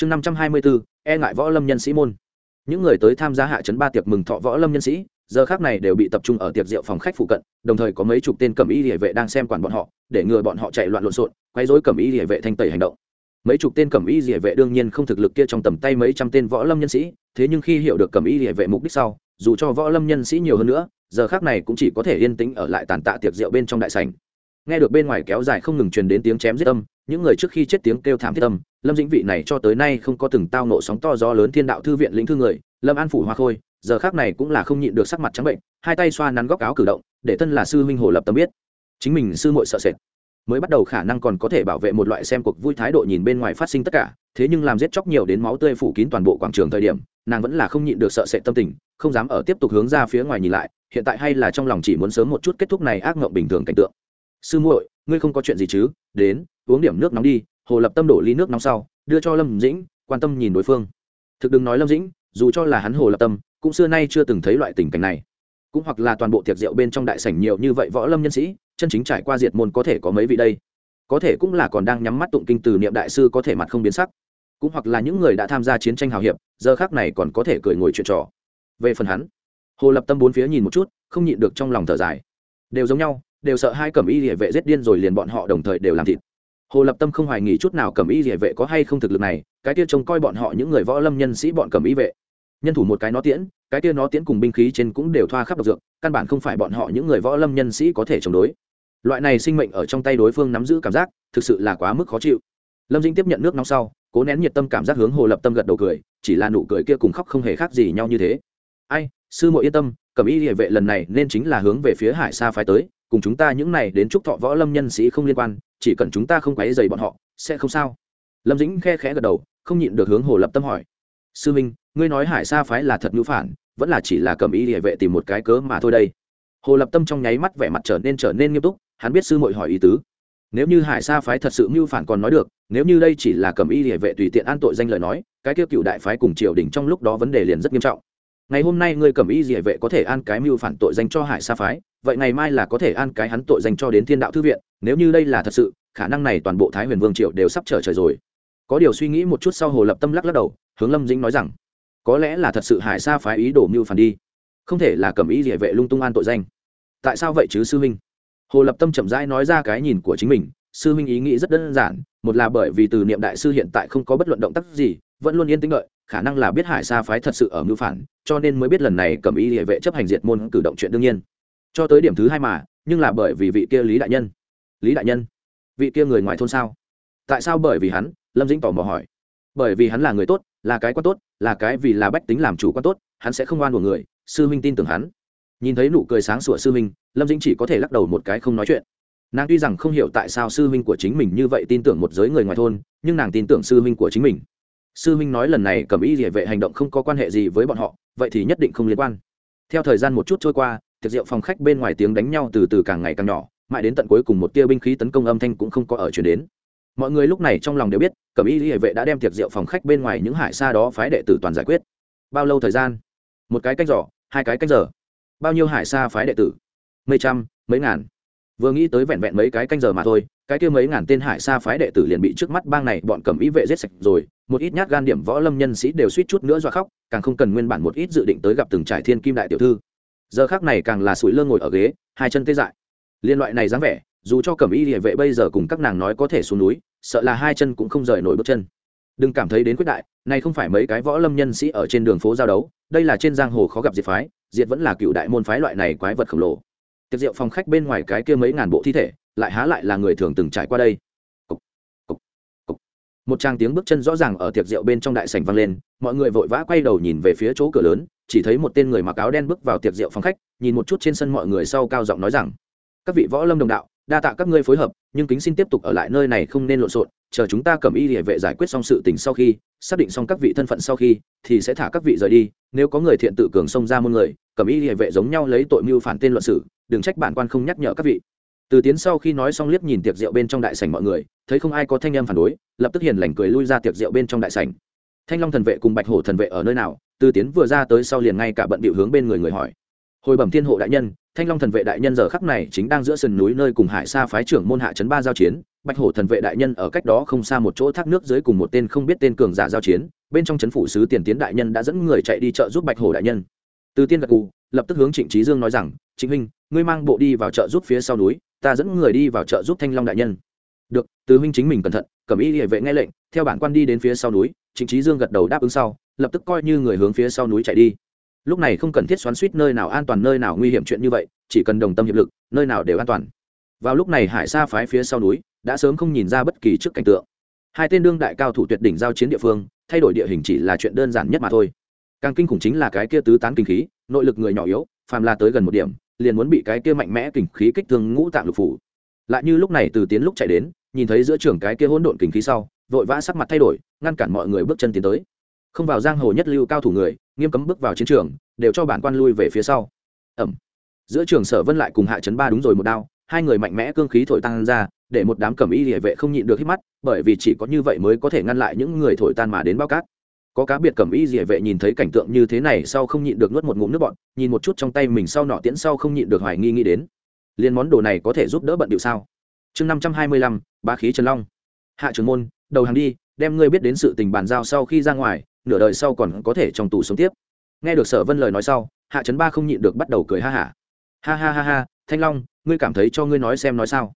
chương năm trăm hai mươi bốn e ngại võ lâm nhân sĩ môn. Những người tới tham gia hạ trấn ba tiệc mừng thọ võ lâm nhân sĩ, giờ khác này đều bị tập trung ở tiệc rượu phòng khách phụ cận, đồng thời có mấy chục tên cẩm y địa vệ đang xem quản bọn họ, để ngừa bọn họ chạy loạn lộn xộn quay dối cẩm y địa vệ thanh tẩy hành động. Mấy chục tên cẩm y địa vệ đương nhiên không thực lực kia trong tầm tay mấy trăm tên võ lâm nhân sĩ, thế nhưng khi hiểu được cẩm y địa vệ mục đích sau, dù cho võ lâm nhân sĩ nhiều hơn nữa, giờ khác này cũng chỉ có thể yên tĩnh ở lại tàn tạ tiệc rượu bên trong đại sảnh. Nghe được bên ngoài kéo dài không ngừng truyền đến tiếng chém giết âm, những người trước khi chết tiếng kêu thảm thiết âm lâm dĩnh vị này cho tới nay không có từng tao nộ sóng to gió lớn thiên đạo thư viện lĩnh thư người, lâm an phủ hoa khôi, giờ khác này cũng là không nhịn được sắc mặt trắng bệnh, hai tay xoa nắn góc áo cử động, để thân là sư huynh hồ lập tâm biết. Chính mình sư muội sợ sệt, mới bắt đầu khả năng còn có thể bảo vệ một loại xem cuộc vui thái độ nhìn bên ngoài phát sinh tất cả, thế nhưng làm giết chóc nhiều đến máu tươi phủ kín toàn bộ quảng trường thời điểm, nàng vẫn là không nhịn được sợ sệt tâm tình, không dám ở tiếp tục hướng ra phía ngoài nhìn lại, hiện tại hay là trong lòng chỉ muốn sớm một chút kết thúc này ác mộng bình thường cảnh tượng. Sư muội, ngươi không có chuyện gì chứ? Đến, uống điểm nước nóng đi hồ lập tâm đổ ly nước nóng sau, đưa cho lâm dĩnh, quan tâm nhìn đối phương. Thực đừng nói lâm dĩnh, dù cho là hắn hồ lập tâm, cũng xưa nay chưa từng thấy loại tình cảnh này. Cũng hoặc là toàn bộ tiệc rượu bên trong đại sảnh nhiều như vậy võ lâm nhân sĩ, chân chính trải qua diệt môn có thể có mấy vị đây? Có thể cũng là còn đang nhắm mắt tụng kinh từ niệm đại sư có thể mặt không biến sắc. Cũng hoặc là những người đã tham gia chiến tranh hào hiệp, giờ khác này còn có thể cười ngồi chuyện trò. Về phần hắn, hồ lập tâm bốn phía nhìn một chút, không nhịn được trong lòng thở dài. Đều giống nhau, đều sợ hai cẩm y địa vệ giết điên rồi liền bọn họ đồng thời đều làm thịt hồ lập tâm không hoài nghi chút nào cẩm y địa vệ có hay không thực lực này, cái kia trông coi bọn họ những người võ lâm nhân sĩ bọn cẩm y vệ. Nhân thủ một cái nó tiễn, cái kia nó tiễn cùng binh khí trên cũng đều thoa khắp độc dược, căn bản không phải bọn họ những người võ lâm nhân sĩ có thể chống đối. Loại này sinh mệnh ở trong tay đối phương nắm giữ cảm giác, thực sự là quá mức khó chịu. Lâm dĩnh tiếp nhận nước nóng sau, cố nén nhiệt tâm cảm giác hướng hồ lập tâm gật đầu cười, chỉ là nụ cười kia cùng khóc không hề khác gì nhau như thế. Ai, sư muội yên tâm, cẩm y địa vệ lần này nên chính là hướng về phía hải xa phái tới cùng chúng ta những này đến chúc thọ võ lâm nhân sĩ không liên quan, chỉ cần chúng ta không quấy dày bọn họ, sẽ không sao. Lâm dĩnh khe khẽ gật đầu, không nhịn được hướng hồ lập tâm hỏi, sư minh, ngươi nói hải sa phái là thật ngữ phản, vẫn là chỉ là cầm ý địa vệ tìm một cái cớ mà thôi đây? Hồ lập tâm trong nháy mắt vẻ mặt trở nên trở nên nghiêm túc, hắn biết sư mội hỏi ý tứ. Nếu như hải sa phái thật sự mưu phản còn nói được, nếu như đây chỉ là cầm y địa vệ tùy tiện an tội danh lời nói, cái kêu cựu đại phái cùng triều đình trong lúc đó vấn đề liền rất nghiêm trọng ngày hôm nay ngươi cầm y địa vệ có thể an cái mưu phản tội danh cho hải sa phái, vậy ngày mai là có thể an cái hắn tội danh cho đến thiên đạo thư viện, nếu như đây là thật sự, khả năng này toàn bộ thái huyền vương triệu đều sắp trở trời rồi. Có điều suy nghĩ một chút sau hồ lập tâm lắc lắc đầu, hướng lâm dĩnh nói rằng, có lẽ là thật sự hải sa phái ý đồ mưu phản đi, không thể là cầm ý địa vệ lung tung an tội danh. Tại sao vậy chứ sư huynh? Hồ lập tâm chậm rãi nói ra cái nhìn của chính mình, sư huynh ý nghĩ rất đơn giản, một là bởi vì từ niệm đại sư hiện tại không có bất luận động tác gì, vẫn luôn yên tĩnh đợi khả năng là biết hải sa phái thật sự ở mưu phản, cho nên mới biết lần này cầm Y địa vệ chấp hành diệt môn cử động chuyện đương nhiên. Cho tới điểm thứ hai mà, nhưng là bởi vì vị kia lý đại nhân. Lý đại nhân? Vị kia người ngoài thôn sao? Tại sao bởi vì hắn? Lâm dĩnh tỏ mò hỏi. Bởi vì hắn là người tốt, là cái quan tốt, là cái vì là bách tính làm chủ quan tốt, hắn sẽ không oan của người, sư huynh tin tưởng hắn. Nhìn thấy nụ cười sáng sủa sư huynh, lâm dĩnh chỉ có thể lắc đầu một cái không nói chuyện. Nàng tuy rằng không hiểu tại sao sư huynh của chính mình như vậy tin tưởng một giới người ngoài thôn, nhưng nàng tin tưởng sư huynh của chính mình sư Minh nói lần này cầm ý địa vệ hành động không có quan hệ gì với bọn họ, vậy thì nhất định không liên quan. Theo thời gian một chút trôi qua, tiệc rượu phòng khách bên ngoài tiếng đánh nhau từ từ càng ngày càng nhỏ, mãi đến tận cuối cùng một tia binh khí tấn công âm thanh cũng không có ở chuyển đến. Mọi người lúc này trong lòng đều biết cẩm y hệ vệ đã đem tiệc rượu phòng khách bên ngoài những hải xa đó phái đệ tử toàn giải quyết. Bao lâu thời gian? Một cái cách giỏ hai cái cách giờ. Bao nhiêu hải xa phái đệ tử? Mấy trăm, mấy ngàn. Vừa nghĩ tới vẹn vẹn mấy cái canh giờ mà thôi cái kia mấy ngàn tên hải xa phái đệ tử liền bị trước mắt bang này bọn cầm ý vệ giết sạch rồi, một ít nhát gan điểm võ lâm nhân sĩ đều suýt chút nữa do khóc, càng không cần nguyên bản một ít dự định tới gặp từng trải thiên kim đại tiểu thư. Giờ khác này càng là sủi lơ ngồi ở ghế, hai chân tê dại. Liên loại này dáng vẻ, dù cho cẩm y địa vệ bây giờ cùng các nàng nói có thể xuống núi, sợ là hai chân cũng không rời nổi bước chân. Đừng cảm thấy đến quyết đại này không phải mấy cái võ lâm nhân sĩ ở trên đường phố giao đấu, đây là trên giang hồ khó gặp diệt phái, diệt vẫn là cựu đại môn phái loại này quái vật khổng lồ. Tiệc rượu phòng khách bên ngoài cái kia mấy ngàn bộ thi thể lại há lại là người thường từng trải qua đây cục, cục, cục. một trang tiếng bước chân rõ ràng ở tiệc rượu bên trong đại sảnh vang lên mọi người vội vã quay đầu nhìn về phía chỗ cửa lớn chỉ thấy một tên người mặc áo đen bước vào tiệc rượu phòng khách nhìn một chút trên sân mọi người sau cao giọng nói rằng các vị võ lâm đồng đạo đa tạ các ngươi phối hợp nhưng kính xin tiếp tục ở lại nơi này không nên lộn xộn chờ chúng ta cầm y địa vệ giải quyết xong sự tình sau khi xác định xong các vị thân phận sau khi thì sẽ thả các vị rời đi nếu có người thiện tự cường xông ra môn người cầm y địa vệ giống nhau lấy tội mưu phản tên luận sử đừng trách bản quan không nhắc nhở các vị từ tiến sau khi nói xong liếc nhìn tiệc rượu bên trong đại sảnh mọi người, thấy không ai có thanh em phản đối, lập tức hiền lành cười lui ra tiệc rượu bên trong đại sảnh. Thanh long thần vệ cùng bạch hổ thần vệ ở nơi nào? Từ tiến vừa ra tới sau liền ngay cả bận bịu hướng bên người người hỏi. Hồi bẩm thiên hộ đại nhân, thanh long thần vệ đại nhân giờ khắc này chính đang giữa sườn núi nơi cùng hải xa phái trưởng môn hạ trấn ba giao chiến. Bạch hổ thần vệ đại nhân ở cách đó không xa một chỗ thác nước dưới cùng một tên không biết tên cường giả giao chiến. Bên trong trấn phủ sứ tiền tiến đại nhân đã dẫn người chạy đi chợ giúp bạch hổ đại nhân. Từ tiên gật cù lập tức hướng trịnh trí dương nói rằng, trịnh huynh, ngươi mang bộ đi vào chợ giúp phía sau núi ta dẫn người đi vào chợ giúp thanh long đại nhân. Được, từ huynh chính mình cẩn thận, cẩm y địa vệ nghe lệnh, theo bản quan đi đến phía sau núi, trịnh trí dương gật đầu đáp ứng sau, lập tức coi như người hướng phía sau núi chạy đi. Lúc này không cần thiết xoắn suýt nơi nào an toàn, nơi nào nguy hiểm chuyện như vậy, chỉ cần đồng tâm hiệp lực, nơi nào đều an toàn. Vào lúc này hải sa phái phía sau núi, đã sớm không nhìn ra bất kỳ trước cảnh tượng. Hai tên đương đại cao thủ tuyệt đỉnh giao chiến địa phương, thay đổi địa hình chỉ là chuyện đơn giản nhất mà thôi. Càng kinh khủng chính là cái kia tứ tán kinh khí, nội lực người nhỏ yếu, phàm là tới gần một điểm liền muốn bị cái kia mạnh mẽ kình khí kích thương ngũ tạng lục phủ. Lại như lúc này từ tiến lúc chạy đến, nhìn thấy giữa trường cái kia hỗn độn kình khí sau, vội vã sắc mặt thay đổi, ngăn cản mọi người bước chân tiến tới. Không vào giang hồ nhất lưu cao thủ người, nghiêm cấm bước vào chiến trường, đều cho bản quan lui về phía sau. Ẩm. Giữa trường sở vân lại cùng hạ chấn ba đúng rồi một đao, hai người mạnh mẽ cương khí thổi tăng ra, để một đám cẩm y địa vệ không nhịn được hít mắt, bởi vì chỉ có như vậy mới có thể ngăn lại những người thổi tan mà đến bao cát có cá biệt cẩm y địa vệ nhìn thấy cảnh tượng như thế này sau không nhịn được nuốt một ngụm nước bọn nhìn một chút trong tay mình sau nọ tiễn sau không nhịn được hoài nghi nghĩ đến. Liền món đồ này có thể giúp đỡ bận điệu sao? Chương năm trăm hai mươi lăm, bá khí trần long. Hạ trưởng môn, đầu hàng đi, đem ngươi biết đến sự tình bàn giao sau khi ra ngoài, nửa đời sau còn có thể trong tù sống tiếp. Nghe được sở vân lời nói sau, hạ trấn ba không nhịn được bắt đầu cười ha hả. Ha. ha ha ha ha, thanh long, ngươi cảm thấy cho ngươi nói xem nói sao?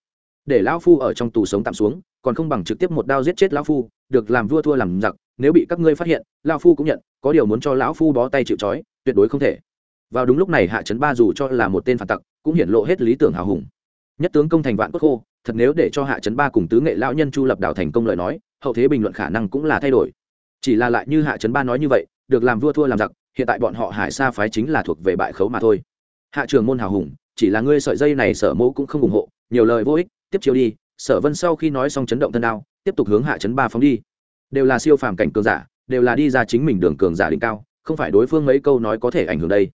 Để lão phu ở trong tù sống tạm xuống, còn không bằng trực tiếp một đao giết chết lão phu, được làm vua thua làm giặc nếu bị các ngươi phát hiện, lão phu cũng nhận, có điều muốn cho lão phu bó tay chịu trói, tuyệt đối không thể. Vào đúng lúc này hạ trấn ba dù cho là một tên phản tặc, cũng hiển lộ hết lý tưởng hào hùng. Nhất tướng công thành vạn cốt khô, thật nếu để cho hạ trấn ba cùng tứ nghệ lão nhân chu lập đảo thành công lời nói, hậu thế bình luận khả năng cũng là thay đổi. Chỉ là lại như hạ trấn ba nói như vậy, được làm vua thua làm giặc, hiện tại bọn họ hải sa phái chính là thuộc về bại khấu mà thôi. Hạ trường môn hào hùng, chỉ là ngươi sợi dây này sở mẫu cũng không ủng hộ, nhiều lời vô ích, tiếp chiều đi, sở vân sau khi nói xong chấn động thân đao, tiếp tục hướng hạ chấn ba phóng đi đều là siêu phàm cảnh cường giả, đều là đi ra chính mình đường cường giả đỉnh cao, không phải đối phương mấy câu nói có thể ảnh hưởng đây.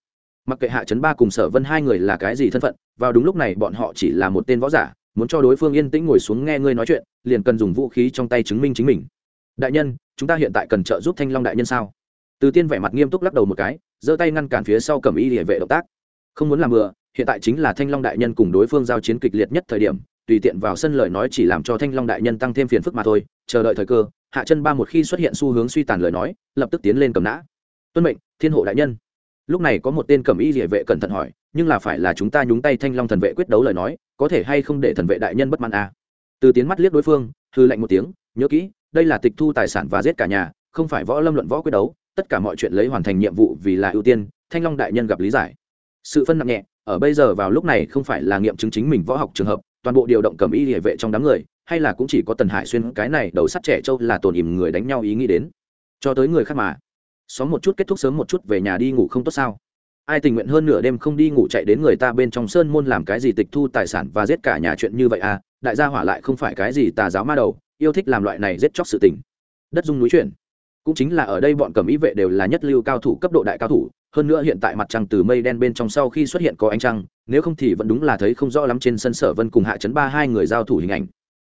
Mặc kệ hạ chấn ba cùng sở vân hai người là cái gì thân phận, vào đúng lúc này bọn họ chỉ là một tên võ giả, muốn cho đối phương yên tĩnh ngồi xuống nghe ngươi nói chuyện, liền cần dùng vũ khí trong tay chứng minh chính mình. Đại nhân, chúng ta hiện tại cần trợ giúp thanh long đại nhân sao? Từ tiên vẻ mặt nghiêm túc lắc đầu một cái, giơ tay ngăn cản phía sau cầm y địa vệ động tác. Không muốn làm bừa, hiện tại chính là thanh long đại nhân cùng đối phương giao chiến kịch liệt nhất thời điểm, tùy tiện vào sân lời nói chỉ làm cho thanh long đại nhân tăng thêm phiền phức mà thôi, chờ đợi thời cơ hạ chân ba một khi xuất hiện xu hướng suy tàn lời nói, lập tức tiến lên cầm nã. Tuân mệnh, thiên hộ đại nhân. Lúc này có một tên cầm y địa vệ cẩn thận hỏi, nhưng là phải là chúng ta nhúng tay thanh long thần vệ quyết đấu lời nói, có thể hay không để thần vệ đại nhân bất mãn à. từ tiến mắt liếc đối phương, hư lạnh một tiếng, nhớ kỹ, đây là tịch thu tài sản và giết cả nhà, không phải võ lâm luận võ quyết đấu, tất cả mọi chuyện lấy hoàn thành nhiệm vụ vì là ưu tiên, thanh long đại nhân gặp lý giải. Sự phân nặng nhẹ, ở bây giờ vào lúc này không phải là nghiệm chứng chính mình võ học trường hợp toàn bộ điều động cầm y địa vệ trong đám người, hay là cũng chỉ có tần hải xuyên, cái này đầu sắt trẻ trâu là tồn ìm người đánh nhau ý nghĩ đến. Cho tới người khác mà. Xóm một chút kết thúc sớm một chút về nhà đi ngủ không tốt sao? Ai tình nguyện hơn nửa đêm không đi ngủ chạy đến người ta bên trong sơn môn làm cái gì tịch thu tài sản và giết cả nhà chuyện như vậy à? Đại gia hỏa lại không phải cái gì tà giáo ma đầu, yêu thích làm loại này giết chóc sự tình. Đất dung núi chuyển. Cũng chính là ở đây bọn cầm ý vệ đều là nhất lưu cao thủ cấp độ đại cao thủ hơn nữa hiện tại mặt trăng từ mây đen bên trong sau khi xuất hiện có ánh trăng, nếu không thì vẫn đúng là thấy không rõ lắm trên sân sở vân cùng hạ chấn ba hai người giao thủ hình ảnh.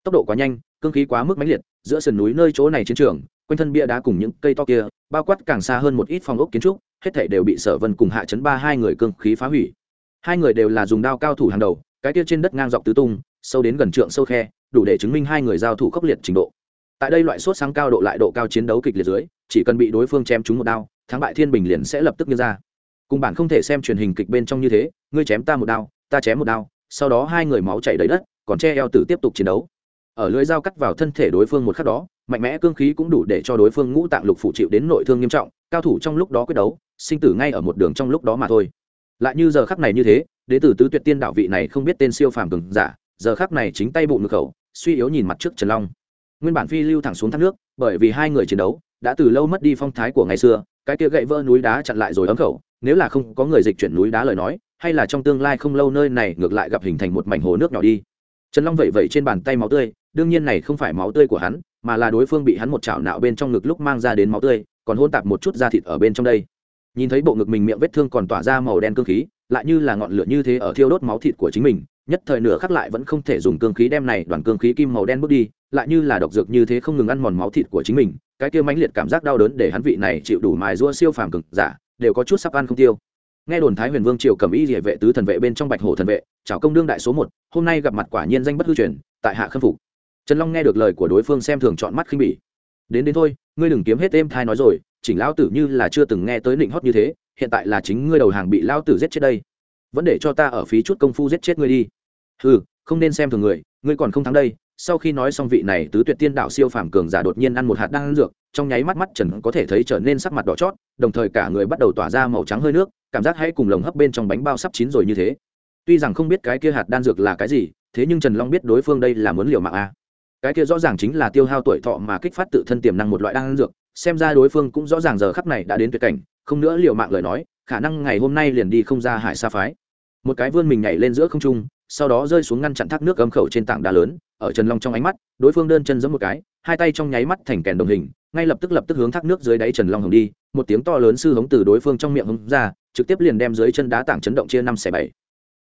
Tốc độ quá nhanh, cương khí quá mức mãnh liệt, giữa sườn núi nơi chỗ này chiến trường, quanh thân bia đá cùng những cây to kia, bao quát càng xa hơn một ít phòng ốc kiến trúc, hết thảy đều bị sở vân cùng hạ chấn ba hai người cương khí phá hủy. Hai người đều là dùng đao cao thủ hàng đầu, cái kia trên đất ngang dọc tứ tung, sâu đến gần trượng sâu khe, đủ để chứng minh hai người giao thủ khốc liệt trình độ. Tại đây loại sốt sáng cao độ lại độ cao chiến đấu kịch liệt dưới, chỉ cần bị đối phương chém trúng một đao thắng bại thiên bình liền sẽ lập tức như ra. Cùng bạn không thể xem truyền hình kịch bên trong như thế, ngươi chém ta một đao, ta chém một đao, sau đó hai người máu chảy đầy đất, còn che eo tử tiếp tục chiến đấu. Ở lưới dao cắt vào thân thể đối phương một khắc đó, mạnh mẽ cương khí cũng đủ để cho đối phương ngũ tạng lục phụ chịu đến nội thương nghiêm trọng, cao thủ trong lúc đó quyết đấu, sinh tử ngay ở một đường trong lúc đó mà thôi. Lại như giờ khắc này như thế, đế tử tứ tuyệt tiên đạo vị này không biết tên siêu phàm cường giả, giờ khắc này chính tay bụng ngực khẩu, suy yếu nhìn mặt trước trần long. Nguyên bản phi lưu thẳng xuống thác nước, bởi vì hai người chiến đấu, đã từ lâu mất đi phong thái của ngày xưa cái kia gậy vỡ núi đá chặn lại rồi ấm khẩu, nếu là không có người dịch chuyển núi đá lời nói, hay là trong tương lai không lâu nơi này ngược lại gặp hình thành một mảnh hồ nước nhỏ đi. Trần long vậy vậy trên bàn tay máu tươi, đương nhiên này không phải máu tươi của hắn, mà là đối phương bị hắn một chảo nạo bên trong ngực lúc mang ra đến máu tươi, còn hôn tạp một chút da thịt ở bên trong đây. Nhìn thấy bộ ngực mình miệng vết thương còn tỏa ra màu đen cương khí, lại như là ngọn lửa như thế ở thiêu đốt máu thịt của chính mình nhất thời nửa khắc lại vẫn không thể dùng cương khí đem này đoàn cương khí kim màu đen bước đi, lại như là độc dược như thế không ngừng ăn mòn máu thịt của chính mình, cái kia mãnh liệt cảm giác đau đớn để hắn vị này chịu đủ mài rua siêu phàm cực giả, đều có chút sắp ăn không tiêu. Nghe đồn thái huyền vương triều cầm y địa vệ tứ thần vệ bên trong bạch hổ thần vệ chào công đương đại số một, hôm nay gặp mặt quả nhiên danh bất hư truyền, tại hạ khâm phục. Trần long nghe được lời của đối phương xem thường chọn mắt khinh bỉ. Đến đến thôi, ngươi đừng kiếm hết êm thai nói rồi, chỉnh lão tử như là chưa từng nghe tới nịnh hót như thế, hiện tại là chính ngươi đầu hàng bị lão tử giết chết đây. Vẫn để cho ta ở phí chút công phu giết chết ngươi đi ừ không nên xem thường người, ngươi còn không thắng đây. Sau khi nói xong vị này tứ tuyệt tiên đạo siêu phàm cường giả đột nhiên ăn một hạt đan dược, trong nháy mắt mắt trần có thể thấy trở nên sắc mặt đỏ chót, đồng thời cả người bắt đầu tỏa ra màu trắng hơi nước, cảm giác hãy cùng lồng hấp bên trong bánh bao sắp chín rồi như thế. Tuy rằng không biết cái kia hạt đan dược là cái gì, thế nhưng trần long biết đối phương đây là muốn liều mạng a cái kia rõ ràng chính là tiêu hao tuổi thọ mà kích phát tự thân tiềm năng một loại đan dược, xem ra đối phương cũng rõ ràng giờ khắp này đã đến tuyệt cảnh, không nữa liều mạng lời nói, khả năng ngày hôm nay liền đi không ra hải sa phái. Một cái vươn mình nhảy lên giữa không trung sau đó rơi xuống ngăn chặn thác nước gấm khẩu trên tảng đá lớn, ở trần long trong ánh mắt, đối phương đơn chân giẫm một cái, hai tay trong nháy mắt thành kèn đồng hình, ngay lập tức lập tức hướng thác nước dưới đáy trần long hồng đi, một tiếng to lớn sư hống từ đối phương trong miệng hống ra, trực tiếp liền đem dưới chân đá tảng chấn động chia năm xẻ bảy.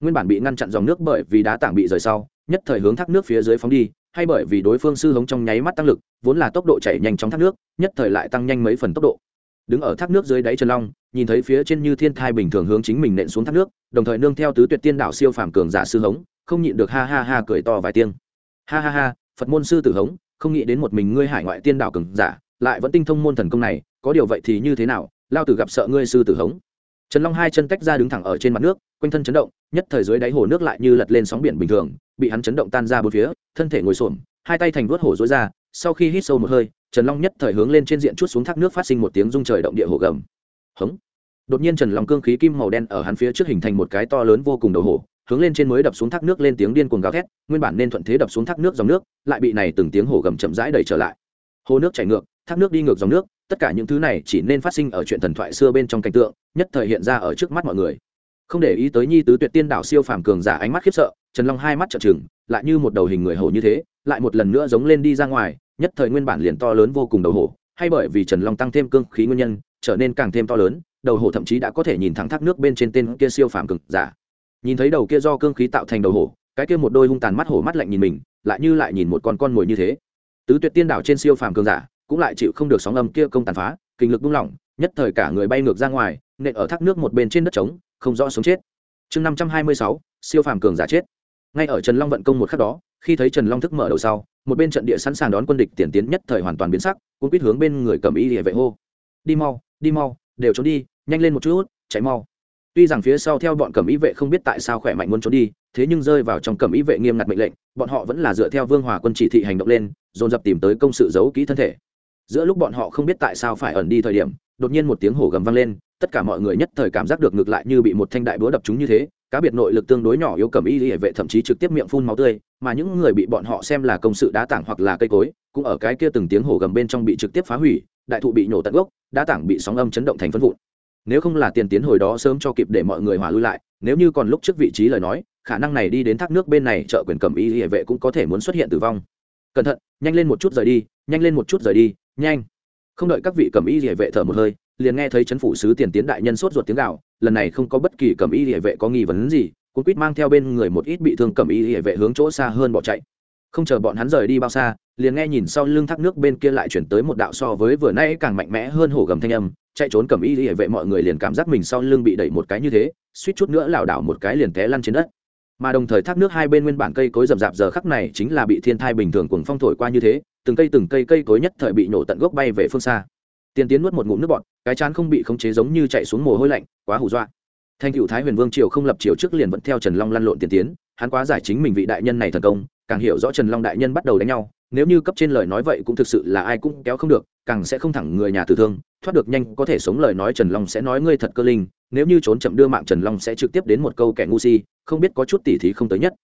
Nguyên bản bị ngăn chặn dòng nước bởi vì đá tảng bị rời sau, nhất thời hướng thác nước phía dưới phóng đi, hay bởi vì đối phương sư hống trong nháy mắt tăng lực, vốn là tốc độ chảy nhanh trong thác nước, nhất thời lại tăng nhanh mấy phần tốc độ đứng ở thác nước dưới đáy trần long, nhìn thấy phía trên như thiên thai bình thường hướng chính mình nện xuống thác nước, đồng thời nương theo tứ tuyệt tiên đạo siêu phàm cường giả sư hống, không nhịn được ha ha ha cười to vài tiếng. Ha ha ha, phật môn sư tử hống, không nghĩ đến một mình ngươi hải ngoại tiên đạo cường giả, lại vẫn tinh thông môn thần công này, có điều vậy thì như thế nào, lao tử gặp sợ ngươi sư tử hống. Trần long hai chân tách ra đứng thẳng ở trên mặt nước, quanh thân chấn động, nhất thời dưới đáy hồ nước lại như lật lên sóng biển bình thường, bị hắn chấn động tan ra bốn phía, thân thể ngồi xổm, hai tay thành vuốt hổ dối ra, sau khi hít sâu một hơi trần long nhất thời hướng lên trên diện chút xuống thác nước phát sinh một tiếng rung trời động địa hồ gầm. Hống! Đột nhiên trần long cương khí kim màu đen ở hắn phía trước hình thành một cái to lớn vô cùng đầu hổ, hướng lên trên mới đập xuống thác nước lên tiếng điên cuồng gào thét, nguyên bản nên thuận thế đập xuống thác nước dòng nước, lại bị này từng tiếng hồ gầm chậm rãi đẩy trở lại. Hồ nước chảy ngược, thác nước đi ngược dòng nước, tất cả những thứ này chỉ nên phát sinh ở chuyện thần thoại xưa bên trong cảnh tượng, nhất thời hiện ra ở trước mắt mọi người. Không để ý tới nhi tứ tuyệt tiên đảo siêu phàm cường giả ánh mắt khiếp sợ, trần long hai mắt trợn trừng, lại như một đầu hình người hổ như thế, lại một lần nữa giống lên đi ra ngoài nhất thời nguyên bản liền to lớn vô cùng đầu hổ, hay bởi vì trần long tăng thêm cương khí nguyên nhân, trở nên càng thêm to lớn, đầu hổ thậm chí đã có thể nhìn thẳng thác nước bên trên tên kia siêu phàm cường giả. Nhìn thấy đầu kia do cương khí tạo thành đầu hổ, cái kia một đôi hung tàn mắt hổ mắt lạnh nhìn mình, lại như lại nhìn một con con mồi như thế. Tứ tuyệt tiên đảo trên siêu phàm cường giả, cũng lại chịu không được sóng âm kia công tàn phá, kinh lực buông lỏng, nhất thời cả người bay ngược ra ngoài, nện ở thác nước một bên trên đất trống, không rõ sống chết. Chương năm trăm hai mươi sáu, siêu phàm cường giả chết. Ngay ở trần long vận công một khắc đó khi thấy trần long thức mở đầu sau, một bên trận địa sẵn sàng đón quân địch tiền tiến nhất thời hoàn toàn biến sắc cũng quýt hướng bên người cầm y địa vệ hô. Đi mau đi mau, đều trốn đi, nhanh lên một chút, chạy mau. Tuy rằng phía sau theo bọn cầm y vệ không biết tại sao khỏe mạnh muốn trốn đi, thế nhưng rơi vào trong cầm y vệ nghiêm ngặt mệnh lệnh, bọn họ vẫn là dựa theo vương hòa quân chỉ thị hành động lên, dồn dập tìm tới công sự giấu kỹ thân thể. Giữa lúc bọn họ không biết tại sao phải ẩn đi thời điểm, đột nhiên một tiếng hổ gầm vang lên, tất cả mọi người nhất thời cảm giác được ngược lại như bị một thanh đại búa đập chúng như thế cá biệt nội lực tương đối nhỏ yếu cầm y hệ vệ thậm chí trực tiếp miệng phun máu tươi, mà những người bị bọn họ xem là công sự đá tảng hoặc là cây cối, cũng ở cái kia từng tiếng hổ gầm bên trong bị trực tiếp phá hủy, đại thụ bị nổ tận gốc, đá tảng bị sóng âm chấn động thành phân vụn. Nếu không là tiền tiến hồi đó sớm cho kịp để mọi người hỏa lui lại, nếu như còn lúc trước vị trí lời nói, khả năng này đi đến thác nước bên này chợ quyền cầm y hệ vệ cũng có thể muốn xuất hiện tử vong. Cẩn thận, nhanh lên một chút rời đi, nhanh lên một chút rời đi, nhanh. Không đợi các vị cầm y hệ vệ thở một hơi liền nghe thấy chấn phủ sứ tiền tiến đại nhân sốt ruột tiếng gạo lần này không có bất kỳ cầm y hệ vệ có nghi vấn gì cũng quýt mang theo bên người một ít bị thương cầm y hệ vệ hướng chỗ xa hơn bỏ chạy. Không chờ bọn hắn rời đi bao xa, liền nghe nhìn sau lưng thác nước bên kia lại chuyển tới một đạo so với vừa nay càng mạnh mẽ hơn hổ gầm thanh âm, chạy trốn cầm y hệ vệ mọi người liền cảm giác mình sau lưng bị đẩy một cái như thế, suýt chút nữa lảo đảo một cái liền té lăn trên đất. Mà đồng thời thác nước hai bên nguyên bản cây cối rậm rạp giờ khắc này chính là bị thiên thai bình thường cuồng phong thổi qua như thế, từng cây từng cây cây cối nhất thời bị nổ tận gốc bay về phương xa tiền tiến nuốt một ngụm nước bọt, cái chán không bị khống chế giống như chạy xuống mồ hôi lạnh, quá hù dọa. Thanh cựu thái huyền vương triều không lập triều trước liền vẫn theo trần long lăn lộn tiền tiến, hắn quá giải chính mình vị đại nhân này thần công, càng hiểu rõ trần long đại nhân bắt đầu đánh nhau, nếu như cấp trên lời nói vậy cũng thực sự là ai cũng kéo không được, càng sẽ không thẳng người nhà tử thương, thoát được nhanh có thể sống lời nói trần long sẽ nói ngươi thật cơ linh, nếu như trốn chậm đưa mạng trần long sẽ trực tiếp đến một câu kẻ ngu si, không biết có chút tỉ thí không tới nhất.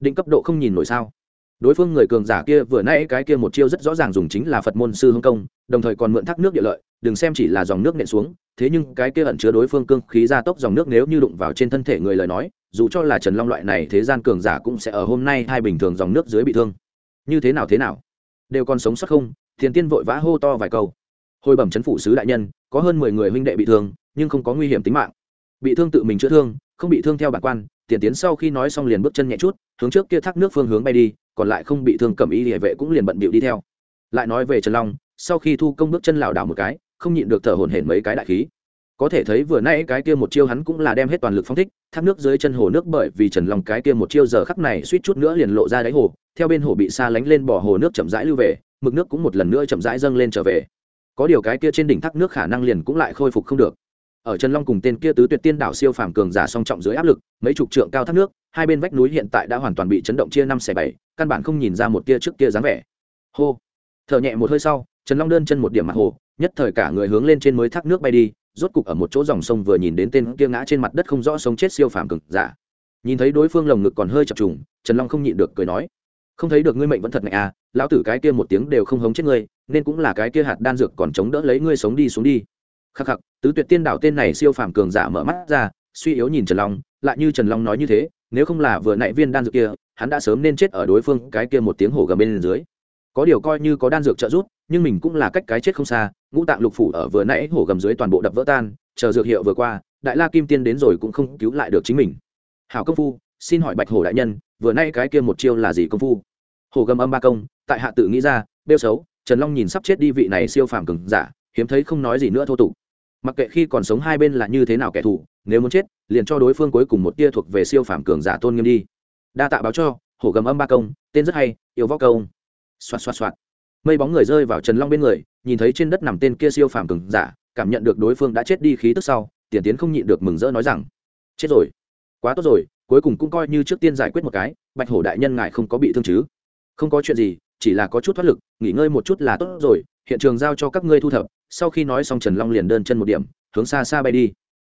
Định cấp độ không nhìn nổi sao? Đối phương người cường giả kia vừa nãy cái kia một chiêu rất rõ ràng dùng chính là phật môn sư hưng công, đồng thời còn mượn thác nước địa lợi, đừng xem chỉ là dòng nước nện xuống, thế nhưng cái kia ẩn chứa đối phương cương khí ra tốc dòng nước nếu như đụng vào trên thân thể người lời nói, dù cho là trần long loại này thế gian cường giả cũng sẽ ở hôm nay hai bình thường dòng nước dưới bị thương. Như thế nào thế nào? Đều còn sống sót không? Thiền tiên vội vã hô to vài câu. Hồi bẩm chấn phủ sứ đại nhân, có hơn mười người huynh đệ bị thương, nhưng không có nguy hiểm tính mạng. Bị thương tự mình chữa thương, không bị thương theo bản quan tiền tiến sau khi nói xong liền bước chân nhẹ chút, hướng trước kia thác nước phương hướng bay đi còn lại không bị thương cầm ý địa vệ cũng liền bận bịu đi theo. Lại nói về trần long, sau khi thu công bước chân lảo đảo một cái, không nhịn được thở hổn hển mấy cái đại khí. Có thể thấy vừa nãy cái kia một chiêu hắn cũng là đem hết toàn lực phong thích, thác nước dưới chân hồ nước bởi vì trần long cái kia một chiêu giờ khắc này suýt chút nữa liền lộ ra đáy hồ, theo bên hồ bị xa lánh lên bỏ hồ nước chậm rãi lưu về, mực nước cũng một lần nữa chậm rãi dâng lên trở về. Có điều cái kia trên đỉnh thác nước khả năng liền cũng lại khôi phục không được ở trần long cùng tên kia tứ tuyệt tiên đảo siêu phàm cường giả song trọng dưới áp lực, mấy chục trượng cao thác nước, hai bên vách núi hiện tại đã hoàn toàn bị chấn động chia năm xẻ bảy, căn bản không nhìn ra một kia trước kia dáng vẻ. Hô. Thở nhẹ một hơi sau, trần long đơn chân một điểm mặt hồ, nhất thời cả người hướng lên trên mới thác nước bay đi, rốt cục ở một chỗ dòng sông vừa nhìn đến tên kia ngã trên mặt đất không rõ sống chết siêu phàm cường giả. Nhìn thấy đối phương lồng ngực còn hơi chập trùng, trần long không nhịn được cười nói, không thấy được ngươi mệnh vẫn thật này à lão tử cái kia một tiếng đều không hống chết ngươi, nên cũng là cái kia hạt đan dược còn chống đỡ lấy ngươi sống đi, xuống đi khắc khắc, tứ tuyệt tiên đảo tên này siêu phàm cường giả mở mắt ra, suy yếu nhìn trần long, lại như trần long nói như thế, nếu không là vừa nãy viên đan dược kia, hắn đã sớm nên chết ở đối phương cái kia một tiếng hổ gầm bên dưới. Có điều coi như có đan dược trợ giúp, nhưng mình cũng là cách cái chết không xa, ngũ tạng lục phủ ở vừa nãy hổ gầm dưới toàn bộ đập vỡ tan, chờ dược hiệu vừa qua, đại la kim tiên đến rồi cũng không cứu lại được chính mình. Hảo công phu, xin hỏi bạch hổ đại nhân, vừa nay cái kia một chiêu là gì công phu? Hổ gầm âm ba công, tại hạ tự nghĩ ra, bêu xấu, trần long nhìn sắp chết đi vị này siêu phàm cường giả, hiếm thấy không nói gì nữa thô tục mặc kệ khi còn sống hai bên là như thế nào kẻ thù, nếu muốn chết, liền cho đối phương cuối cùng một tia thuộc về siêu phạm cường giả tôn nghiêm đi. Đa tạ báo cho, hổ gầm âm ba công, tên rất hay, yêu võ công. Xoạt xoạt xoạt. Mây bóng người rơi vào trần long bên người, nhìn thấy trên đất nằm tên kia siêu phàm cường giả, cảm nhận được đối phương đã chết đi khí tức sau, tiền tiến không nhịn được mừng rỡ nói rằng, chết rồi. Quá tốt rồi, cuối cùng cũng coi như trước tiên giải quyết một cái, bạch hổ đại nhân ngài không có bị thương chứ? Không có chuyện gì chỉ là có chút thoát lực, nghỉ ngơi một chút là tốt rồi, hiện trường giao cho các ngươi thu thập, sau khi nói xong trần long liền đơn chân một điểm, hướng xa xa bay đi.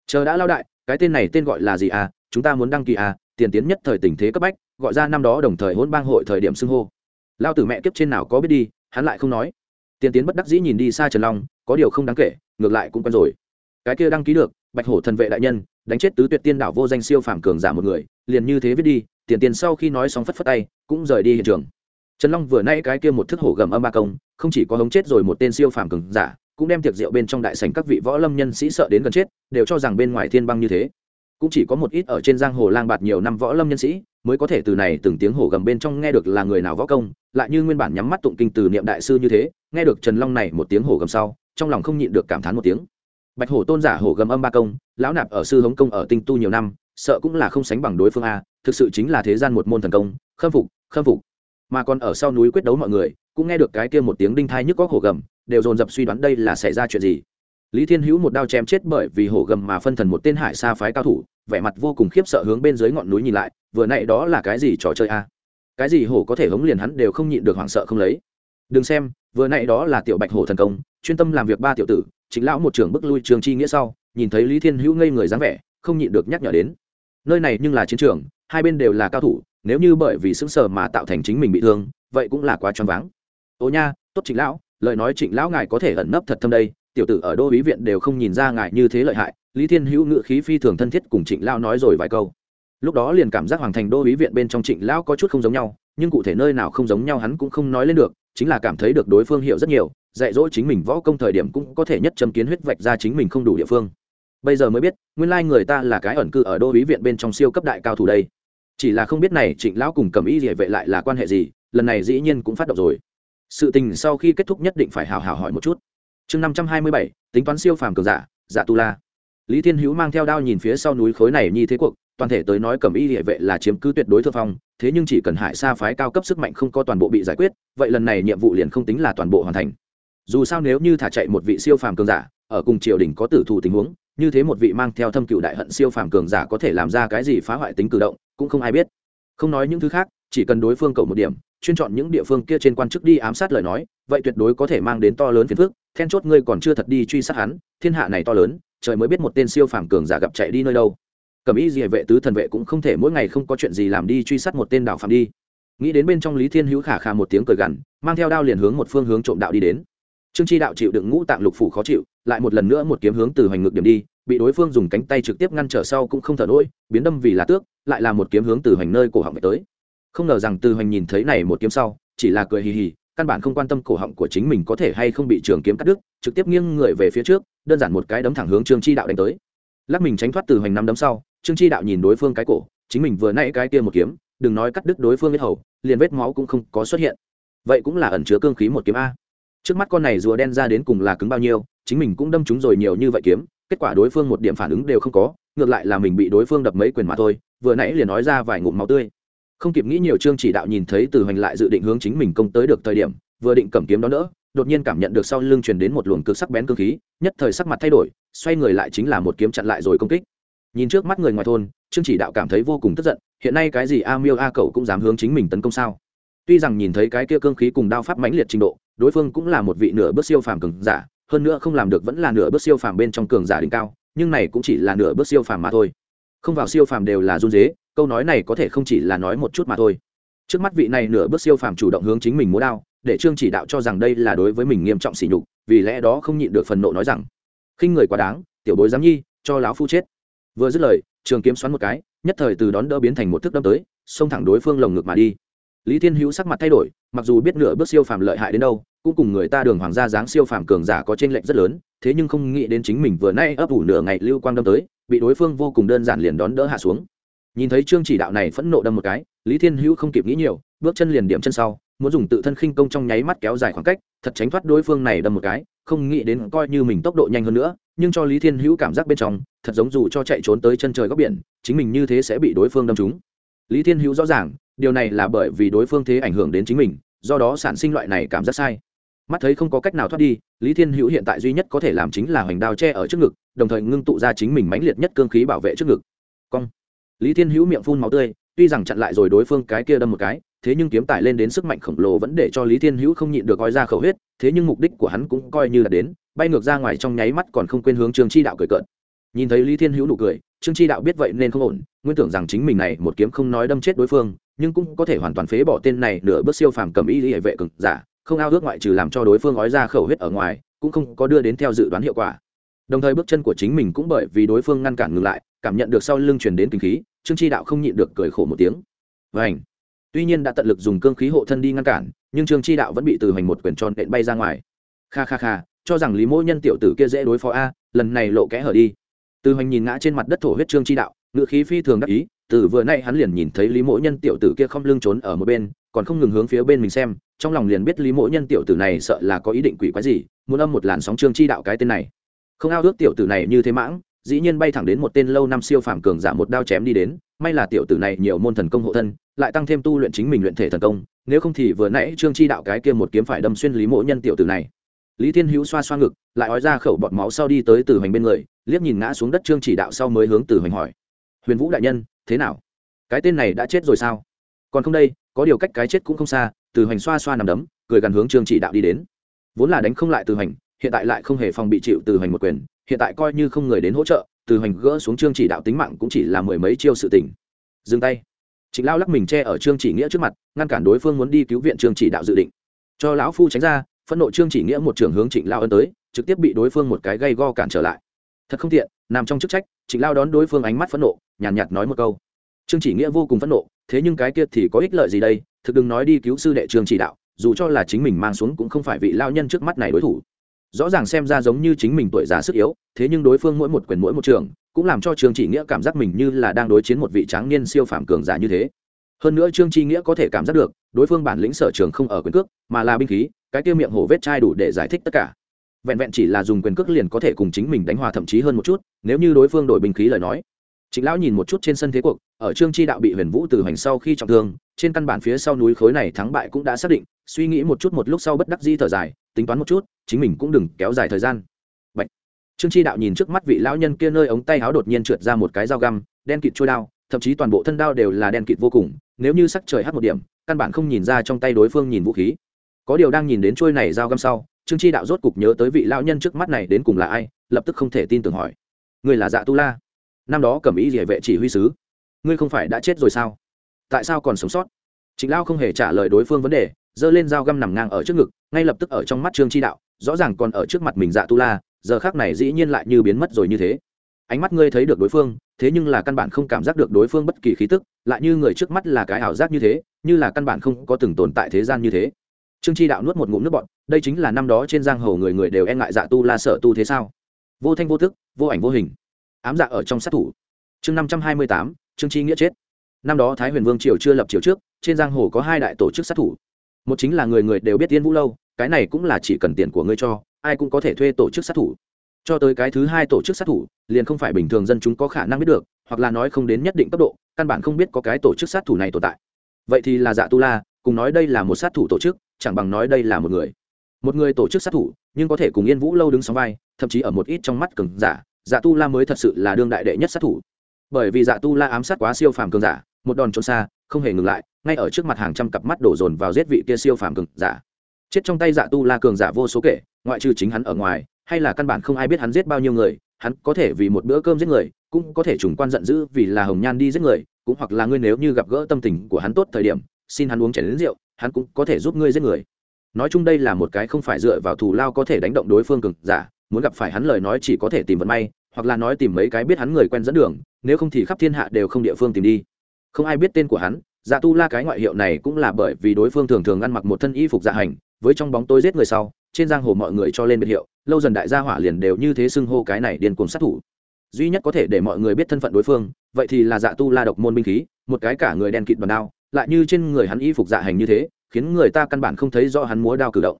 Chờ đã lao đại, cái tên này tên gọi là gì à? Chúng ta muốn đăng ký à? Tiền tiến nhất thời tình thế cấp bách, gọi ra năm đó đồng thời hôn bang hội thời điểm xưng hô. Lao tử mẹ kiếp trên nào có biết đi, hắn lại không nói. Tiền tiến bất đắc dĩ nhìn đi xa trần long, có điều không đáng kể, ngược lại cũng quen rồi. Cái kia đăng ký được, bạch hổ thần vệ đại nhân, đánh chết tứ tuyệt tiên đảo vô danh siêu phàm cường giả một người, liền như thế viết đi, tiền tiền sau khi nói xong phất phất tay, cũng rời đi hiện trường trần long vừa nay cái kia một thức hổ gầm âm ba công, không chỉ có hống chết rồi một tên siêu phàm cường giả, cũng đem tiệc rượu bên trong đại sảnh các vị võ lâm nhân sĩ sợ đến gần chết, đều cho rằng bên ngoài thiên băng như thế. Cũng chỉ có một ít ở trên giang hồ lang bạt nhiều năm võ lâm nhân sĩ, mới có thể từ này từng tiếng hổ gầm bên trong nghe được là người nào võ công, lại như nguyên bản nhắm mắt tụng kinh từ niệm đại sư như thế, nghe được trần long này một tiếng hổ gầm sau, trong lòng không nhịn được cảm thán một tiếng. Bạch hổ tôn giả hổ gầm âm ba công, lão nạp ở sư hống công ở tinh tu nhiều năm, sợ cũng là không sánh bằng đối phương a, thực sự chính là thế gian một môn thần công, khâm phục khâm phục mà còn ở sau núi quyết đấu mọi người, cũng nghe được cái kia một tiếng đinh thai nhức có hổ gầm, đều dồn dập suy đoán đây là xảy ra chuyện gì. Lý thiên hữu một đao chém chết bởi vì hổ gầm mà phân thần một tên hải xa phái cao thủ, vẻ mặt vô cùng khiếp sợ hướng bên dưới ngọn núi nhìn lại, vừa nãy đó là cái gì trò chơi a? Cái gì hổ có thể hống liền hắn đều không nhịn được hoảng sợ không lấy. Đừng xem, vừa nãy đó là tiểu bạch hổ thần công, chuyên tâm làm việc ba tiểu tử, chính lão một trưởng bức lui trường chi nghĩa sau, nhìn thấy lý thiên hữu ngây người dáng vẻ, không nhịn được nhắc nhở đến. Nơi này nhưng là chiến trường, hai bên đều là cao thủ nếu như bởi vì sững sờ mà tạo thành chính mình bị thương, vậy cũng là quá choáng váng. Ô nha, tốt trịnh lão, lời nói trịnh lão ngài có thể ẩn nấp thật thâm đây, tiểu tử ở đô ý viện đều không nhìn ra ngài như thế lợi hại, lý thiên hữu ngự khí phi thường thân thiết cùng trịnh lão nói rồi vài câu. Lúc đó liền cảm giác hoàng thành đô ý viện bên trong trịnh lão có chút không giống nhau, nhưng cụ thể nơi nào không giống nhau hắn cũng không nói lên được, chính là cảm thấy được đối phương hiểu rất nhiều, dạy dỗ chính mình võ công thời điểm cũng có thể nhất châm kiến huyết vạch ra chính mình không đủ địa phương. Bây giờ mới biết, nguyên lai người ta là cái ẩn cư ở đô ý viện bên trong siêu cấp đại cao thủ đây chỉ là không biết này trịnh lão cùng cầm Y địa vệ lại là quan hệ gì, lần này dĩ nhiên cũng phát động rồi. Sự tình sau khi kết thúc nhất định phải hào hào hỏi một chút. Chương năm trăm hai mươi bảy, tính toán siêu phàm cường giả giả tu la. Lý thiên hữu mang theo đao nhìn phía sau núi khối này như thế cuộc, toàn thể tới nói cầm y địa vệ là chiếm cứ tuyệt đối thượng phong, thế nhưng chỉ cần hải sa phái cao cấp sức mạnh không có toàn bộ bị giải quyết, vậy lần này nhiệm vụ liền không tính là toàn bộ hoàn thành. Dù sao nếu như thả chạy một vị siêu phàm cường giả, ở cùng triều đình có tử thủ tình huống, như thế một vị mang theo thâm cựu đại hận siêu phàm cường giả có thể làm ra cái gì phá hoại tính cử động cũng không ai biết. Không nói những thứ khác, chỉ cần đối phương cầu một điểm, chuyên chọn những địa phương kia trên quan chức đi ám sát lời nói, vậy tuyệt đối có thể mang đến to lớn phiền phức, then chốt ngươi còn chưa thật đi truy sát hắn, thiên hạ này to lớn, trời mới biết một tên siêu phàm cường giả gặp chạy đi nơi đâu. Cầm ý gì vệ tứ thần vệ cũng không thể mỗi ngày không có chuyện gì làm đi truy sát một tên đảo phạm đi. Nghĩ đến bên trong lý thiên hữu khả khả một tiếng cười gằn, mang theo đao liền hướng một phương hướng trộm đạo đi đến trương chi đạo chịu đựng ngũ tạng lục phủ khó chịu, lại một lần nữa một kiếm hướng từ hoành ngực điểm đi, bị đối phương dùng cánh tay trực tiếp ngăn trở sau cũng không thở nổi, biến đâm vì là tước, lại là một kiếm hướng từ hoành nơi cổ họng về tới. Không ngờ rằng từ hoành nhìn thấy này một kiếm sau, chỉ là cười hì hì, căn bản không quan tâm cổ họng của chính mình có thể hay không bị trường kiếm cắt đứt, trực tiếp nghiêng người về phía trước, đơn giản một cái đấm thẳng hướng trương chi đạo đánh tới. Lắc mình tránh thoát từ hoành năm đấm sau, trương chi đạo nhìn đối phương cái cổ, chính mình vừa nãy cái kia một kiếm, đừng nói cắt đứt đối phương biết hầu, liền vết máu cũng không có xuất hiện. Vậy cũng là ẩn chứa cương khí một kiếm a trước mắt con này rùa đen ra đến cùng là cứng bao nhiêu, chính mình cũng đâm chúng rồi nhiều như vậy kiếm, kết quả đối phương một điểm phản ứng đều không có, ngược lại là mình bị đối phương đập mấy quyền mà thôi, vừa nãy liền nói ra vài ngụm máu tươi. Không kịp nghĩ nhiều, trương chỉ đạo nhìn thấy từ hoành lại dự định hướng chính mình công tới được thời điểm, vừa định cầm kiếm đó nữa, đột nhiên cảm nhận được sau lưng truyền đến một luồng cực sắc bén cơ khí, nhất thời sắc mặt thay đổi, xoay người lại chính là một kiếm chặn lại rồi công kích. Nhìn trước mắt người ngoài thôn, trương chỉ đạo cảm thấy vô cùng tức giận, hiện nay cái gì a miêu a cậu cũng dám hướng chính mình tấn công sao? Tuy rằng nhìn thấy cái kia cương khí cùng đao pháp mãnh liệt trình độ đối phương cũng là một vị nửa bước siêu phàm cường giả, hơn nữa không làm được vẫn là nửa bước siêu phàm bên trong cường giả đỉnh cao, nhưng này cũng chỉ là nửa bước siêu phàm mà thôi. Không vào siêu phàm đều là run dế, câu nói này có thể không chỉ là nói một chút mà thôi. Trước mắt vị này nửa bước siêu phàm chủ động hướng chính mình múa đao, để trương chỉ đạo cho rằng đây là đối với mình nghiêm trọng sỉ nhục, vì lẽ đó không nhịn được phần nộ nói rằng, khinh người quá đáng, tiểu bối giám nhi, cho láo phu chết. Vừa dứt lời, trường kiếm xoắn một cái, nhất thời từ đón đỡ biến thành một thức đâm tới, xông thẳng đối phương lồng ngực mà đi. Lý thiên hữu sắc mặt thay đổi, mặc dù biết nửa bước siêu phàm lợi hại đến đâu cũng cùng người ta đường hoàng gia dáng siêu phàm cường giả có trên lệnh rất lớn, thế nhưng không nghĩ đến chính mình vừa nay ấp ủ nửa ngày lưu quang đâm tới, bị đối phương vô cùng đơn giản liền đón đỡ hạ xuống. Nhìn thấy trương chỉ đạo này phẫn nộ đâm một cái, lý thiên hữu không kịp nghĩ nhiều, bước chân liền điểm chân sau, muốn dùng tự thân khinh công trong nháy mắt kéo dài khoảng cách, thật tránh thoát đối phương này đâm một cái, không nghĩ đến coi như mình tốc độ nhanh hơn nữa, nhưng cho lý thiên hữu cảm giác bên trong, thật giống dù cho chạy trốn tới chân trời góc biển, chính mình như thế sẽ bị đối phương đâm trúng. Lý thiên hữu rõ ràng, điều này là bởi vì đối phương thế ảnh hưởng đến chính mình, do đó sản sinh loại này cảm giác sai mắt thấy không có cách nào thoát đi, lý thiên hữu hiện tại duy nhất có thể làm chính là hoành đao tre ở trước ngực, đồng thời ngưng tụ ra chính mình mãnh liệt nhất cương khí bảo vệ trước ngực. Cong. Lý thiên hữu miệng phun máu tươi, tuy rằng chặn lại rồi đối phương cái kia đâm một cái, thế nhưng kiếm tải lên đến sức mạnh khổng lồ vẫn để cho lý thiên hữu không nhịn được gói ra khẩu huyết, thế nhưng mục đích của hắn cũng coi như là đến, bay ngược ra ngoài trong nháy mắt còn không quên hướng trương chi đạo cười cợt. Nhìn thấy lý thiên hữu nụ cười, trương chi đạo biết vậy nên không ổn, nguyên tưởng rằng chính mình này một kiếm không nói đâm chết đối phương, nhưng cũng có thể hoàn toàn phế bỏ tên này nửa bước siêu phàm cầm y hệ vệ cực giả không ao ước ngoại trừ làm cho đối phương ói ra khẩu huyết ở ngoài, cũng không có đưa đến theo dự đoán hiệu quả. Đồng thời bước chân của chính mình cũng bởi vì đối phương ngăn cản ngừng lại, cảm nhận được sau lưng truyền đến kinh khí, trương chi đạo không nhịn được cười khổ một tiếng. Vảnh tuy nhiên đã tận lực dùng cương khí hộ thân đi ngăn cản, nhưng trương chi đạo vẫn bị từ hành một quyển tròn đện bay ra ngoài. Kha kha kha, cho rằng lý mỗ nhân tiểu tử kia dễ đối phó a, lần này lộ kẽ hở đi. Từ hành nhìn ngã trên mặt đất thổ huyết trương chi đạo, ngựa khí phi thường đắc ý, từ vừa nay hắn liền nhìn thấy lý mỗ nhân tiểu tử kia không lưng trốn ở một bên, còn không ngừng hướng phía bên mình xem trong lòng liền biết lý mỗ nhân tiểu tử này sợ là có ý định quỷ quái gì, muốn âm một làn sóng trương chi đạo cái tên này. Không ao ước tiểu tử này như thế mãng, dĩ nhiên bay thẳng đến một tên lâu năm siêu phàm cường giả một đao chém đi đến, may là tiểu tử này nhiều môn thần công hộ thân, lại tăng thêm tu luyện chính mình luyện thể thần công, nếu không thì vừa nãy trương chi đạo cái kia một kiếm phải đâm xuyên lý mỗ nhân tiểu tử này. Lý thiên hữu xoa xoa ngực, lại ói ra khẩu bọt máu sau đi tới từ hoành bên người, liếc nhìn ngã xuống đất trương chỉ đạo sau mới hướng từ hoành hỏi. Huyền vũ đại nhân, thế nào? Cái tên này đã chết rồi sao? Còn không đây, có điều cách cái chết cũng không xa từ hoành xoa xoa nằm đấm cười gần hướng trương chỉ đạo đi đến. Vốn là đánh không lại từ hoành hiện tại lại không hề phòng bị chịu từ hoành một quyền hiện tại coi như không người đến hỗ trợ từ hoành gỡ xuống trương chỉ đạo tính mạng cũng chỉ là mười mấy chiêu sự tình. Dừng tay. Trịnh lao lắc mình che ở trương chỉ nghĩa trước mặt ngăn cản đối phương muốn đi cứu viện trương chỉ đạo dự định. Cho lão phu tránh ra phẫn nộ trương chỉ nghĩa một trường hướng trịnh lao ân tới trực tiếp bị đối phương một cái gây go cản trở lại. Thật không tiện nằm trong chức trách trịnh lao đón đối phương ánh mắt phẫn nộ nhàn nhạt, nhạt nói một câu. Trương chỉ nghĩa vô cùng phẫn nộ thế nhưng cái kia thì có ích lợi gì đây? Thực đừng nói đi cứu sư đệ trương chỉ đạo, dù cho là chính mình mang xuống cũng không phải vị lao nhân trước mắt này đối thủ. Rõ ràng xem ra giống như chính mình tuổi già sức yếu, thế nhưng đối phương mỗi một quyền mỗi một trường, cũng làm cho trương chỉ nghĩa cảm giác mình như là đang đối chiến một vị tráng niên siêu phàm cường giả như thế. Hơn nữa trương chi nghĩa có thể cảm giác được, đối phương bản lĩnh sở trường không ở quyền cước, mà là binh khí, cái kia miệng hổ vết chai đủ để giải thích tất cả. Vẹn vẹn chỉ là dùng quyền cước liền có thể cùng chính mình đánh hòa thậm chí hơn một chút, nếu như đối phương đổi binh khí lời nói Trịnh lão nhìn một chút trên sân thế cuộc, ở Trương Chi đạo bị Huyền Vũ từ hành sau khi trọng thương, trên căn bản phía sau núi khối này thắng bại cũng đã xác định, suy nghĩ một chút một lúc sau bất đắc dĩ thở dài, tính toán một chút, chính mình cũng đừng kéo dài thời gian. Bạch. Trương Chi đạo nhìn trước mắt vị lão nhân kia nơi ống tay áo đột nhiên trượt ra một cái dao găm, đen kịt trôi đao, thậm chí toàn bộ thân đao đều là đen kịt vô cùng, nếu như sắc trời hắt một điểm, căn bản không nhìn ra trong tay đối phương nhìn vũ khí. Có điều đang nhìn đến trôi này dao găm sau, Trương Chi đạo rốt cục nhớ tới vị lão nhân trước mắt này đến cùng là ai, lập tức không thể tin tưởng hỏi: "Người là Dạ Tu La?" Năm đó cầm ý địa vệ chỉ huy sứ. Ngươi không phải đã chết rồi sao? Tại sao còn sống sót? Chính lao không hề trả lời đối phương vấn đề, giơ lên dao găm nằm ngang ở trước ngực, ngay lập tức ở trong mắt trương chi đạo, rõ ràng còn ở trước mặt mình dạ tu la, giờ khác này dĩ nhiên lại như biến mất rồi như thế. Ánh mắt ngươi thấy được đối phương, thế nhưng là căn bản không cảm giác được đối phương bất kỳ khí tức, lại như người trước mắt là cái ảo giác như thế, như là căn bản không có từng tồn tại thế gian như thế. Trương chi đạo nuốt một ngụm nước bọn đây chính là năm đó trên giang hồ người người đều e ngại dạ tu la sợ tu thế sao? Vô thanh vô thức vô ảnh vô hình ám dạ ở trong sát thủ. Chương năm trăm hai mươi tám, trương chi nghĩa chết. Năm đó thái huyền vương triều chưa lập triều trước, trên giang hồ có hai đại tổ chức sát thủ. Một chính là người người đều biết tiên vũ lâu, cái này cũng là chỉ cần tiền của ngươi cho, ai cũng có thể thuê tổ chức sát thủ. Cho tới cái thứ hai tổ chức sát thủ, liền không phải bình thường dân chúng có khả năng biết được, hoặc là nói không đến nhất định cấp độ, căn bản không biết có cái tổ chức sát thủ này tồn tại. Vậy thì là dạ tu la, cùng nói đây là một sát thủ tổ chức, chẳng bằng nói đây là một người. Một người tổ chức sát thủ, nhưng có thể cùng yên vũ lâu đứng sóng vai, thậm chí ở một ít trong mắt cường giả dạ tu la mới thật sự là đương đại đệ nhất sát thủ. Bởi vì dạ tu la ám sát quá siêu phàm cường giả, một đòn trốn xa, không hề ngừng lại, ngay ở trước mặt hàng trăm cặp mắt đổ dồn vào giết vị kia siêu phàm cường giả. Chết trong tay dạ tu la cường giả vô số kể, ngoại trừ chính hắn ở ngoài, hay là căn bản không ai biết hắn giết bao nhiêu người, hắn có thể vì một bữa cơm giết người, cũng có thể trùng quan giận dữ vì là hồng nhan đi giết người, cũng hoặc là ngươi nếu như gặp gỡ tâm tình của hắn tốt thời điểm, xin hắn uống chảy đến rượu, hắn cũng có thể giúp ngươi giết người. Nói chung đây là một cái không phải dựa vào thù lao có thể đánh động đối phương cường giả muốn gặp phải hắn lời nói chỉ có thể tìm vận may, hoặc là nói tìm mấy cái biết hắn người quen dẫn đường, nếu không thì khắp thiên hạ đều không địa phương tìm đi. Không ai biết tên của hắn dạ tu la cái ngoại hiệu này cũng là bởi vì đối phương thường thường ăn mặc một thân y phục dạ hành, với trong bóng tối giết người sau, trên giang hồ mọi người cho lên biệt hiệu, lâu dần đại gia hỏa liền đều như thế xưng hô cái này điên cuồng sát thủ. Duy nhất có thể để mọi người biết thân phận đối phương, vậy thì là dạ tu la độc môn binh khí, một cái cả người đen kịt bằng đao, lại như trên người hắn y phục dạ hành như thế, khiến người ta căn bản không thấy do hắn múa đao cử động.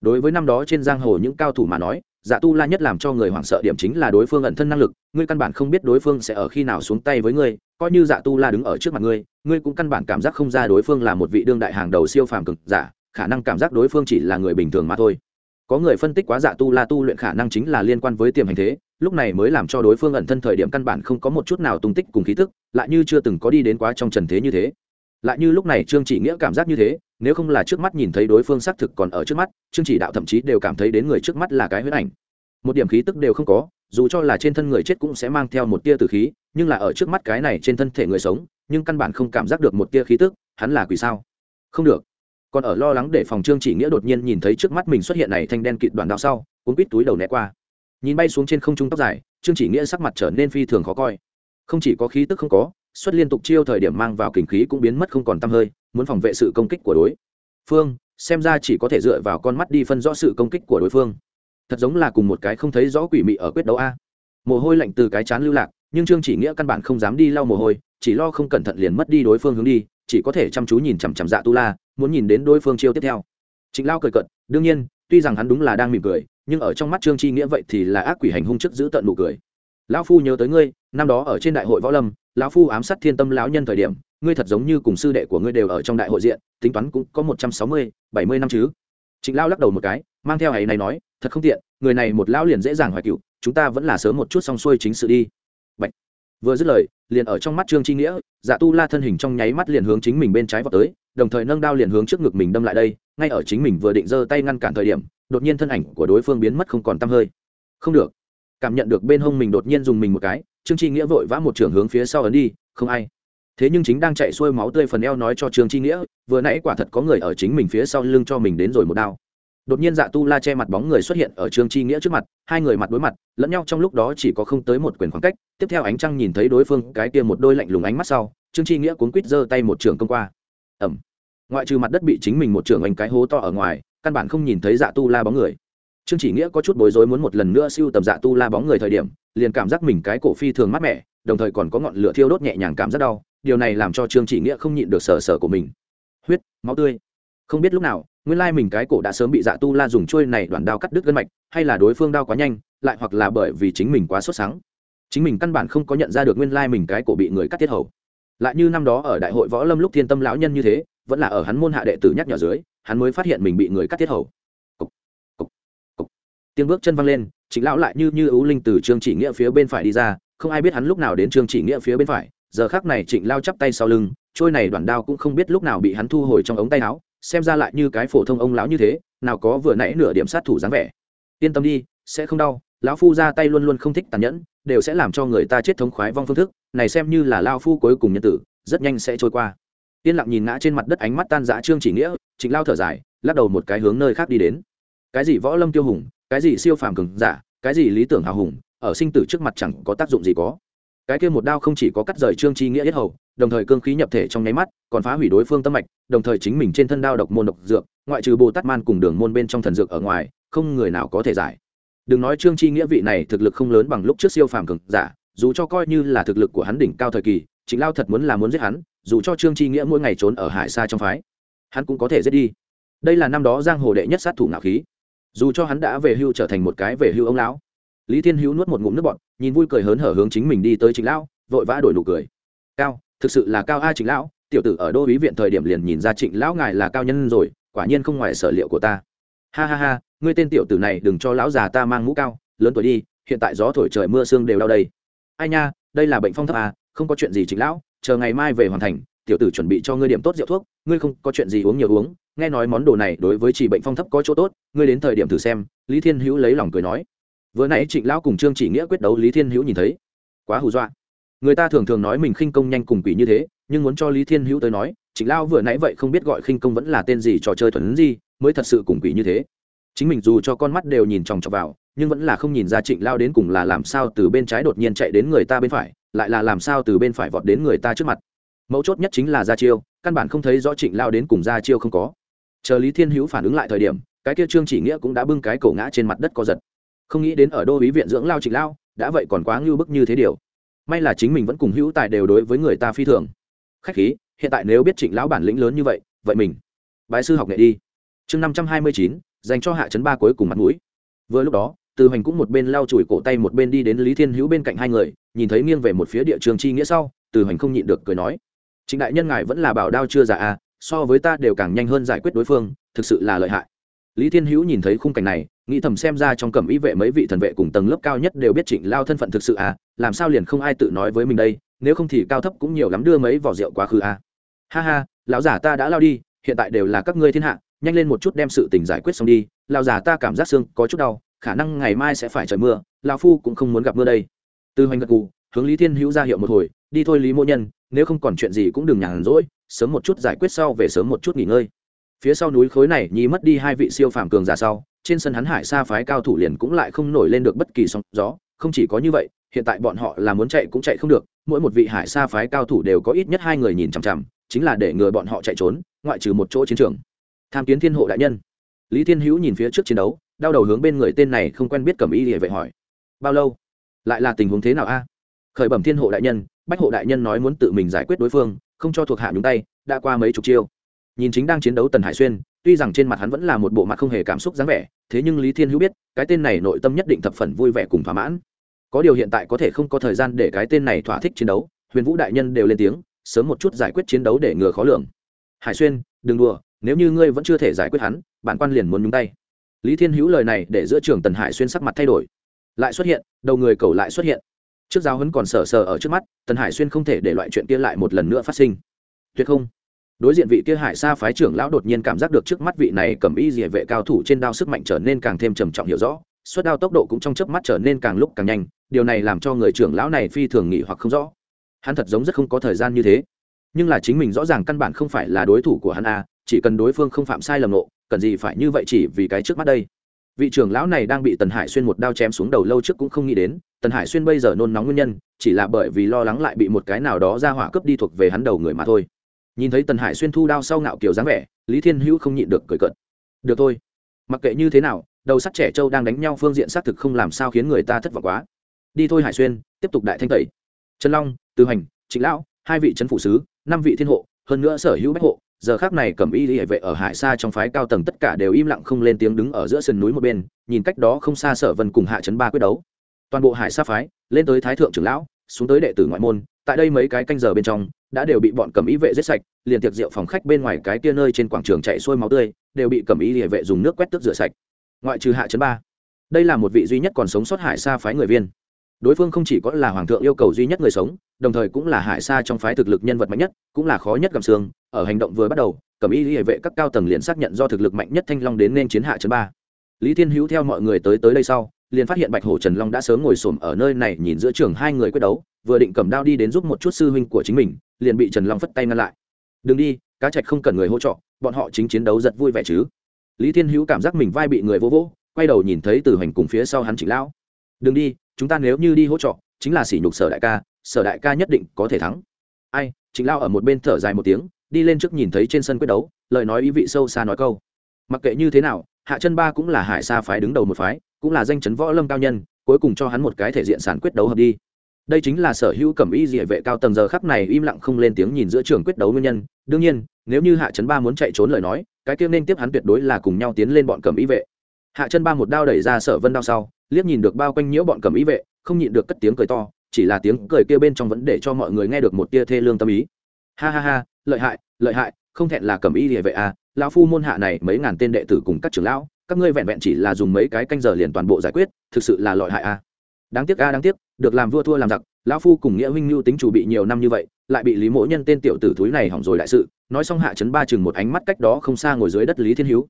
Đối với năm đó trên giang hồ những cao thủ mà nói dạ tu la nhất làm cho người hoảng sợ điểm chính là đối phương ẩn thân năng lực, ngươi căn bản không biết đối phương sẽ ở khi nào xuống tay với ngươi, coi như dạ tu la đứng ở trước mặt ngươi ngươi cũng căn bản cảm giác không ra đối phương là một vị đương đại hàng đầu siêu phàm cực giả, khả năng cảm giác đối phương chỉ là người bình thường mà thôi. Có người phân tích quá dạ tu la tu luyện khả năng chính là liên quan với tiềm hành thế, lúc này mới làm cho đối phương ẩn thân thời điểm căn bản không có một chút nào tung tích cùng khí tức lại như chưa từng có đi đến quá trong trần thế như thế. Lại như lúc này trương chỉ nghĩa cảm giác như thế nếu không là trước mắt nhìn thấy đối phương xác thực còn ở trước mắt, trương chỉ đạo thậm chí đều cảm thấy đến người trước mắt là cái huyết ảnh. Một điểm khí tức đều không có, dù cho là trên thân người chết cũng sẽ mang theo một tia tử khí, nhưng là ở trước mắt cái này trên thân thể người sống, nhưng căn bản không cảm giác được một tia khí tức, hắn là quỷ sao? Không được. Còn ở lo lắng để phòng trương chỉ nghĩa đột nhiên nhìn thấy trước mắt mình xuất hiện này thanh đen kịt đoạn đạo sau, cuốn quít túi đầu né qua. Nhìn bay xuống trên không trung tóc dài, trương chỉ nghĩa sắc mặt trở nên phi thường khó coi. Không chỉ có khí tức không có, xuất liên tục chiêu thời điểm mang vào kình khí cũng biến mất không còn t hơi muốn phòng vệ sự công kích của đối phương, xem ra chỉ có thể dựa vào con mắt đi phân rõ sự công kích của đối phương. Thật giống là cùng một cái không thấy rõ quỷ mị ở quyết đấu a. Mồ hôi lạnh từ cái chán lưu lạc, nhưng trương chỉ nghĩa căn bản không dám đi lau mồ hôi, chỉ lo không cẩn thận liền mất đi đối phương hướng đi, chỉ có thể chăm chú nhìn chằm chằm dạ tu la, muốn nhìn đến đối phương chiêu tiếp theo. Trịnh lao cười cận đương nhiên, tuy rằng hắn đúng là đang mỉm cười, nhưng ở trong mắt trương chi nghĩa vậy thì là ác quỷ hành hung chức giữ tận nụ cười. Lão phu nhớ tới ngươi năm đó ở trên đại hội võ lâm, lão phu ám sát thiên tâm lão nhân thời điểm, ngươi thật giống như cùng sư đệ của ngươi đều ở trong đại hội diện, tính toán cũng có một trăm sáu mươi, bảy mươi năm chứ. Trịnh lao lắc đầu một cái, mang theo ấy này nói, thật không tiện, người này một lão liền dễ dàng hoài cựu chúng ta vẫn là sớm một chút xong xuôi chính sự đi. Bạch. vừa dứt lời, liền ở trong mắt trương chi nghĩa dạ tu la thân hình trong nháy mắt liền hướng chính mình bên trái vào tới, đồng thời nâng đao liền hướng trước ngực mình đâm lại đây, ngay ở chính mình vừa định giơ tay ngăn cản thời điểm, đột nhiên thân ảnh của đối phương biến mất không còn tăm hơi. Không được. Cảm nhận được bên hông mình đột nhiên dùng mình một cái trương Tri nghĩa vội vã một trường hướng phía sau ấn đi, không ai. Thế nhưng chính đang chạy xuôi máu tươi phần eo nói cho trương Tri nghĩa, vừa nãy quả thật có người ở chính mình phía sau lưng cho mình đến rồi một đao. Đột nhiên dạ tu la che mặt bóng người xuất hiện ở trương Tri nghĩa trước mặt, hai người mặt đối mặt, lẫn nhau trong lúc đó chỉ có không tới một quyền khoảng cách, tiếp theo ánh trăng nhìn thấy đối phương, cái kia một đôi lạnh lùng ánh mắt sau, trương Tri nghĩa cuốn quít giơ tay một trường công qua. Ẩm ngoại trừ mặt đất bị chính mình một trường anh cái hố to ở ngoài, căn bản không nhìn thấy dạ tu la bóng người trương chỉ nghĩa có chút bối rối muốn một lần nữa siêu tầm dạ tu la bóng người thời điểm, liền cảm giác mình cái cổ phi thường mát mẻ, đồng thời còn có ngọn lửa thiêu đốt nhẹ nhàng cảm giác đau, điều này làm cho trương chỉ nghĩa không nhịn được sở sở của mình. Huyết, máu tươi. Không biết lúc nào, nguyên lai mình cái cổ đã sớm bị dạ tu la dùng trôi này đoạn đao cắt đứt gân mạch, hay là đối phương đao quá nhanh, lại hoặc là bởi vì chính mình quá sốt sáng. Chính mình căn bản không có nhận ra được nguyên lai mình cái cổ bị người cắt tiết hầu. Lại như năm đó ở đại hội võ lâm lúc thiên tâm lão nhân như thế, vẫn là ở hắn môn hạ đệ tử nhắc nhở dưới, hắn mới phát hiện mình bị người cắt tiết hầu tiếng bước chân văng lên chính lão lại như như ấu linh từ trương chỉ nghĩa phía bên phải đi ra, không ai biết hắn lúc nào đến trương chỉ nghĩa phía bên phải. Giờ khác này trịnh lao chắp tay sau lưng, trôi này đoạn đao cũng không biết lúc nào bị hắn thu hồi trong ống tay áo, xem ra lại như cái phổ thông ông lão như thế, nào có vừa nãy nửa điểm sát thủ dáng vẻ. Yên tâm đi, sẽ không đau, lão phu ra tay luôn luôn không thích tàn nhẫn, đều sẽ làm cho người ta chết thống khoái vong phương thức, này xem như là lao phu cuối cùng nhân tử, rất nhanh sẽ trôi qua. Yên lặng nhìn ngã trên mặt đất ánh mắt tan dã trương chỉ nghĩa, trịnh lao thở dài, lắc đầu một cái hướng nơi khác đi đến. Cái gì võ lâm tiêu hùng cái gì siêu phàm cường giả, cái gì lý tưởng hào hùng, ở sinh tử trước mặt chẳng có tác dụng gì có. Cái kia một đao không chỉ có cắt rời trương chi nghĩa yết hầu, đồng thời cương khí nhập thể trong nháy mắt, còn phá hủy đối phương tâm mạch, đồng thời chính mình trên thân đao độc môn độc dược, ngoại trừ bồ tát man cùng đường môn bên trong thần dược ở ngoài, không người nào có thể giải. Đừng nói trương chi nghĩa vị này thực lực không lớn bằng lúc trước siêu phàm cường giả, dù cho coi như là thực lực của hắn đỉnh cao thời kỳ chính lao thật muốn là muốn giết hắn, dù cho trương chi nghĩa mỗi ngày trốn ở hải xa trong phái, hắn cũng có thể giết đi. Đây là năm đó giang hồ đệ nhất sát thủ ngạo khí dù cho hắn đã về hưu trở thành một cái về hưu ông lão. Lý thiên hữu nuốt một ngụm nước bọt, nhìn vui cười hớn hở hướng chính mình đi tới trịnh lão, vội vã đổi nụ cười. Cao, thực sự là cao a trịnh lão, tiểu tử ở đô ý viện thời điểm liền nhìn ra trịnh lão ngài là cao nhân rồi, quả nhiên không ngoài sở liệu của ta. Ha ha ha, ngươi tên tiểu tử này đừng cho lão già ta mang mũ cao, lớn tuổi đi, hiện tại gió thổi trời mưa sương đều đau đây. Ai nha, đây là bệnh phong thấp à không có chuyện gì trịnh lão, chờ ngày mai về hoàn thành, tiểu tử chuẩn bị cho ngươi điểm tốt rượu thuốc, ngươi không có chuyện gì uống nhiều uống nghe nói món đồ này đối với trị bệnh phong thấp có chỗ tốt, ngươi đến thời điểm thử xem, lý thiên hữu lấy lòng cười nói. Vừa nãy trịnh lão cùng trương chỉ nghĩa quyết đấu lý thiên hữu nhìn thấy. Quá hù dọa. Người ta thường thường nói mình khinh công nhanh cùng quỷ như thế, nhưng muốn cho lý thiên hữu tới nói, trịnh lão vừa nãy vậy không biết gọi khinh công vẫn là tên gì trò chơi thuần gì, mới thật sự cùng quỷ như thế. Chính mình dù cho con mắt đều nhìn chòng chọc vào, nhưng vẫn là không nhìn ra trịnh lao đến cùng là làm sao từ bên trái đột nhiên chạy đến người ta bên phải, lại là làm sao từ bên phải vọt đến người ta trước mặt. Mấu chốt nhất chính là ra chiêu, căn bản không thấy rõ trịnh lao đến cùng ra chiêu không có chờ lý thiên hữu phản ứng lại thời điểm, cái kia trương chỉ nghĩa cũng đã bưng cái cổ ngã trên mặt đất co giật. Không nghĩ đến ở đô ý viện dưỡng lao trịnh lao, đã vậy còn quá ngưu bức như thế điều. May là chính mình vẫn cùng hữu tài đều đối với người ta phi thường. Khách khí, hiện tại nếu biết trịnh lão bản lĩnh lớn như vậy vậy mình. Bái sư học nghệ đi. Chương năm trăm hai mươi chín, dành cho hạ chấn ba cuối cùng mặt mũi. Vừa lúc đó, từ hoành cũng một bên lau chùi cổ tay một bên đi đến lý thiên hữu bên cạnh hai người, nhìn thấy nghiêng về một phía địa trường chi nghĩa sau, từ hoành không nhịn được cười nói. Trịnh đại nhân ngài vẫn là bảo đao chưa già à so với ta đều càng nhanh hơn giải quyết đối phương, thực sự là lợi hại. Lý thiên hữu nhìn thấy khung cảnh này, nghĩ thầm xem ra trong cẩm ý vệ mấy vị thần vệ cùng tầng lớp cao nhất đều biết trịnh lao thân phận thực sự à làm sao liền không ai tự nói với mình đây, nếu không thì cao thấp cũng nhiều lắm đưa mấy vỏ rượu quá khứ à. Ha ha, lão giả ta đã lao đi, hiện tại đều là các ngươi thiên hạ, nhanh lên một chút đem sự tình giải quyết xong đi, lão giả ta cảm giác xương có chút đau, khả năng ngày mai sẽ phải trời mưa, lão phu cũng không muốn gặp mưa đây. Từ hoành gật cù hướng lý thiên hữu ra hiệu một hồi, đi thôi lý mô nhân, nếu không còn chuyện gì cũng đừng nhàn rỗi sớm một chút giải quyết sau về sớm một chút nghỉ ngơi. Phía sau núi khối này, nhi mất đi hai vị siêu phàm cường giả sau, trên sân hắn hải xa phái cao thủ liền cũng lại không nổi lên được bất kỳ sóng gió. Không chỉ có như vậy, hiện tại bọn họ là muốn chạy cũng chạy không được, mỗi một vị hải xa phái cao thủ đều có ít nhất hai người nhìn chằm chằm, chính là để ngừa bọn họ chạy trốn, ngoại trừ một chỗ chiến trường. Tham kiến thiên hộ đại nhân. Lý thiên hữu nhìn phía trước chiến đấu, đau đầu hướng bên người tên này không quen biết cầm y địa vệ hỏi. Bao lâu? Lại là tình huống thế nào a? Khởi bẩm thiên hộ đại nhân, bách hộ đại nhân nói muốn tự mình giải quyết đối phương không cho thuộc hạ nhúng tay, đã qua mấy chục chiêu. Nhìn chính đang chiến đấu tần hải xuyên, tuy rằng trên mặt hắn vẫn là một bộ mặt không hề cảm xúc dáng vẻ, thế nhưng lý thiên hữu biết, cái tên này nội tâm nhất định thập phần vui vẻ cùng thỏa mãn. Có điều hiện tại có thể không có thời gian để cái tên này thỏa thích chiến đấu, huyền vũ đại nhân đều lên tiếng, sớm một chút giải quyết chiến đấu để ngừa khó lường. Hải xuyên, đừng đùa, nếu như ngươi vẫn chưa thể giải quyết hắn, bản quan liền muốn nhúng tay. Lý thiên hữu lời này để giữa trường tần hải xuyên sắc mặt thay đổi. Lại xuất hiện, đầu người cầu lại xuất hiện trước giáo hấn còn sờ sờ ở trước mắt, tần hải xuyên không thể để loại chuyện kia lại một lần nữa phát sinh. Tuyệt không. Đối diện vị kia hải sa phái trưởng lão đột nhiên cảm giác được trước mắt vị này cầm y dỉa vệ cao thủ trên đao sức mạnh trở nên càng thêm trầm trọng hiểu rõ, suất đao tốc độ cũng trong chớp mắt trở nên càng lúc càng nhanh, điều này làm cho người trưởng lão này phi thường nghĩ hoặc không rõ. Hắn thật giống rất không có thời gian như thế. Nhưng là chính mình rõ ràng căn bản không phải là đối thủ của hắn a, chỉ cần đối phương không phạm sai lầm nộ cần gì phải như vậy chỉ vì cái trước mắt đây. Vị trưởng lão này đang bị tần hải xuyên một đao chém xuống đầu lâu trước cũng không nghĩ đến tần hải xuyên bây giờ nôn nóng nguyên nhân, chỉ là bởi vì lo lắng lại bị một cái nào đó ra hỏa cướp đi thuộc về hắn đầu người mà thôi. Nhìn thấy tần hải xuyên thu đao sau ngạo kiểu dáng vẻ, lý thiên hữu không nhịn được cười cợt. Được thôi, mặc kệ như thế nào, đầu sắt trẻ trâu đang đánh nhau phương diện xác thực không làm sao khiến người ta thất vọng quá. Đi thôi hải xuyên, tiếp tục đại thanh tẩy. Trần long tư hành, trịnh lão, hai vị trấn phủ sứ, năm vị thiên hộ, hơn nữa sở hữu bách hộ, giờ khác này cầm y hệ vệ ở hải xa trong phái cao tầng tất cả đều im lặng không lên tiếng đứng ở giữa sườn núi một bên, nhìn cách đó không xa sở vân cùng hạ trấn ba quyết đấu toàn bộ hải sa phái, lên tới thái thượng trưởng lão, xuống tới đệ tử ngoại môn, tại đây mấy cái canh giờ bên trong, đã đều bị bọn cẩm ý vệ giết sạch, liền tiệc rượu phòng khách bên ngoài cái kia nơi trên quảng trường chạy xuôi máu tươi, đều bị cẩm ý địa vệ dùng nước quét tước rửa sạch. Ngoại trừ hạ chấn ba, đây là một vị duy nhất còn sống sót hải sa phái người viên. Đối phương không chỉ có là hoàng thượng yêu cầu duy nhất người sống, đồng thời cũng là hải sa trong phái thực lực nhân vật mạnh nhất, cũng là khó nhất gặm xương. Ở hành động vừa bắt đầu, cẩm y địa vệ các cao tầng liền xác nhận do thực lực mạnh nhất thanh long đến nên chiến hạ chấn ba. Lý thiên hữu theo mọi người tới tới đây sau liền phát hiện bạch hổ trần long đã sớm ngồi xổm ở nơi này nhìn giữa trường hai người quyết đấu, vừa định cầm đao đi đến giúp một chút sư huynh của chính mình, liền bị trần long phất tay ngăn lại. Đừng đi, cá trạch không cần người hỗ trợ, bọn họ chính chiến đấu rất vui vẻ chứ. Lý thiên hữu cảm giác mình vai bị người vô vỗ, quay đầu nhìn thấy từ hành cùng phía sau hắn trịnh lão. Đừng đi, chúng ta nếu như đi hỗ trợ, chính là sỉ nhục sở đại ca, sở đại ca nhất định có thể thắng. Ai? Trịnh lão ở một bên thở dài một tiếng, đi lên trước nhìn thấy trên sân quyết đấu, lời nói ý vị sâu xa nói câu. Mặc kệ như thế nào hạ chân ba cũng là hải sa phái đứng đầu một phái, cũng là danh chấn võ lâm cao nhân, cuối cùng cho hắn một cái thể diện sản quyết đấu hợp đi. Đây chính là sở hữu cẩm y địa vệ cao tầng giờ khắc này im lặng không lên tiếng nhìn giữa trường quyết đấu nguyên nhân. Đương nhiên, nếu như hạ chấn ba muốn chạy trốn lời nói, cái kia nên tiếp hắn tuyệt đối là cùng nhau tiến lên bọn cẩm y vệ. Hạ chân ba một đao đẩy ra sở vân đao sau, liếc nhìn được bao quanh nhiễu bọn cẩm y vệ, không nhịn được cất tiếng cười to, chỉ là tiếng cười kia bên trong vẫn để cho mọi người nghe được một tia thê lương tâm ý. Ha ha ha, lợi hại lợi hại không thẹn là cầm ý địa vệ à lão phu môn hạ này mấy ngàn tên đệ tử cùng các trưởng lão, các ngươi vẹn vẹn chỉ là dùng mấy cái canh giờ liền toàn bộ giải quyết, thực sự là lợi hại à. Đáng tiếc a đáng tiếc, được làm vua thua làm giặc, lão phu cùng nghĩa huynh mưu tính chủ bị nhiều năm như vậy, lại bị lý mỗ nhân tên tiểu tử thúi này hỏng rồi đại sự, nói xong hạ chấn ba chừng một ánh mắt cách đó không xa ngồi dưới đất lý thiên hữu.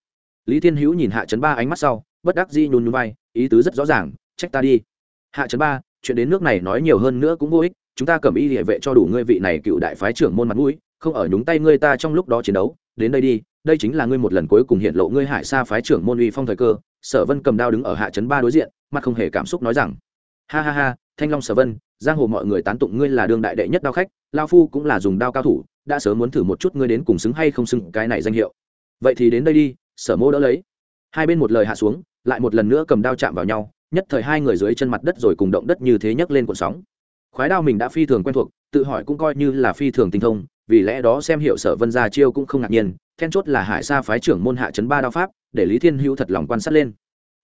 Lý thiên hữu nhìn hạ chấn ba ánh mắt sau, bất đắc dĩ nhún nhún vai, ý tứ rất rõ ràng, trách ta đi. Hạ chấn ba, chuyện đến nước này nói nhiều hơn nữa cũng vô ích, chúng ta cầm y địa vệ cho đủ ngươi vị này cựu đại phái trưởng môn mặt mũi không ở nhúng tay ngươi ta trong lúc đó chiến đấu, đến đây đi, đây chính là ngươi một lần cuối cùng hiện lộ ngươi hải sa phái trưởng môn uy phong thời cơ. Sở vân cầm đao đứng ở hạ trấn ba đối diện, mặt không hề cảm xúc nói rằng, ha ha ha, thanh long sở vân, giang hồ mọi người tán tụng ngươi là đương đại đệ nhất đao khách lao phu cũng là dùng đao cao thủ, đã sớm muốn thử một chút ngươi đến cùng xứng hay không xứng cái này danh hiệu. Vậy thì đến đây đi, sở mô đỡ lấy. Hai bên một lời hạ xuống, lại một lần nữa cầm đao chạm vào nhau, nhất thời hai người dưới chân mặt đất rồi cùng động đất như thế nhấc lên cuộn sóng. Khoái đao mình đã phi thường quen thuộc, tự hỏi cũng coi như là phi thường tinh thông vì lẽ đó xem hiệu sở vân gia chiêu cũng không ngạc nhiên, then chốt là hải sa phái trưởng môn hạ chấn ba đao pháp, để lý thiên hữu thật lòng quan sát lên.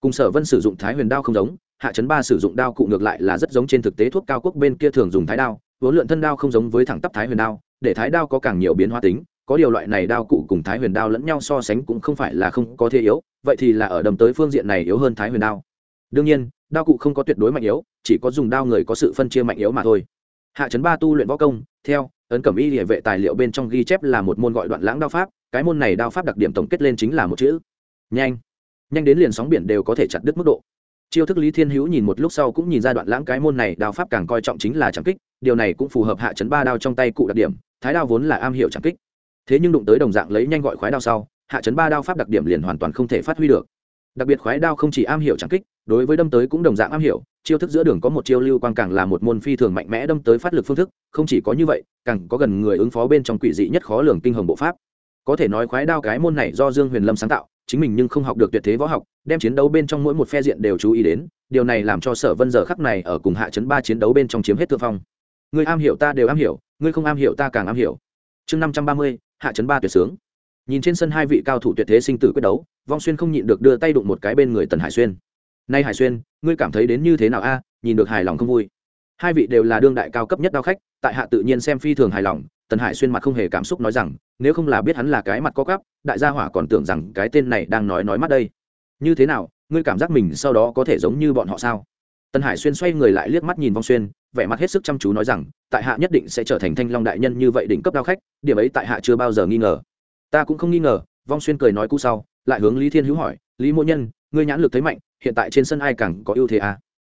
Cùng sở vân sử dụng thái huyền đao không giống, hạ chấn ba sử dụng đao cụ ngược lại là rất giống trên thực tế thuốc cao quốc bên kia thường dùng thái đao vốn lượn thân đao không giống với thẳng tắp thái huyền đao, để thái đao có càng nhiều biến hóa tính, có điều loại này đao cụ cùng thái huyền đao lẫn nhau so sánh cũng không phải là không có thế yếu, vậy thì là ở đầm tới phương diện này yếu hơn thái huyền đao. Đương nhiên, đao cụ không có tuyệt đối mạnh yếu, chỉ có dùng đao người có sự phân chia mạnh yếu mà thôi hạ chấn ba tu luyện võ công, theo, ấn cẩm y địa vệ tài liệu bên trong ghi chép là một môn gọi đoạn lãng đao pháp, cái môn này đao pháp đặc điểm tổng kết lên chính là một chữ. Nhanh. Nhanh đến liền sóng biển đều có thể chặt đứt mức độ. Chiêu thức lý thiên hữu nhìn một lúc sau cũng nhìn ra đoạn lãng cái môn này đao pháp càng coi trọng chính là trảm kích, điều này cũng phù hợp hạ chấn ba đao trong tay cụ đặc điểm, thái đao vốn là am hiểu trảm kích. Thế nhưng đụng tới đồng dạng lấy nhanh gọi khoái đao sau, hạ chấn ba đao pháp đặc điểm liền hoàn toàn không thể phát huy được. Đặc biệt khoái đao không chỉ am hiểu trảm kích đối với đâm tới cũng đồng dạng am hiểu, chiêu thức giữa đường có một chiêu lưu quang càng là một môn phi thường mạnh mẽ đâm tới phát lực phương thức, không chỉ có như vậy, càng có gần người ứng phó bên trong quỷ dị nhất khó lường kinh hồng bộ pháp. Có thể nói khoái đao cái môn này do dương huyền lâm sáng tạo, chính mình nhưng không học được tuyệt thế võ học, đem chiến đấu bên trong mỗi một phe diện đều chú ý đến, điều này làm cho sở vân giờ khắc này ở cùng hạ chấn ba chiến đấu bên trong chiếm hết thượng phong. Người am hiểu ta đều am hiểu, người không am hiểu ta càng am hiểu. Chương năm trăm ba mươi, hạ chấn ba tuyệt sướng. Nhìn trên sân hai vị cao thủ tuyệt thế sinh tử quyết đấu, vong xuyên không nhịn được đưa tay đụng một cái bên người tần hải xuyên nay hải xuyên, ngươi cảm thấy đến như thế nào a? Nhìn được hài lòng không vui. Hai vị đều là đương đại cao cấp nhất đao khách, tại hạ tự nhiên xem phi thường hài lòng, tần hải xuyên mặt không hề cảm xúc nói rằng, nếu không là biết hắn là cái mặt có cắp đại gia hỏa còn tưởng rằng cái tên này đang nói nói mắt đây. Như thế nào, ngươi cảm giác mình sau đó có thể giống như bọn họ sao? Tần hải xuyên xoay người lại liếc mắt nhìn vong xuyên, vẻ mặt hết sức chăm chú nói rằng, tại hạ nhất định sẽ trở thành thanh long đại nhân như vậy đỉnh cấp đao khách, điểm ấy tại hạ chưa bao giờ nghi ngờ. Ta cũng không nghi ngờ, vong xuyên cười nói cũ sau lại hướng lý thiên hữu hỏi lý mỗ nhân ngươi nhãn lực thấy mạnh hiện tại trên sân ai càng có ưu thế à?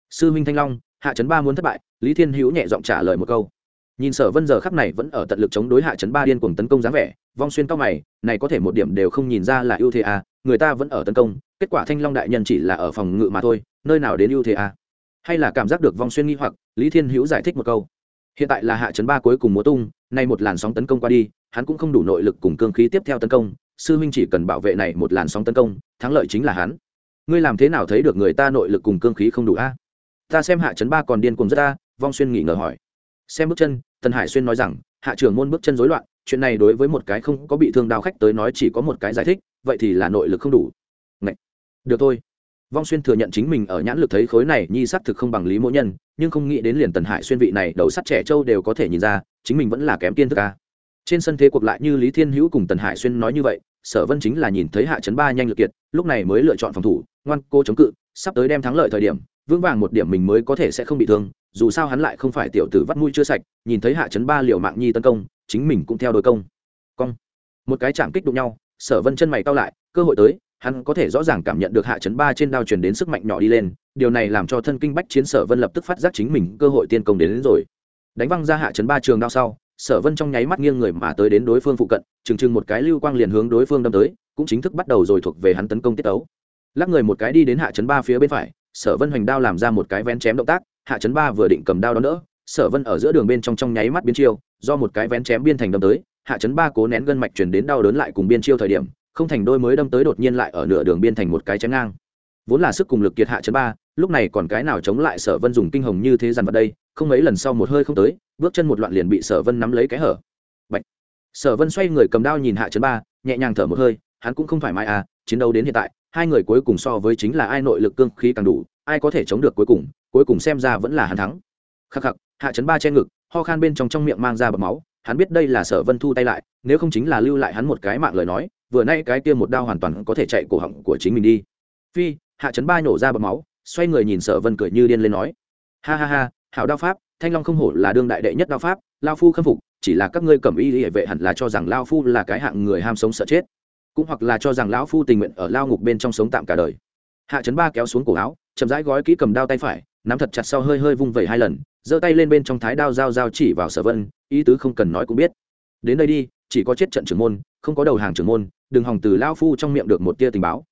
sư minh thanh long hạ trấn ba muốn thất bại lý thiên hữu nhẹ giọng trả lời một câu nhìn sở vân giờ khắc này vẫn ở tận lực chống đối hạ trấn ba điên cuồng tấn công dáng vẻ vong xuyên cao mày này có thể một điểm đều không nhìn ra là ưu thế à, người ta vẫn ở tấn công kết quả thanh long đại nhân chỉ là ở phòng ngự mà thôi nơi nào đến ưu thế à? hay là cảm giác được vong xuyên nghi hoặc lý thiên hữu giải thích một câu hiện tại là hạ trấn ba cuối cùng múa tung nay một làn sóng tấn công qua đi hắn cũng không đủ nội lực cùng cương khí tiếp theo tấn công sư huynh chỉ cần bảo vệ này một làn sóng tấn công, thắng lợi chính là hắn. Ngươi làm thế nào thấy được người ta nội lực cùng cương khí không đủ a? Ta xem hạ trấn ba còn điên cùng rất ta vong xuyên nghỉ ngờ hỏi. Xem bước chân, tần hải xuyên nói rằng, hạ trưởng môn bước chân rối loạn, chuyện này đối với một cái không có bị thương đào khách tới nói chỉ có một cái giải thích, vậy thì là nội lực không đủ. Ngậy! được thôi. Vong xuyên thừa nhận chính mình ở nhãn lực thấy khối này nhi s thực không bằng lý mỗi nhân, nhưng không nghĩ đến liền tần hải xuyên vị này đầu sắt trẻ trâu đều có thể nhìn ra, chính mình vẫn là kém tiên thức ca trên sân thế cuộc lại như lý thiên hữu cùng tần hải xuyên nói như vậy sở vân chính là nhìn thấy hạ chấn ba nhanh lực kiệt lúc này mới lựa chọn phòng thủ ngoan cô chống cự sắp tới đem thắng lợi thời điểm vững vàng một điểm mình mới có thể sẽ không bị thương dù sao hắn lại không phải tiểu tử vắt mũi chưa sạch nhìn thấy hạ chấn ba liều mạng nhi tấn công chính mình cũng theo đôi công. Cong. Một cái chạm kích đụng nhau sở vân chân mày cao lại cơ hội tới hắn có thể rõ ràng cảm nhận được hạ chấn ba trên đao truyền đến sức mạnh nhỏ đi lên điều này làm cho thân kinh bách chiến sở vân lập tức phát giác chính mình cơ hội tiên công đến, đến rồi. Đánh văng ra hạ chấn ba trường đao sau sở vân trong nháy mắt nghiêng người mà tới đến đối phương phụ cận chừng chừng một cái lưu quang liền hướng đối phương đâm tới, cũng chính thức bắt đầu rồi thuộc về hắn tấn công tiết tấu. Lắc người một cái đi đến hạ chấn ba phía bên phải, sở vân hoành đao làm ra một cái vén chém động tác, hạ chấn ba vừa định cầm đao đó nữa sở vân ở giữa đường bên trong trong nháy mắt biến chiêu, do một cái vén chém biên thành đâm tới, hạ chấn ba cố nén gân mạch chuyển đến đau đớn lại cùng biên chiêu thời điểm, không thành đôi mới đâm tới đột nhiên lại ở nửa đường biên thành một cái chém ngang. Vốn là sức cùng lực kiệt hạ chấn ba, lúc này còn cái nào chống lại sở vân dùng kinh hồng như thế dằn vào đây không mấy lần sau một hơi không tới, bước chân một loạn liền bị sở vân nắm lấy cái hở. Bạch. sở vân xoay người cầm đao nhìn hạ chấn ba, nhẹ nhàng thở một hơi, hắn cũng không thoải mái à chiến đấu đến hiện tại, hai người cuối cùng so với chính là ai nội lực cương khí càng đủ, ai có thể chống được cuối cùng cuối cùng xem ra vẫn là hắn thắng. Khắc khắc, hạ chấn ba che ngực, ho khan bên trong trong miệng mang ra bọc máu, hắn biết đây là sở vân thu tay lại, nếu không chính là lưu lại hắn một cái mạng lời nói, vừa nay cái kia một đao hoàn toàn có thể chạy cổ họng của chính mình đi. Phi, hạ chấn ba nhổ ra bọc máu, xoay người nhìn sở vân cười như điên lên nói, ha ha ha hảo đao pháp, thanh long không hổ là đương đại đệ nhất đao pháp, lao phu khâm phục, chỉ là các ngươi cầm y hệ vệ hẳn là cho rằng lao phu là cái hạng người ham sống sợ chết, cũng hoặc là cho rằng lão phu tình nguyện ở lao ngục bên trong sống tạm cả đời. Hạ chấn ba kéo xuống cổ áo, chậm rãi gói kỹ cầm đao tay phải, nắm thật chặt sau hơi hơi vung vẩy hai lần, giơ tay lên bên trong thái đao dao dao chỉ vào sở vân, ý tứ không cần nói cũng biết. Đến đây đi, chỉ có chết trận trưởng môn, không có đầu hàng trưởng môn, đừng hòng từ lao phu trong miệng được một tia tình báo.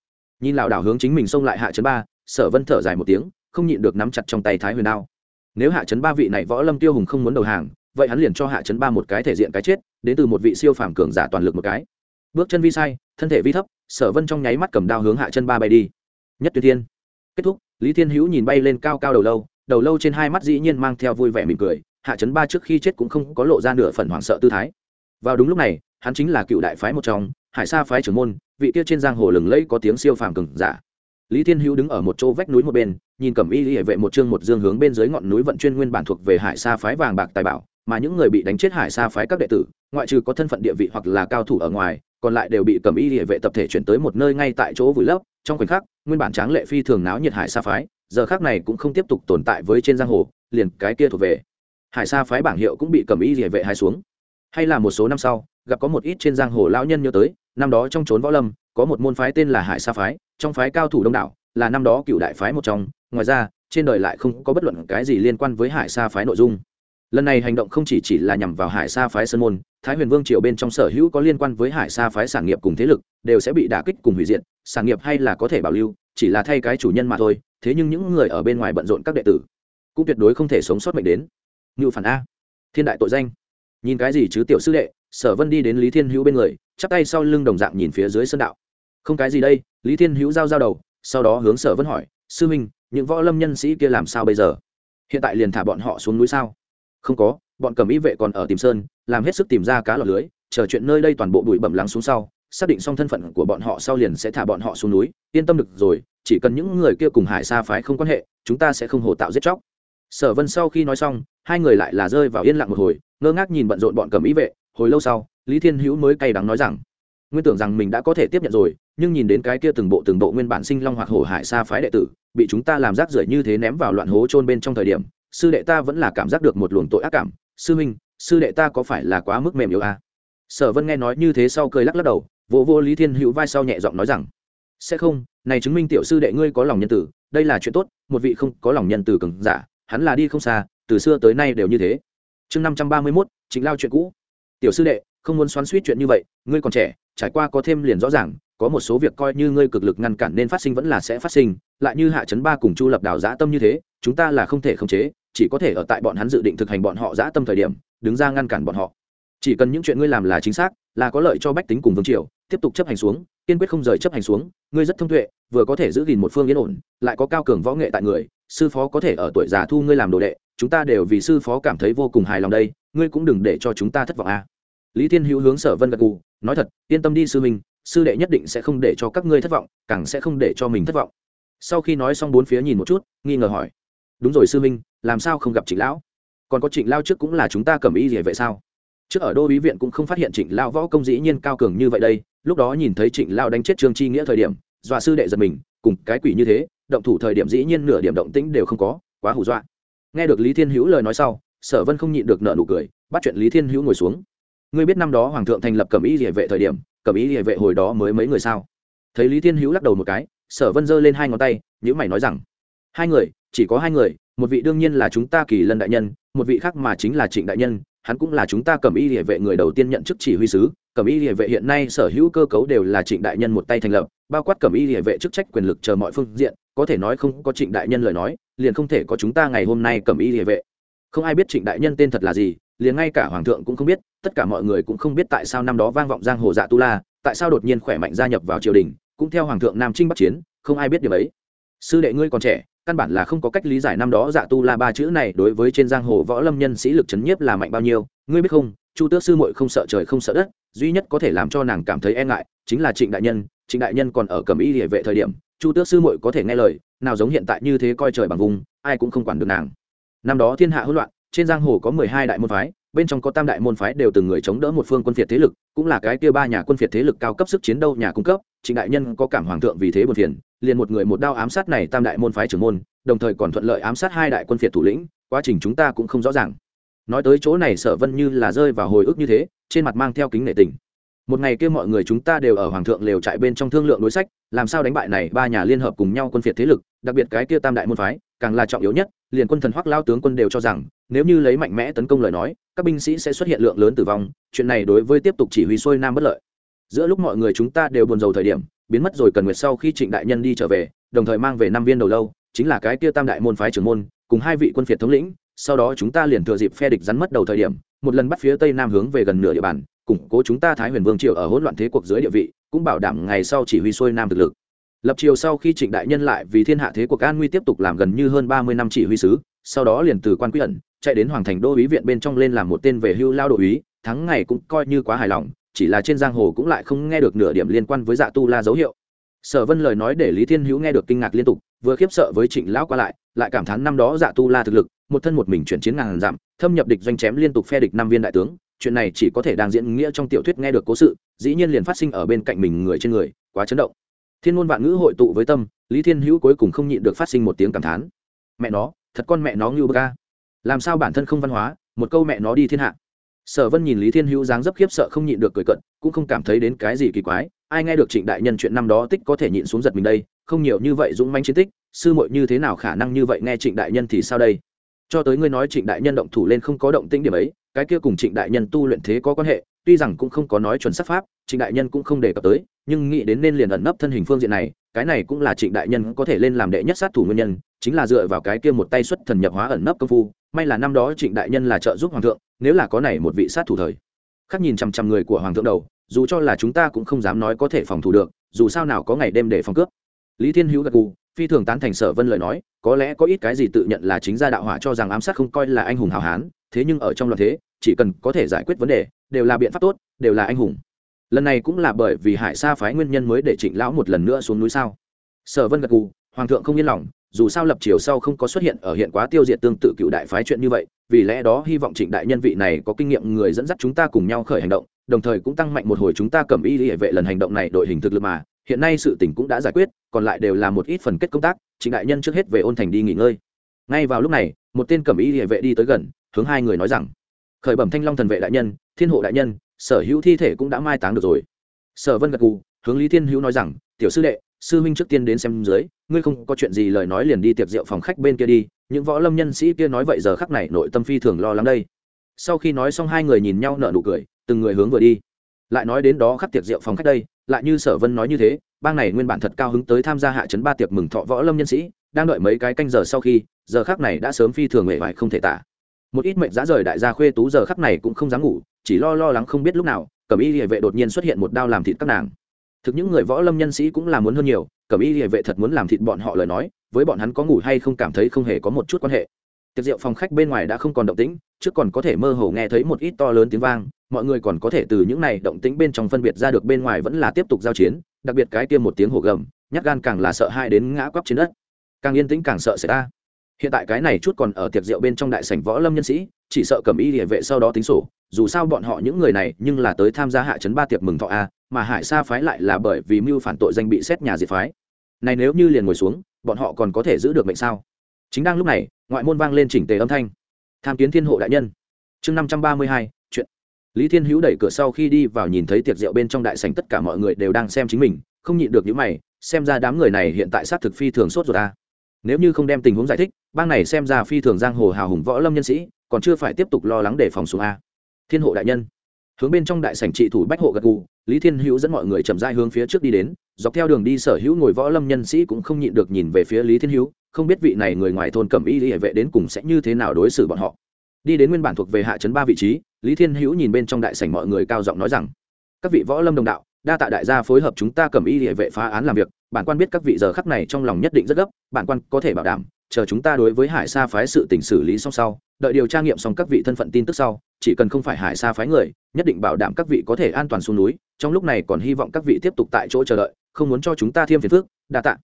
Nhìn lão đảo hướng chính mình xông lại hạ chấn ba, sở vân thở dài một tiếng, không nhịn được nắm chặt trong tay thái huyền đao nếu hạ chấn ba vị này võ lâm tiêu hùng không muốn đầu hàng, vậy hắn liền cho hạ chấn ba một cái thể diện cái chết, đến từ một vị siêu phàm cường giả toàn lực một cái. Bước chân vi sai, thân thể vi thấp, sở vân trong nháy mắt cầm đao hướng hạ chân ba bay đi. Nhất tuyến thiên. Kết thúc, lý thiên hữu nhìn bay lên cao cao đầu lâu đầu lâu trên hai mắt dĩ nhiên mang theo vui vẻ mỉm cười, hạ chấn ba trước khi chết cũng không có lộ ra nửa phần hoảng sợ tư thái. Vào đúng lúc này, hắn chính là cựu đại phái một trong, hải sa phái trưởng môn, vị kia trên giang hồ lừng lẫy có tiếng siêu phàm cường giả. Lý thiên hữu đứng ở một chỗ vách núi một bên nhìn cẩm y hệ vệ một chương một dương hướng bên dưới ngọn núi vận chuyên nguyên bản thuộc về hải sa phái vàng bạc tài bảo, mà những người bị đánh chết hải sa phái các đệ tử, ngoại trừ có thân phận địa vị hoặc là cao thủ ở ngoài, còn lại đều bị cẩm y hệ vệ tập thể chuyển tới một nơi ngay tại chỗ vùi lấp. Trong khoảnh khắc, nguyên bản tráng lệ phi thường náo nhiệt hải sa phái, giờ khác này cũng không tiếp tục tồn tại với trên giang hồ, liền cái kia thuộc về. Hải sa phái bảng hiệu cũng bị cẩm y hệ vệ hai xuống. Hay là một số năm sau, gặp có một ít trên giang hồ lão nhân nhớ tới, năm đó trong trốn võ lâm, có một môn phái tên là hải sa phái, trong phái cao thủ đông đảo, là năm đó cựu đại phái một trong ngoài ra, trên đời lại không có bất luận cái gì liên quan với hải sa phái nội dung. Lần này hành động không chỉ chỉ là nhằm vào hải sa phái sơn môn, thái huyền vương triều bên trong sở hữu có liên quan với hải sa phái sản nghiệp cùng thế lực, đều sẽ bị đả kích cùng hủy diệt, sản nghiệp hay là có thể bảo lưu, chỉ là thay cái chủ nhân mà thôi, thế nhưng những người ở bên ngoài bận rộn các đệ tử cũng tuyệt đối không thể sống sót mệnh đến. Ngự phản a. Thiên đại tội danh. Nhìn cái gì chứ tiểu sư đệ, sở vân đi đến lý thiên hữu bên người, chắp tay sau lưng đồng dạng nhìn phía dưới sân đạo. Không cái gì đây, lý thiên hữu giao giao đầu, sau đó hướng sở vân hỏi, sư minh những võ lâm nhân sĩ kia làm sao bây giờ? Hiện tại liền thả bọn họ xuống núi sao? Không có, bọn cầm ý vệ còn ở tìm sơn, làm hết sức tìm ra cá lọt lưới, chờ chuyện nơi đây toàn bộ bụi bẩm lắng xuống sau, xác định xong thân phận của bọn họ sau liền sẽ thả bọn họ xuống núi. Yên tâm được rồi, chỉ cần những người kia cùng hải sa phái không quan hệ, chúng ta sẽ không hồ tạo giết chóc. Sở vân sau khi nói xong, hai người lại là rơi vào yên lặng một hồi, ngơ ngác nhìn bận rộn bọn cầm ý vệ, hồi lâu sau, lý thiên hữu mới cay đắng nói rằng, nguyên tưởng rằng mình đã có thể tiếp nhận rồi, nhưng nhìn đến cái kia từng bộ từng bộ nguyên bản sinh long hoặc hổ hải sa phái đệ tử bị chúng ta làm rác rưởi như thế ném vào loạn hố trôn bên trong thời điểm, sư đệ ta vẫn là cảm giác được một luồng tội ác cảm. Sư minh sư đệ ta có phải là quá mức mềm yếu à? sở vân nghe nói như thế sau cười lắc lắc đầu vô vô lý thiên hữu vai sau nhẹ giọng nói rằng, sẽ không, này chứng minh tiểu sư đệ ngươi có lòng nhân tử, đây là chuyện tốt, một vị không có lòng nhân tử cường giả, hắn là đi không xa, từ xưa tới nay đều như thế. Chương năm trăm ba mươi mốt chính lao chuyện cũ. Tiểu sư đệ, không muốn xoắn suýt chuyện như vậy, ngươi còn trẻ, trải qua có thêm liền rõ ràng có một số việc coi như ngươi cực lực ngăn cản nên phát sinh vẫn là sẽ phát sinh, lại như hạ chấn ba cùng chu lập đào giã tâm như thế, chúng ta là không thể khống chế, chỉ có thể ở tại bọn hắn dự định thực hành bọn họ giã tâm thời điểm, đứng ra ngăn cản bọn họ chỉ cần những chuyện ngươi làm là chính xác, là có lợi cho bách tính cùng vương triều, tiếp tục chấp hành xuống, kiên quyết không rời chấp hành xuống, ngươi rất thông tuệ, vừa có thể giữ gìn một phương yên ổn, lại có cao cường võ nghệ tại người, sư phó có thể ở tuổi già thu ngươi làm đồ đệ, chúng ta đều vì sư phó cảm thấy vô cùng hài lòng đây, ngươi cũng đừng để cho chúng ta thất vọng à. lý thiên hữu hướng sở vân gật gù, nói thật, yên tâm đi sư minh sư đệ nhất định sẽ không để cho các ngươi thất vọng, càng sẽ không để cho mình thất vọng. Sau khi nói xong bốn phía nhìn một chút, nghi ngờ hỏi, đúng rồi sư minh, làm sao không gặp trịnh lão? Còn có trịnh lao trước cũng là chúng ta cầm ý gì vậy sao? Trước ở đô ý viện cũng không phát hiện trịnh lao võ công dĩ nhiên cao cường như vậy đây, lúc đó nhìn thấy trịnh lao đánh chết trương chi nghĩa thời điểm, dọa sư đệ giật mình, cùng cái quỷ như thế, động thủ thời điểm dĩ nhiên nửa điểm động tĩnh đều không có, quá hù dọa. Nghe được lý thiên hữu lời nói sau, sở vân không nhịn được nợ nụ cười, bắt chuyện lý thiên hữu ngồi xuống. Ngươi biết năm đó hoàng thượng thành lập cẩm ý địa vệ thời điểm cẩm ý địa vệ hồi đó mới mấy người sao? Thấy lý thiên hữu lắc đầu một cái, sở vân giơ lên hai ngón tay nhữ mày nói rằng, hai người, chỉ có hai người, một vị đương nhiên là chúng ta kỳ lân đại nhân, một vị khác mà chính là trịnh đại nhân, hắn cũng là chúng ta cẩm y địa vệ người đầu tiên nhận chức chỉ huy sứ. Cẩm y địa vệ hiện nay sở hữu cơ cấu đều là trịnh đại nhân một tay thành lập, bao quát cẩm y địa vệ chức trách quyền lực chờ mọi phương diện, có thể nói không có trịnh đại nhân lời nói, liền không thể có chúng ta ngày hôm nay cẩm y địa vệ. Không ai biết trịnh đại nhân tên thật là gì liền ngay cả hoàng thượng cũng không biết, tất cả mọi người cũng không biết tại sao năm đó vang vọng giang hồ dạ tu la, tại sao đột nhiên khỏe mạnh gia nhập vào triều đình, cũng theo hoàng thượng nam trinh bắc chiến, không ai biết điều ấy. Sư đệ ngươi còn trẻ, căn bản là không có cách lý giải năm đó dạ tu la ba chữ này đối với trên giang hồ võ lâm nhân sĩ lực chấn nhiếp là mạnh bao nhiêu. Ngươi biết không, chu tước sư muội không sợ trời không sợ đất, duy nhất có thể làm cho nàng cảm thấy e ngại chính là trịnh đại nhân, trịnh đại nhân còn ở cầm y địa vệ thời điểm, chu tước sư muội có thể nghe lời, nào giống hiện tại như thế coi trời bằng vùng, ai cũng không quản được nàng. Năm đó thiên hạ hỗn loạn trên giang hồ có mười hai đại môn phái, bên trong có tam đại môn phái đều từng người chống đỡ một phương quân phiệt thế lực, cũng là cái kia ba nhà quân phiệt thế lực cao cấp sức chiến đấu nhà cung cấp, trịnh đại nhân có cảm hoàng thượng vì thế buồn phiền, liền một người một đao ám sát này tam đại môn phái trưởng môn, đồng thời còn thuận lợi ám sát hai đại quân phiệt thủ lĩnh, quá trình chúng ta cũng không rõ ràng. Nói tới chỗ này sở vân như là rơi vào hồi ức như thế, trên mặt mang theo kính nể tình. Một ngày kia mọi người chúng ta đều ở hoàng thượng lều trại bên trong thương lượng đối sách, làm sao đánh bại này ba nhà liên hợp cùng nhau quân phiệt thế lực, đặc biệt cái kia tam đại môn phái, càng là trọng yếu nhất liền quân thần hoắc lao tướng quân đều cho rằng, nếu như lấy mạnh mẽ tấn công lời nói, các binh sĩ sẽ xuất hiện lượng lớn tử vong, chuyện này đối với tiếp tục chỉ huy xuôi nam bất lợi. Giữa lúc mọi người chúng ta đều buồn rầu thời điểm, biến mất rồi cần nguyệt sau khi trịnh đại nhân đi trở về, đồng thời mang về năm viên đầu lâu, chính là cái kia tam đại môn phái trưởng môn, cùng hai vị quân phiệt thống lĩnh, sau đó chúng ta liền thừa dịp phe địch rắn mất đầu thời điểm, một lần bắt phía tây nam hướng về gần nửa địa bàn, củng cố chúng ta thái huyền vương triều ở hỗn loạn thế cuộc dưới địa vị, cũng bảo đảm ngày sau chỉ huy xuôi nam thực lực lập triều sau khi trịnh đại nhân lại vì thiên hạ thế cuộc an nguy tiếp tục làm gần như hơn ba mươi năm chỉ huy sứ, sau đó liền từ quan quy ẩn, chạy đến hoàng thành đô ý viện bên trong lên làm một tên về hưu lao đội ý thắng ngày cũng coi như quá hài lòng, chỉ là trên giang hồ cũng lại không nghe được nửa điểm liên quan với dạ tu la dấu hiệu. Sở vân lời nói để lý thiên hữu nghe được kinh ngạc liên tục, vừa khiếp sợ với trịnh lão qua lại lại cảm thán năm đó dạ tu la thực lực, một thân một mình chuyển chiến ngàn dặm, thâm nhập địch doanh chém liên tục phe địch năm viên đại tướng, chuyện này chỉ có thể đang diễn nghĩa trong tiểu thuyết nghe được cố sự, dĩ nhiên liền phát sinh ở bên cạnh mình người trên người, quá chấn động thiên ngôn vạn ngữ hội tụ với tâm, lý thiên hữu cuối cùng không nhịn được phát sinh một tiếng cảm thán. Mẹ nó, thật con mẹ nó như bơ ca làm sao bản thân không văn hóa, một câu mẹ nó đi thiên hạ. Sở vân nhìn lý thiên hữu dáng dấp khiếp sợ không nhịn được cười cận cũng không cảm thấy đến cái gì kỳ quái. Ai nghe được trịnh đại nhân chuyện năm đó tích có thể nhịn xuống giật mình đây, không nhiều như vậy dũng manh chiến tích, sư muội như thế nào khả năng như vậy nghe trịnh đại nhân thì sao đây? Cho tới ngươi nói trịnh đại nhân động thủ lên không có động tĩnh điểm ấy, cái kia cùng trịnh đại nhân tu luyện thế có quan hệ, tuy rằng cũng không có nói chuẩn sắc pháp, trịnh đại nhân cũng không đề cập tới, nhưng nghĩ đến nên liền ẩn nấp thân hình phương diện này, cái này cũng là trịnh đại nhân có thể lên làm đệ nhất sát thủ nguyên nhân, chính là dựa vào cái kia một tay xuất thần nhập hóa ẩn nấp công phu, may là năm đó trịnh đại nhân là trợ giúp hoàng thượng, nếu là có này một vị sát thủ thời. Khắc nhìn chằm chằm người của hoàng thượng đầu, dù cho là chúng ta cũng không dám nói có thể phòng thủ được, dù sao nào có ngày đêm để phòng cướp lý thiên hữu gật gù, phi thường tán thành sở vân lời nói, có lẽ có ít cái gì tự nhận là chính gia đạo hỏa cho rằng ám sát không coi là anh hùng hào hán, thế nhưng ở trong loạn thế, chỉ cần có thể giải quyết vấn đề, đều là biện pháp tốt, đều là anh hùng. Lần này cũng là bởi vì hải sa phái nguyên nhân mới để trịnh lão một lần nữa xuống núi sao? Sở vân gật gù, hoàng thượng không yên lòng, dù sao lập triều sau không có xuất hiện ở hiện quá tiêu diệt tương tự cựu đại phái chuyện như vậy, vì lẽ đó hy vọng trịnh đại nhân vị này có kinh nghiệm người dẫn dắt chúng ta cùng nhau khởi hành động, đồng thời cũng tăng mạnh một hồi chúng ta cầm y hệ vệ lần hành động này đội hình thực lực mà hiện nay sự tỉnh cũng đã giải quyết, còn lại đều là một ít phần kết công tác, trịnh đại nhân trước hết về ôn thành đi nghỉ ngơi. Ngay vào lúc này, một tên cẩm y địa vệ đi tới gần, hướng hai người nói rằng, khởi bẩm thanh long thần vệ đại nhân, thiên hộ đại nhân, sở hữu thi thể cũng đã mai táng được rồi. Sở vân gật gù, hướng lý thiên hữu nói rằng, tiểu sư đệ, sư huynh trước tiên đến xem dưới, ngươi không có chuyện gì lời nói liền đi tiệc rượu phòng khách bên kia đi, những võ lâm nhân sĩ kia nói vậy giờ khắc này nội tâm phi thường lo lắng đây. Sau khi nói xong hai người nhìn nhau nở nụ cười, từng người hướng vừa đi. Lại nói đến đó khắc tiệc rượu phòng khách đây lại như sở vân nói như thế, bang này nguyên bản thật cao hứng tới tham gia hạ chấn ba tiệc mừng thọ võ lâm nhân sĩ, đang đợi mấy cái canh giờ sau khi, giờ khắc này đã sớm phi thường mệt mỏi không thể tả. Một ít mệnh giá rời đại gia khuê tú giờ khắc này cũng không dám ngủ, chỉ lo lo lắng không biết lúc nào, cẩm y địa vệ đột nhiên xuất hiện một đao làm thịt các nàng. Thực những người võ lâm nhân sĩ cũng là muốn hơn nhiều, cẩm y địa vệ thật muốn làm thịt bọn họ lời nói, với bọn hắn có ngủ hay không cảm thấy không hề có một chút quan hệ tiệc rượu phòng khách bên ngoài đã không còn động tĩnh, trước còn có thể mơ hồ nghe thấy một ít to lớn tiếng vang, mọi người còn có thể từ những này động tĩnh bên trong phân biệt ra được bên ngoài vẫn là tiếp tục giao chiến, đặc biệt cái tiêm một tiếng hổ gầm, nhát gan càng là sợ hai đến ngã quắp trên đất. Càng yên tĩnh càng sợ xảy ra. hiện tại cái này chút còn ở tiệc rượu bên trong đại sảnh võ lâm nhân sĩ, chỉ sợ cầm y địa vệ sau đó tính sổ, dù sao bọn họ những người này nhưng là tới tham gia hạ chấn ba tiệc mừng thọ a, mà hải sa phái lại là bởi vì mưu phản tội danh bị xét nhà diệt phái. Này nếu như liền ngồi xuống, bọn họ còn có thể giữ được mệnh sao? Chính đang lúc này, ngoại môn vang lên chỉnh tề âm thanh. Tham kiến thiên hộ đại nhân. Chương năm trăm ba mươi hai, chuyện. Lý thiên hữu đẩy cửa sau khi đi vào nhìn thấy tiệc rượu bên trong đại sảnh tất cả mọi người đều đang xem chính mình, không nhịn được những mày, xem ra đám người này hiện tại sát thực phi thường sốt rồi ta à. nếu như không đem tình huống giải thích, bang này xem ra phi thường giang hồ hào hùng võ lâm nhân sĩ, còn chưa phải tiếp tục lo lắng để phòng xuống a. Thiên hộ đại nhân. Hướng bên trong đại sảnh trị thủ bách hộ gật gù, lý thiên hữu dẫn mọi người chậm dai hướng phía trước đi đến, dọc theo đường đi sở hữu ngồi võ lâm nhân sĩ cũng không nhịn được nhìn về phía lý thiên hữu không biết vị này người ngoài thôn cẩm y hệ vệ đến cùng sẽ như thế nào đối xử bọn họ. Đi đến nguyên bản thuộc về hạ chấn ba vị trí, lý thiên hữu nhìn bên trong đại sảnh mọi người cao giọng nói rằng, các vị võ lâm đồng đạo, đa tạ đại gia phối hợp chúng ta cầm y địa vệ phá án làm việc. Bản quan biết các vị giờ khắc này trong lòng nhất định rất gấp, bản quan có thể bảo đảm, chờ chúng ta đối với hải sa phái sự tình xử lý xong sau, đợi điều tra nghiệm xong các vị thân phận tin tức sau, chỉ cần không phải hải sa phái người, nhất định bảo đảm các vị có thể an toàn xuống núi. Trong lúc này còn hy vọng các vị tiếp tục tại chỗ chờ đợi, không muốn cho chúng ta thêm phiền phức. Đa tạ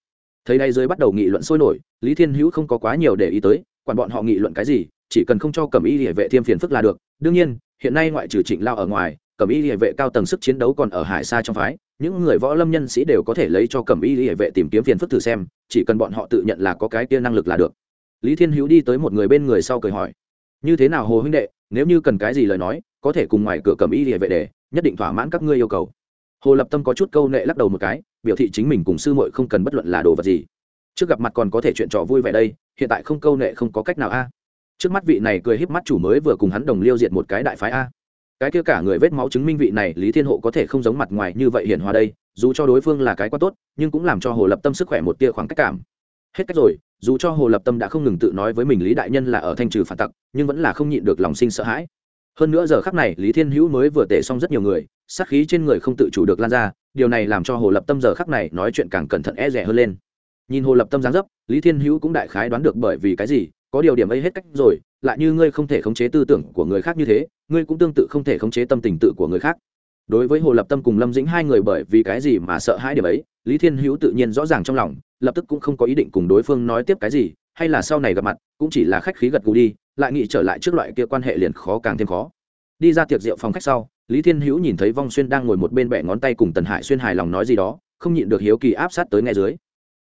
thấy đây dưới bắt đầu nghị luận sôi nổi, lý thiên hữu không có quá nhiều để ý tới, quản bọn họ nghị luận cái gì, chỉ cần không cho cẩm y địa vệ thêm phiền phức là được. Đương nhiên, hiện nay ngoại trừ trịnh lao ở ngoài cẩm y địa vệ cao tầng sức chiến đấu còn ở hải xa trong phái, những người võ lâm nhân sĩ đều có thể lấy cho cẩm y địa vệ tìm kiếm phiền phức thử xem, chỉ cần bọn họ tự nhận là có cái kia năng lực là được. Lý thiên hữu đi tới một người bên người sau cười hỏi, như thế nào hồ huynh đệ, nếu như cần cái gì lời nói, có thể cùng ngoài cửa cẩm y địa vệ để, nhất định thỏa mãn các ngươi yêu cầu hồ lập tâm có chút câu nệ lắc đầu một cái, biểu thị chính mình cùng sư muội không cần bất luận là đồ vật gì. Trước gặp mặt còn có thể chuyện trò vui vẻ đây, hiện tại không câu nệ không có cách nào a. Trước mắt vị này cười híp mắt chủ mới vừa cùng hắn đồng liêu diệt một cái đại phái a. Cái kia cả người vết máu chứng minh vị này lý thiên hộ có thể không giống mặt ngoài như vậy hiển hòa đây, dù cho đối phương là cái quá tốt, nhưng cũng làm cho hồ lập tâm sức khỏe một tia khoảng cách cảm. Hết cách rồi, dù cho hồ lập tâm đã không ngừng tự nói với mình lý đại nhân là ở thanh trừ phản tặc, nhưng vẫn là không nhịn được lòng sinh sợ hãi hơn nữa giờ khắc này, lý thiên hữu mới vừa tể xong rất nhiều người, sát khí trên người không tự chủ được lan ra, điều này làm cho hồ lập tâm giờ khắc này nói chuyện càng cẩn thận e rẻ hơn lên. Nhìn hồ lập tâm dáng dấp, lý thiên hữu cũng đại khái đoán được bởi vì cái gì, có điều điểm ấy hết cách rồi, lại như ngươi không thể khống chế tư tưởng của người khác như thế, ngươi cũng tương tự không thể khống chế tâm tình tự của người khác. Đối với hồ lập tâm cùng lâm dĩnh hai người bởi vì cái gì mà sợ hai điểm ấy, lý thiên hữu tự nhiên rõ ràng trong lòng, lập tức cũng không có ý định cùng đối phương nói tiếp cái gì, hay là sau này gặp mặt, cũng chỉ là khách khí gật gù đi lại nghĩ trở lại trước loại kia quan hệ liền khó càng thêm khó. Đi ra tiệc rượu phòng khách sau, lý thiên hữu nhìn thấy vong xuyên đang ngồi một bên bẹ ngón tay cùng tần hải xuyên hài lòng nói gì đó, không nhịn được hiếu kỳ áp sát tới ngay dưới.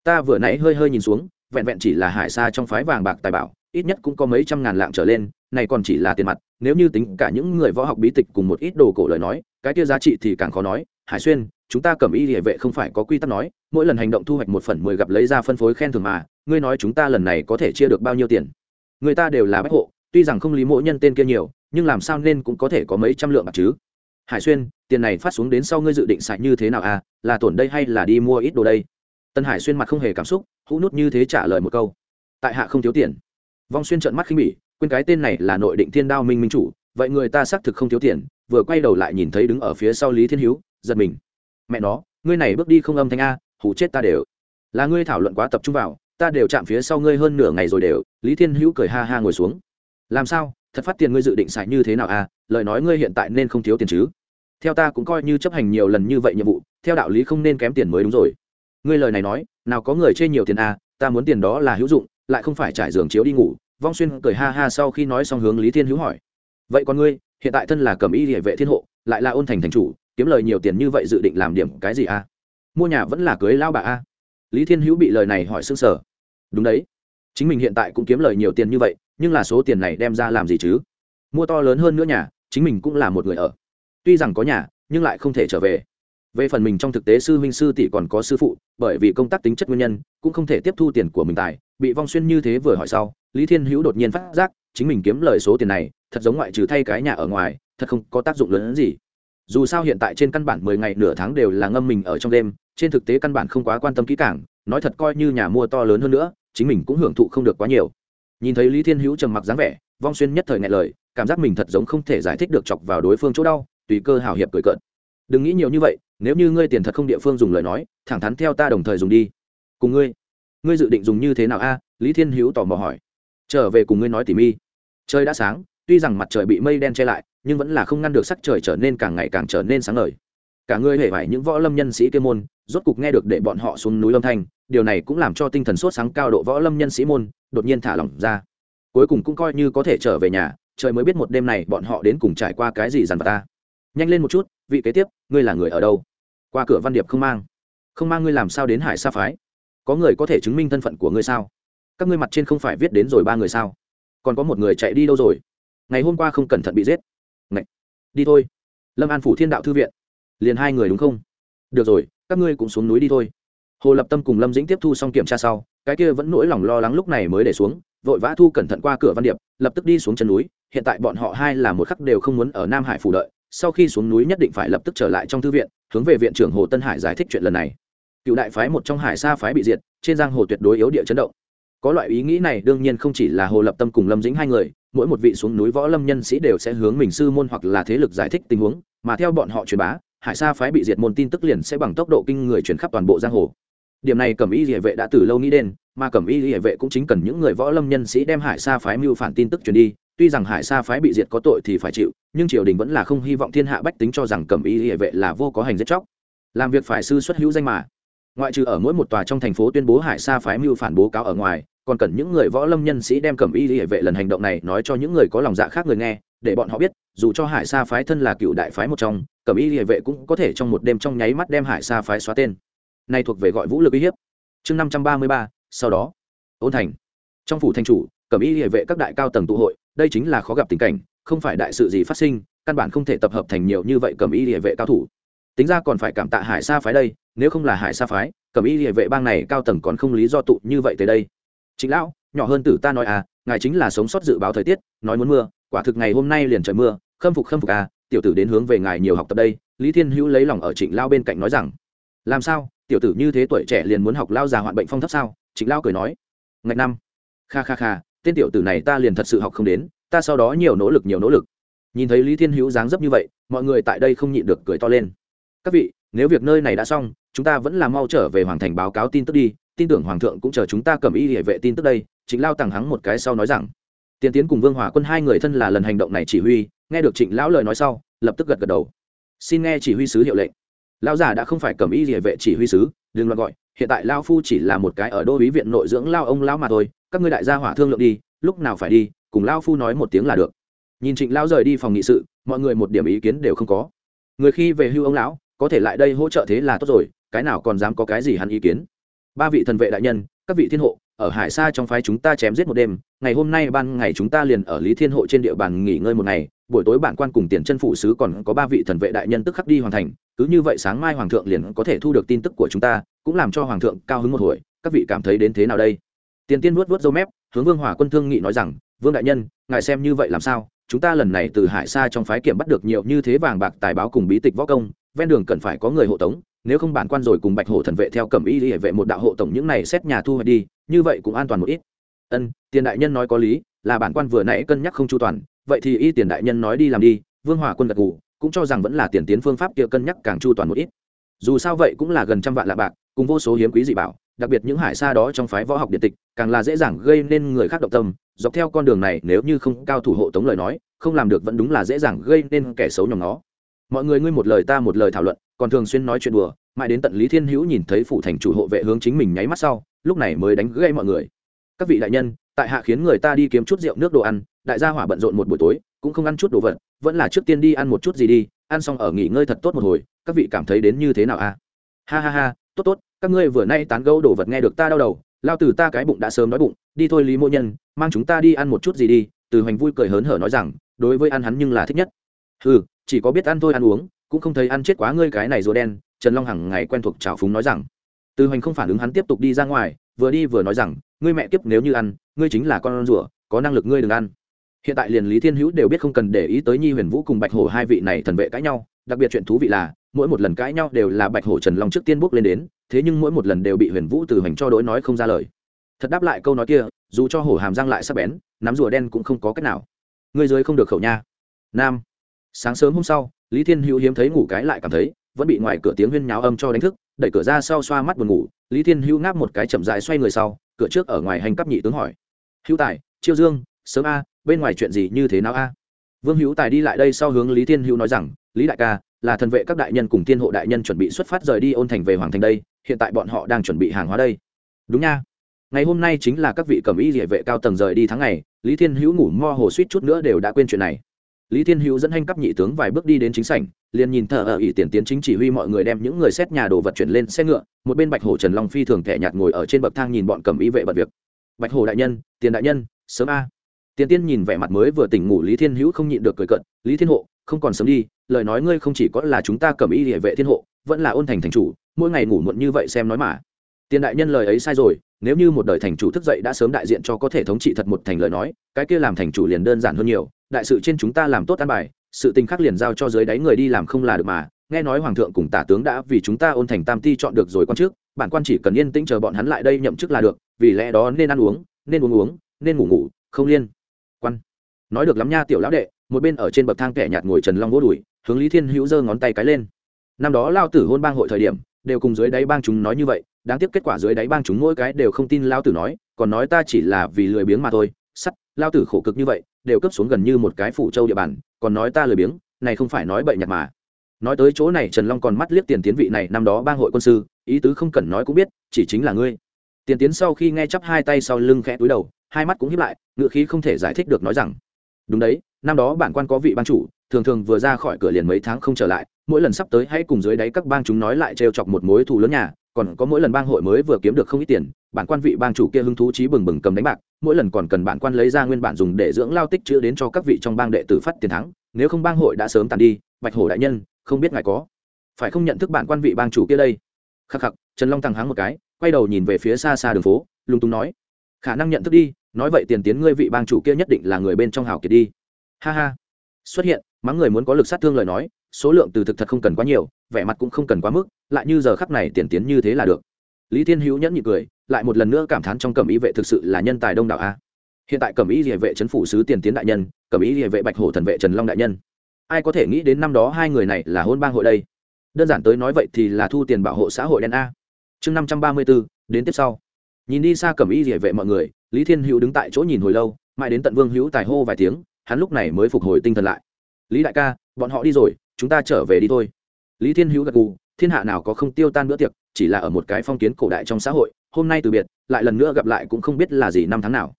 Ta vừa nãy hơi hơi nhìn xuống, vẹn vẹn chỉ là hải xa trong phái vàng bạc tài bảo, ít nhất cũng có mấy trăm ngàn lạng trở lên, này còn chỉ là tiền mặt, nếu như tính cả những người võ học bí tịch cùng một ít đồ cổ lời nói, cái kia giá trị thì càng khó nói. Hải xuyên, chúng ta cầm y địa vệ không phải có quy tắc nói, mỗi lần hành động thu hoạch một phần mười gặp lấy ra phân phối khen thưởng mà, ngươi nói chúng ta lần này có thể chia được bao nhiêu tiền? Người ta đều là bách hộ, tuy rằng không lý mỗi nhân tên kia nhiều, nhưng làm sao nên cũng có thể có mấy trăm lượng bạc chứ? Hải xuyên, tiền này phát xuống đến sau ngươi dự định xài như thế nào à? Là tổn đây hay là đi mua ít đồ đây? Tân hải xuyên mặt không hề cảm xúc, hũ nút như thế trả lời một câu. Tại hạ không thiếu tiền. Vong xuyên trợn mắt khinh bỉ, quên cái tên này là nội định thiên đao minh minh chủ, vậy người ta xác thực không thiếu tiền, vừa quay đầu lại nhìn thấy đứng ở phía sau lý thiên hữu giật mình. Mẹ nó, ngươi này bước đi không âm thanh a hủ chết ta đều. Là ngươi thảo luận quá tập trung vào ta đều chạm phía sau ngươi hơn nửa ngày rồi đều, lý thiên hữu cười ha ha ngồi xuống. Làm sao? Thật phát tiền ngươi dự định xài như thế nào a lời nói ngươi hiện tại nên không thiếu tiền chứ? Theo ta cũng coi như chấp hành nhiều lần như vậy nhiệm vụ, theo đạo lý không nên kém tiền mới đúng rồi. Ngươi lời này nói, nào có người chê nhiều tiền a ta muốn tiền đó là hữu dụng, lại không phải trải giường chiếu đi ngủ. Vong xuyên cười ha ha sau khi nói xong hướng lý thiên hữu hỏi. Vậy còn ngươi, hiện tại thân là cầm y địa vệ thiên hộ, lại là ôn thành thành chủ, kiếm lời nhiều tiền như vậy dự định làm điểm cái gì a mua nhà vẫn là cưới lao bà a lý thiên hữu bị lời này hỏi xương sở đúng đấy. Chính mình hiện tại cũng kiếm lời nhiều tiền như vậy, nhưng là số tiền này đem ra làm gì chứ? Mua to lớn hơn nữa nhà, chính mình cũng là một người ở. Tuy rằng có nhà, nhưng lại không thể trở về. Về phần mình trong thực tế sư huynh sư tỷ còn có sư phụ, bởi vì công tác tính chất nguyên nhân, cũng không thể tiếp thu tiền của mình tài, bị vong xuyên như thế vừa hỏi sau, lý thiên hữu đột nhiên phát giác, chính mình kiếm lời số tiền này, thật giống ngoại trừ thay cái nhà ở ngoài, thật không có tác dụng lớn hơn gì. Dù sao hiện tại trên căn bản mười ngày nửa tháng đều là ngâm mình ở trong đêm, trên thực tế căn bản không quá quan tâm kỹ càng, nói thật coi như nhà mua to lớn hơn nữa chính mình cũng hưởng thụ không được quá nhiều. Nhìn thấy lý thiên hữu trầm mặc dáng vẻ, vong xuyên nhất thời ngại lời, cảm giác mình thật giống không thể giải thích được chọc vào đối phương chỗ đau, tùy cơ hào hiệp cười cợt. Đừng nghĩ nhiều như vậy, nếu như ngươi tiền thật không địa phương dùng lời nói, thẳng thắn theo ta đồng thời dùng đi. Cùng ngươi ngươi dự định dùng như thế nào a? Lý thiên hữu tò mò hỏi. Trở về cùng ngươi nói tỉ mi. Trời đã sáng, tuy rằng mặt trời bị mây đen che lại, nhưng vẫn là không ngăn được sắc trời trở nên càng ngày càng trở nên sáng ngời cả ngươi hề vải những võ lâm nhân sĩ kia môn, rốt cục nghe được để bọn họ xuống núi lâm thanh, điều này cũng làm cho tinh thần sốt sáng cao độ võ lâm nhân sĩ môn, đột nhiên thả lỏng ra. Cuối cùng cũng coi như có thể trở về nhà, trời mới biết một đêm này bọn họ đến cùng trải qua cái gì dằn vặt ta. Nhanh lên một chút, vị kế tiếp, ngươi là người ở đâu? Qua cửa văn điệp không mang. Không mang ngươi làm sao đến hải sa phái? Có người có thể chứng minh thân phận của ngươi sao? Các ngươi mặt trên không phải viết đến rồi ba người sao? Còn có một người chạy đi đâu rồi? Ngày hôm qua không cẩn thận bị giết. Ngậy. đi thôi. Lâm an phủ thiên đạo thư viện liền hai người đúng không? Được rồi, các ngươi cũng xuống núi đi thôi. Hồ lập tâm cùng lâm dĩnh tiếp thu xong kiểm tra sau, cái kia vẫn nỗi lòng lo lắng lúc này mới để xuống, vội vã thu cẩn thận qua cửa văn điệp, lập tức đi xuống chân núi. Hiện tại bọn họ hai là một khắc đều không muốn ở nam hải phủ đợi, sau khi xuống núi nhất định phải lập tức trở lại trong thư viện, hướng về viện trưởng hồ tân hải giải thích chuyện lần này. Cựu đại phái một trong hải sa phái bị diệt, trên giang hồ tuyệt đối yếu địa chấn động. Có loại ý nghĩ này đương nhiên không chỉ là hồ lập tâm cùng lâm dĩnh hai người, mỗi một vị xuống núi võ lâm nhân sĩ đều sẽ hướng mình sư môn hoặc là thế lực giải thích tình huống, mà theo bọn họ truyền bá hải sa phái bị diệt môn tin tức liền sẽ bằng tốc độ kinh người chuyển khắp toàn bộ giang hồ. Điểm này cẩm y địa vệ đã từ lâu nghĩ đến, mà cẩm y địa vệ cũng chính cần những người võ lâm nhân sĩ đem hải sa phái mưu phản tin tức truyền đi. Tuy rằng hải sa phái bị diệt có tội thì phải chịu, nhưng triều đình vẫn là không hy vọng thiên hạ bách tính cho rằng cẩm y địa vệ là vô có hành giết chóc. Làm việc phải sư xuất hữu danh mà. Ngoại trừ ở mỗi một tòa trong thành phố tuyên bố hải sa phái mưu phản bố cáo ở ngoài, còn cần những người võ lâm nhân sĩ đem Cẩm y địa vệ lần hành động này nói cho những người có lòng dạ khác người nghe, để bọn họ biết dù cho hải sa phái thân là cựu đại phái một trong, Cẩm y địa vệ cũng có thể trong một đêm trong nháy mắt đem hải sa phái xóa tên. Nay thuộc về gọi vũ lực uy hiếp. Chương năm trăm ba mươi ba, sau đó. Ôn thành. Trong phủ thanh chủ, Cẩm y địa vệ các đại cao tầng tụ hội, đây chính là khó gặp tình cảnh, không phải đại sự gì phát sinh, căn bản không thể tập hợp thành nhiều như vậy Cẩm y địa vệ cao thủ. Tính ra còn phải cảm tạ hải sa phái đây, nếu không là hải sa phái, Cẩm y địa vệ bang này cao tầng còn không lý do tụ như vậy tới đây. Chính lão, nhỏ hơn tử ta nói à ngài chính là sống sót dự báo thời tiết, nói muốn mưa quả thực ngày hôm nay liền trời mưa, khâm phục khâm phục à tiểu tử đến hướng về ngài nhiều học tập đây, lý thiên hữu lấy lòng ở trịnh lao bên cạnh nói rằng, làm sao, tiểu tử như thế tuổi trẻ liền muốn học lao già hoạn bệnh phong thấp sao? Trịnh lao cười nói, ngạch năm. Kha kha kha, tên tiểu tử này ta liền thật sự học không đến, ta sau đó nhiều nỗ lực nhiều nỗ lực. Nhìn thấy lý thiên hữu dáng dấp như vậy, mọi người tại đây không nhịn được cười to lên. Các vị, nếu việc nơi này đã xong, chúng ta vẫn là mau trở về hoàng thành báo cáo tin tức đi, tin tưởng hoàng thượng cũng chờ chúng ta cầm y địa vệ tin tức đây. Trịnh lao tàng hắng một cái sau nói rằng tiền tiến cùng vương hòa quân hai người thân là lần hành động này chỉ huy, nghe được trịnh lão lời nói sau, lập tức gật gật đầu. Xin nghe chỉ huy sứ hiệu lệnh. Lão già đã không phải cầm y địa vệ chỉ huy sứ, đừng lo gọi, hiện tại lao phu chỉ là một cái ở đô ý viện nội dưỡng lao ông lão mà thôi, các ngươi đại gia hỏa thương lượng đi, lúc nào phải đi, cùng lao phu nói một tiếng là được. Nhìn trịnh lão rời đi phòng nghị sự, mọi người một điểm ý kiến đều không có. Người khi về hưu ông lão, có thể lại đây hỗ trợ thế là tốt rồi, cái nào còn dám có cái gì hắn ý kiến? Ba vị thần vệ đại nhân, các vị thiên hộ ở hải xa trong phái chúng ta chém giết một đêm, ngày hôm nay ban ngày chúng ta liền ở lý thiên hộ trên địa bàn nghỉ ngơi một ngày, buổi tối bản quan cùng tiền chân phụ sứ còn có ba vị thần vệ đại nhân tức khắc đi hoàn thành, cứ như vậy sáng mai hoàng thượng liền có thể thu được tin tức của chúng ta, cũng làm cho hoàng thượng cao hứng một hồi, các vị cảm thấy đến thế nào đây? Tiền tiên vuốt vuốt dâu mép, hướng vương hỏa quân thương nghị nói rằng, vương đại nhân, ngài xem như vậy làm sao? Chúng ta lần này từ hải xa trong phái kiểm bắt được nhiều như thế vàng bạc tài báo cùng bí tịch võ công, ven đường cần phải có người hộ tống, nếu không bản quan rồi cùng bạch hổ thần vệ theo cẩm y hệ vệ một đạo hộ tổng những này xét nhà thu hoạch đi như vậy cũng an toàn một ít. Ân, tiền đại nhân nói có lý, là bản quan vừa nãy cân nhắc không chu toàn, vậy thì y tiền đại nhân nói đi làm đi, vương hòa quân gật gù, cũng cho rằng vẫn là tiền tiến phương pháp kia cân nhắc càng chu toàn một ít. Dù sao vậy cũng là gần trăm vạn lạ bạc, cùng vô số hiếm quý dị bảo, đặc biệt những hải xa đó trong phái võ học điện tịch, càng là dễ dàng gây nên người khác động tâm, dọc theo con đường này nếu như không cao thủ hộ tống lời nói, không làm được vẫn đúng là dễ dàng gây nên kẻ xấu nhòm nó mọi người ngươi một lời ta một lời thảo luận còn thường xuyên nói chuyện đùa, mãi đến tận lý thiên hữu nhìn thấy phủ thành chủ hộ vệ hướng chính mình nháy mắt sau, lúc này mới đánh gây mọi người. Các vị đại nhân, tại hạ khiến người ta đi kiếm chút rượu nước đồ ăn, đại gia hỏa bận rộn một buổi tối, cũng không ăn chút đồ vật, vẫn là trước tiên đi ăn một chút gì đi, ăn xong ở nghỉ ngơi thật tốt một hồi, các vị cảm thấy đến như thế nào a ha ha ha, tốt tốt, các ngươi vừa nay tán gẫu đồ vật nghe được ta đau đầu, lao từ ta cái bụng đã sớm nói bụng, đi thôi lý mô nhân, mang chúng ta đi ăn một chút gì đi, từ hoành vui cười hớn hở nói rằng, đối với ăn hắn nhưng là thích nhất. Ừ chỉ có biết ăn thôi ăn uống cũng không thấy ăn chết quá ngươi cái này rùa đen, trần long hằng ngày quen thuộc trào phúng nói rằng. Từ hoành không phản ứng hắn tiếp tục đi ra ngoài, vừa đi vừa nói rằng, ngươi mẹ kiếp nếu như ăn, ngươi chính là con rùa, có năng lực ngươi đừng ăn. Hiện tại liền lý thiên hữu đều biết không cần để ý tới nhi huyền vũ cùng bạch hổ hai vị này thần vệ cãi nhau, đặc biệt chuyện thú vị là, mỗi một lần cãi nhau đều là bạch hổ trần long trước tiên bước lên đến, thế nhưng mỗi một lần đều bị huyền vũ từ hoành cho đỗi nói không ra lời. Thật đáp lại câu nói kia, dù cho hổ hàm răng lại sắp bén, nắm rùa đen cũng không có cách nào. Ngươi dưới không được khẩu nha. Nam, sáng sớm hôm sau lý thiên hữu hiếm thấy ngủ cái lại cảm thấy, vẫn bị ngoài cửa tiếng huyên nháo âm cho đánh thức, đẩy cửa ra sau xoa mắt buồn ngủ, lý thiên hữu ngáp một cái chậm dài xoay người sau, cửa trước ở ngoài hành cấp nhị tướng hỏi. Hữu tài, chiêu dương, sớm a, bên ngoài chuyện gì như thế nào a? Vương hữu tài đi lại đây sau hướng lý thiên hữu nói rằng, lý đại ca, là thần vệ các đại nhân cùng thiên hộ đại nhân chuẩn bị xuất phát rời đi ôn thành về hoàng thành đây, hiện tại bọn họ đang chuẩn bị hàng hóa đây. Đúng nha. Ngày hôm nay chính là các vị cầm y địa vệ cao tầng rời đi tháng ngày, lý thiên hữu ngủ mo hồ suýt chút nữa đều đã quên chuyện này lý thiên hữu dẫn hành cấp nhị tướng vài bước đi đến chính sảnh, liền nhìn thợ ở ỷ tiền tiến chính chỉ huy mọi người đem những người xét nhà đồ vật chuyển lên xe ngựa, một bên bạch hổ trần long phi thường thẻ nhạt ngồi ở trên bậc thang nhìn bọn cầm y vệ bật việc. Bạch hổ đại nhân, tiền đại nhân, sớm a. Tiền tiên nhìn vẻ mặt mới vừa tỉnh ngủ lý thiên hữu không nhịn được cười cận lý thiên hộ, không còn sớm đi, lời nói ngươi không chỉ có là chúng ta cầm y địa vệ thiên hộ, vẫn là ôn thành thành chủ, mỗi ngày ngủ muộn như vậy xem nói mà. Tiền đại nhân lời ấy sai rồi, nếu như một đời thành chủ thức dậy đã sớm đại diện cho có thể thống trị thật một thành lời nói, cái kia làm thành chủ liền đơn giản hơn nhiều đại sự trên chúng ta làm tốt an bài, sự tình khắc liền giao cho dưới đáy người đi làm không là được mà. Nghe nói hoàng thượng cùng tả tướng đã vì chúng ta ôn thành tam ti chọn được rồi quan trước, bản quan chỉ cần yên tĩnh chờ bọn hắn lại đây nhậm chức là được, vì lẽ đó nên ăn uống, nên uống uống, nên ngủ ngủ, không liên quan. Nói được lắm nha tiểu lão đệ, một bên ở trên bậc thang kẻ nhạt ngồi trần long vô đùi, hướng lý thiên hữu giơ ngón tay cái lên. Năm đó lao tử hôn bang hội thời điểm, đều cùng dưới đáy bang chúng nói như vậy, đáng tiếc kết quả dưới đáy bang chúng mỗi cái đều không tin lao tử nói, còn nói ta chỉ là vì lười biếng mà thôi. Sắt, lao tử khổ cực như vậy đều cấp xuống gần như một cái phủ châu địa bàn, còn nói ta lười biếng, này không phải nói bậy nhặt mà. Nói tới chỗ này, trần long còn mắt liếc tiền tiến vị này, năm đó bang hội quân sư, ý tứ không cần nói cũng biết, chỉ chính là ngươi. Tiền tiến sau khi nghe chắp hai tay sau lưng khẽ túi đầu, hai mắt cũng hiếp lại, ngựa khí không thể giải thích được nói rằng, đúng đấy, năm đó bản quan có vị ban chủ, thường thường vừa ra khỏi cửa liền mấy tháng không trở lại, mỗi lần sắp tới hãy cùng dưới đáy các bang chúng nói lại trêu chọc một mối thù lớn nhà còn có mỗi lần bang hội mới vừa kiếm được không ít tiền, bản quan vị bang chủ kia hứng thú trí bừng bừng cầm đánh bạc, mỗi lần còn cần bản quan lấy ra nguyên bản dùng để dưỡng lao tích chữa đến cho các vị trong bang đệ tử phát tiền thắng, nếu không bang hội đã sớm tàn đi, bạch hổ đại nhân, không biết ngài có phải không nhận thức bản quan vị bang chủ kia đây? Khắc khắc, trần long thằng hắng một cái, quay đầu nhìn về phía xa xa đường phố lung tung nói, khả năng nhận thức đi, nói vậy tiền tiến ngươi vị bang chủ kia nhất định là người bên trong hào kiệt đi. Ha ha xuất hiện, mắng người muốn có lực sát thương lời nói, số lượng từ thực thật không cần quá nhiều, vẻ mặt cũng không cần quá mức, lại như giờ khắc này tiền tiến như thế là được. Lý thiên hữu nhẫn nhị cười, lại một lần nữa cảm thán trong cẩm ý vệ thực sự là nhân tài đông đảo a. Hiện tại cẩm ý địa vệ trấn phủ sứ tiền tiến đại nhân, cẩm ý địa vệ bạch hổ thần vệ trần long đại nhân. Ai có thể nghĩ đến năm đó hai người này là hôn bang hội đây? Đơn giản tới nói vậy thì là thu tiền bảo hộ xã hội đen a. Chương năm trăm ba mươi bốn đến tiếp sau. Nhìn đi xa cẩm ý địa vệ mọi người, lý thiên hữu đứng tại chỗ nhìn hồi lâu, mãi đến tận vương hữu tài hô vài tiếng hắn lúc này mới phục hồi tinh thần lại. Lý đại ca, bọn họ đi rồi, chúng ta trở về đi thôi. Lý thiên hữu gật gù, thiên hạ nào có không tiêu tan bữa tiệc, chỉ là ở một cái phong kiến cổ đại trong xã hội, hôm nay từ biệt, lại lần nữa gặp lại cũng không biết là gì năm tháng nào.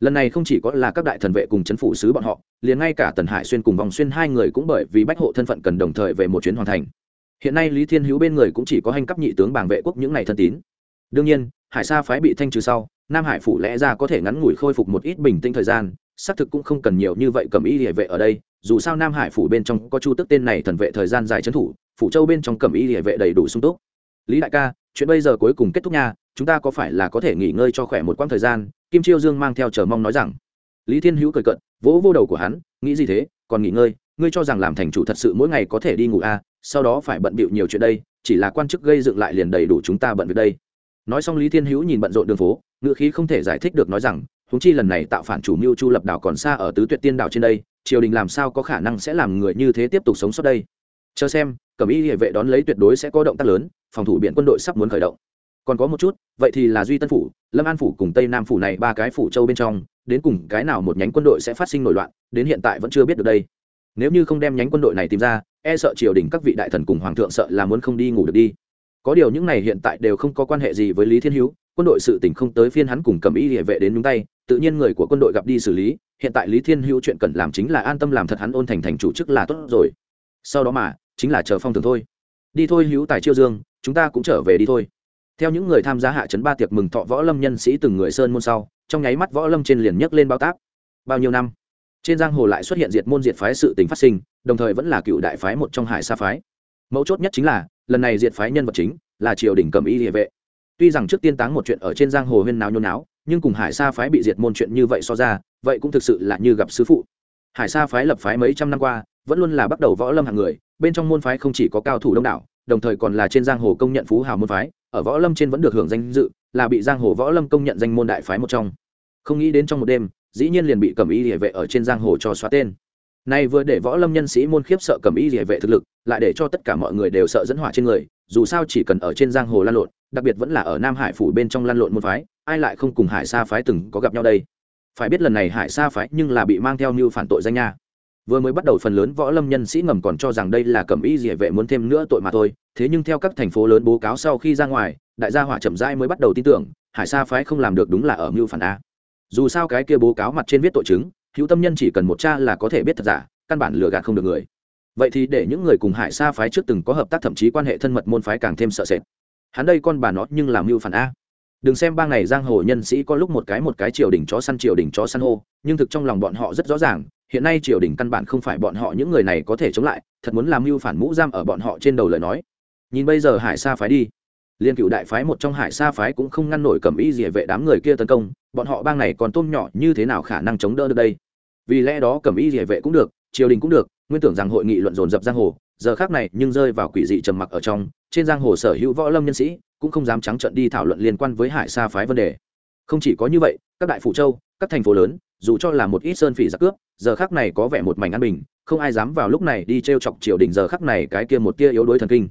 Lần này không chỉ có là các đại thần vệ cùng c h ấ n phủ sứ bọn họ, liền ngay cả tần hải xuyên cùng vòng xuyên hai người cũng bởi vì bách hộ thân phận cần đồng thời về một chuyến hoàn thành. Hiện nay lý thiên hữu bên người cũng chỉ có hành cấp nhị tướng bảng vệ quốc những ngày thân tín. Đương nhiên, hải sa phái bị thanh trừ sau, nam hải phủ lẽ ra có thể ngắn ngủi khôi phục một ít bình tĩnh thời gian xác thực cũng không cần nhiều như vậy cầm y địa vệ ở đây dù sao nam hải phủ bên trong có chu tức tên này thần vệ thời gian dài trấn thủ phủ châu bên trong cầm y địa vệ đầy đủ sung túc. Lý đại ca chuyện bây giờ cuối cùng kết thúc nha chúng ta có phải là có thể nghỉ ngơi cho khỏe một quãng thời gian? Kim chiêu dương mang theo chờ mong nói rằng. Lý thiên hữu cười cận vỗ vô đầu của hắn nghĩ gì thế? Còn nghỉ ngơi ngươi cho rằng làm thành chủ thật sự mỗi ngày có thể đi ngủ a à, sau đó phải bận bịu nhiều chuyện đây chỉ là quan chức gây dựng lại liền đầy đủ chúng ta bận việc đây. Nói xong lý thiên hữu nhìn bận rộn đường phố ngựa khí không thể giải thích được nói rằng húng chi lần này tạo phản chủ mưu chu lập đảo còn xa ở tứ tuyệt tiên đảo trên đây, triều đình làm sao có khả năng sẽ làm người như thế tiếp tục sống sót đây? Chờ xem, cẩm y địa vệ đón lấy tuyệt đối sẽ có động tác lớn, phòng thủ biển quân đội sắp muốn khởi động. Còn có một chút, vậy thì là duy tân phủ, lâm an phủ cùng tây nam phủ này ba cái phủ châu bên trong, đến cùng cái nào một nhánh quân đội sẽ phát sinh nổi loạn, đến hiện tại vẫn chưa biết được đây. Nếu như không đem nhánh quân đội này tìm ra e sợ triều đình các vị đại thần cùng hoàng thượng sợ là muốn không đi ngủ được đi. Có điều những này hiện tại đều không có quan hệ gì với lý thiên hữu, quân đội sự tỉnh không tới phiên hắn cùng cầm ý địa vệ đến nhúng tay tự nhiên người của quân đội gặp đi xử lý, hiện tại lý thiên hữu chuyện cần làm chính là an tâm làm thật hắn ôn thành thành chủ chức là tốt rồi. Sau đó mà, chính là chờ phong thường thôi. Đi thôi hữu tài chiêu dương, chúng ta cũng trở về đi thôi. Theo những người tham gia hạ trấn ba tiệc mừng thọ võ lâm nhân sĩ từng người sơn môn sau, trong nháy mắt võ lâm trên liền nhấc lên bao tác bao nhiêu năm? Trên giang hồ lại xuất hiện diệt môn diệt phái sự tình phát sinh, đồng thời vẫn là cựu đại phái một trong hải sa phái. Mấu chốt nhất chính là, lần này diệt phái nhân vật chính là triều đình cầm y địa vệ. Tuy rằng trước tiên táng một chuyện ở trên giang hồ huyên náo nhôn náo nhưng cùng hải sa phái bị diệt môn chuyện như vậy so ra, vậy cũng thực sự là như gặp sư phụ. Hải sa phái lập phái mấy trăm năm qua, vẫn luôn là bắt đầu võ lâm hạng người, bên trong môn phái không chỉ có cao thủ đông đảo, đồng thời còn là trên giang hồ công nhận phú hào môn phái, ở võ lâm trên vẫn được hưởng danh dự, là bị giang hồ võ lâm công nhận danh môn đại phái một trong. Không nghĩ đến trong một đêm, dĩ nhiên liền bị cầm y địa vệ ở trên giang hồ cho xóa tên. Nay vừa để võ lâm nhân sĩ môn khiếp sợ cầm y địa vệ thực lực, lại để cho tất cả mọi người đều sợ dẫn hỏa trên người, dù sao chỉ cần ở trên giang hồ lan lộn, đặc biệt vẫn là ở nam hải phủ bên trong lan lộn môn phái ai lại không cùng hải sa phái từng có gặp nhau đây? Phải biết lần này hải sa phái nhưng là bị mang theo mưu phản tội danh nha. Vừa mới bắt đầu phần lớn võ lâm nhân sĩ ngầm còn cho rằng đây là cẩm y địa vệ muốn thêm nữa tội mà thôi, thế nhưng theo các thành phố lớn bố cáo sau khi ra ngoài, đại gia hỏa chậm rãi mới bắt đầu tin tưởng, hải sa phái không làm được đúng là ở mưu phản a. Dù sao cái kia bố cáo mặt trên viết tội chứng, hữu tâm nhân chỉ cần một cha là có thể biết thật giả, căn bản lừa gạt không được người. Vậy thì để những người cùng hải sa phái trước từng có hợp tác thậm chí quan hệ thân mật môn phái càng thêm sợ sệt. Hắn đây con bà nó nhưng làm mưu phản a đừng xem bang này giang hồ nhân sĩ có lúc một cái một cái triều đình chó săn, triều đình chó săn hô, nhưng thực trong lòng bọn họ rất rõ ràng, hiện nay triều đình căn bản không phải bọn họ những người này có thể chống lại, thật muốn làm mưu phản mũ giam ở bọn họ trên đầu lời nói. Nhìn bây giờ hải sa phái đi, liên cựu đại phái một trong hải sa phái cũng không ngăn nổi cầm y gì vệ đám người kia tấn công, bọn họ bang này còn tôm nhỏ như thế nào khả năng chống đỡ được đây? Vì lẽ đó cầm y gì vệ cũng được, triều đình cũng được, nguyên tưởng rằng hội nghị luận dồn dập giang hồ, giờ khác này nhưng rơi vào quỷ dị trầm mặc ở trong, trên giang hồ sở hữu võ lâm nhân sĩ cũng không dám trắng trợn đi thảo luận liên quan với hải sa phái vấn đề. Không chỉ có như vậy, các đại phủ châu, các thành phố lớn, dù cho là một ít sơn phỉ giặc cướp, giờ khác này có vẻ một mảnh an bình, không ai dám vào lúc này đi t r e o chọc triều đình giờ khắc này cái kia một tia yếu đuối thần kinh.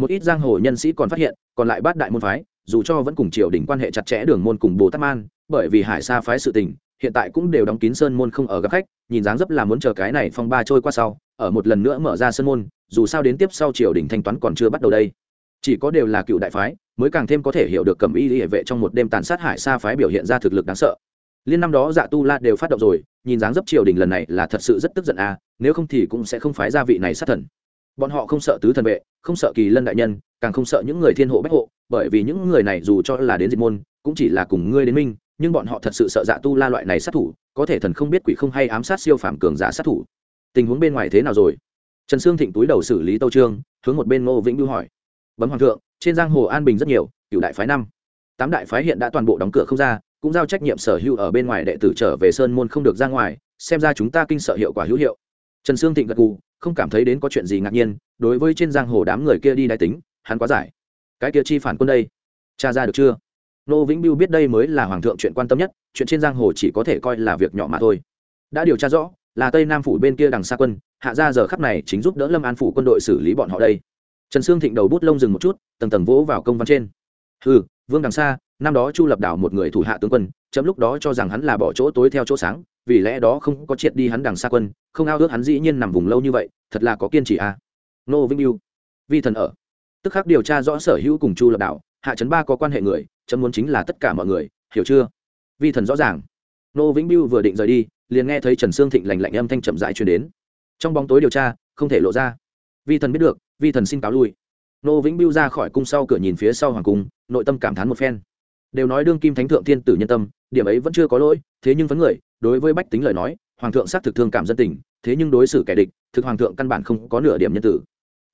Một ít giang hồ nhân sĩ còn phát hiện, còn lại bát đại môn phái, dù cho vẫn cùng triều đình quan hệ chặt chẽ đường môn cùng bồ tát man, bởi vì hải sa phái sự tình, hiện tại cũng đều đóng kín sơn môn không ở gặp khách, nhìn dáng dấp là muốn chờ cái này phong ba trôi qua sau, ở một lần nữa mở ra sơn môn, dù sao đến tiếp sau triều đình thanh toán còn chưa bắt đầu đây chỉ có đều là cựu đại phái, mới càng thêm có thể hiểu được cầm y hệ vệ trong một đêm tàn sát hải sa phái biểu hiện ra thực lực đáng sợ. Liên năm đó dạ tu la đều phát động rồi, nhìn dáng dấp triều đình lần này là thật sự rất tức giận à nếu không thì cũng sẽ không phái gia vị này sát thần. Bọn họ không sợ tứ thần vệ, không sợ kỳ lân đại nhân, càng không sợ những người thiên hộ bách hộ, bởi vì những người này dù cho là đến diệt môn, cũng chỉ là cùng ngươi đến minh, nhưng bọn họ thật sự sợ dạ tu la loại này sát thủ, có thể thần không biết quỷ không hay ám sát siêu phàm cường giả sát thủ. Tình huống bên ngoài thế nào rồi? Trần sương thịnh túi đầu xử lý tâu trương, hướng một bên ngô vĩnh bưu hỏi bấm hoàng thượng, trên giang hồ an bình rất nhiều cựu đại phái năm, tám đại phái hiện đã toàn bộ đóng cửa không ra, cũng giao trách nhiệm sở hữu ở bên ngoài đệ tử trở về sơn môn không được ra ngoài, xem ra chúng ta kinh sợ hiệu quả hữu hiệu. Trần sương thịnh gật gù, không cảm thấy đến có chuyện gì ngạc nhiên, đối với trên giang hồ đám người kia đi đại tính, hắn quá giải. Cái kia chi phản quân đây cha ra được chưa? Nô vĩnh biêu biết đây mới là hoàng thượng chuyện quan tâm nhất, chuyện trên giang hồ chỉ có thể coi là việc nhỏ mà thôi. Đã điều tra rõ, là tây nam phủ bên kia đằng xa quân, hạ ra giờ khắp này chính giúp đỡ lâm an phủ quân đội xử lý bọn họ đây trần sương thịnh đầu bút lông dừng một chút, tầng tầng vỗ vào công văn trên. Ừ vương đằng xa, năm đó chu lập đảo một người thủ hạ tướng quân, chấm lúc đó cho rằng hắn là bỏ chỗ tối theo chỗ sáng, vì lẽ đó không có triệt đi hắn đằng xa quân, không ao ước hắn dĩ nhiên nằm vùng lâu như vậy, thật là có kiên trì à. nô vĩnh yêu vi thần ở. Tức khắc điều tra rõ sở hữu cùng chu lập đảo, hạ trấn ba có quan hệ người, chấm muốn chính là tất cả mọi người, hiểu chưa? Vi thần rõ ràng. Nô vĩnh biêu vừa định rời đi, liền nghe thấy trần sương thịnh lành lạnh âm thanh chậm rãi truyền đến. Trong bóng tối điều tra, không thể lộ ra vi thần biết được, vi thần xin cáo lui. Nô vĩnh biêu ra khỏi cung sau cửa nhìn phía sau hoàng cung, nội tâm cảm thán một phen. Đều nói đương kim thánh thượng thiên tử nhân tâm, điểm ấy vẫn chưa có lỗi, thế nhưng vấn người, đối với bách tính lời nói, hoàng thượng xác thực thương cảm dân tình, thế nhưng đối xử kẻ địch, thực hoàng thượng căn bản không có nửa điểm nhân tử.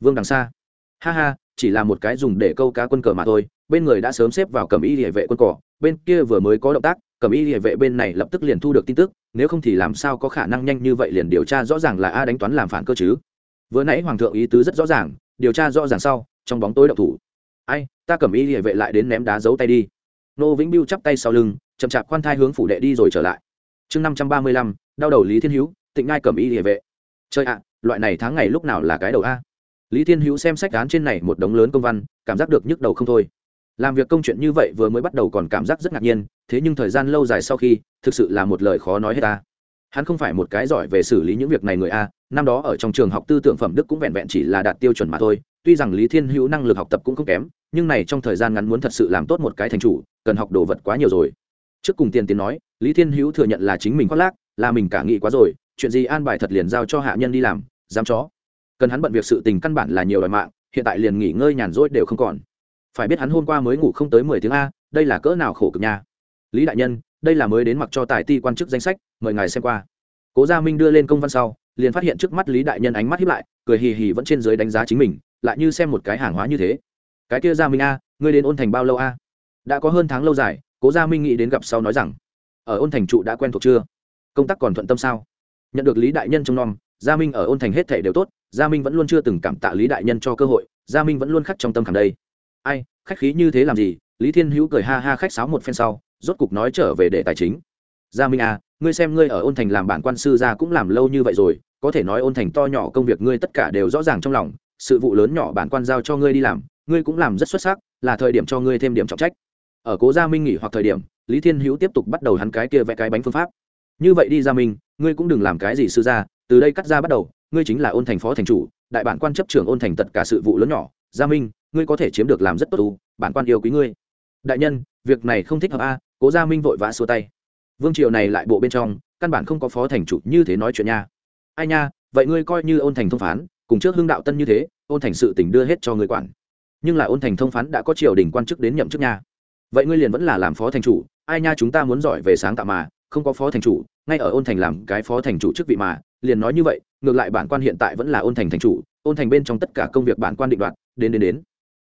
Vương đằng xa. Ha ha, chỉ là một cái dùng để câu cá quân cờ mà thôi, bên người đã sớm xếp vào cầm y địa vệ quân cỏ bên kia vừa mới có động tác, cầm y địa vệ bên này lập tức liền thu được tin tức, nếu không thì làm sao có khả năng nhanh như vậy liền điều tra rõ ràng là a đánh toán làm phản cơ chứ? Vừa nãy hoàng thượng ý tứ rất rõ ràng, điều tra rõ ràng sau, trong bóng tối đậu thủ. Ai, ta cầm y địa vệ lại đến ném đá giấu tay đi. Nô vĩnh biêu chắp tay sau lưng, chậm chạp khoan thai hướng phủ đệ đi rồi trở lại. Chương năm trăm ba mươi lăm, đau đầu lý thiên hữu, tịnh ngai cầm y địa vệ. Chơi ạ, loại này tháng ngày lúc nào là cái đầu a? Lý thiên hữu xem sách án trên này một đống lớn công văn, cảm giác được nhức đầu không thôi. Làm việc công chuyện như vậy vừa mới bắt đầu còn cảm giác rất ngạc nhiên, thế nhưng thời gian lâu dài sau khi, thực sự là một lời khó nói hết ta hắn không phải một cái giỏi về xử lý những việc này người a, năm đó ở trong trường học tư tưởng phẩm đức cũng vẹn vẹn chỉ là đạt tiêu chuẩn mà thôi, tuy rằng lý thiên hữu năng lực học tập cũng không kém, nhưng này trong thời gian ngắn muốn thật sự làm tốt một cái thành chủ, cần học đồ vật quá nhiều rồi. Trước cùng tiền tiến nói, lý thiên hữu thừa nhận là chính mình khoác lác, là mình cả nghĩ quá rồi, chuyện gì an bài thật liền giao cho hạ nhân đi làm, dám chó. Cần hắn bận việc sự tình căn bản là nhiều đòi mạng, hiện tại liền nghỉ ngơi nhàn rỗi đều không còn. Phải biết hắn hôm qua mới ngủ không tới mười tiếng a, đây là cỡ nào khổ cực nha. Lý đại nhân đây là mới đến mặc cho tài ti quan chức danh sách, mời ngài xem qua. Cố gia minh đưa lên công văn sau, liền phát hiện trước mắt lý đại nhân ánh mắt hiếp lại, cười hì hì vẫn trên dưới đánh giá chính mình, lại như xem một cái hàng hóa như thế. Cái kia gia minh a, ngươi đến ôn thành bao lâu a? Đã có hơn tháng lâu dài, cố gia minh nghĩ đến gặp sau nói rằng, ở ôn thành trụ đã quen thuộc chưa? Công tác còn thuận tâm sao? Nhận được lý đại nhân trong nom, gia minh ở ôn thành hết thể đều tốt, gia minh vẫn luôn chưa từng cảm tạ lý đại nhân cho cơ hội, gia minh vẫn luôn khắc trong tâm khảm đây. Ai, khách khí như thế làm gì? Lý thiên hữu cười ha ha khách sáo một phen sau rốt cục nói trở về để tài chính. Gia minh à ngươi xem ngươi ở ôn thành làm bản quan sư gia cũng làm lâu như vậy rồi, có thể nói ôn thành to nhỏ công việc ngươi tất cả đều rõ ràng trong lòng, sự vụ lớn nhỏ bản quan giao cho ngươi đi làm, ngươi cũng làm rất xuất sắc, là thời điểm cho ngươi thêm điểm trọng trách. Ở cố gia minh nghỉ hoặc thời điểm, lý thiên hữu tiếp tục bắt đầu hắn cái kia vẽ cái bánh phương pháp. Như vậy đi gia minh, ngươi cũng đừng làm cái gì sư gia, từ đây cắt ra bắt đầu, ngươi chính là ôn thành phó thành chủ, đại bản quan chấp trưởng ôn thành tất cả sự vụ lớn nhỏ. Gia minh, ngươi có thể chiếm được làm rất tốt, bản quan yêu quý ngươi. Đại nhân, việc này không thích hợp a cố gia minh vội vã xua tay. Vương triều này lại bộ bên trong, căn bản không có phó thành chủ như thế nói chuyện nha. Ai nha, vậy ngươi coi như ôn thành thông phán, cùng trước hưng đạo tân như thế, ôn thành sự tỉnh đưa hết cho người quản. Nhưng là ôn thành thông phán đã có triều đình quan chức đến nhậm chức nha. Vậy ngươi liền vẫn là làm phó thành chủ, ai nha chúng ta muốn giỏi về sáng tạo mà, không có phó thành chủ, ngay ở ôn thành làm cái phó thành chủ chức vị mà, liền nói như vậy, ngược lại bản quan hiện tại vẫn là ôn thành thành chủ, ôn thành bên trong tất cả công việc bản quan định đoạt, đến đến đến.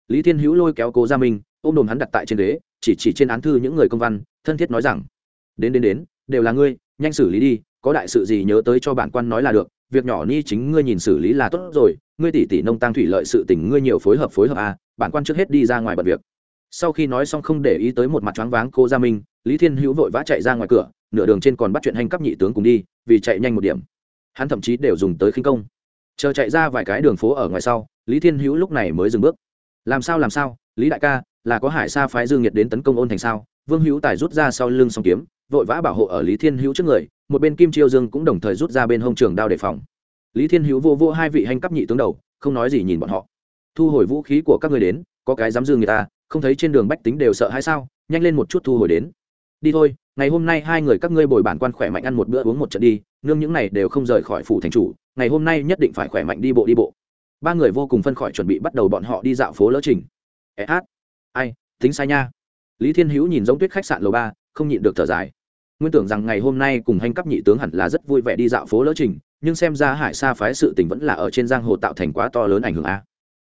Lý thiên hữu lôi kéo cố gia minh ôm đồn hắn đặt tại trên ghế, chỉ chỉ trên án thư những người công văn, thân thiết nói rằng, đến đến đến, đều là ngươi, nhanh xử lý đi, có đại sự gì nhớ tới cho bản quan nói là được, việc nhỏ ni chính ngươi nhìn xử lý là tốt rồi, ngươi tỷ tỷ nông tăng thủy lợi sự tình ngươi nhiều phối hợp phối hợp à bản quan trước hết đi ra ngoài bật việc. Sau khi nói xong không để ý tới một mặt choáng váng cô gia minh, lý thiên hữu vội vã chạy ra ngoài cửa, nửa đường trên còn bắt chuyện hành cấp nhị tướng cùng đi, vì chạy nhanh một điểm. Hắn thậm chí đều dùng tới khinh công. Chờ chạy ra vài cái đường phố ở ngoài sau, lý thiên hữu lúc này mới dừng bước. Làm sao làm sao, lý đại ca là có hải sa phái dương nhiệt đến tấn công ôn thành sao? Vương hữu tài rút ra sau lưng song kiếm, vội vã bảo hộ ở lý thiên hữu trước người, một bên kim chiêu dương cũng đồng thời rút ra bên hông trường đao đề phòng. Lý thiên hữu vô vô hai vị hành cấp nhị tướng đầu, không nói gì nhìn bọn họ. Thu hồi vũ khí của các người đến, có cái dám dư người ta, không thấy trên đường bách tính đều sợ hay sao? Nhanh lên một chút thu hồi đến. Đi thôi, ngày hôm nay hai người các ngươi bồi bản quan khỏe mạnh ăn một bữa uống một trận đi, nương những này đều không rời khỏi phủ thành chủ, ngày hôm nay nhất định phải khỏe mạnh đi bộ đi bộ. Ba người vô cùng phân khỏi chuẩn bị bắt đầu bọn họ đi dạo phố lỡ trình. Ế hát ai, tính sai nha. Lý thiên hữu nhìn giống tuyết khách sạn lầu ba, không nhịn được thở dài. Nguyên tưởng rằng ngày hôm nay cùng hành cấp nhị tướng hẳn là rất vui vẻ đi dạo phố lỡ trình, nhưng xem ra hải sa phái sự tình vẫn là ở trên giang hồ tạo thành quá to lớn ảnh hưởng a.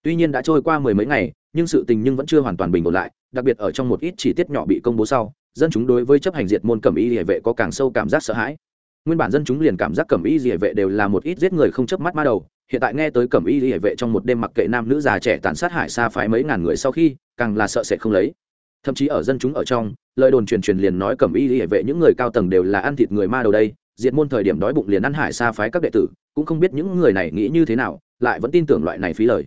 Tuy nhiên đã trôi qua mười mấy ngày, nhưng sự tình nhưng vẫn chưa hoàn toàn bình ổn lại, đặc biệt ở trong một ít chi tiết nhỏ bị công bố sau, dân chúng đối với chấp hành diệt môn cẩm y địa vệ có càng sâu cảm giác sợ hãi. Nguyên bản dân chúng liền cảm giác cẩm y địa vệ đều là một ít giết người không chớp mắt ma đầu, hiện tại nghe tới cẩm y địa vệ trong một đêm mặc kệ nam nữ già trẻ tàn sát hải Sa phái mấy ngàn người sau khi càng là sợ sẽ không lấy. Thậm chí ở dân chúng ở trong, lời đồn truyền truyền liền nói cẩm y hệ vệ những người cao tầng đều là ăn thịt người ma đầu đây, diệt môn thời điểm đói bụng liền ăn hải xa phái các đệ tử, cũng không biết những người này nghĩ như thế nào, lại vẫn tin tưởng loại này phí lời.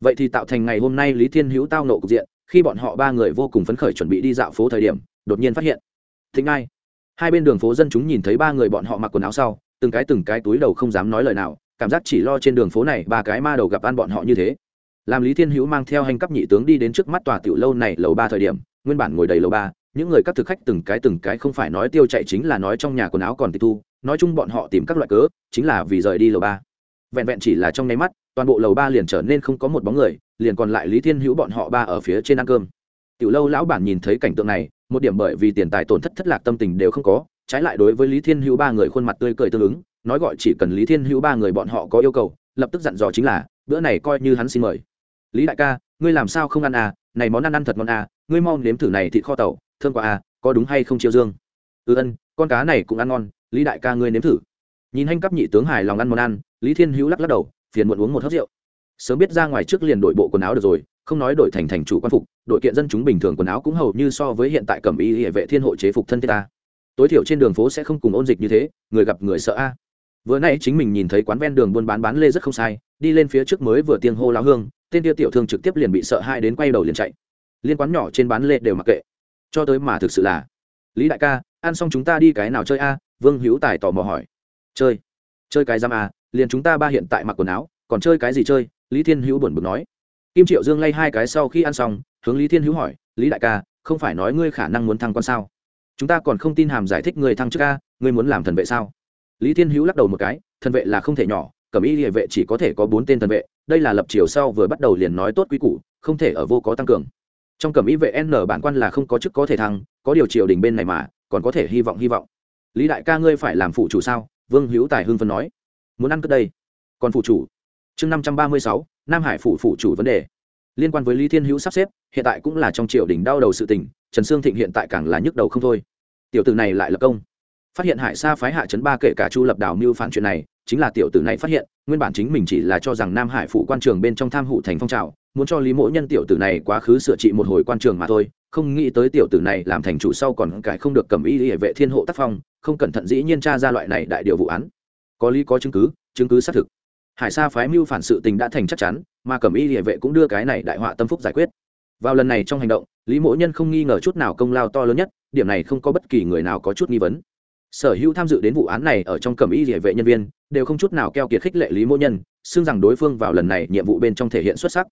Vậy thì tạo thành ngày hôm nay lý thiên hữu tao nộ cục diện, khi bọn họ ba người vô cùng phấn khởi chuẩn bị đi dạo phố thời điểm, đột nhiên phát hiện thính ai hai bên đường phố dân chúng nhìn thấy ba người bọn họ mặc quần áo sau, từng cái từng cái túi đầu không dám nói lời nào, cảm giác chỉ lo trên đường phố này ba cái ma đầu gặp ăn bọn họ như thế làm lý thiên hữu mang theo hành cấp nhị tướng đi đến trước mắt tòa tiểu lâu này lầu ba thời điểm, nguyên bản ngồi đầy lầu ba, những người các thực khách từng cái từng cái không phải nói tiêu chạy chính là nói trong nhà quần áo còn tịch thu, nói chung bọn họ tìm các loại cớ, chính là vì rời đi lầu ba. Vẹn vẹn chỉ là trong nháy mắt, toàn bộ lầu ba liền trở nên không có một bóng người, liền còn lại lý thiên hữu bọn họ ba ở phía trên ăn cơm. Tiểu lâu lão bản nhìn thấy cảnh tượng này, một điểm bởi vì tiền tài tổn thất thất lạc tâm tình đều không có, trái lại đối với lý thiên hữu ba người khuôn mặt tươi cười tương ứng, nói gọi chỉ cần lý thiên hữu ba người bọn họ có yêu cầu, lập tức dặn dò chính là, bữa này coi như hắn xin mời lý đại ca ngươi làm sao không ăn à này món ăn ăn thật ngon à ngươi mau nếm thử này thịt kho tàu, thơm quá à có đúng hay không chiêu dương? Ừ ân, con cá này cũng ăn ngon, lý đại ca ngươi nếm thử. Nhìn hành cấp nhị tướng hài lòng ăn món ăn, lý thiên hữu lắc lắc đầu, phiền muộn uống một hớp rượu. Sớm biết ra ngoài trước liền đổi bộ quần áo được rồi, không nói đổi thành thành chủ quan phục, đội kiện dân chúng bình thường quần áo cũng hầu như so với hiện tại cẩm y hệ vệ thiên hộ chế phục thân thiết ta. Tối thiểu trên đường phố sẽ không cùng ôn dịch như thế, người gặp người sợ a. Vừa nãy chính mình nhìn thấy quán ven đường buôn bán bán lê rất không sai, đi lên phía trước mới vừa tiên hô láo hương tên tiêu tiểu thương trực tiếp liền bị sợ hai đến quay đầu liền chạy. Liên quán nhỏ trên bán lệ đều mặc kệ. Cho tới mà thực sự là, lý đại ca, ăn xong chúng ta đi cái nào chơi a? Vương hữu tài tò mò hỏi. Chơi chơi cái giam a, liền chúng ta ba hiện tại mặc quần áo, còn chơi cái gì chơi? Lý thiên hữu buồn bực nói. Kim triệu dương lay hai cái sau khi ăn xong, hướng lý thiên hữu hỏi, lý đại ca, không phải nói ngươi khả năng muốn thăng quan sao? Chúng ta còn không tin hàm giải thích người thăng chức ca ngươi muốn làm thần vệ sao? Lý thiên hữu lắc đầu một cái, thần vệ là không thể nhỏ, cẩm y địa vệ chỉ có thể có bốn tên thần vệ đây là lập chiều sau vừa bắt đầu liền nói tốt quý củ, không thể ở vô có tăng cường. Trong cẩm ý vệ n bản quan là không có chức có thể thăng, có điều triều đình bên này mà, còn có thể hy vọng hy vọng. Lý đại ca ngươi phải làm phụ chủ sao? Vương hữu tài hưng phân nói. Muốn ăn cất đây. Còn phụ chủ. Chương năm trăm ba mươi sáu, nam hải phủ phụ chủ vấn đề. Liên quan với lý thiên hữu sắp xếp, hiện tại cũng là trong triều đình đau đầu sự tình, trần sương thịnh hiện tại càng là nhức đầu không thôi. Tiểu tử này lại lập công. Phát hiện hải sa phái hạ trấn ba kể cả chu lập đảo mưu phản chuyện này, chính là tiểu tử này phát hiện nguyên bản chính mình chỉ là cho rằng nam hải phụ quan trường bên trong tham hụ thành phong trào, muốn cho lý mỗi nhân tiểu tử này quá khứ sửa trị một hồi quan trường mà thôi, không nghĩ tới tiểu tử này làm thành chủ sau còn cải không được cầm y hệ vệ thiên hộ tác phong, không cẩn thận dĩ nhiên tra ra loại này đại điều vụ án. Có lý có chứng cứ chứng cứ xác thực. Hải sa phái mưu phản sự tình đã thành chắc chắn, mà cẩm y hệ vệ cũng đưa cái này đại họa tâm phúc giải quyết. Vào lần này trong hành động, lý mỗ nhân không nghi ngờ chút nào công lao to lớn nhất, điểm này không có bất kỳ người nào có chút nghi vấn sở hữu tham dự đến vụ án này ở trong cẩm y địa vệ nhân viên, đều không chút nào keo kiệt khích lệ lý mỗ nhân, xưng rằng đối phương vào lần này nhiệm vụ bên trong thể hiện xuất sắc.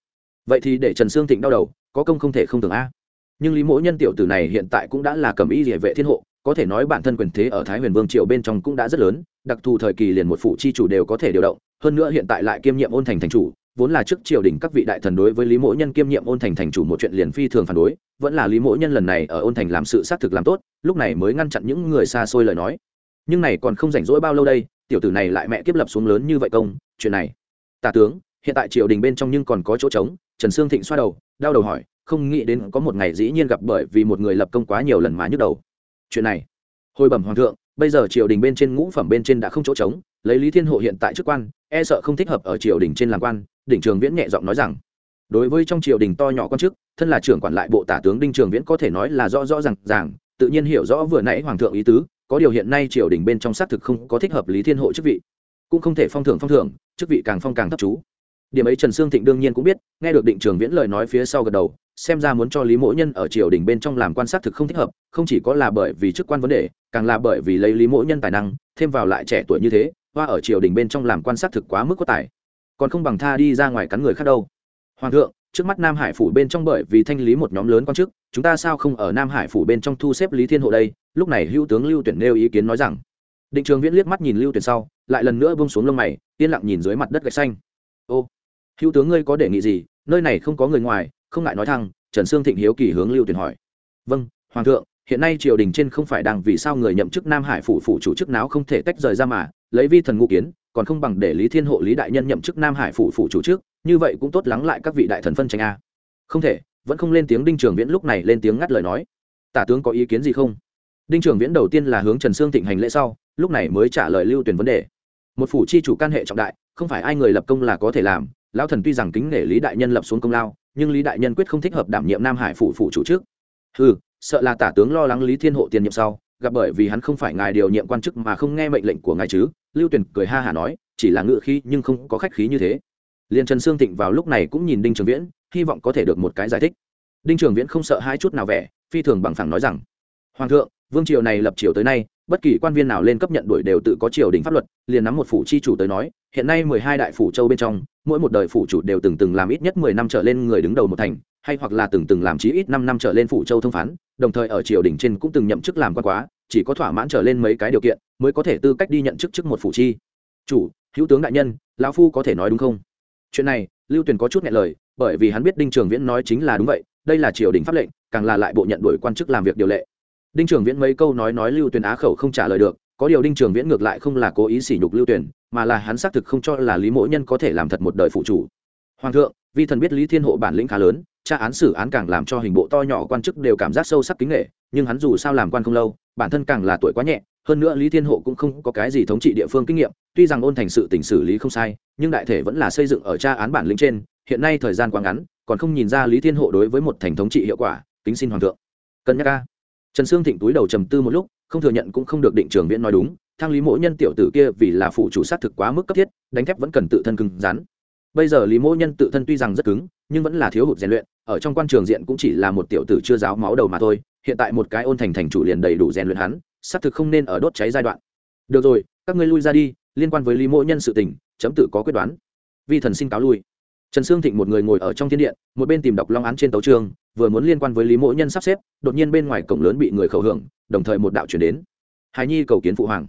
Vậy thì để trần sương thịnh đau đầu, có công không thể không tưởng a. Nhưng lý mỗ nhân tiểu tử này hiện tại cũng đã là cẩm y địa vệ thiên hộ, có thể nói bản thân quyền thế ở thái huyền vương triều bên trong cũng đã rất lớn, đặc thù thời kỳ liền một phụ chi chủ đều có thể điều động, hơn nữa hiện tại lại kiêm nhiệm ôn thành thành chủ vốn là trước triều đình các vị đại thần đối với lý mỗ nhân kiêm nhiệm ôn thành thành chủ một chuyện liền phi thường phản đối, vẫn là lý mỗ nhân lần này ở ôn thành làm sự xác thực làm tốt, lúc này mới ngăn chặn những người xa xôi lời nói. Nhưng này còn không rảnh rỗi bao lâu đây, tiểu tử này lại mẹ kiếp lập xuống lớn như vậy công, chuyện này. Tả tướng, hiện tại triều đình bên trong nhưng còn có chỗ trống, trần sương thịnh xoa đầu, đau đầu hỏi, không nghĩ đến có một ngày dĩ nhiên gặp bởi vì một người lập công quá nhiều lần mà nhức đầu. Chuyện này. Hồi bẩm hoàng thượng, bây giờ triều đình bên trên ngũ phẩm bên trên đã không chỗ trống, lấy lý thiên hộ hiện tại chức quan e sợ không thích hợp ở triều đình trên làm quan đỉnh trường viễn nhẹ giọng nói rằng, đối với trong triều đình to nhỏ quan chức, thân là trưởng quản lại bộ tả tướng đinh trường viễn có thể nói là rõ rõ r à n g ràng, tự nhiên hiểu rõ vừa nãy hoàng thượng ý tứ, có điều hiện nay triều đình bên trong xác thực không có thích hợp lý thiên hộ chức vị, cũng không thể phong thưởng phong thưởng, chức vị càng phong càng thấp chú. Điểm ấy trần sương thịnh đương nhiên cũng biết, nghe được định trường viễn lời nói phía sau gật đầu, xem ra muốn cho lý mỗ nhân ở triều đình bên trong làm quan sát thực không thích hợp, không chỉ có là bởi vì chức quan vấn đề, càng là bởi vì lấy lý mỗ nhân tài năng, thêm vào lại trẻ tuổi như thế, hoa ở triều đình bên trong làm quan sát thực quá mức có tài còn không bằng tha đi ra ngoài cắn người khác đâu. Hoàng thượng, trước mắt nam hải phủ bên trong bởi vì thanh lý một nhóm lớn quan chức, chúng ta sao không ở nam hải phủ bên trong thu xếp lý thiên hộ đây? Lúc này hữu tướng lưu tuyển nêu ý kiến nói rằng. Định trường viễn liếc mắt nhìn lưu tuyển sau, lại lần nữa bông xuống lông mày, yên lặng nhìn dưới mặt đất gạch xanh. Ô, hữu tướng ngươi có đề nghị gì? Nơi này không có người ngoài, không ngại nói thăng trần sương thịnh hiếu kỳ hướng lưu tuyển hỏi. Vâng hoàng thượng, hiện nay triều đình trên không phải đang vì sao người nhậm chức nam hải phủ phủ chủ chức nào không thể tách rời ra mà, lấy vi thần ngũ kiến còn không bằng để lý thiên hộ lý đại nhân nhậm chức nam hải phủ phủ chủ trước, như vậy cũng tốt lắng lại các vị đại thần phân tranh a. Không thể, vẫn không lên tiếng đinh trường viễn lúc này lên tiếng ngắt lời nói. Tả tướng có ý kiến gì không? Đinh trường viễn đầu tiên là hướng trần sương thịnh hành lễ sau, lúc này mới trả lời lưu tuyển vấn đề. Một phủ chi chủ can hệ trọng đại, không phải ai người lập công là có thể làm. Lão thần tuy rằng kính nể lý đại nhân lập xuống công lao, nhưng lý đại nhân quyết không thích hợp đảm nhiệm nam hải phủ phủ chủ trước. Ừ sợ là tả tướng lo lắng lý thiên hộ tiền nhiệm sau, gặp bởi vì hắn không phải ngài điều nhiệm quan chức mà không nghe mệnh lệnh của ngài chứ lưu tuyển cười ha hả nói, chỉ là ngự khí nhưng không có khách khí như thế. Liền trần sương thịnh vào lúc này cũng nhìn đinh trường viễn, hy vọng có thể được một cái giải thích. Đinh trường viễn không sợ hai chút nào vẻ, phi thường bằng phẳng nói rằng, hoàng thượng, vương triều này lập triều tới nay, bất kỳ quan viên nào lên cấp nhận đuổi đều tự có triều đình pháp luật, liền nắm một phủ chi chủ tới nói, hiện nay mười hai đại phủ châu bên trong, mỗi một đời phủ chủ đều từng từng làm ít nhất mười năm trở lên người đứng đầu một thành, hay hoặc là từng từng làm chí ít năm năm trở lên phủ châu thông phán, đồng thời ở triều đình trên cũng từng nhậm chức làm quan quá chỉ có thỏa mãn trở lên mấy cái điều kiện, mới có thể tư cách đi nhận chức chức một phủ chi. Chủ, hữu tướng đại nhân, lão phu có thể nói đúng không? Chuyện này, lưu tuyền có chút nghe lời, bởi vì hắn biết đinh trường viễn nói chính là đúng vậy, đây là triều đình pháp lệnh, càng là lại bộ nhận đổi quan chức làm việc điều lệ. Đinh trường viễn mấy câu nói nói lưu tuyền á khẩu không trả lời được, có điều đinh trường viễn ngược lại không là cố ý sỉ nhục lưu tuyền, mà là hắn xác thực không cho là lý mỗi nhân có thể làm thật một đời phụ chủ. Hoàng thượng, vi thần biết lý thiên hộ bản lĩnh khá lớn tra án xử án càng làm cho hình bộ to nhỏ quan chức đều cảm giác sâu sắc kính nghệ nhưng hắn dù sao làm quan không lâu, bản thân càng là tuổi quá nhẹ, hơn nữa lý thiên hộ cũng không có cái gì thống trị địa phương kinh nghiệm, tuy rằng ôn thành sự tỉnh xử lý không sai, nhưng đại thể vẫn là xây dựng ở tra án bản lĩnh trên, hiện nay thời gian quá ngắn, còn không nhìn ra lý thiên hộ đối với một thành thống trị hiệu quả, kính xin hoàng thượng. Cân nhắc ca trần sương thịnh túi đầu trầm tư một lúc, không thừa nhận cũng không được định trường viễn nói đúng, thang lý mỗi nhân tiểu tử kia vì là phụ chủ sát thực quá mức cấp thiết, đánh thép vẫn cần tự thân cứng rắn. Bây giờ lý mỗi nhân tự thân tuy rằng rất cứng, nhưng vẫn là thiếu hụt rèn luyện ở trong quan trường diện cũng chỉ là một tiểu tử chưa giáo máu đầu mà thôi, hiện tại một cái ôn thành thành chủ liền đầy đủ rèn luyện hắn, xác thực không nên ở đốt cháy giai đoạn. Được rồi, các ngươi lui ra đi, liên quan với lý Mỗ nhân sự tình, chấm tự có quyết đoán. Vi thần xin cáo lui. Trần sương thịnh một người ngồi ở trong thiên điện, một bên tìm đọc long án trên tấu trường vừa muốn liên quan với lý Mỗ nhân sắp xếp, đột nhiên bên ngoài cổng lớn bị người khẩu hưởng, đồng thời một đạo chuyển đến. Hài nhi cầu kiến phụ hoàng.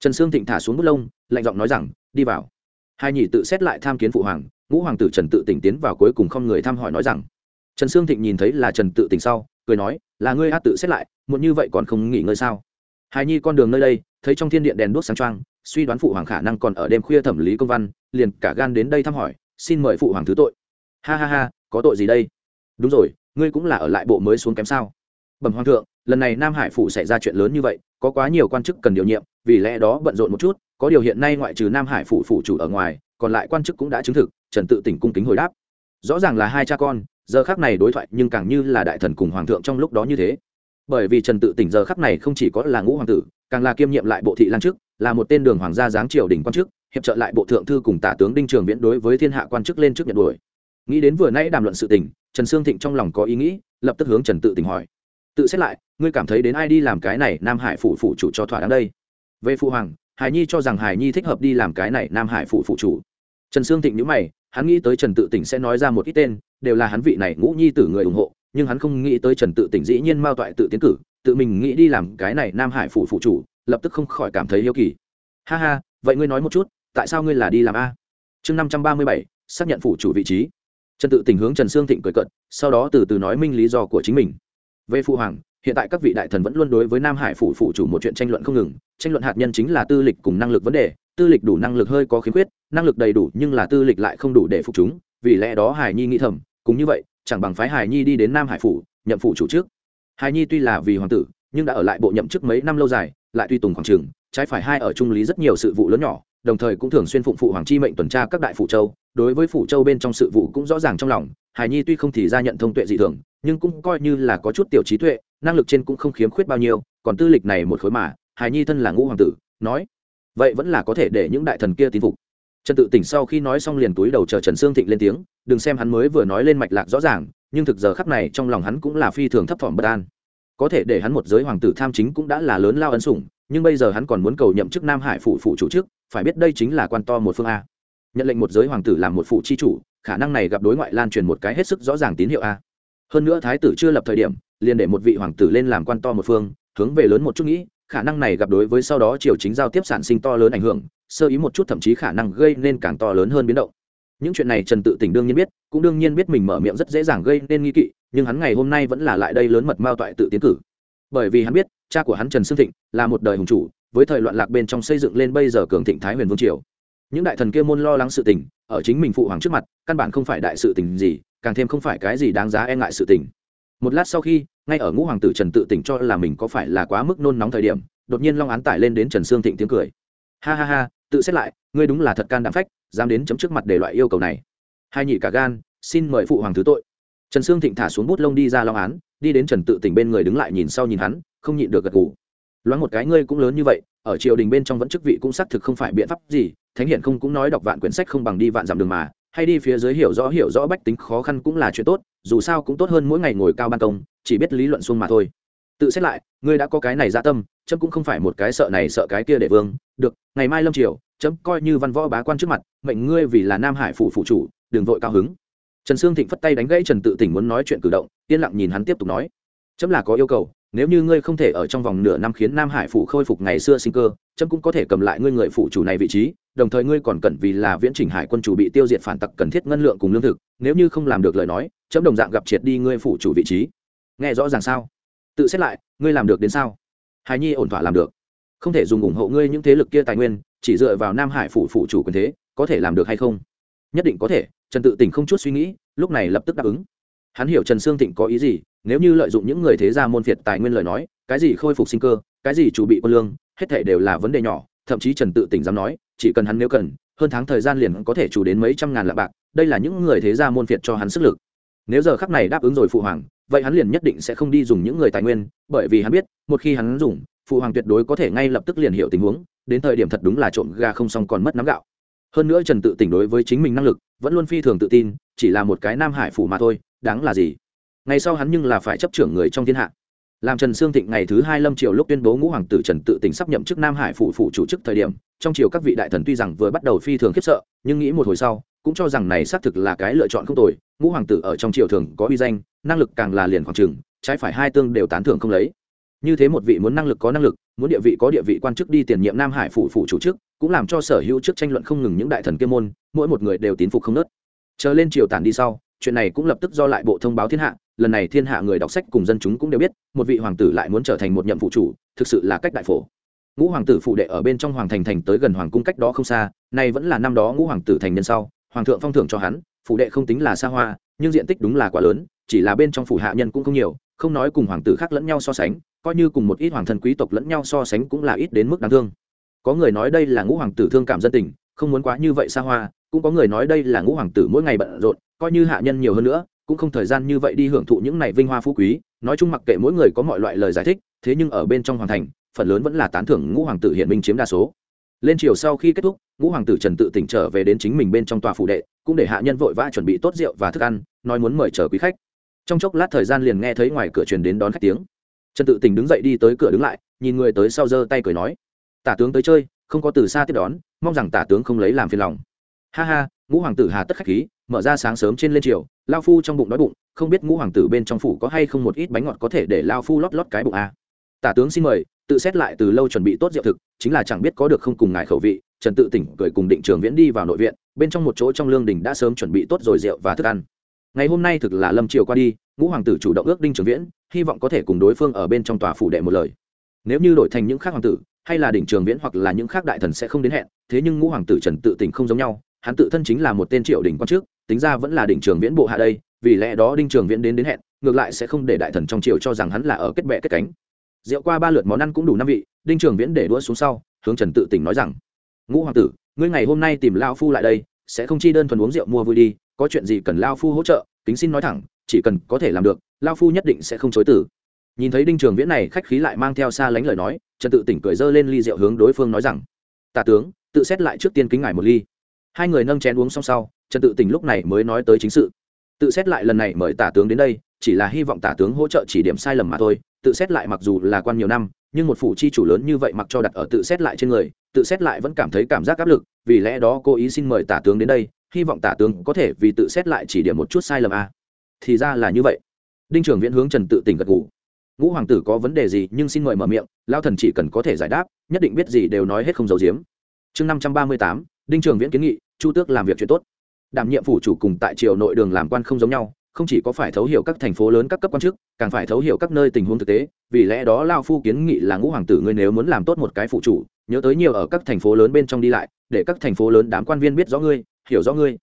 Trần sương thịnh thả xuống bút lông, lạnh giọng nói rằng, đi vào. Hai nhị tự xét lại tham kiến phụ hoàng, ngũ hoàng tử trần tự tỉnh tiến vào cuối cùng không người thăm hỏi nói rằng trần sương thịnh nhìn thấy là trần tự tỉnh sau, cười nói, là ngươi hát tự xét lại, muộn như vậy còn không nghỉ ngơi sao? Hài nhi con đường nơi đây, thấy trong thiên điện đèn đuốc sáng trăng suy đoán phụ hoàng khả năng còn ở đêm khuya thẩm lý công văn, liền cả gan đến đây thăm hỏi, xin mời phụ hoàng thứ tội. Ha ha ha, có tội gì đây? Đúng rồi, ngươi cũng là ở lại bộ mới xuống kém sao? Bẩm hoàng thượng, lần này nam hải phủ xảy ra chuyện lớn như vậy, có quá nhiều quan chức cần điều nhiệm, vì lẽ đó bận rộn một chút, có điều hiện nay ngoại trừ nam hải phủ phủ chủ ở ngoài, còn lại quan chức cũng đã chứng thực, trần tự tỉnh cung kính hồi đáp. Rõ ràng là hai cha con giờ khác này đối thoại nhưng càng như là đại thần cùng hoàng thượng trong lúc đó như thế. Bởi vì trần tự tỉnh giờ khắc này không chỉ có là ngũ hoàng tử, càng là kiêm nhiệm lại bộ thị lan chức, là một tên đường hoàng gia giáng triều đình quan chức, hiệp trợ lại bộ thượng thư cùng tả tướng đinh trường viễn đối với thiên hạ quan chức lên trước nhận đuổi. Nghĩ đến vừa nãy đàm luận sự tình, trần sương thịnh trong lòng có ý nghĩ, lập tức hướng trần tự tỉnh hỏi. Tự xét lại, ngươi cảm thấy đến ai đi làm cái này nam hải phủ phủ chủ cho thỏa đáng đây? Về phụ hoàng, hải nhi cho rằng hải nhi thích hợp đi làm cái này nam hải phủ phụ chủ. Trần sương thịnh nhữ mày hắn nghĩ tới trần tự tỉnh sẽ nói ra một ít tên, đều là hắn vị này ngũ nhi tử người ủng hộ, nhưng hắn không nghĩ tới trần tự tỉnh dĩ nhiên mao toại tự tiến cử, tự mình nghĩ đi làm cái này nam hải phủ phụ chủ, lập tức không khỏi cảm thấy hiếu kỳ. Ha ha, vậy ngươi nói một chút, tại sao ngươi là đi làm a? Chương năm trăm ba mươi bảy, xác nhận phủ chủ vị trí. Trần tự tình hướng trần sương thịnh cười cận sau đó từ từ nói minh lý do của chính mình. Về phụ hoàng, hiện tại các vị đại thần vẫn luôn đối với nam hải phủ phụ chủ một chuyện tranh luận không ngừng, tranh luận hạt nhân chính là tư lịch cùng năng lực vấn đề tư lịch đủ năng lực hơi có khiếm khuyết, năng lực đầy đủ nhưng là tư lịch lại không đủ để phục chúng, vì lẽ đó hải nhi nghĩ thầm, cũng như vậy, chẳng bằng phái hải nhi đi đến nam hải phủ, nhậm phủ chủ trước. Hải nhi tuy là vì hoàng tử, nhưng đã ở lại bộ nhậm chức mấy năm lâu dài, lại tuy tùng khoảng trường, trái phải hai ở trung lý rất nhiều sự vụ lớn nhỏ, đồng thời cũng thường xuyên phụng phụ hoàng chi mệnh tuần tra các đại phủ châu, đối với phủ châu bên trong sự vụ cũng rõ ràng trong lòng, hải nhi tuy không thì ra nhận thông tuệ dị thường, nhưng cũng coi như là có chút tiểu trí tuệ, năng lực trên cũng không khiếm khuyết bao nhiêu, còn tư lịch này một khối mà, hải nhi thân là ngũ hoàng tử, nói vậy vẫn là có thể để những đại thần kia tin phục. Trần tự tỉnh sau khi nói xong liền túi đầu chờ trần sương thịnh lên tiếng, đừng xem hắn mới vừa nói lên mạch lạc rõ ràng, nhưng thực giờ khắc này trong lòng hắn cũng là phi thường thấp thỏm bất an. Có thể để hắn một giới hoàng tử tham chính cũng đã là lớn lao ân sủng, nhưng bây giờ hắn còn muốn cầu nhậm chức nam hải phủ phụ chủ chức phải biết đây chính là quan to một phương a. Nhận lệnh một giới hoàng tử làm một phụ chi chủ, khả năng này gặp đối ngoại lan truyền một cái hết sức rõ ràng tín hiệu a. Hơn nữa thái tử chưa lập thời điểm, liền để một vị hoàng tử lên làm quan to một phương, hướng về lớn một chút nghĩ khả năng này gặp đối với sau đó triều chính giao tiếp sản sinh to lớn ảnh hưởng, sơ ý một chút thậm chí khả năng gây nên càng to lớn hơn biến động. Những chuyện này trần tự tỉnh đương nhiên biết, cũng đương nhiên biết mình mở miệng rất dễ dàng gây nên nghi kỵ, nhưng hắn ngày hôm nay vẫn là lại đây lớn mật mao toại tự tiến cử. Bởi vì hắn biết, cha của hắn trần sương thịnh là một đời hùng chủ, với thời loạn lạc bên trong xây dựng lên bây giờ cường thịnh thái huyền vương triều. Những đại thần kia môn lo lắng sự tình, ở chính mình phụ hoàng trước mặt, căn bản không phải đại sự tình gì, càng thêm không phải cái gì đáng giá e ngại sự tình một lát sau khi, ngay ở ngũ hoàng tử trần tự tỉnh cho là mình có phải là quá mức nôn nóng thời điểm, đột nhiên long án tải lên đến trần sương thịnh tiếng cười. Ha ha ha, tự xét lại, ngươi đúng là thật can đảm phách, dám đến chấm trước mặt để loại yêu cầu này. Hai nhị cả gan, xin mời phụ hoàng thứ tội. Trần sương thịnh thả xuống bút lông đi ra long án, đi đến trần tự tỉnh bên người đứng lại nhìn sau nhìn hắn, không nhịn được gật gù. Loáng một cái ngươi cũng lớn như vậy, ở triều đình bên trong vẫn chức vị cũng xác thực không phải biện pháp gì, thánh hiện không cũng nói đọc vạn quyển sách không bằng đi vạn dặm đường mà, hay đi phía dưới hiểu rõ hiểu rõ bách tính khó khăn cũng là chuyện tốt dù sao cũng tốt hơn mỗi ngày ngồi cao ban công, chỉ biết lý luận xuông mà thôi. Tự xét lại, ngươi đã có cái này dạ tâm trâm cũng không phải một cái sợ này sợ cái kia để vương. Được, ngày mai lâm triều trâm coi như văn võ bá quan trước mặt, mệnh ngươi vì là nam hải phủ phụ chủ, đừng vội cao hứng. Trần sương thịnh phất tay đánh gãy trần tự tỉnh muốn nói chuyện cử động, yên lặng nhìn hắn tiếp tục nói. Trâm là có yêu cầu, nếu như ngươi không thể ở trong vòng nửa năm khiến nam hải phủ khôi phục ngày xưa sinh cơ trâm cũng có thể cầm lại ngươi người phụ chủ này vị trí, đồng thời ngươi còn cần vì là viễn trình hải quân chủ bị tiêu diệt phản tặc cần thiết ngân lượng cùng lương thực, nếu như không làm được lời nói chấm đồng dạng gặp triệt đi ngươi phụ chủ vị trí. Nghe rõ ràng sao? Tự xét lại, ngươi làm được đến sao? Hài nhi ổn thỏa làm được. Không thể dùng ủng hộ ngươi những thế lực kia tài nguyên, chỉ dựa vào nam hải phủ phụ chủ quyền thế, có thể làm được hay không? Nhất định có thể, trần tự tỉnh không chút suy nghĩ, lúc này lập tức đáp ứng. Hắn hiểu trần sương thịnh có ý gì, nếu như lợi dụng những người thế gia môn phiệt tài nguyên lời nói, cái gì khôi phục sinh cơ, cái gì chủ bị quân lương, hết thể đều là vấn đề nhỏ, thậm chí trần tự tỉnh dám nói, chỉ cần hắn nếu cần, hơn tháng thời gian liền có thể chủ đến mấy trăm ngàn lạng bạc, đây là những người thế gia môn phiệt cho hắn sức lực nếu giờ khắc này đáp ứng rồi phụ hoàng, vậy hắn liền nhất định sẽ không đi dùng những người tài nguyên, bởi vì hắn biết, một khi hắn dùng, phụ hoàng tuyệt đối có thể ngay lập tức liền hiểu tình huống, đến thời điểm thật đúng là trộm ga không xong còn mất nắm gạo. Hơn nữa trần tự tỉnh đối với chính mình năng lực, vẫn luôn phi thường tự tin, chỉ là một cái nam hải phủ mà thôi, đáng là gì? Ngày sau hắn nhưng là phải chấp trưởng người trong thiên hạ. Làm trần sương thịnh ngày thứ hai lâm triều lúc tuyên bố ngũ hoàng tử trần tự tỉnh sắp nhậm chức nam hải phủ phủ chủ chức thời điểm, trong triều các vị đại thần tuy rằng vừa bắt đầu phi thường khiếp sợ, nhưng nghĩ một hồi sau cũng cho rằng này xác thực là cái lựa chọn không tồi, ngũ hoàng tử ở trong triều thường có uy danh, năng lực càng là liền khoảng trừng trái phải hai tương đều tán thưởng không lấy. Như thế một vị muốn năng lực có năng lực, muốn địa vị có địa vị quan chức đi tiền nhiệm nam hải phủ phủ chủ chức, cũng làm cho sở hữu chức tranh luận không ngừng những đại thần kia môn, mỗi một người đều tín phục không nớt. Chờ lên triều tản đi sau, chuyện này cũng lập tức do lại bộ thông báo thiên hạ, lần này thiên hạ người đọc sách cùng dân chúng cũng đều biết, một vị hoàng tử lại muốn trở thành một nhậm phụ chủ, thực sự là cách đại phổ. Ngũ hoàng tử phụ đệ ở bên trong hoàng thành thành tới gần hoàng cung cách đó không xa, nay vẫn là năm đó ngũ hoàng tử thành nhân sau hoàng thượng phong thưởng cho hắn, phủ đệ không tính là xa hoa, nhưng diện tích đúng là quá lớn, chỉ là bên trong phủ hạ nhân cũng không nhiều, không nói cùng hoàng tử khác lẫn nhau so sánh, coi như cùng một ít hoàng thân quý tộc lẫn nhau so sánh cũng là ít đến mức đáng thương. Có người nói đây là ngũ hoàng tử thương cảm dân tình, không muốn quá như vậy xa hoa, cũng có người nói đây là ngũ hoàng tử mỗi ngày bận rộn, coi như hạ nhân nhiều hơn nữa, cũng không thời gian như vậy đi hưởng thụ những này vinh hoa phú quý, nói chung mặc kệ mỗi người có mọi loại lời giải thích, thế nhưng ở bên trong hoàng thành, phần lớn vẫn là tán thưởng ngũ hoàng tử hiện minh chiếm đa số lên chiều sau khi kết thúc, ngũ hoàng tử trần tự tỉnh trở về đến chính mình bên trong tòa phủ đệ, cũng để hạ nhân vội vã chuẩn bị tốt rượu và thức ăn, nói muốn mời chờ quý khách. Trong chốc lát thời gian liền nghe thấy ngoài cửa truyền đến đón khách tiếng. Trần tự tỉnh đứng dậy đi tới cửa đứng lại, nhìn người tới sau giơ tay cười nói, tả tướng tới chơi, không có từ xa tiếp đón, mong rằng tả tướng không lấy làm phiền lòng. Ha ha, ngũ hoàng tử hà tất khách khí, mở ra sáng sớm trên lên triều, lao phu trong bụng đói bụng, không biết ngũ hoàng tử bên trong phủ có hay không một ít bánh ngọt có thể để lao phu lót lót cái bụng à tả tướng xin mời, tự xét lại từ lâu chuẩn bị tốt rượu thực, chính là chẳng biết có được không cùng ngài khẩu vị, trần tự tỉnh cười cùng định trường viễn đi vào nội viện, bên trong một chỗ trong lương đình đã sớm chuẩn bị tốt rồi rượu và thức ăn. Ngày hôm nay thực là lâm triều qua đi, ngũ hoàng tử chủ động ước đinh trường viễn, hy vọng có thể cùng đối phương ở bên trong tòa phủ đệ một lời. Nếu như đổi thành những khác hoàng tử, hay là đỉnh trường viễn hoặc là những khác đại thần sẽ không đến hẹn, thế nhưng ngũ hoàng tử trần tự tỉnh không giống nhau, hắn tự thân chính là một tên triệu đỉnh quan trước, tính ra vẫn là đỉnh trường viễn bộ hạ đây, vì lẽ đó đinh trường viễn đến đến hẹn, ngược lại sẽ không để đại thần trong triều cho rằng hắn là ở kết bệ kết cánh rượu qua ba lượt món ăn cũng đủ năm vị, đinh trường viễn để đũa xuống sau, hướng trần tự tỉnh nói rằng, ngũ hoàng tử, ngươi ngày hôm nay tìm lao phu lại đây, sẽ không chi đơn thuần uống rượu mua vui đi, có chuyện gì cần lao phu hỗ trợ, kính xin nói thẳng, chỉ cần có thể làm được, lao phu nhất định sẽ không chối tử nhìn thấy đinh trường viễn này, khách khí lại mang theo xa lánh lời nói, trần tự tỉnh cười dơ lên ly rượu hướng đối phương nói rằng, tả tướng, tự xét lại trước tiên kính ngài một ly. Hai người nâng chén uống xong sau, trần tự tỉnh lúc này mới nói tới chính sự. Tự xét lại lần này mời tả tướng đến đây chỉ là hy vọng tả tướng hỗ trợ chỉ điểm sai lầm mà thôi, tự xét lại mặc dù là quan nhiều năm, nhưng một phủ chi chủ lớn như vậy mặc cho đặt ở tự xét lại trên người, tự xét lại vẫn cảm thấy cảm giác áp lực, vì lẽ đó cô ý xin mời tả tướng đến đây, hy vọng tả tướng có thể vì tự xét lại chỉ điểm một chút sai lầm a à. thì ra là như vậy. Đinh trưởng viễn hướng trần tự tỉnh gật ngủ ngũ hoàng tử có vấn đề gì nhưng xin mời mở miệng lao thần chỉ cần có thể giải đáp, nhất định biết gì đều nói hết không giấu giếm. Chương năm trăm ba mươi tám, đinh trường viễn kiến nghị, chu tước làm việc chuyện tốt. Đảm nhiệm phủ chủ cùng tại triều nội đường làm quan không giống nhau không chỉ có phải thấu hiểu các thành phố lớn các cấp quan chức, càng phải thấu hiểu các nơi tình huống thực tế, vì lẽ đó lao phu kiến nghị là ngũ hoàng tử ngươi nếu muốn làm tốt một cái phụ chủ, nhớ tới nhiều ở các thành phố lớn bên trong đi lại, để các thành phố lớn đám quan viên biết rõ ngươi, hiểu rõ ngươi.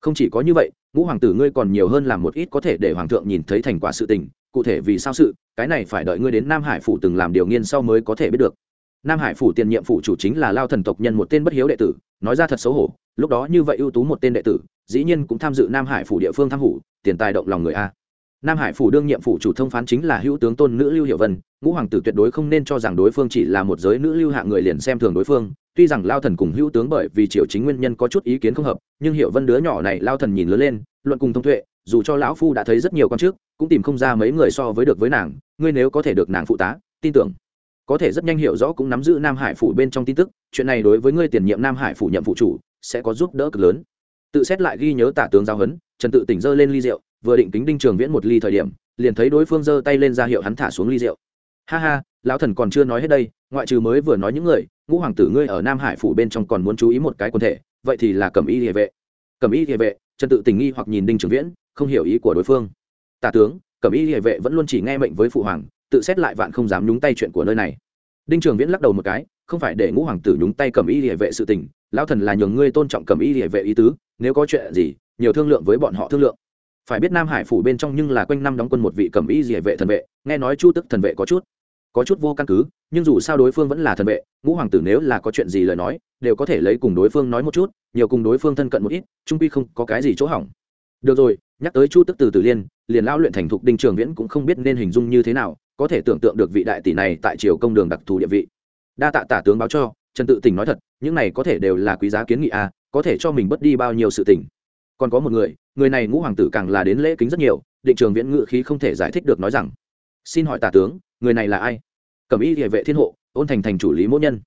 Không chỉ có như vậy, ngũ hoàng tử ngươi còn nhiều hơn làm một ít có thể để hoàng thượng nhìn thấy thành quả sự tình, cụ thể vì sao sự, cái này phải đợi ngươi đến nam hải phủ từng làm điều nghiên sau mới có thể biết được. Nam hải phủ tiền nhiệm phủ chủ chính là lao thần tộc nhân một tên bất hiếu đệ tử, nói ra thật xấu hổ, lúc đó như vậy ưu tú một tên đệ tử dĩ nhiên cũng tham dự nam hải phủ địa phương tham hủ, tiền tài động lòng người a. Nam hải phủ đương nhiệm phủ chủ thông phán chính là hữu tướng tôn nữ lưu hiệu vân, ngũ hoàng tử tuyệt đối không nên cho rằng đối phương chỉ là một giới nữ lưu hạ người liền xem thường đối phương, tuy rằng lao thần cùng hữu tướng bởi vì triều chính nguyên nhân có chút ý kiến không hợp, nhưng hiệu vân đứa nhỏ này lao thần nhìn lớn lên, luận cùng thông tuệ, dù cho lão phu đã thấy rất nhiều con trước, cũng tìm không ra mấy người so với được với nàng, ngươi nếu có thể được nàng phụ tá, tin tưởng. Có thể rất nhanh hiểu rõ cũng nắm giữ nam hải phủ bên trong tin tức, chuyện này đối với ngươi tiền nhiệm nam hải phủ nhậm phụ chủ, sẽ có giúp đỡ cực lớn tự xét lại ghi nhớ tả tướng giao hấn trần tự tỉnh dơ lên ly rượu, vừa định kính đinh trường viễn một ly thời điểm, liền thấy đối phương giơ tay lên ra hiệu hắn thả xuống ly rượu. Ha ha, lão thần còn chưa nói hết đây, ngoại trừ mới vừa nói những người, ngũ hoàng tử ngươi ở nam hải phủ bên trong còn muốn chú ý một cái quần thể, vậy thì là cầm y địa vệ. Cầm y địa vệ, trần tự tình nghi hoặc nhìn đinh trường viễn, không hiểu ý của đối phương. Tả tướng cầm y địa vệ vẫn luôn chỉ nghe mệnh với phụ hoàng, tự xét lại vạn không dám nhúng tay chuyện của nơi này. Đinh trường viễn lắc đầu một cái không phải để ngũ hoàng tử nhúng tay cầm y địa vệ sự tình, lão thần là nhường ngươi tôn trọng cầm y địa vệ ý tứ, nếu có chuyện gì, nhiều thương lượng với bọn họ thương lượng. Phải biết nam hải phủ bên trong nhưng là quanh năm đóng quân một vị cầm y địa vệ thần vệ, nghe nói chu tức thần vệ có chút có chút vô căn cứ, nhưng dù sao đối phương vẫn là thần vệ, ngũ hoàng tử nếu là có chuyện gì lời nói, đều có thể lấy cùng đối phương nói một chút, nhiều cùng đối phương thân cận một ít, trung quy không có cái gì chỗ hỏng. Được rồi, nhắc tới chu tức từ tử liên, liền lao luyện thành thục đinh trường viễn cũng không biết nên hình dung như thế nào, có thể tưởng tượng được vị đại tỷ này tại triều công đường đặc thù địa vị đa tạ tả tướng báo cho, trần tự tỉnh nói thật, những này có thể đều là quý giá kiến nghị a, có thể cho mình bất đi bao nhiêu sự tình. Còn có một người người này ngũ hoàng tử càng là đến lễ kính rất nhiều, định trường viễn ngự khí không thể giải thích được nói rằng, xin hỏi tả tướng, người này là ai? Cẩm y địa vệ thiên hộ, ôn thành thành chủ lý mỗ nhân.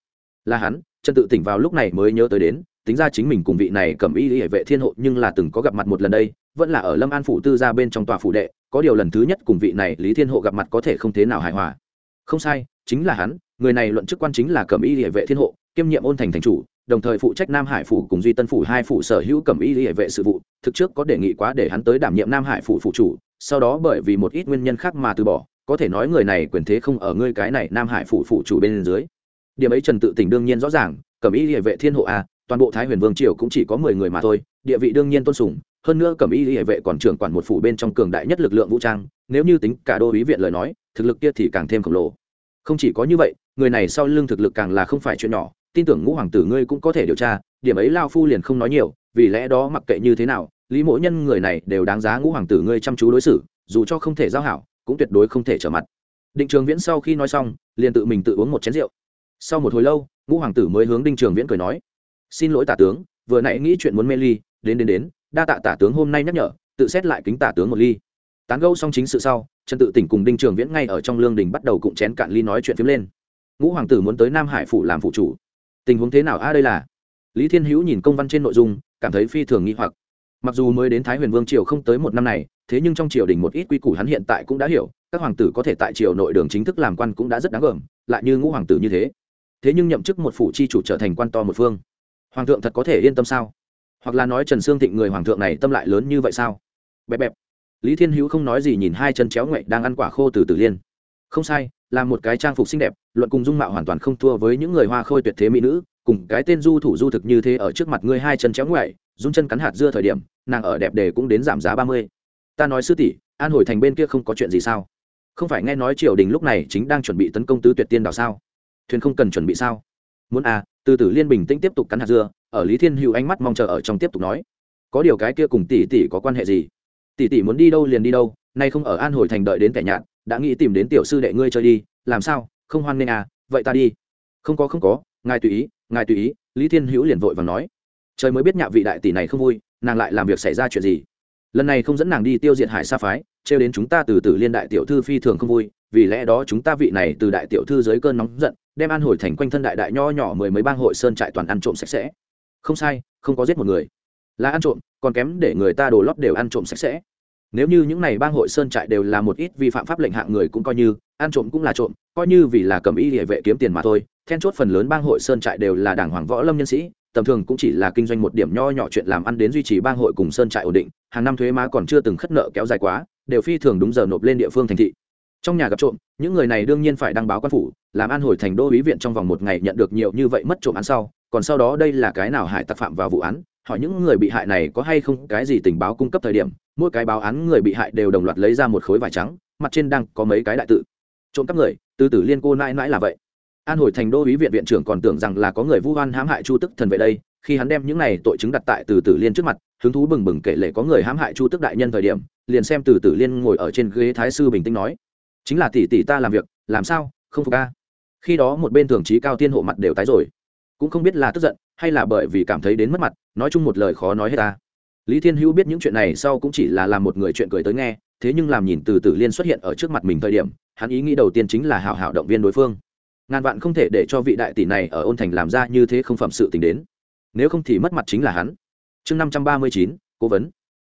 Là hắn, trần tự tỉnh vào lúc này mới nhớ tới đến, tính ra chính mình cùng vị này cẩm y địa vệ thiên hộ nhưng là từng có gặp mặt một lần đây, vẫn là ở lâm an phủ tư ra bên trong tòa phủ đệ, có điều lần thứ nhất cùng vị này lý thiên hộ gặp mặt có thể không thế nào hài hòa. Không sai, chính là hắn người này luận chức quan chính là cẩm y địa vệ thiên hộ, kiêm nhiệm ôn thành thành chủ, đồng thời phụ trách nam hải phủ cùng duy tân phủ hai phủ sở hữu cẩm y địa vệ sự vụ. Thực trước có đề nghị quá để hắn tới đảm nhiệm nam hải phủ phụ chủ, sau đó bởi vì một ít nguyên nhân khác mà từ bỏ. Có thể nói người này quyền thế không ở ngươi cái này nam hải phủ phụ chủ bên dưới. Điểm ấy trần tự tỉnh đương nhiên rõ ràng, cẩm y địa vệ thiên hộ a toàn bộ thái huyền vương triều cũng chỉ có mười người mà thôi, địa vị đương nhiên tôn sùng. Hơn nữa cẩm y địa vệ còn trưởng quản một phủ bên trong cường đại nhất lực lượng vũ trang, nếu như tính cả đô ý viện lời nói, thực lực kia thì càng thêm khổng lồ không chỉ có như vậy, người này sau lưng thực lực càng là không phải chuyện nhỏ, tin tưởng ngũ hoàng tử ngươi cũng có thể điều tra, điểm ấy lao phu liền không nói nhiều, vì lẽ đó mặc kệ như thế nào, lý mỗ nhân người này đều đáng giá ngũ hoàng tử ngươi chăm chú đối xử, dù cho không thể giao hảo, cũng tuyệt đối không thể trở mặt. Định trường viễn sau khi nói xong, liền tự mình tự uống một chén rượu. Sau một hồi lâu, ngũ hoàng tử mới hướng đinh trường viễn cười nói, xin lỗi tả tướng, vừa nãy nghĩ chuyện muốn mê ly, đến đến đến, đa tạ tả tướng hôm nay nhắc nhở, tự xét lại kính tả tướng một ly tán gẫu xong chính sự sau, trần tự tỉnh cùng đinh trường viễn ngay ở trong lương đình bắt đầu cụm chén cạn ly nói chuyện phiếm lên. Ngũ hoàng tử muốn tới nam hải phủ làm phụ chủ. Tình huống thế nào a? Đây là? Lý thiên hữu nhìn công văn trên nội dung, cảm thấy phi thường nghi hoặc. Mặc dù mới đến thái huyền vương triều không tới một năm này, thế nhưng trong triều đình một ít quy củ hắn hiện tại cũng đã hiểu, các hoàng tử có thể tại triều nội đường chính thức làm quan cũng đã rất đáng gờm, lại như ngũ hoàng tử như thế. Thế nhưng nhậm chức một phủ chi chủ trở thành quan to một phương. Hoàng thượng thật có thể yên tâm sao? Hoặc là nói trần sương thịnh người hoàng thượng này tâm lại lớn như vậy sao? Bẹp bẹp lý thiên hữu không nói gì nhìn hai chân chéo ngoậy đang ăn quả khô từ tử liên. Không sai, là một cái trang phục xinh đẹp, luận cùng dung mạo hoàn toàn không thua với những người hoa khôi tuyệt thế mỹ nữ, cùng cái tên du thủ du thực như thế ở trước mặt ngươi hai chân chéo ngoại run chân cắn hạt dưa thời điểm, nàng ở đẹp đề cũng đến giảm giá ba mươi. Ta nói sư tỷ, an hồi thành bên kia không có chuyện gì sao? Không phải nghe nói triều đình lúc này chính đang chuẩn bị tấn công tứ tuyệt tiên đảo sao? Thuyền không cần chuẩn bị sao? Muốn à từ tử liên bình tĩnh tiếp tục cắn hạt dưa, ở lý thiên hữu ánh mắt mong chờ ở trong tiếp tục nói. Có điều cái kia cùng tỷ tỷ có quan hệ gì? Tỷ tỷ muốn đi đâu liền đi đâu, nay không ở an hồi thành đợi đến kẻ nhạn, đã nghĩ tìm đến tiểu sư đệ ngươi chơi đi, làm sao, không hoan nghênh à vậy ta đi. Không có không có, ngài tùy ý, ngài tùy ý, lý thiên hữu liền vội và nói. Trời mới biết nhạ vị đại tỷ này không vui, nàng lại làm việc xảy ra chuyện gì. Lần này không dẫn nàng đi tiêu diệt hải sa phái, trêu đến chúng ta từ từ liên đại tiểu thư phi thường không vui, vì lẽ đó chúng ta vị này từ đại tiểu thư dưới cơn nóng giận, đem an hồi thành quanh thân đại đại nho nhỏ mười mấy bang hội sơn trại toàn ăn trộm sạch sẽ. Không sai, không có giết một người là ăn trộm, còn kém để người ta đổ lót đều ăn trộm sạch sẽ. Nếu như những này bang hội sơn trại đều là một ít vi phạm pháp lệnh hạng người cũng coi như, ăn trộm cũng là trộm, coi như vì là cầm y địa vệ kiếm tiền mà thôi, then chốt phần lớn bang hội sơn trại đều là đảng hoàng võ lâm nhân sĩ, tầm thường cũng chỉ là kinh doanh một điểm nho nhỏ chuyện làm ăn đến duy trì bang hội cùng sơn trại ổn định, hàng năm thuế má còn chưa từng khất nợ kéo dài quá, đều phi thường đúng giờ nộp lên địa phương thành thị. Trong nhà gặp trộm, những người này đương nhiên phải đăng báo quan phủ, làm an hồi thành đô ý viện trong vòng một ngày nhận được nhiều như vậy mất trộm án sau, còn sau đó đây là cái nào hải tặc phạm vào vụ án hỏi những người bị hại này có hay không cái gì tình báo cung cấp thời điểm, mỗi cái báo án người bị hại đều đồng loạt lấy ra một khối vải trắng, mặt trên đang có mấy cái đại tự. Trộm các người, từ tử liên cô mãi mãi là vậy. An hồi thành đô ý viện viện trưởng còn tưởng rằng là có người vu oan hãm hại chu tức thần về đây, khi hắn đem những này tội chứng đặt tại từ tử liên trước mặt, hứng thú bừng bừng kể lệ có người hãm hại chu tức đại nhân thời điểm, liền xem từ tử liên ngồi ở trên ghế thái sư bình tĩnh nói, chính là tỷ tỷ ta làm việc, làm sao, không phục ca khi đó một bên thường trí cao tiên hộ mặt đều tái rồi, cũng không biết là tức giận hay là bởi vì cảm thấy đến mất mặt, nói chung một lời khó nói hết ta. Lý thiên hữu biết những chuyện này sau cũng chỉ là làm một người chuyện cười tới nghe, thế nhưng làm nhìn từ tử liên xuất hiện ở trước mặt mình thời điểm, hắn ý nghĩ đầu tiên chính là hảo hảo động viên đối phương. Ngàn vạn không thể để cho vị đại tỷ này ở ôn thành làm ra như thế không phẩm sự tình đến. Nếu không thì mất mặt chính là hắn. Chương năm trăm ba mươi chín, cố vấn.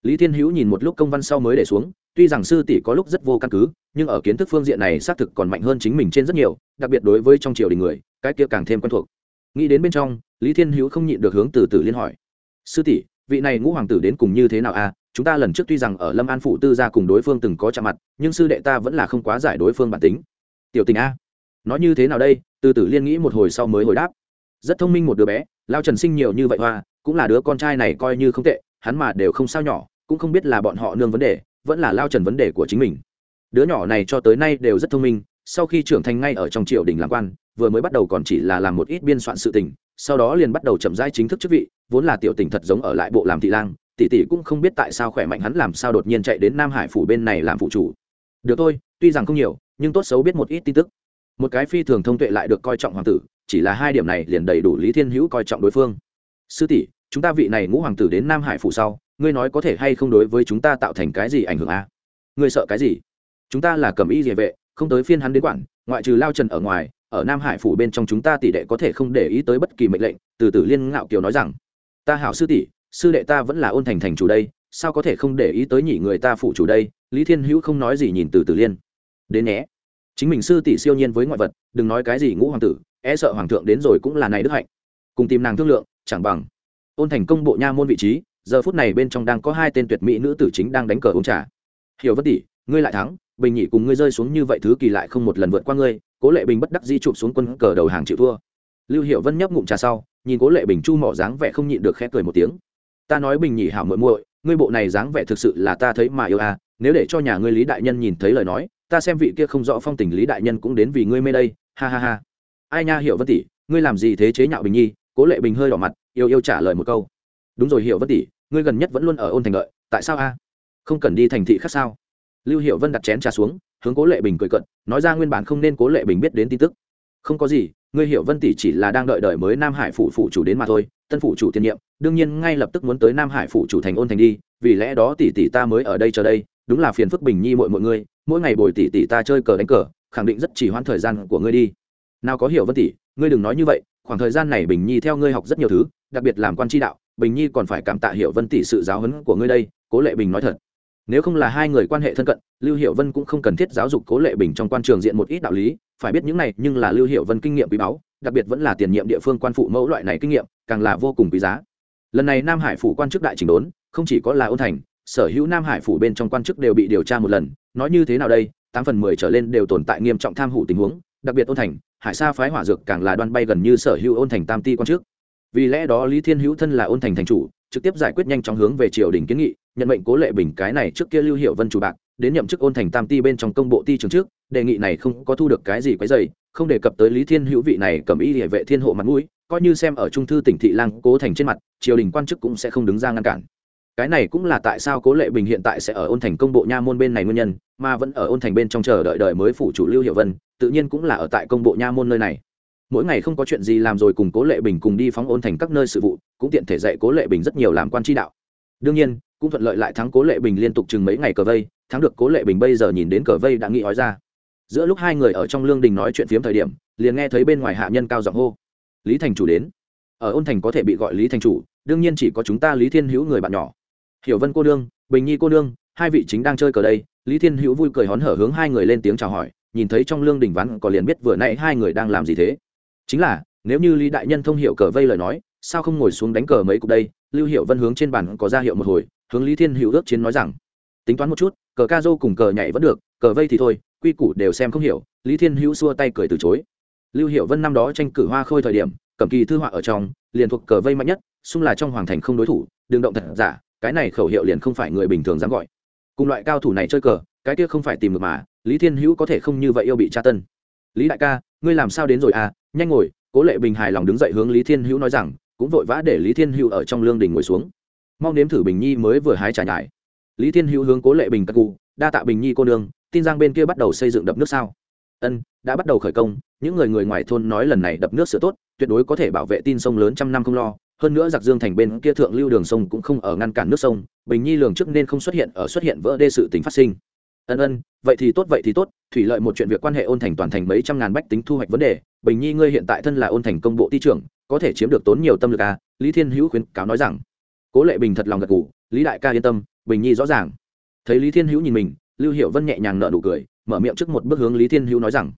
Lý thiên hữu nhìn một lúc công văn sau mới để xuống, tuy rằng sư tỷ có lúc rất vô căn cứ, nhưng ở kiến thức phương diện này xác thực còn mạnh hơn chính mình trên rất nhiều, đặc biệt đối với trong triều đình người, cái kia càng thêm quen thuộc. Nghĩ đến bên trong lý thiên hữu không nhịn được hướng từ tử liên hỏi. Sư tỷ, vị này ngũ hoàng tử đến cùng như thế nào a à? chúng ta lần trước tuy rằng ở lâm an phủ tư gia cùng đối phương từng có chạm mặt, nhưng sư đệ ta vẫn là không quá giải đối phương bản tính. Tiểu tình a, nói như thế nào đây? Từ tử liên nghĩ một hồi sau mới hồi đáp. Rất thông minh một đứa bé, lao trần sinh nhiều như vậy hoa, cũng là đứa con trai này coi như không tệ, hắn mà đều không sao nhỏ, cũng không biết là bọn họ nương vấn đề, vẫn là lao trần vấn đề của chính mình. Đứa nhỏ này cho tới nay đều rất thông minh, sau khi trưởng thành ngay ở trong triều đình làm quan, vừa mới bắt đầu còn chỉ là làm một ít biên soạn sự tình sau đó liền bắt đầu chậm rãi chính thức chức vị, vốn là tiểu tỉnh thật giống ở lại bộ làm thị lang, tỷ tỷ cũng không biết tại sao khỏe mạnh hắn làm sao đột nhiên chạy đến nam hải phủ bên này làm phụ chủ. Được thôi, tuy rằng không nhiều, nhưng tốt xấu biết một ít tin tức. Một cái phi thường thông tuệ lại được coi trọng hoàng tử, chỉ là hai điểm này liền đầy đủ lý thiên hữu coi trọng đối phương. Sư tỷ, chúng ta vị này ngũ hoàng tử đến nam hải phủ sau, ngươi nói có thể hay không đối với chúng ta tạo thành cái gì ảnh hưởng a? À? ngươi sợ cái gì? Chúng ta là cầm y địa vệ, không tới phiên hắn đến quản, ngoại trừ lao trần ở ngoài ở nam hải phủ bên trong chúng ta tỷ đệ có thể không để ý tới bất kỳ mệnh lệnh, từ từ liên ngạo kiều nói rằng, ta hảo sư tỷ, sư đệ ta vẫn là ôn thành thành chủ đây, sao có thể không để ý tới nhị người ta phụ chủ đây? Lý thiên hữu không nói gì nhìn từ từ liên. Đến nhé. Chính mình sư tỷ siêu nhiên với ngoại vật, đừng nói cái gì ngũ hoàng tử e sợ hoàng thượng đến rồi cũng là này đức hạnh. Cùng tìm nàng thương lượng, chẳng bằng. Ôn thành công bộ nha môn vị trí, giờ phút này bên trong đang có hai tên tuyệt mỹ nữ tử chính đang đánh cờ uống trà. Hiểu vất tỷ, ngươi lại thắng bình nhị cùng ngươi rơi xuống như vậy thứ kỳ lại không một lần vượt qua ngươi, cố lệ bình bất đắc di chụp xuống quân cờ đầu hàng chịu thua. Lưu hiệu vân nhấp ngụm trà sau, nhìn cố lệ bình chu mỏ dáng vẻ không nhịn được khẽ cười một tiếng. Ta nói bình nhị hảo muội muội, ngươi bộ này dáng vẻ thực sự là ta thấy mà yêu à nếu để cho nhà ngươi lý đại nhân nhìn thấy lời nói, ta xem vị kia không rõ phong tình lý đại nhân cũng đến vì ngươi mê đây, ha ha ha. Ai nha hiểu vân tỷ, ngươi làm gì thế chế nhạo bình nhi? Cố lệ bình hơi đỏ mặt, yêu yêu trả lời một câu. Đúng rồi hiểu vân tỷ, ngươi gần nhất vẫn luôn ở ôn thành lợi tại sao a? Không cần đi thành thị khác sao? Lưu hiệu vân đặt chén trà xuống, hướng cố lệ bình cười cận nói ra nguyên bản không nên cố lệ bình biết đến tin tức. Không có gì, ngươi hiểu vân tỷ chỉ là đang đợi đợi mới nam hải phủ phủ chủ đến mà thôi, tân phủ chủ tiền nhiệm, đương nhiên ngay lập tức muốn tới nam hải phủ chủ thành ôn thành đi, vì lẽ đó tỷ tỷ ta mới ở đây chờ đây, đúng là phiền phức bình nhi mọi mọi người mỗi ngày bồi tỷ tỷ ta chơi cờ đánh cờ, khẳng định rất chỉ hoãn thời gian của ngươi đi. Nào có hiểu vân tỷ, ngươi đừng nói như vậy, khoảng thời gian này bình nhi theo ngươi học rất nhiều thứ, đặc biệt làm quan tri đạo, bình nhi còn phải cảm tạ hiểu vân tỷ sự giáo huấn của ngươi đây, cố lệ bình nói thật nếu không là hai người quan hệ thân cận, lưu hiệu vân cũng không cần thiết giáo dục cố lệ bình trong quan trường diện một ít đạo lý, phải biết những này, nhưng là lưu hiệu vân kinh nghiệm quý báu, đặc biệt vẫn là tiền nhiệm địa phương quan phụ mẫu loại này kinh nghiệm, càng là vô cùng quý giá. Lần này nam hải phủ quan chức đại trình đốn, không chỉ có là ôn thành, sở hữu nam hải phủ bên trong quan chức đều bị điều tra một lần, nói như thế nào đây, tám phần mười trở lên đều tồn tại nghiêm trọng tham hủ tình huống, đặc biệt ôn thành, hải sa phái hỏa dược càng là đoan bay gần như sở hữu ôn thành tam ti quan chức. Vì lẽ đó lý thiên hữu thân là ôn thành thành chủ, trực tiếp giải quyết nhanh chóng hướng về triều đình kiến nghị nhận mệnh cố lệ bình cái này trước kia lưu hiệu vân chủ bạc, đến nhậm chức ôn thành tam ti bên trong công bộ ti trường trước, đề nghị này không có thu được cái gì quấy dày không đề cập tới lý thiên hữu vị này cầm y địa vệ thiên hộ mặt mũi, coi như xem ở trung thư tỉnh thị lang cố thành trên mặt, triều đình quan chức cũng sẽ không đứng ra ngăn cản. Cái này cũng là tại sao cố lệ bình hiện tại sẽ ở ôn thành công bộ nha môn bên này nguyên nhân, mà vẫn ở ôn thành bên trong chờ đợi đợi mới phủ chủ lưu hiệu vân, tự nhiên cũng là ở tại công bộ nha môn nơi này. Mỗi ngày không có chuyện gì làm rồi cùng cố lệ bình cùng đi phóng ôn thành các nơi sự vụ, cũng tiện thể dạy cố lệ bình rất nhiều làm quan tri đạo. Đương nhiên cũng thuận lợi lại thắng cố lệ bình liên tục chừng mấy ngày cờ vây, thắng được cố lệ bình bây giờ nhìn đến cờ vây đã nghĩ ói ra. Giữa lúc hai người ở trong lương đình nói chuyện phiếm thời điểm, liền nghe thấy bên ngoài hạ nhân cao giọng hô. Lý thành chủ đến. Ở ôn thành có thể bị gọi lý thành chủ, đương nhiên chỉ có chúng ta lý thiên hữu người bạn nhỏ. Hiểu vân cô nương, bình nhi cô nương, hai vị chính đang chơi cờ đây, lý thiên hữu vui cười hón hở hướng hai người lên tiếng chào hỏi, nhìn thấy trong lương đình ván có liền biết vừa nãy hai người đang làm gì thế. Chính là, nếu như lý đại nhân thông hiệu cờ vây lời nói, sao không ngồi xuống đánh cờ mấy cục đây? Lưu hiệu vân hướng trên bàn có ra hiệu một hồi hướng lý thiên hữu ước chiến nói rằng, tính toán một chút, cờ ca dô cùng cờ nhảy vẫn được, cờ vây thì thôi, quy củ đều xem không hiểu. Lý thiên hữu xua tay cười từ chối. Lưu hiệu vân năm đó tranh cử hoa khôi thời điểm, cầm kỳ thư họa ở trong, liền thuộc cờ vây mạnh nhất, xung là trong hoàng thành không đối thủ, đừng động thật giả, cái này khẩu hiệu liền không phải người bình thường dám gọi. Cùng loại cao thủ này chơi cờ, cái kia không phải tìm được mà, lý thiên hữu có thể không như vậy yêu bị tra tân. Lý đại ca, ngươi làm sao đến rồi à? Nhanh ngồi. Cố lệ bình hài lòng đứng dậy hướng lý thiên hữu nói rằng, cũng vội vã để lý thiên hữu ở trong lương đình ngồi xuống mong nếm thử bình nhi mới vừa hái trà nhải. Lý thiên hữu hướng cố lệ bình cắt cụ đa tạ bình nhi cô nương, tin giang bên kia bắt đầu xây dựng đập nước sao? Ân, đã bắt đầu khởi công, những người người ngoài thôn nói lần này đập nước sửa tốt, tuyệt đối có thể bảo vệ tin sông lớn trăm năm không lo, hơn nữa giặc dương thành bên kia thượng lưu đường sông cũng không ở ngăn cản nước sông, bình nhi lường trước nên không xuất hiện ở xuất hiện vỡ đê sự tính phát sinh. Ân ân, vậy thì tốt, vậy thì tốt, thủy lợi một chuyện việc quan hệ ôn thành toàn thành mấy trăm ngàn bách tính thu hoạch vấn đề, bình nhi ngươi hiện tại thân là ôn thành công bộ ty trưởng, có thể chiếm được tốn nhiều tâm lực à? Lý thiên hữu khuyến cáo nói rằng cố lệ bình thật lòng gật ngủ lý đại ca yên tâm, bình nhi rõ ràng. thấy lý thiên hữu nhìn mình, lưu hiệu vân nhẹ nhàng nợ nụ cười, mở miệng trước một bước hướng lý thiên hữu nói rằng,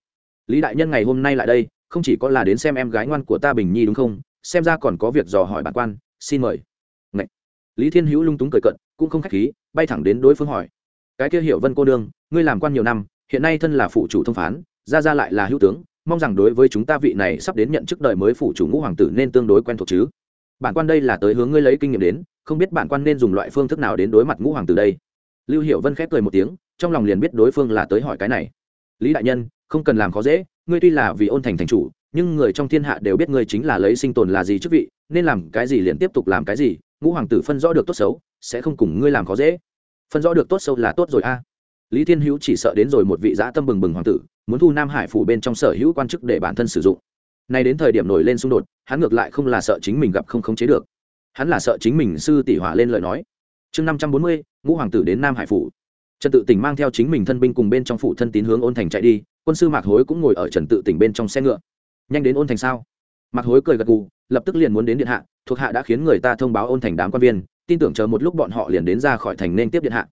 lý đại nhân ngày hôm nay lại đây, không chỉ có là đến xem em gái ngoan của ta bình nhi đúng không? xem ra còn có việc dò hỏi bản quan, xin mời. Ngậy. lý thiên hữu lung túng cười cận cũng không k h á c h khí, bay thẳng đến đối phương hỏi. cái kia hiểu vân cô đương ngươi làm quan nhiều năm, hiện nay thân là phụ chủ thông phán ra ra lại là hữu tướng, mong rằng đối với chúng ta vị này sắp đến nhận chức đời mới phụ chủ ngũ hoàng tử nên tương đối quen thuộc chứ? Bản quan đây là tới hướng ngươi lấy kinh nghiệm đến, không biết bản quan nên dùng loại phương thức nào đến đối mặt ngũ hoàng tử đây. Lưu hiệu vân khép cười một tiếng, trong lòng liền biết đối phương là tới hỏi cái này. Lý đại nhân, không cần làm khó dễ, ngươi tuy là vì ôn thành thành chủ, nhưng người trong thiên hạ đều biết ngươi chính là lấy sinh tồn là gì chức vị, nên làm cái gì liền tiếp tục làm cái gì, ngũ hoàng tử phân rõ được tốt xấu, sẽ không cùng ngươi làm khó dễ. Phân rõ được tốt xấu là tốt rồi a. Lý thiên hữu chỉ sợ đến rồi một vị giã tâm bừng bừng hoàng tử, muốn thu nam hải phủ bên trong sở hữu quan chức để bản thân sử dụng nay đến thời điểm nổi lên xung đột, hắn ngược lại không là sợ chính mình gặp không khống chế được. Hắn là sợ chính mình sư tỷ hỏa lên lời nói. Chương năm trăm bốn mươi, ngũ hoàng tử đến nam hải phủ. Trần tự tỉnh mang theo chính mình thân binh cùng bên trong phủ thân tín hướng ôn thành chạy đi, quân sư mạc hối cũng ngồi ở trần tự tỉnh bên trong xe ngựa. Nhanh đến ôn thành sao? Mạc hối cười gật gù, lập tức liền muốn đến điện hạ, thuộc hạ đã khiến người ta thông báo ôn thành đám quan viên, tin tưởng chờ một lúc bọn họ liền đến ra khỏi thành nên tiếp điện hạ.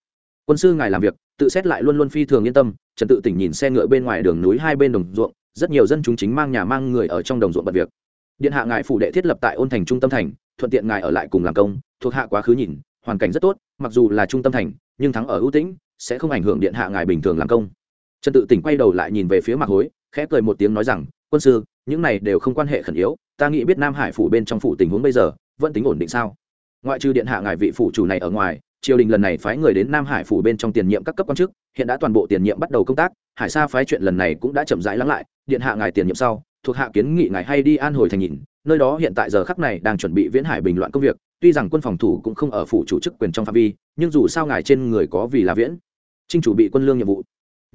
Quân sư ngài làm việc, tự xét lại luôn luôn phi thường yên tâm, trần tự tỉnh nhìn xe ngựa bên ngoài đường núi hai bên đồng ruộng rất nhiều dân chúng chính mang nhà mang người ở trong đồng ruộng bật việc. Điện hạ ngài phủ đệ thiết lập tại ôn thành trung tâm thành, thuận tiện ngài ở lại cùng làm công, thuộc hạ quá khứ nhìn, hoàn cảnh rất tốt, mặc dù là trung tâm thành, nhưng thắng ở ưu tĩnh, sẽ không ảnh hưởng điện hạ ngài bình thường làm công. Trần tự tỉnh quay đầu lại nhìn về phía mạc hối, khẽ cười một tiếng nói rằng, quân sư, những này đều không quan hệ khẩn yếu, ta nghĩ biết nam hải phủ bên trong phủ tình huống bây giờ, vẫn tính ổn định sao? Ngoại trừ điện hạ ngài vị phủ chủ này ở ngoài triều đình lần này phái người đến nam hải phủ bên trong tiền nhiệm các cấp quan chức, hiện đã toàn bộ tiền nhiệm bắt đầu công tác, hải sa phái chuyện lần này cũng đã chậm rãi lắng lại, điện hạ ngài tiền nhiệm sau, thuộc hạ kiến nghị ngài hay đi an hồi thành nhìn, nơi đó hiện tại giờ khắc này đang chuẩn bị viễn hải bình loạn công việc, tuy rằng quân phòng thủ cũng không ở phủ chủ chức quyền trong phạm vi, nhưng dù sao ngài trên người có vì là viễn, trinh chủ bị quân lương nhiệm vụ.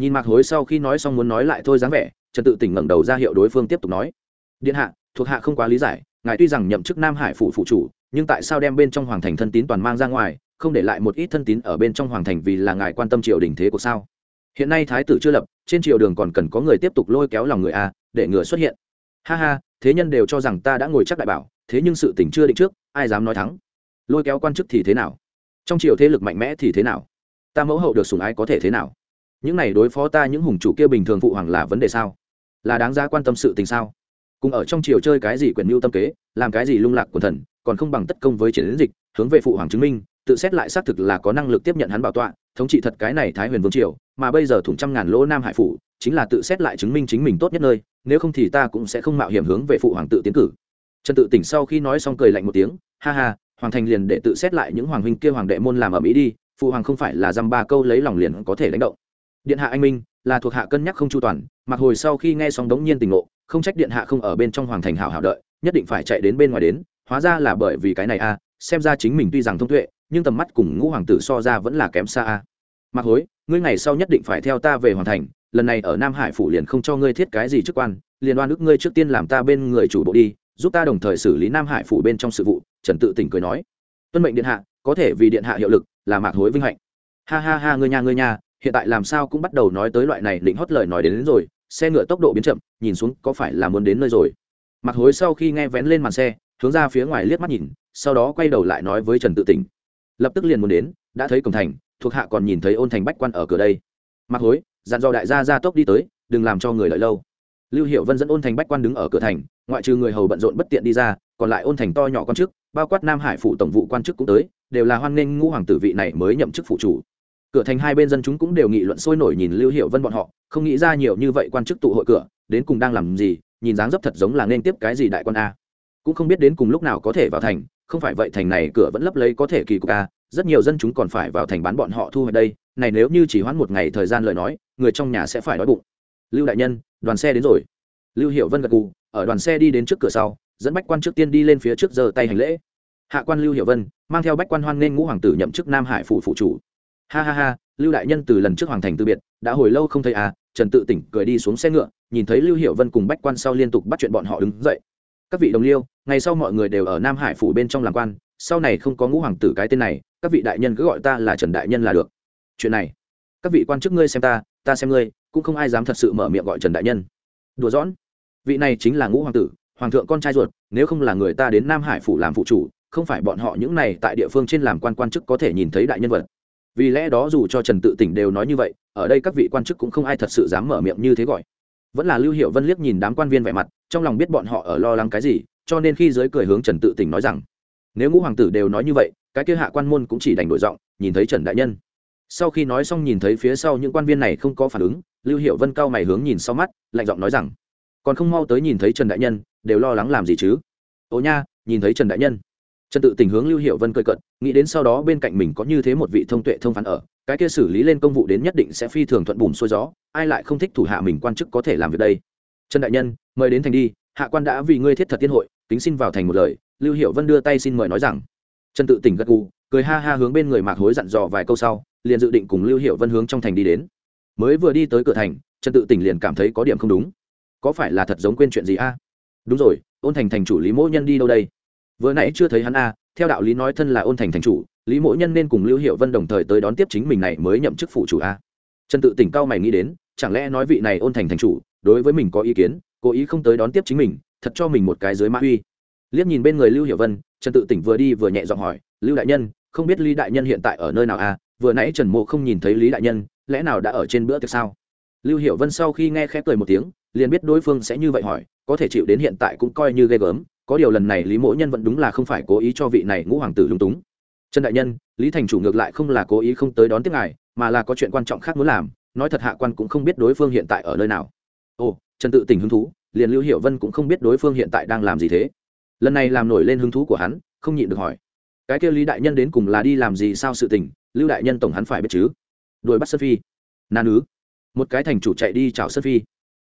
Nhìn mạc hối sau khi nói xong muốn nói lại thôi dáng vẻ, trần tự tỉnh ngẩng đầu ra hiệu đối phương tiếp tục nói, điện hạ, thuộc hạ không quá lý giải, ngài tuy rằng nhậm chức nam hải phủ phụ chủ, nhưng tại sao đem bên trong hoàng thành thân tín toàn mang ra ngoài không để lại một ít thân tín ở bên trong hoàng thành vì là ngài quan tâm triều đình thế của sao? Hiện nay thái tử chưa lập, trên triều đường còn cần có người tiếp tục lôi kéo lòng người a, để ngừa xuất hiện. Ha ha, thế nhân đều cho rằng ta đã ngồi chắc đại bảo, thế nhưng sự tình chưa định trước, ai dám nói thắng? Lôi kéo quan chức thì thế nào? Trong triều thế lực mạnh mẽ thì thế nào? Ta mẫu hậu được sùng ái có thể thế nào? Những này đối phó ta những hùng chủ kia bình thường phụ hoàng là vấn đề sao? Là đáng giá quan tâm sự tình sao? Cùng ở trong triều chơi cái gì quyền mưu tâm kế, làm cái gì lung lạc quần thần, còn không bằng tất công với chiến dịch, hướng về phụ hoàng chứng minh tự xét lại xác thực là có năng lực tiếp nhận hắn bảo tọa, thống trị thật cái này thái huyền vương triều, mà bây giờ thủng trăm ngàn lỗ nam hải phủ, chính là tự xét lại chứng minh chính mình tốt nhất nơi, nếu không thì ta cũng sẽ không mạo hiểm hướng về phụ hoàng tự tiến cử. Trần tự tỉnh sau khi nói xong cười lạnh một tiếng, ha ha, hoàng thành liền để tự xét lại những hoàng huynh kia hoàng đệ môn làm ở mỹ đi, phụ hoàng không phải là dăm ba câu lấy lòng liền có thể đánh động. Điện hạ anh minh, là thuộc hạ cân nhắc không chu toàn, mặc hồi sau khi nghe xong đống nhiên tình ngộ, không trách điện hạ không ở bên trong hoàng thành hảo hảo đợi, nhất định phải chạy đến bên ngoài đến, hóa ra là bởi vì cái này a xem ra chính mình tuy rằng thông tuệ nhưng tầm mắt cùng ngũ hoàng tử so ra vẫn là kém xa a. Mặc hối ngươi ngày sau nhất định phải theo ta về hoàng thành lần này ở nam hải phủ liền không cho ngươi thiết cái gì chức quan liền oan ức ngươi trước tiên làm ta bên người chủ bộ đi giúp ta đồng thời xử lý nam hải phủ bên trong sự vụ trần tự tỉnh cười nói. Tuân mệnh điện hạ có thể vì điện hạ hiệu lực là mạc hối vinh hạnh. Ha ha ha ngươi nha ngươi nha hiện tại làm sao cũng bắt đầu nói tới loại này định hót lời nói đến, đến rồi xe ngựa tốc độ biến chậm nhìn xuống có phải là muốn đến nơi rồi. Mạc hối sau khi nghe vén lên màn xe hướng ra phía ngoài liếc mắt nhìn sau đó quay đầu lại nói với trần tự tỉnh lập tức liền muốn đến, đã thấy cổng thành, thuộc hạ còn nhìn thấy ôn thành bách quan ở cửa đây. Mặc hối, dặn dò đại gia ra tốc đi tới, đừng làm cho người lợi lâu. Lưu hiệu vân dẫn ôn thành bách quan đứng ở cửa thành, ngoại trừ người hầu bận rộn bất tiện đi ra, còn lại ôn thành to nhỏ quan chức, bao quát nam hải phụ tổng vụ quan chức cũng tới, đều là hoan nghênh ngũ hoàng tử vị này mới nhậm chức phụ chủ. Cửa thành hai bên dân chúng cũng đều nghị luận sôi nổi nhìn lưu hiệu vân bọn họ, không nghĩ ra nhiều như vậy quan chức tụ hội cửa, đến cùng đang làm gì, nhìn dáng dấp thật giống là nên tiếp cái gì đại quan a. Cũng không biết đến cùng lúc nào có thể vào thành không phải vậy thành này cửa vẫn lấp lấy có thể kỳ cục a rất nhiều dân chúng còn phải vào thành bán bọn họ thu ở đây, này nếu như chỉ hoãn một ngày thời gian lời nói, người trong nhà sẽ phải đói bụng. Lưu đại nhân, đoàn xe đến rồi. Lưu hiệu vân gật cù ở đoàn xe đi đến trước cửa sau, dẫn bách quan trước tiên đi lên phía trước giờ tay hành lễ. Hạ quan lưu hiệu vân, mang theo bách quan hoan nên ngũ hoàng tử nhậm chức nam hải phủ phụ chủ. Ha ha ha, lưu đại nhân từ lần trước hoàng thành từ biệt, đã hồi lâu không thấy à trần tự tỉnh cười đi xuống xe ngựa, nhìn thấy lưu hiệu vân cùng bách quan sau liên tục bắt chuyện bọn họ đứng dậy các vị đồng liêu, ngày sau mọi người đều ở nam hải phủ bên trong làm quan, sau này không có ngũ hoàng tử cái tên này, các vị đại nhân cứ gọi ta là trần đại nhân là được. Chuyện này, các vị quan chức ngươi xem ta ta xem ngươi, cũng không ai dám thật sự mở miệng gọi trần đại nhân. Đùa giỡn. Vị này chính là ngũ hoàng tử, hoàng thượng con trai ruột, nếu không là người ta đến nam hải phủ làm phụ chủ, không phải bọn họ những này tại địa phương trên làm quan quan chức có thể nhìn thấy đại nhân vật. Vì lẽ đó dù cho trần tự tỉnh đều nói như vậy, ở đây các vị quan chức cũng không ai thật sự dám mở miệng như thế gọi vẫn là lưu hiệu vân liếc nhìn đám quan viên vẻ mặt, trong lòng biết bọn họ ở lo lắng cái gì, cho nên khi giới cười hướng trần tự tỉnh nói rằng, nếu ngũ hoàng tử đều nói như vậy, cái kia hạ quan môn cũng chỉ đành đổi giọng, nhìn thấy trần đại nhân. Sau khi nói xong nhìn thấy phía sau những quan viên này không có phản ứng, lưu hiệu vân cao mày hướng nhìn sau mắt, lạnh giọng nói rằng, còn không mau tới nhìn thấy trần đại nhân, đều lo lắng làm gì chứ? Ồ nha, nhìn thấy trần đại nhân. Trần tự tình hướng lưu hiệu vân cười cận nghĩ đến sau đó bên cạnh mình có như thế một vị thông tuệ thông phán ở cái kia xử lý lên công vụ đến nhất định sẽ phi thường thuận bùn xuôi gió, ai lại không thích thủ hạ mình quan chức có thể làm việc đây? Trần đại nhân, mời đến thành đi, hạ quan đã vì ngươi thiết thật tiên hội tính xin vào thành một lời, lưu hiệu vân đưa tay xin mời nói rằng. Trần tự tỉnh gật gù, cười ha ha hướng bên người mạc hối dặn dò vài câu sau, liền dự định cùng lưu hiệu vân hướng trong thành đi đến. Mới vừa đi tới cửa thành, trần tự tỉnh liền cảm thấy có điểm không đúng. Có phải là thật giống quên chuyện gì a? Đúng rồi, ôn thành thành chủ lý mỗ nhân đi đâu đây? Vừa nãy chưa thấy hắn a, theo đạo lý nói thân là ôn thành thành chủ, lý mỗ nhân nên cùng lưu hiệu vân đồng thời tới đón tiếp chính mình này mới nhậm chức phụ chủ a. Trần tự tỉnh cao mày nghĩ đến, chẳng lẽ nói vị này ôn thành thành chủ, đối với mình có ý kiến, cố ý không tới đón tiếp chính mình, thật cho mình một cái dưới mã uy. Liếc nhìn bên người lưu hiệu vân, trần tự tỉnh vừa đi vừa nhẹ giọng hỏi, lưu đại nhân, không biết lý đại nhân hiện tại ở nơi nào a? Vừa nãy trần mộ không nhìn thấy lý đại nhân, lẽ nào đã ở trên bữa tiệc sao? Lưu hiệu vân sau khi nghe khép cười một tiếng, liền biết đối phương sẽ như vậy hỏi, có thể chịu đến hiện tại cũng coi như ghê gớm có điều lần này lý mỗ nhân vẫn đúng là không phải cố ý cho vị này ngũ hoàng tử lung túng. Trần đại nhân, lý thành chủ ngược lại không là cố ý không tới đón tiếp ngài, mà là có chuyện quan trọng khác muốn làm, nói thật hạ quan cũng không biết đối phương hiện tại ở nơi nào. Ồ, trần tự tình hứng thú, liền lưu hiệu vân cũng không biết đối phương hiện tại đang làm gì thế. Lần này làm nổi lên hứng thú của hắn, không nhịn được hỏi. Cái kia lý đại nhân đến cùng là đi làm gì sao sự tình, lưu đại nhân tổng hắn phải biết chứ? Đuổi bắt sơn phi. Nan ứ. Một cái thành chủ chạy đi chào sơn phi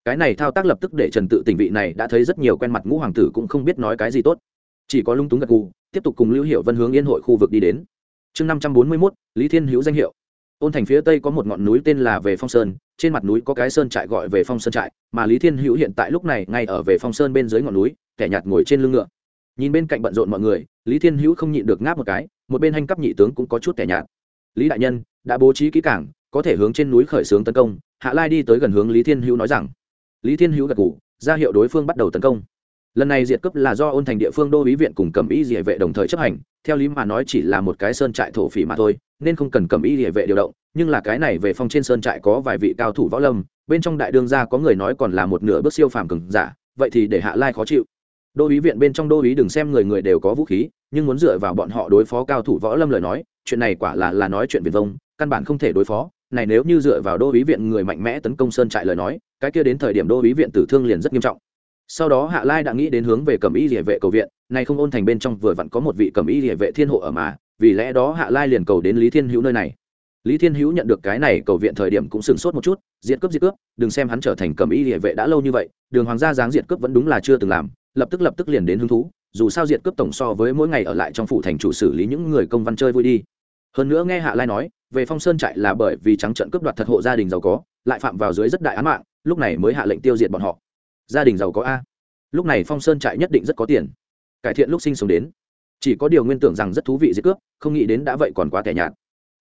cái này thao tác lập tức để trần tự tình vị này đã thấy rất nhiều quen mặt ngũ hoàng tử cũng không biết nói cái gì tốt. Chỉ có lung túng gật gù, tiếp tục cùng lưu hiệu vân hướng yên hội khu vực đi đến. Chương năm trăm bốn mươi mốt, lý thiên hữu danh hiệu. Ôn thành phía tây có một ngọn núi tên là về phong sơn, trên mặt núi có cái sơn trại gọi về phong sơn trại, mà lý thiên hữu hiện tại lúc này ngay ở về phong sơn bên dưới ngọn núi, kẻ nhạt ngồi trên lưng ngựa. Nhìn bên cạnh bận rộn mọi người, lý thiên hữu không nhịn được ngáp một cái, một bên hành cấp nhị tướng cũng có chút kẻ nhạt. Lý đại nhân, đã bố trí kỹ cảng, có thể hướng trên núi khởi xướng tấn công, hạ lai đi tới gần hướng lý thiên hữu nói rằng lý thiên hữu gật ngủ ra hiệu đối phương bắt đầu tấn công. Lần này diệt cấp là do ôn thành địa phương đô ý viện cùng cầm ý địa vệ đồng thời chấp hành, theo lý mà nói chỉ là một cái sơn trại thổ phỉ mà thôi, nên không cần cầm ý địa vệ điều động, nhưng là cái này về phong trên sơn trại có vài vị cao thủ võ lâm, bên trong đại đương gia có người nói còn là một nửa bước siêu phàm cường giả, vậy thì để hạ lai khó chịu. Đô ý viện bên trong đô ý đừng xem người người đều có vũ khí, nhưng muốn dựa vào bọn họ đối phó cao thủ võ lâm lời nói, chuyện này quả là là nói chuyện viền vông, căn bản không thể đối phó. Này nếu như dựa vào đô ý viện người mạnh mẽ tấn công sơn trại lời nói cái kia đến thời điểm đô ý viện tử thương liền rất nghiêm trọng. Sau đó hạ lai đã nghĩ đến hướng về cầm y địa vệ cầu viện, nay không ôn thành bên trong vừa vặn có một vị cầm y địa vệ thiên hộ ở mà, vì lẽ đó hạ lai liền cầu đến lý thiên hữu nơi này. Lý thiên hữu nhận được cái này cầu viện thời điểm cũng sửng sốt một chút diện cướp diệt cướp, đừng xem hắn trở thành cầm y địa vệ đã lâu như vậy, đường hoàng gia giáng diện cướp vẫn đúng là chưa từng làm, lập tức lập tức liền đến hứng thú, dù sao diện cướp tổng so với mỗi ngày ở lại trong phủ thành chủ xử lý những người công văn chơi vui đi. Hơn nữa nghe hạ lai nói, về phong sơn trại là bởi vì trắng trận cướp đoạt thật hộ gia đình giàu có, lại phạm vào dưới rất đại án mạng lúc này mới hạ lệnh tiêu diệt bọn họ. Gia đình giàu có a. Lúc này phong sơn trại nhất định rất có tiền. Cải thiện lúc sinh sống đến. Chỉ có điều nguyên tưởng rằng rất thú vị diệt cướp, không nghĩ đến đã vậy còn quá tẻ nhạt.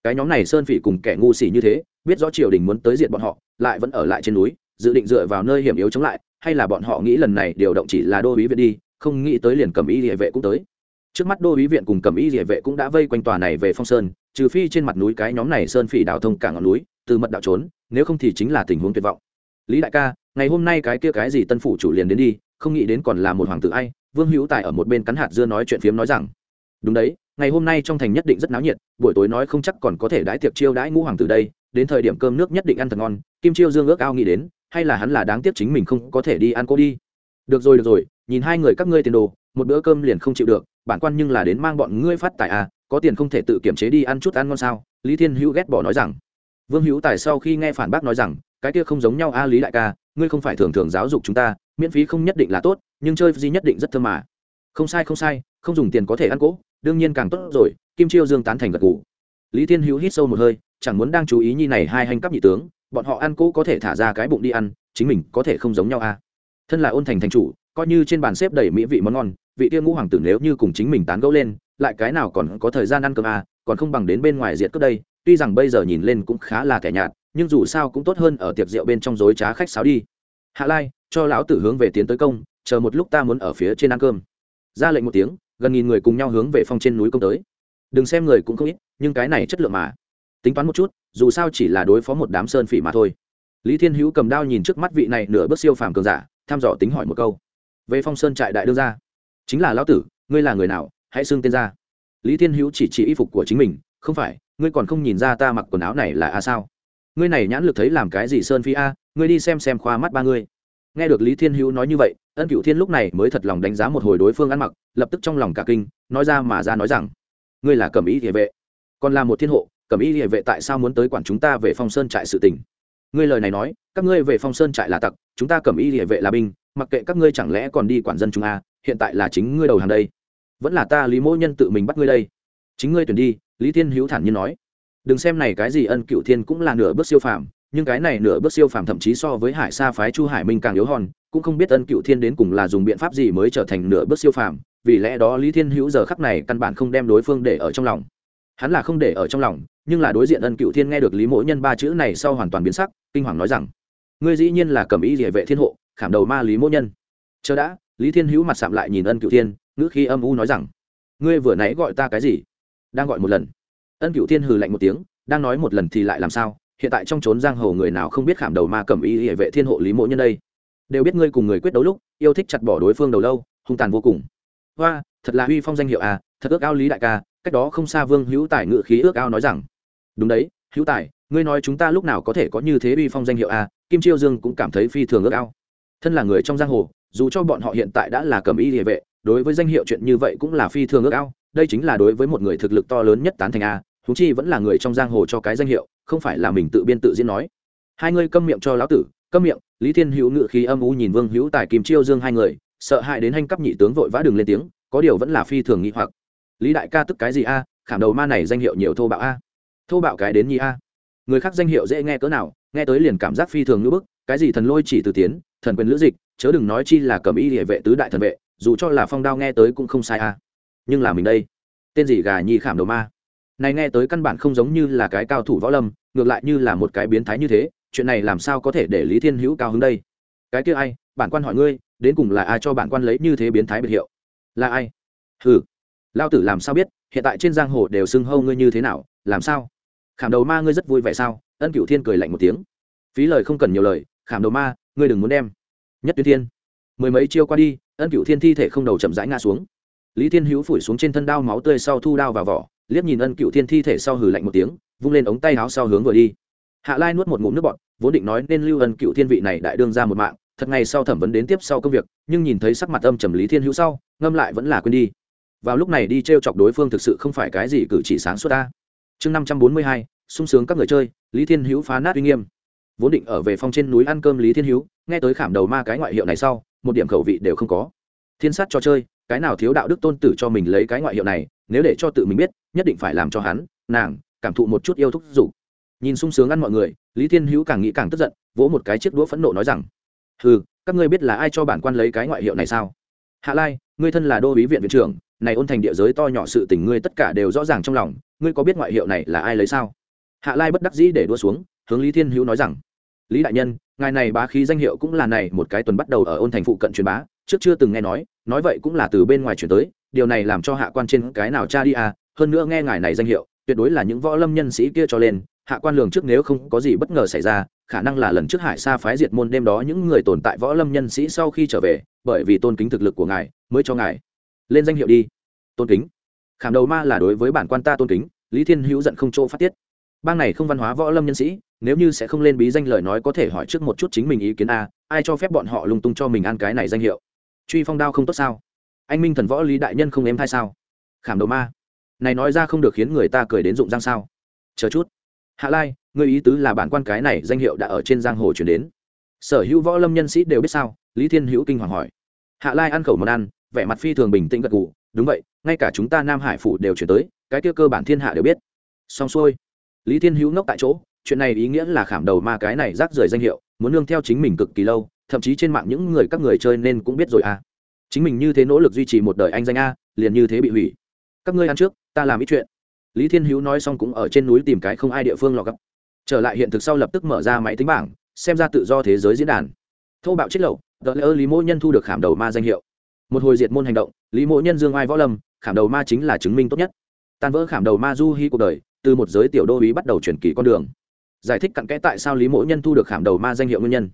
Cái nhóm này sơn phỉ cùng kẻ ngu xỉ như thế, biết rõ triều đình muốn tới diện bọn họ, lại vẫn ở lại trên núi, dự định dựa vào nơi hiểm yếu chống lại, hay là bọn họ nghĩ lần này điều động chỉ là đô ý viện đi, không nghĩ tới liền cầm y địa vệ cũng tới. Trước mắt đô ý viện cùng cầm y địa vệ cũng đã vây quanh tòa này về phong sơn, trừ phi trên mặt núi cái nhóm này sơn phỉ đào thông cả ngọn núi, từ mật đạo trốn, nếu không thì chính là tình huống tuyệt vọng lý đại ca, ngày hôm nay cái kia cái gì tân phủ chủ liền đến đi, không nghĩ đến còn là một hoàng tử ai, vương hữu tài ở một bên cắn hạt dưa nói chuyện phiếm nói rằng, đúng đấy, ngày hôm nay trong thành nhất định rất náo nhiệt, buổi tối nói không chắc còn có thể đãi tiệc chiêu đãi ngũ hoàng tử đây, đến thời điểm cơm nước nhất định ăn thật ngon, kim chiêu dương ước ao nghĩ đến, hay là hắn là đáng tiếc chính mình không có thể đi ăn cô đi. Được rồi được rồi, nhìn hai người các ngươi tiền đồ, một bữa cơm liền không chịu được, bản quan nhưng là đến mang bọn ngươi phát tài à có tiền không thể tự kiểm chế đi ăn chút ăn ngon sao, lý thiên hữu ghét bỏ nói rằng. Vương hữu tài sau khi nghe phản bác nói rằng cái kia không giống nhau a, lý đại ca, ngươi không phải thường thường giáo dục chúng ta, miễn phí không nhất định là tốt, nhưng chơi gì nhất định rất thơm mà. Không sai không sai, không dùng tiền có thể ăn cỗ, đương nhiên càng tốt rồi, kim chiêu dương tán thành gật gù. Lý thiên hữu hít sâu một hơi, chẳng muốn đang chú ý nhi này hai hành cấp nhị tướng, bọn họ ăn cỗ có thể thả ra cái bụng đi ăn, chính mình có thể không giống nhau a. Thân là ôn thành thành chủ, coi như trên bàn xếp đầy mỹ vị món ngon, vị tiên ngũ hoàng tử nếu như cùng chính mình tán gẫu lên, lại cái nào còn có thời gian ăn cơm a, còn không bằng đến bên ngoài diệt cướp đây, tuy rằng bây giờ nhìn lên cũng khá là thẻ nhạt nhưng dù sao cũng tốt hơn ở tiệc rượu bên trong dối trá khách sáo đi. Hạ lai, cho lão tử hướng về tiến tới công, chờ một lúc ta muốn ở phía trên ăn cơm. Ra lệnh một tiếng, gần nghìn người cùng nhau hướng về phong trên núi công tới. Đừng xem người cũng không ít, nhưng cái này chất lượng mà. Tính toán một chút, dù sao chỉ là đối phó một đám sơn phỉ mà thôi. Lý thiên hữu cầm đao nhìn trước mắt vị này nửa bước siêu phàm cường giả, thăm dò tính hỏi một câu. Về phong sơn trại đại đương ra chính là lão tử, ngươi là người nào, hãy xưng tên ra. Lý thiên hữu chỉ chỉ y phục của chính mình, không phải, ngươi còn không nhìn ra ta mặc quần áo này là a sao? Ngươi này nhãn lực thấy làm cái gì sơn phi a, ngươi đi xem xem khoa mắt ba ngươi. Nghe được lý thiên hữu nói như vậy, ân cựu thiên lúc này mới thật lòng đánh giá một hồi đối phương ăn mặc, lập tức trong lòng cả kinh, nói ra mà ra nói rằng, ngươi là cẩm ý địa vệ, còn là một thiên hộ, cẩm ý địa vệ tại sao muốn tới quản chúng ta về phong sơn trại sự tình? Ngươi lời này nói, các ngươi về phong sơn trại là tặc, chúng ta cẩm ý địa vệ là binh, mặc kệ các ngươi chẳng lẽ còn đi quản dân chúng a, hiện tại là chính ngươi đầu hàng đây. Vẫn là ta lý mỗ nhân tự mình bắt ngươi đây. Chính ngươi tuyển đi, lý thiên hữu thản nhiên nói đừng xem này cái gì ân cựu thiên cũng là nửa bước siêu phàm, nhưng cái này nửa bước siêu phàm thậm chí so với hải sa phái chu hải minh càng yếu hòn cũng không biết ân cựu thiên đến cùng là dùng biện pháp gì mới trở thành nửa bước siêu phàm, vì lẽ đó lý thiên hữu giờ khắc này căn bản không đem đối phương để ở trong lòng. Hắn là không để ở trong lòng, nhưng là đối diện ân cựu thiên nghe được lý mỗi nhân ba chữ này sau hoàn toàn biến sắc, kinh hoàng nói rằng, ngươi dĩ nhiên là cầm ý địa vệ thiên hộ, khảm đầu ma lý mỗi nhân. Chờ đã, lý thiên hữu mặt sạm lại nhìn ân cựu thiên, ngữ khi âm u nói rằng, ngươi vừa nãy gọi ta cái gì? Đang gọi một lần ân cựu thiên hừ lạnh một tiếng, đang nói một lần thì lại làm sao? Hiện tại trong trốn giang hồ người nào không biết khảm đầu ma cầm y hệ vệ thiên hộ lý mộ nhân đây? Đều biết ngươi cùng người quyết đấu lúc, yêu thích chặt bỏ đối phương đầu lâu, hung tàn vô cùng. Hoa, thật là uy phong danh hiệu à thật ước ao lý đại ca, cách đó không xa vương hữu tài ngự khí ước ao nói rằng. Đúng đấy, hữu tài, ngươi nói chúng ta lúc nào có thể có như thế uy phong danh hiệu à kim chiêu dương cũng cảm thấy phi thường ước ao. Thân là người trong giang hồ, dù cho bọn họ hiện tại đã là cầm y địa vệ, đối với danh hiệu chuyện như vậy cũng là phi thường ước ao đây chính là đối với một người thực lực to lớn nhất tán thành a thú chi vẫn là người trong giang hồ cho cái danh hiệu, không phải là mình tự biên tự diễn nói. Hai ngươi câm miệng cho lão tử, câm miệng, lý thiên hữu ngự khí âm u nhìn vương hữu tài kìm chiêu dương hai người, sợ hãi đến hành cấp nhị tướng vội vã đường lên tiếng, có điều vẫn là phi thường nghĩ hoặc. Lý đại ca tức cái gì a, khảm đầu ma này danh hiệu nhiều thô bạo a. Thô bạo cái đến nhi a. Người khác danh hiệu dễ nghe cỡ nào, nghe tới liền cảm giác phi thường ngữ bức, cái gì thần lôi chỉ từ tiến, thần quyền lữ dịch, chớ đừng nói chi là cầm y địa vệ tứ đại thần vệ, dù cho là phong đao nghe tới cũng không sai a nhưng là mình đây. Tên gì gà nhi khảm đầu ma? Này nghe tới căn bản không giống như là cái cao thủ võ lâm, ngược lại như là một cái biến thái như thế, chuyện này làm sao có thể để lý thiên hữu cao hứng đây? Cái kia ai? Bản quan hỏi ngươi, đến cùng là ai cho bản quan lấy như thế biến thái biệt hiệu? Là ai? Ừ lao tử làm sao biết, hiện tại trên giang hồ đều xưng hâu ngươi như thế nào, làm sao? Khảm đầu ma ngươi rất vui vẻ sao? Ân cựu thiên cười lạnh một tiếng. Phí lời không cần nhiều lời, khảm đầu ma, ngươi đừng muốn đem. Nhất tuyến thiên. Mười mấy chiêu qua đi, ân cựu thiên thi thể không đầu chậm rãi ngã xuống lý thiên hữu phủi xuống trên thân đao máu tươi sau thu đao vào vỏ, liếc nhìn ân cựu thiên thi thể sau hừ lạnh một tiếng, vung lên ống tay áo sau hướng vừa đi. Hạ lai nuốt một ngụm nước bọt, vốn định nói nên lưu ân cựu thiên vị này đại đương ra một mạng, thật ngày sau thẩm vấn đến tiếp sau công việc, nhưng nhìn thấy sắc mặt âm trầm lý thiên hữu sau, ngâm lại vẫn là quên đi. Vào lúc này đi t r e o chọc đối phương thực sự không phải cái gì cử chỉ sáng suốt ta. Chương năm trăm bốn mươi hai, sung sướng các người chơi, lý thiên hữu phá nát uy nghiêm. Vốn định ở về phong trên núi ăn cơm lý thiên hữu, nghe tới khảm đầu ma cái ngoại hiệu này sau, một điểm khẩu vị đều không có. Thiên sát cho chơi cái nào thiếu đạo đức tôn tử cho mình lấy cái ngoại hiệu này, nếu để cho tự mình biết, nhất định phải làm cho hắn, nàng, cảm thụ một chút yêu thúc dục. Nhìn sung sướng ăn mọi người, lý thiên hữu càng nghĩ càng tức giận, vỗ một cái chiếc đũa phẫn nộ nói rằng ừ các ngươi biết là ai cho bản quan lấy cái ngoại hiệu này sao? Hạ lai, ngươi thân là đô ý viện viện trưởng, này ôn thành địa giới to nhỏ sự tình ngươi tất cả đều rõ ràng trong lòng, ngươi có biết ngoại hiệu này là ai lấy sao? Hạ lai bất đắc dĩ để đua xuống, hướng lý thiên hữu nói rằng, lý đại nhân, ngài này bá khí danh hiệu cũng là này một cái tuần bắt đầu ở ôn thành phụ cận truyền bá, trước chưa từng nghe nói nói vậy cũng là từ bên ngoài chuyển tới, điều này làm cho hạ quan trên cái nào cha đi à hơn nữa nghe ngài này danh hiệu, tuyệt đối là những võ lâm nhân sĩ kia cho lên, hạ quan lường trước nếu không có gì bất ngờ xảy ra, khả năng là lần trước hải sa phái diệt môn đêm đó những người tồn tại võ lâm nhân sĩ sau khi trở về, bởi vì tôn kính thực lực của ngài mới cho ngài lên danh hiệu đi. Tôn kính? Khảm đầu ma là đối với bản quan ta tôn kính, lý thiên hữu giận không chỗ phát tiết. Bang này không văn hóa võ lâm nhân sĩ, nếu như sẽ không lên bí danh lời nói có thể hỏi trước một chút chính mình ý kiến a, ai cho phép bọn họ lung tung cho mình ăn cái này danh hiệu? Truy phong đao không tốt sao? Anh minh thần võ lý đại nhân không êm thai sao? Khảm đầu ma. Này nói ra không được khiến người ta cười đến dụng răng sao? Chờ chút. Hạ lai người ý tứ là bản quan cái này danh hiệu đã ở trên giang hồ chuyển đến. Sở hữu võ lâm nhân sĩ đều biết sao? Lý thiên hữu kinh hoàng hỏi. Hạ lai ăn khẩu món ăn, vẻ mặt phi thường bình tĩnh gật gù. Đúng vậy, ngay cả chúng ta nam hải phủ đều chuyển tới, cái kia cơ bản thiên hạ đều biết. Xong xuôi. Lý thiên hữu ngốc tại chỗ, chuyện này ý nghĩa là khảm đầu ma cái này rác rưởi danh hiệu, muốn nương theo chính mình cực kỳ lâu thậm chí trên mạng những người các người chơi nên cũng biết rồi à. Chính mình như thế nỗ lực duy trì một đời anh danh a, liền như thế bị hủy. Các ngươi ăn trước, ta làm ít chuyện. Lý thiên hữu nói xong cũng ở trên núi tìm cái không ai địa phương lọ gấp. Trở lại hiện thực sau lập tức mở ra máy tính bảng, xem ra tự do thế giới diễn đàn. Thô bạo chết lậu đợt lỡ lý mỗ nhân thu được khảm đầu ma danh hiệu. Một hồi diệt môn hành động, lý mỗ nhân dương ai võ lâm, khảm đầu ma chính là chứng minh tốt nhất. Tan vỡ khảm đầu ma du hy cuộc đời, từ một giới tiểu đô ý bắt đầu chuyển kỳ con đường. Giải thích cặn kẽ tại sao lý mỗ nhân thu được khảm đầu ma danh hiệu nguyên nhân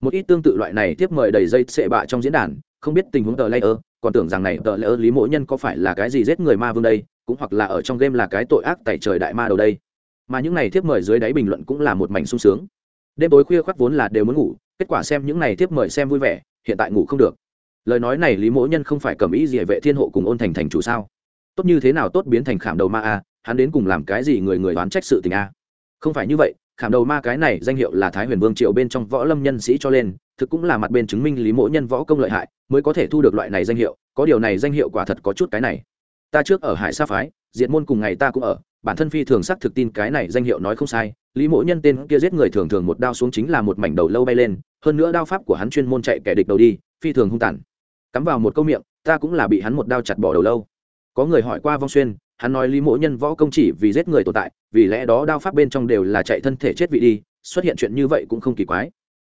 một ít tương tự loại này tiếp mời đầy dây sệ bạ trong diễn đàn, không biết tình huống tờ layer, còn tưởng rằng này tờ layer lý mỗ nhân có phải là cái gì giết người ma vương đây, cũng hoặc là ở trong game là cái tội ác tẩy trời đại ma đầu đây. Mà những này tiếp mời dưới đáy bình luận cũng là một mảnh sung sướng. Đêm tối khuya khoác vốn là đều muốn ngủ, kết quả xem những này tiếp mời xem vui vẻ, hiện tại ngủ không được. Lời nói này lý mỗ nhân không phải cầm ý gì vệ thiên hộ cùng ôn thành thành chủ sao? Tốt như thế nào tốt biến thành khảm đầu ma a, hắn đến cùng làm cái gì người người đoán trách sự tình a? Không phải như vậy khảm đầu ma cái này danh hiệu là thái huyền vương triệu bên trong võ lâm nhân sĩ cho lên, thực cũng là mặt bên chứng minh lý mỗ nhân võ công lợi hại, mới có thể thu được loại này danh hiệu, có điều này danh hiệu quả thật có chút cái này. Ta trước ở hải sa phái, diệt môn cùng ngày ta cũng ở, bản thân phi thường xác thực tin cái này danh hiệu nói không sai, lý mỗ nhân tên kia giết người thường thường một đao xuống chính là một mảnh đầu lâu bay lên, hơn nữa đao pháp của hắn chuyên môn chạy kẻ địch đầu đi, phi thường hung tàn. Cắm vào một câu miệng, ta cũng là bị hắn một đao chặt bỏ đầu lâu. Có người hỏi qua vong xuyên hắn nói lý mỗ nhân võ công chỉ vì giết người tồn tại, vì lẽ đó đao pháp bên trong đều là chạy thân thể chết vị đi, xuất hiện chuyện như vậy cũng không kỳ quái.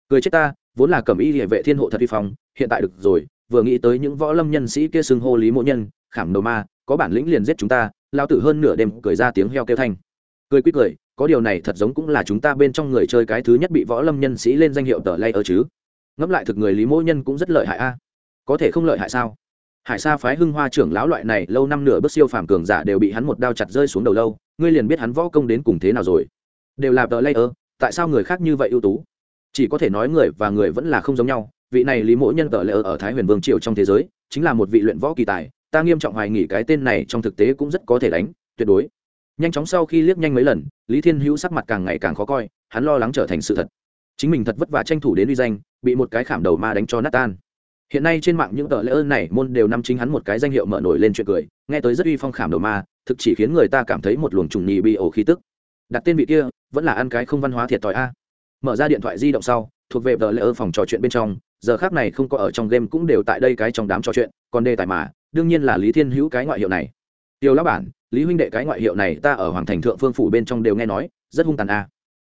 Cười chết ta, vốn là cầm y địa vệ thiên hộ thật vi phong, hiện tại được rồi, vừa nghĩ tới những võ lâm nhân sĩ kia xưng hô lý mỗ nhân, khảm đầu ma, có bản lĩnh liền giết chúng ta lao tử hơn nửa đêm cười ra tiếng heo kêu thanh. Cười quýt cười, có điều này thật giống cũng là chúng ta bên trong người chơi cái thứ nhất bị võ lâm nhân sĩ lên danh hiệu tờ lay ở chứ. Ngẫm lại thực người lý mỗ nhân cũng rất lợi hại a. Có thể không lợi hại sao? Hải sa phái hưng hoa trưởng lão loại này lâu năm nửa bước siêu phàm cường giả đều bị hắn một đao chặt rơi xuống đầu lâu, ngươi liền biết hắn võ công đến cùng thế nào rồi. Đều là tờ lây ơ, tại sao người khác như vậy ưu tú? Chỉ có thể nói người và người vẫn là không giống nhau, vị này lý mỗ nhân tờ lây ơ ở thái huyền vương triều trong thế giới, chính là một vị luyện võ kỳ tài, ta nghiêm trọng hoài nghỉ cái tên này trong thực tế cũng rất có thể đánh, tuyệt đối. Nhanh chóng sau khi liếc nhanh mấy lần, lý thiên hữu sắc mặt càng ngày càng khó coi, hắn lo lắng trở thành sự thật. Chính mình thật vất vả tranh thủ đến uy danh, bị một cái khảm đầu ma đánh cho nát tan hiện nay trên mạng những tờ lễ ơn này môn đều nắm chính hắn một cái danh hiệu mở nổi lên chuyện cười, nghe tới rất uy phong khảm đầu ma, thực chỉ khiến người ta cảm thấy một luồng trùng nhì bị ổ khí tức. Đặt tên vị kia, vẫn là ăn cái không văn hóa thiệt thòi a. Mở ra điện thoại di động sau, thuộc về tờ lễ ơn phòng trò chuyện bên trong, giờ khác này không có ở trong game cũng đều tại đây cái trong đám trò chuyện, còn đề tài mà, đương nhiên là lý thiên hữu cái ngoại hiệu này. Tiêu lão bản, lý huynh đệ cái ngoại hiệu này ta ở hoàng thành thượng phương phủ bên trong đều nghe nói, rất hung tàn a.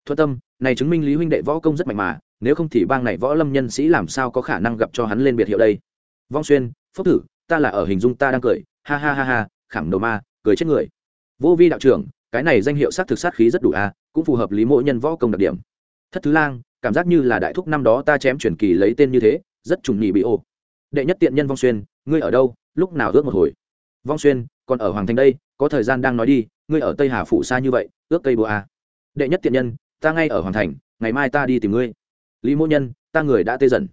Thuận tâm, này chứng minh lý huynh đệ võ công rất mạnh mà nếu không thì bang này võ lâm nhân sĩ làm sao có khả năng gặp cho hắn lên biệt hiệu đây? Vong xuyên, phúc thử, ta là ở hình dung ta đang cười. Ha ha ha ha, khảm đầu ma, cười chết người. Vô vi đạo trưởng, cái này danh hiệu sát thực sát khí rất đủ a, cũng phù hợp lý mỗi nhân võ công đặc điểm. Thất thứ lang, cảm giác như là đại thúc năm đó ta chém truyền kỳ lấy tên như thế, rất trùng nhị bị ô. Đệ nhất tiện nhân vong xuyên, ngươi ở đâu? Lúc nào ước một hồi? Vong xuyên, còn ở hoàng thành đây, có thời gian đang nói đi, ngươi ở tây hà phủ xa như vậy, ước cây bùa a. Đệ nhất tiện nhân, ta ngay ở hoàng thành, ngày mai ta đi tìm ngươi lý mỗ nhân, ta người đã tê dần.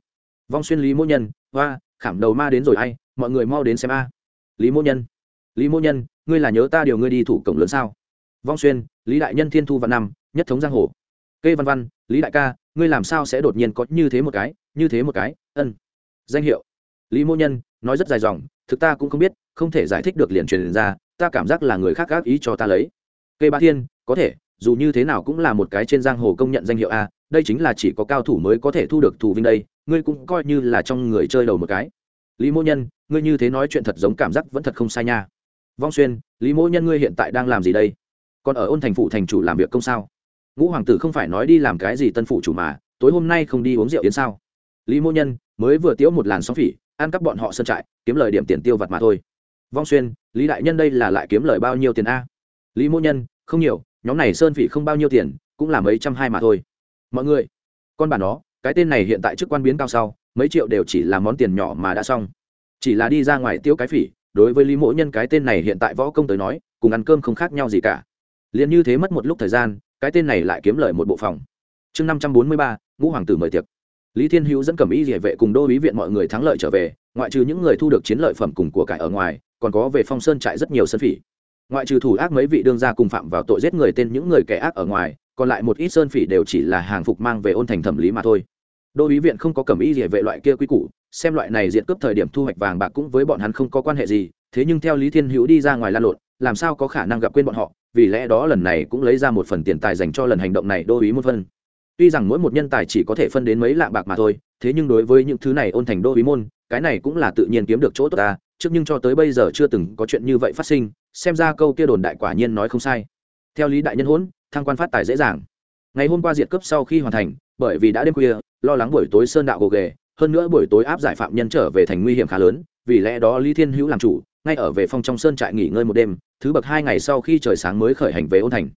Vong xuyên lý mỗ nhân, hoa, khảm đầu ma đến rồi ai, mọi người mau đến xem a. Lý mỗ nhân, lý mỗ nhân, ngươi là nhớ ta điều ngươi đi thủ cổng lớn sao? Vong xuyên, lý đại nhân thiên thu văn năm, nhất thống giang hồ. Kê văn văn, lý đại ca, ngươi làm sao sẽ đột nhiên có như thế một cái, như thế một cái, ân. Danh hiệu. Lý mỗ nhân, nói rất dài dòng, thực ta cũng không biết, không thể giải thích được liền truyền ra, ta cảm giác là người khác gác ý cho ta lấy. Cây ba thiên, có thể, dù như thế nào cũng là một cái trên giang hồ công nhận danh hiệu a đây chính là chỉ có cao thủ mới có thể thu được thủ vinh đây, ngươi cũng coi như là trong người chơi đầu một cái. Lý mỗ nhân, ngươi như thế nói chuyện thật giống cảm giác vẫn thật không sai nha. Vong xuyên, lý mỗ nhân ngươi hiện tại đang làm gì đây? Còn ở ôn thành phụ thành chủ làm việc công sao? Ngũ hoàng tử không phải nói đi làm cái gì tân phụ chủ mà, tối hôm nay không đi uống rượu yến sao? Lý Mỗ nhân, mới vừa tiếu một làn sóng phỉ, ăn cắp bọn họ sơn trại, kiếm lời điểm tiền tiêu vặt mà thôi. Vong xuyên, lý đại nhân đây là lại kiếm lời bao nhiêu tiền a? Lý Mỗ nhân, không nhiều, nhóm này sơn phỉ không bao nhiêu tiền, cũng là mấy trăm hai mà thôi mọi người, con bà nó, cái tên này hiện tại chức quan biến cao sau, mấy triệu đều chỉ là món tiền nhỏ mà đã xong. Chỉ là đi ra ngoài tiêu cái phỉ, đối với lý mỗ nhân cái tên này hiện tại võ công tới nói, cùng ăn cơm không khác nhau gì cả. Liền như thế mất một lúc thời gian, cái tên này lại kiếm lời một bộ phòng. Chương năm trăm bốn mươi ba, ngũ hoàng tử mời tiệc. Lý thiên hữu dẫn cầm ý địa vệ cùng đô ý viện mọi người thắng lợi trở về, ngoại trừ những người thu được chiến lợi phẩm cùng của cải ở ngoài, còn có về phong sơn trại rất nhiều sân phỉ. Ngoại trừ thủ ác mấy vị đương gia cùng phạm vào tội giết người tên những người kẻ ác ở ngoài còn lại một ít sơn phỉ đều chỉ là hàng phục mang về ôn thành thẩm lý mà thôi. Đô ý viện không có cầm ý địa vệ loại kia quy củ, xem loại này diện cướp thời điểm thu hoạch vàng bạc cũng với bọn hắn không có quan hệ gì, thế nhưng theo lý thiên hữu đi ra ngoài lan lộn, làm sao có khả năng gặp quên bọn họ, vì lẽ đó lần này cũng lấy ra một phần tiền tài dành cho lần hành động này đô ý một phân tuy rằng mỗi một nhân tài chỉ có thể phân đến mấy lạng bạc mà thôi, thế nhưng đối với những thứ này ôn thành đô ý môn, cái này cũng là tự nhiên kiếm được chỗ tốt ta, trước nhưng cho tới bây giờ chưa từng có chuyện như vậy phát sinh, xem ra câu kia đồn đại quả nhiên nói không sai. Theo lý đại nhân hỗn thăng quan phát tài dễ dàng. Ngày hôm qua diệt cấp sau khi hoàn thành, bởi vì đã đêm khuya, lo lắng buổi tối sơn đạo gồ ghề, hơn nữa buổi tối áp giải phạm nhân trở về thành nguy hiểm khá lớn, vì lẽ đó lý thiên hữu làm chủ, ngay ở về phòng trong sơn trại nghỉ ngơi một đêm, thứ bậc hai ngày sau khi trời sáng mới khởi hành về ôn thành.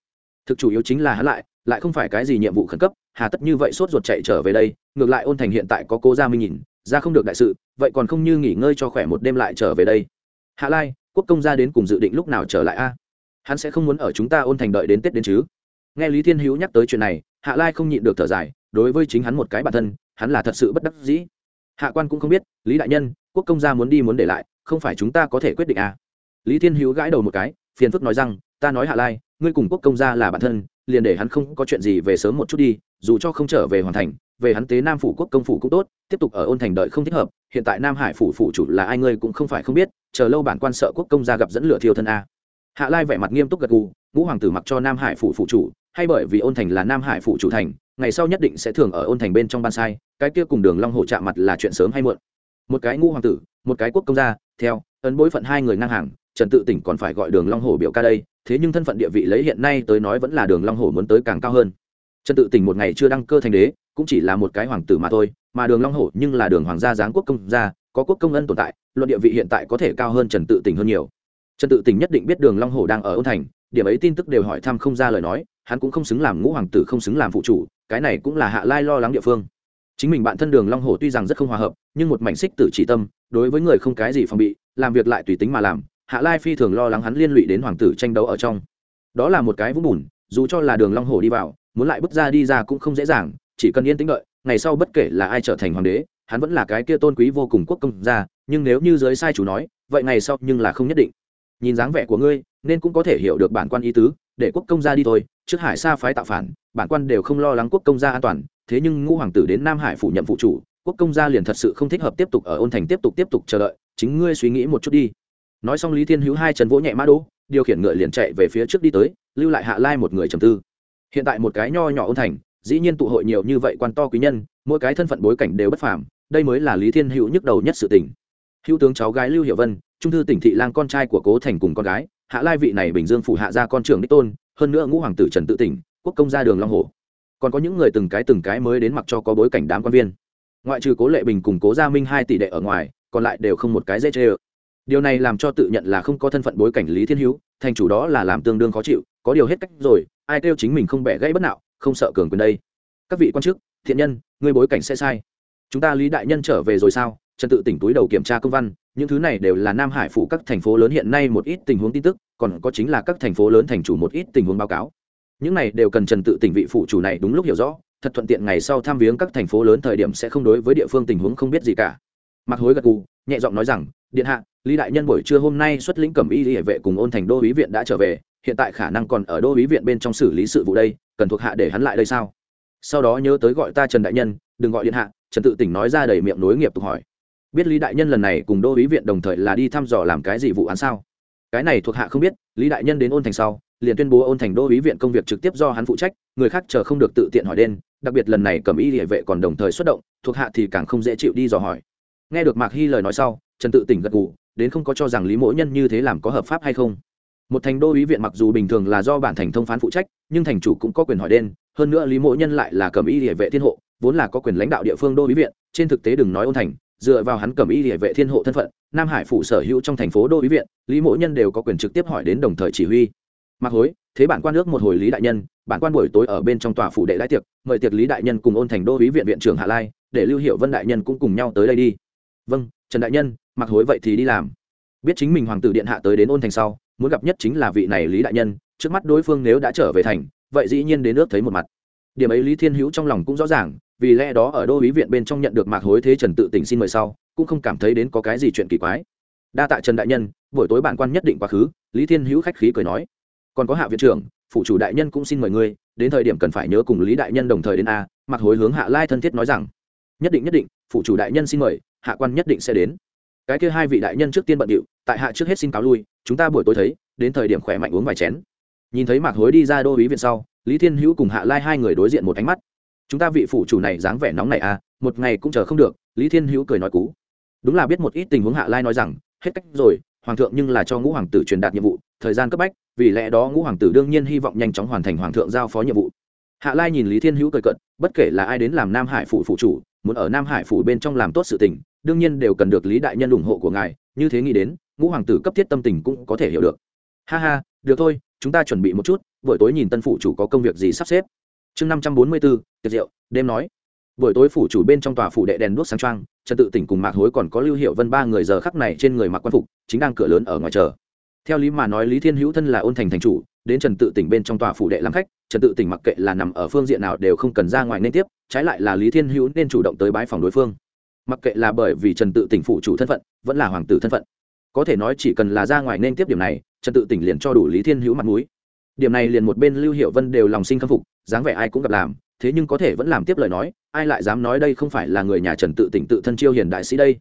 Thực chủ yếu chính là hắn lại lại không phải cái gì nhiệm vụ khẩn cấp, hà tất như vậy sốt ruột chạy trở về đây, ngược lại ôn thành hiện tại có cô gia minh nhìn, ra không được đại sự, vậy còn không như nghỉ ngơi cho khỏe một đêm lại trở về đây. Hạ lai, quốc công gia đến cùng dự định lúc nào trở lại a? Hắn sẽ không muốn ở chúng ta ôn thành đợi đến tết đến chứ? Nghe lý thiên hữu nhắc tới chuyện này, hạ lai không nhịn được thở dài, đối với chính hắn một cái bản thân, hắn là thật sự bất đắc dĩ hạ quan cũng không biết, lý đại nhân, quốc công gia muốn đi muốn để lại, không phải chúng ta có thể quyết định à. lý thiên hữu gãi đầu một cái, phiền phức nói rằng, ta nói hạ lai, ngươi cùng quốc công gia là bản thân, liền để hắn không có chuyện gì về sớm một chút đi, dù cho không trở về hoàn thành, về hắn tế nam phủ quốc công phủ cũng tốt, tiếp tục ở ôn thành đợi không thích hợp, hiện tại nam hải phủ phủ chủ là ai ngươi cũng không phải không biết, chờ lâu bản quan sợ quốc công gia gặp dẫn lửa thiêu thân a hạ lai vẻ mặt nghiêm túc gật gù, ngũ hoàng tử mặc cho nam hải phủ phủ chủ hay bởi vì ôn thành là nam hải phụ chủ thành, ngày sau nhất định sẽ thường ở ôn thành bên trong ban sai, cái kia cùng đường long hổ chạm mặt là chuyện sớm hay muộn. Một cái ngũ hoàng tử, một cái quốc công gia, theo, ấn bối phận hai người ngang hàng, trần tự tỉnh còn phải gọi đường long hổ biểu ca đây, thế nhưng thân phận địa vị lấy hiện nay tới nói vẫn là đường long hổ muốn tới càng cao hơn. Trần tự tỉnh một ngày chưa đăng cơ thành đế, cũng chỉ là một cái hoàng tử mà thôi, mà đường long hổ nhưng là đường hoàng gia giáng quốc công gia, có quốc công ân tồn tại, luận địa vị hiện tại có thể cao hơn trần tự tỉnh hơn nhiều trần tự tỉnh nhất định biết đường long hổ đang ở ôn thành, điểm ấy tin tức đều hỏi thăm không ra lời nói, hắn cũng không xứng làm ngũ hoàng tử, không xứng làm phụ chủ, cái này cũng là hạ lai lo lắng địa phương. Chính mình bạn thân đường long hổ tuy rằng rất không hòa hợp, nhưng một mảnh xích tử chỉ tâm, đối với người không cái gì phòng bị, làm việc lại tùy tính mà làm, hạ lai phi thường lo lắng hắn liên lụy đến hoàng tử tranh đấu ở trong. Đó là một cái vũng bùn, dù cho là đường long hổ đi vào, muốn lại bước ra đi ra cũng không dễ dàng, chỉ cần yên tĩnh đợi, ngày sau bất kể là ai trở thành hoàng đế, hắn vẫn là cái kia tôn quý vô cùng quốc công gia, nhưng nếu như dưới sai chủ nói, vậy ngày sau nhưng là không nhất định nhìn dáng vẻ của ngươi, nên cũng có thể hiểu được bản quan ý tứ, để quốc công gia đi thôi, trước hải xa phái tạo phản, bản quan đều không lo lắng quốc công gia an toàn, thế nhưng ngũ hoàng tử đến nam hải phủ nhậm phụ chủ, quốc công gia liền thật sự không thích hợp tiếp tục ở ôn thành tiếp tục tiếp tục chờ đợi, chính ngươi suy nghĩ một chút đi. Nói xong lý thiên hữu hai chân vỗ nhẹ mã đỗ, điều khiển ngựa liền chạy về phía trước đi tới, lưu lại hạ lai một người trầm tư. Hiện tại một cái nho nhỏ ôn thành, dĩ nhiên tụ hội nhiều như vậy quan to quý nhân, mỗi cái thân phận bối cảnh đều bất phàm, đây mới là lý thiên hữu nhức đầu nhất sự tình. Hữu tướng cháu gái lưu hiệu vân trung thư tỉnh thị lang con trai của cố thành cùng con gái, hạ lai vị này bình dương phủ hạ gia con trưởng đích tôn, hơn nữa ngũ hoàng tử trần tự tỉnh, quốc công gia đường long hồ. Còn có những người từng cái từng cái mới đến mặc cho có bối cảnh đám quan viên. Ngoại trừ cố lệ bình cùng cố gia minh hai tỷ đệ ở ngoài, còn lại đều không một cái dễ chê ơ. Điều này làm cho tự nhận là không có thân phận bối cảnh lý thiên hữu, thành chủ đó là làm tương đương khó chịu, có điều hết cách rồi, ai kêu chính mình không bẻ gãy bất nạo, không sợ cường quyền đây. Các vị quan chức, thiện nhân, người bối cảnh sẽ sai. Chúng ta lý đại nhân trở về rồi sao? Trần tự tỉnh túi đầu kiểm tra công văn, những thứ này đều là nam hải phụ các thành phố lớn hiện nay một ít tình huống tin tức, còn có chính là các thành phố lớn thành chủ một ít tình huống báo cáo. Những này đều cần trần tự tỉnh vị phụ chủ này đúng lúc hiểu rõ, thật thuận tiện ngày sau tham viếng các thành phố lớn thời điểm sẽ không đối với địa phương tình huống không biết gì cả. Mặc hối gật gù, nhẹ giọng nói rằng, điện hạ, lý đại nhân buổi trưa hôm nay xuất lĩnh cẩm y hệ vệ cùng ôn thành đô ý viện đã trở về, hiện tại khả năng còn ở đô ý viện bên trong xử lý sự vụ đây, cần thuộc hạ để hắn lại đây sao? Sau đó nhớ tới gọi ta trần đại nhân, đừng gọi điện hạ. Trần tự tỉnh nói ra đầy miệng nối nghiệp tục hỏi biết lý đại nhân lần này cùng đô ý viện đồng thời là đi thăm dò làm cái gì vụ án sao? Cái này thuộc hạ không biết, lý đại nhân đến ôn thành sau, liền tuyên bố ôn thành đô ý viện công việc trực tiếp do hắn phụ trách, người khác chờ không được tự tiện hỏi đen, đặc biệt lần này cầm y địa vệ còn đồng thời xuất động, thuộc hạ thì càng không dễ chịu đi dò hỏi. Nghe được mạc hy lời nói sau, trần tự tỉnh gật gù, đến không có cho rằng lý mỗi nhân như thế làm có hợp pháp hay không. Một thành đô ý viện mặc dù bình thường là do bản thành thông phán phụ trách, nhưng thành chủ cũng có quyền hỏi đen, hơn nữa lý Mỗ nhân lại là cầm y địa vệ thiên hộ, vốn là có quyền lãnh đạo địa phương đô ý viện, trên thực tế đừng nói ôn thành dựa vào hắn cầm y địa vệ thiên hộ thân phận, nam hải phủ sở hữu trong thành phố đô ý viện, lý mỗi nhân đều có quyền trực tiếp hỏi đến đồng thời chỉ huy. Mặc hối, thế bản quan nước một hồi lý đại nhân, bản quan buổi tối ở bên trong tòa phủ đệ đại tiệc, mời tiệc lý đại nhân cùng ôn thành đô ý viện viện trưởng hạ lai, để lưu hiệu vân đại nhân cũng cùng nhau tới đây đi. Vâng trần đại nhân mặc hối vậy thì đi làm. Biết chính mình hoàng tử điện hạ tới đến ôn thành sau, muốn gặp nhất chính là vị này lý đại nhân, trước mắt đối phương nếu đã trở về thành, vậy dĩ nhiên đến nước thấy một mặt. Điểm ấy lý thiên hữu trong lòng cũng rõ ràng vì lẽ đó ở đô ý viện bên trong nhận được mạc hối thế trần tự tỉnh xin mời sau, cũng không cảm thấy đến có cái gì chuyện kỳ quái. Đa tạ trần đại nhân, buổi tối bản quan nhất định quá khứ, lý thiên hữu khách khí cười nói. Còn có hạ viện trưởng phụ chủ đại nhân cũng xin mời ngươi, đến thời điểm cần phải nhớ cùng lý đại nhân đồng thời đến a, mạc hối hướng hạ lai thân thiết nói rằng. Nhất định nhất định phụ chủ đại nhân xin mời, hạ quan nhất định sẽ đến. Cái kia hai vị đại nhân trước tiên bận điệu, tại hạ trước hết xin cáo lui, chúng ta buổi tối thấy, đến thời điểm khỏe mạnh uống vài chén. Nhìn thấy mạc hối đi ra đô ý viện sau, lý thiên hữu cùng hạ lai hai người đối diện một ánh mắt chúng ta vị phụ chủ này dáng vẻ nóng này à một ngày cũng chờ không được, lý thiên hữu cười nói cú. Đúng là biết một ít tình huống hạ lai nói rằng, hết cách rồi, hoàng thượng nhưng là cho ngũ hoàng tử truyền đạt nhiệm vụ, thời gian cấp bách, vì lẽ đó ngũ hoàng tử đương nhiên hy vọng nhanh chóng hoàn thành hoàng thượng giao phó nhiệm vụ. Hạ lai nhìn lý thiên hữu cười cận bất kể là ai đến làm nam hải phủ phụ chủ, muốn ở nam hải phủ bên trong làm tốt sự tình, đương nhiên đều cần được lý đại nhân ủng hộ của ngài, như thế nghĩ đến, ngũ hoàng tử cấp thiết tâm tình cũng có thể hiểu được. Ha ha, được thôi, chúng ta chuẩn bị một chút, buổi tối nhìn tân phụ chủ có công việc gì sắp xếp chương năm trăm bốn mươi bốn, tiệc rượu, đêm nói. Buổi tối phủ chủ bên trong tòa phủ đệ đèn đuốc sáng trăng trần tự tỉnh cùng mạc hối còn có lưu hiệu vân ba người giờ khắc này trên người mặc quan phục, chính đang cửa lớn ở ngoài chờ. Theo lý mà nói lý thiên hữu thân là ôn thành thành chủ, đến trần tự tỉnh bên trong tòa phủ đệ làm khách, trần tự tỉnh mặc kệ là nằm ở phương diện nào đều không cần ra ngoài nên tiếp, trái lại là lý thiên hữu nên chủ động tới bái phòng đối phương. Mặc kệ là bởi vì trần tự tỉnh phụ chủ thân phận, vẫn là hoàng tử thân phận. Có thể nói chỉ cần là ra ngoài nên tiếp điểm này, trần tự tỉnh liền cho đủ lý thiên hữu mặt mũi. Điểm này liền một bên lưu hiệu vân đều lòng sinh khâm phục dáng vẻ ai cũng gặp làm, thế nhưng có thể vẫn làm tiếp lời nói, ai lại dám nói đây không phải là người nhà trần tự tỉnh tự thân chiêu hiền đại sĩ đây?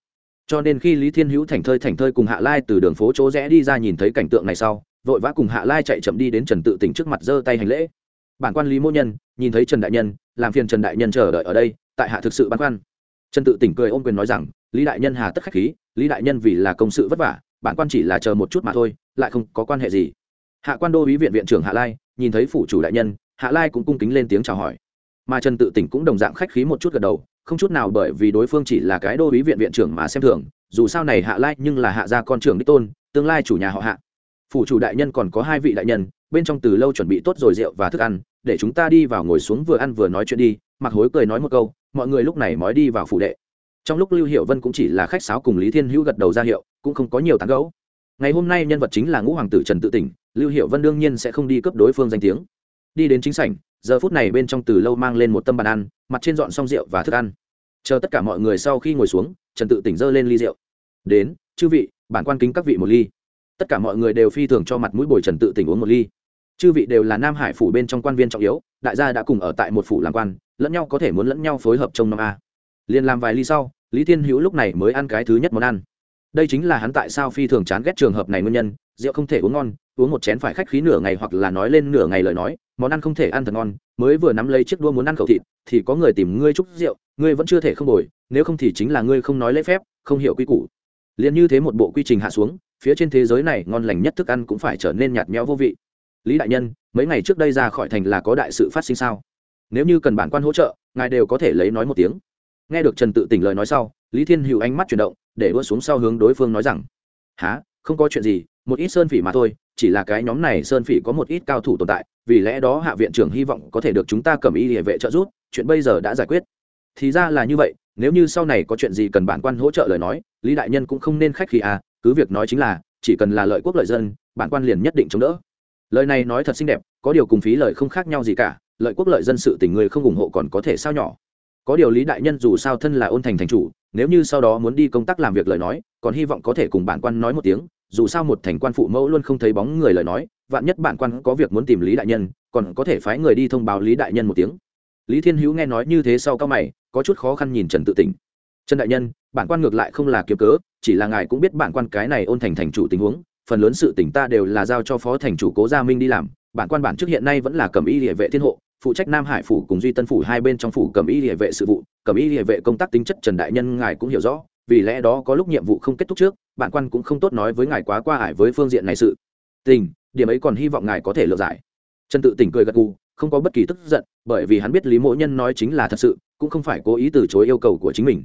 Cho nên khi lý thiên hữu thành thơi thành thơi cùng hạ lai từ đường phố chỗ rẽ đi ra nhìn thấy cảnh tượng này sau, vội vã cùng hạ lai chạy chậm đi đến trần tự tỉnh trước mặt giơ tay hành lễ. Bản quan lý mô nhân, nhìn thấy trần đại nhân, làm phiền trần đại nhân chờ đợi ở đây, tại hạ thực sự băn khoăn. Trần tự tỉnh cười ôm quyền nói rằng, lý đại nhân hà tất khách khí, lý đại nhân vì là công sự vất vả, bản quan chỉ là chờ một chút mà thôi, lại không có quan hệ gì. Hạ quan đô ý viện viện trưởng hạ lai, nhìn thấy phủ chủ đại nhân hạ lai cũng cung kính lên tiếng chào hỏi. Mà trần tự tỉnh cũng đồng dạng khách khí một chút gật đầu, không chút nào bởi vì đối phương chỉ là cái đô ý viện viện trưởng mà xem thường, dù sao này hạ lai nhưng là hạ gia con trưởng đích tôn, tương lai chủ nhà họ hạ. Phủ chủ đại nhân còn có hai vị đại nhân, bên trong từ lâu chuẩn bị tốt rồi rượu và thức ăn, để chúng ta đi vào ngồi xuống vừa ăn vừa nói chuyện đi mặc hối cười nói một câu, mọi người lúc này mới đi vào phủ đệ. Trong lúc lưu hiệu vân cũng chỉ là khách sáo cùng lý thiên hữu gật đầu ra hiệu, cũng không có nhiều tán gẫu. Ngày hôm nay nhân vật chính là ngũ hoàng tử trần tự tỉnh, lưu hiệu vân đương nhiên sẽ không đi cấp đối phương danh tiếng đi đến chính sảnh, giờ phút này bên trong từ lâu mang lên một tâm bàn ăn, mặt trên dọn xong rượu và thức ăn. Chờ tất cả mọi người sau khi ngồi xuống, trần tự tỉnh dơ lên ly rượu. Đến, chư vị, bản quan kính các vị một ly. Tất cả mọi người đều phi thường cho mặt mũi bồi trần tự tỉnh uống một ly. Chư vị đều là nam hải phủ bên trong quan viên trọng yếu, đại gia đã cùng ở tại một phủ làm quan, lẫn nhau có thể muốn lẫn nhau phối hợp trong năm a. Liền làm vài ly sau, lý thiên hữu lúc này mới ăn cái thứ nhất món ăn. Đây chính là hắn tại sao phi thường chán ghét trường hợp này nguyên nhân, rượu không thể uống ngon, uống một chén phải khách khí nửa ngày hoặc là nói lên nửa ngày lời nói món ăn không thể ăn thật ngon, mới vừa nắm lấy chiếc đua muốn ăn khẩu thịt, thì có người tìm ngươi chúc rượu, ngươi vẫn chưa thể không bồi, nếu không thì chính là ngươi không nói lễ phép, không hiểu quy củ. Liền như thế một bộ quy trình hạ xuống, phía trên thế giới này ngon lành nhất thức ăn cũng phải trở nên nhạt nhẽo vô vị. Lý đại nhân, mấy ngày trước đây ra khỏi thành là có đại sự phát sinh sao? Nếu như cần bản quan hỗ trợ, ngài đều có thể lấy nói một tiếng. Nghe được trần tự tỉnh lời nói sau, lý thiên hữu ánh mắt chuyển động, để đua xuống sau hướng đối phương nói rằng há không có chuyện gì, một ít sơn phỉ mà thôi, chỉ là cái nhóm này sơn phỉ có một ít cao thủ tồn tại vì lẽ đó hạ viện trưởng hy vọng có thể được chúng ta cầm y địa vệ trợ giúp, chuyện bây giờ đã giải quyết. Thì ra là như vậy, nếu như sau này có chuyện gì cần bản quan hỗ trợ lời nói, lý đại nhân cũng không nên khách khi à cứ việc nói chính là, chỉ cần là lợi quốc lợi dân, bản quan liền nhất định chống đỡ. Lời này nói thật xinh đẹp, có điều cùng phí lời không khác nhau gì cả, lợi quốc lợi dân sự tình người không ủng hộ còn có thể sao nhỏ. Có điều lý đại nhân dù sao thân là ôn thành thành chủ, nếu như sau đó muốn đi công tác làm việc lời nói, còn hy vọng có thể cùng bản quan nói một tiếng, dù sao một thành quan phụ mẫu luôn không thấy bóng người lời nói vạn nhất bản quan có việc muốn tìm lý đại nhân, còn có thể phái người đi thông báo lý đại nhân một tiếng. Lý thiên hữu nghe nói như thế sau cao mày, có chút khó khăn nhìn trần tự tỉnh. Trần đại nhân, bản quan ngược lại không là kiếm cớ, chỉ là ngài cũng biết bản quan cái này ôn thành thành chủ tình huống, phần lớn sự tỉnh ta đều là giao cho phó thành chủ cố gia minh đi làm, bản quan bản trước hiện nay vẫn là cầm y địa vệ thiên hộ, phụ trách nam hải phủ cùng duy tân phủ hai bên trong phủ cầm y địa vệ sự vụ cầm y địa vệ công tác tính chất trần đại nhân ngài cũng hiểu rõ, vì lẽ đó có lúc nhiệm vụ không kết thúc trước, bản quan cũng không tốt nói với ngài quá qua ải với phương diện này sự. Tình điểm ấy còn hy vọng ngài có thể lựa giải. Trần tự tỉnh cười gật gù, không có bất kỳ tức giận, bởi vì hắn biết lý mỗ nhân nói chính là thật sự, cũng không phải cố ý từ chối yêu cầu của chính mình.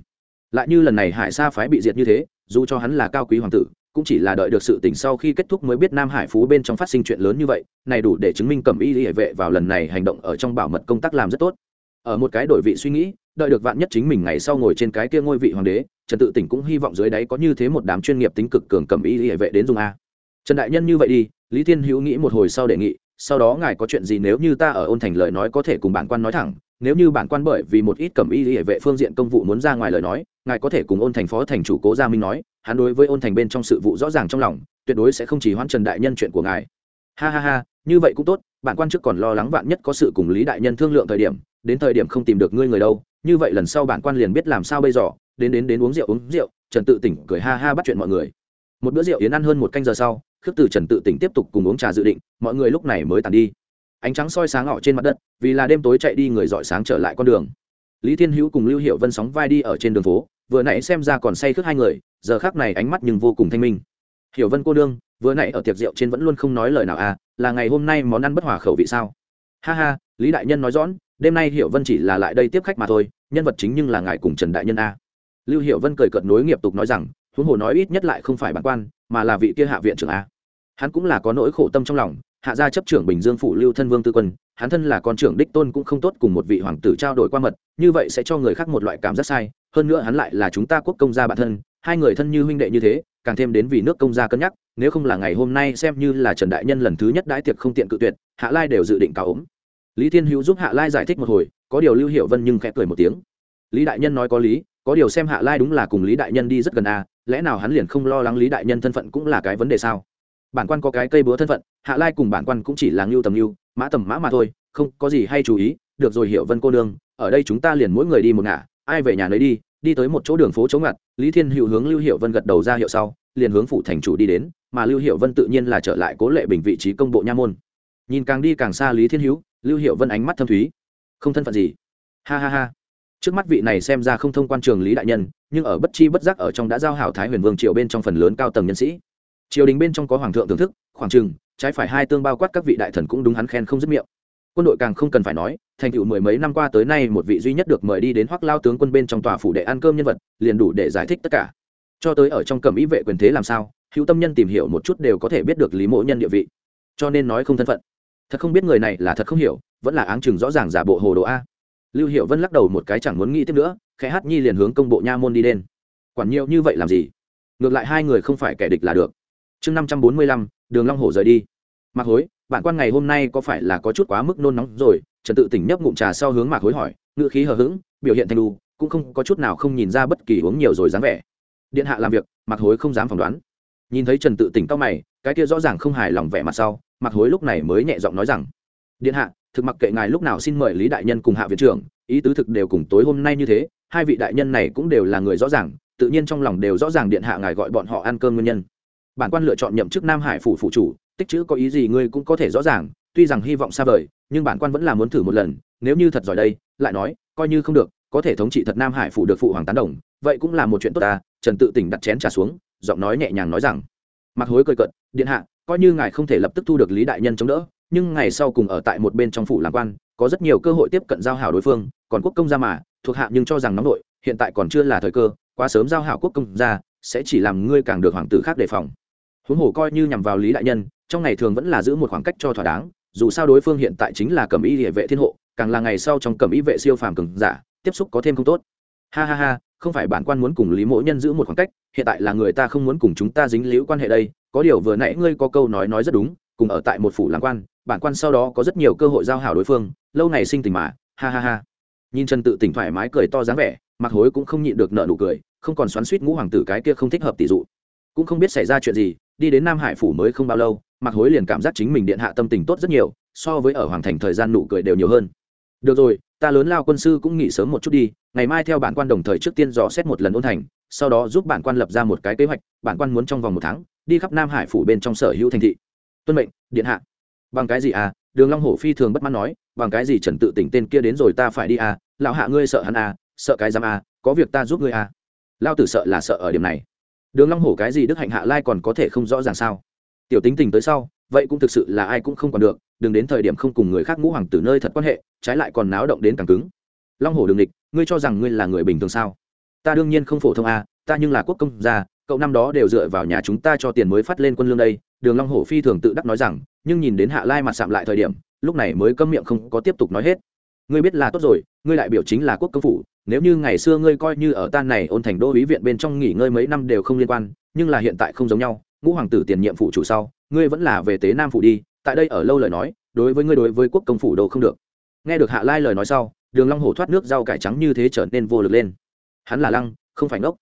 Lại như lần này hải sa phái bị diệt như thế, dù cho hắn là cao quý hoàng tử, cũng chỉ là đợi được sự tỉnh sau khi kết thúc mới biết nam hải phú bên trong phát sinh chuyện lớn như vậy, này đủ để chứng minh cẩm y hệ vệ vào lần này hành động ở trong bảo mật công tác làm rất tốt. Ở một cái đổi vị suy nghĩ, đợi được vạn nhất chính mình ngày sau ngồi trên cái kia ngôi vị hoàng đế, trần tự tỉnh cũng hy vọng dưới đáy có như thế một đám chuyên nghiệp tính cực cường cẩm y hệ vệ đến dùng a. Trần đại nhân như vậy đi lý thiên hữu nghĩ một hồi sau đề nghị, sau đó ngài có chuyện gì nếu như ta ở ôn thành lời nói có thể cùng bản quan nói thẳng, nếu như bản quan bởi vì một ít cẩm y hệ vệ phương diện công vụ muốn ra ngoài lời nói, ngài có thể cùng ôn thành phó thành chủ cố gia minh nói, hắn đối với ôn thành bên trong sự vụ rõ ràng trong lòng, tuyệt đối sẽ không chỉ hoãn trần đại nhân chuyện của ngài. Ha ha ha, như vậy cũng tốt, bản quan trước còn lo lắng vạn nhất có sự cùng lý đại nhân thương lượng thời điểm, đến thời điểm không tìm được ngươi người đâu, như vậy lần sau bản quan liền biết làm sao bây giờ, đến đến đến uống rượu uống rượu, trần tự tỉnh cười ha ha bắt chuyện mọi người. Một bữa rượu yến ăn hơn một canh giờ sau khước từ trần tự tỉnh tiếp tục cùng uống trà dự định, mọi người lúc này mới tàn đi. Ánh trắng soi sáng họ trên mặt đất, vì là đêm tối chạy đi người dọi sáng trở lại con đường. Lý thiên hữu cùng lưu hiệu vân sóng vai đi ở trên đường phố, vừa nãy xem ra còn say khước hai người, giờ khác này ánh mắt nhưng vô cùng thanh minh. Hiểu vân cô đương, vừa nãy ở tiệc rượu trên vẫn luôn không nói lời nào à là ngày hôm nay món ăn bất hòa khẩu vị sao? Ha ha, lý đại nhân nói rõ đêm nay hiểu vân chỉ là lại đây tiếp khách mà thôi, nhân vật chính nhưng là ngài cùng trần đại nhân a lưu hiểu vân cười cợt nối nghiệp tục nói rằng, huống hồ nói ít nhất lại không phải bản quan, mà là vị kia hạ viện trưởng a hắn cũng là có nỗi khổ tâm trong lòng, hạ gia chấp trưởng bình dương phụ lưu thân vương tư quân, hắn thân là con trưởng đích tôn cũng không tốt cùng một vị hoàng tử trao đổi qua mật, như vậy sẽ cho người khác một loại cảm giác sai, hơn nữa hắn lại là chúng ta quốc công gia bản thân, hai người thân như huynh đệ như thế, càng thêm đến vì nước công gia cân nhắc, nếu không là ngày hôm nay xem như là trần đại nhân lần thứ nhất đãi tiệc không tiện cự tuyệt, hạ lai đều dự định cáo ốm. Lý thiên hữu giúp hạ lai giải thích một hồi, có điều lưu hiệu vân nhưng khẽ cười một tiếng. Lý đại nhân nói có lý, có điều xem hạ lai đúng là cùng lý đại nhân đi rất gần à lẽ nào hắn liền không lo lắng lý đại nhân thân phận cũng là cái vấn đề sao? Bản quan có cái cây búa thân phận, hạ lai cùng bản quan cũng chỉ là ngưu tầm ngưu, mã tầm mã mà thôi, không có gì hay chú ý. Được rồi hiểu vân cô nương, ở đây chúng ta liền mỗi người đi một ngả, ai về nhà lấy đi đi tới một chỗ đường phố chống ngặt, lý thiên hữu hướng lưu hiệu vân gật đầu ra hiệu sau, liền hướng phủ thành chủ đi đến, mà lưu hiệu vân tự nhiên là trở lại cố lệ bình vị trí công bộ nha môn. Nhìn càng đi càng xa lý thiên hữu, lưu hiệu vân ánh mắt thâm thúy. Không thân phận gì. Ha ha ha. Trước mắt vị này xem ra không thông quan trường lý đại nhân, nhưng ở bất chi bất giác ở trong đã giao hảo thái huyền vương triều bên trong phần lớn cao tầng nhân sĩ triều đình bên trong có hoàng thượng thưởng thức, khoảng trừng trái phải hai tương bao quát các vị đại thần cũng đúng hắn khen không dứt miệng. Quân đội càng không cần phải nói, thành tựu mười mấy năm qua tới nay một vị duy nhất được mời đi đến hoắc lao tướng quân bên trong tòa phủ để ăn cơm nhân vật, liền đủ để giải thích tất cả. Cho tới ở trong cẩm ý vệ quyền thế làm sao, hữu tâm nhân tìm hiểu một chút đều có thể biết được lý mộ nhân địa vị. Cho nên nói không thân phận. Thật không biết người này là thật không hiểu, vẫn là áng chừng rõ ràng giả bộ hồ đồ a. Lưu hiệu vân lắc đầu một cái chẳng muốn nghĩ tiếp nữa, khẽ hát nhi liền hướng công bộ nha môn đi đen quản nhiều như vậy làm gì? Ngược lại hai người không phải kẻ địch là được chương năm trăm bốn mươi lăm, đường long hổ rời đi. Mạc hối bạn quan ngày hôm nay có phải là có chút quá mức nôn nóng rồi? Trần tự tỉnh nhấp ngụm trà sau hướng mạc hối hỏi, ngữ khí hờ hững, biểu hiện thanh đu cũng không có chút nào không nhìn ra bất kỳ uống nhiều rồi dáng vẻ. Điện hạ làm việc, mạc hối không dám phỏng đoán. Nhìn thấy trần tự tỉnh tóc mày, cái kia rõ ràng không hài lòng vẻ mặt sau, mạc hối lúc này mới nhẹ giọng nói rằng, điện hạ, thực mặc kệ ngài lúc nào xin mời lý đại nhân cùng hạ viện trưởng, ý tứ thực đều cùng tối hôm nay như thế, hai vị đại nhân này cũng đều là người rõ ràng, tự nhiên trong lòng đều rõ ràng điện hạ ngài gọi bọn họ ăn cơm nguyên nhân bản quan lựa chọn nhậm chức nam hải phủ phụ chủ, tích chữ có ý gì ngươi cũng có thể rõ ràng, tuy rằng hy vọng xa vời, nhưng bản quan vẫn là muốn thử một lần, nếu như thật giỏi đây, lại nói, coi như không được, có thể thống trị thật nam hải phủ được phụ hoàng tán đồng, vậy cũng là một chuyện tốt ta, trần tự tỉnh đặt chén trà xuống, giọng nói nhẹ nhàng nói rằng mặc hối cười cận điện hạ, coi như ngài không thể lập tức thu được lý đại nhân chống đỡ, nhưng ngày sau cùng ở tại một bên trong phủ làm quan, có rất nhiều cơ hội tiếp cận giao hảo đối phương, còn quốc công gia mà, thuộc hạ nhưng cho rằng nóng nội, hiện tại còn chưa là thời cơ, quá sớm giao hảo quốc công gia sẽ chỉ làm ngươi càng được hoàng tử khác đề phòng huống hồ coi như nhằm vào lý đại nhân, trong ngày thường vẫn là giữ một khoảng cách cho thỏa đáng, dù sao đối phương hiện tại chính là cầm y địa vệ thiên hộ, càng là ngày sau trong cầm y vệ siêu phàm cường giả, tiếp xúc có thêm không tốt. Ha ha ha, không phải bản quan muốn cùng lý mỗ nhân giữ một khoảng cách, hiện tại là người ta không muốn cùng chúng ta dính liễu quan hệ đây, có điều vừa nãy ngươi có câu nói nói rất đúng, cùng ở tại một phủ làm quan, bản quan sau đó có rất nhiều cơ hội giao hảo đối phương, lâu ngày sinh tình mà, ha ha ha. Nhìn trần tự tỉnh thoải mái cười to dáng vẻ mặc hối cũng không nhịn được nợ nụ cười, không còn xoắn suýt ngũ hoàng tử cái kia không thích hợp tỷ dụ. Cũng không biết xảy ra chuyện gì đi đến nam hải phủ mới không bao lâu mặc hối liền cảm giác chính mình điện hạ tâm tình tốt rất nhiều, so với ở hoàng thành thời gian nụ cười đều nhiều hơn. Được rồi, ta lớn lao quân sư cũng nghỉ sớm một chút đi, ngày mai theo bản quan đồng thời trước tiên dò xét một lần ôn thành, sau đó giúp bản quan lập ra một cái kế hoạch, bản quan muốn trong vòng một tháng, đi khắp nam hải phủ bên trong sở hữu thành thị. Tuân mệnh, điện hạ. Bằng cái gì à? Đường long hổ phi thường bất mãn nói, bằng cái gì trần tự tỉnh tên kia đến rồi ta phải đi à? Lão hạ ngươi sợ hắn à? Sợ cái giam à? Có việc ta giúp ngươi à? Lao tử sợ là sợ ở điểm này đường long hổ cái gì đức hạnh hạ lai còn có thể không rõ ràng sao? Tiểu tính tình tới sau, vậy cũng thực sự là ai cũng không còn được, đừng đến thời điểm không cùng người khác ngũ hoàng tử nơi thật quan hệ, trái lại còn náo động đến càng cứng. Long hổ đường địch, ngươi cho rằng ngươi là người bình thường sao? Ta đương nhiên không phổ thông a ta nhưng là quốc công gia, cậu năm đó đều dựa vào nhà chúng ta cho tiền mới phát lên quân lương đây, đường long hổ phi thường tự đắc nói rằng, nhưng nhìn đến hạ lai mặt sạm lại thời điểm, lúc này mới câm miệng không có tiếp tục nói hết. Ngươi biết là tốt rồi, ngươi đại biểu chính là quốc công phủ nếu như ngày xưa ngươi coi như ở tan này ôn thành đô ý viện bên trong nghỉ ngơi mấy năm đều không liên quan, nhưng là hiện tại không giống nhau, ngũ hoàng tử tiền nhiệm phụ chủ sau, ngươi vẫn là về tế nam phủ đi, tại đây ở lâu lời nói, đối với ngươi đối với quốc công phủ đồ không được. Nghe được hạ lai lời nói sau, đường long hổ thoát nước rau cải trắng như thế trở nên vô lực lên. Hắn là lăng, không phải ngốc.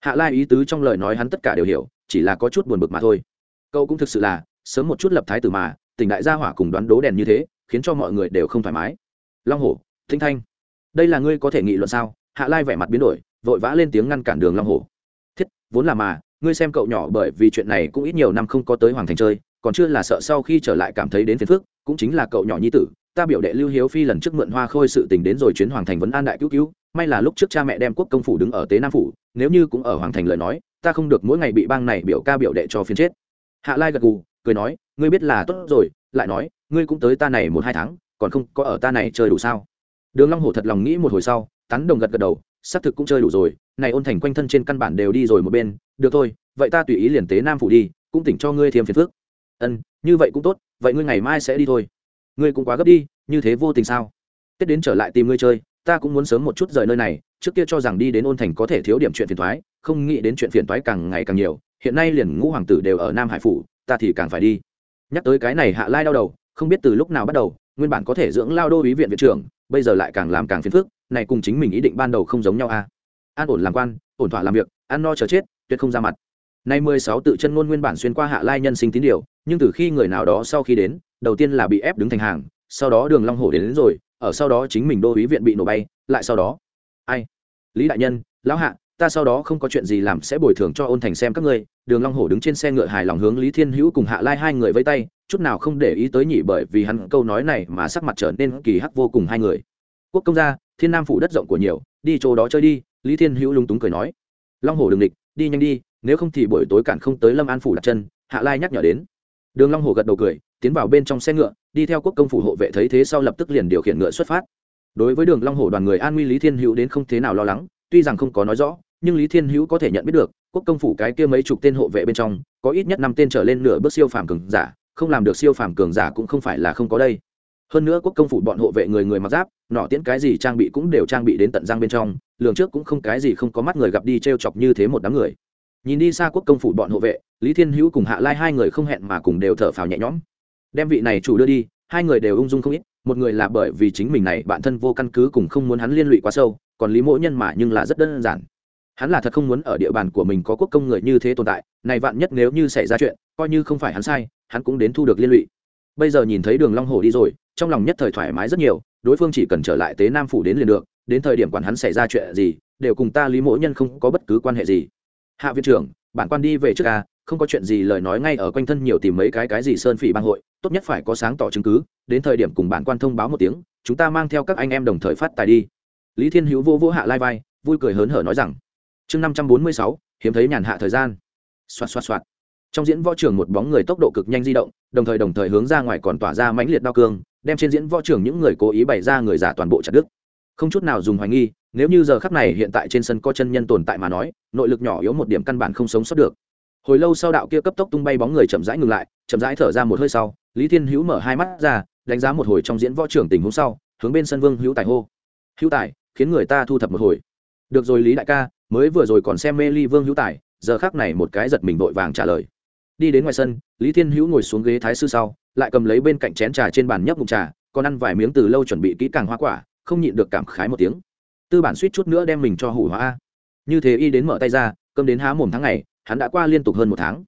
Hạ lai ý tứ trong lời nói hắn tất cả đều hiểu, chỉ là có chút buồn bực mà thôi. Cậu cũng thực sự là, sớm một chút lập thái tử mà, tỉnh đại gia hỏa cùng đoán đố đèn như thế, khiến cho mọi người đều không thoải mái. Long hổ thinh thanh đây là ngươi có thể nghị luận sao? Hạ lai vẻ mặt biến đổi, vội vã lên tiếng ngăn cản đường long hổ. Thiết, vốn là mà, ngươi xem cậu nhỏ bởi vì chuyện này cũng ít nhiều năm không có tới hoàng thành chơi, còn chưa là sợ sau khi trở lại cảm thấy đến phiền phức, cũng chính là cậu nhỏ nhi tử, ta biểu đệ lưu hiếu phi lần trước mượn hoa khôi sự tình đến rồi chuyến hoàng thành vấn an đại cứu cứu, may là lúc trước cha mẹ đem quốc công phủ đứng ở tế nam phủ, nếu như cũng ở hoàng thành lời nói, ta không được mỗi ngày bị bang này biểu ca biểu đệ cho phiền chết. Hạ lai gật gù, cười nói, ngươi biết là tốt rồi, lại nói, ngươi cũng tới ta này một hai tháng, còn không có ở ta này chơi đủ sao? Đường long hổ thật lòng nghĩ một hồi sau tán đồng gật gật đầu xác thực cũng chơi đủ rồi này ôn thành quanh thân trên căn bản đều đi rồi một bên được thôi vậy ta tùy ý liền tế nam phủ đi cũng tỉnh cho ngươi thêm phiền phức. Ân như vậy cũng tốt vậy ngươi ngày mai sẽ đi thôi. Ngươi cũng quá gấp đi như thế vô tình sao? Tết đến trở lại tìm ngươi chơi ta cũng muốn sớm một chút rời nơi này trước kia cho rằng đi đến ôn thành có thể thiếu điểm chuyện phiền toái, không nghĩ đến chuyện phiền toái càng ngày càng nhiều hiện nay liền ngũ hoàng tử đều ở nam hải phủ ta thì càng phải đi. Nhắc tới cái này hạ lai đau đầu không biết từ lúc nào bắt đầu nguyên bản có thể dưỡng lao đô ý viện viện trưởng bây giờ lại càng làm càng phiền phức này cùng chính mình ý định ban đầu không giống nhau a à? an ổn làm quan ổn thỏa làm việc ăn no chờ chết tuyệt không ra mặt. Nay mười sáu tự chân ngôn nguyên bản xuyên qua hạ lai nhân sinh tín điều nhưng từ khi người nào đó sau khi đến đầu tiên là bị ép đứng thành hàng sau đó đường long hổ đến, đến rồi ở sau đó chính mình đô ý viện bị nổ bay lại sau đó. Ai? Lý đại nhân lão hạ ta sau đó không có chuyện gì làm sẽ bồi thường cho ôn thành xem các ngươi. Đường long hổ đứng trên xe ngựa hài lòng hướng lý thiên hữu cùng hạ lai hai người vây tay, chút nào không để ý tới nhị bởi vì hắn câu nói này mà sắc mặt trở nên kỳ hắc vô cùng hai người. Quốc công gia, thiên nam phủ đất rộng của nhiều, đi chỗ đó chơi đi, lý thiên hữu lung túng cười nói. Long hổ đừng địch, đi nhanh đi, nếu không thì buổi tối cản không tới lâm an phủ đặt chân, hạ lai nhắc nhở đến. Đường long hổ gật đầu cười, tiến vào bên trong xe ngựa, đi theo quốc công phủ hộ vệ thấy thế sau lập tức liền điều khiển ngựa xuất phát. Đối với đường long hổ đoàn người an nguy lý thiên hữu đến không thế nào lo lắng, tuy rằng không có nói rõ nhưng lý thiên hữu có thể nhận biết được, quốc công phủ cái kia mấy chục tên hộ vệ bên trong, có ít nhất năm tên trở lên nửa bước siêu phàm cường giả, không làm được siêu phàm cường giả cũng không phải là không có đây. Hơn nữa quốc công phủ bọn hộ vệ người người mặc giáp, nọ tiễn cái gì trang bị cũng đều trang bị đến tận răng bên trong, lường trước cũng không cái gì không có mắt người gặp đi t r e o chọc như thế một đám người. Nhìn đi xa quốc công phủ bọn hộ vệ, lý thiên hữu cùng hạ lai hai người không hẹn mà cùng đều thở phào nhẹ nhõm. Đem vị này chủ đưa đi, hai người đều ung dung không ít, một người là bởi vì chính mình này bản thân vô căn cứ cùng không muốn hắn liên lụy quá sâu, còn lý mỗi nhân mà nhưng là rất đơn giản hắn là thật không muốn ở địa bàn của mình có quốc công người như thế tồn tại, này vạn nhất nếu như xảy ra chuyện, coi như không phải hắn sai, hắn cũng đến thu được liên lụy. Bây giờ nhìn thấy đường long hồ đi rồi, trong lòng nhất thời thoải mái rất nhiều, đối phương chỉ cần trở lại tế nam phủ đến liền được, đến thời điểm quản hắn xảy ra chuyện gì, đều cùng ta lý mỗ nhân không có bất cứ quan hệ gì. Hạ viện trưởng, bản quan đi về trước a không có chuyện gì lời nói ngay ở quanh thân nhiều tìm mấy cái cái gì sơn phỉ bang hội, tốt nhất phải có sáng tỏ chứng cứ, đến thời điểm cùng bản quan thông báo một tiếng, chúng ta mang theo các anh em đồng thời phát tài đi. Lý thiên hữu vô vô hạ lai vai, vui cười hớn hở nói rằng chương năm trăm bốn mươi sáu, hiếm thấy nhàn hạ thời gian. Xoạt xoạt xoạt. Trong diễn võ trường một bóng người tốc độ cực nhanh di động, đồng thời đồng thời hướng ra ngoài còn tỏa ra mãnh liệt đao cương, đem trên diễn võ trường những người cố ý bày ra người giả toàn bộ chặt đứt. Không chút nào dùng hoài nghi, nếu như giờ khắc này hiện tại trên sân có chân nhân tồn tại mà nói, nội lực nhỏ yếu một điểm căn bản không sống sót được. Hồi lâu sau đạo kia cấp tốc tung bay bóng người chậm rãi ngừng lại, chậm rãi thở ra một hơi sau, lý thiên hữu mở hai mắt ra, đánh giá một hồi trong diễn võ trưởng tình huống sau, hướng bên sân vương hữu tài hô. Hữu tài, khiến người ta thu thập một hồi. Được rồi lý đại ca mới vừa rồi còn xem mê ly vương hữu tài, giờ khác này một cái giật mình vội vàng trả lời. Đi đến ngoài sân, lý thiên hữu ngồi xuống ghế thái sư sau, lại cầm lấy bên cạnh chén trà trên bàn nhấp mục trà, còn ăn vài miếng từ lâu chuẩn bị kỹ càng hoa quả, không nhịn được cảm khái một tiếng. Tư bản suýt chút nữa đem mình cho hủ hóa như thế y đến mở tay ra, cơm đến há mồm tháng ngày, hắn đã qua liên tục hơn một tháng.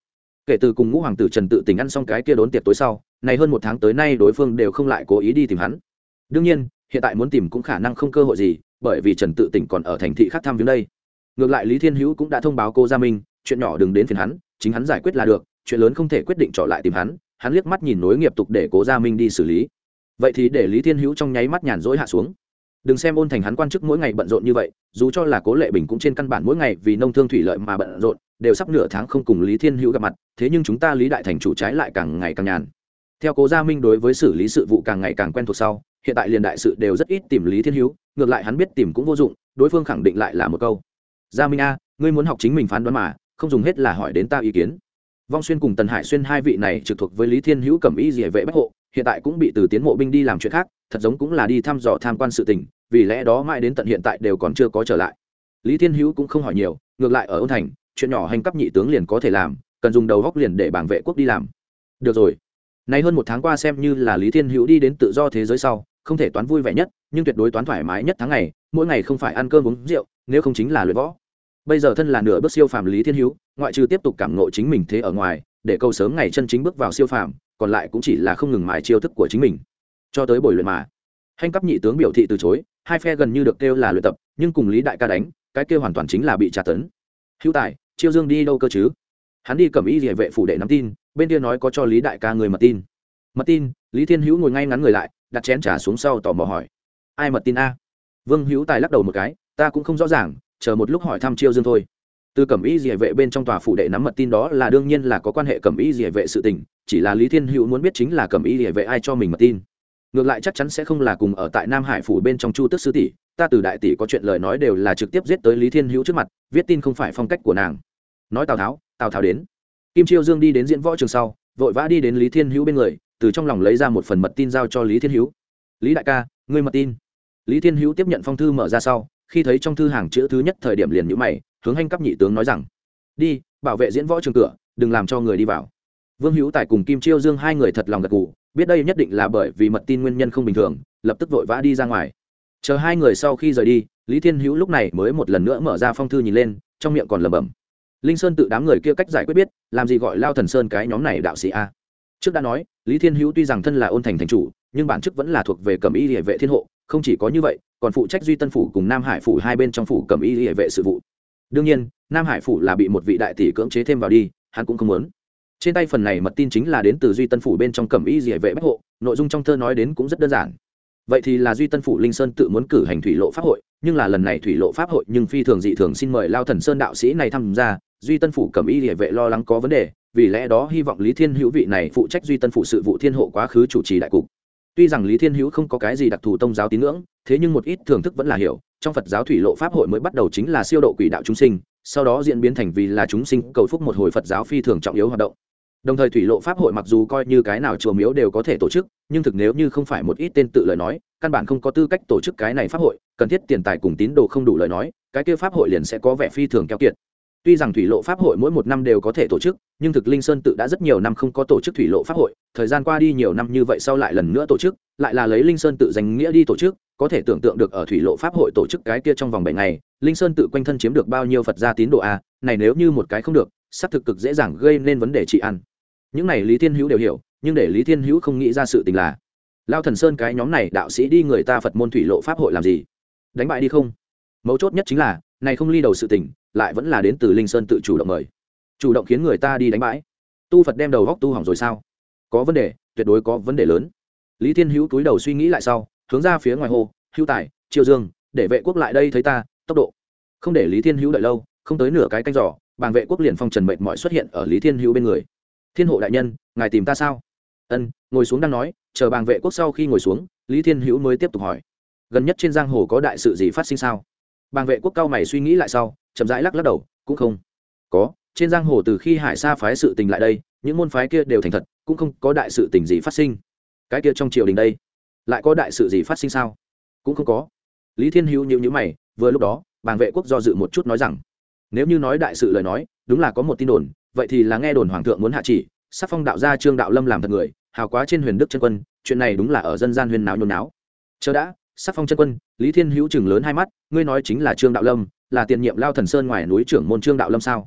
Kể từ cùng ngũ hoàng tử trần tự tình ăn xong cái kia đốn tiệc tối sau, này hơn một tháng tới nay đối phương đều không lại cố ý đi tìm hắn. Đương nhiên, hiện tại muốn tìm cũng khả năng không cơ hội gì, bởi vì trần tự tỉnh còn ở thành thị khác thăm viếng đây ngược lại lý thiên hữu cũng đã thông báo cô gia minh, chuyện nhỏ đừng đến phiền hắn, chính hắn giải quyết là được, chuyện lớn không thể quyết định trở lại tìm hắn hắn liếc mắt nhìn nối nghiệp tục để cố gia minh đi xử lý. Vậy thì để lý thiên hữu trong nháy mắt nhàn rỗi hạ xuống. Đừng xem ôn thành hắn quan chức mỗi ngày bận rộn như vậy, dù cho là cố lệ bình cũng trên căn bản mỗi ngày vì nông thương thủy lợi mà bận rộn, đều sắp nửa tháng không cùng lý thiên hữu gặp mặt, thế nhưng chúng ta lý đại thành chủ trái lại càng ngày càng nhàn. Theo cố gia minh đối với xử lý sự vụ càng ngày càng quen thuộc sau, hiện tại liền đại sự đều rất ít tìm lý thiên hữu, ngược lại hắn biết tìm cũng vô dụng, đối phương khẳng định lại là một câu gia minh a, ngươi muốn học chính mình phán đoán mà, không dùng hết là hỏi đến ta ý kiến. Vong xuyên cùng tần hải xuyên hai vị này trực thuộc với lý thiên hữu cẩm y dỉa vệ bách hộ, hiện tại cũng bị từ tiến mộ binh đi làm chuyện khác, thật giống cũng là đi thăm dò tham quan sự tình, vì lẽ đó mãi đến tận hiện tại đều còn chưa có trở lại. Lý thiên hữu cũng không hỏi nhiều, ngược lại ở ôn thành, chuyện nhỏ hành cấp nhị tướng liền có thể làm, cần dùng đầu góc liền để bảng vệ quốc đi làm. Được rồi. Nay hơn một tháng qua xem như là lý thiên hữu đi đến tự do thế giới sau, không thể toán vui vẻ nhất, nhưng tuyệt đối toán thoải mái nhất tháng ngày, mỗi ngày không phải ăn cơm uống rượu, nếu không chính là luyện võ bây giờ thân là nửa bước siêu phàm lý thiên hữu, ngoại trừ tiếp tục cảm ngộ chính mình thế ở ngoài, để câu sớm ngày chân chính bước vào siêu phàm, còn lại cũng chỉ là không ngừng mãi chiêu thức của chính mình. Cho tới buổi luyện mà hành cấp nhị tướng biểu thị từ chối, hai phe gần như được kêu là luyện tập, nhưng cùng lý đại ca đánh, cái kêu hoàn toàn chính là bị tra tấn. Hữu tài, chiêu dương đi đâu cơ chứ? Hắn đi cầm ý địa vệ phủ đệ nắm tin, bên kia nói có cho lý đại ca người mật tin. Mật tin, lý thiên hữu ngồi ngay ngắn người lại, đặt chén trà xuống sau tò mò hỏi. Ai mật tin a? Vương hữu tài lắc đầu một cái, ta cũng không rõ ràng chờ một lúc hỏi thăm chiêu dương thôi. Từ cẩm y dỉa vệ bên trong tòa phủ đệ nắm mật tin đó là đương nhiên là có quan hệ cẩm y dỉa vệ sự tình, chỉ là lý thiên hữu muốn biết chính là cẩm y dỉa vệ ai cho mình mật tin. Ngược lại chắc chắn sẽ không là cùng ở tại nam hải phủ bên trong chu tức sư tỷ, ta từ đại tỷ có chuyện lời nói đều là trực tiếp giết tới lý thiên hữu trước mặt, viết tin không phải phong cách của nàng. Nói tào tháo tào tháo đến. Kim chiêu dương đi đến diễn võ trường sau, vội vã đi đến lý thiên hữu bên người, từ trong lòng lấy ra một phần mật tin giao cho lý thiên hữu. Lý đại ca, ngươi mật tin. Lý thiên hữu tiếp nhận phong thư mở ra sau khi thấy trong thư hàng chữ thứ nhất thời điểm liền nhữ mày, hướng hành cấp nhị tướng nói rằng, đi, bảo vệ diễn võ trường cửa đừng làm cho người đi vào. Vương hữu tài cùng kim chiêu dương hai người thật lòng gật gù, biết đây nhất định là bởi vì mật tin nguyên nhân không bình thường, lập tức vội vã đi ra ngoài. Chờ hai người sau khi rời đi, lý thiên hữu lúc này mới một lần nữa mở ra phong thư nhìn lên, trong miệng còn lẩm bẩm, linh sơn tự đám người kia cách giải quyết biết, làm gì gọi lao thần sơn cái nhóm này đạo sĩ a? Trước đã nói, lý thiên hữu tuy rằng thân là ôn thành thành chủ, nhưng bản chức vẫn là thuộc về cẩm y địa vệ thiên hộ không chỉ có như vậy, còn phụ trách duy tân phủ cùng nam hải phủ hai bên trong phủ cẩm y hệ vệ sự vụ. Đương nhiên, nam hải phủ là bị một vị đại tỷ cưỡng chế thêm vào đi, hắn cũng không muốn. Trên tay phần này mật tin chính là đến từ duy tân phủ bên trong cẩm y hệ vệ bách hộ, nội dung trong thơ nói đến cũng rất đơn giản. Vậy thì là duy tân phủ linh sơn tự muốn cử hành thủy lộ pháp hội, nhưng là lần này thủy lộ pháp hội nhưng phi thường dị thường xin mời lao thần sơn đạo sĩ này tham gia, duy tân phủ cẩm y địa vệ lo lắng có vấn đề, vì lẽ đó hy vọng lý thiên hữu vị này phụ trách duy tân phủ sự vụ thiên hộ quá khứ chủ trì đại cục tuy rằng lý thiên hữu không có cái gì đặc thù tông giáo tín ngưỡng, thế nhưng một ít thưởng thức vẫn là hiểu, trong phật giáo thủy lộ pháp hội mới bắt đầu chính là siêu độ quỷ đạo chúng sinh, sau đó diễn biến thành vì là chúng sinh cầu phúc một hồi phật giáo phi thường trọng yếu hoạt động. Đồng thời thủy lộ pháp hội mặc dù coi như cái nào chùa miếu đều có thể tổ chức, nhưng thực nếu như không phải một ít tên tự lời nói, căn bản không có tư cách tổ chức cái này pháp hội, cần thiết tiền tài cùng tín đồ không đủ lời nói, cái kia pháp hội liền sẽ có vẻ phi thường keo kiệt tuy rằng thủy lộ pháp hội mỗi một năm đều có thể tổ chức, nhưng thực linh sơn tự đã rất nhiều năm không có tổ chức thủy lộ pháp hội. Thời gian qua đi nhiều năm như vậy sau lại lần nữa tổ chức, lại là lấy linh sơn tự danh nghĩa đi tổ chức, có thể tưởng tượng được ở thủy lộ pháp hội tổ chức cái kia trong vòng bảy ngày, linh sơn tự quanh thân chiếm được bao nhiêu phật gia tín đồ a, này nếu như một cái không được sắp thực cực dễ dàng gây nên vấn đề trị ăn những này lý thiên hữu đều hiểu, nhưng để lý thiên hữu không nghĩ ra sự tình là, lao thần sơn cái nhóm này đạo sĩ đi người ta phật môn thủy lộ pháp hội làm gì? Đánh bại đi không? Mấu chốt nhất chính là, này không ly đầu sự tình lại vẫn là đến từ linh sơn tự chủ động mời chủ động khiến người ta đi đánh bãi tu phật đem đầu góc tu hỏng rồi sao có vấn đề tuyệt đối có vấn đề lớn lý thiên hữu túi đầu suy nghĩ lại sau hướng ra phía ngoài hồ hữu tài triều dương để vệ quốc lại đây thấy ta tốc độ không để lý thiên hữu đợi lâu không tới nửa cái canh giỏ bàng vệ quốc liền phong trần mệt mỏi xuất hiện ở lý thiên hữu bên người thiên hộ đại nhân ngài tìm ta sao ân ngồi xuống đang nói chờ bàng vệ quốc sau khi ngồi xuống lý thiên hữu mới tiếp tục hỏi gần nhất trên giang hồ có đại sự gì phát sinh sao bàng vệ quốc cao mày suy nghĩ lại sau chậm rãi lắc lắc đầu, cũng không. Có, trên giang hồ từ khi hải sa phái sự tình lại đây, những môn phái kia đều thành thật, cũng không có đại sự tình gì phát sinh. Cái kia trong triều đình đây, lại có đại sự gì phát sinh sao? Cũng không có. Lý thiên hữu nhịu nhữ mày, vừa lúc đó, bàng vệ quốc do dự một chút nói rằng, nếu như nói đại sự lời nói, đúng là có một tin đồn, vậy thì là nghe đồn hoàng thượng muốn hạ chỉ, sắc phong đạo gia trương đạo lâm làm thật người, hào quá trên huyền đức chân quân, chuyện này đúng là ở dân gian huyền náo nhôn náo. Chờ đã, sắc phong chân quân, lý thiên hữu chừng lớn hai mắt, ngươi nói chính là trương đạo lâm là tiền nhiệm lao thần sơn ngoài núi trưởng môn trương đạo lâm sao?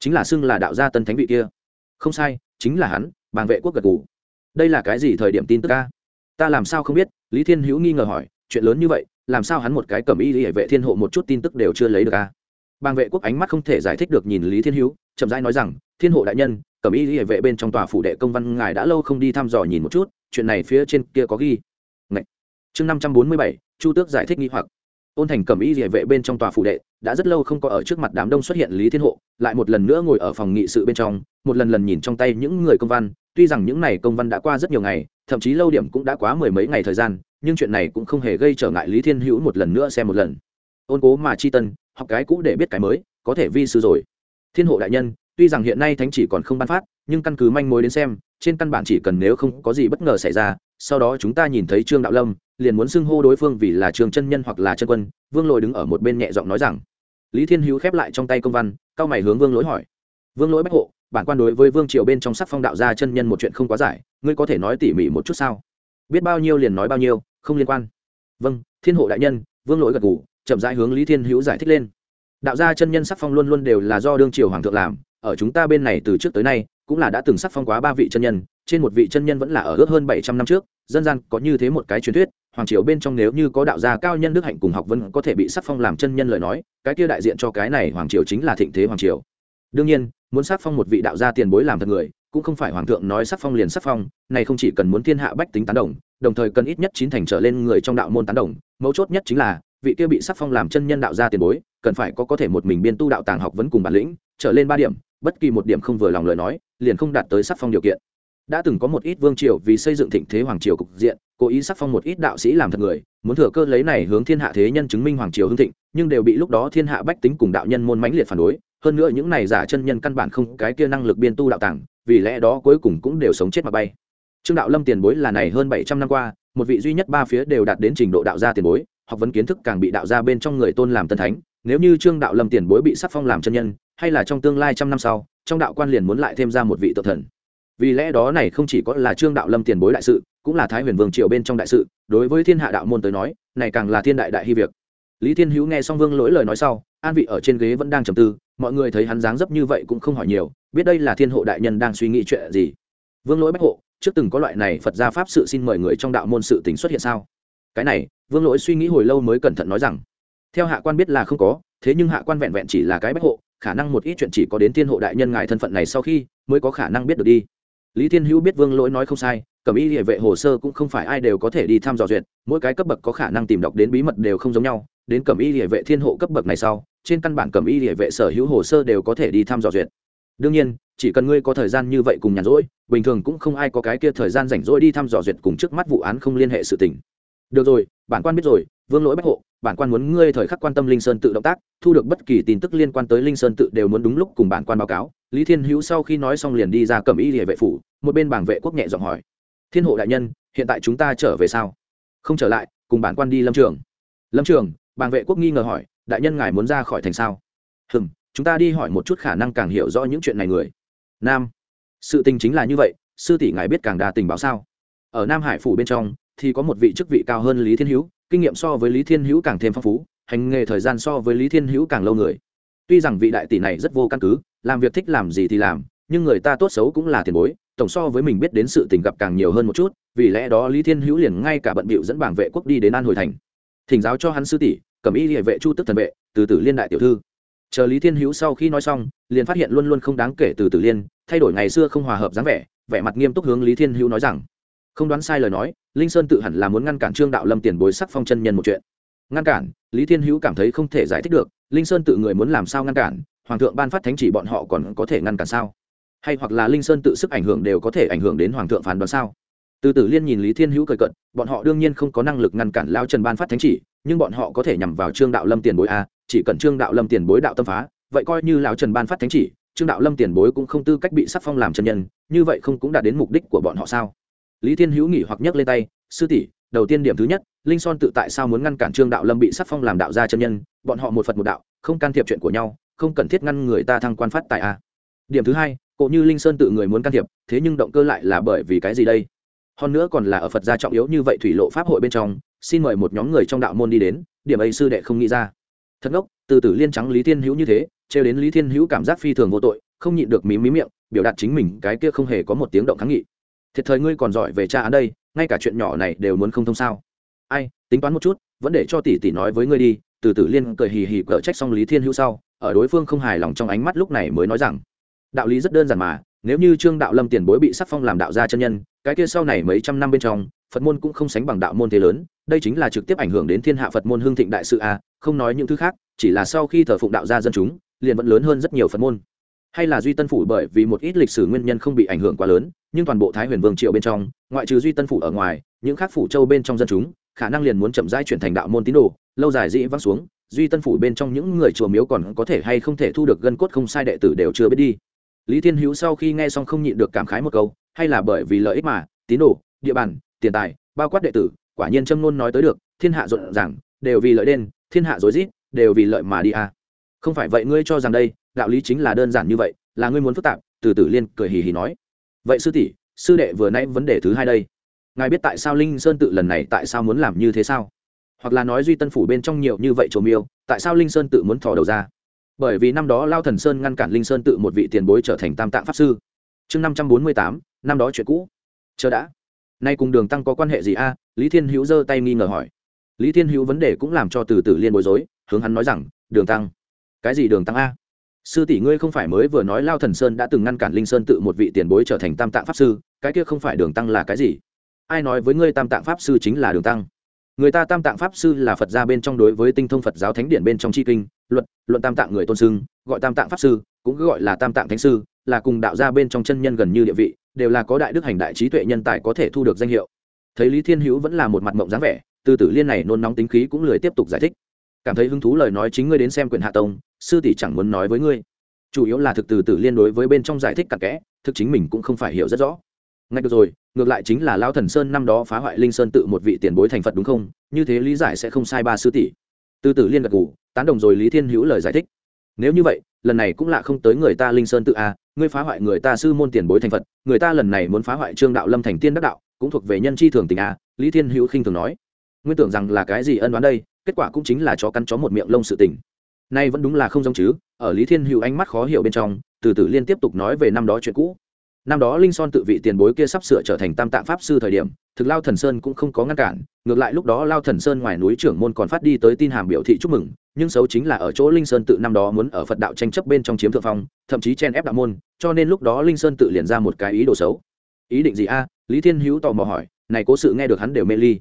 Chính là xưng là đạo gia tân thánh vị kia. Không sai, chính là hắn, bàng vệ quốc gật gù. Đây là cái gì thời điểm tin tức ca? Ta làm sao không biết? Lý thiên hữu nghi ngờ hỏi. Chuyện lớn như vậy, làm sao hắn một cái cầm y hệ vệ thiên hộ một chút tin tức đều chưa lấy được ca? Bàng vệ quốc ánh mắt không thể giải thích được nhìn lý thiên hữu, chậm rãi nói rằng, thiên hộ đại nhân, cầm y hệ vệ bên trong tòa phủ đệ công văn ngài đã lâu không đi thăm dò nhìn một chút, chuyện này phía trên kia có ghi. Ngậy. chương năm trăm bốn mươi bảy, chu tước giải thích nghi hoặc ôn thành cầm y địa vệ bên trong tòa phủ đệ, đã rất lâu không có ở trước mặt đám đông xuất hiện lý thiên hộ, lại một lần nữa ngồi ở phòng nghị sự bên trong, một lần lần nhìn trong tay những người công văn, tuy rằng những này công văn đã qua rất nhiều ngày, thậm chí lâu điểm cũng đã quá mười mấy ngày thời gian, nhưng chuyện này cũng không hề gây trở ngại lý thiên hữu một lần nữa xem một lần. Ôn cố mà chi tân, học cái cũ để biết cái mới, có thể vi sư rồi. Thiên hộ đại nhân, tuy rằng hiện nay thánh chỉ còn không ban phát, nhưng căn cứ manh mối đến xem, trên căn bản chỉ cần nếu không có gì bất ngờ xảy ra sau đó chúng ta nhìn thấy trương đạo lâm, liền muốn xưng hô đối phương vì là trường chân nhân hoặc là chân quân, vương lỗi đứng ở một bên nhẹ giọng nói rằng, lý thiên hữu khép lại trong tay công văn, cao mày hướng vương lỗi hỏi. Vương lỗi bách hộ, bản quan đối với vương triều bên trong sắc phong đạo gia chân nhân một chuyện không quá giải, ngươi có thể nói tỉ mỉ một chút sao? Biết bao nhiêu liền nói bao nhiêu, không liên quan. Vâng thiên hộ đại nhân, vương lỗi gật g ủ chậm rãi hướng lý thiên hữu giải thích lên. Đạo gia chân nhân sắc phong luôn luôn đều là do đương triều hoàng thượng làm, ở chúng ta bên này từ trước tới nay, cũng là đã từng sắc phong quá ba vị chân nhân trên một vị chân nhân vẫn là ở ước hơn bảy trăm năm trước, dân gian có như thế một cái truyền thuyết, hoàng triều bên trong nếu như có đạo gia cao nhân đức hạnh cùng học vân có thể bị sắc phong làm chân nhân lời nói, cái kia đại diện cho cái này hoàng triều chính là thịnh thế hoàng triều. Đương nhiên, muốn sắc phong một vị đạo gia tiền bối làm thật người, cũng không phải hoàng thượng nói sắc phong liền sắc phong, này không chỉ cần muốn thiên hạ bách tính tán đồng đồng thời cần ít nhất chín thành trở lên người trong đạo môn tán đồng, mấu chốt nhất chính là, vị kia bị sắc phong làm chân nhân đạo gia tiền bối, cần phải có có thể một mình biên tu đạo tàng học vấn cùng bản lĩnh, trở lên ba điểm, bất kỳ một điểm không vừa lòng lời nói, liền không đạt tới sắc phong điều kiện đã từng có một ít vương triều vì xây dựng thịnh thế hoàng triều cục diện, cố ý sắc phong một ít đạo sĩ làm thật người, muốn thừa cơ lấy này hướng thiên hạ thế nhân chứng minh hoàng triều hưng thịnh, nhưng đều bị lúc đó thiên hạ bách tính cùng đạo nhân môn mãnh liệt phản đối. Hơn nữa những này giả chân nhân căn bản không cái kia năng lực biên tu đạo tàng, vì lẽ đó cuối cùng cũng đều sống chết mà bay. Trương đạo lâm tiền bối là này hơn bảy trăm năm qua, một vị duy nhất ba phía đều đạt đến trình độ đạo gia tiền bối, học vấn kiến thức càng bị đạo gia bên trong người tôn làm tân thánh. Nếu như trương đạo lâm tiền bối bị sắc phong làm chân nhân, hay là trong tương lai trăm năm sau, trong đạo quan liền muốn lại thêm ra một vị tự thần vì lẽ đó này không chỉ có là trương đạo lâm tiền bối đại sự, cũng là thái huyền vương triều bên trong đại sự, đối với thiên hạ đạo môn tới nói, này càng là thiên đại đại hy việc. Lý thiên hữu nghe xong vương lỗi lời nói sau, an vị ở trên ghế vẫn đang trầm tư, mọi người thấy hắn dáng dấp như vậy cũng không hỏi nhiều, biết đây là thiên hộ đại nhân đang suy nghĩ chuyện gì. Vương lỗi bách hộ, trước từng có loại này phật gia pháp sự xin mời người trong đạo môn sự tính xuất hiện sao? Cái này, vương lỗi suy nghĩ hồi lâu mới cẩn thận nói rằng, theo hạ quan biết là không có, thế nhưng hạ quan vẹn vẹn chỉ là cái bách hộ, khả năng một ít chuyện chỉ có đến thiên hộ đại nhân ngài thân phận này sau khi, mới có khả năng biết được đi lý thiên hữu biết vương lỗi nói không sai, cẩm y địa vệ hồ sơ cũng không phải ai đều có thể đi thăm dò duyệt, mỗi cái cấp bậc có khả năng tìm đọc đến bí mật đều không giống nhau, đến cẩm y địa vệ thiên hộ cấp bậc này sau, trên căn bản cẩm y địa vệ sở hữu hồ sơ đều có thể đi thăm dò duyệt. Đương nhiên, chỉ cần ngươi có thời gian như vậy cùng nhàn rỗi, bình thường cũng không ai có cái kia thời gian rảnh rỗi đi thăm dò duyệt cùng trước mắt vụ án không liên hệ sự tình. Được rồi, bản quan biết rồi, vương lỗi bách hộ, bản quan muốn ngươi thời khắc quan tâm linh sơn tự động tác, thu được bất kỳ tin tức liên quan tới linh sơn tự đều muốn đúng lúc cùng bản quan báo cáo lý thiên hữu sau khi nói xong liền đi ra cầm y địa vệ phủ, một bên bảng vệ quốc nhẹ giọng hỏi, thiên hộ đại nhân, hiện tại chúng ta trở về sao? Không trở lại, cùng bản quan đi lâm trường. Lâm trường? Bàng vệ quốc nghi ngờ hỏi, đại nhân ngài muốn ra khỏi thành sao? Hừm, chúng ta đi hỏi một chút khả năng càng hiểu rõ những chuyện này người. Nam, sự tình chính là như vậy, sư tỷ ngài biết càng đa tình báo sao? Ở nam hải phủ bên trong, thì có một vị chức vị cao hơn lý thiên hữu, kinh nghiệm so với lý thiên hữu càng thêm phong phú, hành nghề thời gian so với lý thiên hữu càng lâu người. Tuy rằng vị đại tỷ này rất vô căn cứ làm việc thích làm gì thì làm, nhưng người ta tốt xấu cũng là tiền bối, tổng so với mình biết đến sự tình gặp càng nhiều hơn một chút, vì lẽ đó lý thiên hữu liền ngay cả bận bịu dẫn bảng vệ quốc đi đến an hồi thành. Thỉnh giáo cho hắn sư tỷ, cầm y địa vệ chu tức thần vệ, từ tử liên đại tiểu thư. Chờ lý thiên hữu sau khi nói xong, liền phát hiện luôn luôn không đáng kể từ tử liên, thay đổi ngày xưa không hòa hợp dáng vẻ vẻ mặt nghiêm túc hướng lý thiên hữu nói rằng, không đoán sai lời nói, linh sơn tự hẳn là muốn ngăn cản trương đạo lâm tiền bối sắc phong chân nhân một chuyện. Ngăn cản, lý thiên hữu cảm thấy không thể giải thích được, linh sơn tự người muốn làm sao ngăn cản hoàng thượng ban phát thánh chỉ bọn họ còn có thể ngăn cản sao? Hay hoặc là linh sơn tự sức ảnh hưởng đều có thể ảnh hưởng đến hoàng thượng phán đoán sao? Từ tử liên nhìn lý thiên hữu cười cận, bọn họ đương nhiên không có năng lực ngăn cản lao trần ban phát thánh chỉ, nhưng bọn họ có thể nhằm vào trương đạo lâm tiền bối a, chỉ cần trương đạo lâm tiền bối đạo tâm phá, vậy coi như lão trần ban phát thánh chỉ, trương đạo lâm tiền bối cũng không tư cách bị sắc phong làm chân nhân, như vậy không cũng đạt đến mục đích của bọn họ sao? Lý thiên hữu nghỉ hoặc nhấc lên tay, sư tỷ, đầu tiên điểm thứ nhất, linh son tự tại sao muốn ngăn cản trương đạo lâm bị sắc phong làm đạo gia chân nhân? Bọn họ một phật một đạo, không can thiệp chuyện của nhau không cần thiết ngăn người ta thăng quan phát tại a à. điểm thứ hai cộ như linh sơn tự người muốn can thiệp, thế nhưng động cơ lại là bởi vì cái gì đây? Hơn nữa còn là ở phật gia trọng yếu như vậy thủy lộ pháp hội bên trong, xin mời một nhóm người trong đạo môn đi đến, điểm ấy sư đệ không nghĩ ra. Thật ngốc, từ từ liên trắng lý thiên hữu như thế, trêu đến lý thiên hữu cảm giác phi thường vô tội, không nhịn được mí mí miệng, biểu đạt chính mình cái kia không hề có một tiếng động kháng nghị. Thiệt thời ngươi còn giỏi về cha án đây, ngay cả chuyện nhỏ này đều muốn không thông sao? Ai, tính toán một chút, vẫn để cho tỷ tỷ nói với ngươi đi từ từ liên cười hì hì cở trách xong lý thiên hữu sau, ở đối phương không hài lòng trong ánh mắt lúc này mới nói rằng, đạo lý rất đơn giản mà, nếu như trương đạo lâm tiền bối bị sắc phong làm đạo gia chân nhân, cái kia sau này mấy trăm năm bên trong, phật môn cũng không sánh bằng đạo môn thế lớn, đây chính là trực tiếp ảnh hưởng đến thiên hạ phật môn hương thịnh đại sự a không nói những thứ khác, chỉ là sau khi thờ phụng đạo gia dân chúng, liền vẫn lớn hơn rất nhiều phật môn. Hay là duy tân phủ bởi vì một ít lịch sử nguyên nhân không bị ảnh hưởng quá lớn, nhưng toàn bộ thái huyền vương triều bên trong, ngoại trừ duy tân phủ ở ngoài, những khác phủ châu bên trong dân chúng khả năng liền muốn chậm rãi chuyển thành đạo môn tín đồ, lâu dài dĩ vắng xuống, duy tân phủ bên trong những người chùa miếu còn có thể hay không thể thu được gân cốt không sai đệ tử đều chưa biết đi. Lý thiên hữu sau khi nghe xong không nhịn được cảm khái một câu, hay là bởi vì lợi ích mà, tín đồ, địa bàn, tiền tài, bao quát đệ tử, quả nhiên châm ngôn nói tới được, thiên hạ rộn ràng, đều vì lợi đen thiên hạ rối rít, đều vì lợi mà đi à. không phải vậy ngươi cho rằng đây, đạo lý chính là đơn giản như vậy, là ngươi muốn phức tạp, từ tử liên cười hì hì nói. Vậy sư tỷ, sư đệ vừa nãy vấn đề thứ hai đây ngài biết tại sao linh sơn tự lần này tại sao muốn làm như thế sao? Hoặc là nói duy tân phủ bên trong nhiều như vậy trồ miêu, tại sao linh sơn tự muốn thò đầu ra? Bởi vì năm đó lao thần sơn ngăn cản linh sơn tự một vị tiền bối trở thành tam tạng pháp sư. Chương năm trăm bốn mươi tám, năm đó chuyện cũ. Chờ đã. Nay cùng đường tăng có quan hệ gì a? Lý thiên hữu giơ tay nghi ngờ hỏi. Lý thiên hữu vấn đề cũng làm cho từ tử liên bối rối, hướng hắn nói rằng, đường tăng, cái gì đường tăng a? Sư tỷ ngươi không phải mới vừa nói lao thần sơn đã từng ngăn cản linh sơn tự một vị tiền bối trở thành tam tạng pháp sư, cái kia không phải đường tăng là cái gì? Ai nói với ngươi tam tạng pháp sư chính là đường tăng? Người ta tam tạng pháp sư là phật gia bên trong đối với tinh thông phật giáo thánh điển bên trong c h i kinh luật luận tam tạng người tôn sưng, gọi tam tạng pháp sư cũng gọi là tam tạng thánh sư là cùng đạo gia bên trong chân nhân gần như địa vị đều là có đại đức hành đại trí tuệ nhân tài có thể thu được danh hiệu. Thấy lý thiên hữu vẫn là một mặt mộng dáng vẻ từ tử liên này nôn nóng tính khí cũng lười tiếp tục giải thích. Cảm thấy hứng thú lời nói chính ngươi đến xem quyển hạ tông sư tỷ chẳng muốn nói với ngươi. Chủ yếu là thực từ tử liên đối với bên trong giải thích cặn kẽ thực chính mình cũng không phải hiểu rất rõ ngay được rồi, ngược lại chính là lao thần sơn năm đó phá hoại linh sơn tự một vị tiền bối thành phật đúng không? Như thế lý giải sẽ không sai ba sư tỷ. Từ tử liên gật ngủ tán đồng rồi lý thiên hữu lời giải thích. Nếu như vậy, lần này cũng lạ không tới người ta linh sơn tự a, ngươi phá hoại người ta sư môn tiền bối thành phật, người ta lần này muốn phá hoại trương đạo lâm thành tiên đắc đạo, cũng thuộc về nhân chi thường tình a, lý thiên hữu khinh thường nói. Nguyên tưởng rằng là cái gì ân đoán đây, kết quả cũng chính là chó cắn chó một miệng lông sự tình. Nay vẫn đúng là không giống chứ, ở lý thiên hữu ánh mắt khó hiểu bên trong, từ tử liên tiếp tục nói về năm đó chuyện cũ năm đó linh son tự vị tiền bối kia sắp sửa trở thành tam tạng pháp sư thời điểm, thực lao thần sơn cũng không có ngăn cản, ngược lại lúc đó lao thần sơn ngoài núi trưởng môn còn phát đi tới tin hàm biểu thị chúc mừng, nhưng xấu chính là ở chỗ linh sơn tự năm đó muốn ở phật đạo tranh chấp bên trong chiếm thượng phong, thậm chí chen ép đạo môn, cho nên lúc đó linh sơn tự liền ra một cái ý đồ xấu. Ý định gì a? Lý thiên hữu tò mò hỏi, này cố sự nghe được hắn đều mê ly.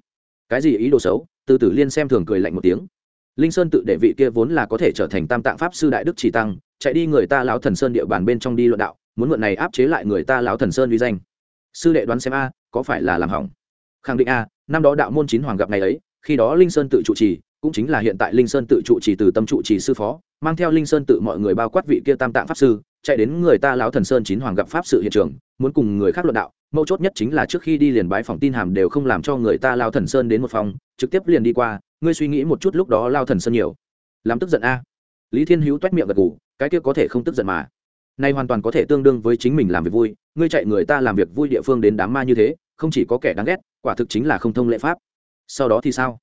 Cái gì ý đồ xấu? Từ tử liên xem thường cười lạnh một tiếng. Linh sơn tự đệ vị kia vốn là có thể trở thành tam tạng pháp sư đại đức chỉ tăng, chạy đi người ta lão thần sơn địa bàn bên trong đi luận đạo muốn mượn này áp chế lại người ta lão thần sơn uy danh. Sư đệ đoán xem a, có phải là làm hỏng? Khẳng định a, năm đó đạo môn chín hoàng gặp ngày ấy, khi đó linh sơn tự trụ trì, cũng chính là hiện tại linh sơn tự trụ trì từ tâm trụ trì sư phó, mang theo linh sơn tự mọi người bao quát vị kia tam tạng pháp sư, chạy đến người ta lão thần sơn chín hoàng gặp pháp sự hiện trường, muốn cùng người khác luận đạo. Mâu chốt nhất chính là trước khi đi liền bái phòng tin hàm đều không làm cho người ta lao thần sơn đến một phòng, trực tiếp liền đi qua. Ngươi suy nghĩ một chút lúc đó lao thần sơn nhiều. Làm tức giận a. Lý thiên hữu t miệng gật gù, cái kia có thể không tức giận mà nay hoàn toàn có thể tương đương với chính mình làm việc vui, ngươi chạy người ta làm việc vui địa phương đến đám ma như thế, không chỉ có kẻ đáng ghét, quả thực chính là không thông lệ pháp. Sau đó thì sao?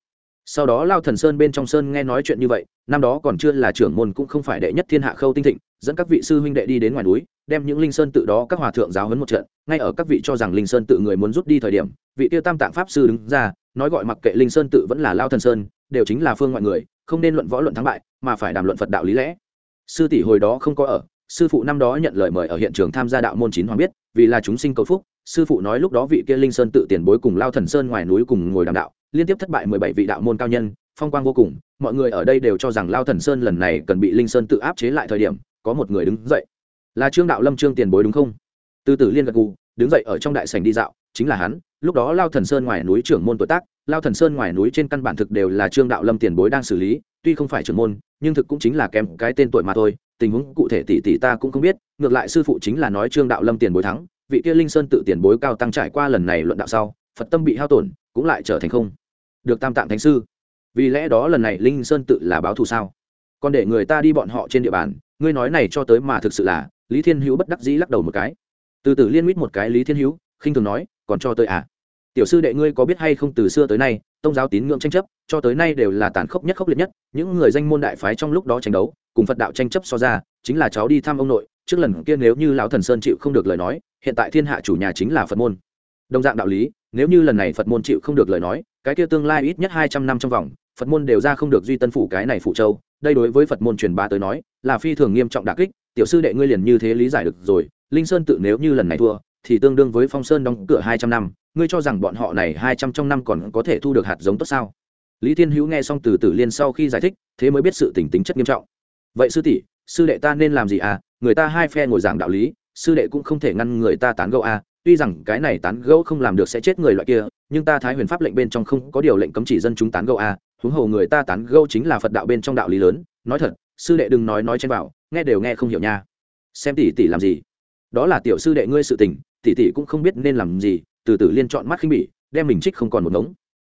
Sau đó lao thần sơn bên trong sơn nghe nói chuyện như vậy, năm đó còn chưa là trưởng môn cũng không phải đệ nhất thiên hạ khâu tinh thịnh, dẫn các vị sư huynh đệ đi đến ngoài núi, đem những linh sơn tự đó các hòa thượng giáo hấn một trận, ngay ở các vị cho rằng linh sơn tự người muốn rút đi thời điểm, vị tiêu tam tạng pháp sư đứng ra, nói gọi mặc kệ linh sơn tự vẫn là lao thần sơn, đều chính là phương ngoại người, không nên luận võ luận thắng bại, mà phải đàm luận phật đạo lý lẽ. Sư tỷ hồi đó không có ở sư phụ năm đó nhận lời mời ở hiện trường tham gia đạo môn chín hoàng biết, vì là chúng sinh cầu phúc, sư phụ nói lúc đó vị kia linh sơn tự tiền bối cùng lao thần sơn ngoài núi cùng ngồi đàm đạo, liên tiếp thất bại mười bảy vị đạo môn cao nhân, phong quang vô cùng, mọi người ở đây đều cho rằng lao thần sơn lần này cần bị linh sơn tự áp chế lại thời điểm, có một người đứng dậy. Là trương đạo lâm trương tiền bối đúng không? Từ tử liên gật gù, đứng dậy ở trong đại sảnh đi dạo, chính là hắn, lúc đó lao thần sơn ngoài núi trưởng môn tuổi tác, lao thần sơn ngoài núi trên căn bản thực đều là trương đạo lâm tiền bối đang xử lý, tuy không phải trưởng môn, nhưng thực cũng chính là kèm cái tên tuổi mà thôi tình huống cụ thể tỷ tỷ ta cũng không biết, ngược lại sư phụ chính là nói trương đạo lâm tiền bối thắng, vị kia linh sơn tự tiền bối cao tăng trải qua lần này luận đạo sau, phật tâm bị hao tổn, cũng lại trở thành không được tam tạng thánh sư. Vì lẽ đó lần này linh sơn tự là báo thù sao? Còn để người ta đi bọn họ trên địa bàn, ngươi nói này cho tới mà thực sự là, lý thiên hữu bất đắc dĩ lắc đầu một cái. Từ từ liên mít một cái lý thiên hữu, khinh thường nói, còn cho tới à? Tiểu sư đệ ngươi có biết hay không từ xưa tới nay tôn giáo tín ngưỡng tranh chấp, cho tới nay đều là tàn khốc nhất khốc liệt nhất, những người danh môn đại phái trong lúc đó tranh đấu cùng phật đạo tranh chấp so ra, chính là cháu đi thăm ông nội, trước lần kia nếu như lão thần sơn chịu không được lời nói, hiện tại thiên hạ chủ nhà chính là phật môn. Đồng dạng đạo lý, nếu như lần này phật môn chịu không được lời nói, cái kia tương lai ít nhất hai trăm năm trong vòng, phật môn đều ra không được duy tân phủ cái này phủ châu. Đây đối với phật môn truyền bá tới nói, là phi thường nghiêm trọng đà kích. Tiểu sư đệ ngươi liền như thế lý giải được rồi, linh sơn tự nếu như lần này thua, thì tương đương với phong sơn đóng cửa hai trăm năm. Ngươi cho rằng bọn họ này hai trăm trong năm còn có thể thu được hạt giống tốt sao? Lý thiên hữu nghe xong từ tử liên sau khi giải thích, thế mới biết sự tỉnh tính chất nghiêm trọng vậy sư tỷ sư đệ ta nên làm gì à? Người ta hai phe ngồi giảng đạo lý sư đệ cũng không thể ngăn người ta tán gẫu à? tuy rằng cái này tán gẫu không làm được sẽ chết người loại kia nhưng ta thái huyền pháp lệnh bên trong không có điều lệnh cấm chỉ dân chúng tán gẫu à? huống hồ người ta tán gẫu chính là phật đạo bên trong đạo lý lớn. Nói thật sư đệ đừng nói nói trên bảo, nghe đều nghe không hiểu nha. Xem tỷ tỷ làm gì. Đó là tiểu sư đệ ngươi sự tình tỷ tỷ cũng không biết nên làm gì từ từ liên chọn mắt khinh bỉ đem mình trích không còn một ngống.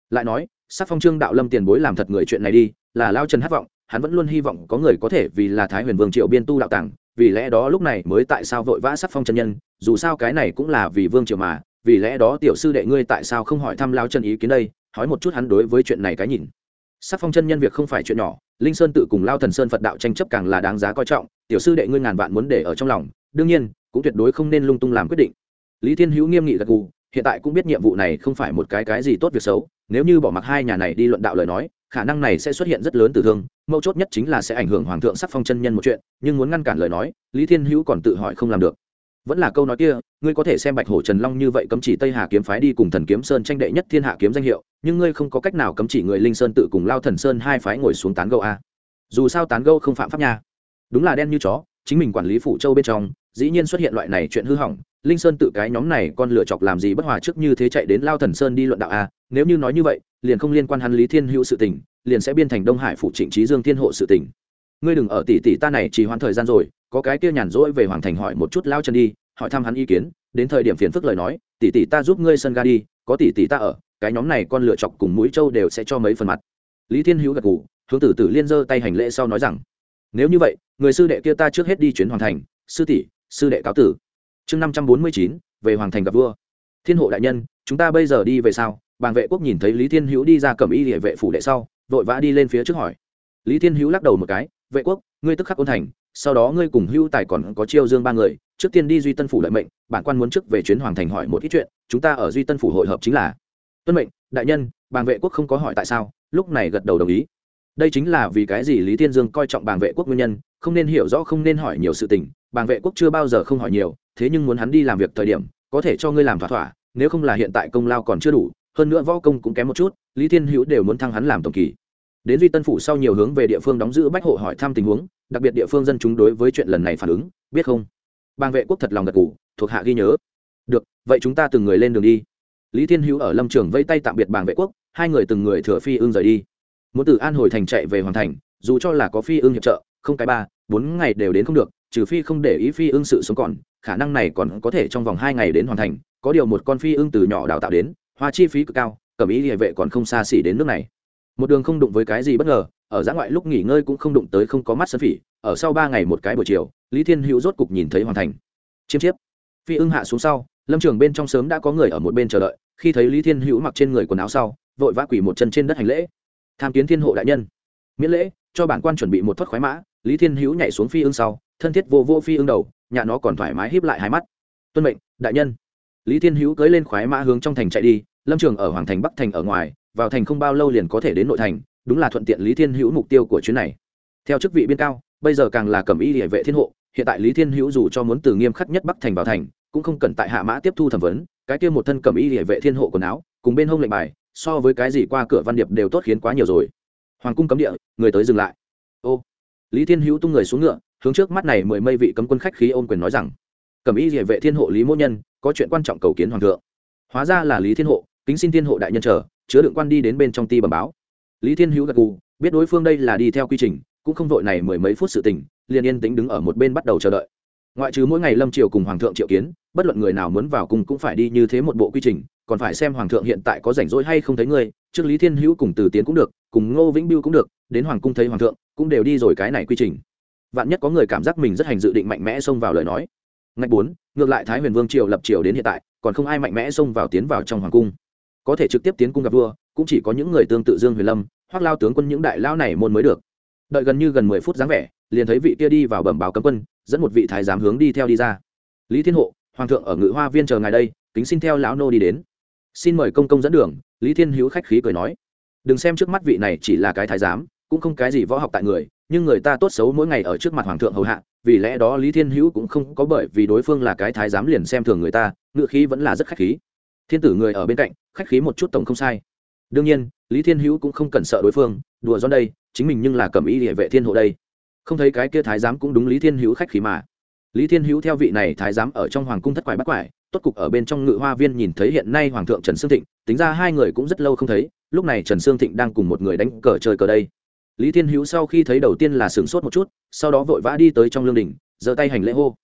Lại nói sắc phong trương đạo lâm tiền bối làm thật người chuyện này đi là lao trần hát vọng hắn vẫn luôn hy vọng có người có thể vì là thái huyền vương triệu biên tu đạo tàng, vì lẽ đó lúc này mới tại sao vội vã sắc phong chân nhân, dù sao cái này cũng là vì vương triệu mà, vì lẽ đó tiểu sư đệ ngươi tại sao không hỏi thăm lao chân ý kiến đây, hỏi một chút hắn đối với chuyện này cái nhìn. Sắc phong chân nhân việc không phải chuyện nhỏ, linh sơn tự cùng lao thần sơn phật đạo tranh chấp càng là đáng giá coi trọng, tiểu sư đệ ngươi ngàn vạn muốn để ở trong lòng, đương nhiên, cũng tuyệt đối không nên lung tung làm quyết định. Lý thiên hữu nghiêm nghị gật gù, hiện tại cũng biết nhiệm vụ này không phải một cái cái gì tốt việc xấu, nếu như bỏ mặc hai nhà này đi luận đạo lời nói khả năng này sẽ xuất hiện rất lớn tử thương, mấu chốt nhất chính là sẽ ảnh hưởng hoàng thượng sắc phong chân nhân một chuyện, nhưng muốn ngăn cản lời nói, lý thiên hữu còn tự hỏi không làm được. Vẫn là câu nói kia, ngươi có thể xem bạch hổ trần long như vậy cấm chỉ tây hà kiếm phái đi cùng thần kiếm sơn tranh đệ nhất thiên hạ kiếm danh hiệu, nhưng ngươi không có cách nào cấm chỉ người linh sơn tự cùng lao thần sơn hai phái ngồi xuống tán gâu a. Dù sao tán gâu không phạm pháp nha. Đúng là đen như chó, chính mình quản lý phủ châu bên trong, dĩ nhiên xuất hiện loại này chuyện hư hỏng linh sơn tự cái nhóm này con lựa chọc làm gì bất hòa trước như thế chạy đến lao thần sơn đi luận đạo a nếu như nói như vậy, liền không liên quan hắn lý thiên hữu sự tình, liền sẽ biên thành đông hải phụ trịnh trí dương thiên hộ sự tình. Ngươi đừng ở tỷ tỷ ta này chỉ hoãn thời gian rồi, có cái kia nhàn rỗi về hoàng thành hỏi một chút lao chân đi, hỏi thăm hắn ý kiến, đến thời điểm phiền phức lời nói tỷ tỷ ta giúp ngươi sân ga đi, có tỷ tỷ ta ở, cái nhóm này con lựa chọc cùng mũi châu đều sẽ cho mấy phần mặt. Lý thiên hữu gật gù, hướng tử tử liên giơ tay hành lễ sau nói rằng, nếu như vậy, người sư đệ kia ta trước hết đi chuyến hoàng thành, sư tỷ, sư đệ cáo tử chương năm trăm bốn mươi chín, về hoàng thành gặp vua. Thiên hộ đại nhân, chúng ta bây giờ đi về sao bàng vệ quốc nhìn thấy lý thiên hữu đi ra cầm y địa vệ phủ đệ sau, vội vã đi lên phía trước hỏi. Lý thiên hữu lắc đầu một cái, vệ quốc, ngươi tức khắc ôn thành, sau đó ngươi cùng hữu tài còn có chiêu dương ba người, trước tiên đi duy tân phủ lợi mệnh, bản quan muốn trước về chuyến hoàng thành hỏi một ít chuyện, chúng ta ở duy tân phủ hội hợp chính là. Tuân mệnh, đại nhân, bàng vệ quốc không có hỏi tại sao, lúc này gật đầu đồng ý đây chính là vì cái gì lý thiên dương coi trọng bàng vệ quốc nguyên nhân, không nên hiểu rõ, không nên hỏi nhiều sự tình. Bàng vệ quốc chưa bao giờ không hỏi nhiều, thế nhưng muốn hắn đi làm việc thời điểm, có thể cho ngươi làm thỏa thỏa, nếu không là hiện tại công lao còn chưa đủ, hơn nữa võ công cũng kém một chút, lý thiên hữu đều muốn thăng hắn làm tổng kỳ. Đến duy tân phủ sau nhiều hướng về địa phương đóng giữ bách hộ hỏi thăm tình huống, đặc biệt địa phương dân chúng đối với chuyện lần này phản ứng, biết không? Bang vệ quốc thật lòng gật ngủ thuộc hạ ghi nhớ. Được, vậy chúng ta từng người lên đường đi. Lý thiên hữu ở lâm trường vây tay tạm biệt bàng vệ quốc, hai người từng người thừa phi ương rời đi muốn từ an hồi thành chạy về hoàn thành, dù cho là có phi ương hiệp trợ, không cái ba, bốn ngày đều đến không được, trừ phi không để ý phi ương sự sống còn, khả năng này còn có thể trong vòng hai ngày đến hoàn thành, có điều một con phi ương từ nhỏ đào tạo đến, hoa chi phí cực cao, cầm ý địa vệ còn không xa xỉ đến nước này. Một đường không đụng với cái gì bất ngờ, ở giã ngoại lúc nghỉ ngơi cũng không đụng tới không có mắt sân phỉ, ở sau ba ngày một cái buổi chiều, lý thiên hữu rốt cục nhìn thấy hoàn thành. Chiêm chiếp. Phi ưng hạ xuống sau, lâm trường bên trong sớm đã có người ở một bên chờ đợi, khi thấy lý thiên hữu mặc trên người quần áo sau, vội vã quỳ một chân trên đất hành lễ tham kiến thiên hộ đại nhân. Miễn lễ, cho bản quan chuẩn bị một thoát khoái mã, lý thiên hữu nhảy xuống phi ưng sau, thân thiết vô vô phi ưng đầu, nhà nó còn thoải mái híp lại hai mắt. Tuân mệnh, đại nhân. Lý thiên hữu cưới lên khoái mã hướng trong thành chạy đi, lâm trường ở hoàng thành bắc thành ở ngoài, vào thành không bao lâu liền có thể đến nội thành, đúng là thuận tiện lý thiên hữu mục tiêu của chuyến này. Theo chức vị biên cao, bây giờ càng là cầm y địa vệ thiên hộ, hiện tại lý thiên hữu dù cho muốn từ nghiêm khắc nhất bắc thành vào thành, cũng không cần tại hạ mã tiếp thu thẩm vấn, cái kia một thân cầm y địa vệ thiên hộ quần áo, cùng bên hông lệnh bài so với cái gì qua cửa văn điệp đều tốt khiến quá nhiều rồi. Hoàng cung cấm địa, người tới dừng lại. Ô, lý thiên hữu tung người xuống ngựa, hướng trước mắt này mười mây vị cấm quân khách khí ôm quyền nói rằng cầm y địa vệ thiên hộ lý mỗ nhân, có chuyện quan trọng cầu kiến hoàng thượng. Hóa ra là lý thiên hộ, kính xin thiên hộ đại nhân chờ, chứa đựng quan đi đến bên trong ti bẩm báo. Lý thiên hữu gật gù, biết đối phương đây là đi theo quy trình, cũng không vội này mười mấy phút sự tình, liền yên tĩnh đứng ở một bên bắt đầu chờ đợi. Ngoại trừ mỗi ngày lâm triều cùng hoàng thượng triệu kiến, bất luận người nào muốn vào cùng cũng phải đi như thế một bộ quy trình còn phải xem hoàng thượng hiện tại có rảnh rỗi hay không thấy ngươi, trước lý thiên hữu cùng từ tiến cũng được cùng ngô vĩnh biêu cũng được đến hoàng cung thấy hoàng thượng cũng đều đi rồi cái này quy trình. Vạn nhất có người cảm giác mình rất hành dự định mạnh mẽ xông vào lời nói. Ngạch bốn ngược lại thái huyền vương triều lập triều đến hiện tại còn không ai mạnh mẽ xông vào tiến vào trong hoàng cung. Có thể trực tiếp tiến cung gặp vua cũng chỉ có những người tương tự dương huyền lâm hoặc lao tướng quân những đại lao này môn mới được. Đợi gần như gần mười phút dáng vẻ liền thấy vị kia đi vào bẩm báo cấm quân dẫn một vị thái giám hướng đi theo đi ra. Lý thiên hộ hoàng thượng ở ngự hoa viên chờ ngài đây kính xin theo lão nô đi đến xin mời công công dẫn đường, lý thiên hữu khách khí cười nói. Đừng xem trước mắt vị này chỉ là cái thái giám, cũng không cái gì võ học tại người, nhưng người ta tốt xấu mỗi ngày ở trước mặt hoàng thượng hầu hạ, vì lẽ đó lý thiên hữu cũng không có bởi vì đối phương là cái thái giám liền xem thường người ta, ngựa khí vẫn là rất khách khí. Thiên tử người ở bên cạnh, khách khí một chút tổng không sai. Đương nhiên, lý thiên hữu cũng không cần sợ đối phương, đùa do đây, chính mình nhưng là cầm ý địa vệ thiên hộ đây. Không thấy cái kia thái giám cũng đúng lý thiên hữu khách khí mà. Lý thiên hữu theo vị này thái giám ở trong hoàng cung thất quải bắt quải tốt cục ở bên trong ngự hoa viên nhìn thấy hiện nay hoàng thượng trần sương thịnh, tính ra hai người cũng rất lâu không thấy, lúc này trần sương thịnh đang cùng một người đánh cờ chơi cờ đây. Lý thiên hữu sau khi thấy đầu tiên là sửng sốt một chút, sau đó vội vã đi tới trong lương đình, giơ tay hành lễ hô.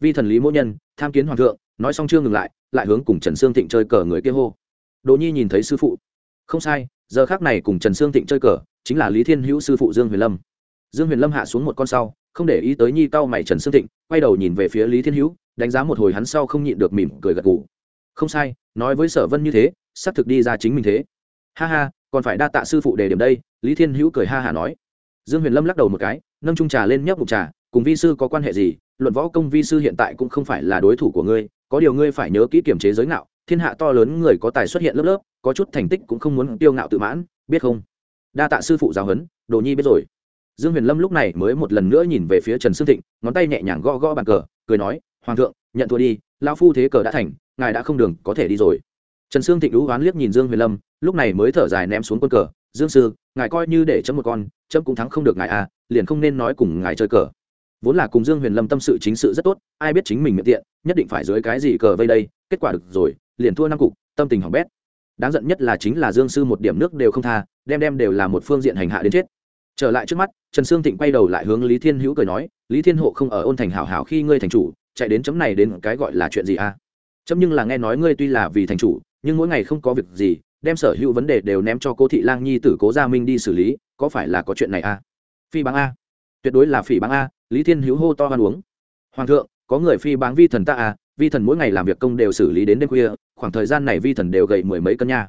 Vi thần lý mỗ nhân, tham kiến hoàng thượng, nói xong chưa ngừng lại lại hướng cùng trần sương thịnh chơi cờ người kia hô. Đỗ nhi nhìn thấy sư phụ. Không sai, giờ khác này cùng trần sương thịnh chơi cờ, chính là lý thiên hữu sư phụ dương huyền lâm. Dương huyền lâm hạ xuống một con sau, không để ý tới nhi cao mày trần sương thịnh, quay đầu nhìn về phía lý thiên hữu đánh giá một hồi hắn sau không nhịn được mỉm cười gật gù. Không sai, nói với sở vân như thế sắp thực đi ra chính mình thế. Ha ha, còn phải đa tạ sư phụ để điểm đây, lý thiên hữu cười ha hả nói. Dương huyền lâm lắc đầu một cái, nâng trung trà lên nhấp một trà, cùng vi sư có quan hệ gì, luận võ công vi sư hiện tại cũng không phải là đối thủ của ngươi, có điều ngươi phải nhớ kỹ kiểm chế giới ngạo, thiên hạ to lớn người có tài xuất hiện lớp lớp, có chút thành tích cũng không muốn tiêu ngạo tự mãn, biết không? Đa tạ sư phụ giáo huấn, đồ nhi biết rồi. Dương huyền lâm lúc này mới một lần nữa nhìn về phía trần sương thịnh, ngón tay nhẹ nhàng gõ gõ bàn cờ, cười nói hoàng thượng, nhận thua đi lao phu thế cờ đã thành, ngài đã không đường có thể đi rồi. Trần sương thịnh đũ oán liếc nhìn dương huyền lâm, lúc này mới thở dài ném xuống quân cờ. Dương sư, ngài coi như để chấm một con, chấm cũng thắng không được ngài à liền không nên nói cùng ngài chơi cờ. Vốn là cùng dương huyền lâm tâm sự chính sự rất tốt, ai biết chính mình miệng tiện, nhất định phải dưới cái gì cờ vây đây, kết quả được rồi, liền thua năm cục, tâm tình hỏng bét. Đáng giận nhất là chính là dương sư một điểm nước đều không tha, đem đem đều là một phương diện hành hạ đến chết. Trở lại trước mắt, trần sương thịnh quay đầu lại hướng lý thiên hữu cười nói, lý thiên hộ không ở ôn thành hảo hảo khi ngươi thành chủ chạy đến chấm này đến cái gọi là chuyện gì à? Chấm nhưng là nghe nói ngươi tuy là vì thành chủ, nhưng mỗi ngày không có việc gì, đem sở hữu vấn đề đều ném cho cô thị lang nhi tử cố gia minh đi xử lý, có phải là có chuyện này à? Phi báng a. Tuyệt đối là phỉ báng a, lý thiên hữu hô to hoan uống. Hoàng thượng, có người phi báng vi thần ta a vi thần mỗi ngày làm việc công đều xử lý đến đêm khuya, khoảng thời gian này vi thần đều gầy mười mấy cân nha.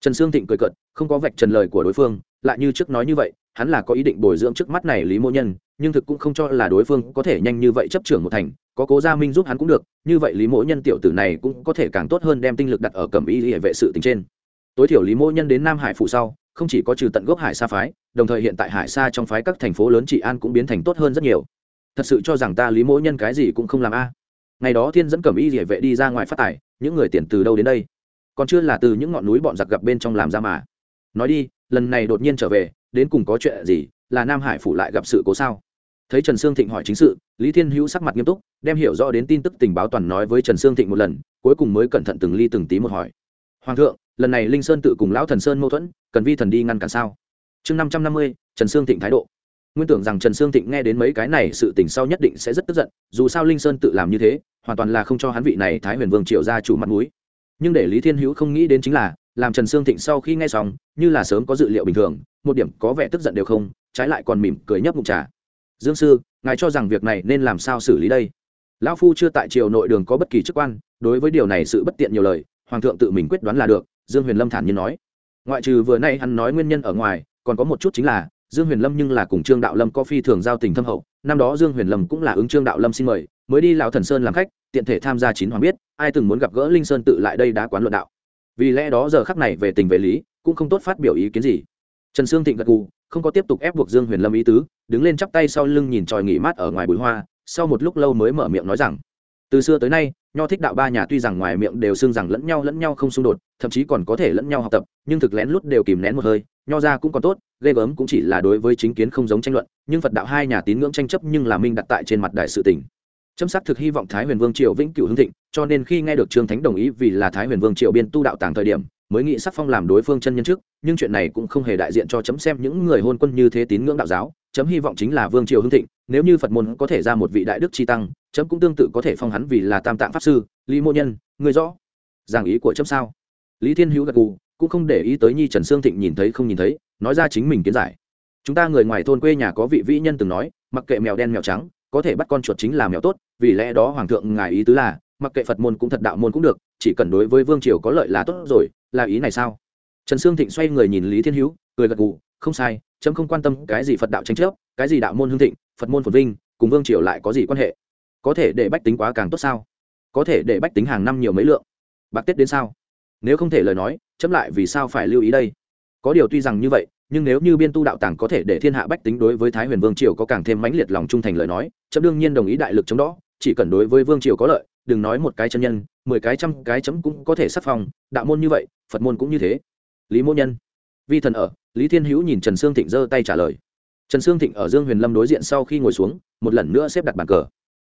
Trần sương thịnh cười cợt, không có vạch trần lời của đối phương lại như trước nói như vậy, hắn là có ý định bồi dưỡng trước mắt này lý mô nhân, nhưng thực cũng không cho là đối phương có thể nhanh như vậy chấp trưởng một thành, có cố gia minh giúp hắn cũng được, như vậy lý mỗ nhân tiểu tử này cũng có thể càng tốt hơn đem tinh lực đặt ở cẩm y hệ vệ sự tình trên. Tối thiểu lý mỗ nhân đến nam hải phụ sau, không chỉ có trừ tận gốc hải sa phái, đồng thời hiện tại hải sa trong phái các thành phố lớn trị an cũng biến thành tốt hơn rất nhiều. Thật sự cho rằng ta lý mỗ nhân cái gì cũng không làm a. Ngày đó thiên dẫn cẩm y địa vệ đi ra ngoài phát tài, những người tiền từ đâu đến đây? Còn chưa là từ những ngọn núi bọn giặc gặp bên trong làm ra mà. Nói đi lần này đột nhiên trở về, đến cùng có chuyện gì, là nam hải phủ lại gặp sự cố sao? Thấy trần sương thịnh hỏi chính sự, lý thiên hữu sắc mặt nghiêm túc, đem hiểu rõ đến tin tức tình báo toàn nói với trần sương thịnh một lần, cuối cùng mới cẩn thận từng ly từng tí một hỏi. Hoàng thượng, lần này linh sơn tự cùng lão thần sơn mâu thuẫn, cần vi thần đi ngăn cản sao? Chương năm trăm năm mươi, trần sương thịnh thái độ. Nguyên tưởng rằng trần sương thịnh nghe đến mấy cái này sự tình sau nhất định sẽ rất tức giận, dù sao linh sơn tự làm như thế, hoàn toàn là không cho hắn vị này thái huyền vương triệu ra chủ mặt mũi nhưng để lý thiên hữu không nghĩ đến chính là, làm trần sương thịnh sau khi nghe xong, như là sớm có dự liệu bình thường, một điểm có vẻ tức giận đều không, trái lại còn mỉm cười nhấp mục trà. Dương sư, ngài cho rằng việc này nên làm sao xử lý đây? Lão phu chưa tại triều nội đường có bất kỳ chức quan, đối với điều này sự bất tiện nhiều lời, hoàng thượng tự mình quyết đoán là được, dương huyền lâm thản nhiên nói. Ngoại trừ vừa nay hắn nói nguyên nhân ở ngoài, còn có một chút chính là, dương huyền lâm nhưng là cùng trương đạo lâm có phi thường giao tình thâm hậu năm đó dương huyền lâm cũng là ứng trương đạo lâm xin mời, mới đi lão thần sơn làm khách, tiện thể tham gia chín hoàng biết, ai từng muốn gặp gỡ linh sơn tự lại đây đã quán luận đạo. Vì lẽ đó giờ khắc này về tình về lý, cũng không tốt phát biểu ý kiến gì. Trần sương thịnh gật gù, không có tiếp tục ép buộc dương huyền lâm ý tứ, đứng lên chắp tay sau lưng nhìn tròi nghỉ mát ở ngoài bụi hoa, sau một lúc lâu mới mở miệng nói rằng, từ xưa tới nay, nho thích đạo ba nhà tuy rằng ngoài miệng đều xưng rằng lẫn nhau lẫn nhau không xung đột, thậm chí còn có thể lẫn nhau học tập, nhưng thực lén lút đều kìm nén một hơi nho ra cũng còn tốt, ghê gớm cũng chỉ là đối với chính kiến không giống tranh luận, nhưng phật đạo hai nhà tín ngưỡng tranh chấp nhưng là minh đặt tại trên mặt đại sự tỉnh chấm sắc thực hy vọng thái huyền vương triều vĩnh cửu hưng thịnh, cho nên khi nghe được trương thánh đồng ý vì là thái huyền vương triều biên tu đạo tàng thời điểm, mới nghĩ sắc phong làm đối phương chân nhân trước, nhưng chuyện này cũng không hề đại diện cho chấm xem những người hôn quân như thế tín ngưỡng đạo giáo, chấm hy vọng chính là vương triều hưng thịnh, nếu như phật môn có thể ra một vị đại đức tri tăng, chấm cũng tương tự có thể phong hắn vì là tam tạng pháp sư, lý mô nhân, người rõ. Giảng ý của chấm sao? Lý thiên hữu gật gù cũng không để ý tới nhi trần sương thịnh nhìn thấy không nhìn thấy, nói ra chính mình kiến giải. Chúng ta người ngoài thôn quê nhà có vị vĩ nhân từng nói, mặc kệ mèo đen mèo trắng, có thể bắt con chuột chính là mèo tốt, vì lẽ đó hoàng thượng ngài ý tứ là, mặc kệ phật môn cũng thật đạo môn cũng được, chỉ cần đối với vương triều có lợi là tốt rồi, là ý này sao? Trần sương thịnh xoay người nhìn lý thiên hữu, cười gật gù, không sai, chấm không quan tâm cái gì phật đạo tranh chấp, cái gì đạo môn hương thịnh, phật môn phồn vinh, cùng vương triều lại có gì quan hệ? Có thể để bách tính quá càng tốt sao? Có thể để bách tính hàng năm nhiều mấy lượng? Bạc tết đến sao? Nếu không thể lời nói, chấm lại vì sao phải lưu ý đây? Có điều tuy rằng như vậy, nhưng nếu như biên tu đạo tàng có thể để thiên hạ bách tính đối với thái huyền vương triều có càng thêm mãnh liệt lòng trung thành lời nói, chấm đương nhiên đồng ý đại lực chống đó, chỉ cần đối với vương triều có lợi, đừng nói một cái chân nhân, mười cái trăm cái chấm cũng có thể sắc phong, đạo môn như vậy, phật môn cũng như thế. Lý mô nhân, vi thần ở, lý thiên hữu nhìn trần sương thịnh giơ tay trả lời. Trần sương thịnh ở dương huyền lâm đối diện sau khi ngồi xuống, một lần nữa xếp đặt bàn cờ.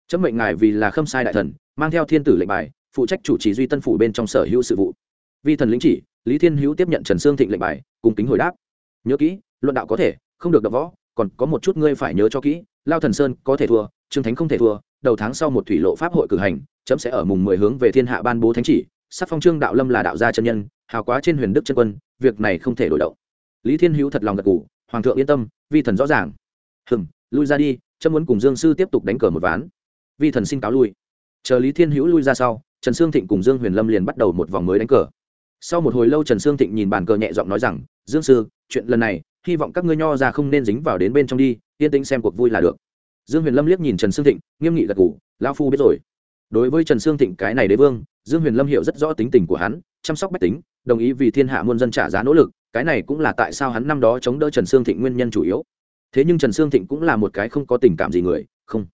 Chấm mệnh ngài vì là khâm sai đại thần, mang theo thiên tử lệnh bài, phụ trách chủ trì duy tân phủ bên trong sở hữu sự vụ vi thần lĩnh chỉ, lý thiên hữu tiếp nhận trần sương thịnh lệnh bài, cùng kính hồi đáp. Nhớ kỹ, luận đạo có thể, không được đập võ, còn có một chút ngươi phải nhớ cho kỹ, lao thần sơn có thể thua, trương thánh không thể thua, đầu tháng sau một thủy lộ pháp hội cử hành, chấm sẽ ở mùng mười hướng về thiên hạ ban bố thánh chỉ, sắc phong trương đạo lâm là đạo gia chân nhân, hào quá trên huyền đức chân quân, việc này không thể đổi động. Lý thiên hữu thật lòng gật g ủ hoàng thượng yên tâm, vi thần rõ ràng. Hừm, lui ra đi, chấm muốn cùng dương sư tiếp tục đánh cờ một ván. Vi thần xin cáo lui. Chờ lý thiên hữu lui ra sau, trần sương thịnh cùng dương huyền lâm liền bắt đầu một vòng mới đánh cờ sau một hồi lâu trần sương thịnh nhìn bàn cờ nhẹ giọng nói rằng, dương sư, chuyện lần này, hy vọng các ngươi nho ra không nên dính vào đến bên trong đi, yên tĩnh xem cuộc vui là được. Dương huyền lâm liếc nhìn trần sương thịnh, nghiêm nghị gật g ủ lao phu biết rồi. Đối với trần sương thịnh cái này đế vương, dương huyền lâm hiểu rất rõ tính tình của hắn, chăm sóc bách tính, đồng ý vì thiên hạ muôn dân trả giá nỗ lực, cái này cũng là tại sao hắn năm đó chống đỡ trần sương thịnh nguyên nhân chủ yếu. Thế nhưng trần sương thịnh cũng là một cái không có tình cảm gì người, không.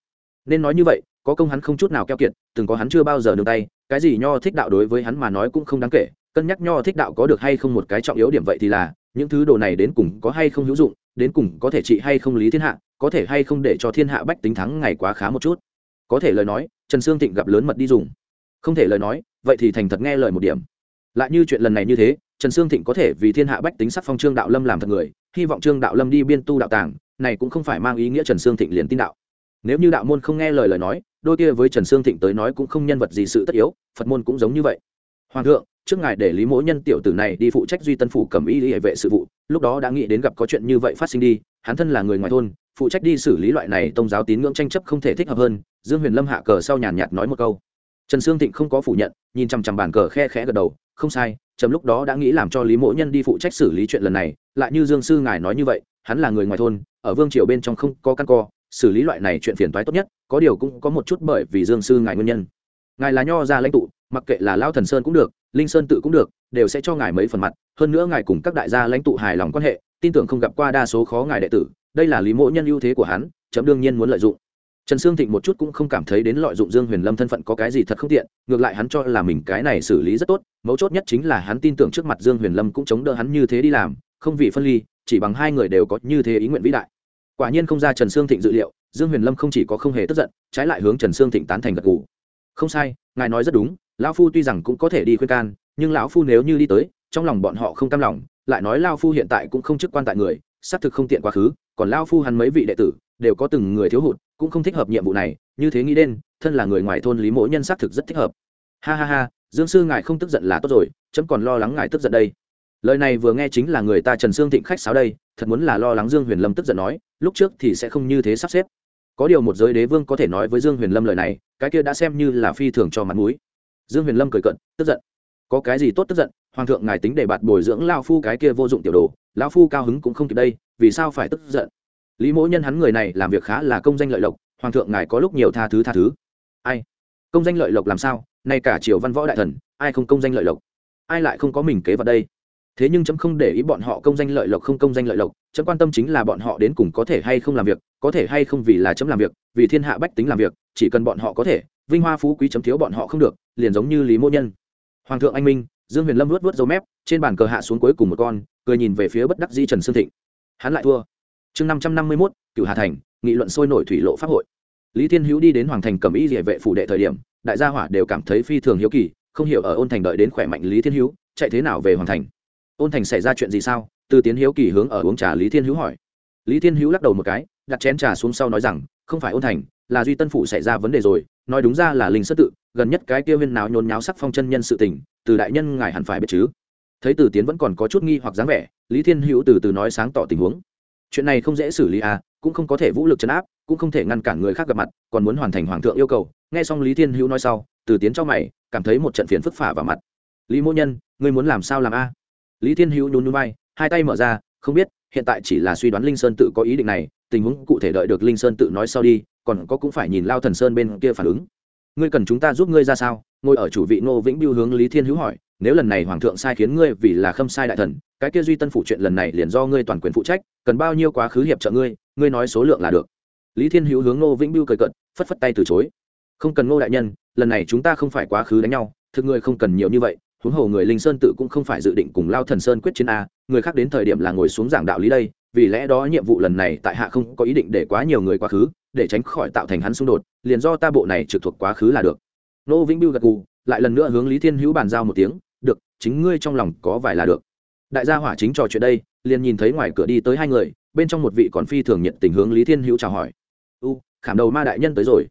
Nên nói như vậy, có công hắn không chút nào keo kiệt, từng có hắn chưa bao giờ nương tay, cái gì nho thích đạo đối với hắn mà nói cũng không đáng kể cân nhắc nho thích đạo có được hay không một cái trọng yếu điểm vậy thì là, những thứ đồ này đến cùng có hay không hữu dụng, đến cùng có thể trị hay không lý thiên hạ, có thể hay không để cho thiên hạ bách tính thắng ngày quá khá một chút. Có thể lời nói, trần sương thịnh gặp lớn mật đi dùng. Không thể lời nói, vậy thì thành thật nghe lời một điểm. Lại như chuyện lần này như thế, trần sương thịnh có thể vì thiên hạ bách tính sắc phong trương đạo lâm làm thật người, hy vọng trương đạo lâm đi biên tu đạo tàng, này cũng không phải mang ý nghĩa trần sương thịnh liền tin đạo. Nếu như đạo môn không nghe lời lời nói, đôi kia với trần sương thịnh tới nói cũng không nhân vật gì sự tất yếu, phật môn cũng giống như vậy hoàng thượng, trước ngài để lý mỗ nhân tiểu tử này đi phụ trách duy tân phủ cầm y hệ vệ sự vụ. Lúc đó đã nghĩ đến gặp có chuyện như vậy phát sinh đi, hắn thân là người ngoài thôn, phụ trách đi xử lý loại này tôn giáo tín ngưỡng tranh chấp không thể thích hợp hơn. Dương huyền lâm hạ cờ sau nhàn nhạt nói một câu. Trần sương thịnh không có phủ nhận, nhìn chằm chằm bàn cờ khe khẽ gật đầu. Không sai chấm lúc đó đã nghĩ làm cho lý mỗ nhân đi phụ trách xử lý chuyện lần này. Lại như dương sư ngài nói như vậy, hắn là người ngoài thôn, ở vương triều bên trong không có căn co, xử lý loại này chuyện phiền toái tốt nhất, có điều cũng có một chút bởi vì dương sư ngài nguyên nhân ngài là nho gia lãnh tụ, mặc kệ là lao thần sơn cũng được, linh sơn tự cũng được, đều sẽ cho ngài mấy phần mặt. Hơn nữa ngài cùng các đại gia lãnh tụ hài lòng quan hệ, tin tưởng không gặp qua đa số khó ngài đệ tử. Đây là lý mỗ nhân ưu thế của hắn, chấm đương nhiên muốn lợi dụng. Trần sương thịnh một chút cũng không cảm thấy đến lợi dụng dương huyền lâm thân phận có cái gì thật không tiện, ngược lại hắn cho là mình cái này xử lý rất tốt, mấu chốt nhất chính là hắn tin tưởng trước mặt dương huyền lâm cũng chống đỡ hắn như thế đi làm, không vì phân ly, chỉ bằng hai người đều có như thế ý nguyện vĩ đại. Quả nhiên không ra trần sương thịnh dự liệu, dương huyền lâm không chỉ có không hề tức giận, trái lại hướng trần sương thịnh tán thành gật gù không sai, ngài nói rất đúng, lão phu tuy rằng cũng có thể đi khuyên can, nhưng lão phu nếu như đi tới, trong lòng bọn họ không cam lòng, lại nói lao phu hiện tại cũng không chức quan tại người, xác thực không tiện quá khứ, còn lao phu hắn mấy vị đệ tử, đều có từng người thiếu hụt, cũng không thích hợp nhiệm vụ này, như thế nghĩ đến, thân là người ngoài thôn lý mỗ nhân xác thực rất thích hợp. Ha ha ha, dương sư ngài không tức giận là tốt rồi, chấm còn lo lắng ngài tức giận đây. Lời này vừa nghe chính là người ta trần sương thịnh khách sáo đây, thật muốn là lo lắng dương huyền lâm tức giận nói, lúc trước thì sẽ không như thế sắp xếp. Có điều một giới đế vương có thể nói với dương huyền lâm lời này cái kia đã xem như là phi thường cho mặt mũi. Dương huyền lâm cười cận tức giận. Có cái gì tốt tức giận, hoàng thượng ngài tính để bạt bồi dưỡng lao phu cái kia vô dụng tiểu đồ, lão phu cao hứng cũng không kịp đây, vì sao phải tức giận? Lý mỗ nhân hắn người này làm việc khá là công danh lợi lộc, hoàng thượng ngài có lúc nhiều tha thứ tha thứ. Ai? Công danh lợi lộc làm sao? Nay cả triều văn võ đại thần, ai không công danh lợi lộc? Ai lại không có mình kế vào đây? Thế nhưng chấm không để ý bọn họ công danh lợi lộc không công danh lợi lộc, chấm quan tâm chính là bọn họ đến cùng có thể hay không làm việc, có thể hay không vì là chấm làm việc, vì thiên hạ bách tính làm việc chỉ cần bọn họ có thể, vinh hoa phú quý chấm thiếu bọn họ không được, liền giống như lý mô nhân. Hoàng thượng anh minh, dương huyền lâm luốt vớt dấu mép, trên bàn cờ hạ xuống cuối cùng một con, cười nhìn về phía bất đắc di trần sương thịnh. Hắn lại thua. Chương năm trăm năm mươi mốt cựu hà thành, nghị luận sôi nổi thủy lộ pháp hội. Lý thiên hữu đi đến hoàng thành cầm y địa vệ phủ đệ thời điểm, đại gia hỏa đều cảm thấy phi thường hiếu kỳ, không hiểu ở ôn thành đợi đến khỏe mạnh lý thiên hữu, chạy thế nào về hoàng thành. Ôn thành xảy ra chuyện gì sao? Từ tiến hiếu kỳ hướng ở uống trà lý thiên hữu hỏi. Lý thiên hữu lắc đầu một cái, đặt chén trà xuống sau nói rằng không phải ôn thành, là duy tân phủ xảy ra vấn đề rồi, nói đúng ra là linh sất tự, gần nhất cái kia viên nào nhốn nháo sắc phong chân nhân sự tình, từ đại nhân ngài hẳn phải biết chứ. Thấy từ tiến vẫn còn có chút nghi hoặc dáng vẻ, lý thiên hữu từ từ nói sáng tỏ tình huống. Chuyện này không dễ xử lý à cũng không có thể vũ lực chấn áp, cũng không thể ngăn cản người khác gặp mặt, còn muốn hoàn thành hoàng thượng yêu cầu. Nghe xong lý thiên hữu nói sau, từ tiến cho mày, cảm thấy một trận phiền phức phả vào mặt. Lý mỗ nhân, ngươi muốn làm sao làm a? Lý thiên hữu nhún nhún vai, hai tay mở ra, không biết, hiện tại chỉ là suy đoán linh sơn tự có ý định này tình huống cụ thể đợi được linh sơn tự nói sau đi, còn có cũng phải nhìn lao thần sơn bên kia phản ứng. Ngươi cần chúng ta giúp ngươi ra sao? Ngồi ở chủ vị ngô vĩnh biêu hướng lý thiên hữu hỏi, nếu lần này hoàng thượng sai khiến ngươi vì là khâm sai đại thần, cái kia duy tân phủ chuyện lần này liền do ngươi toàn quyền phụ trách, cần bao nhiêu quá khứ hiệp trợ ngươi ngươi nói số lượng là được. Lý thiên hữu hướng ngô vĩnh biêu cười cận phất phất tay từ chối. Không cần ngô đại nhân, lần này chúng ta không phải quá khứ đánh nhau, thực ngươi không cần nhiều như vậy, huống hồ người linh sơn tự cũng không phải dự định cùng lao thần sơn quyết chiến a, người khác đến thời điểm là ngồi xuống giảng đạo lý đây vì lẽ đó nhiệm vụ lần này tại hạ không có ý định để quá nhiều người quá khứ, để tránh khỏi tạo thành hắn xung đột, liền do ta bộ này trực thuộc quá khứ là được. Nô vĩnh biêu gật gù, lại lần nữa hướng lý thiên hữu bàn giao một tiếng, được, chính ngươi trong lòng có vài là được. Đại gia hỏa chính trò chuyện đây, liền nhìn thấy ngoài cửa đi tới hai người, bên trong một vị còn phi thường nhận tình hướng lý thiên hữu chào hỏi. U, khảm đầu ma đại nhân tới rồi.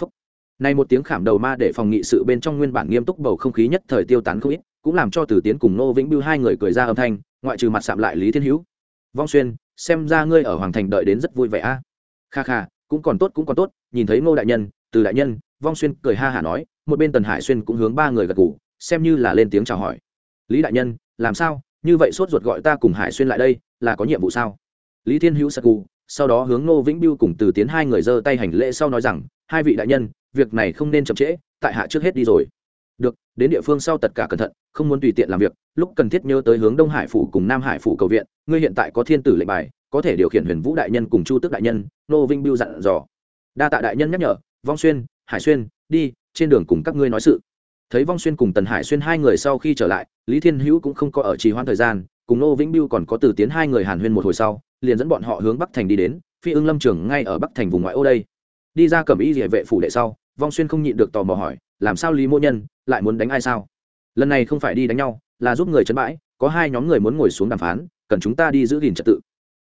Phúc. này một tiếng khảm đầu ma để phòng nghị sự bên trong nguyên bản nghiêm túc bầu không khí nhất thời tiêu tán không ít, cũng làm cho từ tiến cùng nô vĩnh biêu hai người cười ra âm thanh, ngoại trừ mặt sạm lại lý thiên hữu vong xuyên xem ra ngươi ở hoàng thành đợi đến rất vui vẻ a. Kha kha cũng còn tốt cũng còn tốt nhìn thấy ngô đại nhân từ đại nhân vong xuyên cười ha hả nói một bên tần hải xuyên cũng hướng ba người gật ngủ xem như là lên tiếng chào hỏi. Lý đại nhân làm sao? Như vậy sốt ruột gọi ta cùng hải xuyên lại đây là có nhiệm vụ sao? Lý thiên hữu sạc cù, sau đó hướng ngô vĩnh biêu cùng từ tiến hai người giơ tay hành lễ sau nói rằng hai vị đại nhân việc này không nên chậm trễ tại hạ trước hết đi rồi được, đến địa phương sau tất cả cẩn thận, không muốn tùy tiện làm việc, lúc cần thiết nhớ tới hướng đông hải phủ cùng nam hải phủ cầu viện, ngươi hiện tại có thiên tử lệnh bài, có thể điều khiển huyền vũ đại nhân cùng chu tước đại nhân, nô vinh biêu dặn dò. Đa tạ đại nhân nhắc nhở, vong xuyên, hải xuyên, đi, trên đường cùng các ngươi nói sự. Thấy vong xuyên cùng tần hải xuyên hai người sau khi trở lại, lý thiên hữu cũng không có ở trì hoãn thời gian, cùng nô vĩnh biêu còn có từ tiến hai người hàn huyên một hồi sau, liền dẫn bọn họ hướng bắc thành đi đến, phi ưng lâm trường ngay ở bắc thành vùng ngoại ô đây. Đi ra cầm ý địa vệ phủ đệ sau, vong xuyên không nhịn được tò mò hỏi làm sao lý mô nhân lại muốn đánh ai sao? Lần này không phải đi đánh nhau, là giúp người chấn bãi, có hai nhóm người muốn ngồi xuống đàm phán, cần chúng ta đi giữ gìn trật tự.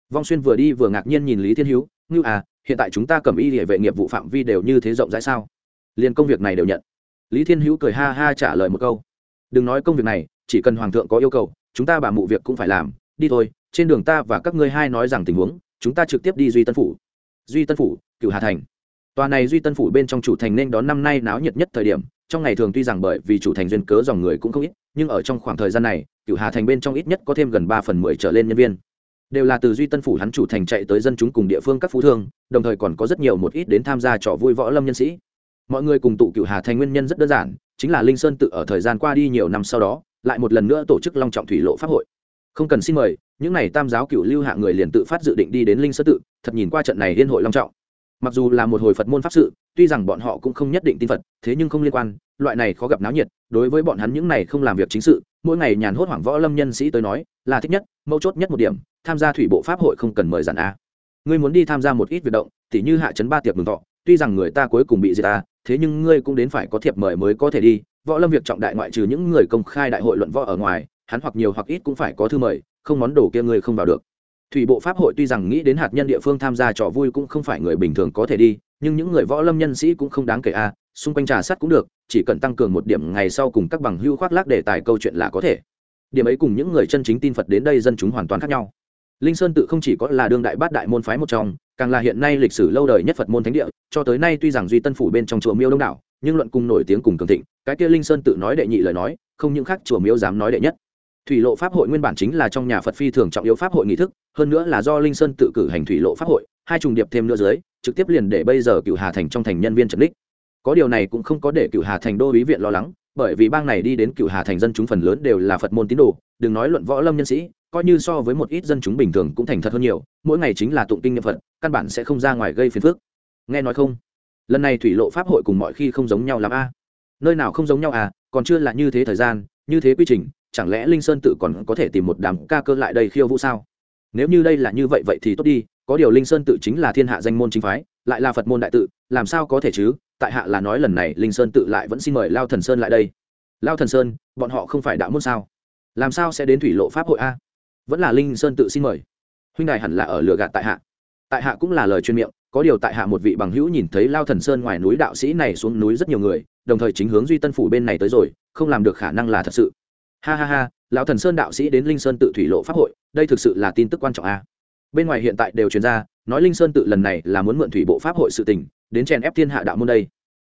Vong xuyên vừa đi vừa ngạc nhiên nhìn lý thiên hữu, ngưu à hiện tại chúng ta cầm y địa vệ nghiệp vụ phạm vi đều như thế rộng rãi sao? Liền công việc này đều nhận. Lý thiên hữu cười ha ha trả lời một câu, đừng nói công việc này, chỉ cần hoàng thượng có yêu cầu, chúng ta bà mụ việc cũng phải làm. Đi thôi, trên đường ta và các ngươi hai nói rằng tình huống, chúng ta trực tiếp đi duy tân phủ. Duy tân phủ cựu hà thành tòa này duy tân phủ bên trong chủ thành nên đón năm nay náo nhiệt nhất thời điểm, trong ngày thường tuy rằng bởi vì chủ thành duyên cớ dòng người cũng không ít, nhưng ở trong khoảng thời gian này cựu hà thành bên trong ít nhất có thêm gần ba phần mười trở lên nhân viên. Đều là từ duy tân phủ hắn chủ thành chạy tới dân chúng cùng địa phương các phú thương, đồng thời còn có rất nhiều một ít đến tham gia trò vui võ lâm nhân sĩ. Mọi người cùng tụ cựu hà thành nguyên nhân rất đơn giản, chính là linh sơn tự ở thời gian qua đi nhiều năm sau đó, lại một lần nữa tổ chức long trọng thủy lộ pháp hội. Không cần xin mời, những n à y tam giáo cựu lưu hạ người liền tự phát dự định đi đến linh sơn tự, thật nhìn qua trận này liên hội long trọng mặc dù là một hồi phật môn pháp sự, tuy rằng bọn họ cũng không nhất định tin phật, thế nhưng không liên quan, loại này khó gặp náo nhiệt, đối với bọn hắn những này không làm việc chính sự, mỗi ngày nhàn hốt hoảng võ lâm nhân sĩ tới nói, là thích nhất, mấu chốt nhất một điểm, tham gia thủy bộ pháp hội không cần mời giản a. Ngươi muốn đi tham gia một ít việc động thì như hạ chấn ba tiệc mừng thọ, tuy rằng người ta cuối cùng bị diệt ta thế nhưng ngươi cũng đến phải có thiệp mời mới có thể đi, võ lâm việc trọng đại ngoại trừ những người công khai đại hội luận võ ở ngoài, hắn hoặc nhiều hoặc ít cũng phải có thư mời, không món đồ kia ngươi không vào được thủy bộ pháp hội tuy rằng nghĩ đến hạt nhân địa phương tham gia trò vui cũng không phải người bình thường có thể đi, nhưng những người võ lâm nhân sĩ cũng không đáng kể a, xung quanh trà sắt cũng được, chỉ cần tăng cường một điểm ngày sau cùng các bằng hưu khoác lác đề tài câu chuyện là có thể. Điểm ấy cùng những người chân chính tin phật đến đây dân chúng hoàn toàn khác nhau. Linh sơn tự không chỉ có là đương đại bát đại môn phái một trong, càng là hiện nay lịch sử lâu đời nhất phật môn thánh địa, cho tới nay tuy rằng duy tân phủ bên trong chùa miêu đông đảo, nhưng luận cùng nổi tiếng cùng cường thịnh, cái kia linh sơn tự nói đệ nhị lời nói, không những khác chùa miếu dám nói đệ nhất thủy lộ pháp hội nguyên bản chính là trong nhà phật phi thường trọng yếu pháp hội nghị thức, hơn nữa là do linh sơn tự cử hành thủy lộ pháp hội, hai trùng điệp thêm nữa dưới, trực tiếp liền để bây giờ cựu hà thành trong thành nhân viên trần đích. Có điều này cũng không có để cựu hà thành đô ý viện lo lắng, bởi vì bang này đi đến cựu hà thành dân chúng phần lớn đều là phật môn tín đồ, đừng nói luận võ lâm nhân sĩ, coi như so với một ít dân chúng bình thường cũng thành thật hơn nhiều, mỗi ngày chính là tụng kinh niệm phật, căn bản sẽ không ra ngoài gây phiền phức. Nghe nói không? Lần này thủy lộ pháp hội cùng mọi khi không giống nhau lắm a. Nơi nào không giống nhau à còn chưa là như thế thời gian, như thế quy trình chẳng lẽ linh sơn tự còn có thể tìm một đám ca cơ lại đây khiêu vũ sao? Nếu như đây là như vậy vậy thì tốt đi, có điều linh sơn tự chính là thiên hạ danh môn chính phái, lại là phật môn đại tự, làm sao có thể chứ? Tại hạ là nói lần này linh sơn tự lại vẫn xin mời lao thần sơn lại đây. Lao thần sơn, bọn họ không phải đạo môn sao? Làm sao sẽ đến thủy lộ pháp hội a? Vẫn là linh sơn tự xin mời. Huynh đài hẳn là ở lừa gạt tại hạ. Tại hạ cũng là lời chuyên miệng, có điều tại hạ một vị bằng hữu nhìn thấy lao thần sơn ngoài núi đạo sĩ này xuống núi rất nhiều người, đồng thời chính hướng duy tân phủ bên này tới rồi, không làm được khả năng là thật sự ha ha ha, lão thần sơn đạo sĩ đến linh sơn tự thủy lộ pháp hội, đây thực sự là tin tức quan trọng a. Bên ngoài hiện tại đều truyền ra, nói linh sơn tự lần này là muốn mượn thủy bộ pháp hội sự tình, đến chèn ép thiên hạ đạo môn đây.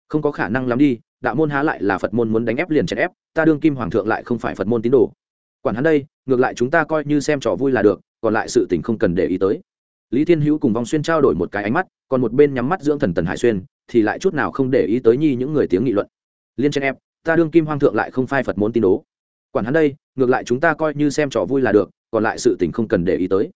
Không có khả năng lắm đi, đạo môn há lại là phật môn muốn đánh ép liền chèn ép, ta đương kim hoàng thượng lại không phải phật môn tín đồ. Quản hắn đây, ngược lại chúng ta coi như xem trò vui là được, còn lại sự tình không cần để ý tới. Lý thiên hữu cùng vong xuyên trao đổi một cái ánh mắt, còn một bên nhắm mắt dưỡng thần tần hải xuyên, thì lại chút nào không để ý tới nhi những người tiếng nghị luận. Liên chen ép, ta đương kim hoàng thượng lại không phải phật môn tín đồ quản hắn đây, ngược lại chúng ta coi như xem trò vui là được, còn lại sự tình không cần để ý tới.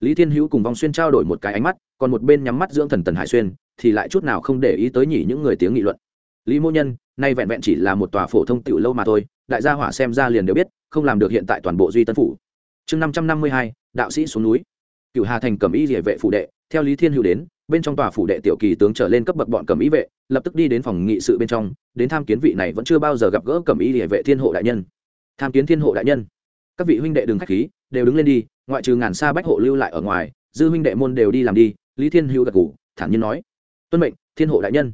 Lý thiên hữu cùng vong xuyên trao đổi một cái ánh mắt, còn một bên nhắm mắt dưỡng thần tần hải xuyên, thì lại chút nào không để ý tới nhỉ những người tiếng nghị luận. Lý mô nhân, nay vẹn vẹn chỉ là một tòa phổ thông tiểu lâu mà thôi, đại gia hỏa xem ra liền đều biết, không làm được hiện tại toàn bộ duy tân phủ. Chương năm trăm năm mươi hai, đạo sĩ xuống núi. Cựu hà thành cầm y địa vệ phụ đệ, theo lý thiên hữu đến, bên trong tòa phủ đệ tiểu kỳ tướng trở lên cấp bậc bọn cầm Y vệ, lập tức đi đến phòng nghị sự bên trong, đến tham kiến vị này vẫn chưa bao giờ gặp gỡ cầm Y địa vệ thiên hộ đại nhân tham kiến thiên hộ đại nhân. Các vị huynh đệ đừng khách khí, đều đứng lên đi, ngoại trừ ngàn xa bách hộ lưu lại ở ngoài, dư huynh đệ môn đều đi làm đi, lý thiên hữu gật ngủ thản nhiên nói. Tuân mệnh, thiên hộ đại nhân.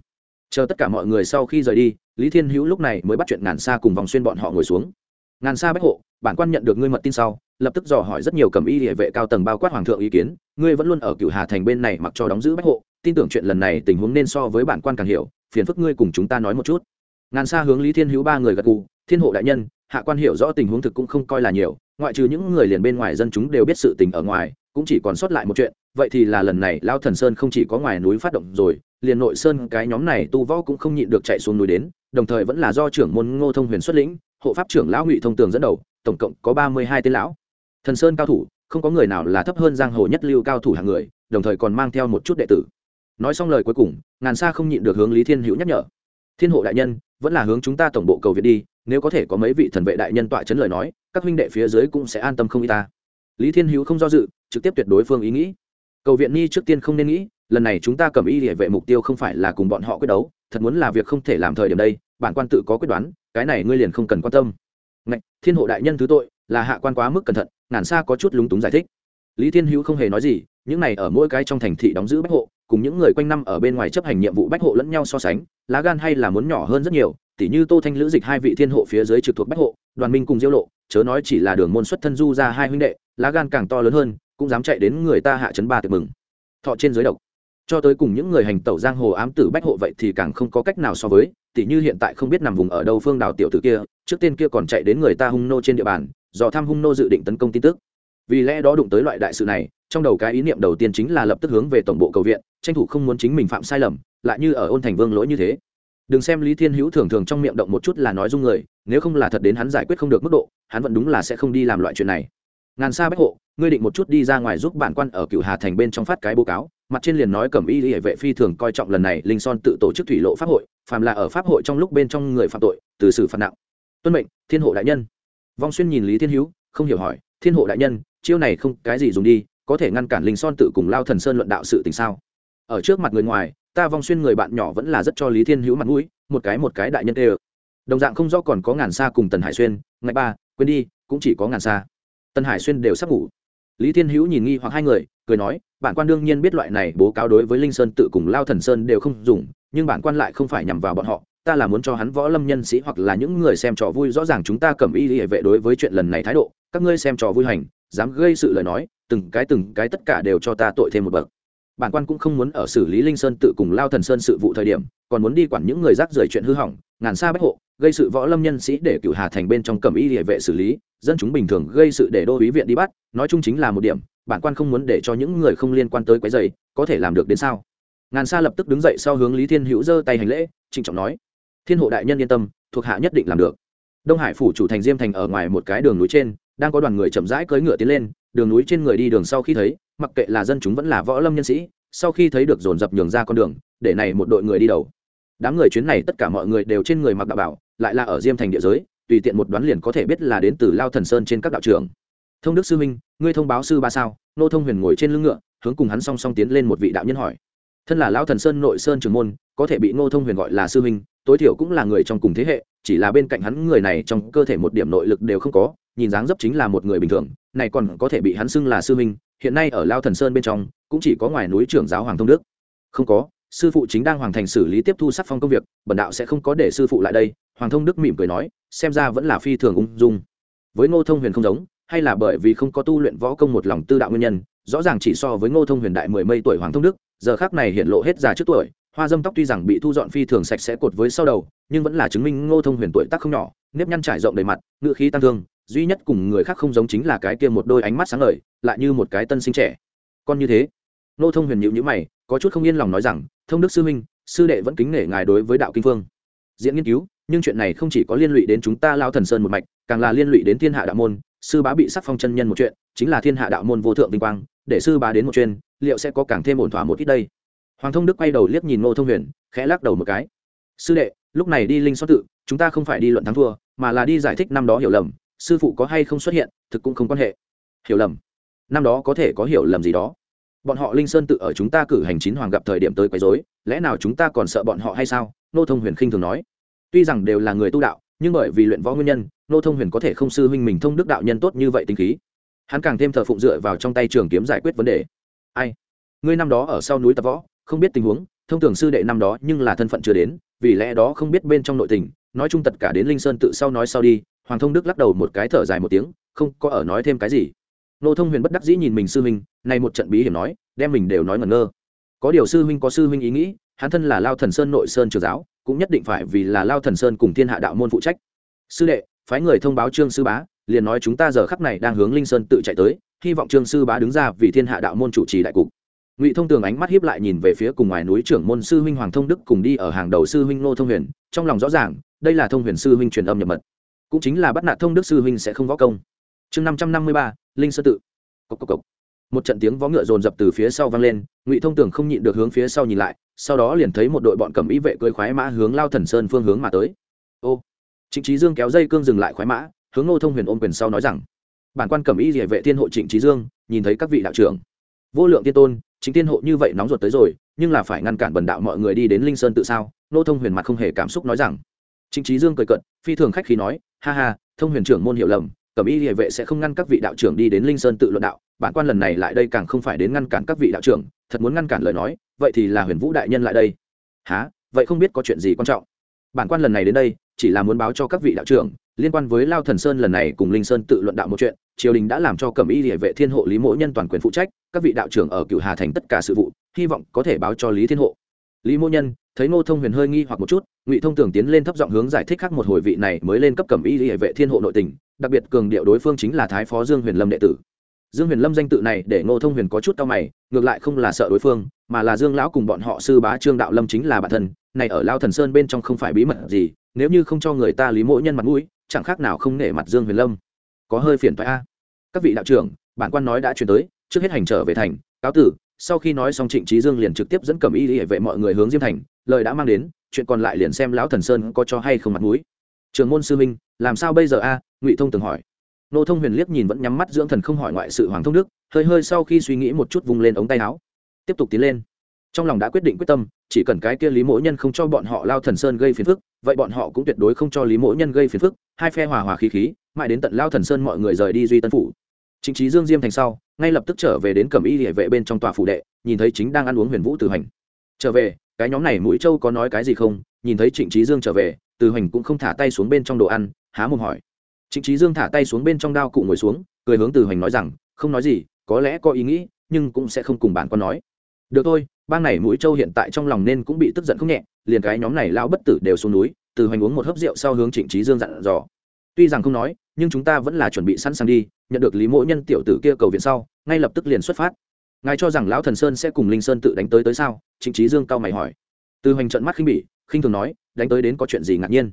Chờ tất cả mọi người sau khi rời đi, lý thiên hữu lúc này mới bắt chuyện ngàn xa cùng vòng xuyên bọn họ ngồi xuống. Ngàn xa bách hộ, bản quan nhận được ngươi mật tin sau, lập tức dò hỏi rất nhiều cầm y địa vệ cao tầng bao quát hoàng thượng ý kiến, ngươi vẫn luôn ở cựu hà thành bên này mặc cho đóng giữ bách hộ, tin tưởng chuyện lần này tình huống nên so với bản quan càng hiểu, phiền phức ngươi cùng chúng ta nói một chút. Ngàn xa hướng lý thiên hữu ba người gật cụ thiên hộ đại nhân hạ quan hiểu rõ tình huống thực cũng không coi là nhiều, ngoại trừ những người liền bên ngoài dân chúng đều biết sự tình ở ngoài, cũng chỉ còn sót lại một chuyện, vậy thì là lần này lao thần sơn không chỉ có ngoài núi phát động rồi, liền nội sơn cái nhóm này tu võ cũng không nhịn được chạy xuống núi đến, đồng thời vẫn là do trưởng môn ngô thông huyền xuất lĩnh, hộ pháp trưởng lão ngụy thông tường dẫn đầu, tổng cộng có ba mươi hai tên lão. Thần sơn cao thủ, không có người nào là thấp hơn giang hồ nhất lưu cao thủ hàng người, đồng thời còn mang theo một chút đệ tử. Nói xong lời cuối cùng, ngàn xa không nhịn được hướng lý thiên hữu nhắc nhở. Thiên hộ đại nhân vẫn là hướng chúng ta tổng bộ cầu viện đi nếu có thể có mấy vị thần vệ đại nhân tọa chấn lời nói các huynh đệ phía dưới cũng sẽ an tâm không y ta. Lý thiên hữu không do dự trực tiếp tuyệt đối phương ý nghĩ. Cầu viện nhi trước tiên không nên nghĩ lần này chúng ta cầm y địa vệ mục tiêu không phải là cùng bọn họ quyết đấu thật muốn là việc không thể làm thời điểm đây bản quan tự có quyết đoán cái này ngươi liền không cần quan tâm. Ngạch, thiên hộ đại nhân thứ tội là hạ quan quá mức cẩn thận ngàn xa có chút lúng túng giải thích. Lý thiên hữu không hề nói gì những này ở mỗi cái trong thành thị đóng giữ bách hộ cùng những người quanh năm ở bên ngoài chấp hành nhiệm vụ bách hộ lẫn nhau so sánh, lá gan hay là muốn nhỏ hơn rất nhiều, tỉ như tô thanh lữ dịch hai vị thiên hộ phía dưới trực thuộc bách hộ, đoàn minh cùng diêu lộ, chớ nói chỉ là đường môn xuất thân du ra hai huynh đệ, lá gan càng to lớn hơn, cũng dám chạy đến người ta hạ chấn ba tiệc mừng. Thọ trên giới độc. Cho tới cùng những người hành tẩu giang hồ ám tử bách hộ vậy thì càng không có cách nào so với, tỉ như hiện tại không biết nằm vùng ở đâu phương đào tiểu tử kia, trước tên kia còn chạy đến người ta hung nô trên địa bàn do tham hung nô dự định tấn công tin tức. Vì lẽ đó đụng tới loại đại sự này trong đầu cái ý niệm đầu tiên chính là lập tức hướng về tổng bộ cầu viện, tranh thủ không muốn chính mình phạm sai lầm, lại như ở ôn thành vương lỗi như thế. Đừng xem lý thiên hữu thường thường trong miệng động một chút là nói dung người, nếu không là thật đến hắn giải quyết không được mức độ, hắn vẫn đúng là sẽ không đi làm loại chuyện này. Ngàn xa bách hộ, ngươi định một chút đi ra ngoài giúp bản quan ở cựu hà thành bên trong phát cái báo cáo, mặt trên liền nói cẩm y hệ vệ phi thường coi trọng lần này linh son tự tổ chức thủy lộ pháp hội, phàm là ở pháp hội trong lúc bên trong người phạm tội, từ xử phạt nặng. Tuân mệnh, thiên hộ đại nhân. Vong xuyên nhìn lý thiên hữu, không hiểu hỏi, thiên hộ đại nhân, chiêu này không, cái gì dùng đi có thể ngăn cản linh son tự cùng lao thần sơn luận đạo sự tình sao? Ở trước mặt người ngoài, ta vong xuyên người bạn nhỏ vẫn là rất cho lý thiên hữu mặt mũi, một cái một cái đại nhân tê đồng dạng không rõ còn có ngàn xa cùng tần hải xuyên ngày ba, quên đi, cũng chỉ có ngàn xa tần hải xuyên đều sắp ngủ. Lý thiên hữu nhìn nghi hoặc hai người, cười nói, bản quan đương nhiên biết loại này bố cáo đối với linh sơn tự cùng lao thần sơn đều không dùng, nhưng bản quan lại không phải nhằm vào bọn họ. Ta là muốn cho hắn võ lâm nhân sĩ hoặc là những người xem trò vui, rõ ràng chúng ta cầm y hệ vệ đối với chuyện lần này thái độ. Các ngươi xem trò vui hành, dám gây sự lời nói từng cái từng cái tất cả đều cho ta tội thêm một bậc. Bản quan cũng không muốn ở xử lý linh sơn tự cùng lao thần sơn sự vụ thời điểm, còn muốn đi quản những người rác rưởi chuyện hư hỏng, ngàn xa bách hộ, gây sự võ lâm nhân sĩ để cựu hà thành bên trong cầm y địa vệ xử lý, dân chúng bình thường gây sự để đô ý viện đi bắt, nói chung chính là một điểm, bản quan không muốn để cho những người không liên quan tới quái dày có thể làm được đến sao? Ngàn xa lập tức đứng dậy sau hướng lý thiên hữu giơ tay hành lễ, trịnh trọng nói, thiên hộ đại nhân yên tâm, thuộc hạ nhất định làm được. Đông hải phủ chủ thành diêm thành ở ngoài một cái đường núi trên, đang có đoàn người chậm rãi cưỡi ngựa tiến lên đường núi trên người đi đường sau khi thấy, mặc kệ là dân chúng vẫn là võ lâm nhân sĩ, sau khi thấy được dồn dập nhường ra con đường, để này một đội người đi đầu. Đám người chuyến này tất cả mọi người đều trên người mặc đạo bảo, lại là ở diêm thành địa giới, tùy tiện một đoán liền có thể biết là đến từ lao thần sơn trên các đạo trường. thông đức sư minh, ngươi thông báo sư ba sao? Nô thông huyền ngồi trên lưng ngựa, hướng cùng hắn song song tiến lên một vị đạo nhân hỏi. Thân là lao thần sơn nội sơn trường môn, có thể bị ngô thông huyền gọi là sư minh, tối thiểu cũng là người trong cùng thế hệ, chỉ là bên cạnh hắn người này trong cơ thể một điểm nội lực đều không có, nhìn dáng dấp chính là một người bình thường này còn có thể bị hắn xưng là sư minh hiện nay ở lao thần sơn bên trong, cũng chỉ có ngoài núi trưởng giáo hoàng thông đức. Không có, sư phụ chính đang hoàn thành xử lý tiếp thu sắc phong công việc, bần đạo sẽ không có để sư phụ lại đây, hoàng thông đức mỉm cười nói, xem ra vẫn là phi thường ung dung. Với ngô thông huyền không giống, hay là bởi vì không có tu luyện võ công một lòng tư đạo nguyên nhân, rõ ràng chỉ so với ngô thông huyền đại mười mây tuổi hoàng thông đức, giờ khác này hiện lộ hết già trước tuổi, hoa dâm tóc tuy rằng bị thu dọn phi thường sạch sẽ cột với sau đầu, nhưng vẫn là chứng minh ngô thông huyền tuổi tác không nhỏ, nếp nhăn trải rộng đầy mặt ngựa khí tăng thương duy nhất cùng người khác không giống chính là cái kia một đôi ánh mắt sáng ngời, lại như một cái tân sinh trẻ. Con như thế. Nô thông huyền nhịu nhữ mày, có chút không yên lòng nói rằng, thông đức sư minh sư đệ vẫn kính nể ngài đối với đạo kinh phương. Diễn nghiên cứu, nhưng chuyện này không chỉ có liên lụy đến chúng ta lao thần sơn một mạch, càng là liên lụy đến thiên hạ đạo môn. Sư bá bị sắc phong chân nhân một chuyện, chính là thiên hạ đạo môn vô thượng vinh quang, để sư bá đến một chuyên, liệu sẽ có càng thêm ổn thỏa một ít đây? Hoàng thông đức quay đầu liếc nhìn ngô thông huyền, khẽ lắc đầu một cái. Sư đệ, lúc này đi linh xót tự, chúng ta không phải đi luận thắng thua, mà là đi giải thích năm đó hiểu lầm sư phụ có hay không xuất hiện, thực cũng không quan hệ. Hiểu lầm. Năm đó có thể có hiểu lầm gì đó. Bọn họ linh sơn tự ở chúng ta cử hành chín hoàng gặp thời điểm tới quấy rối, lẽ nào chúng ta còn sợ bọn họ hay sao? Nô thông huyền khinh thường nói. Tuy rằng đều là người tu đạo, nhưng bởi vì luyện võ nguyên nhân, nô thông huyền có thể không sư huynh mình thông đức đạo nhân tốt như vậy tinh khí. Hắn càng thêm thờ phụng dựa vào trong tay trường kiếm giải quyết vấn đề. Ai? Ngươi năm đó ở sau núi tập võ, không biết tình huống, thông thường sư đệ năm đó nhưng là thân phận chưa đến, vì lẽ đó không biết bên trong nội tình, nói chung tất cả đến linh sơn tự sau nói sau đi hoàng thông đức lắc đầu một cái thở dài một tiếng, không có ở nói thêm cái gì. Nô thông huyền bất đắc dĩ nhìn mình sư huynh nay một trận bí hiểm nói, đem mình đều nói ngẩn ngơ. Có điều sư huynh có sư huynh ý nghĩ, hắn thân là lao thần sơn nội sơn trường giáo, cũng nhất định phải vì là lao thần sơn cùng thiên hạ đạo môn phụ trách. Sư đệ, phái người thông báo trương sư bá, liền nói chúng ta giờ khắc này đang hướng linh sơn tự chạy tới, hy vọng trương sư bá đứng ra vì thiên hạ đạo môn chủ trì đại cục. Ngụy thông tường ánh mắt hiếp lại nhìn về phía cùng ngoài núi trưởng môn sư huynh hoàng thông đức cùng đi ở hàng đầu sư huynh nô thông huyền, trong lòng rõ ràng, đây là thông huyền sư huynh truyền âm nhập mật cũng chính là bắt nạt thông đức sư huynh sẽ không võ công. Chương năm trăm năm mươi ba, linh sơ tự. Cốc cốc cốc. một trận tiếng vó ngựa dồn dập từ phía sau vang lên, ngụy thông tường không nhịn được hướng phía sau nhìn lại, sau đó liền thấy một đội bọn cầm ý vệ cưỡi khoái mã hướng lao thần sơn phương hướng mà tới. Ô! Trịnh trí dương kéo dây cương dừng lại khoái mã, hướng ngô thông huyền ôm quyền sau nói rằng, bản quan cầm ý địa vệ thiên hộ trịnh trí dương, nhìn thấy các vị đạo trưởng. Vô lượng tiên tôn chính tiên hộ như vậy nóng ruột tới rồi, nhưng là phải ngăn cản bần đạo mọi người đi đến linh sơn tự sao? Nô thông huyền mặt không hề cảm xúc nói rằng. Trịnh Chí dương cười cận phi thường khách khí nói ha ha thông huyền trưởng môn hiểu lầm cẩm y địa vệ sẽ không ngăn các vị đạo trưởng đi đến linh sơn tự luận đạo bản quan lần này lại đây càng không phải đến ngăn cản các vị đạo trưởng thật muốn ngăn cản lời nói vậy thì là huyền vũ đại nhân lại đây. Hả, vậy không biết có chuyện gì quan trọng? Bản quan lần này đến đây chỉ là muốn báo cho các vị đạo trưởng liên quan với lao thần sơn lần này cùng linh sơn tự luận đạo một chuyện triều đình đã làm cho cẩm y địa vệ thiên hộ lý mỗi nhân toàn quyền phụ trách các vị đạo trưởng ở cửu hà thành tất cả sự vụ hy vọng có thể báo cho lý thiên hộ. Lý mô nhân thấy ngô thông huyền hơi nghi hoặc một chút, ngụy thông tưởng tiến lên thấp giọng hướng giải thích khác một hồi vị này mới lên cấp cẩm y hệ vệ thiên hộ nội tình, đặc biệt cường điệu đối phương chính là thái phó dương huyền lâm đệ tử. Dương huyền lâm danh tự này để ngô thông huyền có chút cao mày, ngược lại không là sợ đối phương, mà là dương lão cùng bọn họ sư bá trương đạo lâm chính là bản thân, này ở lao thần sơn bên trong không phải bí mật gì, nếu như không cho người ta lý mỗi nhân mặt mũi, chẳng khác nào không nể mặt dương huyền lâm. Có hơi phiền phải a. Các vị đạo trưởng, bản quan nói đã chuyển tới, trước hết hành trở về thành, cáo tử, sau khi nói xong trịnh trí dương liền trực tiếp dẫn cầm y hệ vệ mọi người hướng diêm thành lời đã mang đến, chuyện còn lại liền xem lão thần sơn có cho hay không mặt mũi. Trường môn sư minh làm sao bây giờ a? Ngụy thông từng hỏi. Nô thông huyền liếc nhìn vẫn nhắm mắt dưỡng thần không hỏi ngoại sự hoàng thông đức, hơi hơi sau khi suy nghĩ một chút vung lên ống tay áo. Tiếp tục tiến lên. Trong lòng đã quyết định quyết tâm, chỉ cần cái kia lý mỗ nhân không cho bọn họ lao thần sơn gây phiền phức, vậy bọn họ cũng tuyệt đối không cho lý mỗ nhân gây phiền phức, hai phe hòa hòa khí khí, mãi đến tận lao thần sơn mọi người rời đi duy tân phủ. Chính trí dương diêm thành sau, ngay lập tức trở về đến cẩm y địa vệ bên trong tòa phủ đệ, nhìn thấy chính đang ăn uống huyền vũ từ hành. Trở về cái nhóm này mũi châu có nói cái gì không? Nhìn thấy trịnh trí dương trở về, từ hoành cũng không thả tay xuống bên trong đồ ăn, há mồm hỏi. Trịnh trí dương thả tay xuống bên trong đao cụ ngồi xuống, cười hướng từ hoành nói rằng, không nói gì, có lẽ có ý nghĩ, nhưng cũng sẽ không cùng bản con nói. Được thôi, bang này mũi châu hiện tại trong lòng nên cũng bị tức giận không nhẹ, liền cái nhóm này lão bất tử đều xuống núi. Từ hoành uống một hớp rượu sau hướng trịnh trí dương dặn dò. Tuy rằng không nói, nhưng chúng ta vẫn là chuẩn bị sẵn sàng đi, nhận được lý mỗi nhân tiểu tử kia cầu viện sau, ngay lập tức liền xuất phát. Ngài cho rằng lão thần sơn sẽ cùng linh sơn tự đánh tới tới sao? Trịnh trí dương cao mày hỏi. Từ hoành trận mắt khinh bỉ khinh thường nói đánh tới đến có chuyện gì ngạc nhiên?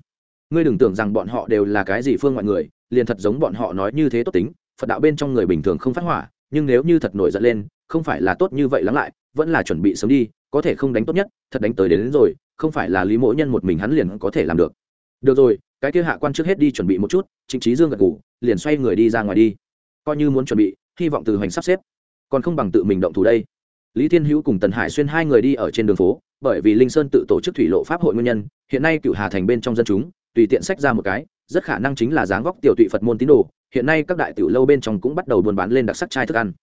Ngươi đừng tưởng rằng bọn họ đều là cái gì phương ngoại người liền thật giống bọn họ nói như thế tốt tính phật đạo bên trong người bình thường không phát hỏa nhưng nếu như thật nổi giận lên không phải là tốt như vậy lắng lại vẫn là chuẩn bị sớm đi có thể không đánh tốt nhất thật đánh tới đến, đến rồi không phải là lý mỗi nhân một mình hắn liền có thể làm được. Được rồi cái kia hạ quan trước hết đi chuẩn bị một chút trịnh trí dương gật ngủ liền xoay người đi ra ngoài đi. Coi như muốn chuẩn bị hy vọng từ hoành sắp xếp. Còn không bằng tự mình động thủ đây lý thiên hữu cùng tần hải xuyên hai người đi ở trên đường phố, bởi vì linh sơn tự tổ chức thủy lộ pháp hội nguyên nhân, hiện nay cựu hà thành bên trong dân chúng, tùy tiện sách ra một cái, rất khả năng chính là dáng vóc tiểu tụy phật môn tín đồ, hiện nay các đại tiểu lâu bên trong cũng bắt đầu buôn bán lên đặc sắc chai thức ăn.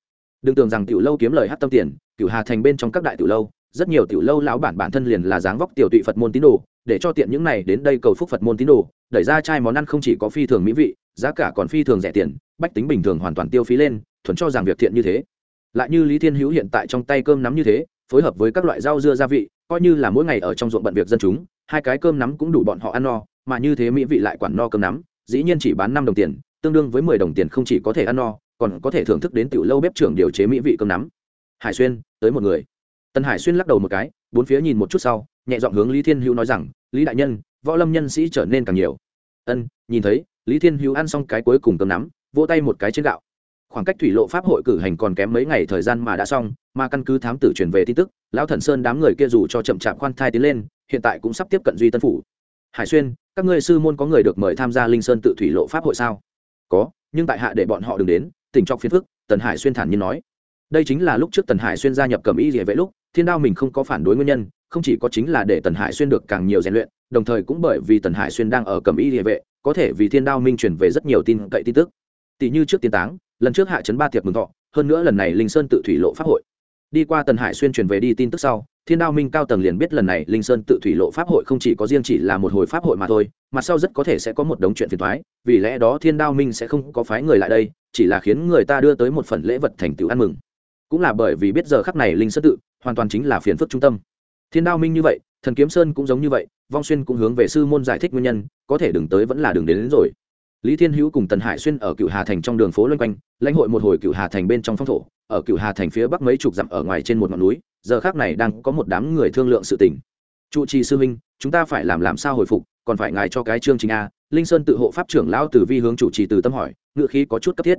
Đừng tưởng rằng tiểu lâu kiếm lời hát tâm tiền cựu hà thành bên trong các đại tiểu lâu, rất nhiều tiểu lâu lão bản bản thân liền là dáng vóc tiểu tụy phật môn tín đồ, để cho tiện những này đến đây cầu phúc phật môn tín đồ, đẩy ra chai món ăn không chỉ có phi thường mỹ vị, giá cả còn phi thường rẻ tiền, bách tính bình thường hoàn toàn tiêu phí lên, thuần cho rằng việc thiện như thế lại như lý thiên hữu hiện tại trong tay cơm nắm như thế, phối hợp với các loại rau dưa gia vị, coi như là mỗi ngày ở trong ruộng bận việc dân chúng, hai cái cơm nắm cũng đủ bọn họ ăn no, mà như thế mỹ vị lại quản no cơm nắm, dĩ nhiên chỉ bán năm đồng tiền, tương đương với mười đồng tiền không chỉ có thể ăn no, còn có thể thưởng thức đến tiểu lâu bếp trưởng điều chế mỹ vị cơm nắm. Hải xuyên, tới một người. Tần hải xuyên lắc đầu một cái, bốn phía nhìn một chút sau, nhẹ giọng hướng lý thiên hữu nói rằng, lý đại nhân, võ lâm nhân sĩ trở nên càng nhiều. Ân, nhìn thấy. Lý thiên hữu ăn xong cái cuối cùng cơm nắm, vỗ tay một cái trên gạo khoảng cách thủy lộ pháp hội cử hành còn kém mấy ngày thời gian mà đã xong, mà căn cứ thám tử truyền về tin tức, lão thần sơn đám người kia dù cho chậm chạp khoan thai tiến lên, hiện tại cũng sắp tiếp cận duy tân phủ. Hải xuyên, các ngươi sư môn có người được mời tham gia linh sơn tự thủy lộ pháp hội sao? Có, nhưng tại hạ để bọn họ đừng đến tỉnh trọc phiền phức, tần hải xuyên thản nhiên nói. Đây chính là lúc trước tần hải xuyên gia nhập cầm y địa vệ lúc, thiên đao mình không có phản đối nguyên nhân, không chỉ có chính là để tần hải xuyên được càng nhiều rèn luyện, đồng thời cũng bởi vì tần hải xuyên đang ở cầm y địa vệ, có thể vì thiên đao minh truyền về rất nhiều tin cậy tin tức tỷ như trước tiên táng lần trước hạ chấn ba tiệc mừng thọ hơn nữa lần này linh sơn tự thủy lộ pháp hội. Đi qua tần hải xuyên truyền về đi tin tức sau thiên đao minh cao tầng liền biết lần này linh sơn tự thủy lộ pháp hội không chỉ có riêng chỉ là một hồi pháp hội mà thôi mà sau rất có thể sẽ có một đống chuyện phiền thoái vì lẽ đó thiên đao minh sẽ không có phái người lại đây chỉ là khiến người ta đưa tới một phần lễ vật thành tựu ăn mừng. Cũng là bởi vì biết giờ khắc này linh sơn tự hoàn toàn chính là phiền phức trung tâm. Thiên đao minh như vậy thần kiếm sơn cũng giống như vậy vong xuyên cũng hướng về sư môn giải thích nguyên nhân có thể đừng tới vẫn là đường đến, đến rồi lý thiên hữu cùng tần hải xuyên ở cựu hà thành trong đường phố loanh quanh, lãnh hội một hồi cựu hà thành bên trong phong thổ, ở cựu hà thành phía bắc mấy chục dặm ở ngoài trên một ngọn núi, giờ khác này đang có một đám người thương lượng sự tình. Trụ trì sư minh chúng ta phải làm làm sao hồi phục, còn phải ngài cho cái chương trình a. Linh sơn tự hộ pháp trưởng lão từ vi hướng chủ trì từ tâm hỏi ngựa khí có chút cấp thiết.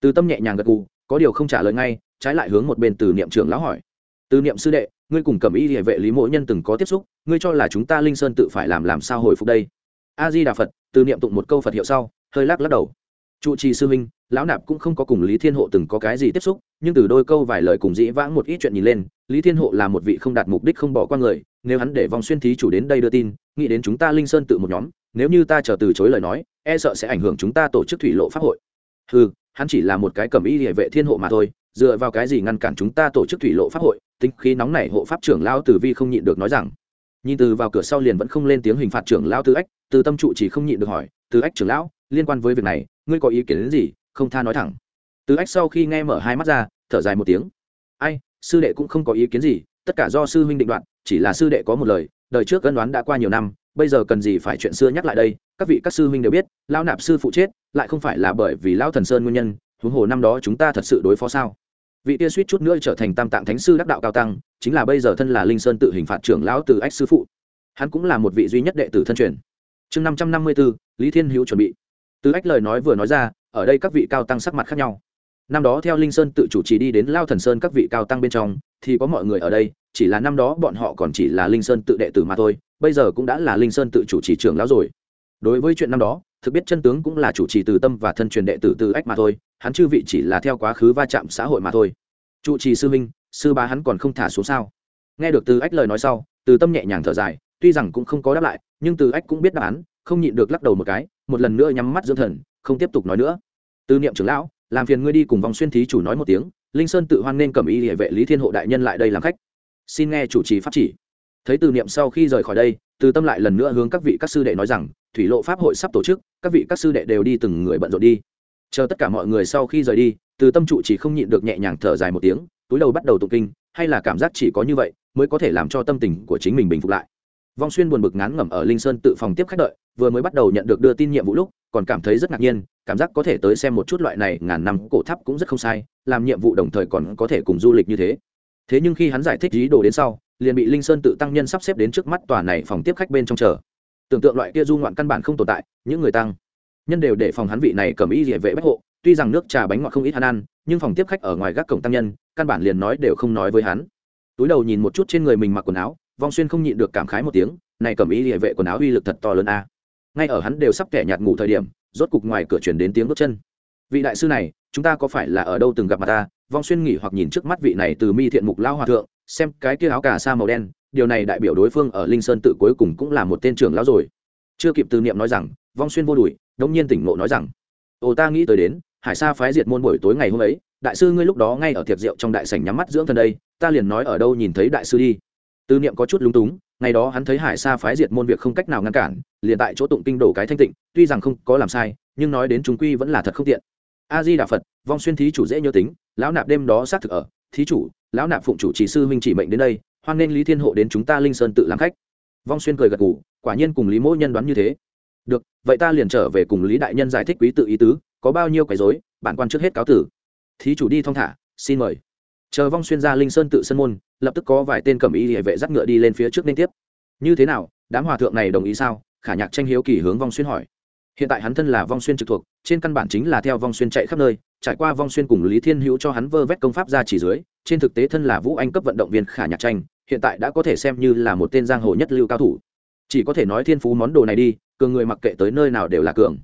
Từ tâm nhẹ nhàng gật gù, có điều không trả lời ngay, trái lại hướng một bên từ niệm trưởng lão hỏi, từ niệm sư đệ, ngươi cùng cẩm y địa vệ lý mỗi nhân từng có tiếp xúc, ngươi cho là chúng ta linh sơn tự phải làm làm sao hồi phục đây? A di đà phật, từ niệm tụng một câu phật hiệu sau hơi lắc lắc đầu. Trụ trì sư huynh, lão nạp cũng không có cùng lý thiên hộ từng có cái gì tiếp xúc, nhưng từ đôi câu vài lời cùng dĩ vãng một ít chuyện nhìn lên, lý thiên hộ là một vị không đạt mục đích không bỏ qua người, nếu hắn để vòng xuyên thí chủ đến đây đưa tin, nghĩ đến chúng ta linh sơn tự một nhóm, nếu như ta chờ từ chối lời nói e sợ sẽ ảnh hưởng chúng ta tổ chức thủy lộ pháp hội. Ừ hắn chỉ là một cái cầm y địa vệ thiên hộ mà thôi, dựa vào cái gì ngăn cản chúng ta tổ chức thủy lộ pháp hội, tính khí nóng này hộ pháp trưởng lao tử vi không nhịn được nói rằng. Nhìn từ vào cửa sau liền vẫn không lên tiếng hình phạt trưởng lao tư ách, từ tâm trụ chỉ không nhịn được hỏi, từ ách trưởng lão liên quan với việc này, ngươi có ý kiến đến gì? Không tha nói thẳng. Từ ách sau khi nghe mở hai mắt ra, thở dài một tiếng. Ai, sư đệ cũng không có ý kiến gì, tất cả do sư huynh định đoạn chỉ là sư đệ có một lời, đời trước cân đoán đã qua nhiều năm, bây giờ cần gì phải chuyện xưa nhắc lại đây? Các vị các sư huynh đều biết lao nạp sư phụ chết, lại không phải là bởi vì lao thần sơn nguyên nhân, huống hồ năm đó chúng ta thật sự đối phó sao? Vị tia suýt chút nữa trở thành tam tạng thánh sư đắc đạo cao tăng, chính là bây giờ thân là linh sơn tự hình phạt trưởng lão từ ách sư phụ. Hắn cũng là một vị duy nhất đệ tử thân truyền. Chương năm trăm năm mươi b ố lý thiên hữu chuẩn bị từ ách lời nói vừa nói ra, ở đây các vị cao tăng sắc mặt khác nhau. Năm đó theo linh sơn tự chủ trì đi đến lao thần sơn các vị cao tăng bên trong, thì có mọi người ở đây, chỉ là năm đó bọn họ còn chỉ là linh sơn tự đệ tử mà thôi, bây giờ cũng đã là linh sơn tự chủ trì trưởng lão rồi. Đối với chuyện năm đó, thực biết chân tướng cũng là chủ trì từ tâm và thân truyền đệ tử từ ách mà thôi, hắn chư vị chỉ là theo quá khứ va chạm xã hội mà thôi. Trụ trì sư minh sư bá hắn còn không thả xuống sao? Nghe được từ ách lời nói sau, từ tâm nhẹ nhàng thở dài, tuy rằng cũng không có đáp lại, nhưng từ ách cũng biết đáp án, không nhịn được lắc đầu một cái một lần nữa nhắm mắt dưỡng thần, không tiếp tục nói nữa. Từ niệm trưởng lão, làm phiền ngươi đi cùng vòng xuyên thí chủ nói một tiếng, linh sơn tự hoan nên cầm ý địa vệ lý thiên hộ đại nhân lại đây làm khách. Xin nghe chủ trì pháp chỉ. Thấy từ niệm sau khi rời khỏi đây, từ tâm lại lần nữa hướng các vị các sư đệ nói rằng, thủy lộ pháp hội sắp tổ chức, các vị các sư đệ đều đi từng người bận rộn đi. Chờ tất cả mọi người sau khi rời đi, từ tâm trụ chỉ không nhịn được nhẹ nhàng thở dài một tiếng, túi đầu bắt đầu tụng kinh, hay là cảm giác chỉ có như vậy, mới có thể làm cho tâm tình của chính mình bình phục lại vong xuyên buồn bực ngán ngẩm ở linh sơn tự phòng tiếp khách đợi, vừa mới bắt đầu nhận được đưa tin nhiệm vụ lúc, còn cảm thấy rất ngạc nhiên, cảm giác có thể tới xem một chút loại này ngàn năm cổ tháp cũng rất không sai, làm nhiệm vụ đồng thời còn có thể cùng du lịch như thế. Thế nhưng khi hắn giải thích ý đồ đến sau, liền bị linh sơn tự tăng nhân sắp xếp đến trước mắt tòa này phòng tiếp khách bên trong chờ. Tưởng tượng loại kia du ngoạn căn bản không tồn tại, những người tăng nhân đều để phòng hắn vị này cầm ý địa vệ bách hộ, tuy rằng nước trà bánh ngọt không ít hắn ăn, nhưng phòng tiếp khách ở ngoài gác cổng tăng nhân, căn bản liền nói đều không nói với hắn. Túi đầu nhìn một chút trên người mình mặc quần áo vong xuyên không nhịn được cảm khái một tiếng, này cầm ý địa vệ quần áo uy lực thật to lớn a. Ngay ở hắn đều sắp kẻ nhạt ngủ thời điểm, rốt cục ngoài cửa chuyển đến tiếng bước chân. Vị đại sư này, chúng ta có phải là ở đâu từng gặp mặt ta? Vong xuyên nghỉ hoặc nhìn trước mắt vị này từ mi thiện mục lao hòa thượng, xem cái kia áo cà sa màu đen, điều này đại biểu đối phương ở linh sơn tự cuối cùng cũng là một tên trưởng lão rồi. Chưa kịp từ niệm nói rằng, vong xuyên vô đùi đống nhiên tỉnh ngộ nói rằng ồ ta nghĩ tới đến, hải sa phái diệt môn buổi tối ngày hôm ấy, đại sư ngươi lúc đó ngay ở tiệc rượu trong đại sảnh nhắm mắt dưỡng thân đây, ta liền nói ở đâu nhìn thấy đại sư đi tư niệm có chút lúng túng, ngày đó hắn thấy hải sa phái diệt môn việc không cách nào ngăn cản, liền tại chỗ tụng kinh đổ cái thanh tịnh, tuy rằng không có làm sai, nhưng nói đến chúng quy vẫn là thật không tiện. A di đà phật, vong xuyên thí chủ dễ nhớ tính, lão nạp đêm đó xác thực ở, thí chủ, lão nạp phụng chủ chỉ sư huynh chỉ mệnh đến đây, hoan nên lý thiên hộ đến chúng ta linh sơn tự làm khách. Vong xuyên cười gật gù, quả nhiên cùng lý mỗ nhân đoán như thế. Được, vậy ta liền trở về cùng lý đại nhân giải thích quý tự ý tứ, có bao nhiêu quấy rối, bản quan trước hết cáo tử. Thí chủ đi thong thả, xin mời. Chờ vong xuyên ra linh sơn tự sân môn lập tức có vài tên cẩm y hệ vệ dắt ngựa đi lên phía trước liên tiếp. Như thế nào, đám hòa thượng này đồng ý sao? Khả nhạc tranh hiếu kỳ hướng vong xuyên hỏi. Hiện tại hắn thân là vong xuyên trực thuộc, trên căn bản chính là theo vong xuyên chạy khắp nơi, trải qua vong xuyên cùng lý thiên hữu cho hắn vơ vét công pháp ra chỉ dưới, trên thực tế thân là vũ anh cấp vận động viên khả nhạc tranh, hiện tại đã có thể xem như là một tên giang hồ nhất lưu cao thủ. Chỉ có thể nói thiên phú món đồ này đi, cường người mặc kệ tới nơi nào đều là cường.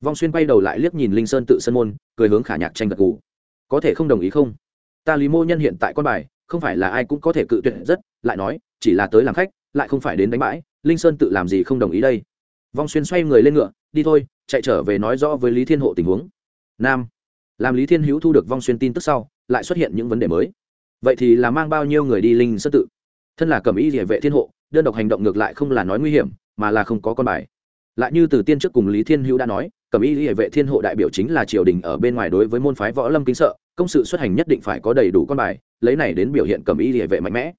Vong xuyên quay đầu lại liếc nhìn linh sơn tự sân môn, cười hướng khả nhạc tranh gật gù. Có thể không đồng ý không? Ta lý mô nhân hiện tại con bài không phải là ai cũng có thể cự tuyệt rất, lại nói, chỉ là tới làm khách, lại không phải đến đánh bãi, linh sơn tự làm gì không đồng ý đây? Vong xuyên xoay người lên ngựa, đi thôi, chạy trở về nói rõ với lý thiên hộ tình huống. Nam. Làm lý thiên hữu thu được vong xuyên tin tức sau, lại xuất hiện những vấn đề mới. Vậy thì là mang bao nhiêu người đi linh sơn tự? Thân là cầm ý địa vệ thiên hộ, đơn độc hành động ngược lại không là nói nguy hiểm, mà là không có con bài. Lại như từ tiên trước cùng lý thiên hữu đã nói cầm ý địa vệ thiên hộ đại biểu chính là triều đình ở bên ngoài đối với môn phái võ lâm kính sợ công sự xuất hành nhất định phải có đầy đủ con bài, lấy này đến biểu hiện cầm ý địa vệ mạnh mẽ.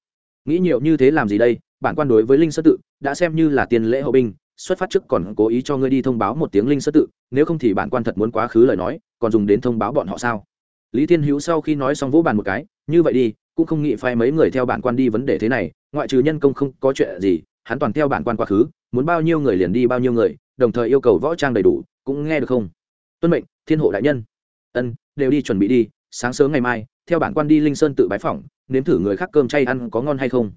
Nghĩ nhiều như thế làm gì đây? Bản quan đối với linh sơ tự đã xem như là tiền lễ hậu binh, xuất phát trước còn cố ý cho ngươi đi thông báo một tiếng linh sơ tự, nếu không thì bản quan thật muốn quá khứ lời nói, còn dùng đến thông báo bọn họ sao? Lý thiên hữu sau khi nói xong vỗ bàn một cái, như vậy đi, cũng không nghĩ phái mấy người theo bản quan đi vấn đề thế này, ngoại trừ nhân công không có chuyện gì, hắn toàn theo bản quan quá khứ, muốn bao nhiêu người liền đi bao nhiêu người, đồng thời yêu cầu võ trang đầy đủ, cũng nghe được không? Tuân mệnh, thiên hộ đại nhân. Ân, đều đi chuẩn bị đi sáng sớm ngày mai, theo bản quan đi linh sơn tự bái phỏng, nếm thử người khác cơm chay ăn có ngon hay không.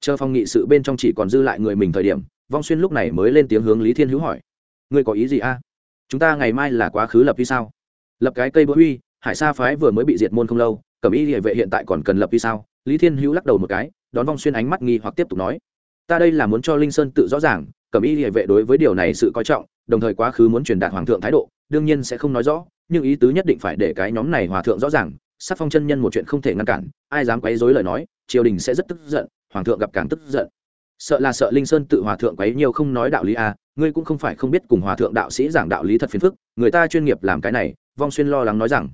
Chờ phong nghị sự bên trong chỉ còn dư lại người mình thời điểm, vong xuyên lúc này mới lên tiếng hướng lý thiên hữu hỏi, ngươi có ý gì a? Chúng ta ngày mai là quá khứ lập vi sao? Lập cái cây bữa huy hải sa phái vừa mới bị diệt môn không lâu, cẩm y địa vệ hiện tại còn cần lập vi sao? Lý thiên hữu lắc đầu một cái, đón vong xuyên ánh mắt nghi hoặc tiếp tục nói, ta đây là muốn cho linh sơn tự rõ ràng, cẩm y địa vệ đối với điều này sự coi trọng, đồng thời quá khứ muốn truyền đạt hoàng thượng thái độ, đương nhiên sẽ không nói rõ nhưng ý tứ nhất định phải để cái nhóm này hòa thượng rõ ràng sắc phong chân nhân một chuyện không thể ngăn cản, ai dám quấy dối lời nói, triều đình sẽ rất tức giận, hoàng thượng gặp càng tức giận. Sợ là sợ linh sơn tự hòa thượng quấy nhiều không nói đạo lý à ngươi cũng không phải không biết cùng hòa thượng đạo sĩ giảng đạo lý thật phiền phức, người ta chuyên nghiệp làm cái này, vong xuyên lo lắng nói rằng,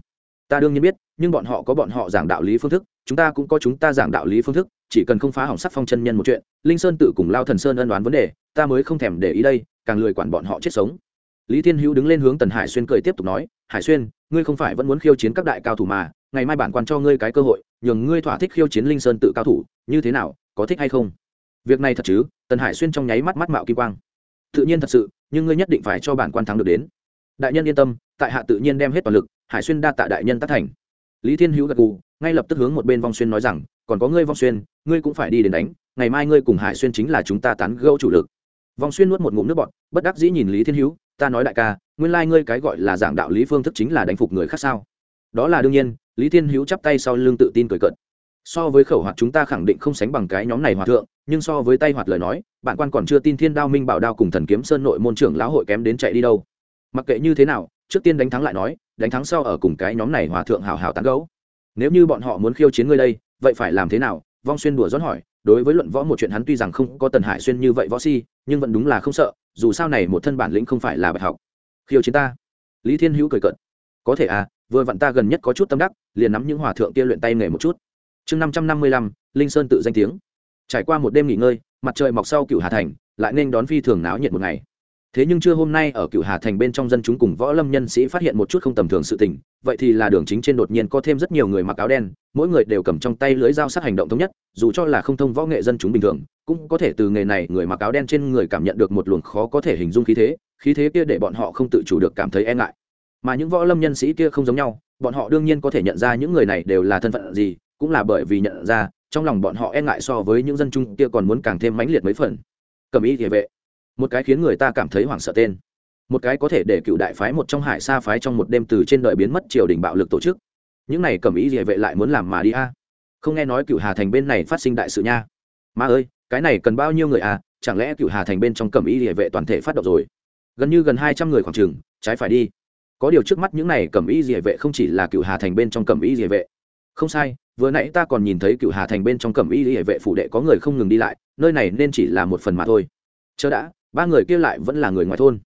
ta đương nhiên biết, nhưng bọn họ có bọn họ giảng đạo lý phương thức, chúng ta cũng có chúng ta giảng đạo lý phương thức, chỉ cần không phá hỏng sắc phong chân nhân một chuyện, linh sơn tự cùng lao thần sơn ân đoán vấn đề, ta mới không thèm để ý đây, càng lười quản bọn họ chết sống. Lý thiên hữu đứng lên hướng tần hải xuyên cười tiếp tục nói hải xuyên, ngươi không phải vẫn muốn khiêu chiến các đại cao thủ mà, ngày mai bản quan cho ngươi cái cơ hội, nhường ngươi thỏa thích khiêu chiến linh sơn tự cao thủ, như thế nào, có thích hay không? Việc này thật chứ, tần hải xuyên trong nháy mắt mắt mạo kim quang. Tự nhiên thật sự, nhưng ngươi nhất định phải cho bản quan thắng được đến. Đại nhân yên tâm, tại hạ tự nhiên đem hết toàn lực, hải xuyên đa tạ đại nhân tác thành. Lý thiên hữu gật gù, ngay lập tức hướng một bên vong xuyên nói rằng, còn có ngươi vong xuyên, ngươi cũng phải đi đến đánh, ngày mai ngươi cùng hải xuyên chính là chúng ta tán gẫu chủ lực. Vong xuyên nuốt một ngụm nước bọt, bất đắc dĩ nhìn lý thiên hữu, ta nói đại ca nguyên lai ngươi cái gọi là giảng đạo lý phương thức chính là đánh phục người khác sao? Đó là đương nhiên, lý thiên hữu chắp tay sau lưng tự tin cười cợt. So với khẩu hoạt chúng ta khẳng định không sánh bằng cái nhóm này hòa thượng, nhưng so với tay hoạt lời nói, bạn quan còn chưa tin thiên đao minh bảo đao cùng thần kiếm sơn nội môn trưởng lão hội kém đến chạy đi đâu. Mặc kệ như thế nào, trước tiên đánh thắng lại nói, đánh thắng sau ở cùng cái nhóm này hòa thượng hào hào tán gấu nếu như bọn họ muốn khiêu chiến ngươi đây, vậy phải làm thế nào? Vong xuyên đùa rót hỏi, đối với luận võ một chuyện hắn tuy rằng không có tần hải xuyên như vậy võ si, nhưng vẫn đúng là không sợ, dù sao này một thân bản lĩnh không phải là bài học khiêu chiến ta. Lý thiên hữu cười cợt. Có thể à vừa vặn ta gần nhất có chút tâm đắc, liền nắm những hòa thượng kia luyện tay nghề một chút. Chương năm trăm năm mươi lăm, linh sơn tự danh tiếng. Trải qua một đêm nghỉ ngơi, mặt trời mọc sau cựu hà thành, lại nên đón phi thường náo nhiệt một ngày. Thế nhưng trưa hôm nay ở cựu hà thành bên trong dân chúng cùng võ lâm nhân sĩ phát hiện một chút không tầm thường sự tình vậy thì là đường chính trên đột nhiên có thêm rất nhiều người mặc áo đen, mỗi người đều cầm trong tay lưới dao sát hành động thống nhất, dù cho là không thông võ nghệ dân chúng bình thường, cũng có thể từ nghề này người mặc áo đen trên người cảm nhận được một luồng khó có thể hình dung khí thế khí thế kia để bọn họ không tự chủ được cảm thấy e ngại. Mà những võ lâm nhân sĩ kia không giống nhau, bọn họ đương nhiên có thể nhận ra những người này đều là thân phận gì, cũng là bởi vì nhận ra, trong lòng bọn họ e ngại so với những dân chung kia còn muốn càng thêm mãnh liệt mấy phần. Cầm ý địa vệ. Một cái khiến người ta cảm thấy hoảng sợ tên một cái có thể để cựu đại phái một trong hải sa phái trong một đêm từ trên đời biến mất triều đình bạo lực tổ chức. Những này cầm ý địa vệ lại muốn làm mà đi a? Không nghe nói cựu hà thành bên này phát sinh đại sự nha. Mà ơi, cái này cần bao nhiêu người à? Chẳng lẽ cựu hà thành bên trong cầm ý địa vệ toàn thể phát động rồi? Gần như gần hai trăm người khoảng trường trái phải đi. Có điều trước mắt những này cầm ý địa vệ không chỉ là cựu hà thành bên trong cầm ý địa vệ không sai, vừa nãy ta còn nhìn thấy cựu hà thành bên trong cẩm y địa vệ phủ đệ có người không ngừng đi lại, nơi này nên chỉ là một phần mà thôi. Chớ đã, ba người kia lại vẫn là người ngoài thôn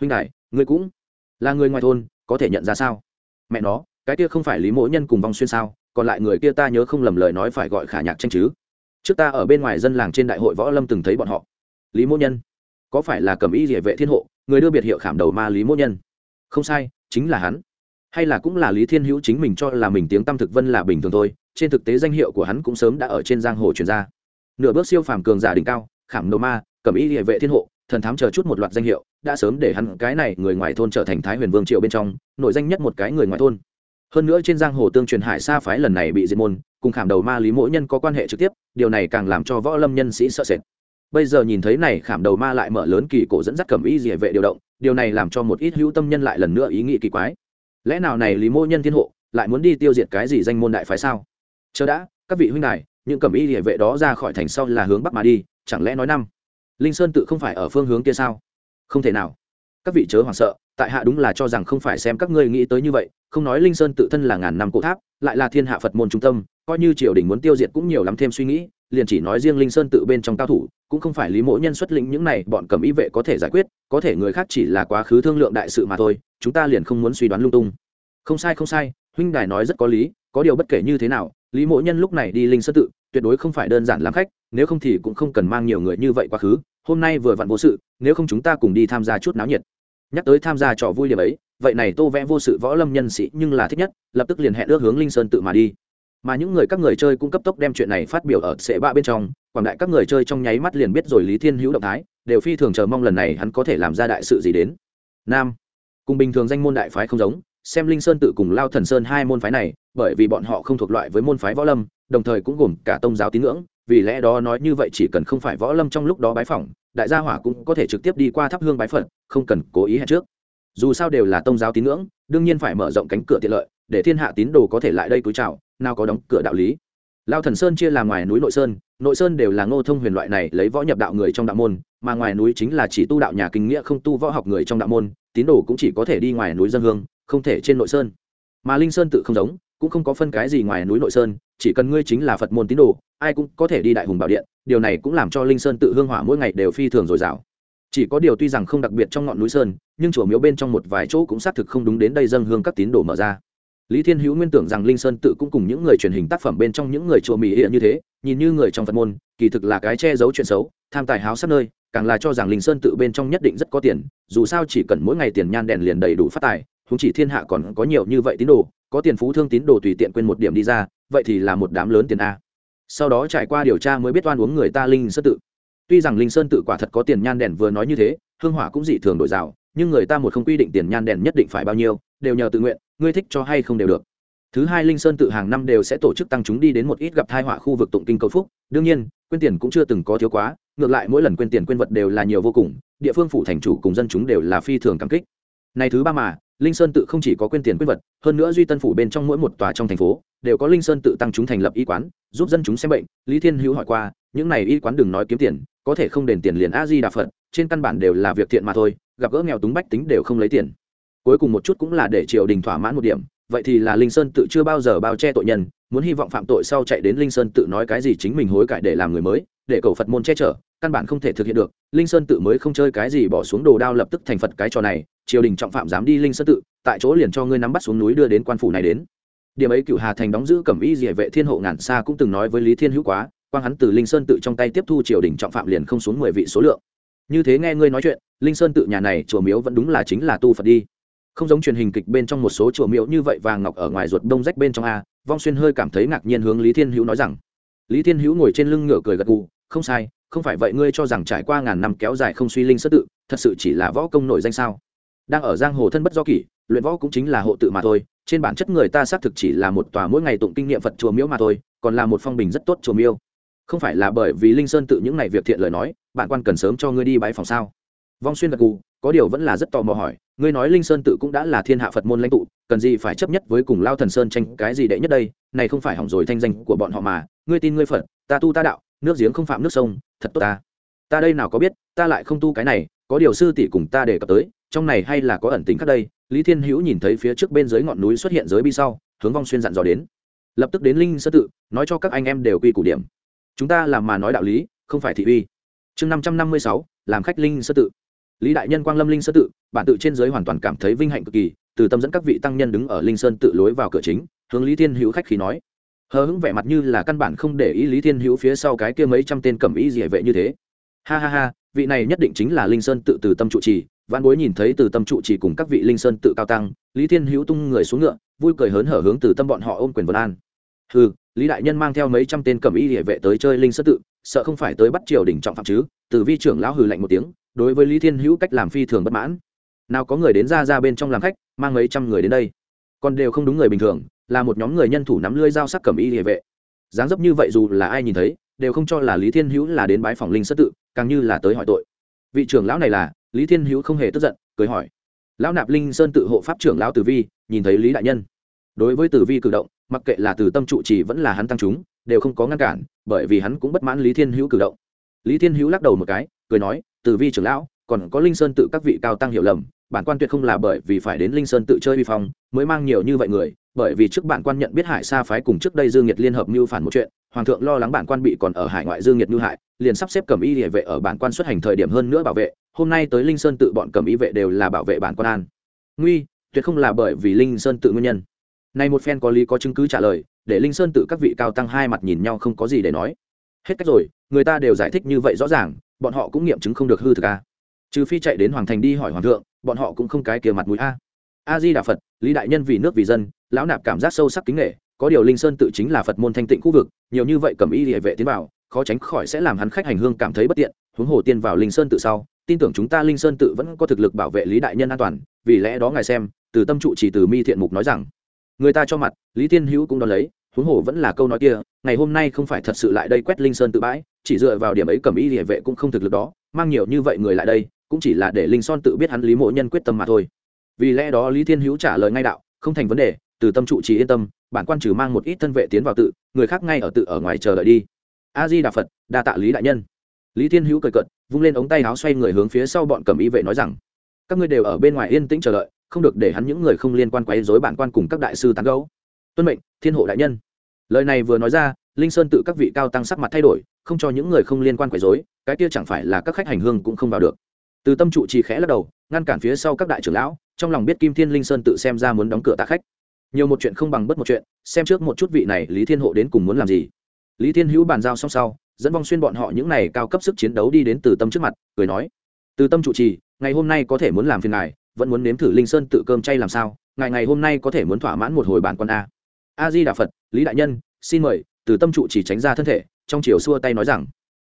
huynh đại ngươi cũng là người ngoài thôn, có thể nhận ra sao? Mẹ nó, cái kia không phải lý mỗ nhân cùng vong xuyên sao? Còn lại người kia ta nhớ không lầm lời nói phải gọi khả nhạc tranh chứ. Trước ta ở bên ngoài dân làng trên đại hội võ lâm từng thấy bọn họ. Lý mỗ nhân, có phải là cầm y địa vệ thiên hộ, người đưa biệt hiệu khảm đầu ma lý mỗ nhân? Không sai, chính là hắn. Hay là cũng là lý thiên hữu chính mình cho là mình tiếng tam thực vân là bình thường thôi, trên thực tế danh hiệu của hắn cũng sớm đã ở trên giang hồ truyền ra. Nửa bước siêu phàm cường giả đỉnh cao, khảm đầu ma, cầm y địa vệ thiên hộ, thần thám chờ chút một loạt danh hiệu đã sớm để hắn cái này người ngoài thôn trở thành thái huyền vương triệu bên trong nội danh nhất một cái người ngoài thôn. Hơn nữa trên giang hồ tương truyền hải sa phái lần này bị diệt môn, cùng khảm đầu ma lý mỗi nhân có quan hệ trực tiếp, điều này càng làm cho võ lâm nhân sĩ sợ sệt. Bây giờ nhìn thấy này, khảm đầu ma lại mở lớn kỳ cổ dẫn dắt cẩm y dỉa vệ điều động, điều này làm cho một ít hữu tâm nhân lại lần nữa ý nghĩ kỳ quái. Lẽ nào này lý mô nhân thiên hộ, lại muốn đi tiêu diệt cái gì danh môn đại phái sao? Chờ đã, các vị huynh đài, những cẩm y địa vệ đó ra khỏi thành sau là hướng bắc mà đi, chẳng lẽ nói năm linh sơn tự không phải ở phương hướng kia sao? Không thể nào. Các vị chớ hoảng sợ, tại hạ đúng là cho rằng không phải xem các ngươi nghĩ tới như vậy, không nói linh sơn tự thân là ngàn năm cổ tháp, lại là thiên hạ phật môn trung tâm, coi như triều đình muốn tiêu diệt cũng nhiều lắm thêm suy nghĩ, liền chỉ nói riêng linh sơn tự bên trong cao thủ, cũng không phải lý mỗ nhân xuất lĩnh những này, bọn cầm ý vệ có thể giải quyết, có thể người khác chỉ là quá khứ thương lượng đại sự mà thôi, chúng ta liền không muốn suy đoán lung tung. Không sai không sai, huynh đài nói rất có lý, có điều bất kể như thế nào, lý mỗ nhân lúc này đi linh sơn tự, tuyệt đối không phải đơn giản làm khách, nếu không thì cũng không cần mang nhiều người như vậy quá khứ hôm nay vừa vặn vô sự, nếu không chúng ta cùng đi tham gia chút náo nhiệt. Nhắc tới tham gia trò vui điểm ấy, vậy này tô vẽ vô sự võ lâm nhân sĩ nhưng là thích nhất, lập tức liền hẹn ước hướng linh sơn tự mà đi. Mà những người các người chơi cũng cấp tốc đem chuyện này phát biểu ở sệ ba bên trong, quảng đại các người chơi trong nháy mắt liền biết rồi lý thiên hữu động thái, đều phi thường chờ mong lần này hắn có thể làm ra đại sự gì đến. Nam, cùng bình thường danh môn đại phái không giống, xem linh sơn tự cùng lao thần sơn hai môn phái này, bởi vì bọn họ không thuộc loại với môn phái võ lâm, đồng thời cũng gồm cả tôn giáo tín ngưỡng vì lẽ đó nói như vậy chỉ cần không phải võ lâm trong lúc đó bái phỏng, đại gia hỏa cũng có thể trực tiếp đi qua thắp hương bái phật, không cần cố ý hẹn trước. Dù sao đều là tôn giáo tín ngưỡng, đương nhiên phải mở rộng cánh cửa tiện lợi, để thiên hạ tín đồ có thể lại đây túi chào, nào có đóng cửa đạo lý. Lao thần sơn chia làm ngoài núi nội sơn nội sơn đều là ngô thông huyền loại này lấy võ nhập đạo người trong đạo môn, mà ngoài núi chính là chỉ tu đạo nhà kinh nghĩa không tu võ học người trong đạo môn, tín đồ cũng chỉ có thể đi ngoài núi dân hương, không thể trên nội sơn. Mà linh sơn tự không giống, cũng không có phân cái gì ngoài núi nội sơn chỉ cần ngươi chính là phật môn tín đồ, ai cũng có thể đi đại hùng bảo điện, điều này cũng làm cho linh sơn tự hương hỏa mỗi ngày đều phi thường dồi dào. Chỉ có điều tuy rằng không đặc biệt trong ngọn núi sơn, nhưng chùa miếu bên trong một vài chỗ cũng xác thực không đúng đến đây dân hương các tín đồ mở ra. Lý thiên hữu nguyên tưởng rằng linh sơn tự cũng cùng những người truyền hình tác phẩm bên trong những người chùa mỹ hiện như thế, nhìn như người trong phật môn, kỳ thực là cái che giấu chuyện xấu, tham tài háo sắp nơi, càng là cho rằng linh sơn tự bên trong nhất định rất có tiền, dù sao chỉ cần mỗi ngày tiền nhan đèn liền đầy đủ phát tài húng chỉ thiên hạ còn có nhiều như vậy tín đồ, có tiền phú thương tín đồ tùy tiện quên một điểm đi ra vậy thì là một đám lớn tiền a. Sau đó trải qua điều tra mới biết oan uống người ta linh sơn tự. Tuy rằng linh sơn tự quả thật có tiền nhan đèn vừa nói như thế, hương hỏa cũng dị thường đổi rào, nhưng người ta một không quy định tiền nhan đèn nhất định phải bao nhiêu, đều nhờ tự nguyện, ngươi thích cho hay không đều được. Thứ hai linh sơn tự hàng năm đều sẽ tổ chức tăng chúng đi đến một ít gặp thai họa khu vực tụng kinh cầu phúc, đương nhiên quyên tiền cũng chưa từng có thiếu quá, ngược lại mỗi lần quyên tiền quyên vật đều là nhiều vô cùng, địa phương phủ thành chủ cùng dân chúng đều là phi thường cảm kích. Này thứ ba mà linh sơn tự không chỉ có quyên tiền quyên vật, hơn nữa duy tân phủ bên trong mỗi một tòa trong thành phố đều có linh sơn tự tăng chúng thành lập y quán, giúp dân chúng xem bệnh. Lý thiên hữu hỏi qua, những này y quán đừng nói kiếm tiền, có thể không đền tiền liền a di đà phật, trên căn bản đều là việc thiện mà thôi, gặp gỡ nghèo túng bách tính đều không lấy tiền. Cuối cùng một chút cũng là để triều đình thỏa mãn một điểm, vậy thì là linh sơn tự chưa bao giờ bao che tội nhân, muốn hy vọng phạm tội sau chạy đến linh sơn tự nói cái gì chính mình hối cải để làm người mới để cầu phật môn che chở, căn bản không thể thực hiện được. Linh sơn tự mới không chơi cái gì bỏ xuống đồ đao lập tức thành phật cái trò này, triều đình trọng phạm dám đi linh sơn tự, tại chỗ liền cho ngươi nắm bắt xuống núi đưa đến quan phủ này đến. Điểm ấy cựu hà thành đóng giữ cẩm y địa vệ thiên hộ ngàn xa cũng từng nói với lý thiên hữu quá, quang hắn từ linh sơn tự trong tay tiếp thu triều đình trọng phạm liền không xuống mười vị số lượng. Như thế nghe ngươi nói chuyện, linh sơn tự nhà này chùa miếu vẫn đúng là chính là tu phật đi. Không giống truyền hình kịch bên trong một số chùa miếu như vậy vàng ngọc ở ngoài ruột đông rách bên trong a, vong xuyên hơi cảm thấy ngạc nhiên hướng lý thiên hữu nói rằng. Lý thiên hữu ngồi trên lưng ngựa cười gật gù không sai, không phải vậy ngươi cho rằng trải qua ngàn năm kéo dài không suy linh sất tự, thật sự chỉ là võ công nổi danh sao? Đang ở giang hồ thân bất do kỷ, luyện võ cũng chính là hộ tự mà thôi, trên bản chất người ta xác thực chỉ là một tòa mỗi ngày tụng kinh nghiệm phật chùa miếu mà thôi, còn là một phong bình rất tốt chùa miêu. Không phải là bởi vì linh sơn tự những ngày việc thiện lời nói, bạn quan cần sớm cho ngươi đi bãi phòng sao? Vong xuyên gật gù, có điều vẫn là rất tò mò hỏi, ngươi nói linh sơn tự cũng đã là thiên hạ phật môn lãnh tụ, cần gì phải chấp nhất với cùng lao thần sơn tranh cái gì đệ nhất đây? Này không phải hỏng rồi thanh danh của bọn họ mà, ngươi tin ngươi phật, ta tu ta đạo nước giếng không phạm nước sông, thật tốt ta. Ta đây nào có biết, ta lại không tu cái này, có điều sư tỷ cùng ta đề cập tới, trong này hay là có ẩn tính khác đây. Lý thiên hữu nhìn thấy phía trước bên dưới ngọn núi xuất hiện giới bi sau, hướng vong xuyên dặn dò đến. Lập tức đến linh sơ tự, nói cho các anh em đều quy củ điểm. Chúng ta làm mà nói đạo lý, không phải thị uy. Chương năm trăm năm mươi sáu, làm khách linh sơ tự. Lý đại nhân quang lâm linh sơ tự, bản tự trên giới hoàn toàn cảm thấy vinh hạnh cực kỳ, từ tâm dẫn các vị tăng nhân đứng ở linh sơn tự lối vào cửa chính, hướng lý thiên hữu khách khí nói hờ hững vẻ mặt như là căn bản không để ý lý thiên hữu phía sau cái kia mấy trăm tên cẩm ý gì vệ như thế. Ha ha ha, vị này nhất định chính là linh sơn tự từ tâm trụ trì. Văn bối nhìn thấy từ tâm trụ trì cùng các vị linh sơn tự cao tăng, lý thiên hữu tung người xuống ngựa, vui cười hớn hở hướng từ tâm bọn họ ôm quyền vân an. Ừ lý đại nhân mang theo mấy trăm tên cẩm y địa vệ tới chơi linh sơn tự, sợ không phải tới bắt triều đình trọng phạm chứ? Từ vi trưởng lão hừ lạnh một tiếng, đối với lý thiên hữu cách làm phi thường bất mãn. Nào có người đến ra ra bên trong làm khách, mang mấy trăm người đến đây. Còn đều không đúng người bình thường là một nhóm người nhân thủ nắm lưỡi dao sắc cẩm y địa vệ. Dáng dấp như vậy dù là ai nhìn thấy, đều không cho là lý thiên hữu là đến bái phòng linh sơn tự, càng như là tới hỏi tội. Vị trưởng lão này là, lý thiên hữu không hề tức giận, cười hỏi. Lão nạp linh sơn tự hộ pháp trưởng lão tử vi, nhìn thấy lý đại nhân. Đối với tử vi cử động, mặc kệ là từ tâm trụ trì vẫn là hắn tăng chúng, đều không có ngăn cản, bởi vì hắn cũng bất mãn lý thiên hữu cử động. Lý thiên hữu lắc đầu một cái, cười nói, tử vi trưởng lão, còn có linh sơn tự các vị cao tăng hiểu lầm bản quan tuyệt không là bởi vì phải đến linh sơn tự chơi vi phong, mới mang nhiều như vậy người, bởi vì trước bản quan nhận biết hải sa phái cùng trước đây dương nhiệt liên hợp mưu phản một chuyện, hoàng thượng lo lắng bản quan bị còn ở hải ngoại dương nhiệt mưu hại, liền sắp xếp cầm y địa vệ ở bản quan xuất hành thời điểm hơn nữa bảo vệ, hôm nay tới linh sơn tự bọn cầm y vệ đều là bảo vệ bản quan an. Nguy, tuyệt không là bởi vì linh sơn tự nguyên nhân. Này một phen có lý có chứng cứ trả lời, để linh sơn tự các vị cao tăng hai mặt nhìn nhau không có gì để nói. Hết cách rồi, người ta đều giải thích như vậy rõ ràng, bọn họ cũng nghiệm chứng không được hư thực a trừ phi chạy đến hoàng thành đi hỏi hoàng thượng, bọn họ cũng không cái kia mặt mũi a. A di đà phật, lý đại nhân vì nước vì dân, lão nạp cảm giác sâu sắc kính nghệ có điều linh sơn tự chính là phật môn thanh tịnh khu vực, nhiều như vậy cầm y địa vệ tiến vào, khó tránh khỏi sẽ làm hắn khách hành hương cảm thấy bất tiện, huống hồ tiên vào linh sơn tự sau, tin tưởng chúng ta linh sơn tự vẫn có thực lực bảo vệ lý đại nhân an toàn, vì lẽ đó ngài xem, từ tâm trụ chỉ từ mi thiện mục nói rằng, người ta cho mặt, lý tiên hữu cũng đón lấy, huống hồ vẫn là câu nói kia, ngày hôm nay không phải thật sự lại đây quét linh sơn tự bãi, chỉ dựa vào điểm ấy cầm y địa vệ cũng không thực lực đó, mang nhiều như vậy người lại đây cũng chỉ là để linh son tự biết hắn lý mộ nhân quyết tâm mà thôi. Vì lẽ đó lý thiên hữu trả lời ngay đạo, không thành vấn đề, từ tâm trụ chỉ yên tâm, bản quan trừ mang một ít thân vệ tiến vào tự, người khác ngay ở tự ở ngoài chờ đợi đi. A di đà phật, đa tạ lý đại nhân. Lý thiên hữu cười cận vung lên ống tay áo xoay người hướng phía sau bọn cầm y vệ nói rằng, các ngươi đều ở bên ngoài yên tĩnh chờ đợi, không được để hắn những người không liên quan quấy rối bản quan cùng các đại sư tán gấu tuân mệnh, thiên hộ đại nhân. Lời này vừa nói ra, linh sơn tự các vị cao tăng sắc mặt thay đổi, không cho những người không liên quan quấy rối, cái kia chẳng phải là các khách hành hương cũng không vào được từ tâm trụ trì khẽ lắc đầu, ngăn cản phía sau các đại trưởng lão, trong lòng biết kim thiên linh sơn tự xem ra muốn đóng cửa tạ khách. Nhiều một chuyện không bằng bất một chuyện, xem trước một chút vị này lý thiên hộ đến cùng muốn làm gì. Lý thiên hữu bàn giao xong sau, dẫn vong xuyên bọn họ những này cao cấp sức chiến đấu đi đến từ tâm trước mặt, cười nói, từ tâm trụ trì, ngày hôm nay có thể muốn làm phiền ngài, vẫn muốn nếm thử linh sơn tự cơm chay làm sao, ngài ngày hôm nay có thể muốn thỏa mãn một hồi bản con a. A di đà phật, lý đại nhân, xin mời. Từ tâm trụ chỉ tránh ra thân thể, trong chiều xua tay nói rằng,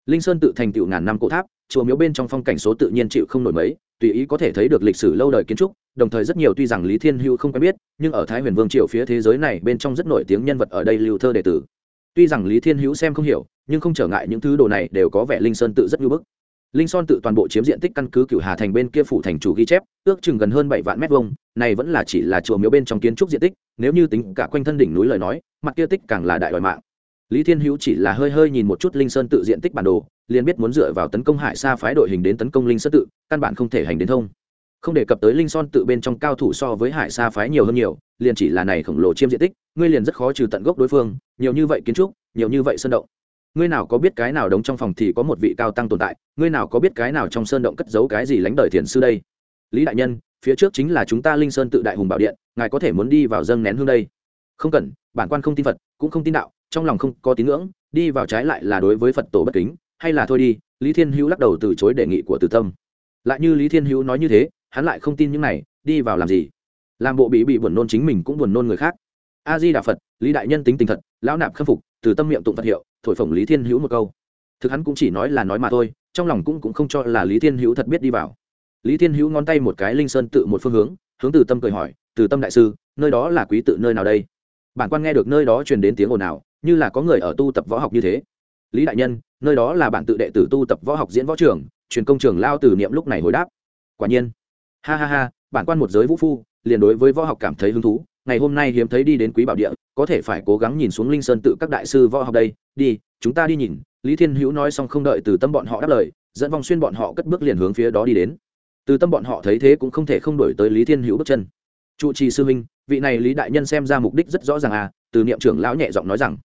linh sơn tự thành tựu ngàn năm cổ tháp chùa miếu bên trong phong cảnh số tự nhiên chịu không nổi mấy, tùy ý có thể thấy được lịch sử lâu đời kiến trúc, đồng thời rất nhiều tuy rằng lý thiên hưu không quen biết, nhưng ở thái huyền vương triều phía thế giới này bên trong rất nổi tiếng nhân vật ở đây lưu thơ đệ tử. Tuy rằng lý thiên hữu xem không hiểu, nhưng không trở ngại những thứ đồ này đều có vẻ linh sơn tự rất ngưỡng bức. Linh son tự toàn bộ chiếm diện tích căn cứ cửu hà thành bên kia phủ thành chủ ghi chép, ước chừng gần hơn bảy vạn mét vuông, này vẫn là chỉ là chùa miếu bên trong kiến trúc diện tích, nếu như tính cả quanh thân đỉnh núi lời nói, mặt kia tích càng là đại đòi mạng. Lý thiên hữu chỉ là hơi hơi nhìn một chút linh sơn tự diện tích bản đồ liền biết muốn dựa vào tấn công hải xa phái đội hình đến tấn công linh sơn tự, căn bản không thể hành đến thông. Không đề cập tới linh son tự bên trong cao thủ so với hải xa phái nhiều hơn nhiều, liền chỉ là này khổng lồ chiêm diện tích, ngươi liền rất khó trừ tận gốc đối phương, nhiều như vậy kiến trúc, nhiều như vậy sơn động. Ngươi nào có biết cái nào đóng trong phòng thì có một vị cao tăng tồn tại, ngươi nào có biết cái nào trong sơn động cất giấu cái gì lánh đời thiền sư đây? Lý đại nhân, phía trước chính là chúng ta linh sơn tự đại hùng bảo điện, ngài có thể muốn đi vào dâng nén hương đây? Không cần, bản quan không tin phật, cũng không tin đạo, trong lòng không có tín ngưỡng, đi vào trái lại là đối với phật tổ bất kính hay là thôi đi, lý thiên hữu lắc đầu từ chối đề nghị của từ tâm. Lại như lý thiên hữu nói như thế, hắn lại không tin những này, đi vào làm gì? Làm bộ bị bị buồn nôn chính mình cũng buồn nôn người khác. A di đà phật, lý đại nhân tính tình thật, lão nạp khâm phục, từ tâm miệng tụng phật hiệu, thổi phồng lý thiên hữu một câu. Thực hắn cũng chỉ nói là nói mà thôi, trong lòng cũng cũng không cho là lý thiên hữu thật biết đi vào. Lý thiên hữu ngón tay một cái linh sơn tự một phương hướng hướng từ tâm cười hỏi, từ tâm đại sư, nơi đó là quý tự nơi nào đây? Bản quan nghe được nơi đó truyền đến tiếng ồn ào, như là có người ở tu tập võ học như thế. Lý đại nhân nơi đó là bản tự đệ tử tu tập võ học diễn võ trường, truyền công trường lao từ niệm lúc này hồi đáp. Quả nhiên. Ha ha ha, bản quan một giới vũ phu, liền đối với võ học cảm thấy hứng thú, ngày hôm nay hiếm thấy đi đến quý bảo địa, có thể phải cố gắng nhìn xuống linh sơn tự các đại sư võ học đây. Đi, chúng ta đi nhìn. Lý thiên hữu nói xong không đợi từ tâm bọn họ đáp lời, dẫn vòng xuyên bọn họ cất bước liền hướng phía đó đi đến. Từ tâm bọn họ thấy thế cũng không thể không đổi tới lý thiên hữu bước chân. Trụ trì sư minh vị này lý đại nhân xem ra mục đích rất rõ ràng à từ niệm trưởng lão nhẹ giọng nói rằng.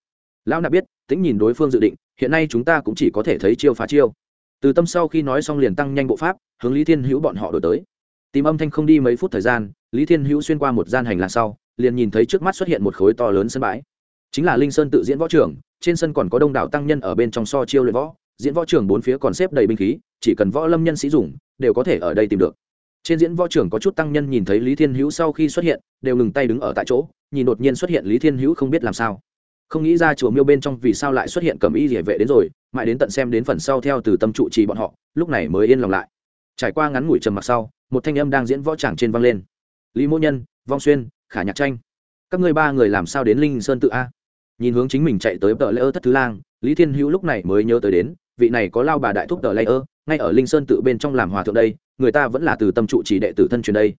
Lão nạp biết, tính nhìn đối phương dự định hiện nay chúng ta cũng chỉ có thể thấy chiêu phá chiêu. Từ tâm sau khi nói xong liền tăng nhanh bộ pháp, hướng lý thiên hữu bọn họ đổi tới. Tìm âm thanh không đi mấy phút thời gian, lý thiên hữu xuyên qua một gian hành lang sau, liền nhìn thấy trước mắt xuất hiện một khối to lớn sân bãi. Chính là linh sơn tự diễn võ trưởng trên sân còn có đông đảo tăng nhân ở bên trong so chiêu luyện võ. Diễn võ trưởng bốn phía còn xếp đầy binh khí, chỉ cần võ lâm nhân sĩ dùng, đều có thể ở đây tìm được. Trên diễn võ trưởng có chút tăng nhân nhìn thấy lý thiên hữu sau khi xuất hiện, đều ngừng tay đứng ở tại chỗ, nhìn đột nhiên xuất hiện lý thiên hữu không biết làm sao không nghĩ ra chùa miêu bên trong vì sao lại xuất hiện cầm y địa vệ đến rồi, mãi đến tận xem đến phần sau theo từ tâm trụ trì bọn họ, lúc này mới yên lòng lại. Trải qua ngắn ngủi trầm mặc sau, một thanh âm đang diễn võ tràng trên vang lên. Lý mỗ nhân, vong xuyên, khả nhạc tranh. Các ngươi ba người làm sao đến linh sơn tự a? Nhìn hướng chính mình chạy tới tờ lễ ơ thất thứ lang, lý thiên hữu lúc này mới nhớ tới đến, vị này có lao bà đại thúc tờ lễ ơ ngay ở linh sơn tự bên trong làm hòa thượng đây, người ta vẫn là từ tâm trụ chỉ đệ tử thân truyền đây.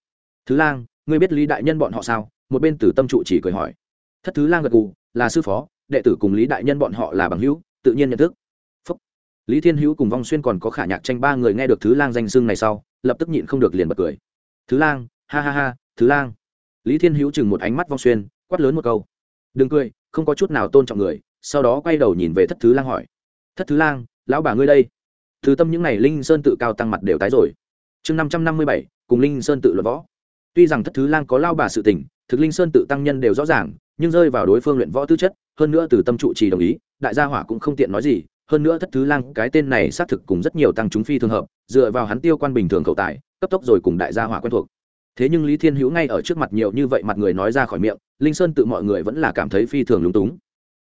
Thứ lang, ngươi biết lý đại nhân bọn họ sao? Một bên từ tâm trụ chỉ cười hỏi thất thứ lang gật gù, là sư phó, đệ tử cùng lý đại nhân bọn họ là bằng hữu, tự nhiên nhận thức. Phúc. lý thiên hữu cùng vong xuyên còn có khả nhạc tranh ba người nghe được thứ lang danh xưng này sau, lập tức nhịn không được liền bật cười. Thứ lang, ha ha ha, thứ lang. Lý thiên hữu chừng một ánh mắt vong xuyên, quát lớn một câu. Đừng cười, không có chút nào tôn trọng người. Sau đó quay đầu nhìn về thất thứ lang hỏi. Thất thứ lang, lão bà ngươi đây? Thứ tâm những n à y linh sơn tự cao tăng mặt đều tái rồi. Chương năm trăm năm mươi bảy, cùng linh sơn tự luật võ. Tuy rằng thất thứ lang có lao bà sự tình, thực linh sơn tự tăng nhân đều rõ ràng nhưng rơi vào đối phương luyện võ tư chất, hơn nữa từ tâm trụ trì đồng ý, đại gia hỏa cũng không tiện nói gì, hơn nữa thất thứ lang, cái tên này xác thực cùng rất nhiều tăng chúng phi thường hợp, dựa vào hắn tiêu quan bình thường cầu tài, cấp tốc rồi cùng đại gia hỏa quen thuộc. Thế nhưng lý thiên hữu ngay ở trước mặt nhiều như vậy mặt người nói ra khỏi miệng, linh sơn tự mọi người vẫn là cảm thấy phi thường lúng túng.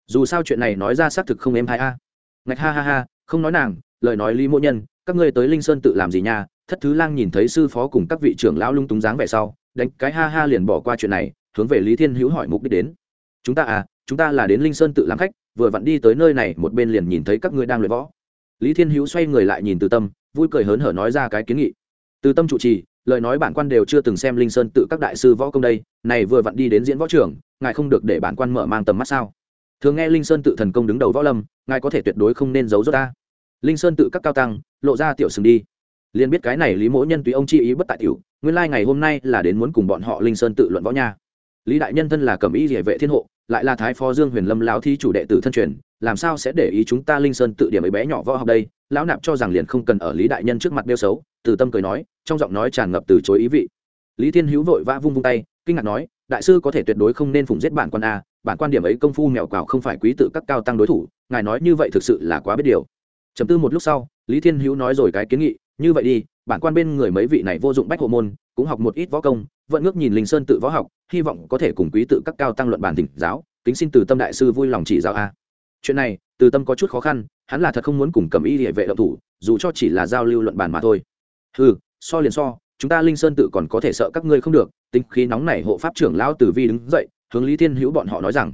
Dù sao chuyện này nói ra xác thực không em hai a. Ngạch ha ha ha, không nói nàng, lời nói lý mỗ nhân, các ngươi tới linh sơn tự làm gì nha? Thất thứ lang nhìn thấy sư phó cùng các vị trưởng lão lung túng dáng vẻ sau, đánh cái ha ha liền bỏ qua chuyện này, hướng về lý thiên hữu hỏi mục đích đến chúng ta à chúng ta là đến linh sơn tự làm khách, vừa vặn đi tới nơi này, một bên liền nhìn thấy các ngươi đang luyện võ. Lý thiên hữu xoay người lại nhìn từ tâm, vui cười hớn hở nói ra cái kiến nghị. Từ tâm chủ trì, lời nói bản quan đều chưa từng xem linh sơn tự các đại sư võ công đây, này vừa vặn đi đến diễn võ trường, ngài không được để bản quan mở mang tầm mắt sao? Thường nghe linh sơn tự thần công đứng đầu võ lâm, ngài có thể tuyệt đối không nên giấu giốt ta. Linh sơn tự các cao tăng, lộ ra tiểu sừng đi. Liền biết cái này lý Mỗ nhân tùy ông chi ý bất tại tiểu, nguyên lai ngày hôm nay là đến muốn cùng bọn họ linh sơn tự luận võ nha lý đại nhân thân là cẩm ý địa vệ thiên hộ, lại là thái phó dương huyền lâm lão thi chủ đệ tử thân truyền, làm sao sẽ để ý chúng ta linh sơn tự điểm ấy bé nhỏ võ học đây? Lão nạp cho rằng liền không cần ở lý đại nhân trước mặt đeo xấu, từ tâm cười nói, trong giọng nói tràn ngập từ chối ý vị. Lý thiên hữu vội vã vung vung tay, kinh ngạc nói, đại sư có thể tuyệt đối không nên phụng giết bản quan a, bản quan điểm ấy công phu mèo quào không phải quý tự các cao tăng đối thủ, ngài nói như vậy thực sự là quá biết điều. Chấm tư một lúc sau, lý thiên hữu nói rồi cái kiến nghị, như vậy đi bản quan bên người mấy vị này vô dụng bách hộ môn, cũng học một ít võ công, vẫn ngước nhìn linh sơn tự võ học, hy vọng có thể cùng quý tự các cao tăng luận bản thỉnh giáo, kính xin từ tâm đại sư vui lòng chỉ giáo a. Chuyện này, từ tâm có chút khó khăn, hắn là thật không muốn cùng cầm y địa vệ động thủ, dù cho chỉ là giao lưu luận bàn mà thôi. Ừ so liền so, chúng ta linh sơn tự còn có thể sợ các ngươi không được, tính khí nóng này hộ pháp trưởng lão tử vi đứng dậy, hướng lý thiên hữu bọn họ nói rằng,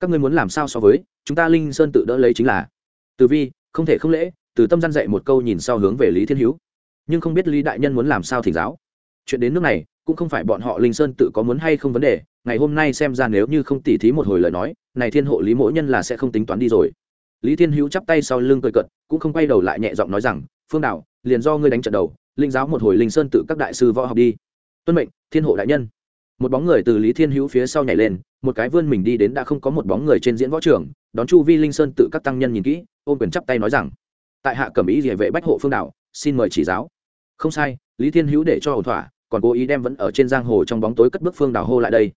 các ngươi muốn làm sao so với, chúng ta linh sơn tự đỡ lấy chính là. Tử vi, không thể không lễ, từ tâm gian dạy một câu nhìn sau hướng về lý thiên hữu nhưng không biết lý đại nhân muốn làm sao thỉnh giáo. Chuyện đến nước này, cũng không phải bọn họ linh sơn tự có muốn hay không vấn đề, ngày hôm nay xem ra nếu như không tỉ thí một hồi lời nói, này thiên hộ lý mỗi nhân là sẽ không tính toán đi rồi. Lý thiên hữu chắp tay sau lưng cười cận cũng không quay đầu lại nhẹ giọng nói rằng, phương đạo, liền do ngươi đánh trận đầu, linh giáo một hồi linh sơn tự các đại sư võ học đi. Tuân mệnh, thiên hộ đại nhân. Một bóng người từ lý thiên hữu phía sau nhảy lên, một cái vươn mình đi đến đã không có một bóng người trên diễn võ trường, đón chu vi linh sơn tự các tăng nhân nhìn kỹ, ôm quyền chắp tay nói rằng, tại hạ cẩm ý địa vệ bách hộ phương đạo xin mời chỉ giáo. Không sai, lý thiên hữu để cho ổn thỏa, còn cố ý đem vẫn ở trên giang hồ trong bóng tối cất bước phương đào hô lại đây.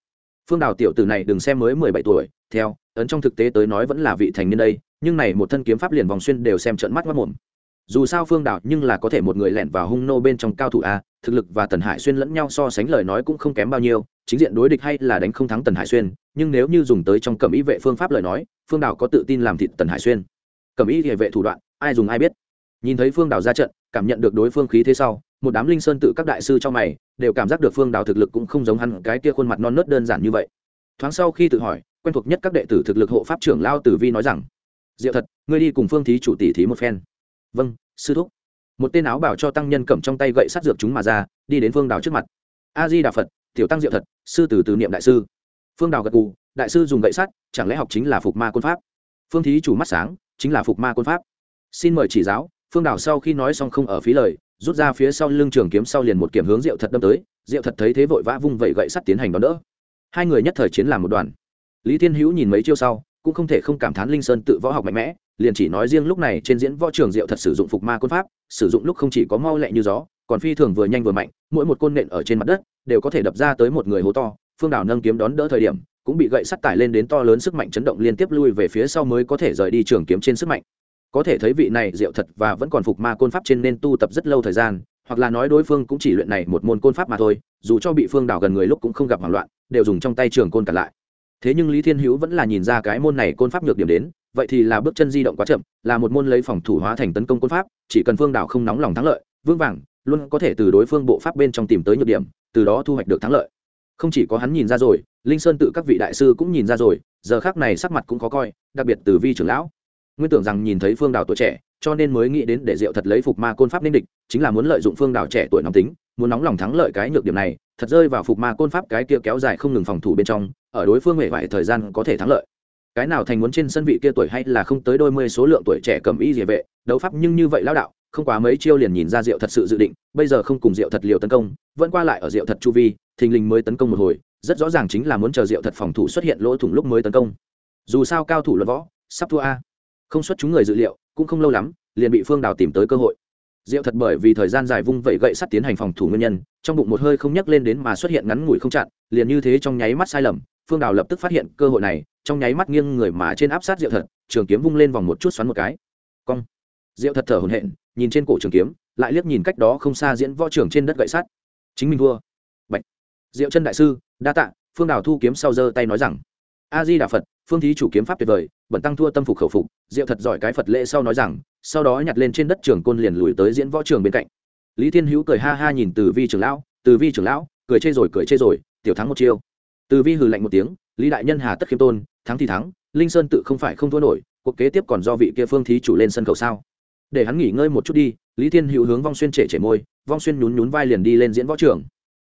Phương đào tiểu tử này đừng xem mới mười bảy tuổi, theo, ấn trong thực tế tới nói vẫn là vị thành niên đây, nhưng này một thân kiếm pháp liền vòng xuyên đều xem trận mắt mất mồm. Dù sao phương đào nhưng là có thể một người lẻn vào hung nô bên trong cao thủ a, thực lực và tần hải xuyên lẫn nhau so sánh lời nói cũng không kém bao nhiêu, chính diện đối địch hay là đánh không thắng tần hải xuyên, nhưng nếu như dùng tới trong cẩm ý vệ phương pháp lời nói, phương đào có tự tin làm thịt tần hải xuyên. Cẩm ý địa vệ thủ đoạn, ai dùng ai biết nhìn thấy phương đào ra trận, cảm nhận được đối phương khí thế sau, một đám linh sơn tự các đại sư trong mày, đều cảm giác được phương đào thực lực cũng không giống hắn, cái kia khuôn mặt non nớt đơn giản như vậy. Thoáng sau khi tự hỏi, quen thuộc nhất các đệ tử thực lực hộ pháp trưởng lao tử vi nói rằng, diệu thật, ngươi đi cùng phương thí chủ tỷ thí một phen. Vâng sư thúc. Một tên áo bảo cho tăng nhân cầm trong tay gậy sát dược chúng mà ra, đi đến phương đào trước mặt. A di đà phật, tiểu tăng diệu thật, sư tử từ niệm đại sư. Phương đào gật cù đại sư dùng gậy sắt chẳng lẽ học chính là phục ma côn pháp? Phương thí chủ mắt sáng, chính là phục ma côn pháp. Xin mời chỉ giáo phương đảo sau khi nói xong không ở phí lời, rút ra phía sau lưng trường kiếm sau liền một kiểm hướng diệu thật đâm tới, diệu thật thấy thế vội vã vung vẩy gậy sắt tiến hành đón đỡ. Hai người nhất thời chiến làm một đoàn. Lý thiên hữu nhìn mấy chiêu sau, cũng không thể không cảm thán linh sơn tự võ học mạnh mẽ, liền chỉ nói riêng lúc này trên diễn võ trường diệu thật sử dụng phục ma côn pháp, sử dụng lúc không chỉ có mau lẹ như gió, còn phi thường vừa nhanh vừa mạnh, mỗi một côn nện ở trên mặt đất đều có thể đập ra tới một người hố to. Phương đảo nâng kiếm đón đỡ thời điểm, cũng bị gậy sắt tải lên đến to lớn sức mạnh chấn động liên tiếp lui về phía sau mới có thể rời đi trường kiếm trên sức mạnh có thể thấy vị này diệu thật và vẫn còn phục ma côn pháp trên nên tu tập rất lâu thời gian, hoặc là nói đối phương cũng chỉ luyện này một môn côn pháp mà thôi, dù cho bị phương đảo gần người lúc cũng không gặp hoảng loạn, đều dùng trong tay trường côn cả lại. Thế nhưng lý thiên hữu vẫn là nhìn ra cái môn này côn pháp nhược điểm đến, vậy thì là bước chân di động quá chậm, là một môn lấy phòng thủ hóa thành tấn công côn pháp, chỉ cần phương đảo không nóng lòng thắng lợi vương vàng, luôn có thể từ đối phương bộ pháp bên trong tìm tới nhược điểm, từ đó thu hoạch được thắng lợi. Không chỉ có hắn nhìn ra rồi, linh sơn tự các vị đại sư cũng nhìn ra rồi, giờ khác này sắc mặt cũng khó coi, đặc biệt từ vi trưởng lão nguyên tưởng rằng nhìn thấy phương đảo tuổi trẻ, cho nên mới nghĩ đến để diệu thật lấy phục ma côn pháp nên địch, chính là muốn lợi dụng phương đảo trẻ tuổi nóng tính, muốn nóng lòng thắng lợi cái nhược điểm này, thật rơi vào phục ma côn pháp cái kia kéo dài không ngừng phòng thủ bên trong, ở đối phương hề vải thời gian có thể thắng lợi. Cái nào thành muốn trên sân vị kia tuổi hay là không tới đôi mươi số lượng tuổi trẻ cầm y địa vệ, đấu pháp nhưng như vậy lao đạo, không quá mấy chiêu liền nhìn ra diệu thật sự dự định, bây giờ không cùng diệu thật liều tấn công, vẫn qua lại ở diệu thật chu vi, thình lình mới tấn công một hồi, rất rõ ràng chính là muốn chờ diệu thật phòng thủ xuất hiện lỗ thủng lúc mới tấn công. Dù sao cao thủ luận võ, sắp thua a không xuất chúng người dự liệu, cũng không lâu lắm, liền bị phương đào tìm tới cơ hội. Diệu thật bởi vì thời gian dài vung vẩy gậy sắt tiến hành phòng thủ nguyên nhân, trong bụng một hơi không nhắc lên đến mà xuất hiện ngắn ngủi không chặn, liền như thế trong nháy mắt sai lầm, phương đào lập tức phát hiện cơ hội này, trong nháy mắt nghiêng người mà trên áp sát diệu thật, trường kiếm vung lên vòng một chút xoắn một cái. Cong. Diệu thật thở hổn hển, nhìn trên cổ trường kiếm, lại liếc nhìn cách đó không xa diễn võ trường trên đất gậy sắt. Chính mình thua. Bạch. Diệu chân đại sư, đa tạ, phương đào thu kiếm sau giơ tay nói rằng a di đà phật, phương thí chủ kiếm pháp tuyệt vời, bẩn tăng thua tâm phục khẩu phục, diệu thật giỏi cái phật lễ sau nói rằng, sau đó nhặt lên trên đất trường côn liền lùi tới diễn võ trường bên cạnh. Lý thiên hữu cười ha ha nhìn từ vi trưởng lão, từ vi trưởng lão, cười chê rồi, cười chê rồi, tiểu thắng một chiêu. Từ vi hừ lạnh một tiếng, lý đại nhân hà tất khiêm tôn, thắng thì thắng, linh sơn tự không phải không thua nổi, cuộc kế tiếp còn do vị kia phương thí chủ lên sân khấu sao? Để hắn nghỉ ngơi một chút đi, lý thiên hữu hướng vong xuyên trể trể môi, vong xuyên nhún nhún vai liền đi lên diễn võ trường.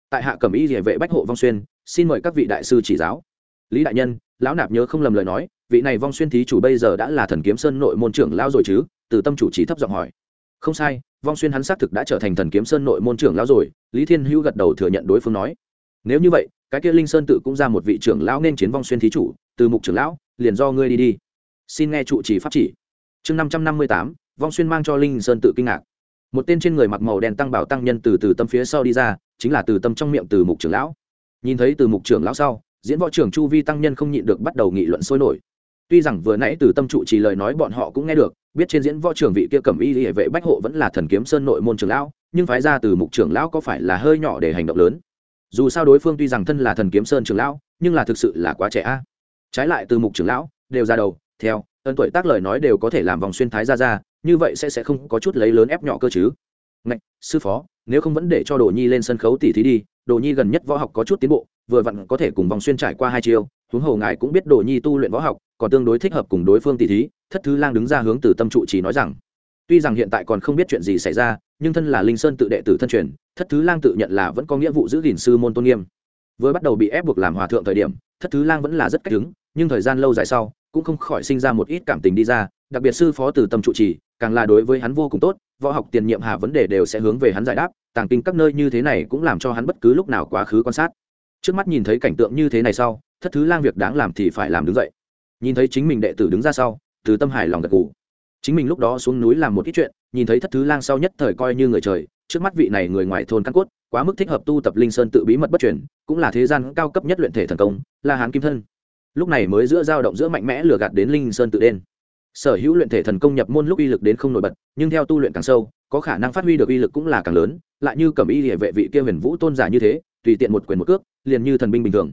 Tại hạ cẩm y địa vệ bách hộ vong xuyên, xin mời các vị đại sư chỉ giáo lý đại nhân, lão nạp nhớ không lầm lời nói, vị này vong xuyên thí chủ bây giờ đã là thần kiếm sơn nội môn trưởng lão rồi chứ? Từ tâm chủ trí thấp giọng hỏi. Không sai, vong xuyên hắn xác thực đã trở thành thần kiếm sơn nội môn trưởng lão rồi, lý thiên hữu gật đầu thừa nhận đối phương nói. Nếu như vậy, cái kia linh sơn tự cũng ra một vị trưởng lão nên chiến vong xuyên thí chủ, từ mục trưởng lão, liền do ngươi đi đi. Xin nghe trụ trì pháp chỉ. Chương năm trăm năm mươi tám, vong xuyên mang cho linh sơn tự kinh ngạc. Một tên trên người mặc màu đen tăng bảo tăng nhân từ từ tâm phía sau đi ra, chính là từ tâm trong miệng từ mục trưởng lão. Nhìn thấy từ mục trưởng lão sau diễn võ trưởng chu vi tăng nhân không nhịn được bắt đầu nghị luận sôi nổi. Tuy rằng vừa nãy từ tâm trụ chỉ lời nói bọn họ cũng nghe được, biết trên diễn võ trưởng vị kia cầm y hệ vệ bách hộ vẫn là thần kiếm sơn nội môn trưởng lão, nhưng phái ra từ mục trưởng lão có phải là hơi nhỏ để hành động lớn? Dù sao đối phương tuy rằng thân là thần kiếm sơn trưởng lão, nhưng là thực sự là quá trẻ a. Trái lại từ mục trưởng lão, đều ra đầu, theo ân tuổi tác lời nói đều có thể làm vòng xuyên thái ra ra, như vậy sẽ sẽ không có chút lấy lớn ép nhỏ cơ chứ. Ngạch, sư phó, nếu không vẫn để cho đồ nhi lên sân khấu tỉ thí đi đồ nhi gần nhất võ học có chút tiến bộ, vừa vặn có thể cùng vòng xuyên trải qua hai chiêu, huống hồ ngài cũng biết đồ nhi tu luyện võ học, còn tương đối thích hợp cùng đối phương tỷ thí, thất thứ lang đứng ra hướng từ tâm trụ chỉ nói rằng, tuy rằng hiện tại còn không biết chuyện gì xảy ra, nhưng thân là linh sơn tự đệ tử thân truyền, thất thứ lang tự nhận là vẫn có nghĩa vụ giữ gìn sư môn tôn nghiêm. Vừa bắt đầu bị ép buộc làm hòa thượng thời điểm, thất thứ lang vẫn là rất cách đứng, nhưng thời gian lâu dài sau, cũng không khỏi sinh ra một ít cảm tình đi ra, đặc biệt sư phó từ tâm trụ trì, càng là đối với hắn vô cùng tốt võ học tiền nhiệm hà vấn đề đều sẽ hướng về hắn giải đáp, tàng kinh các nơi như thế này cũng làm cho hắn bất cứ lúc nào quá khứ quan sát. Trước mắt nhìn thấy cảnh tượng như thế này sau, thất thứ lang việc đáng làm thì phải làm đứng dậy. Nhìn thấy chính mình đệ tử đứng ra sau, từ tâm hài lòng gật gù. Chính mình lúc đó xuống núi làm một ít chuyện, nhìn thấy thất thứ lang sau nhất thời coi như người trời, trước mắt vị này người ngoài thôn căn cốt, quá mức thích hợp tu tập linh sơn tự bí mật bất chuyển cũng là thế gian cao cấp nhất luyện thể thần công, là hán kim thân. Lúc này mới giữa dao động giữa mạnh mẽ lừa gạt đến linh sơn tự đen sở hữu luyện thể thần công nhập môn lúc uy lực đến không nổi bật, nhưng theo tu luyện càng sâu, có khả năng phát huy được uy lực cũng là càng lớn, lại như cầm y địa vệ vị kia huyền vũ tôn giả như thế, tùy tiện một quyền một cước, liền như thần binh bình thường.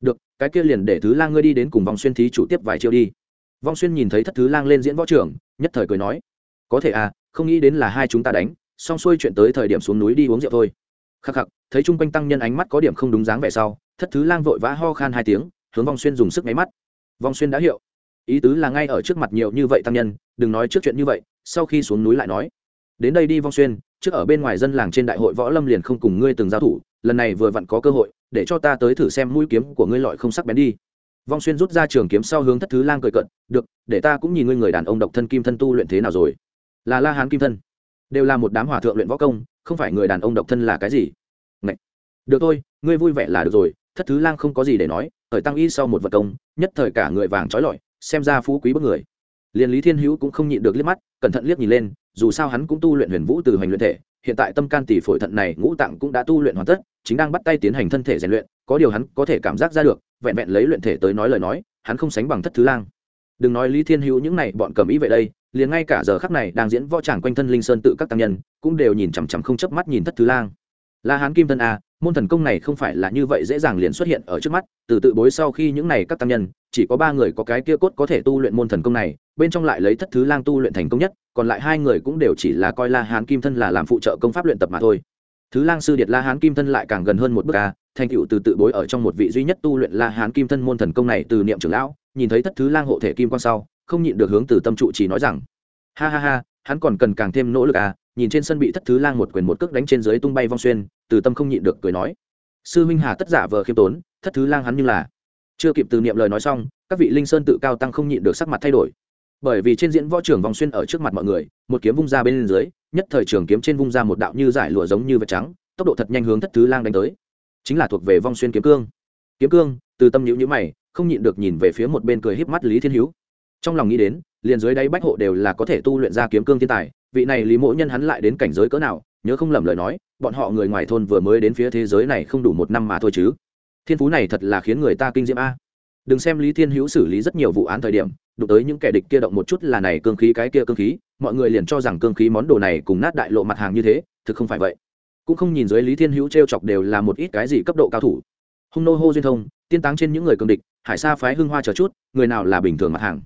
Được, cái kia liền để thứ lang ngươi đi đến cùng vòng xuyên thí chủ tiếp vài chiêu đi. Vong xuyên nhìn thấy thất thứ lang lên diễn võ trưởng, nhất thời cười nói, có thể à không nghĩ đến là hai chúng ta đánh, xong xuôi chuyện tới thời điểm xuống núi đi uống rượu thôi. Khắc khắc, thấy chung quanh tăng nhân ánh mắt có điểm không đúng dáng vẻ sau, thất thứ lang vội vã ho khan hai tiếng, hướng vong xuyên dùng sức máy mắt. Vong xuyên đã hiểu ý tứ là ngay ở trước mặt nhiều như vậy tăng nhân, đừng nói trước chuyện như vậy, sau khi xuống núi lại nói. Đến đây đi, vong xuyên, trước ở bên ngoài dân làng trên đại hội võ lâm liền không cùng ngươi từng giao thủ, lần này vừa vặn có cơ hội, để cho ta tới thử xem mũi kiếm của ngươi lọi không sắc bén đi. Vong xuyên rút ra trường kiếm sau hướng thất thứ lang cười cận được, để ta cũng nhìn ngươi người đàn ông độc thân kim thân tu luyện thế nào rồi. Là la hán kim thân, đều là một đám hòa thượng luyện võ công, không phải người đàn ông độc thân là cái gì? Ngậy. được thôi, ngươi vui vẻ là được rồi, thất thứ lang không có gì để nói thời tăng y sau một vật công, nhất thời cả người vàng trói lọi xem ra phú quý bức người. Liền lý thiên hữu cũng không nhịn được liếc mắt, cẩn thận liếc nhìn lên, dù sao hắn cũng tu luyện huyền vũ từ hành luyện thể, hiện tại tâm can tỷ phổi thận này ngũ tạng cũng đã tu luyện hoàn tất, chính đang bắt tay tiến hành thân thể rèn luyện, có điều hắn có thể cảm giác ra được, vẹn vẹn lấy luyện thể tới nói lời nói, hắn không sánh bằng thất thứ lang. Đừng nói lý thiên hữu những này bọn cầm ý vậy đây, liền ngay cả giờ khắc này đang diễn võ tràng quanh thân linh sơn tự các tăng nhân, cũng đều nhìn chằm chằm không chớp mắt nhìn thất thứ lang. La hán kim thân a môn thần công này không phải là như vậy dễ dàng liền xuất hiện ở trước mắt, từ tự bối sau khi những này các tăng nhân, chỉ có ba người có cái kia cốt có thể tu luyện môn thần công này, bên trong lại lấy thất thứ lang tu luyện thành công nhất, còn lại hai người cũng đều chỉ là coi la hán kim thân là làm phụ trợ công pháp luyện tập mà thôi. Thứ lang sư điệt la hán kim thân lại càng gần hơn một bước ca thành cựu từ tự bối ở trong một vị duy nhất tu luyện la hán kim thân môn thần công này từ niệm trưởng lão, nhìn thấy thất thứ lang hộ thể kim quan sau, không nhịn được hướng từ tâm trụ chỉ nói rằng, ha ha ha, hắn còn cần càng thêm nỗ lực à nhìn trên sân bị thất thứ lang một quyền một cước đánh trên dưới tung bay vong xuyên từ tâm không nhịn được cười nói. Sư minh hà tất giả vờ khiêm tốn, thất thứ lang hắn như là. Chưa kịp từ niệm lời nói xong, các vị linh sơn tự cao tăng không nhịn được sắc mặt thay đổi. Bởi vì trên diễn võ trường vòng xuyên ở trước mặt mọi người, một kiếm vung ra bên dưới, nhất thời trường kiếm trên vung ra một đạo như giải lụa giống như vật trắng, tốc độ thật nhanh hướng thất thứ lang đánh tới. Chính là thuộc về vong xuyên kiếm cương. Kiếm cương, từ tâm nhữ nhữ mày, không nhịn được nhìn về phía một bên cười híp mắt lý thiên hữu. Trong lòng nghĩ đến, liền dưới đáy bách hộ đều là có thể tu luyện ra kiếm cương thiên tài, vị này lý mỗ nhân hắn lại đến cảnh giới cỡ nào nhớ không lầm lời nói, bọn họ người ngoài thôn vừa mới đến phía thế giới này không đủ một năm mà thôi chứ. Thiên phú này thật là khiến người ta kinh diễm a. Đừng xem lý thiên hữu xử lý rất nhiều vụ án thời điểm, đụng tới những kẻ địch kia động một chút là này cương khí cái kia cương khí, mọi người liền cho rằng cương khí món đồ này cùng nát đại lộ mặt hàng như thế, thực không phải vậy. Cũng không nhìn dưới lý thiên hữu t r e o chọc đều là một ít cái gì cấp độ cao thủ. Hung nô hô duyên thông, tiên táng trên những người cương địch, hải sa phái hưng hoa chờ chút, người nào là bình thường mặt hàng.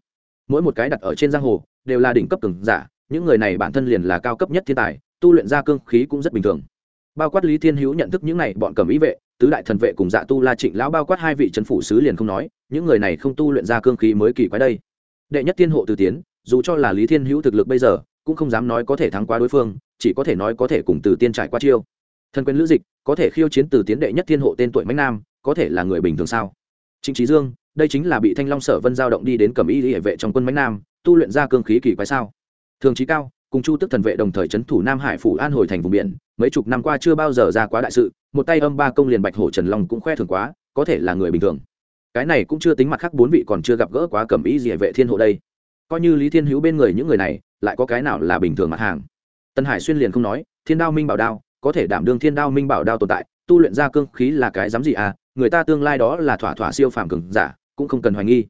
Mỗi một cái đặt ở trên giang hồ, đều là đỉnh cấp cường giả, những người này bản thân liền là cao cấp nhất thiên tài tu luyện ra cương khí cũng rất bình thường. Bao quát lý thiên hữu nhận thức những này bọn cầm ý vệ, tứ đại thần vệ cùng dạ tu la trịnh lão bao quát hai vị trấn phủ sứ liền không nói, những người này không tu luyện ra cương khí mới kỳ quái đây. Đệ nhất thiên hộ từ tiến, dù cho là lý thiên hữu thực lực bây giờ, cũng không dám nói có thể thắng qua đối phương, chỉ có thể nói có thể cùng từ tiên trải qua chiêu. Thần quyền lữ dịch, có thể khiêu chiến từ tiến đệ nhất thiên hộ tên tuổi mãnh nam, có thể là người bình thường sao? Trịnh trí dương, đây chính là bị thanh long sở vân giao động đi đến cầm y hệ vệ trong quân mãnh nam, tu luyện ra cương khí kỳ quái sao? Thường trí cao cùng chu tức thần vệ đồng thời c h ấ n thủ nam hải phủ an hồi thành vùng biển mấy chục năm qua chưa bao giờ ra quá đại sự một tay âm ba công liền bạch hổ trần long cũng khoe thường quá có thể là người bình thường cái này cũng chưa tính mặt khác bốn vị còn chưa gặp gỡ quá cầm ý gì vệ thiên hộ đây coi như lý thiên hữu bên người những người này lại có cái nào là bình thường mặt hàng tân hải xuyên liền không nói thiên đao minh bảo đao có thể đảm đương thiên đao minh bảo đao tồn tại tu luyện ra cương khí là cái dám gì à người ta tương lai đó là thỏa thỏa siêu phàm cường giả cũng không cần hoài nghi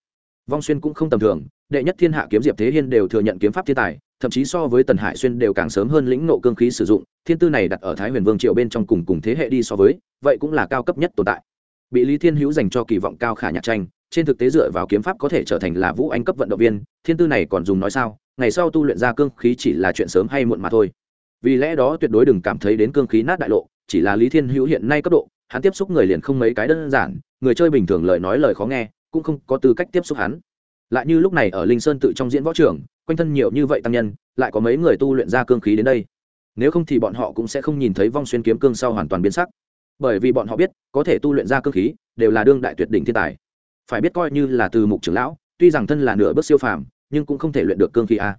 vong xuyên cũng không tầm thường đệ nhất thiên hạ kiếm diệp thế hiên đều thừa nhận kiếm pháp thiên tài thậm chí so với tần hải xuyên đều càng sớm hơn lĩnh nộ cương khí sử dụng, thiên tư này đặt ở thái huyền vương triều bên trong cùng cùng thế hệ đi so với, vậy cũng là cao cấp nhất tồn tại. Bị lý thiên hữu dành cho kỳ vọng cao khả nhạc tranh, trên thực tế dựa vào kiếm pháp có thể trở thành là vũ anh cấp vận động viên, thiên tư này còn dùng nói sao, ngày sau tu luyện ra cương khí chỉ là chuyện sớm hay muộn mà thôi. Vì lẽ đó tuyệt đối đừng cảm thấy đến cương khí nát đại lộ, chỉ là lý thiên hữu hiện nay cấp độ, hắn tiếp xúc người liền không mấy cái đơn giản, người chơi bình thường lời nói lời khó nghe, cũng không có tư cách tiếp xúc hắn. Lại như lúc này ở linh sơn tự trong diễn võ trường quanh thân nhiều như vậy tăng nhân, lại có mấy người tu luyện ra cương khí đến đây. Nếu không thì bọn họ cũng sẽ không nhìn thấy vong xuyên kiếm cương sau hoàn toàn biến sắc. Bởi vì bọn họ biết, có thể tu luyện ra cương khí, đều là đương đại tuyệt đỉnh thiên tài. Phải biết coi như là từ mục trưởng lão, tuy rằng thân là nửa bước siêu phàm, nhưng cũng không thể luyện được cương khí a.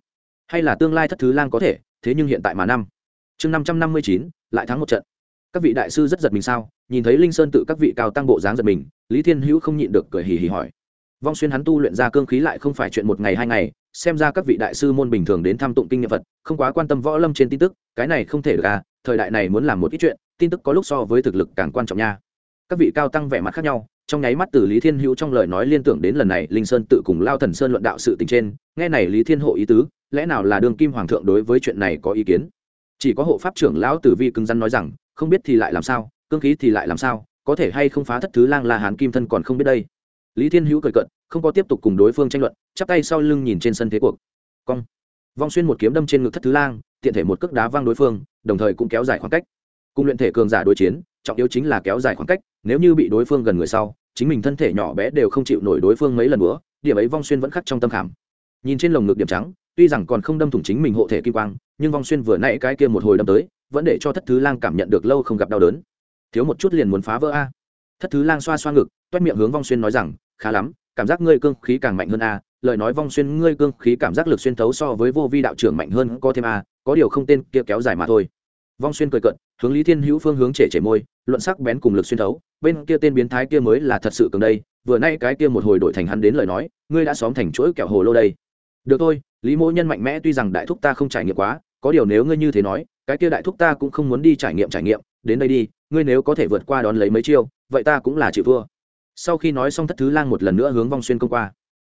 Hay là tương lai thất thứ lang có thể, thế nhưng hiện tại mà năm. Chương năm trăm năm mươi chín, lại thắng một trận. Các vị đại sư rất giật mình sao? Nhìn thấy linh sơn tự các vị cao tăng bộ dáng giật mình, lý thiên hữu không nhịn được cười hì hì hỏi. Vong xuyên hắn tu luyện ra cương khí lại không phải chuyện một ngày hai ngày xem ra các vị đại sư môn bình thường đến tham tụng kinh nghiệm vật không quá quan tâm võ lâm trên tin tức, cái này không thể được à thời đại này muốn làm một ít chuyện, tin tức có lúc so với thực lực càng quan trọng nha. Các vị cao tăng vẻ mặt khác nhau, trong nháy mắt từ lý thiên hữu trong lời nói liên tưởng đến lần này, linh sơn tự cùng lao thần sơn luận đạo sự tình trên, nghe này lý thiên hộ ý tứ, lẽ nào là đường kim hoàng thượng đối với chuyện này có ý kiến? Chỉ có hộ pháp trưởng lão tử vi cứng rắn nói rằng, không biết thì lại làm sao, cương khí thì lại làm sao, có thể hay không phá thất thứ lang la hán kim thân còn không biết đây lý thiên hữu cười cận không có tiếp tục cùng đối phương tranh luận, chắp tay sau lưng nhìn trên sân thế cuộc. Cong. Vong xuyên một kiếm đâm trên ngực thất thứ lang, tiện thể một cước đá văng đối phương, đồng thời cũng kéo dài khoảng cách. Cùng luyện thể cường giả đối chiến, trọng yếu chính là kéo dài khoảng cách, nếu như bị đối phương gần người sau, chính mình thân thể nhỏ bé đều không chịu nổi đối phương mấy lần nữa điểm ấy vong xuyên vẫn khắc trong tâm khảm. Nhìn trên lồng ngực điểm trắng, tuy rằng còn không đâm thủng chính mình hộ thể kim quang, nhưng vong xuyên vừa nãy cái kia một hồi đâm tới, vẫn để cho thất thứ lang cảm nhận được lâu không gặp đau đớn. Thiếu một chút liền muốn phá vỡ a. Thất thứ lang xoa xoa ngực, toét miệng hướng vong xuyên nói rằng khá lắm, cảm giác ngươi cương khí càng mạnh hơn a, lời nói vong xuyên ngươi cương khí cảm giác lực xuyên thấu so với vô vi đạo trưởng mạnh hơn có thêm a, có điều không tên kia kéo dài mà thôi. Vong xuyên cười cận hướng lý thiên hữu phương hướng trẻ trẻ môi, luận sắc bén cùng lực xuyên thấu, bên kia tên biến thái kia mới là thật sự cường đây, vừa nay cái kia một hồi đổi thành hắn đến lời nói, ngươi đã xóm thành chuỗi kẹo hồ lô đây. Được thôi, lý mỗ nhân mạnh mẽ tuy rằng đại thúc ta không trải nghiệm quá, có điều nếu ngươi như thế nói, cái kia đại thúc ta cũng không muốn đi trải nghiệm trải nghiệm, đến đây đi, ngươi nếu có thể vượt qua đón lấy mấy chiêu, vậy ta cũng là chịu thua sau khi nói xong thất thứ lang một lần nữa hướng vong xuyên công qua.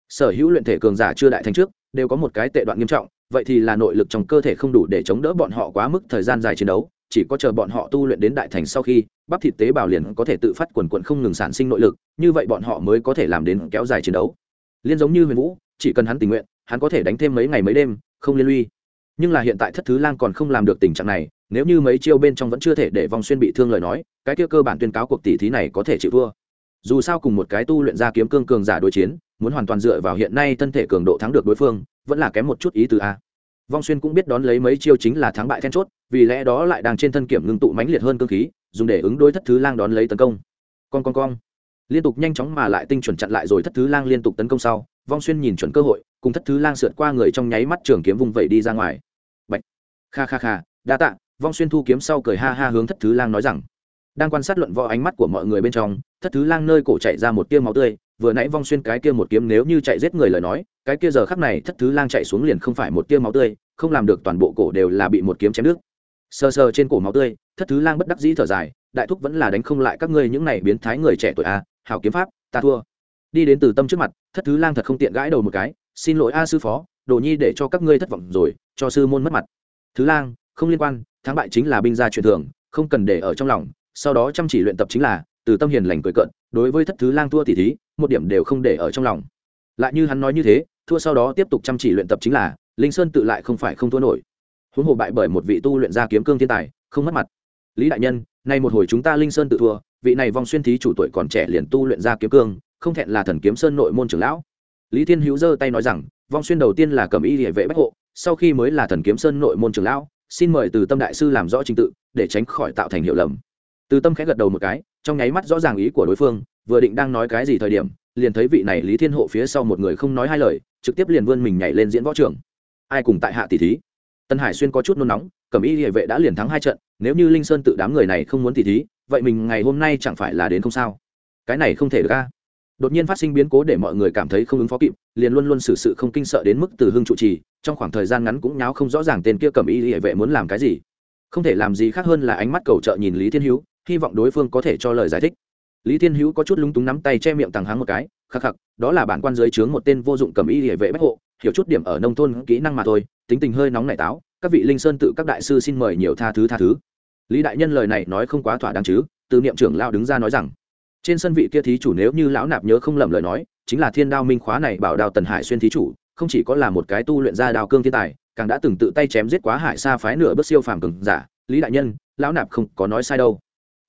Sở hữu luyện thể cường giả chưa đại thành trước, đều có một cái tệ đoạn nghiêm trọng, vậy thì là nội lực trong cơ thể không đủ để chống đỡ bọn họ quá mức thời gian dài chiến đấu, chỉ có chờ bọn họ tu luyện đến đại thành sau khi, bắp thịt tế bào liền có thể tự phát quần quận không ngừng sản sinh nội lực, như vậy bọn họ mới có thể làm đến kéo dài chiến đấu. Liên giống như huyền vũ, chỉ cần hắn tình nguyện, hắn có thể đánh thêm mấy ngày mấy đêm, không liên lụy. Nhưng là hiện tại thất thứ lang còn không làm được tình trạng này, nếu như mấy chiêu bên trong vẫn chưa thể để vong xuyên bị thương lời nói, cái kia cơ bản tuyên cáo cuộc tỷ thí này có thể chịu thua dù sao cùng một cái tu luyện ra kiếm cương cường giả đối chiến, muốn hoàn toàn dựa vào hiện nay thân thể cường độ thắng được đối phương, vẫn là kém một chút ý từ a. Vong xuyên cũng biết đón lấy mấy chiêu chính là thắng bại then chốt, vì lẽ đó lại đang trên thân kiểm ngưng tụ mãnh liệt hơn cương khí, dùng để ứng đối thất thứ lang đón lấy tấn công. Con con con liên tục nhanh chóng mà lại tinh chuẩn chặn lại rồi thất thứ lang liên tục tấn công sau, vong xuyên nhìn chuẩn cơ hội, cùng thất thứ lang sượt qua người trong nháy mắt trường kiếm vung vẩy đi ra ngoài. Bạch. kha kha kha. Đa tạ, vong xuyên thu kiếm sau cười ha ha hướng thất thứ lang nói rằng đang quan sát luận võ ánh mắt của mọi người bên trong, thất thứ lang nơi cổ chạy ra một tia máu tươi, vừa nãy vong xuyên cái kia một kiếm nếu như chạy giết người lời nói, cái kia giờ khắc này thất thứ lang chạy xuống liền không phải một tia máu tươi, không làm được toàn bộ cổ đều là bị một kiếm chém nước sờ sờ trên cổ máu tươi, thất thứ lang bất đắc dĩ thở dài, đại thúc vẫn là đánh không lại các ngươi những này biến thái người trẻ tuổi a, hảo kiếm pháp, ta thua. Đi đến từ tâm trước mặt, thất thứ lang thật không tiện gãi đầu một cái, xin lỗi a sư phó, đồ nhi để cho các ngươi thất vọng rồi, cho sư môn mất mặt. Thứ lang, không liên quan, thắng bại chính là binh gia truyền thường không cần để ở trong lòng sau đó chăm chỉ luyện tập chính là, từ tâm hiền lành cười cận đối với thất thứ lang thua tỉ thí, một điểm đều không để ở trong lòng. Lại như hắn nói như thế, thua sau đó tiếp tục chăm chỉ luyện tập chính là, linh sơn tự lại không phải không thua nổi. Huống hồ bại bởi một vị tu luyện gia kiếm cương thiên tài, không mất mặt. Lý đại nhân, nay một hồi chúng ta linh sơn tự thua, vị này vong xuyên thí chủ tuổi còn trẻ liền tu luyện gia kiếm cương, không thẹn là thần kiếm sơn nội môn trưởng lão. Lý thiên hữu giơ tay nói rằng, vong xuyên đầu tiên là cầm y địa vệ bách hộ, sau khi mới là thần kiếm sơn nội môn trưởng lão, xin mời từ tâm đại sư làm rõ trình tự, để tránh khỏi tạo thành hiệu lầm từ tâm khẽ gật đầu một cái, trong nháy mắt rõ ràng ý của đối phương, vừa định đang nói cái gì thời điểm, liền thấy vị này lý thiên hộ phía sau một người không nói hai lời, trực tiếp liền vươn mình nhảy lên diễn võ trường. Ai cùng tại hạ tỷ thí? Tân hải xuyên có chút nôn nóng, cẩm y địa vệ đã liền thắng hai trận, nếu như linh sơn tự đám người này không muốn tỷ thí, vậy mình ngày hôm nay chẳng phải là đến không sao? Cái này không thể được ca đột nhiên phát sinh biến cố để mọi người cảm thấy không ứng phó kịp, liền luôn luôn xử sự không kinh sợ đến mức từ hưng trụ trì, trong khoảng thời gian ngắn cũng nháo không rõ ràng tên kia cầm y địa vệ muốn làm cái gì. Không thể làm gì khác hơn là ánh mắt cầu trợ nhìn lý thiên hữu hy vọng đối phương có thể cho lời giải thích. Lý thiên hữu có chút lúng túng nắm tay che miệng tàng háng một cái, khắc khắc, đó là bản quan dưới trướng một tên vô dụng cầm y địa vệ bách hộ, hiểu chút điểm ở nông thôn kỹ năng mà thôi, tính tình hơi nóng nảy táo, các vị linh sơn tự các đại sư xin mời nhiều tha thứ tha thứ. Lý đại nhân lời này nói không quá thỏa đáng chứ, từ niệm trưởng lao đứng ra nói rằng. Trên sân vị kia thí chủ nếu như lão nạp nhớ không lầm lời nói, chính là thiên đao minh khóa này bảo đào tần hải xuyên thí chủ, không chỉ có là một cái tu luyện ra đào cương thiên tài, càng đã từng tự tay chém giết quá hải xa phái nửa bước siêu phàm cường giả. Lý đại nhân, lão nạp không có nói sai đâu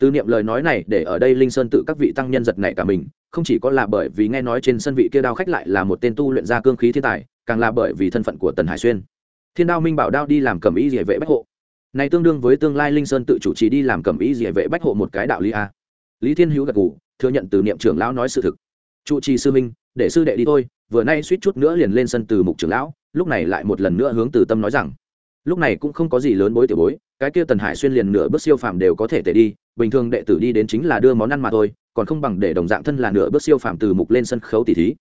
từ niệm lời nói này để ở đây linh sơn tự các vị tăng nhân giật nảy cả mình, không chỉ có là bởi vì nghe nói trên sân vị kia đao khách lại là một tên tu luyện ra cương khí thiên tài, càng là bởi vì thân phận của tần hải xuyên. Thiên đao minh bảo đao đi làm cầm ý địa vệ bách hộ. Này tương đương với tương lai linh sơn tự chủ trì đi làm cầm ý địa vệ bách hộ một cái đạo lý a. Lý thiên hữu gật gù, thừa nhận từ niệm trưởng lão nói sự thực. Chủ trì sư minh, để sư đệ đi thôi, vừa nay suýt chút nữa liền lên sân từ mục trưởng lão, lúc này lại một lần nữa hướng từ tâm nói rằng, lúc này cũng không có gì lớn bối tiểu bối, cái kia tần hải xuyên liền nửa bước siêu phàm đều có thể tệ đi bình thường đệ tử đi đến chính là đưa món ăn mà thôi, còn không bằng để đồng dạng thân là nửa bước siêu phàm từ mục lên sân khấu tỷ thí.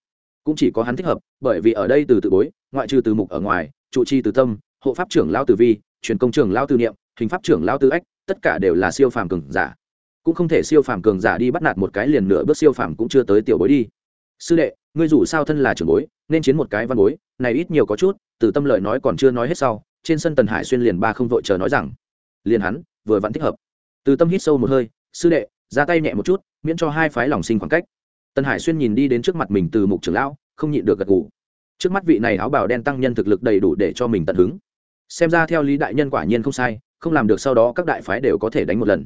Cũng chỉ có hắn thích hợp, bởi vì ở đây từ tự bối, ngoại trừ từ mục ở ngoài, trụ chi từ tâm, hộ pháp trưởng lao từ vi, truyền công trưởng lao từ niệm, hình pháp trưởng lao từ ách, tất cả đều là siêu phàm cường giả. Cũng không thể siêu phàm cường giả đi bắt nạt một cái liền nửa bước siêu phàm cũng chưa tới tiểu bối đi. Sư đệ, ngươi dù sao thân là trưởng bối, nên chiến một cái văn bối, này ít nhiều có chút, từ tâm lời nói còn chưa nói hết sau, trên sân tần hải xuyên liền ba không vội chờ nói rằng, liền hắn, vừa vẫn thích hợp từ tâm hít sâu một hơi, sư đệ, ra tay nhẹ một chút, miễn cho hai phái lòng sinh khoảng cách. Tần hải xuyên nhìn đi đến trước mặt mình từ mục trưởng lão, không nhịn được gật gù. Trước mắt vị này áo bào đen tăng nhân thực lực đầy đủ để cho mình tận hứng. Xem ra theo lý đại nhân quả nhiên không sai, không làm được sau đó các đại phái đều có thể đánh một lần.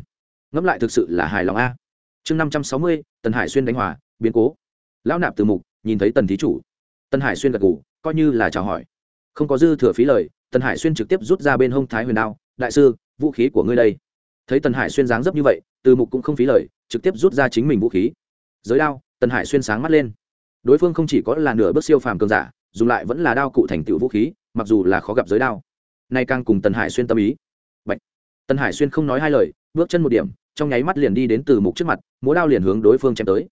Ngẫm lại thực sự là hài lòng a. Chương năm trăm sáu mươi, tần hải xuyên đánh hòa, biến cố. Lão nạp từ mục, nhìn thấy tần thí chủ. Tần hải xuyên gật gù, coi như là chào hỏi. Không có dư thừa phí lời, tần hải xuyên trực tiếp rút ra bên hông thái huyền đao. Đại sư, vũ khí của ngươi đây thấy tần hải xuyên dáng dấp như vậy, từ mục cũng không phí lời, trực tiếp rút ra chính mình vũ khí. Giới đao, tần hải xuyên sáng mắt lên. Đối phương không chỉ có là nửa bước siêu phàm cường giả, dùng lại vẫn là đao cụ thành tựu vũ khí, mặc dù là khó gặp giới đao. Nay càng cùng tần hải xuyên tâm ý. Bạch. tần hải xuyên không nói hai lời, bước chân một điểm, trong nháy mắt liền đi đến từ mục trước mặt, múa đao liền hướng đối phương chém tới.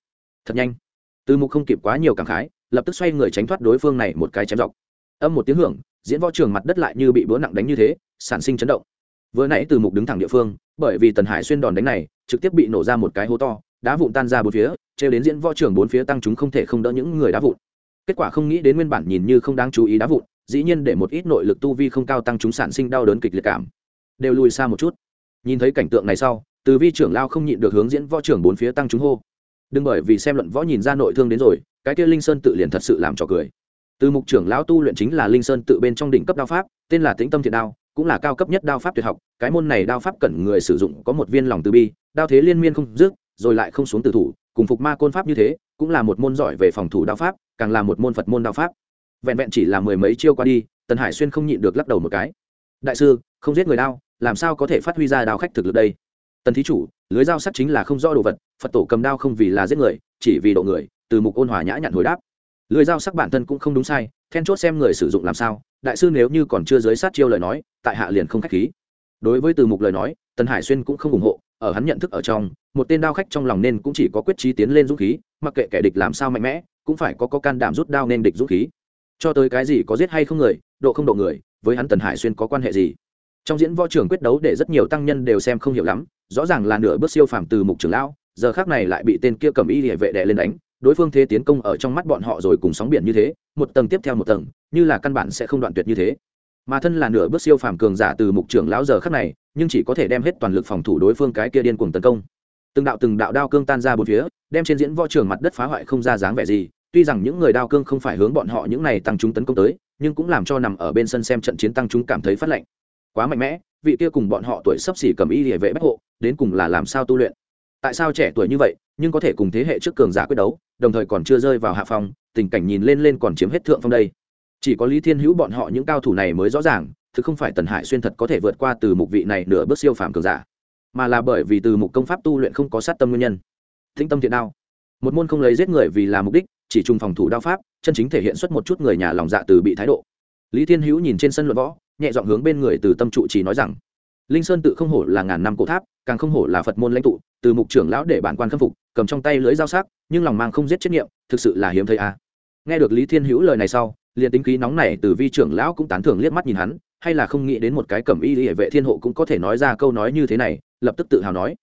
Thật nhanh. Từ mục không kịp quá nhiều cảm khái, lập tức xoay người tránh thoát đối phương này một cái chém dọc. Âm một tiếng hưởng, diễn võ trường mặt đất lại như bị búa nặng đánh như thế, sản sinh chấn động vừa nãy từ mục đứng thẳng địa phương, bởi vì tần hải xuyên đòn đánh này, trực tiếp bị nổ ra một cái hố to, đá vụn tan ra bốn phía, trêu đến diễn võ trường bốn phía tăng chúng không thể không đỡ những người đá vụn. Kết quả không nghĩ đến nguyên bản nhìn như không đáng chú ý đá vụn, dĩ nhiên để một ít nội lực tu vi không cao tăng chúng sản sinh đau đớn kịch liệt cảm. Đều lùi xa một chút. Nhìn thấy cảnh tượng này sau, từ vi trưởng lao không nhịn được hướng diễn võ trưởng bốn phía tăng chúng hô. Đừng bởi vì xem luận võ nhìn ra nội thương đến rồi, cái kia linh sơn tự liền thật sự làm trò cười. Từ mục trưởng lão tu luyện chính là linh sơn tự bên trong đỉnh cấp đao pháp, tên là tĩnh tâm thiện đao cũng là cao cấp nhất đao pháp tuyệt học, cái môn này đao pháp cần người sử dụng có một viên lòng từ bi, đao thế liên miên không dứt, rồi lại không xuống từ thủ, cùng phục ma côn pháp như thế, cũng là một môn giỏi về phòng thủ đao pháp, càng là một môn phật môn đao pháp. Vẹn vẹn chỉ là mười mấy chiêu qua đi, tần hải xuyên không nhịn được lắc đầu một cái. Đại sư, không giết người đao, làm sao có thể phát huy ra đao khách thực lực đây? Tần thí chủ, lưới dao sắt chính là không rõ đồ vật, phật tổ cầm đao không vì là giết người, chỉ vì độ người, từ mục ôn hòa nhã nhặn hồi đáp lưới dao sắc bản thân cũng không đúng sai, then chốt xem người sử dụng làm sao. Đại sư nếu như còn chưa giới sát chiêu lời nói, tại hạ liền không khách khí. Đối với từ mục lời nói, tần hải xuyên cũng không ủng hộ, ở hắn nhận thức ở trong, một tên đao khách trong lòng nên cũng chỉ có quyết trí tiến lên dũng khí, mặc kệ kẻ địch làm sao mạnh mẽ, cũng phải có có can đảm rút đao nên địch dũng khí. Cho tới cái gì có giết hay không người, độ không độ người, với hắn tần hải xuyên có quan hệ gì? Trong diễn võ trường quyết đấu để rất nhiều tăng nhân đều xem không hiểu lắm, rõ ràng là nửa bước siêu phàm từ mục trưởng lão, giờ khác này lại bị tên kia cầm y địa vệ đệ lên đánh đối phương thế tiến công ở trong mắt bọn họ rồi cùng sóng biển như thế, một tầng tiếp theo một tầng, như là căn bản sẽ không đoạn tuyệt như thế. Mà thân là nửa bước siêu phàm cường giả từ mục trưởng lão giờ khắc này, nhưng chỉ có thể đem hết toàn lực phòng thủ đối phương cái kia điên cuồng tấn công. Từng đạo từng đạo đao cương tan ra bốn phía, đem trên diễn võ trường mặt đất phá hoại không ra dáng vẻ gì, tuy rằng những người đao cương không phải hướng bọn họ những này tăng chúng tấn công tới, nhưng cũng làm cho nằm ở bên sân xem trận chiến tăng chúng cảm thấy phát lạnh. Quá mạnh mẽ, vị kia cùng bọn họ tuổi sắp xỉ cầm y địa vệ bách hộ, đến cùng là làm sao tu luyện? Tại sao trẻ tuổi như vậy, nhưng có thể cùng thế hệ trước cường giả quyết đấu, đồng thời còn chưa rơi vào hạ phong, tình cảnh nhìn lên lên còn chiếm hết thượng phong đây. Chỉ có lý thiên hữu bọn họ những cao thủ này mới rõ ràng, thực không phải tần hải xuyên thật có thể vượt qua từ mục vị này nửa bước siêu phàm cường giả, mà là bởi vì từ mục công pháp tu luyện không có sát tâm nguyên nhân. Thinh tâm thiện đao. Một môn không lấy giết người vì là mục đích, chỉ chung phòng thủ đao pháp, chân chính thể hiện xuất một chút người nhà lòng dạ từ bị thái độ. Lý thiên hữu nhìn trên sân luận võ, nhẹ dọn hướng bên người từ tâm trụ chỉ nói rằng linh sơn tự không hổ là ngàn năm cổ tháp, càng không hổ là phật môn lãnh tụ, từ mục trưởng lão để bản quan khâm phục, cầm trong tay lưới dao sắc, nhưng lòng mang không giết trách nhiệm thực sự là hiếm thấy a. À. nghe được lý thiên hữu lời này sau, liền tính khí nóng này từ vi trưởng lão cũng tán thưởng liếc mắt nhìn hắn, hay là không nghĩ đến một cái cẩm y hệ vệ thiên hộ cũng có thể nói ra câu nói như thế này, lập tức tự hào nói.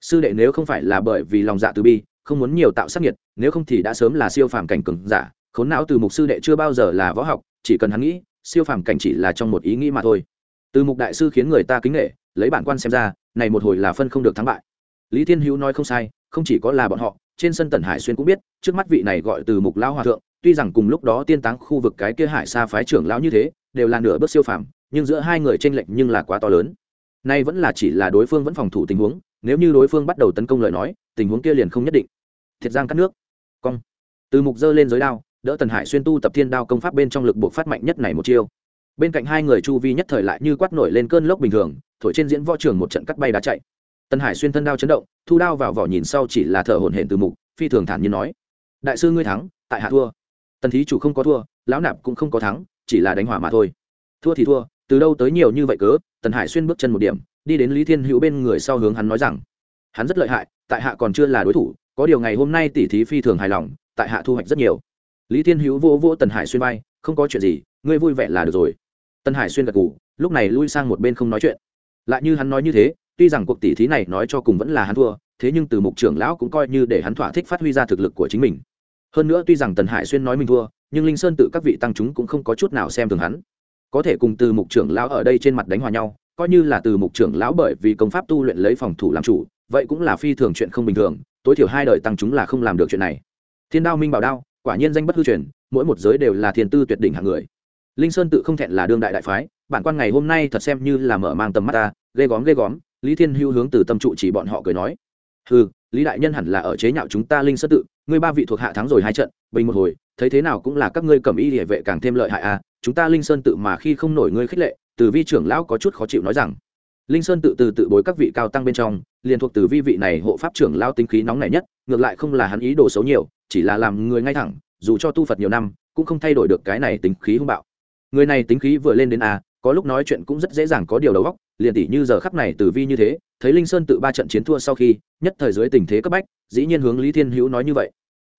Sư đệ nếu không phải là bởi vì lòng dạ từ bi, không muốn nhiều tạo sắc nhiệt, nếu không thì đã sớm là siêu phàm cảnh cường giả, khốn não từ mục sư đệ chưa bao giờ là võ học, chỉ cần hắn nghĩ, siêu phàm cảnh chỉ là trong một ý nghĩ mà thôi từ mục đại sư khiến người ta kính nghệ, lấy bản quan xem ra, này một hồi là phân không được thắng bại. Lý thiên hữu nói không sai, không chỉ có là bọn họ, trên sân tần hải xuyên cũng biết, trước mắt vị này gọi từ mục lão hòa thượng, tuy rằng cùng lúc đó tiên táng khu vực cái kia hải xa phái trưởng lão như thế, đều là nửa bước siêu phàm, nhưng giữa hai người tranh lệch nhưng là quá to lớn. Nay vẫn là chỉ là đối phương vẫn phòng thủ tình huống, nếu như đối phương bắt đầu tấn công lời nói, tình huống kia liền không nhất định. Thiệt giang cắt nước. Cong. Từ mục dơ lên giới đao, đỡ tần hải xuyên tu tập thiên đao công pháp bên trong lực buộc phát mạnh nhất này một chiêu bên cạnh hai người chu vi nhất thời lại như quát nổi lên cơn lốc bình thường, thổi trên diễn võ trường một trận cắt bay đá chạy. Tân hải xuyên thân đao chấn động, thu đao vào vỏ nhìn sau chỉ là thở hổn hển từ mục, phi thường thản nhiên nói, đại sư ngươi thắng, tại hạ thua. Tần thí chủ không có thua, lão nạp cũng không có thắng, chỉ là đánh hỏa mà thôi. Thua thì thua, từ đâu tới nhiều như vậy cớ? Tần hải xuyên bước chân một điểm, đi đến lý thiên hữu bên người sau hướng hắn nói rằng, hắn rất lợi hại, tại hạ còn chưa là đối thủ, có điều ngày hôm nay tỷ thí phi thường hài lòng, tại hạ thu hoạch rất nhiều. Lý thiên hữu vô vô tần hải xuyên bay không có chuyện gì, ngươi vui vẻ là được rồi tần hải xuyên gật ngủ lúc này lui sang một bên không nói chuyện. Lại như hắn nói như thế, tuy rằng cuộc tỷ thí này nói cho cùng vẫn là hắn thua, thế nhưng từ mục trưởng lão cũng coi như để hắn thỏa thích phát huy ra thực lực của chính mình. Hơn nữa tuy rằng tần hải xuyên nói mình thua, nhưng linh sơn tự các vị tăng chúng cũng không có chút nào xem thường hắn. Có thể cùng từ mục trưởng lão ở đây trên mặt đánh hòa nhau, coi như là từ mục trưởng lão bởi vì công pháp tu luyện lấy phòng thủ làm chủ, vậy cũng là phi thường chuyện không bình thường, tối thiểu hai đời tăng chúng là không làm được chuyện này. Thiên đao minh bảo đao, quả nhiên danh bất hư truyền, mỗi một giới đều là thiên tư tuyệt đỉnh hạng người linh sơn tự không thẹn là đương đại đại phái, bản quan ngày hôm nay thật xem như là mở mang tầm mắt ta, ghê góm ghê góm, lý thiên hưu hướng từ tâm trụ chỉ bọn họ cười nói. Ừ lý đại nhân hẳn là ở chế nhạo chúng ta linh sơn tự, ngươi ba vị thuộc hạ thắng rồi hai trận, bình một hồi, thấy thế nào cũng là các ngươi cầm y địa vệ càng thêm lợi hại à chúng ta linh sơn tự mà khi không nổi ngươi khích lệ, từ vi trưởng lão có chút khó chịu nói rằng. Linh sơn tự từ tự bối các vị cao tăng bên trong, liền thuộc từ vi vị này hộ pháp trưởng lao tinh khí nóng nảy nhất, ngược lại không là hắn ý đồ xấu nhiều, chỉ là làm người ngay thẳng, dù cho tu phật nhiều năm, cũng không thay đổi được cái này tính khí hung bạo người này tính khí vừa lên đến a, có lúc nói chuyện cũng rất dễ dàng có điều đầu óc, liền tỷ như giờ khắc này tử vi như thế, thấy linh sơn tự ba trận chiến thua sau khi, nhất thời dưới tình thế cấp bách, dĩ nhiên hướng lý thiên hữu nói như vậy.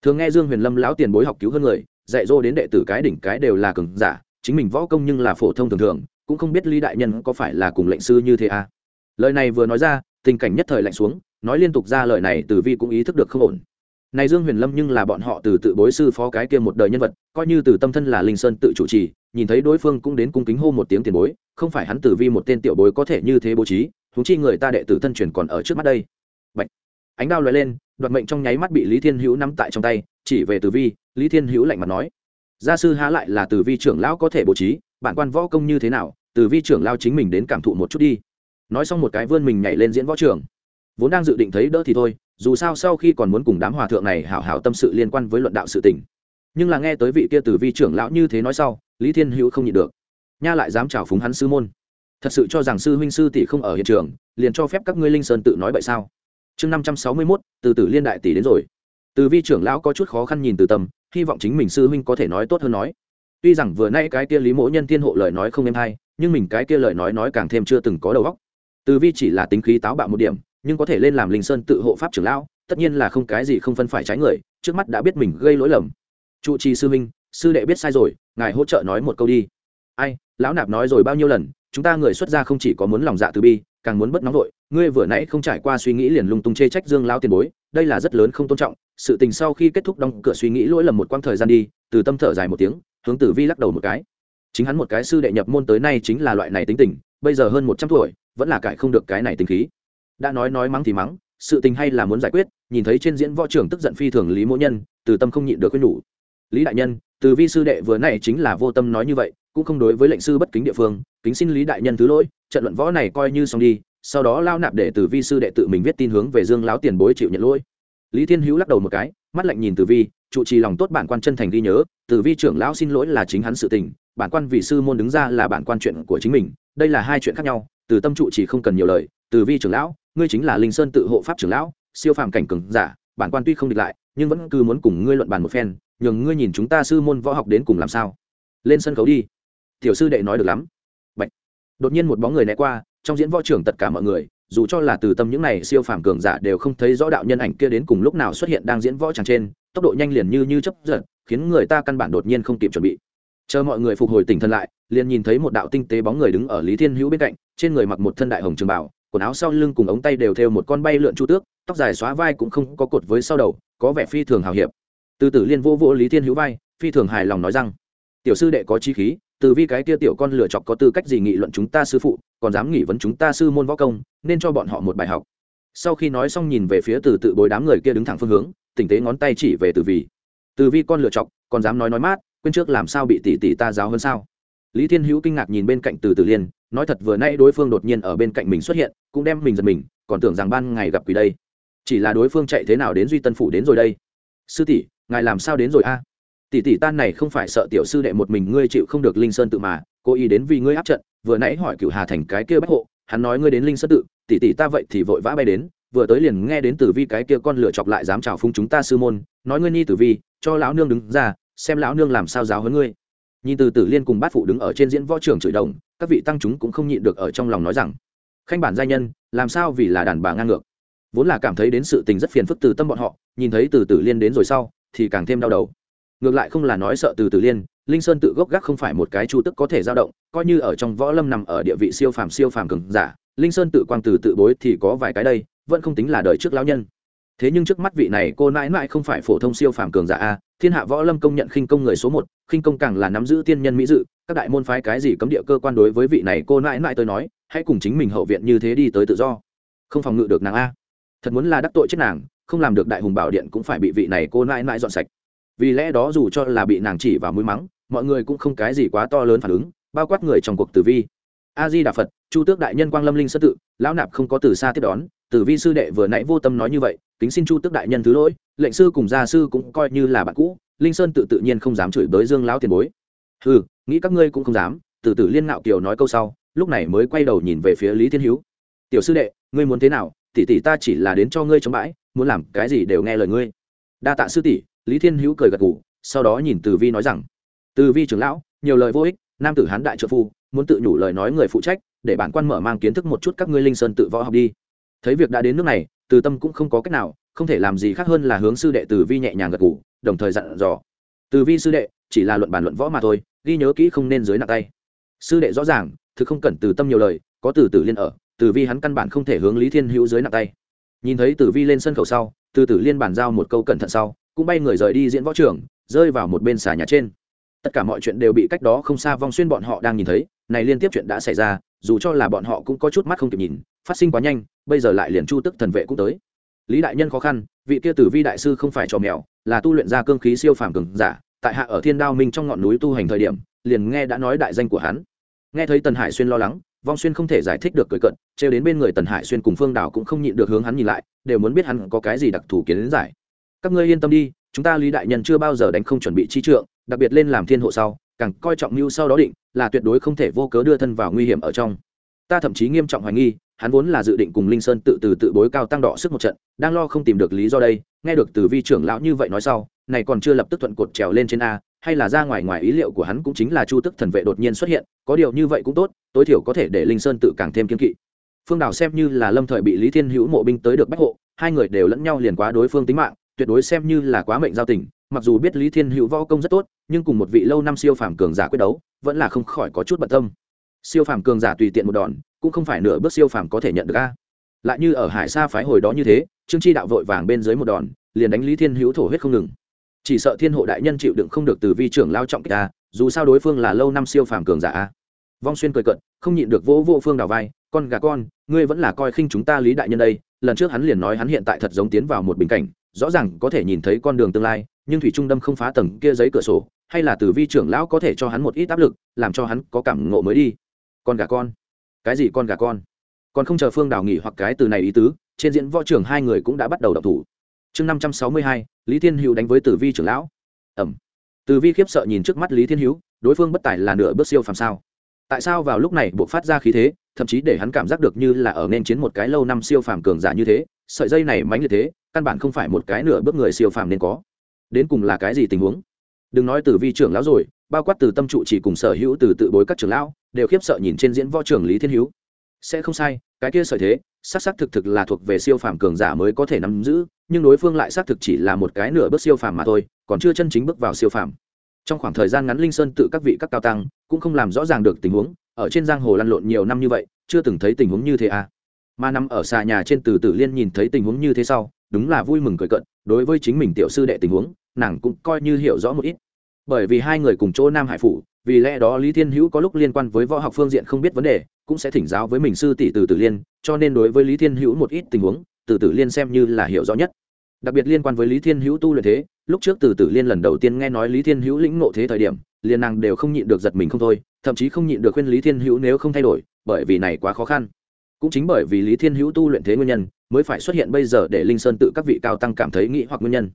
Thường nghe dương huyền lâm lão tiền bối học cứu hơn người, dạy dỗ đến đệ tử cái đỉnh cái đều là cường giả, chính mình võ công nhưng là phổ thông thường thường, cũng không biết lý đại nhân có phải là cùng lệnh sư như thế à lời này vừa nói ra, tình cảnh nhất thời lạnh xuống, nói liên tục ra lời này tử vi cũng ý thức được không ổn này dương huyền lâm nhưng là bọn họ từ tự bối sư phó cái kia một đời nhân vật, coi như từ tâm thân là linh sơn tự chủ trì, nhìn thấy đối phương cũng đến cung kính hô một tiếng tiền bối, không phải hắn tử vi một tên tiểu bối có thể như thế bố trí húng chi người ta đệ tử thân truyền còn ở trước mắt đây. Bạch. ánh đao lóe lên, đoạt mệnh trong nháy mắt bị lý thiên hữu nắm tại trong tay, chỉ về tử vi, lý thiên hữu lạnh mặt nói. Gia sư há lại là tử vi trưởng lão có thể bố trí, bản quan võ công như thế nào, tử vi trưởng lao chính mình đến cảm thụ một chút đi. Nói xong một cái vươn mình nhảy lên diễn võ trường vốn đang dự định thấy đỡ thì thôi, dù sao sau khi còn muốn cùng đám hòa thượng này hảo hảo tâm sự liên quan với luận đạo sự tình. Nhưng là nghe tới vị kia tử vi trưởng lão như thế nói sau, lý thiên hữu không nhịn được. Nha lại dám chào phúng hắn sư môn. Thật sự cho rằng sư huynh sư tỷ không ở hiện trường, liền cho phép các ngươi linh sơn tự nói vậy sao? Chương năm trăm sáu mươi mốt, từ tử liên đại tỷ đến rồi. Từ vi trưởng lão có chút khó khăn nhìn từ tâm, hy vọng chính mình sư huynh có thể nói tốt hơn nói. Tuy rằng vừa nay cái kia lý mỗ nhân tiên hộ lời nói không êm hay, nhưng mình cái kia lời nói nói càng thêm chưa từng có đầu óc. Từ vi chỉ là tính khí táo bạo một điểm nhưng có thể lên làm linh sơn tự hộ pháp trưởng lão tất nhiên là không cái gì không phân phải trái người trước mắt đã biết mình gây lỗi lầm. Trụ trì sư minh, sư đệ biết sai rồi ngài hỗ trợ nói một câu đi. Ai lão nạp nói rồi bao nhiêu lần chúng ta người xuất gia không chỉ có muốn lòng dạ từ bi càng muốn bất nóng vội. Ngươi vừa nãy không trải qua suy nghĩ liền lung tung chê trách dương lao tiền bối đây là rất lớn không tôn trọng. Sự tình sau khi kết thúc đóng cửa suy nghĩ lỗi lầm một quãng thời gian đi từ tâm thở dài một tiếng hướng tử vi lắc đầu một cái. Chính hắn một cái sư đệ nhập môn tới nay chính là loại này tính tình bây giờ hơn một trăm tuổi vẫn là cải không được cái này tính khí đã nói nói mắng thì mắng, sự tình hay là muốn giải quyết, nhìn thấy trên diễn võ trưởng tức giận phi thường lý mỗ nhân, từ tâm không nhịn được khuyên nhủ. Lý đại nhân, từ vi sư đệ vừa này chính là vô tâm nói như vậy, cũng không đối với lệnh sư bất kính địa phương, kính xin lý đại nhân thứ lỗi, trận luận võ này coi như xong đi, sau đó lao nạp để từ vi sư đệ tự mình viết tin hướng về dương lão tiền bối chịu nhận lỗi. Lý thiên hữu lắc đầu một cái, mắt lạnh nhìn từ vi, trụ trì lòng tốt bản quan chân thành ghi nhớ, từ vi trưởng lão xin lỗi là chính hắn sự tình, bản quan vì sư môn đứng ra là bản quan chuyện của chính mình, đây là hai chuyện khác nhau, từ tâm trụ trì không cần nhiều lời từ vi trưởng lão, ngươi chính là linh sơn tự hộ pháp trưởng lão, siêu phàm cảnh cường giả, bản quan tuy không địch lại, nhưng vẫn cứ muốn cùng ngươi luận bàn một phen, nhường ngươi nhìn chúng ta sư môn võ học đến cùng làm sao. Lên sân khấu đi. Tiểu sư đệ nói được lắm. Bạch. đột nhiên một bóng người né qua, trong diễn võ trưởng tất cả mọi người, dù cho là từ tâm những này siêu phàm cường giả đều không thấy rõ đạo nhân ảnh kia đến cùng lúc nào xuất hiện đang diễn võ tràng trên, tốc độ nhanh liền như như chấp giật, khiến người ta căn bản đột nhiên không kịp chuẩn bị. Chờ mọi người phục hồi tỉnh thân lại, liền nhìn thấy một đạo tinh tế bóng người đứng ở lý thiên hữu bên cạnh, trên người mặc một thân đại hồng trường bảo quần áo sau lưng cùng ống tay đều theo một con bay lượn chu tước, tóc dài xóa vai cũng không có cột với sau đầu, có vẻ phi thường hào hiệp. Từ tử liên vô vô lý thiên hữu vai, phi thường hài lòng nói rằng, tiểu sư đệ có chi khí, từ vi cái kia tiểu con lựa chọc có tư cách gì nghị luận chúng ta sư phụ, còn dám nghị vấn chúng ta sư môn võ công, nên cho bọn họ một bài học. Sau khi nói xong nhìn về phía từ tự bối đám người kia đứng thẳng phương hướng tỉnh tế ngón tay chỉ về từ vi. Từ vi con lựa chọc còn dám nói nói mát, quên trước làm sao bị tỷ tỷ ta giáo hơn sao? Lý thiên hữu kinh ngạc nhìn bên cạnh từ tử liên nói thật vừa nay đối phương đột nhiên ở bên cạnh mình xuất hiện, cũng đem mình giật mình, còn tưởng rằng ban ngày gặp quỷ đây. Chỉ là đối phương chạy thế nào đến duy tân phủ đến rồi đây? Sư tỷ, ngài làm sao đến rồi a? À? Tỷ tỷ tan này không phải sợ tiểu sư đệ một mình ngươi chịu không được linh sơn tự mà cô ý đến vì ngươi áp trận, vừa nãy hỏi cựu hà thành cái kia bách hộ, hắn nói ngươi đến linh sơn tự, tỷ tỷ ta vậy thì vội vã bay đến, vừa tới liền nghe đến tử vi cái kia con lựa chọc lại dám chào phung chúng ta sư môn, nói ngươi ni tử vi, cho lão nương đứng ra, xem lão nương làm sao giáo hơn ngươi. Nhìn từ tử liên cùng bát phụ đứng ở trên diễn võ trường chửi đồng các vị tăng chúng cũng không nhịn được ở trong lòng nói rằng, khanh bản gia nhân, làm sao vì là đàn bà ngang ngược? Vốn là cảm thấy đến sự tình rất phiền phức từ tâm bọn họ, nhìn thấy từ tử liên đến rồi sau, thì càng thêm đau đầu. Ngược lại không là nói sợ từ tử liên, linh sơn tự gốc gác không phải một cái chu tức có thể dao động, coi như ở trong võ lâm nằm ở địa vị siêu phàm siêu phàm cường giả, linh sơn tự quang từ tự bối thì có vài cái đây, vẫn không tính là đời trước lão nhân. Thế nhưng trước mắt vị này cô nãi nãi không phải phổ thông siêu phàm cường giả a, thiên hạ võ lâm công nhận khinh công người số một, khinh công càng là nắm giữ tiên nhân mỹ dự các đại môn phái cái gì cấm địa cơ quan đối với vị này cô nãi nãi tôi nói, hãy cùng chính mình hậu viện như thế đi tới tự do. Không phòng ngự được nàng a. Thật muốn là đắc tội chết nàng, không làm được đại hùng bảo điện cũng phải bị vị này cô nãi nãi dọn sạch. Vì lẽ đó dù cho là bị nàng chỉ và mũi mắng, mọi người cũng không cái gì quá to lớn phản ứng, bao quát người trong cuộc tử vi. A di đà phật chu tước đại nhân quang lâm linh sơ tự, lão nạp không có từ xa tiếp đón, tử vi sư đệ vừa nãy vô tâm nói như vậy, kính xin chu tước đại nhân thứ lỗi, lệnh sư cùng gia sư cũng coi như là bạn cũ, linh sơn tự tự nhiên không dám chửi bới dương lão tiền bối ừ nghĩ các ngươi cũng không dám, từ từ liên ngạo kiều nói câu sau, lúc này mới quay đầu nhìn về phía lý thiên hữu. Tiểu sư đệ, ngươi muốn thế nào? Tỷ tỷ ta chỉ là đến cho ngươi chống bãi, muốn làm cái gì đều nghe lời ngươi. Đa tạ sư tỷ, lý thiên hữu cười gật gù, sau đó nhìn từ vi nói rằng, từ vi trưởng lão, nhiều lời vô ích, nam tử hán đại trợ phu, muốn tự nhủ lời nói người phụ trách, để bản quan mở mang kiến thức một chút các ngươi linh sơn tự võ học đi. Thấy việc đã đến nước này, từ tâm cũng không có cách nào, không thể làm gì khác hơn là hướng sư đệ từ vi nhẹ nhàng gật gù, đồng thời dặn dò. Từ vi sư đệ, chỉ là luận bàn luận võ mà thôi ghi nhớ kỹ không nên dưới nặng tay. Sư đệ rõ ràng, thực không cần từ tâm nhiều lời, có từ tử liên ở, từ vi hắn căn bản không thể hướng lý thiên hữu dưới nặng tay. Nhìn thấy tử vi lên sân khẩu sau, từ tử liên bàn giao một câu cẩn thận sau, cũng bay người rời đi diễn võ trường, rơi vào một bên xà nhà trên. Tất cả mọi chuyện đều bị cách đó không xa vong xuyên bọn họ đang nhìn thấy, này liên tiếp chuyện đã xảy ra, dù cho là bọn họ cũng có chút mắt không kịp nhìn, phát sinh quá nhanh, bây giờ lại liền chu tức thần vệ cũng tới. Lý đại nhân khó khăn, vị kia tử vi đại sư không phải trò mèo, là tu luyện ra cương khí siêu phàm cường giả tại hạ ở thiên đao minh trong ngọn núi tu hành thời điểm, liền nghe đã nói đại danh của hắn. Nghe thấy tần hải xuyên lo lắng, vong xuyên không thể giải thích được cười cận trêu đến bên người tần hải xuyên cùng phương đảo cũng không nhịn được hướng hắn nhìn lại, đều muốn biết hắn có cái gì đặc thù kiến giải. Các ngươi yên tâm đi, chúng ta lý đại nhân chưa bao giờ đánh không chuẩn bị chi trượng, đặc biệt lên làm thiên hộ sau, càng coi trọng mưu sau đó định, là tuyệt đối không thể vô cớ đưa thân vào nguy hiểm ở trong. Ta thậm chí nghiêm trọng hoài nghi hắn vốn là dự định cùng linh sơn tự từ tự bối cao tăng đỏ sức một trận, đang lo không tìm được lý do đây, nghe được từ vi trưởng lão như vậy nói sau, này còn chưa lập tức thuận cột trèo lên trên a, hay là ra ngoài ngoài ý liệu của hắn cũng chính là chu tức thần vệ đột nhiên xuất hiện, có điều như vậy cũng tốt, tối thiểu có thể để linh sơn tự càng thêm kiên kỵ. Phương đào xem như là lâm thời bị lý thiên hữu mộ binh tới được bách hộ, hai người đều lẫn nhau liền quá đối phương tính mạng, tuyệt đối xem như là quá mệnh giao tình, mặc dù biết lý thiên hữu võ công rất tốt, nhưng cùng một vị lâu năm siêu phàm cường giả quyết đấu, vẫn là không khỏi có chút bận tâm. Siêu phàm cường giả tùy tiện một đòn cũng không phải nửa bước siêu phàm có thể nhận được a. Lại như ở hải xa phái hồi đó như thế, trương chi đạo vội vàng bên dưới một đòn, liền đánh lý thiên hữu thổ huyết không ngừng. Chỉ sợ thiên hộ đại nhân chịu đựng không được từ vi trưởng lao trọng kích a, dù sao đối phương là lâu năm siêu phàm cường giả a. Vong xuyên cười cận không nhịn được vỗ vô phương đào vai, con gà con, ngươi vẫn là coi khinh chúng ta lý đại nhân đây, lần trước hắn liền nói hắn hiện tại thật giống tiến vào một bình cảnh, rõ ràng có thể nhìn thấy con đường tương lai, nhưng thủy trung đâm không phá tầng kia giấy cửa sổ, hay là từ vi trưởng lão có thể cho hắn một ít áp lực, làm cho hắn có cảm ngộ mới đi. Con gà con cái gì con gà con? Còn không chờ phương đào nghỉ hoặc cái từ này ý tứ, trên diễn võ trưởng hai người cũng đã bắt đầu đập thủ. Chương năm trăm sáu mươi hai, lý thiên hữu đánh với tử vi trưởng lão. Ẩm. Tử vi khiếp sợ nhìn trước mắt lý thiên hữu, đối phương bất tài là nửa bước siêu phàm sao? Tại sao vào lúc này buộc phát ra khí thế, thậm chí để hắn cảm giác được như là ở nên chiến một cái lâu năm siêu phàm cường giả như thế, sợi dây này mánh như thế, căn bản không phải một cái nửa bước người siêu phàm nên có. Đến cùng là cái gì tình huống? Đừng nói Tử vi trưởng lão rồi bao quát từ tâm trụ chỉ cùng sở hữu từ tự bối các trưởng lão, đều khiếp sợ nhìn trên diễn võ trưởng lý thiên hữu. Sẽ không sai, cái kia sợi thế, xác xác thực thực là thuộc về siêu phàm cường giả mới có thể nắm giữ, nhưng đối phương lại xác thực chỉ là một cái nửa bước siêu phàm mà thôi, còn chưa chân chính bước vào siêu phàm. Trong khoảng thời gian ngắn linh sơn tự các vị các cao tăng cũng không làm rõ ràng được tình huống, ở trên giang hồ lăn lộn nhiều năm như vậy, chưa từng thấy tình huống như thế à. Mà nằm ở xà nhà trên từ tử liên nhìn thấy tình huống như thế sau, đúng là vui mừng cười cận đối với chính mình tiểu sư đệ tình huống, nàng cũng coi như hiểu rõ một ít bởi vì hai người cùng chỗ nam hải phủ, vì lẽ đó lý thiên hữu có lúc liên quan với võ học phương diện không biết vấn đề, cũng sẽ thỉnh giáo với mình sư tỷ từ tử liên, cho nên đối với lý thiên hữu một ít tình huống, từ tử liên xem như là hiểu rõ nhất. Đặc biệt liên quan với lý thiên hữu tu luyện thế, lúc trước từ tử liên lần đầu tiên nghe nói lý thiên hữu lĩnh ngộ thế thời điểm, liền nàng đều không nhịn được giật mình không thôi, thậm chí không nhịn được khuyên lý thiên hữu nếu không thay đổi, bởi vì này quá khó khăn. Cũng chính bởi vì lý thiên hữu tu luyện thế nguyên nhân, mới phải xuất hiện bây giờ để linh sơn tự các vị cao tăng cảm thấy nghĩ hoặc nguyên nhân.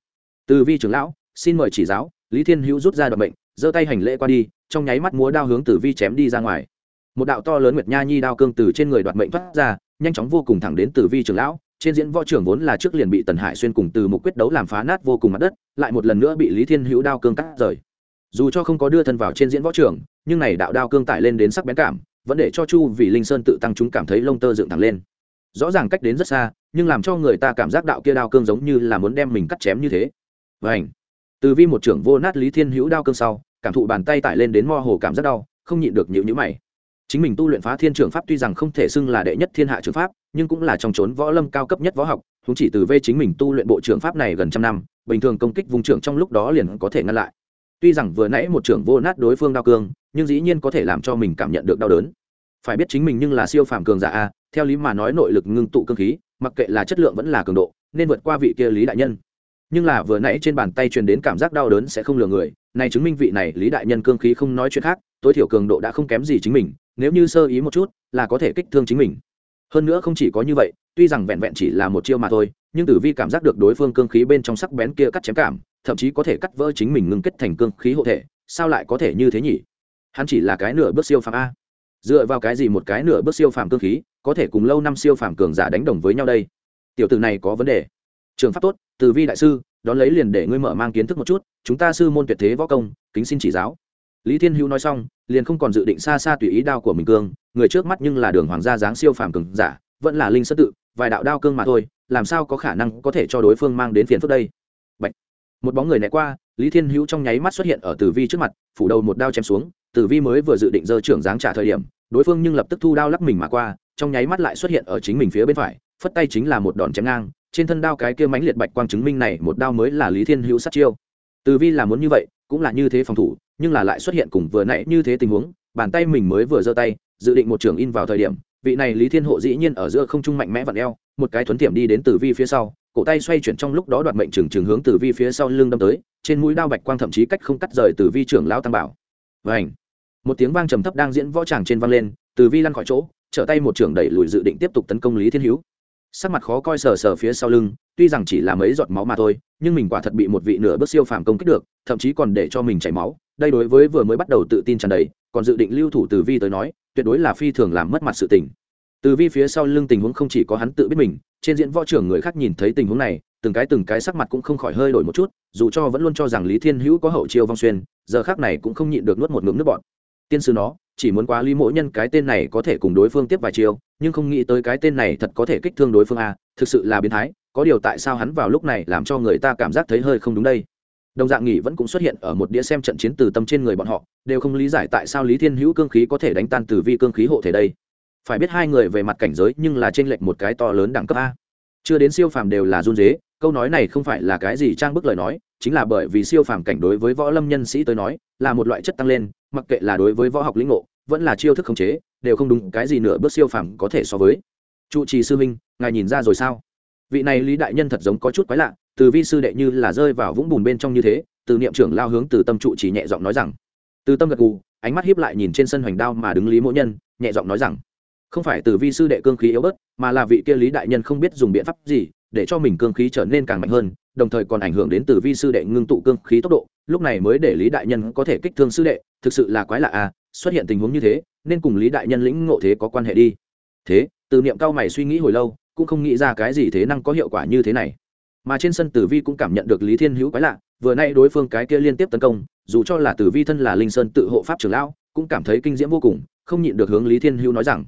Từ vi trưởng lão, xin mời chỉ giáo lý thiên hữu rút ra đoạn bệnh giơ tay hành lễ qua đi, trong nháy mắt múa đao hướng tử vi chém đi ra ngoài. Một đạo to lớn nguyệt nha nhi đao cương từ trên người đoạt mệnh thoát ra, nhanh chóng vô cùng thẳng đến tử vi trưởng lão. Trên diễn võ trưởng vốn là trước liền bị tần hải xuyên cùng từ một quyết đấu làm phá nát vô cùng mặt đất, lại một lần nữa bị lý thiên hữu đao cương cắt rời. Dù cho không có đưa thân vào trên diễn võ trưởng, nhưng này đạo đao cương tải lên đến sắc bén cảm, vẫn để cho chu vì linh sơn tự tăng chúng cảm thấy lông tơ dựng thẳng lên. Rõ ràng cách đến rất xa, nhưng làm cho người ta cảm giác đạo kia đao cương giống như là muốn đem mình cắt chém như thế. Vảnh từ vi một trưởng vô nát lý thiên hữu đao cương sau, cảm thụ bàn tay tải lên đến mo hồ cảm rất đau, không nhịn được nhịu nhữ mày. Chính mình tu luyện phá thiên trường pháp tuy rằng không thể xưng là đệ nhất thiên hạ trường pháp, nhưng cũng là trong trốn võ lâm cao cấp nhất võ học chúng chỉ từ vê chính mình tu luyện bộ trường pháp này gần trăm năm, bình thường công kích vùng trưởng trong lúc đó liền có thể ngăn lại. Tuy rằng vừa nãy một trưởng vô nát đối phương đao cương, nhưng dĩ nhiên có thể làm cho mình cảm nhận được đau đớn. Phải biết chính mình nhưng là siêu phàm cường giả a, theo lý mà nói nội lực ngưng tụ cương khí, mặc kệ là chất lượng vẫn là cường độ, nên vượt qua vị kia lý đại nhân nhưng là vừa nãy trên bàn tay truyền đến cảm giác đau đớn sẽ không lừa người, này chứng minh vị này lý đại nhân cương khí không nói chuyện khác, tối thiểu cường độ đã không kém gì chính mình, nếu như sơ ý một chút, là có thể kích thương chính mình. Hơn nữa không chỉ có như vậy, tuy rằng vẹn vẹn chỉ là một chiêu mà thôi, nhưng tử vi cảm giác được đối phương cương khí bên trong sắc bén kia cắt chém cảm, thậm chí có thể cắt vỡ chính mình ngưng kết thành cương khí hộ thể, sao lại có thể như thế nhỉ? Hắn chỉ là cái nửa bước siêu phàm a. Dựa vào cái gì một cái nửa bước siêu phàm cương khí, có thể cùng lâu năm siêu phàm cường giả đánh đồng với nhau đây? Tiểu tử này có vấn đề trường pháp tốt, từ vi đại sư, đón lấy liền để ngươi mở mang kiến thức một chút, chúng ta sư môn tuyệt thế võ công, kính xin chỉ giáo lý thiên hữu nói xong, liền không còn dự định xa xa tùy ý đao của mình cương, người trước mắt nhưng là đường hoàng gia dáng siêu phàm cường giả, vẫn là linh sất tự, vài đạo đao cương mà thôi, làm sao có khả năng có thể cho đối phương mang đến phiền phức đây Bạch. một bóng người né qua, lý thiên hữu trong nháy mắt xuất hiện ở tử vi trước mặt, phủ đầu một đao chém xuống tử vi mới vừa dự định giơ trưởng dáng trả thời điểm, đối phương nhưng lập tức thu đao lắc mình mà qua, trong nháy mắt lại xuất hiện ở chính mình phía bên phải, phất tay chính là một đòn chém ngang trên thân đao cái kia mãnh liệt bạch quang chứng minh này một đao mới là lý thiên hữu sát chiêu. Từ vi là muốn như vậy, cũng là như thế phòng thủ, nhưng là lại xuất hiện cùng vừa nãy như thế tình huống, bàn tay mình mới vừa giơ tay, dự định một trường in vào thời điểm, vị này lý thiên hộ dĩ nhiên ở giữa không trung mạnh mẽ vặn eo, một cái thuấn tiệm đi đến từ vi phía sau, cổ tay xoay chuyển trong lúc đó đoạt mệnh trừng trừng hướng từ vi phía sau lưng đâm tới, trên mũi đao bạch quang thậm chí cách không cắt rời từ vi trưởng lão tăng bảo. Vảnh một tiếng vang trầm thấp đang diễn võ tràng trên vang lên, từ vi lăn khỏi chỗ, trở tay một trưởng đẩy lùi dự định tiếp tục tấn công lý thiên hữu sắc mặt khó coi sờ sờ phía sau lưng, tuy rằng chỉ là mấy giọt máu mà thôi, nhưng mình quả thật bị một vị nửa bước siêu phàm công kích được, thậm chí còn để cho mình chảy máu. Đây đối với vừa mới bắt đầu tự tin tràn đầy, còn dự định lưu thủ từ vi tới nói, tuyệt đối là phi thường làm mất mặt sự tình. Từ vi phía sau lưng tình huống không chỉ có hắn tự biết mình, trên diễn võ trưởng người khác nhìn thấy tình huống này, từng cái từng cái sắc mặt cũng không khỏi hơi đổi một chút, dù cho vẫn luôn cho rằng lý thiên hữu có hậu chiêu vong xuyên, giờ khác này cũng không nhịn được nuốt một ngụm nước bọt tiên sư nó, chỉ muốn quá lý mỗ nhân cái tên này có thể cùng đối phương tiếp vài chiêu, nhưng không nghĩ tới cái tên này thật có thể kích thương đối phương a, thực sự là biến thái, có điều tại sao hắn vào lúc này làm cho người ta cảm giác thấy hơi không đúng đây? Đồng dạng nghỉ vẫn cũng xuất hiện ở một đĩa xem trận chiến từ tâm trên người bọn họ, đều không lý giải tại sao lý thiên hữu cương khí có thể đánh tan từ vi cương khí hộ thể đây. Phải biết hai người về mặt cảnh giới nhưng là t r ê n lệch một cái to lớn đẳng cấp a. Chưa đến siêu phàm đều là run dế câu nói này không phải là cái gì trang bức lời nói, chính là bởi vì siêu phàm cảnh đối với võ lâm nhân sĩ tới nói, là một loại chất tăng lên mặc kệ là đối với võ học lĩnh ngộ, vẫn là chiêu thức khống chế, đều không đúng cái gì nửa bước siêu phàm có thể so với. Trụ trì sư minh ngài nhìn ra rồi sao? Vị này lý đại nhân thật giống có chút quái lạ, từ vi sư đệ như là rơi vào vũng bùn bên trong như thế, từ niệm trưởng lao hướng từ tâm trụ trì nhẹ giọng nói rằng. Từ tâm gật gù, ánh mắt hiếp lại nhìn trên sân hoành đao mà đứng lý mỗ nhân, nhẹ giọng nói rằng, không phải từ vi sư đệ cương khí yếu bớt, mà là vị kia lý đại nhân không biết dùng biện pháp gì, để cho mình cương khí trở nên càng mạnh hơn, đồng thời còn ảnh hưởng đến từ vi sư đệ ngưng tụ cương khí tốc độ lúc này mới để lý đại nhân có thể kích thương sư đệ, thực sự là quái lạ à xuất hiện tình huống như thế, nên cùng lý đại nhân lĩnh ngộ thế có quan hệ đi. Thế, từ niệm cao mày suy nghĩ hồi lâu, cũng không nghĩ ra cái gì thế năng có hiệu quả như thế này. Mà trên sân tử vi cũng cảm nhận được lý thiên hữu quái lạ, vừa nay đối phương cái kia liên tiếp tấn công, dù cho là tử vi thân là linh sơn tự hộ pháp trưởng lão, cũng cảm thấy kinh diễm vô cùng, không nhịn được hướng lý thiên hữu nói rằng,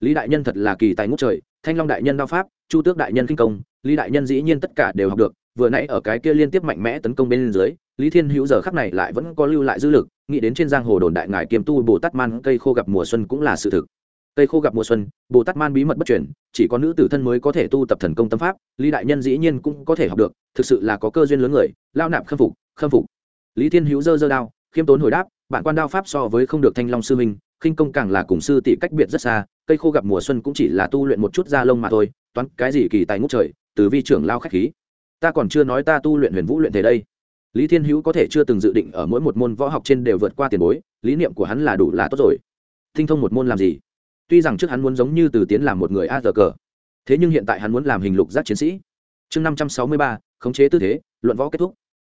lý đại nhân thật là kỳ tài ngút trời, thanh long đại nhân đao pháp, chu tước đại nhân kinh công, lý đại nhân dĩ nhiên tất cả đều học được, vừa nãy ở cái kia liên tiếp mạnh mẽ tấn công bên dưới lý thiên hữu giờ khắc này lại vẫn có lưu lại dư lực, nghĩ đến trên giang hồ đồn đại ngài kiêm tu bồ tát man, cây khô gặp mùa xuân cũng là sự thực. Cây khô gặp mùa xuân, bồ tát man bí mật bất chuyển chỉ có nữ tử thân mới có thể tu tập thần công tâm pháp, lý đại nhân dĩ nhiên cũng có thể học được, thực sự là có cơ duyên lớn người, lao nạp khâm phục khâm phục. Lý thiên hữu dơ dơ đao, khiêm tốn hồi đáp, bạn quan đao pháp so với không được thanh long sư minh khinh công càng là cùng sư tỷ cách biệt rất xa, cây khô gặp mùa xuân cũng chỉ là tu luyện một chút da lông mà thôi, toán cái gì kỳ tài ngút trời, từ vi trưởng lao khách khí. Ta còn chưa nói ta tu luyện huyền vũ luyện thế đây lý thiên hữu có thể chưa từng dự định ở mỗi một môn võ học trên đều vượt qua tiền bối, lý niệm của hắn là đủ là tốt rồi. Tinh thông một môn làm gì? Tuy rằng trước hắn muốn giống như từ tiến làm một người a giờ cờ thế nhưng hiện tại hắn muốn làm hình lục giác chiến sĩ. Chương năm trăm sáu mươi ba, khống chế tư thế, luận võ kết thúc.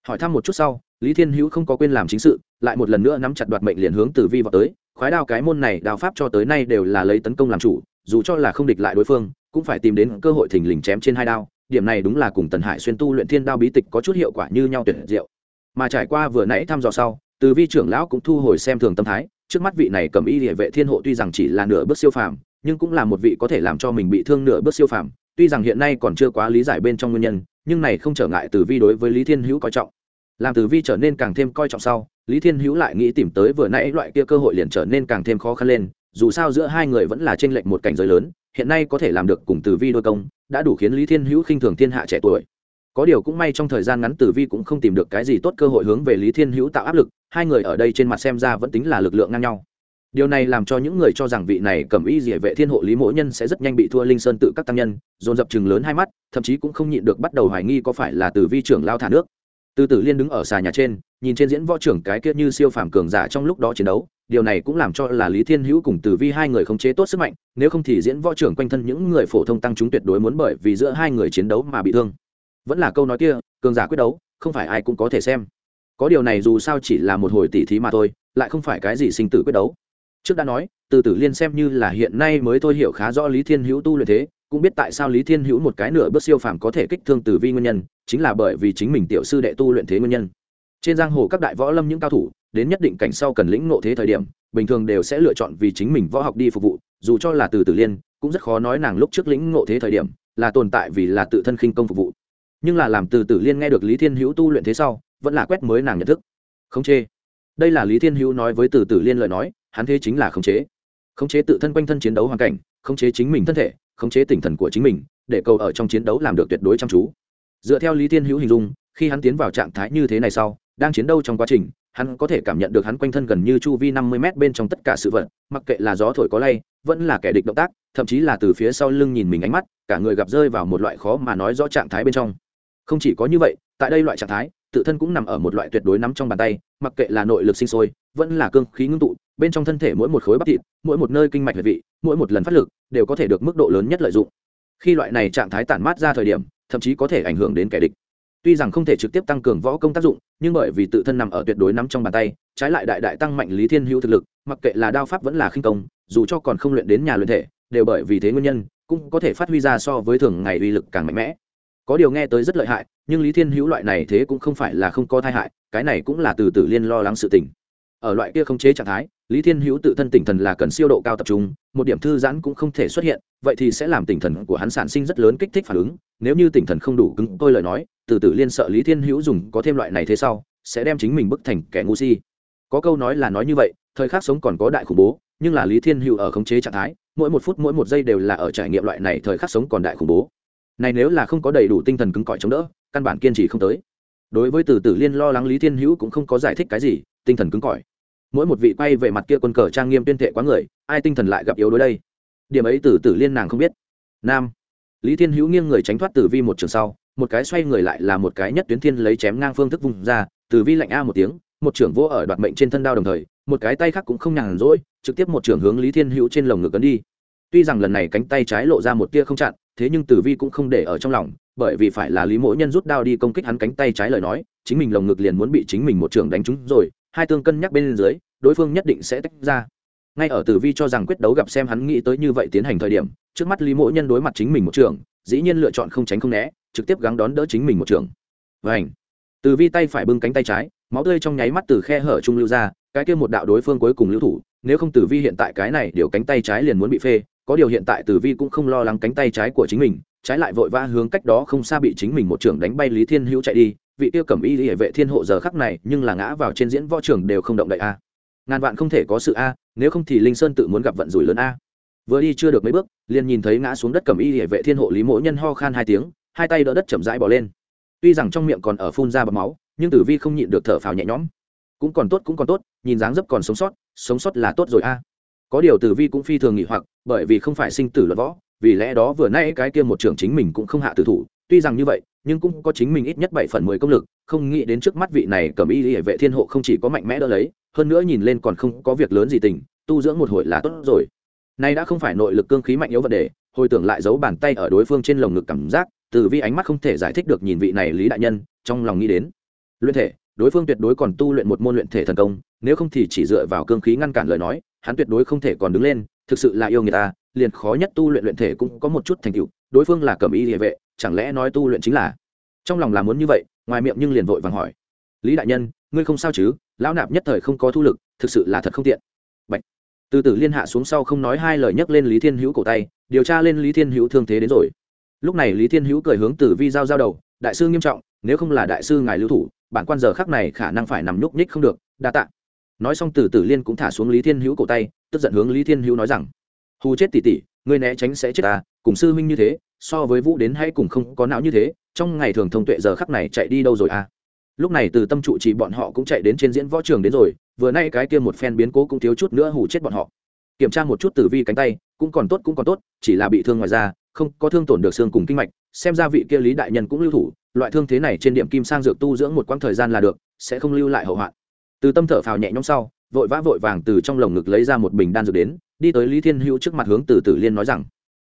Hỏi thăm một chút sau, lý thiên hữu không có quên làm chính sự, lại một lần nữa nắm chặt đoạt mệnh liền hướng từ vi vào tới, khoái đao cái môn này đao pháp cho tới nay đều là lấy tấn công làm chủ, dù cho là không địch lại đối phương, cũng phải tìm đến cơ hội thình lình chém trên hai đao điểm này đúng là cùng tần hải xuyên tu luyện thiên đao bí tịch có chút hiệu quả như nhau tuyệt diệu. Mà trải qua vừa nãy thăm dò sau, từ vi trưởng lão cũng thu hồi xem thường tâm thái, trước mắt vị này cầm y địa vệ thiên hộ tuy rằng chỉ là nửa bước siêu phàm, nhưng cũng là một vị có thể làm cho mình bị thương nửa bước siêu phàm, tuy rằng hiện nay còn chưa quá lý giải bên trong nguyên nhân, nhưng này không trở ngại từ vi đối với lý thiên hữu coi trọng. Làm từ vi trở nên càng thêm coi trọng sau, lý thiên hữu lại nghĩ tìm tới vừa nãy loại kia cơ hội liền trở nên càng thêm khó khăn lên, dù sao giữa hai người vẫn là tranh lệch một cảnh giới lớn hiện nay có thể làm được cùng từ vi đôi công, đã đủ khiến lý thiên hữu khinh thường thiên hạ trẻ tuổi. Có điều cũng may trong thời gian ngắn tử vi cũng không tìm được cái gì tốt cơ hội hướng về lý thiên hữu tạo áp lực, hai người ở đây trên mặt xem ra vẫn tính là lực lượng ngang nhau. Điều này làm cho những người cho rằng vị này cầm y diệ vệ thiên hộ lý mỗ nhân sẽ rất nhanh bị thua linh sơn tự các tăng nhân, dồn dập chừng lớn hai mắt, thậm chí cũng không nhịn được bắt đầu hoài nghi có phải là tử vi trưởng lao thả nước từ tử liên đứng ở xà nhà trên, nhìn trên diễn võ trưởng cái kia như siêu phàm cường giả trong lúc đó chiến đấu, điều này cũng làm cho là lý thiên hữu cùng tử vi hai người không chế tốt sức mạnh, nếu không thì diễn võ trưởng quanh thân những người phổ thông tăng chúng tuyệt đối muốn bởi vì giữa hai người chiến đấu mà bị thương. Vẫn là câu nói kia, cường giả quyết đấu, không phải ai cũng có thể xem. Có điều này dù sao chỉ là một hồi tỉ thí mà thôi, lại không phải cái gì sinh tử quyết đấu. Trước đã nói, từ tử liên xem như là hiện nay mới thôi hiểu khá rõ lý thiên hữu tu luyện thế cũng biết tại sao lý thiên hữu một cái nửa bước siêu phàm có thể kích thương tử vi nguyên nhân, chính là bởi vì chính mình tiểu sư đệ tu luyện thế nguyên nhân. Trên giang hồ các đại võ lâm những cao thủ, đến nhất định cảnh sau cần lĩnh ngộ thế thời điểm, bình thường đều sẽ lựa chọn vì chính mình võ học đi phục vụ, dù cho là từ tử liên, cũng rất khó nói nàng lúc trước lĩnh ngộ thế thời điểm, là tồn tại vì là tự thân khinh công phục vụ. Nhưng là làm từ tử liên nghe được lý thiên hữu tu luyện thế sau, vẫn là quét mới nàng nhận thức. Khống chế. Đây là lý thiên hữu nói với từ tử liên lời nói, hắn thế chính là khống chế. Khống chế tự thân quanh thân chiến đấu hoàn cảnh, khống chế chính mình thân thể khống chế tinh thần của chính mình, để cầu ở trong chiến đấu làm được tuyệt đối chăm chú. Dựa theo lý thiên hữu hình dung, khi hắn tiến vào trạng thái như thế này sau, đang chiến đấu trong quá trình, hắn có thể cảm nhận được hắn quanh thân gần như chu vi năm mươi m bên trong tất cả sự vật, mặc kệ là gió thổi có lay, vẫn là kẻ địch động tác, thậm chí là từ phía sau lưng nhìn mình ánh mắt, cả người gặp rơi vào một loại khó mà nói rõ trạng thái bên trong. Không chỉ có như vậy, tại đây loại trạng thái, tự thân cũng nằm ở một loại tuyệt đối nắm trong bàn tay, mặc kệ là nội lực sinh sôi, vẫn là cương khí ngưng tụ bên trong thân thể mỗi một khối bắp thịt, mỗi một nơi kinh mạch huyệt vị, mỗi một lần phát lực đều có thể được mức độ lớn nhất lợi dụng. Khi loại này trạng thái tản mát ra thời điểm, thậm chí có thể ảnh hưởng đến kẻ địch. Tuy rằng không thể trực tiếp tăng cường võ công tác dụng, nhưng bởi vì tự thân nằm ở tuyệt đối nắm trong bàn tay, trái lại đại đại tăng mạnh lý thiên hữu thực lực, mặc kệ là đao pháp vẫn là khinh công, dù cho còn không luyện đến nhà luyện thể, đều bởi vì thế nguyên nhân, cũng có thể phát huy ra so với thường ngày uy lực càng mạnh mẽ. Có điều nghe tới rất lợi hại, nhưng lý thiên hữu loại này thế cũng không phải là không có tai hại, cái này cũng là từ từ liên lo lắng sự tình. Ở loại kia không chế trạng thái lý thiên hữu tự thân tỉnh thần là cần siêu độ cao tập trung, một điểm thư giãn cũng không thể xuất hiện, vậy thì sẽ làm tỉnh thần của hắn sản sinh rất lớn kích thích phản ứng. Nếu như tỉnh thần không đủ cứng, tôi lời nói, từ từ liên sợ lý thiên hữu dùng có thêm loại này thế sau, sẽ đem chính mình bức thành kẻ ngu si. Có câu nói là nói như vậy, thời khắc sống còn có đại khủng bố, nhưng là lý thiên hữu ở khống chế trạng thái, mỗi một phút mỗi một giây đều là ở trải nghiệm loại này thời khắc sống còn đại khủng bố. Này nếu là không có đầy đủ tinh thần cứng cỏi chống đỡ, căn bản kiên trì không tới. Đối với từ tử liên lo lắng lý thiên hữu cũng không có giải thích cái gì, tinh thần cứng cỏi mỗi một vị quay về mặt kia quân cờ trang nghiêm tuyên thệ quá người, ai tinh thần lại gặp yếu đối đây? Điểm ấy từ tử liên nàng không biết. Nam. Lý thiên hữu nghiêng người tránh thoát tử vi một trường sau, một cái xoay người lại là một cái nhất tuyến thiên lấy chém ngang phương thức vùng ra, tử vi lạnh a một tiếng, một trưởng vô ở đoạt mệnh trên thân đao đồng thời, một cái tay khác cũng không nhàn rỗi, trực tiếp một trưởng hướng lý thiên hữu trên lồng ngực ấn đi. Tuy rằng lần này cánh tay trái lộ ra một tia không chặn, thế nhưng tử vi cũng không để ở trong lòng, bởi vì phải là lý mỗi nhân rút đao đi công kích hắn cánh tay trái lời nói, chính mình lồng ngực liền muốn bị chính mình một trưởng đánh trúng rồi hai tương cân nhắc bên dưới, đối phương nhất định sẽ tách ra. Ngay ở tử vi cho rằng quyết đấu gặp xem hắn nghĩ tới như vậy tiến hành thời điểm, trước mắt lý mỗi nhân đối mặt chính mình một trường, dĩ nhiên lựa chọn không tránh không né, trực tiếp gắng đón đỡ chính mình một trường. Vảnh tử vi tay phải bưng cánh tay trái, máu tươi trong nháy mắt từ khe hở trung lưu ra, cái kia một đạo đối phương cuối cùng lưu thủ, nếu không tử vi hiện tại cái này điều cánh tay trái liền muốn bị phê, có điều hiện tại tử vi cũng không lo lắng cánh tay trái của chính mình, trái lại vội vã hướng cách đó không xa bị chính mình một trưởng đánh bay lý thiên hữu chạy đi vị tiêu cẩm y hệ vệ thiên hộ giờ khắc này nhưng là ngã vào trên diễn võ trường đều không động đậy a. Ngàn vạn không thể có sự a, nếu không thì linh sơn tự muốn gặp vận rủi lớn a. Vừa đi chưa được mấy bước, liền nhìn thấy ngã xuống đất cẩm y hệ vệ thiên hộ lý mỗ nhân ho khan hai tiếng, hai tay đỡ đất chậm rãi bỏ lên. Tuy rằng trong miệng còn ở phun ra bọc máu, nhưng tử vi không nhịn được thở phào nhẹ nhõm. Cũng còn tốt, cũng còn tốt, nhìn dáng dấp còn sống sót sống sót là tốt rồi a. Có điều tử vi cũng phi thường nghỉ hoặc, bởi vì không phải sinh tử luật võ, vì lẽ đó vừa nay cái kia một trưởng chính mình cũng không hạ tử thủ tuy rằng như vậy, nhưng cũng có chính mình ít nhất bảy phần mười công lực, không nghĩ đến trước mắt vị này cầm y hệ vệ thiên hộ không chỉ có mạnh mẽ đỡ lấy, hơn nữa nhìn lên còn không có việc lớn gì tình, tu dưỡng một hồi là tốt rồi. Nay đã không phải nội lực cương khí mạnh yếu vấn đề, hồi tưởng lại giấu bàn tay ở đối phương trên lồng ngực cảm giác, từ vi ánh mắt không thể giải thích được nhìn vị này lý đại nhân, trong lòng nghĩ đến. Luyện thể, đối phương tuyệt đối còn tu luyện một môn luyện thể thần công, nếu không thì chỉ dựa vào cương khí ngăn cản lời nói, hắn tuyệt đối không thể còn đứng lên, thực sự là yêu người ta, liền khó nhất tu luyện luyện thể cũng có một chút thành tựu, đối phương là cầm y địa vệ chẳng lẽ nói tu luyện chính là? Trong lòng là muốn như vậy, ngoài miệng nhưng liền vội vàng hỏi. Lý đại nhân, ngươi không sao chứ? Lão nạp nhất thời không có thu lực, thực sự là thật không tiện. Bạch. từ từ liên hạ xuống sau không nói hai lời nhấc lên lý thiên hữu cổ tay, điều tra lên lý thiên hữu thương thế đến rồi. Lúc này lý thiên hữu cười hướng từ vi giao giao đầu, đại sư nghiêm trọng, nếu không là đại sư ngài lưu thủ, bản quan giờ khắc này khả năng phải nằm nhúc nhích không được, đa tạ. Nói xong từ tử liên cũng thả xuống lý thiên hữu cổ tay, tức giận hướng lý thiên hữu nói rằng, hù chết tỉ tỉ ngươi né tránh sẽ chết ta, cùng sư huynh như thế, so với vũ đến hay cùng không có não như thế, trong ngày thường thông tuệ giờ khắc này chạy đi đâu rồi à? Lúc này từ tâm trụ chỉ bọn họ cũng chạy đến trên diễn võ trường đến rồi, vừa nay cái kia một phen biến cố cũng thiếu chút nữa hủ chết bọn họ. Kiểm tra một chút tử vi cánh tay, cũng còn tốt, cũng còn tốt, chỉ là bị thương ngoài ra không có thương tổn được xương cùng kinh mạch, xem ra vị kia lý đại nhân cũng lưu thủ, loại thương thế này trên điểm kim sang dược tu dưỡng một quãng thời gian là được, sẽ không lưu lại hậu hoạn. Từ tâm thở phào nhẹ nhõm sau, vội vã vội vàng từ trong lồng ngực lấy ra một bình đan dược đến đi tới lý thiên hữu trước mặt hướng từ tử liên nói rằng,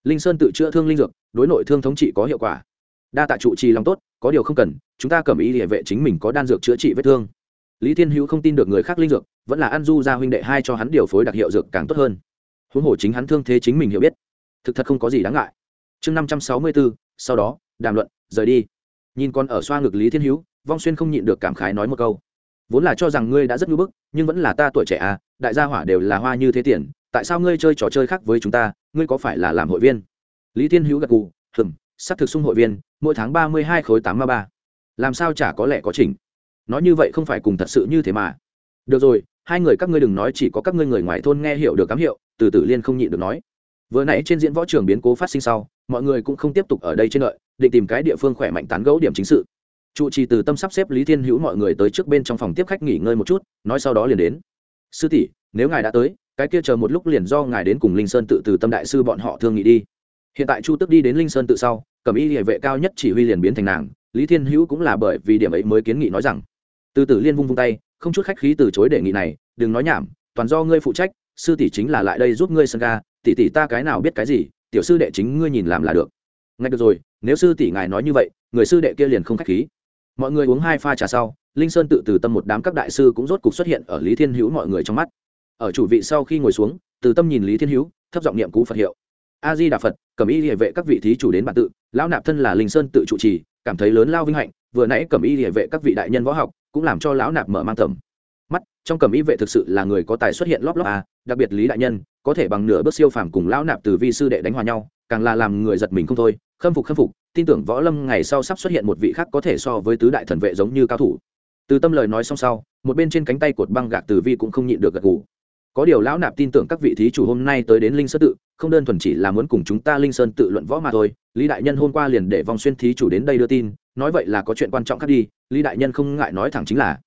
linh sơn tự chữa thương linh dược, đối nội thương thống trị có hiệu quả. Đa tạ trụ trì lòng tốt, có điều không cần, chúng ta cầm ý địa vệ chính mình có đan dược chữa trị vết thương. Lý thiên hữu không tin được người khác linh dược, vẫn là ăn du ra huynh đệ hai cho hắn điều phối đặc hiệu dược càng tốt hơn. Huống hồ chính hắn thương thế chính mình hiểu biết, thực thật không có gì đáng ngại. Chương năm trăm sáu mươi bốn, sau đó, đàm luận, rời đi. Nhìn con ở xoa ngực lý thiên hữu, vong xuyên không nhịn được cảm khái nói một câu. Vốn là cho rằng ngươi đã rất ngưỡng bức, nhưng vẫn là ta tuổi trẻ à đại gia hỏa đều là hoa như thế tiền tại sao ngươi chơi trò chơi khác với chúng ta, ngươi có phải là làm hội viên? Lý thiên hữu gật gù hừng sắp thực sung hội viên, mỗi tháng ba mươi hai khối tám ba ba. Làm sao chả có lẽ có chỉnh? Nói như vậy không phải cùng thật sự như thế mà. Được rồi, hai người các ngươi đừng nói chỉ có các ngươi người ngoài thôn nghe hiểu được cám hiệu, từ tử liên không nhịn được nói. Vừa nãy trên diễn võ trường biến cố phát sinh sau, mọi người cũng không tiếp tục ở đây trên lợi định tìm cái địa phương khỏe mạnh tán gẫu điểm chính sự. Trụ trì từ tâm sắp xếp lý thiên hữu mọi người tới trước bên trong phòng tiếp khách nghỉ ngơi một chút, nói sau đó liền đến. Sư tỷ, nếu ngài đã tới cái kia chờ một lúc liền do ngài đến cùng linh sơn tự từ tâm đại sư bọn họ thương nghị đi. Hiện tại chu tức đi đến linh sơn tự sau, cầm y địa vệ cao nhất chỉ huy liền biến thành nàng, lý thiên hữu cũng là bởi vì điểm ấy mới kiến nghị nói rằng, từ tử liên vung vung tay, không chút khách khí từ chối đề nghị này, đừng nói nhảm, toàn do ngươi phụ trách, sư tỷ chính là lại đây giúp ngươi sân ga, tỷ tỷ ta cái nào biết cái gì, tiểu sư đệ chính ngươi nhìn làm là được. Ngay được rồi, nếu sư tỷ ngài nói như vậy, người sư đệ kia liền không khách khí. Mọi người uống hai pha trà sau, linh sơn tự từ tâm một đám các đại sư cũng rốt cục xuất hiện ở lý thiên hữu mọi người trong mắt ở chủ vị sau khi ngồi xuống, từ tâm nhìn lý thiên hữu, thấp giọng niệm cú phật hiệu. A di đà phật, cẩm y địa vệ các vị thí chủ đến bản tự, lão nạp thân là linh sơn tự trụ trì, cảm thấy lớn lao vinh hạnh, vừa nãy cẩm y địa vệ các vị đại nhân võ học, cũng làm cho lão nạp mở mang tầm. Mắt, trong cẩm y vệ thực sự là người có tài xuất hiện lóp lóp a, đặc biệt lý đại nhân, có thể bằng nửa bước siêu phàm cùng lão nạp từ vi sư đệ đánh hòa nhau, càng là làm người giật mình không thôi, khâm phục khâm phục, tin tưởng võ lâm ngày sau sắp xuất hiện một vị khác có thể so với tứ đại thần vệ giống như cao thủ. Từ tâm lời nói xong sau, một bên trên cánh tay cột băng gạc từ vi cũng không nhịn được gật gù có điều lão nạp tin tưởng các vị thí chủ hôm nay tới đến linh sơn tự, không đơn thuần chỉ là muốn cùng chúng ta linh sơn tự luận võ mà thôi. Lý đại nhân hôm qua liền để vòng xuyên thí chủ đến đây đưa tin, nói vậy là có chuyện quan trọng khác đi. Lý đại nhân không ngại nói thẳng chính là,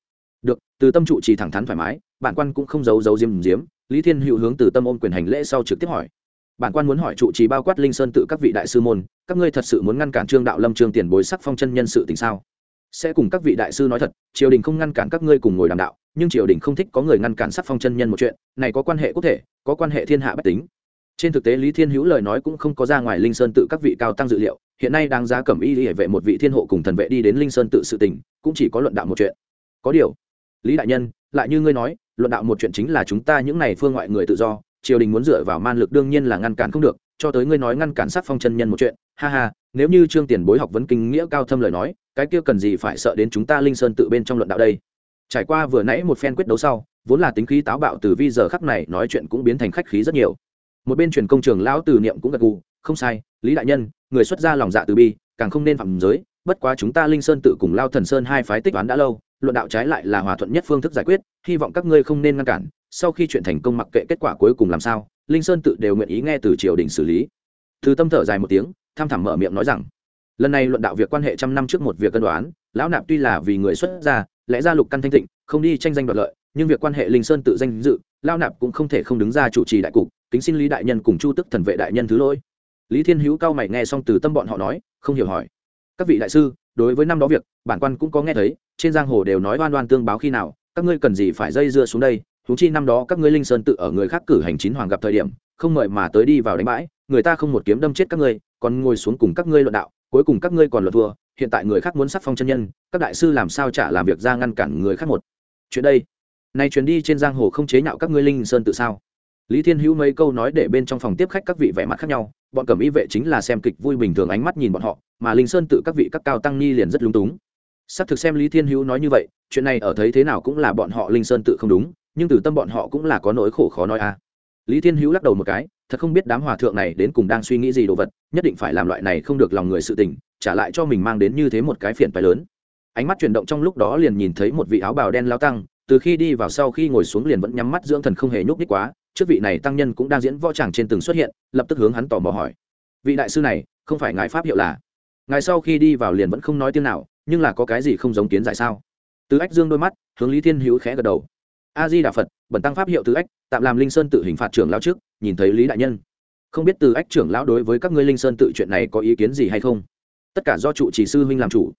được, từ tâm trụ chỉ thẳng thắn thoải mái, bản quan cũng không giấu giấu diếm diếm. Lý thiên hữu hướng từ tâm ôm quyền hành lễ sau trực tiếp hỏi, bản quan muốn hỏi trụ trì bao quát linh sơn tự các vị đại sư môn, các ngươi thật sự muốn ngăn cản trương đạo lâm, trương tiền bối sắc phong chân nhân sự tình sao? Sẽ cùng các vị đại sư nói thật, triều đình không ngăn cản các ngươi cùng ngồi đàm đạo nhưng triều đình không thích có người ngăn cản sắc phong chân nhân một chuyện, này có quan hệ quốc thể, có quan hệ thiên hạ bách tính. Trên thực tế lý thiên hữu lời nói cũng không có ra ngoài linh sơn tự các vị cao tăng dự liệu, hiện nay đang giá cẩm y hệ vệ một vị thiên hộ cùng thần vệ đi đến linh sơn tự sự tình, cũng chỉ có luận đạo một chuyện. Có điều, lý đại nhân, lại như ngươi nói, luận đạo một chuyện chính là chúng ta những này phương ngoại người tự do, triều đình muốn dựa vào man lực đương nhiên là ngăn cản không được, cho tới ngươi nói ngăn cản sắc phong chân nhân một chuyện, ha ha, nếu như trương tiền bối học vấn kinh nghĩa cao thâm lời nói, cái kia cần gì phải sợ đến chúng ta linh sơn tự bên trong luận đạo đây? Trải qua vừa nãy một phen quyết đấu sau, vốn là tính khí táo bạo từ vi giờ khắc này nói chuyện cũng biến thành khách khí rất nhiều. Một bên truyền công trường lão từ niệm cũng gật gù, không sai, lý đại nhân, người xuất gia lòng dạ từ bi, càng không nên phạm giới, bất quá chúng ta linh sơn tự cùng lao thần sơn hai phái tích toán đã lâu, luận đạo trái lại là hòa thuận nhất phương thức giải quyết, hy vọng các ngươi không nên ngăn cản, sau khi chuyện thành công mặc kệ kết quả cuối cùng làm sao, linh sơn tự đều nguyện ý nghe từ triều đình xử lý. Thư tâm thở dài một tiếng, tham thẳm mở miệng nói rằng, lần này luận đạo việc quan hệ trăm năm trước một việc cân đoán, lão nạp tuy là vì người xuất gia lẽ ra lục căn thanh tịnh, không đi tranh danh đoạt lợi, nhưng việc quan hệ linh sơn tự danh dự, lao nạp cũng không thể không đứng ra chủ trì đại cục, kính xin lý đại nhân cùng chu tức thần vệ đại nhân thứ lỗi. Lý thiên hữu cao mày nghe xong từ tâm bọn họ nói, không hiểu hỏi. Các vị đại sư, đối với năm đó việc, bản quan cũng có nghe thấy, trên giang hồ đều nói oan oan tương báo khi nào, các ngươi cần gì phải dây dưa xuống đây thú chi năm đó các ngươi linh sơn tự ở người khác cử hành chín hoàng gặp thời điểm, không mời mà tới đi vào đánh bãi, người ta không một kiếm đâm chết các ngươi, còn ngồi xuống cùng các ngươi luận đạo, cuối cùng các ngươi còn luận thua hiện tại người khác muốn sắc phong chân nhân, các đại sư làm sao trả làm việc ra ngăn cản người khác một? Chuyện đây này chuyến đi trên giang hồ không chế nhạo các ngươi linh sơn tự sao? Lý thiên hữu mấy câu nói để bên trong phòng tiếp khách các vị vẻ mặt khác nhau, bọn cẩm y vệ chính là xem kịch vui bình thường ánh mắt nhìn bọn họ, mà linh sơn tự các vị các cao tăng ni liền rất lúng túng. Xác thực xem lý thiên hữu nói như vậy, chuyện này ở thấy thế nào cũng là bọn họ linh sơn tự không đúng, nhưng từ tâm bọn họ cũng là có nỗi khổ khó nói a lý thiên hữu lắc đầu một cái thật không biết đám hòa thượng này đến cùng đang suy nghĩ gì đồ vật, nhất định phải làm loại này không được lòng người sự tình, trả lại cho mình mang đến như thế một cái phiền phải lớn. Ánh mắt chuyển động trong lúc đó liền nhìn thấy một vị áo bào đen lao tăng, từ khi đi vào sau khi ngồi xuống liền vẫn nhắm mắt dưỡng thần không hề nhúc nhích quá, trước vị này tăng nhân cũng đang diễn võ tràng trên từng xuất hiện, lập tức hướng hắn tò mò hỏi. Vị đại sư này, không phải ngài pháp hiệu là? Ngài sau khi đi vào liền vẫn không nói tiếng nào, nhưng là có cái gì không giống kiến giải sao? Từ ách dương đôi mắt, hướng lý thiên hữu khẽ gật đầu. A di đà phật, bẩn tăng pháp hiệu từ ách, tạm làm linh sơn tự hình phạt trưởng lão trước nhìn thấy lý đại nhân. Không biết từ ách trưởng lão đối với các ngươi linh sơn tự chuyện này có ý kiến gì hay không? Tất cả do trụ chỉ sư huynh làm chủ.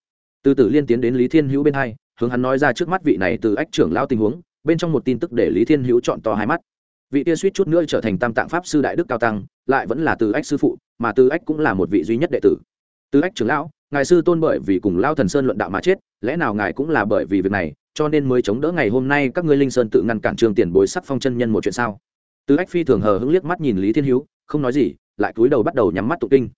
Từ tử liên tiến đến lý thiên hữu bên hai, hướng hắn nói ra trước mắt vị này từ ách trưởng lão tình huống, bên trong một tin tức để lý thiên hữu chọn to hai mắt. Vị tia suýt chút nữa trở thành tam tạng pháp sư đại đức cao tăng, lại vẫn là từ ách sư phụ, mà từ ách cũng là một vị duy nhất đệ tử. Từ ách trưởng lão, ngài sư tôn bởi vì cùng lao thần sơn luận đạo mà chết, lẽ nào ngài cũng là bởi vì việc này, cho nên mới chống đỡ ngày hôm nay các ngươi linh sơn tự ngăn cản trường tiền bối sắc phong chân nhân một chuyện sao? Từ ách phi thường hờ hững liếc mắt nhìn lý thiên hữu không nói gì, lại cúi đầu bắt đầu nhắm mắt tụ kinh.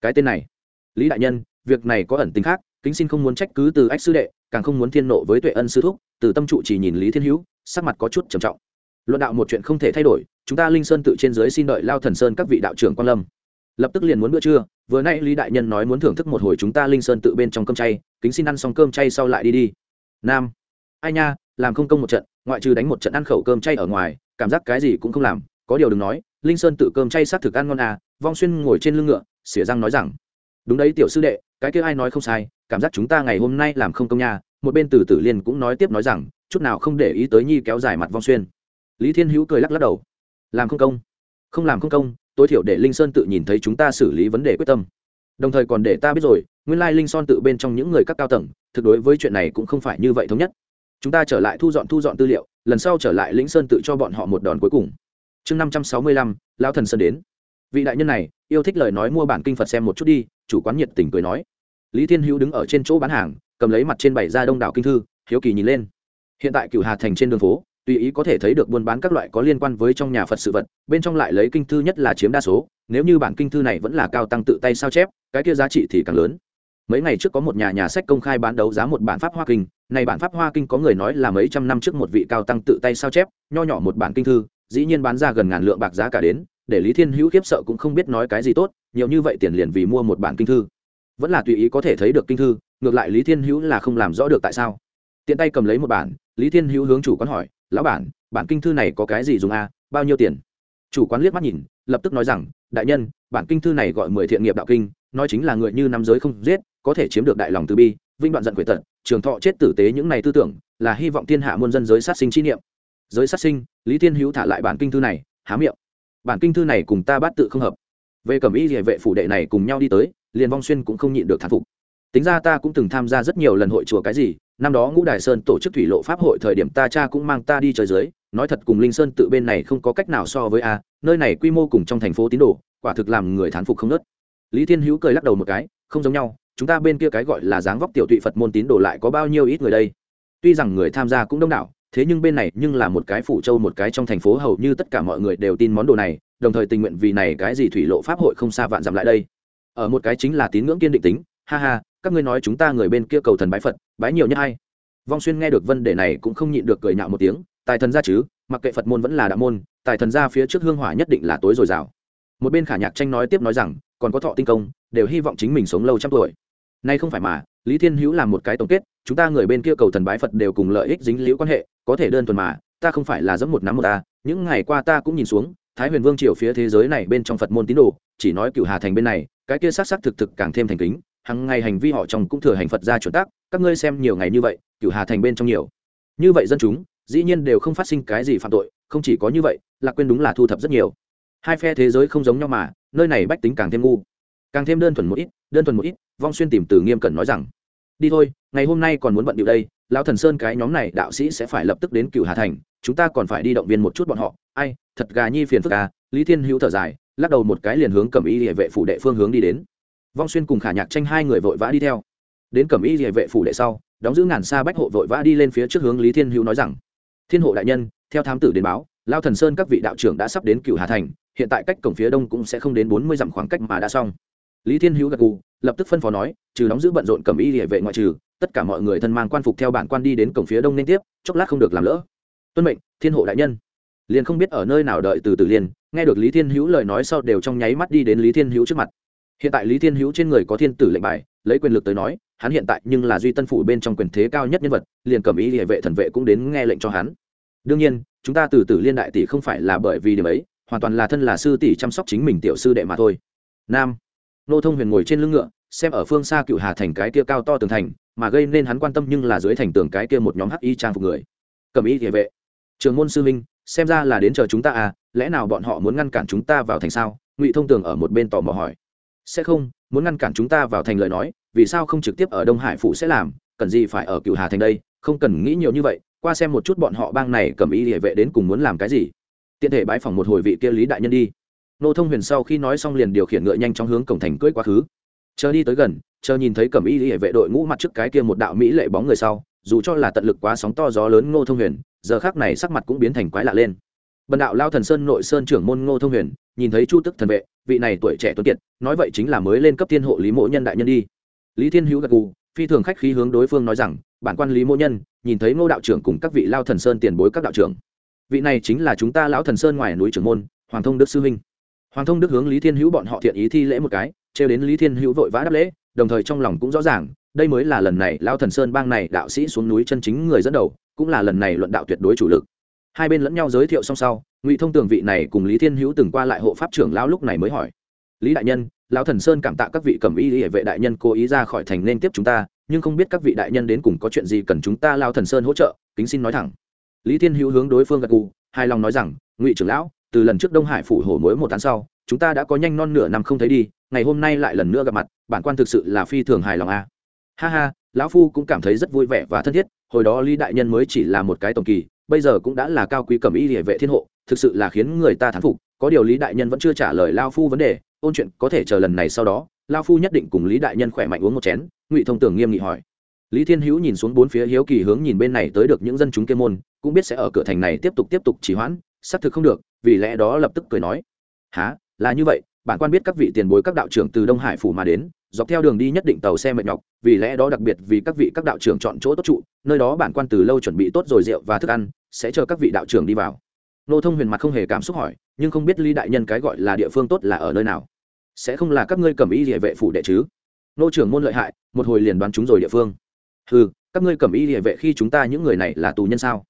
Cái tên này, lý đại nhân, việc này có ẩn tính khác, kính xin không muốn trách cứ từ ách sư đệ, càng không muốn thiên nộ với tuệ ân sư thúc, từ tâm trụ chỉ nhìn lý thiên hữu sắc mặt có chút trầm trọng. Luận đạo một chuyện không thể thay đổi, chúng ta linh sơn tự trên dưới xin đợi lao thần sơn các vị đạo trưởng quan lâm. Lập tức liền muốn bữa trưa, vừa nay lý đại nhân nói muốn thưởng thức một hồi chúng ta linh sơn tự bên trong cơm chay, kính xin ăn xong cơm chay sau lại đi đi. Nam, ai nha, làm không công một trận, ngoại trừ đánh một trận ăn khẩu cơm chay ở ngoài cảm giác cái gì cũng không làm, có điều đừng nói, linh sơn tự cơm chay xác thực ăn ngon à vong xuyên ngồi trên lưng ngựa, xỉa răng nói rằng, đúng đấy tiểu sư đệ, cái kia ai nói không sai, cảm giác chúng ta ngày hôm nay làm không công nha. Một bên từ tử liên cũng nói tiếp nói rằng, chút nào không để ý tới nhi kéo dài mặt vong xuyên. Lý thiên hữu cười lắc lắc đầu, làm không công, không làm không công, tối thiểu để linh sơn tự nhìn thấy chúng ta xử lý vấn đề quyết tâm. Đồng thời còn để ta biết rồi, nguyên lai linh son tự bên trong những người các cao tầng, thực đối với chuyện này cũng không phải như vậy thống nhất chúng ta trở lại thu dọn thu dọn tư liệu, lần sau trở lại lĩnh sơn tự cho bọn họ một đòn cuối cùng. Chương năm trăm sáu mươi lăm, lão thần sơn đến. Vị đại nhân này, yêu thích lời nói mua bản kinh phật xem một chút đi, chủ quán nhiệt tình cười nói. Lý thiên hữu đứng ở trên chỗ bán hàng, cầm lấy mặt trên bảy ra đông đảo kinh thư, hiếu kỳ nhìn lên. Hiện tại cựu hà thành trên đường phố, tùy ý có thể thấy được buôn bán các loại có liên quan với trong nhà phật sự vật, bên trong lại lấy kinh thư nhất là chiếm đa số, nếu như bản kinh thư này vẫn là cao tăng tự tay sao chép, cái kia giá trị thì càng lớn. Mấy ngày trước có một nhà nhà sách công khai bán đấu giá một bản pháp hoa kinh này bản pháp hoa kinh có người nói là mấy trăm năm trước một vị cao tăng tự tay sao chép, nho nhỏ một bản kinh thư, dĩ nhiên bán ra gần ngàn lượng bạc giá cả đến, để lý thiên hữu khiếp sợ cũng không biết nói cái gì tốt, nhiều như vậy tiền liền vì mua một bản kinh thư vẫn là tùy ý có thể thấy được kinh thư, ngược lại lý thiên hữu là không làm rõ được tại sao tiện tay cầm lấy một bản, lý thiên hữu hướng chủ quán hỏi, lão bản bản kinh thư này có cái gì dùng a à? bao nhiêu tiền chủ quán liếc mắt nhìn, lập tức nói rằng, đại nhân, bản kinh thư này gọi mười thiện nghiệp đạo kinh, nói chính là người như nam giới không giết, có thể chiếm được đại lòng từ bi, vinh đoạn giận quệ tật trường thọ chết tử tế những này tư tưởng, là hy vọng thiên hạ muôn dân giới sát sinh chi niệm. Giới sát sinh, lý thiên hữu thả lại bản kinh thư này, há miệng. Bản kinh thư này cùng ta bắt tự không hợp. Về cẩm y địa vệ phủ đệ này cùng nhau đi tới, liền vong xuyên cũng không nhịn được thán phục. Tính ra ta cũng từng tham gia rất nhiều lần hội chùa cái gì, năm đó ngũ đài sơn tổ chức thủy lộ pháp hội thời điểm ta cha cũng mang ta đi trời dưới, nói thật cùng linh sơn tự bên này không có cách nào so với a, nơi này quy mô cùng trong thành phố tín đồ, quả thực làm người thán phục không nớt. Lý thiên hữu cười lắc đầu một cái, không giống nhau chúng ta bên kia cái gọi là dáng vóc tiểu tụy phật môn tín đồ lại có bao nhiêu ít người đây? Tuy rằng người tham gia cũng đông đảo, thế nhưng bên này nhưng là một cái phủ châu một cái trong thành phố hầu như tất cả mọi người đều tin món đồ này, đồng thời tình nguyện vì này cái gì thủy lộ pháp hội không xa vạn dặm lại đây. Ở một cái chính là tín ngưỡng kiên định tính, ha ha, các ngươi nói chúng ta người bên kia cầu thần bái phật, bái nhiều nhất hay vong xuyên nghe được vấn đề này cũng không nhịn được cười nhạo một tiếng, tài thần gia chứ, mặc kệ phật môn vẫn là đạo môn, tài thần gia phía trước hương hỏa nhất định là tối dồi dào một bên khả nhạc tranh nói tiếp nói rằng, còn có thọ tinh công, đều hy vọng chính mình sống lâu trăm tuổi nay không phải mà, lý thiên hữu làm một cái tổng kết, chúng ta người bên kia cầu thần bái phật đều cùng lợi ích dính liễu quan hệ, có thể đơn thuần mà, ta không phải là giẫm một nắm một ta, những ngày qua ta cũng nhìn xuống, thái huyền vương triều phía thế giới này bên trong phật môn tín đồ, chỉ nói cựu hà thành bên này, cái kia s á c s á c thực thực càng thêm thành kính, hằng ngày hành vi họ chồng cũng thừa hành phật ra chuẩn tác, các ngươi xem nhiều ngày như vậy cựu hà thành bên trong nhiều. Như vậy dân chúng, dĩ nhiên đều không phát sinh cái gì phạm tội, không chỉ có như vậy, lạc quên đúng là thu thập rất nhiều. Hai phe thế giới không giống nhau mà, nơi này bách tính càng thêm ngu, càng thêm đơn thuần một ít, đơn thuần một ít vong xuyên tìm từ nghiêm cẩn nói rằng, đi thôi, ngày hôm nay còn muốn bận điệu đây, lão thần sơn cái nhóm này đạo sĩ sẽ phải lập tức đến Cửu hà thành, chúng ta còn phải đi động viên một chút bọn họ. Ai, thật gà nhi phiền phức à? Lý thiên hữu thở dài, lắc đầu một cái liền hướng cẩm y địa vệ phủ đệ phương hướng đi đến. Vong xuyên cùng khả nhạc tranh hai người vội vã đi theo. Đến cẩm y địa vệ phủ đệ sau, đóng giữ ngàn xa bách hộ vội vã đi lên phía trước hướng lý thiên hữu nói rằng, thiên hộ đại nhân, theo thám tử đến báo lao thần sơn các vị đạo trưởng đã sắp đến Cửu hà thành, hiện tại cách cổng phía đông cũng sẽ không đến bốn mươi dặm khoảng cách mà đã xong lý thiên hữu gật gù, lập tức phân phó nói, trừ đóng giữ bận rộn cầm y địa vệ ngoại trừ, tất cả mọi người thân mang quan phục theo bản quan đi đến cổng phía đông nên tiếp, chốc lát không được làm lỡ. Tuân mệnh, thiên hộ đại nhân. Liền không biết ở nơi nào đợi từ từ liền, nghe được lý thiên hữu lời nói sau đều trong nháy mắt đi đến lý thiên hữu trước mặt. Hiện tại lý thiên hữu trên người có thiên tử lệnh bài, lấy quyền lực tới nói, hắn hiện tại nhưng là duy tân phủ bên trong quyền thế cao nhất nhân vật, liền cầm ý địa vệ thần vệ cũng đến nghe lệnh cho hắn. Đương nhiên, chúng ta từ từ liên đại tỷ không phải là bởi vì điểm ấy, hoàn toàn là thân là sư tỷ chăm sóc chính mình tiểu sư đệ mà thôi. Nam nô thông huyền ngồi trên lưng ngựa, xem ở phương xa cựu hà thành cái kia cao to tường thành, mà gây nên hắn quan tâm nhưng là dưới thành tường cái kia một nhóm hắc y trang phục người. Cầm y địa vệ. Trường môn sư minh xem ra là đến chờ chúng ta à lẽ nào bọn họ muốn ngăn cản chúng ta vào thành sao? Ngụy thông tường ở một bên tò mò hỏi. Sẽ không, muốn ngăn cản chúng ta vào thành lời nói, vì sao không trực tiếp ở đông hải phủ sẽ làm? Cần gì phải ở cựu hà thành đây? Không cần nghĩ nhiều như vậy, qua xem một chút bọn họ bang này cầm y địa vệ đến cùng muốn làm cái gì. Tiện thể bãi phòng một hồi vị kia lý đại nhân đi nô thông huyền sau khi nói xong liền điều khiển ngựa nhanh trong hướng cổng thành cưỡi quá khứ. Chờ đi tới gần, chờ nhìn thấy Cẩm y hệ vệ đội ngũ mặt trước cái kia một đạo mỹ lệ bóng người sau, dù cho là tận lực quá sóng to gió lớn ngô thông huyền, giờ khác này sắc mặt cũng biến thành quái lạ lên. Bần đạo lao thần sơn nội sơn trưởng môn ngô thông huyền, nhìn thấy chu tức thần vệ, vị này tuổi trẻ tuấn kiệt, nói vậy chính là mới lên cấp thiên hộ lý mộ nhân đại nhân đi. Lý thiên hữu gật gù, phi thường khách khí hướng đối phương nói rằng, bản quan lý mộ nhân, nhìn thấy ngô đạo trưởng cùng các vị lao thần sơn tiền bối các đạo trưởng. Vị này chính là chúng ta lão thần sơn ngoài núi trưởng môn, hoàng thông đức sư huynh hoàng thông đức hướng lý thiên hữu bọn họ thiện ý thi lễ một cái, trêu đến lý thiên hữu vội vã đáp lễ, đồng thời trong lòng cũng rõ ràng, đây mới là lần này lao thần sơn bang này đạo sĩ xuống núi chân chính người dẫn đầu, cũng là lần này luận đạo tuyệt đối chủ lực. Hai bên lẫn nhau giới thiệu song sau, ngụy thông tường vị này cùng lý thiên hữu từng qua lại hộ pháp trưởng lão lúc này mới hỏi. Lý đại nhân, lão thần sơn cảm tạ các vị cầm y hệ vệ đại nhân cố ý ra khỏi thành nên tiếp chúng ta, nhưng không biết các vị đại nhân đến cùng có chuyện gì cần chúng ta lao thần sơn hỗ trợ, kính xin nói thẳng. Lý thiên hữu hướng đối phương gật gù, hài lòng nói rằng, ngụy trưởng lão từ lần trước đông hải phủ hổ mối một tháng sau, chúng ta đã có nhanh non nửa năm không thấy đi, ngày hôm nay lại lần nữa gặp mặt, bản quan thực sự là phi thường hài lòng a à. ha ha, lão phu cũng cảm thấy rất vui vẻ và thân thiết, hồi đó lý đại nhân mới chỉ là một cái tổng kỳ, bây giờ cũng đã là cao quý cầm y địa vệ thiên hộ, thực sự là khiến người ta thán phục, có điều lý đại nhân vẫn chưa trả lời lao phu vấn đề, ôn chuyện có thể chờ lần này sau đó lao phu nhất định cùng lý đại nhân khỏe mạnh uống một chén, ngụy thông tường nghiêm nghị hỏi lý thiên hữu nhìn xuống bốn phía hiếu kỳ hướng nhìn bên này tới được những dân chúng kê môn, cũng biết sẽ ở cửa thành này tiếp tục tiếp tục trì hoãn xác thực không được, vì lẽ đó lập tức cười nói. Há là như vậy, bản quan biết các vị tiền bối các đạo trưởng từ đông hải phủ mà đến, dọc theo đường đi nhất định tàu xe mệt nhọc, vì lẽ đó đặc biệt vì các vị các đạo trưởng chọn chỗ tốt trụ, nơi đó bản quan từ lâu chuẩn bị tốt rồi rượu và thức ăn, sẽ chờ các vị đạo trưởng đi vào. Nô thông huyền mặt không hề cảm xúc hỏi, nhưng không biết lý đại nhân cái gọi là địa phương tốt là ở nơi nào? Sẽ không là các ngươi cầm y địa vệ phủ đệ chứ? Nô trưởng môn lợi hại, một hồi liền đoán chúng rồi địa phương. Ừ các ngươi cầm y địa vệ khi chúng ta những người này là tù nhân sao?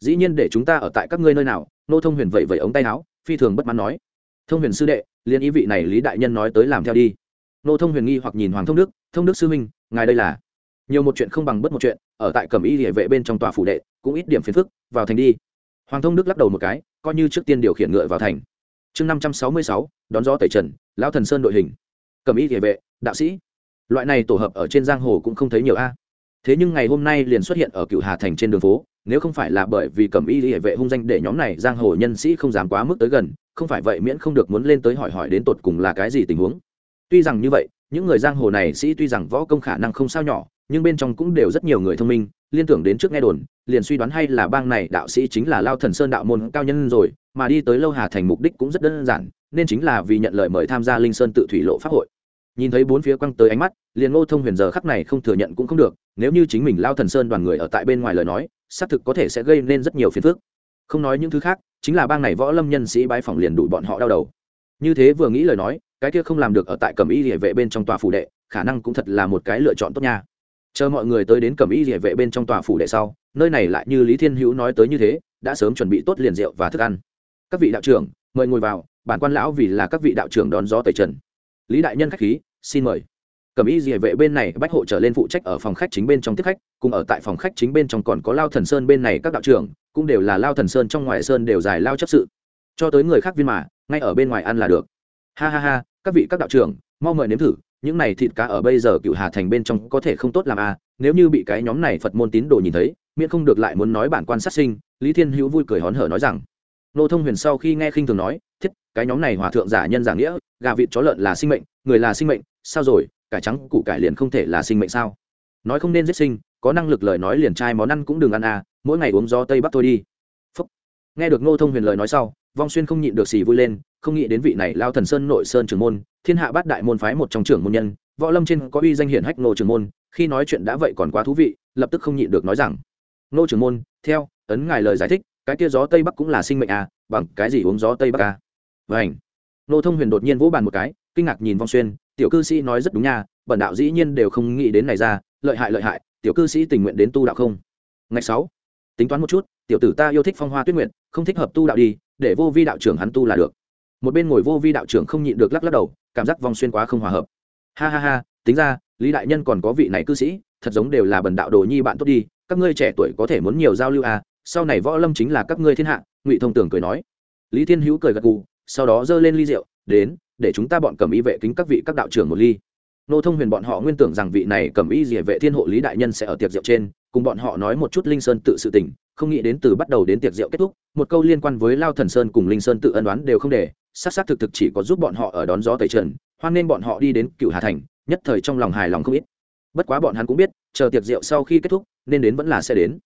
Dĩ nhiên để chúng ta ở tại các ngươi nơi nào nô thông huyền vậy vậy ống tay áo, phi thường bất mãn nói, thông huyền sư đệ liên ý vị này lý đại nhân nói tới làm theo đi. Nô thông huyền nghi hoặc nhìn hoàng thông đức thông đức sư minh ngài đây là? Nhiều một chuyện không bằng bất một chuyện, ở tại cẩm y địa vệ bên trong tòa phủ đệ, cũng ít điểm phiền phức, vào thành đi. Hoàng thông đức lắc đầu một cái, coi như trước tiên điều khiển ngựa vào thành. Chương năm trăm sáu mươi sáu, đón gió tẩy trần, lão thần sơn đội hình. Cẩm y địa vệ, đạo sĩ. Loại này tổ hợp ở trên giang hồ cũng không thấy nhiều a. Thế nhưng ngày hôm nay liền xuất hiện ở cựu hà thành trên đường phố nếu không phải là bởi vì cẩm y địa vệ hung danh để nhóm này giang hồ nhân sĩ không dám quá mức tới gần, không phải vậy miễn không được muốn lên tới hỏi hỏi đến tột cùng là cái gì tình huống. Tuy rằng như vậy, những người giang hồ này sĩ tuy rằng võ công khả năng không sao nhỏ, nhưng bên trong cũng đều rất nhiều người thông minh, liên tưởng đến trước nghe đồn, liền suy đoán hay là bang này đạo sĩ chính là lao thần sơn đạo môn cao nhân rồi, mà đi tới lâu hà thành mục đích cũng rất đơn giản, nên chính là vì nhận lời mời tham gia linh sơn tự thủy lộ pháp hội. Nhìn thấy bốn phía quăng tới ánh mắt, liền ngô thông huyền giờ khắc này không thừa nhận cũng không được, nếu như chính mình lao thần sơn đoàn người ở tại bên ngoài lời nói xác thực có thể sẽ gây nên rất nhiều phiền phức. Không nói những thứ khác, chính là bang này võ lâm nhân sĩ bái phỏng liền đuổi bọn họ đau đầu. Như thế vừa nghĩ lời nói, cái kia không làm được ở tại cẩm y địa vệ bên trong tòa phủ đệ, khả năng cũng thật là một cái lựa chọn tốt nha. Chờ mọi người tới đến cẩm y địa vệ bên trong tòa phủ đệ sau, nơi này lại như lý thiên hữu nói tới như thế, đã sớm chuẩn bị tốt liền rượu và thức ăn. Các vị đạo trưởng, mời ngồi vào, bản quan lão vì là các vị đạo trưởng đón gió tẩy trần. Lý đại nhân khách khí, xin mời cẩm y Dìa vệ bên này, bách hộ trở lên phụ trách ở phòng khách chính bên trong tiếp khách, cùng ở tại phòng khách chính bên trong còn có lao thần sơn bên này các đạo trưởng, cũng đều là lao thần sơn trong ngoài sơn đều dài lao chấp sự. Cho tới người khác viên mà, ngay ở bên ngoài ăn là được. Ha ha ha, các vị các đạo trưởng, mau mời nếm thử, những này thịt cá ở bây giờ cựu hà thành bên trong có thể không tốt làm à nếu như bị cái nhóm này phật môn tín đồ nhìn thấy, miễn không được lại muốn nói bản quan sát sinh, lý thiên hữu vui cười hón hở nói rằng. Nô thông huyền sau khi nghe khinh thường nói, thiết, cái nhóm này hòa thượng giả nhân giả nghĩa, gà vịt chó lợn là sinh mệnh, người là sinh mệnh, sao rồi? Cải trắng, củ cải liền không thể là sinh mệnh sao? Nói không nên giết sinh, có năng lực lời nói liền trai món ăn cũng đừng ăn à mỗi ngày uống gió tây bắc thôi đi. Phúc. nghe được Ngô thông huyền lời nói sau, vong xuyên không nhịn được xì vui lên, không nghĩ đến vị này lao thần sơn nội sơn trưởng môn, thiên hạ bát đại môn phái một trong trưởng môn nhân, võ lâm trên có uy danh hiển hách Ngô trưởng môn, khi nói chuyện đã vậy còn quá thú vị, lập tức không nhịn được nói rằng, Ngô trưởng môn, theo, ấn ngài lời giải thích, cái kia gió tây bắc cũng là sinh mệnh à bằng cái gì uống gió tây bắc à? Vảnh Ngô thông huyền đột nhiên vỗ bàn một cái, kinh ngạc nhìn vong xuyên tiểu cư sĩ nói rất đúng nha, bẩn đạo dĩ nhiên đều không nghĩ đến này ra, lợi hại lợi hại, tiểu cư sĩ tình nguyện đến tu đạo không? Ngày sáu, tính toán một chút, tiểu tử ta yêu thích phong hoa tuyết nguyện không thích hợp tu đạo đi, để vô vi đạo trưởng hắn tu là được. Một bên ngồi vô vi đạo trưởng không nhịn được lắc lắc đầu, cảm giác vòng xuyên quá không hòa hợp. Ha ha ha, tính ra, lý đại nhân còn có vị này cư sĩ, thật giống đều là bần đạo đồ nhi bạn tốt đi, các ngươi trẻ tuổi có thể muốn nhiều giao lưu à sau này võ lâm chính là các ngươi thiên hạ, ngụy thông tưởng cười nói. Lý thiên hữu cười gật gù, sau đó giơ lên ly rượu, đến để chúng ta bọn cầm y vệ kính các vị các đạo trưởng một ly. Nô thông huyền bọn họ nguyên tưởng rằng vị này cầm y dỉa vệ thiên hộ lý đại nhân sẽ ở tiệc rượu trên, cùng bọn họ nói một chút linh sơn tự sự tình, không nghĩ đến từ bắt đầu đến tiệc rượu kết thúc, một câu liên quan với lao thần sơn cùng linh sơn tự ân đoán đều không để s á s á thực thực chỉ có giúp bọn họ ở đón gió tẩy trần, hoan nên bọn họ đi đến cựu hà thành, nhất thời trong lòng hài lòng không ít. Bất quá bọn hắn cũng biết, chờ tiệc rượu sau khi kết thúc, nên đến vẫn là sẽ đến.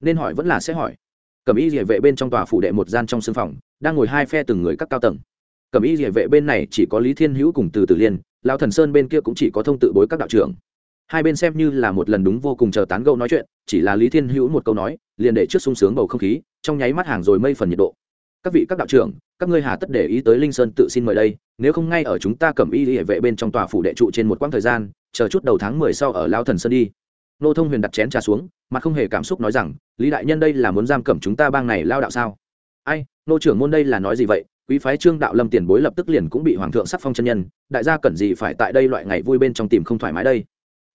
Nên hỏi vẫn là sẽ hỏi. Cầm y địa vệ bên trong tòa phủ đệ một gian trong sưng phòng, đang ngồi hai phe từng người các cao tầng. Cẩm y địa vệ bên này chỉ có lý thiên hữu cùng từ tử liên lao thần sơn bên kia cũng chỉ có thông tự bối các đạo trưởng. Hai bên xem như là một lần đúng vô cùng chờ tán gẫu nói chuyện, chỉ là lý thiên hữu một câu nói, liền để trước sung sướng bầu không khí, trong nháy mắt hàng rồi mây phần nhiệt độ. Các vị các đạo trưởng, các ngươi hà tất để ý tới linh sơn tự xin mời đây, nếu không ngay ở chúng ta cầm y hệ vệ bên trong tòa phủ đệ trụ trên một quãng thời gian, chờ chút đầu tháng mười sau ở lao thần sơn đi. Nô thông huyền đặt chén trà xuống mà không hề cảm xúc nói rằng, lý đại nhân đây là muốn giam cầm chúng ta bang này lao đạo sao? Ai, nô trưởng môn đây là nói gì vậy? Quý phái trương đạo lâm tiền bối lập tức liền cũng bị hoàng thượng sắc phong chân nhân, đại gia cần gì phải tại đây loại ngày vui bên trong tìm không thoải mái đây?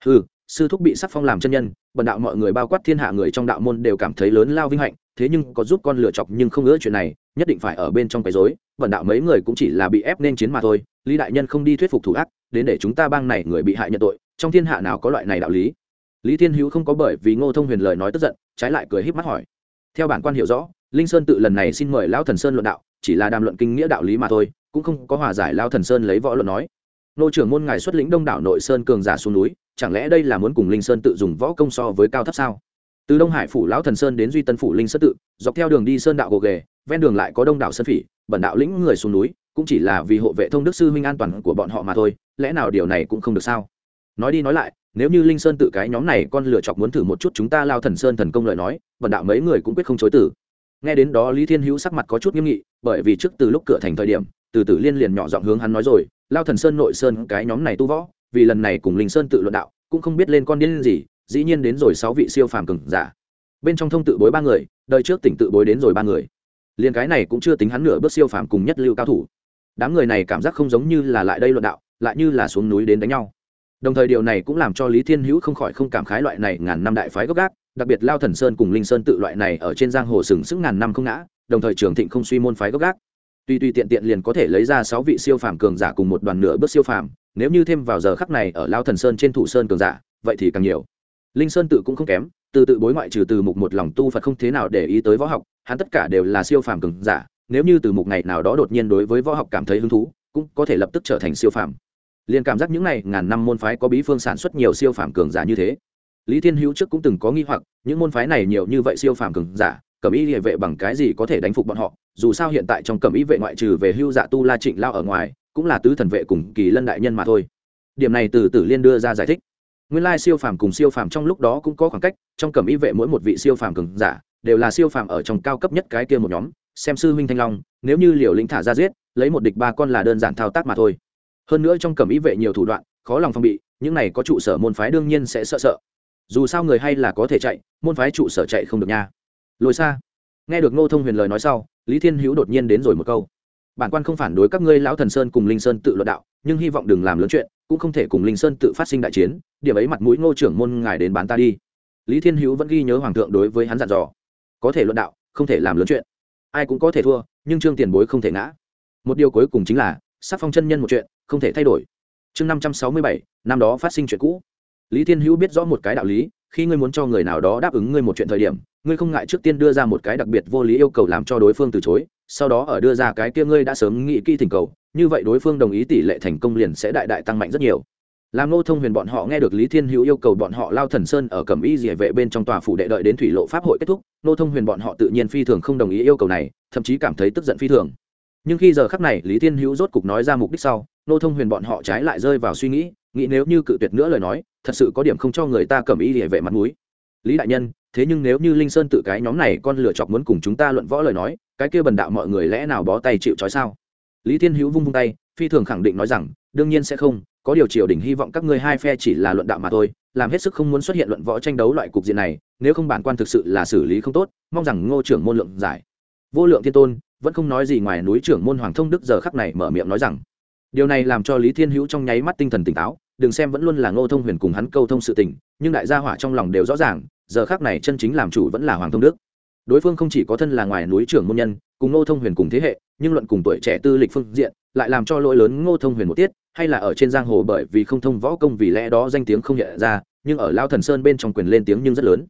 Ừ sư thúc bị sắc phong làm chân nhân, bần đạo mọi người bao quát thiên hạ người trong đạo môn đều cảm thấy lớn lao vinh hạnh, thế nhưng có giúp con lựa chọc nhưng không ngỡ chuyện này, nhất định phải ở bên trong cái rối, bần đạo mấy người cũng chỉ là bị ép nên chiến mà thôi, lý đại nhân không đi thuyết phục thủ ác, đến để chúng ta bang này người bị hại nhận tội, trong thiên hạ nào có loại này đạo lý? Lý thiên hữu không có bởi vì ngô thông huyền lời nói tức giận, trái lại cười híp mắt hỏi. Theo bản quan hiểu rõ, linh sơn tự lần này xin mời lão thần sơn luận đạo chỉ là đàm luận kinh nghĩa đạo lý mà thôi, cũng không có hòa giải lao thần sơn lấy võ luận nói. Nô trưởng môn ngài xuất lĩnh đông đảo nội sơn cường giả xuống núi, chẳng lẽ đây là muốn cùng linh sơn tự dùng võ công so với cao thấp sao? Từ đông hải phủ lão thần sơn đến duy tân phủ linh sơn tự, dọc theo đường đi sơn đạo gồ ghề, ven đường lại có đông đảo sơn phỉ, bẩn đạo lĩnh người xuống núi, cũng chỉ là vì hộ vệ thông đức sư minh an toàn của bọn họ mà thôi, lẽ nào điều này cũng không được sao? Nói đi nói lại, nếu như linh sơn tự cái nhóm này con lựa chọc muốn thử một chút chúng ta lao thần sơn thần công lời nói, bẩn đạo mấy người cũng quyết không chối tử nghe đến đó lý thiên hữu sắc mặt có chút nghiêm nghị, bởi vì trước từ lúc cửa thành thời điểm, từ tử liên liền nhỏ giọng hướng hắn nói rồi, lao thần sơn nội sơn, cái nhóm này tu võ, vì lần này cùng linh sơn tự luận đạo, cũng không biết lên con điên gì, dĩ nhiên đến rồi sáu vị siêu phàm cường giả. Bên trong thông tự bối ba người, đời trước tỉnh tự bối đến rồi ba người. Liền cái này cũng chưa tính hắn nửa bước siêu phàm cùng nhất lưu cao thủ. Đám người này cảm giác không giống như là lại đây luận đạo, lại như là xuống núi đến đánh nhau. Đồng thời điều này cũng làm cho lý thiên hữu không khỏi không cảm khái loại này ngàn năm đại phái gốc gác đặc biệt lao thần sơn cùng linh sơn tự loại này ở trên giang hồ sừng sững ngàn năm không ngã, đồng thời trường thịnh không suy môn phái gốc gác. Tuy tuy tiện tiện liền có thể lấy ra sáu vị siêu phàm cường giả cùng một đoàn nửa bước siêu phàm, nếu như thêm vào giờ khắc này ở lao thần sơn trên thủ sơn cường giả, vậy thì càng nhiều. Linh sơn tự cũng không kém, từ tự bối ngoại trừ từ mục một lòng tu phật không thế nào để ý tới võ học, hắn tất cả đều là siêu phàm cường giả, nếu như từ mục ngày nào đó đột nhiên đối với võ học cảm thấy hứng thú, cũng có thể lập tức trở thành siêu phàm. Liền cảm giác những này ngàn năm môn phái có bí phương sản xuất nhiều siêu phàm cường giả như thế lý thiên hữu trước cũng từng có nghi hoặc, những môn phái này nhiều như vậy siêu phàm cường giả cẩm y địa vệ bằng cái gì có thể đánh phục bọn họ? Dù sao hiện tại trong cẩm y vệ ngoại trừ về hưu dạ tu la trịnh lao ở ngoài, cũng là tứ thần vệ cùng kỳ lân đại nhân mà thôi. Điểm này từ tử liên đưa ra giải thích. Nguyên lai siêu phàm cùng siêu phàm trong lúc đó cũng có khoảng cách, trong cẩm y vệ mỗi một vị siêu phàm cường giả đều là siêu phàm ở trong cao cấp nhất cái kia một nhóm, xem sư huynh thanh long, nếu như liều lĩnh thả ra giết, lấy một địch ba con là đơn giản thao tác mà thôi. Hơn nữa trong cẩm y vệ nhiều thủ đoạn, khó lòng phong bị, những này có trụ sở môn phái đương nhiên sẽ sợ sợ dù sao người hay là có thể chạy, môn phái trụ sở chạy không được nha. Lôi xa nghe được ngô thông huyền lời nói sau, lý thiên hữu đột nhiên đến rồi một câu. Bản quan không phản đối các ngươi lão thần sơn cùng linh sơn tự luận đạo, nhưng hy vọng đừng làm lớn chuyện, cũng không thể cùng linh sơn tự phát sinh đại chiến, điểm ấy mặt mũi ngô trưởng môn ngài đến bán ta đi. Lý thiên hữu vẫn ghi nhớ hoàng thượng đối với hắn dặn dò. Có thể luận đạo, không thể làm lớn chuyện. Ai cũng có thể thua, nhưng trương tiền bối không thể ngã. Một điều cuối cùng chính là, sắc phong chân nhân một chuyện, không thể thay đổi. Chương năm trăm sáu mươi bảy, năm đó phát sinh chuyện cũ lý thiên hữu biết rõ một cái đạo lý, khi ngươi muốn cho người nào đó đáp ứng ngươi một chuyện thời điểm, ngươi không ngại trước tiên đưa ra một cái đặc biệt vô lý yêu cầu làm cho đối phương từ chối, sau đó ở đưa ra cái kia ngươi đã sớm nghĩ kỹ thỉnh cầu, như vậy đối phương đồng ý tỷ lệ thành công liền sẽ đại đại tăng mạnh rất nhiều. Làm nô thông huyền bọn họ nghe được lý thiên hữu yêu cầu bọn họ lao thần sơn ở cẩm y dỉa vệ bên trong tòa phủ đệ đợi đến thủy lộ pháp hội kết thúc nô thông huyền bọn họ tự nhiên phi thường không đồng ý yêu cầu này, thậm chí cảm thấy tức giận phi thường. Nhưng khi giờ khắc này, lý thiên hữu rốt cục nói ra mục đích sau nô thông huyền bọn họ trái lại rơi vào suy nghĩ nghĩ nếu như cự tuyệt nữa lời nói thật sự có điểm không cho người ta cẩm y địa vệ mặt mũi. Lý đại nhân, thế nhưng nếu như linh sơn tự cái nhóm này con lựa chọc muốn cùng chúng ta luận võ lời nói, cái kia bần đạo mọi người lẽ nào bó tay chịu trói sao? Lý thiên hữu vung vung tay, phi thường khẳng định nói rằng, đương nhiên sẽ không, có điều triều đình hy vọng các ngươi hai phe chỉ là luận đạo mà thôi, làm hết sức không muốn xuất hiện luận võ tranh đấu loại cục diện này, nếu không bản quan thực sự là xử lý không tốt, mong rằng ngô trưởng môn lượng giải. Vô lượng thiên tôn, vẫn không nói gì ngoài núi trưởng môn hoàng thông đức giờ khắc này mở miệng nói rằng, điều này làm cho lý thiên hữu trong nháy mắt tinh thần tỉnh táo đừng xem vẫn luôn là ngô thông huyền cùng hắn câu thông sự tình, nhưng đại gia hỏa trong lòng đều rõ ràng, giờ khắc này chân chính làm chủ vẫn là hoàng thông đức. Đối phương không chỉ có thân là ngoài núi trưởng môn nhân, cùng ngô thông huyền cùng thế hệ, nhưng luận cùng tuổi trẻ tư lịch phương diện, lại làm cho lỗi lớn ngô thông huyền một tiết, hay là ở trên giang hồ bởi vì không thông võ công vì lẽ đó danh tiếng không nhẹ ra, nhưng ở lao thần sơn bên trong quyền lên tiếng nhưng rất lớn.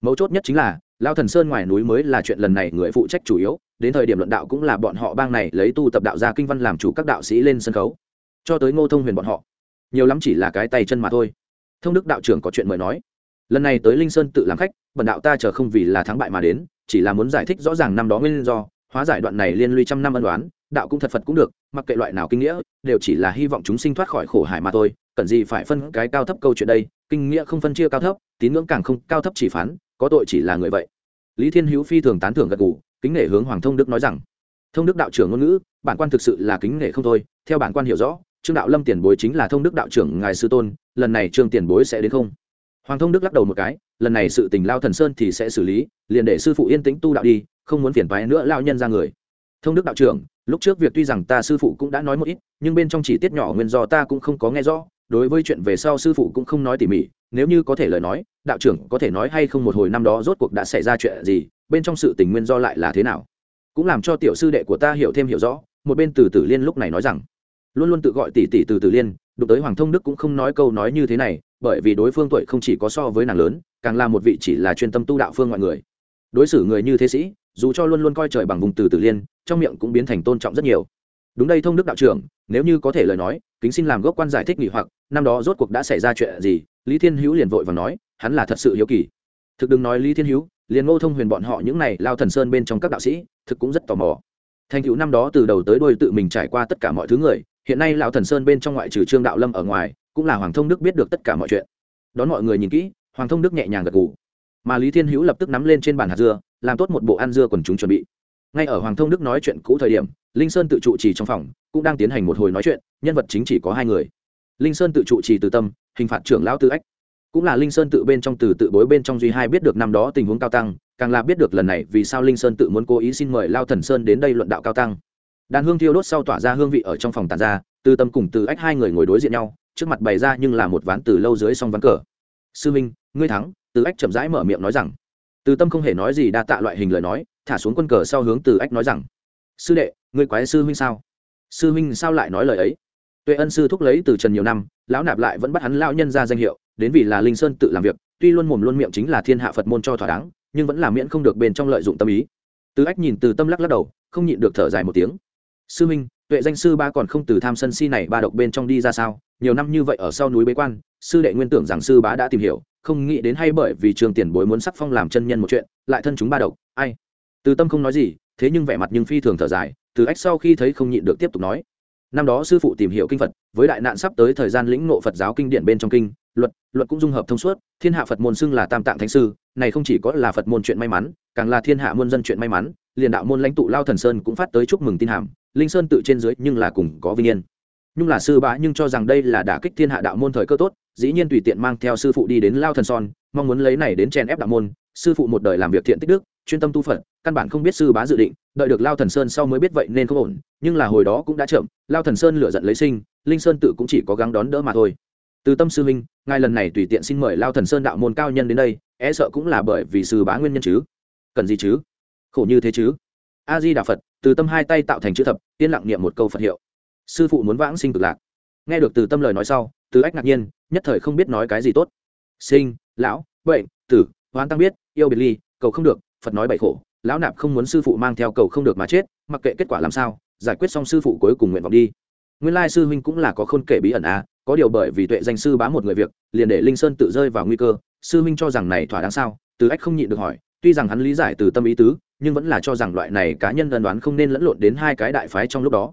Mấu chốt nhất chính là, lao thần sơn ngoài núi mới là chuyện lần này người phụ trách chủ yếu, đến thời điểm luận đạo cũng là bọn họ bang này lấy tu tập đạo gia kinh văn làm chủ các đạo sĩ lên sân khấu. Cho tới ngô thông huyền bọn họ nhiều lắm chỉ là cái tay chân mà thôi. Thông đức đạo trưởng có chuyện mời nói. Lần này tới linh sơn tự làm khách, bần đạo ta chờ không vì là thắng bại mà đến, chỉ là muốn giải thích rõ ràng năm đó nguyên do, hóa giải đoạn này liên lụy trăm năm ân đoán đạo cũng thật phật cũng được, mặc kệ loại nào kinh nghĩa, đều chỉ là hy vọng chúng sinh thoát khỏi khổ hải mà thôi, cần gì phải phân cái cao thấp câu chuyện đây, kinh nghĩa không phân chia cao thấp, tín ngưỡng càng không cao thấp chỉ phán, có tội chỉ là người vậy. Lý thiên hữu phi thường tán thưởng gật gù, kính nể hướng hoàng thông đức nói rằng, thông đức đạo trưởng ngôn ngữ, bản quan thực sự là kính nể không thôi, theo bản quan hiểu rõ trương đạo lâm tiền bối chính là thông đức đạo trưởng ngài sư tôn, lần này trương tiền bối sẽ đến không? Hoàng thông đức lắc đầu một cái, lần này sự tình lao thần sơn thì sẽ xử lý, liền để sư phụ yên tĩnh tu đạo đi, không muốn phiền phái nữa lao nhân ra người. Thông đức đạo trưởng, lúc trước việc tuy rằng ta sư phụ cũng đã nói một ít, nhưng bên trong chỉ tiết nhỏ nguyên do ta cũng không có nghe rõ, đối với chuyện về sau sư phụ cũng không nói tỉ mỉ, nếu như có thể lời nói, đạo trưởng có thể nói hay không một hồi năm đó rốt cuộc đã xảy ra chuyện gì, bên trong sự tình nguyên do lại là thế nào? Cũng làm cho tiểu sư đệ của ta hiểu thêm hiểu rõ, một bên từ tử liên lúc này nói rằng luôn luôn tự gọi tỷ tỷ từ từ liên, đụng tới hoàng thông đức cũng không nói câu nói như thế này, bởi vì đối phương tuổi không chỉ có so với nàng lớn, càng là một vị chỉ là chuyên tâm tu đạo phương ngoại người. Đối xử người như thế sĩ, dù cho luôn luôn coi trời bằng vùng từ từ liên, trong miệng cũng biến thành tôn trọng rất nhiều. Đúng đây thông đức đạo trưởng, nếu như có thể lời nói, kính xin làm gốc quan giải thích nghỉ hoặc, năm đó rốt cuộc đã xảy ra chuyện gì, lý thiên hữu liền vội và nói, hắn là thật sự hiếu kỳ. Thực đừng nói lý thiên hữu, liền ngô thông huyền bọn họ những này lao thần sơn bên trong các đạo sĩ, thực cũng rất tò mò. Thành cựu năm đó từ đầu tới đôi tự mình trải qua tất cả mọi thứ người hiện nay lão thần sơn bên trong ngoại trừ trương đạo lâm ở ngoài, cũng là hoàng thông đức biết được tất cả mọi chuyện. Đón mọi người nhìn kỹ, hoàng thông đức nhẹ nhàng gật gù. Mà lý thiên hữu lập tức nắm lên trên bàn hạt dưa, làm tốt một bộ ăn dưa quần chúng chuẩn bị. Ngay ở hoàng thông đức nói chuyện cũ thời điểm, linh sơn tự trụ trì trong phòng, cũng đang tiến hành một hồi nói chuyện, nhân vật chính chỉ có hai người. Linh sơn tự trụ trì từ tâm, hình phạt trưởng lão tư ách. Cũng là linh sơn tự bên trong từ tự bối bên trong duy hai biết được năm đó tình huống cao tăng, càng là biết được lần này vì sao linh sơn tự muốn cố ý xin mời lao thần sơn đến đây luận đạo cao tăng đàn hương thiêu đốt sau tỏa ra hương vị ở trong phòng tàn ra từ tâm cùng từ ách hai người ngồi đối diện nhau, trước mặt bày ra nhưng là một ván từ lâu dưới song ván cờ. Sư minh, ngươi thắng. Từ ách chậm rãi mở miệng nói rằng. Từ tâm không hề nói gì, đa tạ loại hình lời nói, thả xuống quân cờ sau hướng từ ách nói rằng. Sư đệ, ngươi quái sư huynh sao? Sư huynh sao lại nói lời ấy? Tuệ ân sư thúc lấy từ trần nhiều năm, lão nạp lại vẫn bắt hắn lão nhân ra danh hiệu, đến vì là linh sơn tự làm việc, tuy luôn mồm luôn miệng chính là thiên hạ phật môn cho thỏa đáng, nhưng vẫn là miễn không được bền trong lợi dụng tâm ý. Từ ách nhìn từ tâm lắc lắc đầu, không nhịn được thở dài một tiếng sư minh tuệ danh sư ba còn không từ tham sân si này ba độc bên trong đi ra sao? Nhiều năm như vậy ở sau núi bế quan, sư đệ nguyên tưởng rằng sư bá đã tìm hiểu, không nghĩ đến hay bởi vì trường tiền bối muốn sắc phong làm chân nhân một chuyện, lại thân chúng ba độc, ai? Từ tâm không nói gì, thế nhưng vẻ mặt nhưng phi thường thở dài, từ ách sau khi thấy không nhịn được tiếp tục nói. Năm đó sư phụ tìm hiểu kinh phật, với đại nạn sắp tới thời gian lĩnh ngộ phật giáo kinh điển bên trong kinh, luật luật cũng dung hợp thông suốt, thiên hạ phật môn xưng là tam tạng thánh sư, này không chỉ có là phật môn chuyện may mắn, càng là thiên hạ muôn dân chuyện may mắn liền đạo môn lãnh tụ lao thần sơn cũng phát tới chúc mừng tin hàm, linh sơn tự trên dưới nhưng là cùng có vinh yên. Nhưng là sư bá nhưng cho rằng đây là đả kích thiên hạ đạo môn thời cơ tốt, dĩ nhiên tùy tiện mang theo sư phụ đi đến lao thần son mong muốn lấy này đến chèn ép đạo môn, sư phụ một đời làm việc thiện tích đức, chuyên tâm tu phật, căn bản không biết sư bá dự định, đợi được lao thần sơn sau mới biết vậy nên không ổn, nhưng là hồi đó cũng đã chậm, lao thần sơn lựa giận lấy sinh, linh sơn tự cũng chỉ có gắng đón đỡ mà thôi. Từ tâm sư huynh, ngài lần này tùy tiện xin mời lao thần sơn đạo môn cao nhân đến đây e sợ cũng là bởi vì sư bá nguyên nhân chứ. Cần gì chứ? Khổ như thế chứ? A di đà phật, từ tâm hai tay tạo thành chữ thập, yên lặng niệm một câu phật hiệu. Sư phụ muốn vãng sinh cực lạc. Nghe được từ tâm lời nói sau, từ ách ngạc nhiên, nhất thời không biết nói cái gì tốt. Sinh, lão, bệnh, tử, hoán tăng biết, yêu biệt ly, cầu không được, phật nói bậy khổ, lão nạp không muốn sư phụ mang theo cầu không được mà chết, mặc kệ kết quả làm sao, giải quyết xong sư phụ cuối cùng nguyện vọng đi. Nguyên lai sư huynh cũng là có khôn kể bí ẩn à có điều bởi vì tuệ danh sư bá một người việc, liền để linh sơn tự rơi vào nguy cơ, sư huynh cho rằng này thỏa đáng sao? Từ ách không nhịn được hỏi, tuy rằng hắn lý giải từ tâm ý tứ nhưng vẫn là cho rằng loại này cá nhân ân đoán không nên lẫn lộn đến hai cái đại phái trong lúc đó.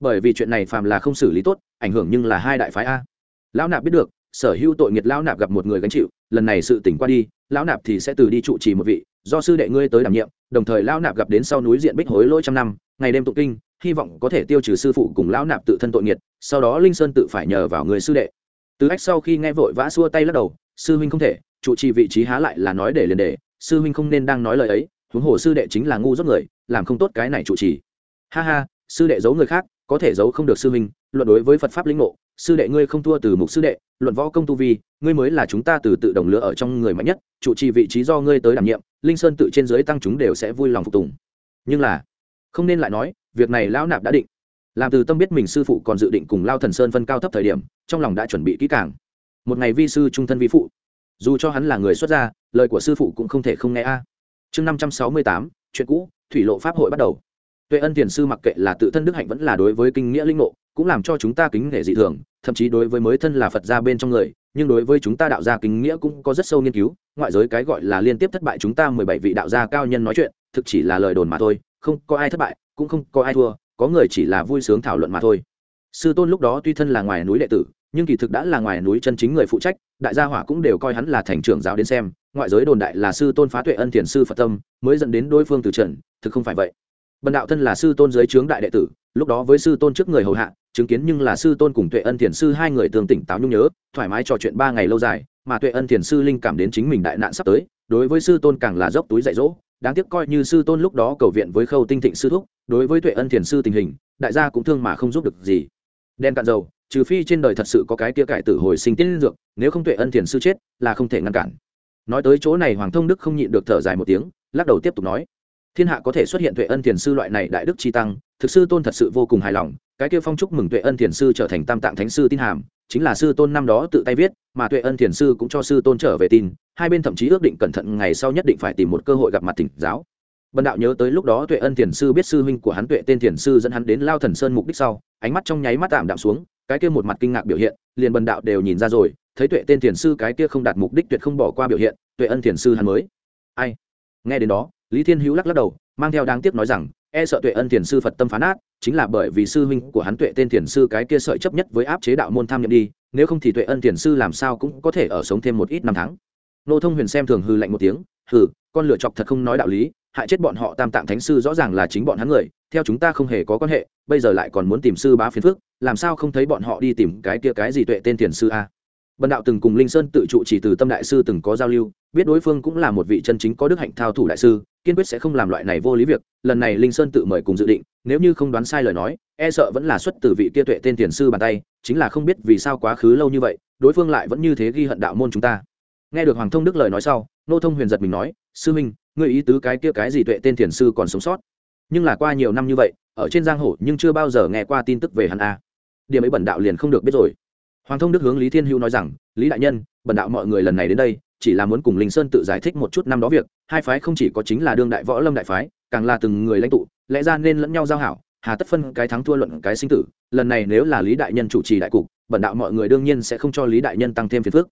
Bởi vì chuyện này phàm là không xử lý tốt, ảnh hưởng nhưng là hai đại phái a. Lão nạp biết được, sở hữu tội nghiệt lão nạp gặp một người gánh chịu, lần này sự tỉnh qua đi, lão nạp thì sẽ từ đi trụ trì một vị, do sư đệ ngươi tới đảm nhiệm, đồng thời lão nạp gặp đến sau núi diện bích hối lỗi trăm năm, ngày đêm tụng kinh, hy vọng có thể tiêu trừ sư phụ cùng lão nạp tự thân tội nghiệt, sau đó linh sơn tự phải nhờ vào người sư đệ. Từ ách sau khi nghe vội vã xua tay lắc đầu, sư huynh không thể, trụ trì vị trí há lại là nói để liền để, sư huynh không nên đang nói lời ấy huống hồ sư đệ chính là ngu dốt người, làm không tốt cái này trụ trì. Ha ha, sư đệ giấu người khác, có thể giấu không được sư huynh, luận đối với phật pháp lĩnh ngộ, sư đệ ngươi không thua từ mục sư đệ, luận võ công tu vi, ngươi mới là chúng ta từ tự đồng lửa ở trong người mạnh nhất trụ trì vị trí do ngươi tới đảm nhiệm, linh sơn tự trên dưới tăng chúng đều sẽ vui lòng phục tùng. Nhưng là, không nên lại nói, việc này lão nạp đã định. Làm từ tâm biết mình sư phụ còn dự định cùng lao thần sơn phân cao thấp thời điểm, trong lòng đã chuẩn bị kỹ càng. Một ngày vi sư trung thân vi phụ. Dù cho hắn là người xuất gia, lời của sư phụ cũng không thể không nghe a chương năm trăm sáu mươi tám, chuyện cũ, thủy lộ pháp hội bắt đầu. Tuệ ân thiền sư mặc kệ là tự thân đức hạnh vẫn là đối với kinh nghĩa linh ngộ, cũng làm cho chúng ta kính nể dị thường, thậm chí đối với mới thân là phật gia bên trong người, nhưng đối với chúng ta đạo gia kính nghĩa cũng có rất sâu nghiên cứu, ngoại giới cái gọi là liên tiếp thất bại chúng ta mười bảy vị đạo gia cao nhân nói chuyện, thực chỉ là lời đồn mà thôi, không có ai thất bại, cũng không có ai thua, có người chỉ là vui sướng thảo luận mà thôi. Sư tôn lúc đó tuy thân là ngoài núi đệ tử, nhưng kỳ thực đã là ngoài núi chân chính người phụ trách, đại gia hỏa cũng đều coi hắn là thành trưởng giáo đến xem ngoại giới đồn đại là sư tôn phá tuệ ân thiền sư phật tâm, mới dẫn đến đối phương từ trần thực không phải vậy. Bần đạo thân là sư tôn giới trướng đại đệ tử, lúc đó với sư tôn trước người hầu hạ, chứng kiến nhưng là sư tôn cùng tuệ ân thiền sư hai người tương tỉnh táo nhung nhớ, thoải mái trò chuyện ba ngày lâu dài, mà tuệ ân thiền sư linh cảm đến chính mình đại nạn sắp tới, đối với sư tôn càng là dốc túi dạy dỗ, đáng tiếc coi như sư tôn lúc đó cầu viện với khâu tinh thịnh sư thúc, đối với tuệ ân thiền sư tình hình, đại gia cũng thương mà không giúp được gì. Đen cạn dầu, trừ phi trên đời thật sự có cái kia cải tử hồi sinh tiên dược, nếu không tuệ ân thiền sư chết, là không thể ngăn cản nói tới chỗ này hoàng thông đức không nhịn được thở dài một tiếng, lắc đầu tiếp tục nói. Thiên hạ có thể xuất hiện tuệ ân thiền sư loại này đại đức chi tăng, thực sư tôn thật sự vô cùng hài lòng, cái kia phong chúc mừng tuệ ân thiền sư trở thành tam tạng thánh sư tin hàm, chính là sư tôn năm đó tự tay viết, mà tuệ ân thiền sư cũng cho sư tôn trở về tin, hai bên thậm chí ước định cẩn thận ngày sau nhất định phải tìm một cơ hội gặp mặt tỉnh giáo. Bần đạo nhớ tới lúc đó tuệ ân thiền sư biết sư huynh của hắn tuệ tên thiền sư dẫn hắn đến lao thần sơn mục đích sau, ánh mắt trong nháy mắt tạm đạm xuống, cái kia một mặt kinh ngạc biểu hiện, liền bần đạo đều nhìn ra rồi thấy tuệ tên thiền sư cái kia không đạt mục đích tuyệt không bỏ qua biểu hiện, tuệ ân thiền sư hắn mới. Ai? Nghe đến đó, lý thiên hữu lắc lắc đầu, mang theo đáng tiếc nói rằng e sợ tuệ ân thiền sư phật tâm phán át chính là bởi vì sư huynh của hắn tuệ tên thiền sư cái kia sợi chấp nhất với áp chế đạo môn tham nhậm đi, nếu không thì tuệ ân thiền sư làm sao cũng có thể ở sống thêm một ít năm tháng. Nô thông huyền xem thường hư lạnh một tiếng, hừ, con lựa chọc thật không nói đạo lý, hại chết bọn họ tam tạng thánh sư rõ ràng là chính bọn hắn người, theo chúng ta không hề có quan hệ, bây giờ lại còn muốn tìm sư bá phiền phước làm sao không thấy bọn họ đi tìm cái kia cái gì tuệ tên thiền sư a? Bần đạo từng cùng linh sơn tự trụ chỉ từ tâm đại sư từng có giao lưu, biết đối phương cũng là một vị chân chính có đức hạnh thao thủ đại sư, kiên quyết sẽ không làm loại này vô lý việc, lần này linh sơn tự mời cùng dự định, nếu như không đoán sai lời nói e sợ vẫn là xuất từ vị kia tuệ tên tiền sư bàn tay, chính là không biết vì sao quá khứ lâu như vậy, đối phương lại vẫn như thế ghi hận đạo môn chúng ta. Nghe được hoàng thông đức lời nói sau, nô thông huyền giật mình nói, sư minh người ý tứ cái kia cái gì tuệ tên tiền sư còn sống sót? Nhưng là qua nhiều năm như vậy, ở trên giang hồ nhưng chưa bao giờ nghe qua tin tức về hắn a. Điểm ấy bẩn đạo liền không được biết rồi hoàng thông đức hướng lý thiên hữu nói rằng, lý đại nhân, bần đạo mọi người lần này đến đây, chỉ là muốn cùng linh sơn tự giải thích một chút năm đó việc. Hai phái không chỉ có chính là đương đại võ lâm đại phái, càng là từng người lãnh tụ, lẽ ra nên lẫn nhau giao hảo. Hà tất phân cái thắng thua luận cái sinh tử, lần này nếu là lý đại nhân chủ trì đại cục, bần đạo mọi người đương nhiên sẽ không cho lý đại nhân tăng thêm phiền phức.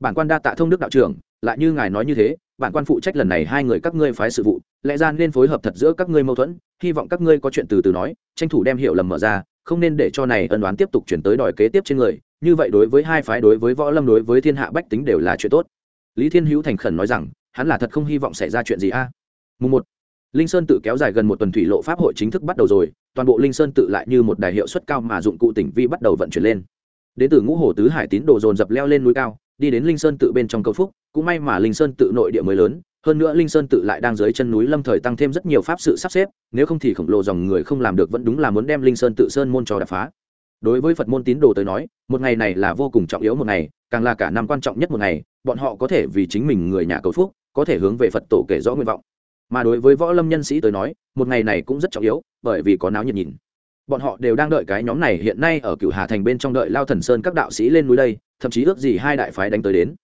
Bản quan đa tạ thông đức đạo trưởng, lại như ngài nói như thế, bản quan phụ trách lần này hai người các ngươi phái sự vụ, lẽ ra nên phối hợp thật giữa các ngươi mâu thuẫn, hy vọng các ngươi có chuyện từ từ nói, tranh thủ đem hiểu lầm mở ra, không nên để cho này ân đoán tiếp tục chuyển tới đòi kế tiếp trên người như vậy đối với hai phái, đối với võ lâm, đối với thiên hạ bách tính đều là chuyện tốt. Lý thiên hữu thành khẩn nói rằng, hắn là thật không hy vọng xảy ra chuyện gì a. À? mùng một, linh sơn tự kéo dài gần một tuần thủy lộ pháp hội chính thức bắt đầu rồi, toàn bộ linh sơn tự lại như một đài hiệu suất cao mà dụng cụ tỉnh vi bắt đầu vận chuyển lên. Đến từ ngũ hồ tứ hải tín đồ dồn dập leo lên núi cao, đi đến linh sơn tự bên trong cầu phúc, cũng may mà linh sơn tự nội địa mới lớn, hơn nữa linh sơn tự lại đang dưới chân núi lâm thời tăng thêm rất nhiều pháp sự sắp xếp, nếu không thì khổng lồ dòng người không làm được vẫn đúng là muốn đem linh sơn tự sơn môn cho đập phá đối với phật môn tín đồ tới nói, một ngày này là vô cùng trọng yếu một ngày, càng là cả năm quan trọng nhất một ngày, bọn họ có thể vì chính mình người nhà cầu phúc, có thể hướng về phật tổ kể rõ nguyện vọng. Mà đối với võ lâm nhân sĩ tới nói, một ngày này cũng rất trọng yếu, bởi vì có náo nhiệt nhìn. Bọn họ đều đang đợi cái nhóm này hiện nay ở cựu hà thành bên trong đợi lao thần sơn các đạo sĩ lên núi đây, thậm chí ước gì hai đại phái đánh tới đến.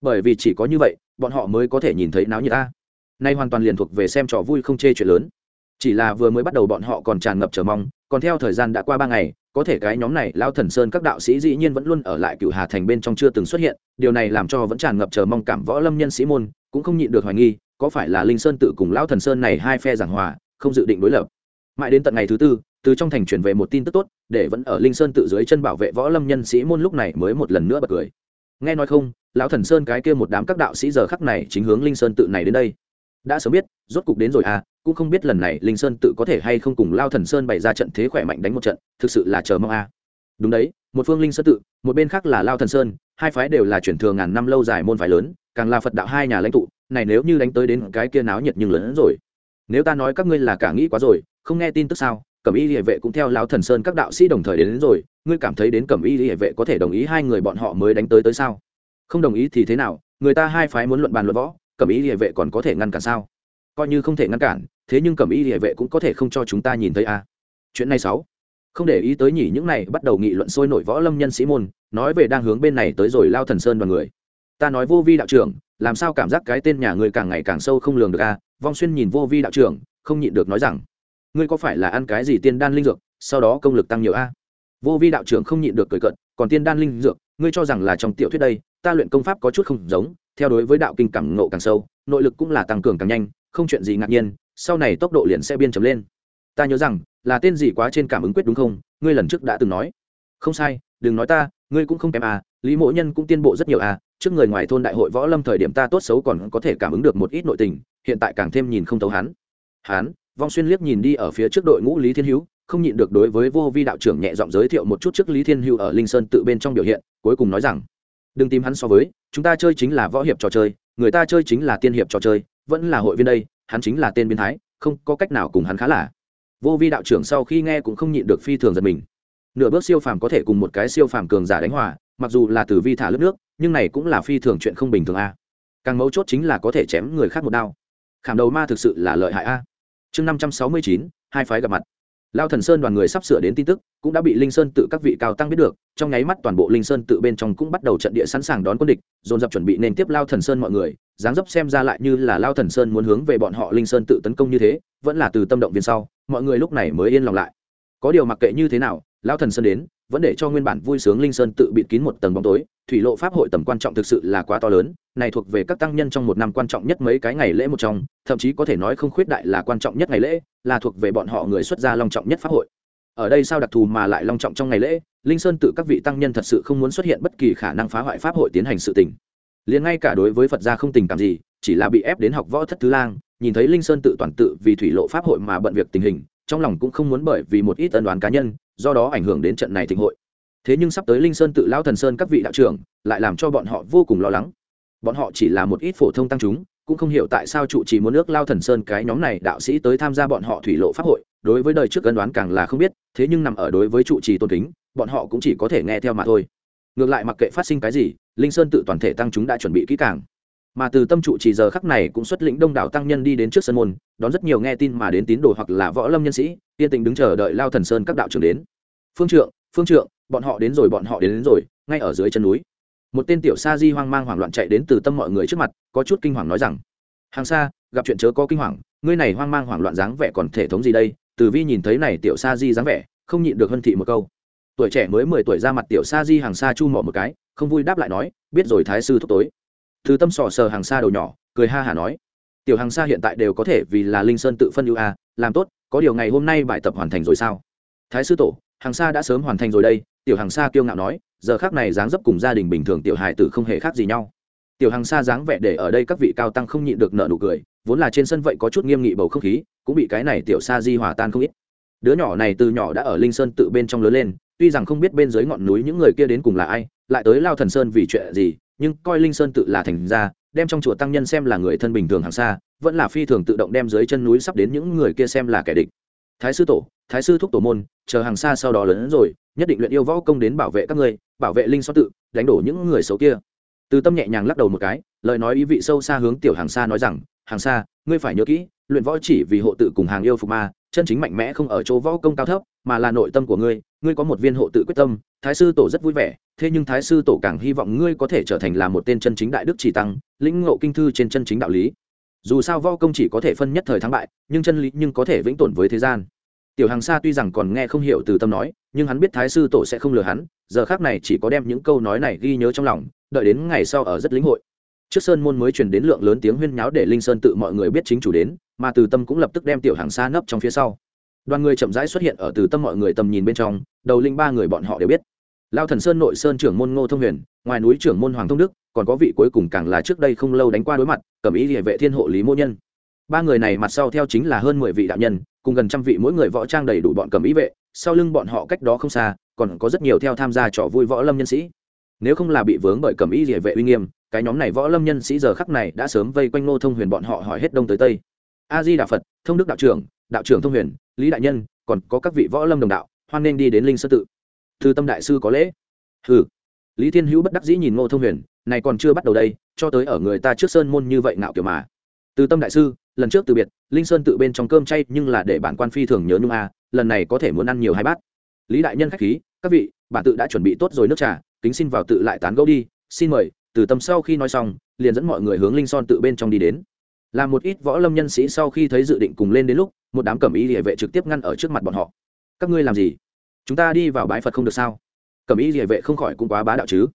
Bởi vì chỉ có như vậy, bọn họ mới có thể nhìn thấy náo nhiệt ta nay hoàn toàn liền thuộc về xem trò vui không chê chuyện lớn. Chỉ là vừa mới bắt đầu bọn họ còn tràn ngập chờ mong, còn theo thời gian đã qua ba ngày có thể cái nhóm này, lao thần sơn các đạo sĩ dĩ nhiên vẫn luôn ở lại cựu hà thành bên trong chưa từng xuất hiện, điều này làm cho vẫn tràn ngập chờ mong cảm võ lâm nhân sĩ môn, cũng không nhịn được hoài nghi, có phải là linh sơn tự cùng lao thần sơn này hai phe giảng hòa, không dự định đối lập. Mãi đến tận ngày thứ tư, từ trong thành truyền về một tin tức tốt, để vẫn ở linh sơn tự dưới chân bảo vệ võ lâm nhân sĩ môn lúc này mới một lần nữa bật cười. Nghe nói không, lão thần sơn cái kia một đám các đạo sĩ giờ khắc này chính hướng linh sơn tự này đến đây. Đã sớm biết, rốt cục đến rồi à cũng không biết lần này linh sơn tự có thể hay không cùng lao thần sơn bày ra trận thế khỏe mạnh đánh một trận thực sự là chờ mong a. Đúng đấy một phương linh sơn tự một bên khác là lao thần sơn hai phái đều là chuyển thừa ngàn năm lâu dài môn phái lớn càng là phật đạo hai nhà lãnh tụ này nếu như đánh tới đến cái kia náo nhiệt nhưng lớn hơn rồi. Nếu ta nói các ngươi là cả nghĩ quá rồi không nghe tin tức sao cẩm y địa vệ cũng theo lao thần sơn các đạo sĩ đồng thời đến, đến rồi ngươi cảm thấy đến cẩm y địa vệ có thể đồng ý hai người bọn họ mới đánh tới tới sao? Không đồng ý thì thế nào người ta hai phái muốn luận bàn luận võ cẩm y địa vệ còn có thể ngăn cản sao? Coi như không thể ngăn cản, thế nhưng cẩm y địa vệ cũng có thể không cho chúng ta nhìn thấy a. À. chuyện này sáu. Không để ý tới nhỉ, những này bắt đầu nghị luận sôi nổi võ lâm nhân sĩ môn, nói về đang hướng bên này tới rồi lao thần sơn đoàn người. Ta nói vô vi đạo trưởng, làm sao cảm giác cái tên nhà người càng ngày càng sâu không lường được a? Vong xuyên nhìn vô vi đạo trưởng, không nhịn được nói rằng, ngươi có phải là ăn cái gì tiên đan linh dược, sau đó công lực tăng nhiều a? Vô vi đạo trưởng không nhịn được cười cận còn tiên đan linh dược, ngươi cho rằng là trong tiểu thuyết đây, ta luyện công pháp có chút không giống, theo đối với đạo kinh cảm ngộ càng sâu, nội lực cũng là tăng cường càng nhanh không chuyện gì ngạc nhiên, sau này tốc độ liền sẽ biên chấm lên. Ta nhớ rằng, là tên gì quá trên cảm ứng quyết đúng không? Ngươi lần trước đã từng nói. Không sai, đừng nói ta, ngươi cũng không kém à lý mỗ nhân cũng tiên bộ rất nhiều à trước người ngoài thôn đại hội võ lâm thời điểm ta tốt xấu còn có thể cảm ứng được một ít nội tình, hiện tại càng thêm nhìn không thấu hắn. Hắn, vong xuyên liếc nhìn đi ở phía trước đội ngũ lý thiên hữu, không nhịn được đối với vô vi đạo trưởng nhẹ giọng giới thiệu một chút trước lý thiên hữu ở linh sơn tự bên trong biểu hiện, cuối cùng nói rằng, đừng tìm hắn so với, chúng ta chơi chính là võ hiệp trò chơi, người ta chơi chính là tiên hiệp trò chơi vẫn là hội viên đây, hắn chính là tên biến thái, không có cách nào cùng hắn khá là. Vô vi đạo trưởng sau khi nghe cũng không nhịn được phi thường giật mình. Nửa bước siêu phàm có thể cùng một cái siêu phàm cường giả đánh hòa, mặc dù là từ vi thả lớp nước, nhưng này cũng là phi thường chuyện không bình thường a. Càng mấu chốt chính là có thể chém người khác một đao. Khảm đầu ma thực sự là lợi hại a. Chương năm trăm sáu mươi chín, hai phái gặp mặt lao thần sơn đoàn người sắp sửa đến tin tức, cũng đã bị linh sơn tự các vị cao tăng biết được, trong nháy mắt toàn bộ linh sơn tự bên trong cũng bắt đầu trận địa sẵn sàng đón quân địch, dồn dập chuẩn bị nên tiếp lao thần sơn mọi người, dáng dấp xem ra lại như là lao thần sơn muốn hướng về bọn họ linh sơn tự tấn công như thế, vẫn là từ tâm động viên sau, mọi người lúc này mới yên lòng lại. Có điều mặc kệ như thế nào, lao thần sơn đến vẫn để cho nguyên bản vui sướng linh sơn tự bịt kín một tầng bóng tối. Thủy lộ pháp hội tầm quan trọng thực sự là quá to lớn, này thuộc về các tăng nhân trong một năm quan trọng nhất mấy cái ngày lễ một trong, thậm chí có thể nói không khuyết đại là quan trọng nhất ngày lễ, là thuộc về bọn họ người xuất gia long trọng nhất pháp hội. Ở đây sao đặc thù mà lại long trọng trong ngày lễ, linh sơn tự các vị tăng nhân thật sự không muốn xuất hiện bất kỳ khả năng phá hoại pháp hội tiến hành sự tình. Liền ngay cả đối với phật gia không tình cảm gì, chỉ là bị ép đến học võ thất thứ lang, nhìn thấy linh sơn tự toàn tự vì thủy lộ pháp hội mà bận việc tình hình, trong lòng cũng không muốn bởi vì một ít ân đoán cá nhân do đó ảnh hưởng đến trận này thịnh hội. Thế nhưng sắp tới linh sơn tự lao thần sơn các vị đạo trưởng lại làm cho bọn họ vô cùng lo lắng. Bọn họ chỉ là một ít phổ thông tăng chúng, cũng không hiểu tại sao trụ trì muốn nước lao thần sơn cái nhóm này đạo sĩ tới tham gia bọn họ thủy lộ pháp hội, đối với đời trước ân đoán càng là không biết, thế nhưng nằm ở đối với trụ trì tôn kính, bọn họ cũng chỉ có thể nghe theo mà thôi. Ngược lại mặc kệ phát sinh cái gì, linh sơn tự toàn thể tăng chúng đã chuẩn bị kỹ càng mà từ tâm trụ chỉ giờ khắc này cũng xuất lĩnh đông đảo tăng nhân đi đến trước sân môn đón rất nhiều nghe tin mà đến tín đồ hoặc là võ lâm nhân sĩ yên tĩnh đứng chờ đợi lao thần sơn các đạo trưởng đến. Phương trượng phương trượng bọn họ đến rồi bọn họ đến, đến rồi ngay ở dưới chân núi. Một tên tiểu sa di hoang mang hoảng loạn chạy đến từ tâm mọi người trước mặt có chút kinh hoàng nói rằng hàng xa gặp chuyện chớ có kinh hoàng ngươi này hoang mang hoảng loạn dáng vẻ còn thể thống gì đây? Từ vi nhìn thấy này tiểu sa di dáng vẻ không nhịn được hân thị một câu. Tuổi trẻ mới mười tuổi ra mặt tiểu sa di hàng xa chu mỏ một cái không vui đáp lại nói biết rồi thái sư thúc tối thứ tâm sò sờ hàng xa đầu nhỏ, cười ha hả nói, tiểu hàng xa hiện tại đều có thể vì là linh sơn tự phân ưu a, làm tốt, có điều ngày hôm nay bài tập hoàn thành rồi sao? Thái sư tổ, hàng xa đã sớm hoàn thành rồi đây, tiểu hàng xa kiêu ngạo nói, giờ khác này dáng dấp cùng gia đình bình thường tiểu hài tử không hề khác gì nhau. Tiểu hàng xa dáng vẻ để ở đây các vị cao tăng không nhịn được nợ nụ cười, vốn là trên sân vậy có chút nghiêm nghị bầu không khí, cũng bị cái này tiểu sa di hòa tan không ít. Đứa nhỏ này từ nhỏ đã ở linh sơn tự bên trong lớn lên, tuy rằng không biết bên dưới ngọn núi những người kia đến cùng là ai, lại tới lao thần sơn vì chuyện gì nhưng coi linh sơn tự là thành ra, đem trong chùa tăng nhân xem là người thân bình thường hàng xa, vẫn là phi thường tự động đem dưới chân núi sắp đến những người kia xem là kẻ địch. Thái sư tổ, thái sư thúc tổ môn, chờ hàng xa sau đó lớn hơn rồi, nhất định luyện yêu võ công đến bảo vệ các ngươi, bảo vệ linh sơn tự, đánh đổ những người xấu kia. Từ tâm nhẹ nhàng lắc đầu một cái, lời nói ý vị sâu xa hướng tiểu hàng xa nói rằng hàng xa, ngươi phải nhớ kỹ, luyện võ chỉ vì hộ tự cùng hàng yêu phục ma, chân chính mạnh mẽ không ở chỗ võ công cao thấp, mà là nội tâm của ngươi ngươi có một viên hộ tự quyết tâm. Thái sư tổ rất vui vẻ thế nhưng thái sư tổ càng hy vọng ngươi có thể trở thành là một tên chân chính đại đức chỉ tăng, lĩnh ngộ kinh thư trên chân chính đạo lý. Dù sao võ công chỉ có thể phân nhất thời thắng bại, nhưng chân lý nhưng có thể vĩnh tồn với thế gian. Tiểu hàng sa tuy rằng còn nghe không hiểu từ tâm nói, nhưng hắn biết thái sư tổ sẽ không lừa hắn, giờ khác này chỉ có đem những câu nói này ghi nhớ trong lòng, đợi đến ngày sau ở rất lĩnh hội. Trước sơn môn mới truyền đến lượng lớn tiếng huyên nháo để linh sơn tự mọi người biết chính chủ đến, mà từ tâm cũng lập tức đem tiểu hàng xa nấp trong phía sau. Đoàn người chậm rãi xuất hiện ở từ tâm mọi người tầm nhìn bên trong, đầu linh ba người bọn họ đều biết lao thần sơn nội sơn trưởng môn ngô thông huyền, ngoài núi trưởng môn hoàng thông đức, còn có vị cuối cùng càng là trước đây không lâu đánh qua đối mặt, cầm ý địa vệ thiên hộ lý mô nhân. Ba người này mặt sau theo chính là hơn mười vị đạo nhân, cùng gần trăm vị mỗi người võ trang đầy đủ bọn cầm ý vệ, sau lưng bọn họ cách đó không xa, còn có rất nhiều theo tham gia trò vui võ lâm nhân sĩ. Nếu không là bị vướng bởi cầm ý địa vệ uy nghiêm, cái nhóm này võ lâm nhân sĩ giờ khắc này đã sớm vây quanh ngô thông huyền bọn họ hỏi hết đông tới tây. A di đà phật, thông đức đạo trưởng đạo trưởng thông huyền, lý đại nhân, còn có các vị võ lâm đồng đạo, hoan nên đi đến linh sơ tự thư tâm đại sư có lễ. Hừ. Lý thiên hữu bất đắc dĩ nhìn ngô thông huyền, này còn chưa bắt đầu đây, cho tới ở người ta trước sơn môn như vậy ngạo kiểu mà. Từ tâm đại sư, lần trước từ biệt, linh sơn tự bên trong cơm chay, nhưng là để bản quan phi thường nhớ nhung a lần này có thể muốn ăn nhiều hai bát. Lý đại nhân khách khí, các vị, bản tự đã chuẩn bị tốt rồi nước trà, kính xin vào tự lại tán gẫu đi, xin mời, từ tâm sau khi nói xong, liền dẫn mọi người hướng linh son tự bên trong đi đến. Là một ít võ lâm nhân sĩ sau khi thấy dự định cùng lên đến lúc, một đám cẩm y địa vệ trực tiếp ngăn ở trước mặt bọn họ. Các ngươi làm gì? Chúng ta đi vào bái phật không được sao? Cẩm y địa vệ không khỏi cũng quá bá đạo chứ.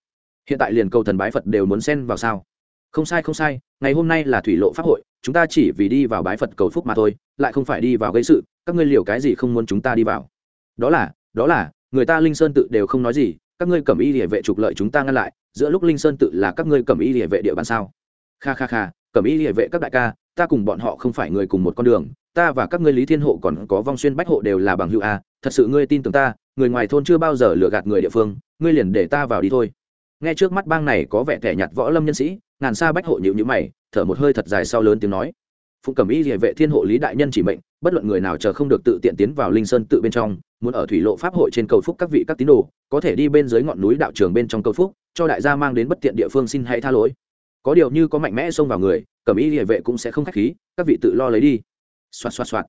Hiện tại liền cầu thần bái phật đều muốn xen vào sao? Không sai không sai, ngày hôm nay là thủy lộ pháp hội, chúng ta chỉ vì đi vào bái phật cầu phúc mà thôi, lại không phải đi vào gây sự, các ngươi liều cái gì không muốn chúng ta đi vào? Đó là đó là, người ta linh sơn tự đều không nói gì, các ngươi cầm y địa vệ trục lợi chúng ta ngăn lại, giữa lúc linh sơn tự là các ngươi cầm y địa vệ địa bàn sao? Kha kha kha cầm y địa vệ các đại ca, ta cùng bọn họ không phải người cùng một con đường, ta và các ngươi lý thiên hộ còn có vong xuyên bách hộ đều là bằng hữu a thật sự ngươi tin tưởng ta, người ngoài thôn chưa bao giờ lừa gạt người địa phương, ngươi liền để ta vào đi thôi. Nghe trước mắt bang này có vẻ thẻ nhạt võ lâm nhân sĩ, ngàn xa bách hộ nhịu nhữ mày, thở một hơi thật dài sau lớn tiếng nói. Phụng cẩm y địa vệ thiên hộ lý đại nhân chỉ mệnh, bất luận người nào chờ không được tự tiện tiến vào linh sơn tự bên trong, muốn ở thủy lộ pháp hội trên cầu phúc các vị các tín đồ, có thể đi bên dưới ngọn núi đạo trường bên trong cầu phúc, cho đại gia mang đến bất tiện địa phương xin hãy tha lỗi. Có điều như có mạnh mẽ xông vào người, cẩm y địa vệ cũng sẽ không khách khí, các vị tự lo lấy đi. Xoạt xoạt xoạt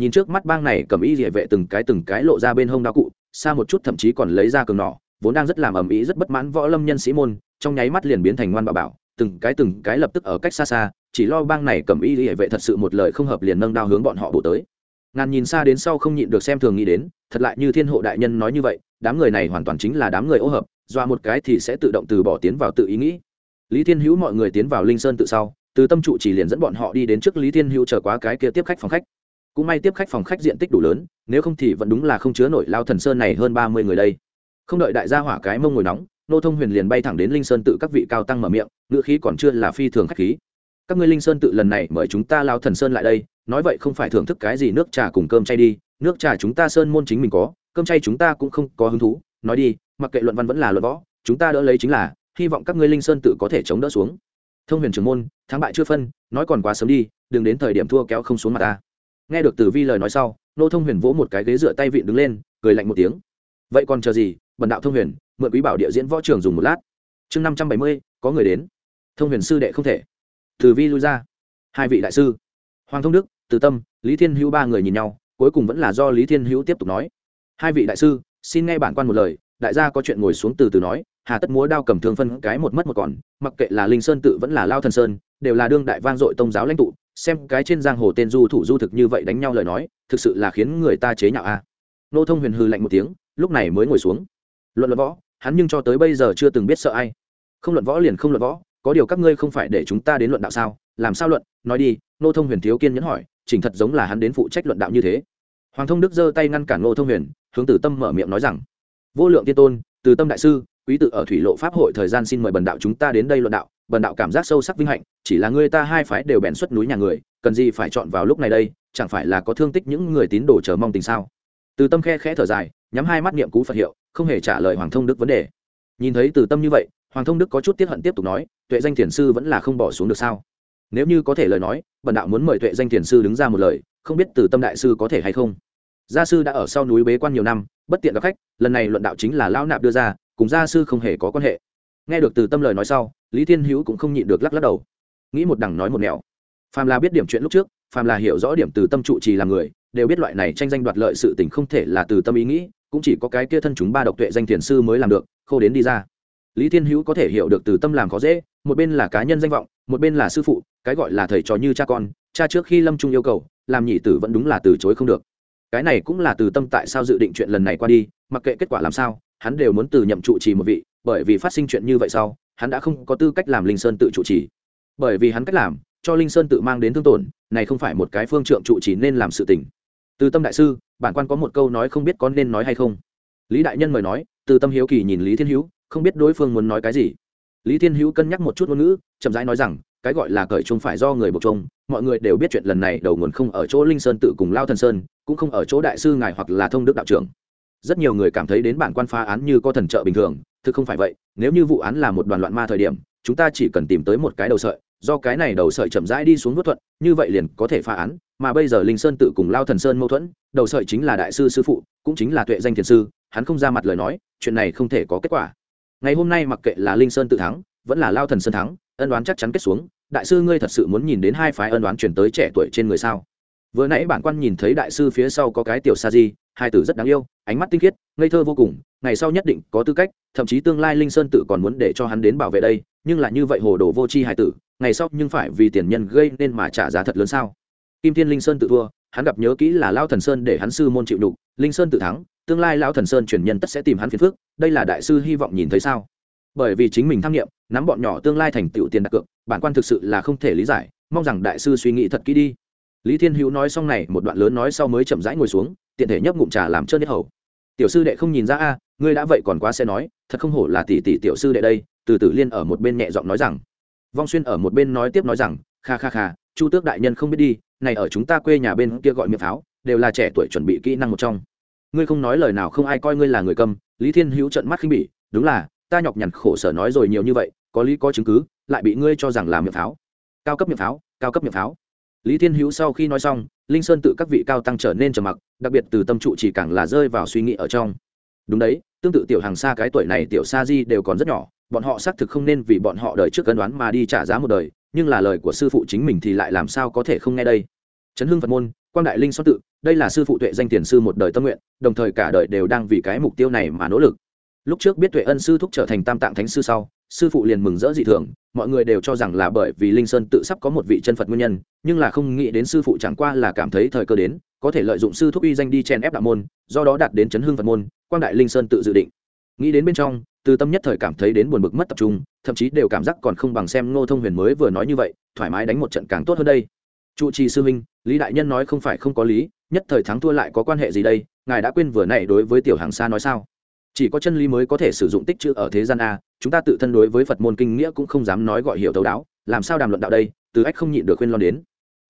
nhìn trước mắt bang này cầm ý địa vệ từng cái từng cái lộ ra bên hông đao cụ, xa một chút thậm chí còn lấy ra cường nỏ, vốn đang rất làm ầm ĩ rất bất mãn võ lâm nhân sĩ môn, trong nháy mắt liền biến thành ngoan bảo bảo, từng cái từng cái lập tức ở cách xa xa, chỉ lo bang này cầm y địa vệ thật sự một lời không hợp liền nâng đao hướng bọn họ bổ tới. Ngàn nhìn xa đến sau không nhịn được xem thường nghĩ đến, thật lại như thiên hộ đại nhân nói như vậy, đám người này hoàn toàn chính là đám người ô hợp doa một cái thì sẽ tự động từ bỏ tiến vào tự ý nghĩ. Lý thiên hữu mọi người tiến vào linh sơn tự sau, từ tâm trụ chỉ liền dẫn bọn họ đi đến trước lý thiên hữu chờ quá cái kia tiếp khách phòng khách cũng may tiếp khách phòng khách diện tích đủ lớn, nếu không thì vẫn đúng là không chứa nổi lao thần sơn này hơn ba mươi người đây. Không đợi đại gia hỏa cái mông ngồi nóng, nô thông huyền liền bay thẳng đến linh sơn tự các vị cao tăng mở miệng, ngữ khí còn chưa là phi thường khách khí. Các ngươi linh sơn tự lần này mời chúng ta lao thần sơn lại đây, nói vậy không phải thưởng thức cái gì nước trà cùng cơm chay đi, nước trà chúng ta sơn môn chính mình có, cơm chay chúng ta cũng không có hứng thú, nói đi, mặc kệ luận văn vẫn là luận võ, chúng ta đỡ lấy chính là, hy vọng các ngươi linh sơn tự có thể chống đỡ xuống. Thông huyền trưởng môn thắng bại chưa phân, nói còn quá sớm đi, đừng đến thời điểm thua kéo không xuống mặt ta nghe được từ vi lời nói sau, nô thông huyền vỗ một cái ghế dựa tay vịn đứng lên, cười lạnh một tiếng. Vậy còn chờ gì? Bần đạo thông huyền, mượn quý bảo địa diễn võ trường dùng một lát. Chương năm trăm bảy mươi, có người đến. Thông huyền sư đệ không thể. Từ vi lui ra. Hai vị đại sư. Hoàng thông đức, từ tâm, lý thiên hữu ba người nhìn nhau, cuối cùng vẫn là do lý thiên hữu tiếp tục nói. Hai vị đại sư, xin nghe bản quan một lời, đại gia có chuyện ngồi xuống từ từ nói hà tất múa đao cầm thương phân cái một mất một còn, mặc kệ là linh sơn tự vẫn là lao thần sơn, đều là đương đại vang dội tông giáo lãnh tụ, xem cái trên giang hồ tên du thủ du thực như vậy đánh nhau lời nói, thực sự là khiến người ta chế nhạo a. Nô thông huyền hư lạnh một tiếng, lúc này mới ngồi xuống. Luận luận võ, hắn nhưng cho tới bây giờ chưa từng biết sợ ai. Không luận võ liền không luận võ, có điều các ngươi không phải để chúng ta đến luận đạo sao? Làm sao luận? Nói đi, nô thông huyền thiếu kiên nhẫn hỏi, chỉnh thật giống là hắn đến phụ trách luận đạo như thế. Hoàng thông đức giơ tay ngăn cản nô thông huyền, hướng từ tâm mở miệng nói rằng, vô lượng tiên tôn, từ tâm đại sư quý tự ở thủy lộ pháp hội thời gian xin mời bần đạo chúng ta đến đây luận đạo, bần đạo cảm giác sâu sắc vinh hạnh, chỉ là người ta hai phái đều bèn xuất núi nhà người, cần gì phải chọn vào lúc này đây, chẳng phải là có thương tích những người tín đồ chờ mong tình sao? Từ tâm khe khẽ thở dài, nhắm hai mắt niệm cú phật hiệu, không hề trả lời hoàng thông đức vấn đề. Nhìn thấy từ tâm như vậy, hoàng thông đức có chút tiết hận tiếp tục nói, tuệ danh thiền sư vẫn là không bỏ xuống được sao? Nếu như có thể lời nói, bần đạo muốn mời tuệ danh thiền sư đứng ra một lời, không biết từ tâm đại sư có thể hay không? Gia sư đã ở sau núi bế quan nhiều năm, bất tiện gặp khách, lần này luận đạo chính là lão nạp đưa ra cùng gia sư không hề có quan hệ. Nghe được từ tâm lời nói sau, lý thiên hữu cũng không nhịn được lắc lắc đầu. Nghĩ một đằng nói một nẻo. Phàm là biết điểm chuyện lúc trước, phàm là hiểu rõ điểm từ tâm trụ trì làm người, đều biết loại này tranh danh đoạt lợi sự tình không thể là từ tâm ý nghĩ, cũng chỉ có cái kia thân chúng ba độc tuệ danh thiền sư mới làm được, khô đến đi ra. Lý thiên hữu có thể hiểu được từ tâm làm khó dễ, một bên là cá nhân danh vọng, một bên là sư phụ, cái gọi là thầy trò như cha con, cha trước khi lâm trung yêu cầu, làm nhị tử vẫn đúng là từ chối không được. Cái này cũng là từ tâm tại sao dự định chuyện lần này qua đi, mặc kệ kết quả làm sao hắn đều muốn từ nhậm trụ trì một vị, bởi vì phát sinh chuyện như vậy sau, hắn đã không có tư cách làm linh sơn tự trụ trì. Bởi vì hắn cách làm, cho linh sơn tự mang đến thương tổn, này không phải một cái phương trượng trụ trì nên làm sự tình. Từ tâm đại sư, bản quan có một câu nói không biết có nên nói hay không. Lý đại nhân mời nói, từ tâm hiếu kỳ nhìn lý thiên hữu, không biết đối phương muốn nói cái gì. Lý thiên hữu cân nhắc một chút ngôn ngữ, chậm rãi nói rằng, cái gọi là cởi chung phải do người buộc chung mọi người đều biết chuyện lần này đầu nguồn không ở chỗ linh sơn tự cùng lao thần sơn, cũng không ở chỗ đại sư ngài hoặc là thông đức đạo trưởng rất nhiều người cảm thấy đến bản quan phá án như có thần trợ bình thường, thực không phải vậy, nếu như vụ án là một đoàn loạn ma thời điểm, chúng ta chỉ cần tìm tới một cái đầu sợi, do cái này đầu sợi chậm rãi đi xuống vớt thuận, như vậy liền có thể phá án, mà bây giờ linh sơn tự cùng lao thần sơn mâu thuẫn, đầu sợi chính là đại sư sư phụ, cũng chính là tuệ danh thiền sư, hắn không ra mặt lời nói, chuyện này không thể có kết quả. Ngày hôm nay mặc kệ là linh sơn tự thắng, vẫn là lao thần sơn thắng, ân đoán chắc chắn kết xuống, đại sư ngươi thật sự muốn nhìn đến hai phái ân đoán chuyển tới trẻ tuổi trên người sao? Vừa nãy bản quan nhìn thấy đại sư phía sau có cái tiểu sa di, hai tử rất đáng yêu ánh mắt tinh khiết, ngây thơ vô cùng, ngày sau nhất định có tư cách, thậm chí tương lai linh sơn tự còn muốn để cho hắn đến bảo vệ đây, nhưng là như vậy hồ đồ vô tri hài tử, ngày sau nhưng phải vì tiền nhân gây nên mà trả giá thật lớn sao? Kim thiên linh sơn tự thua, hắn gặp nhớ kỹ là lao thần sơn để hắn sư môn chịu đục, linh sơn tự thắng, tương lai lão thần sơn truyền nhân tất sẽ tìm hắn phiền phức, đây là đại sư hy vọng nhìn thấy sao? Bởi vì chính mình tham nghiệm, nắm bọn nhỏ tương lai thành tựu tiền đặt cược, bản quan thực sự là không thể lý giải, mong rằng đại sư suy nghĩ thật kỹ đi. Lý thiên hữu nói xong này, một đoạn lớn nói sau mới chậm rãi ngồi xuống, tiện thể nhấp ngụm trà làm trơn nhất hầu tiểu sư đệ không nhìn ra a, ngươi đã vậy còn quá sẽ nói, thật không hổ là tỷ tỷ tiểu sư đệ đây, từ tử liên ở một bên nhẹ giọng nói rằng. Vong xuyên ở một bên nói tiếp nói rằng, kha kha kha, chu tước đại nhân không biết đi, này ở chúng ta quê nhà bên kia gọi miệng pháo, đều là trẻ tuổi chuẩn bị kỹ năng một trong. Ngươi không nói lời nào không ai coi ngươi là người cầm, lý thiên hữu trận mắt khinh bỉ, đúng là, ta nhọc nhằn khổ sở nói rồi nhiều như vậy, có lý có chứng cứ, lại bị ngươi cho rằng là miệng pháo. Cao cấp miệng pháo, cao cấp miệng pháo lý thiên hữu sau khi nói xong, linh sơn tự các vị cao tăng trở nên trầm mặc, đặc biệt từ tâm trụ chỉ càng là rơi vào suy nghĩ ở trong. Đúng đấy, tương tự tiểu hàng xa cái tuổi này tiểu sa di đều còn rất nhỏ, bọn họ xác thực không nên vì bọn họ đời trước cân đoán mà đi trả giá một đời, nhưng là lời của sư phụ chính mình thì lại làm sao có thể không nghe đây? Trấn hưng phật môn, quang đại linh so tự, đây là sư phụ tuệ danh tiền sư một đời tâm nguyện, đồng thời cả đời đều đang vì cái mục tiêu này mà nỗ lực. Lúc trước biết tuệ ân sư thúc trở thành tam tạng thánh sư sau sư phụ liền mừng rỡ dị thường mọi người đều cho rằng là bởi vì linh sơn tự sắp có một vị chân phật nguyên nhân nhưng là không nghĩ đến sư phụ chẳng qua là cảm thấy thời cơ đến có thể lợi dụng sư thúc uy danh đi chen ép đạo môn do đó đạt đến chấn hương phật môn quang đại linh sơn tự dự định. Nghĩ đến bên trong từ tâm nhất thời cảm thấy đến buồn bực mất tập trung thậm chí đều cảm giác còn không bằng xem ngô thông huyền mới vừa nói như vậy thoải mái đánh một trận càng tốt hơn đây. Trụ trì sư huynh, lý đại nhân nói không phải không có lý nhất thời thắng thua lại có quan hệ gì đây ngài đã quên vừa này đối với tiểu hàng xa nói sao? Chỉ có chân lý mới có thể sử dụng tích chữ ở thế gian a, chúng ta tự thân đối với phật môn kinh nghĩa cũng không dám nói gọi hiểu thấu đáo, làm sao đàm luận đạo đây, từ ách không nhịn được khuyên lo đến.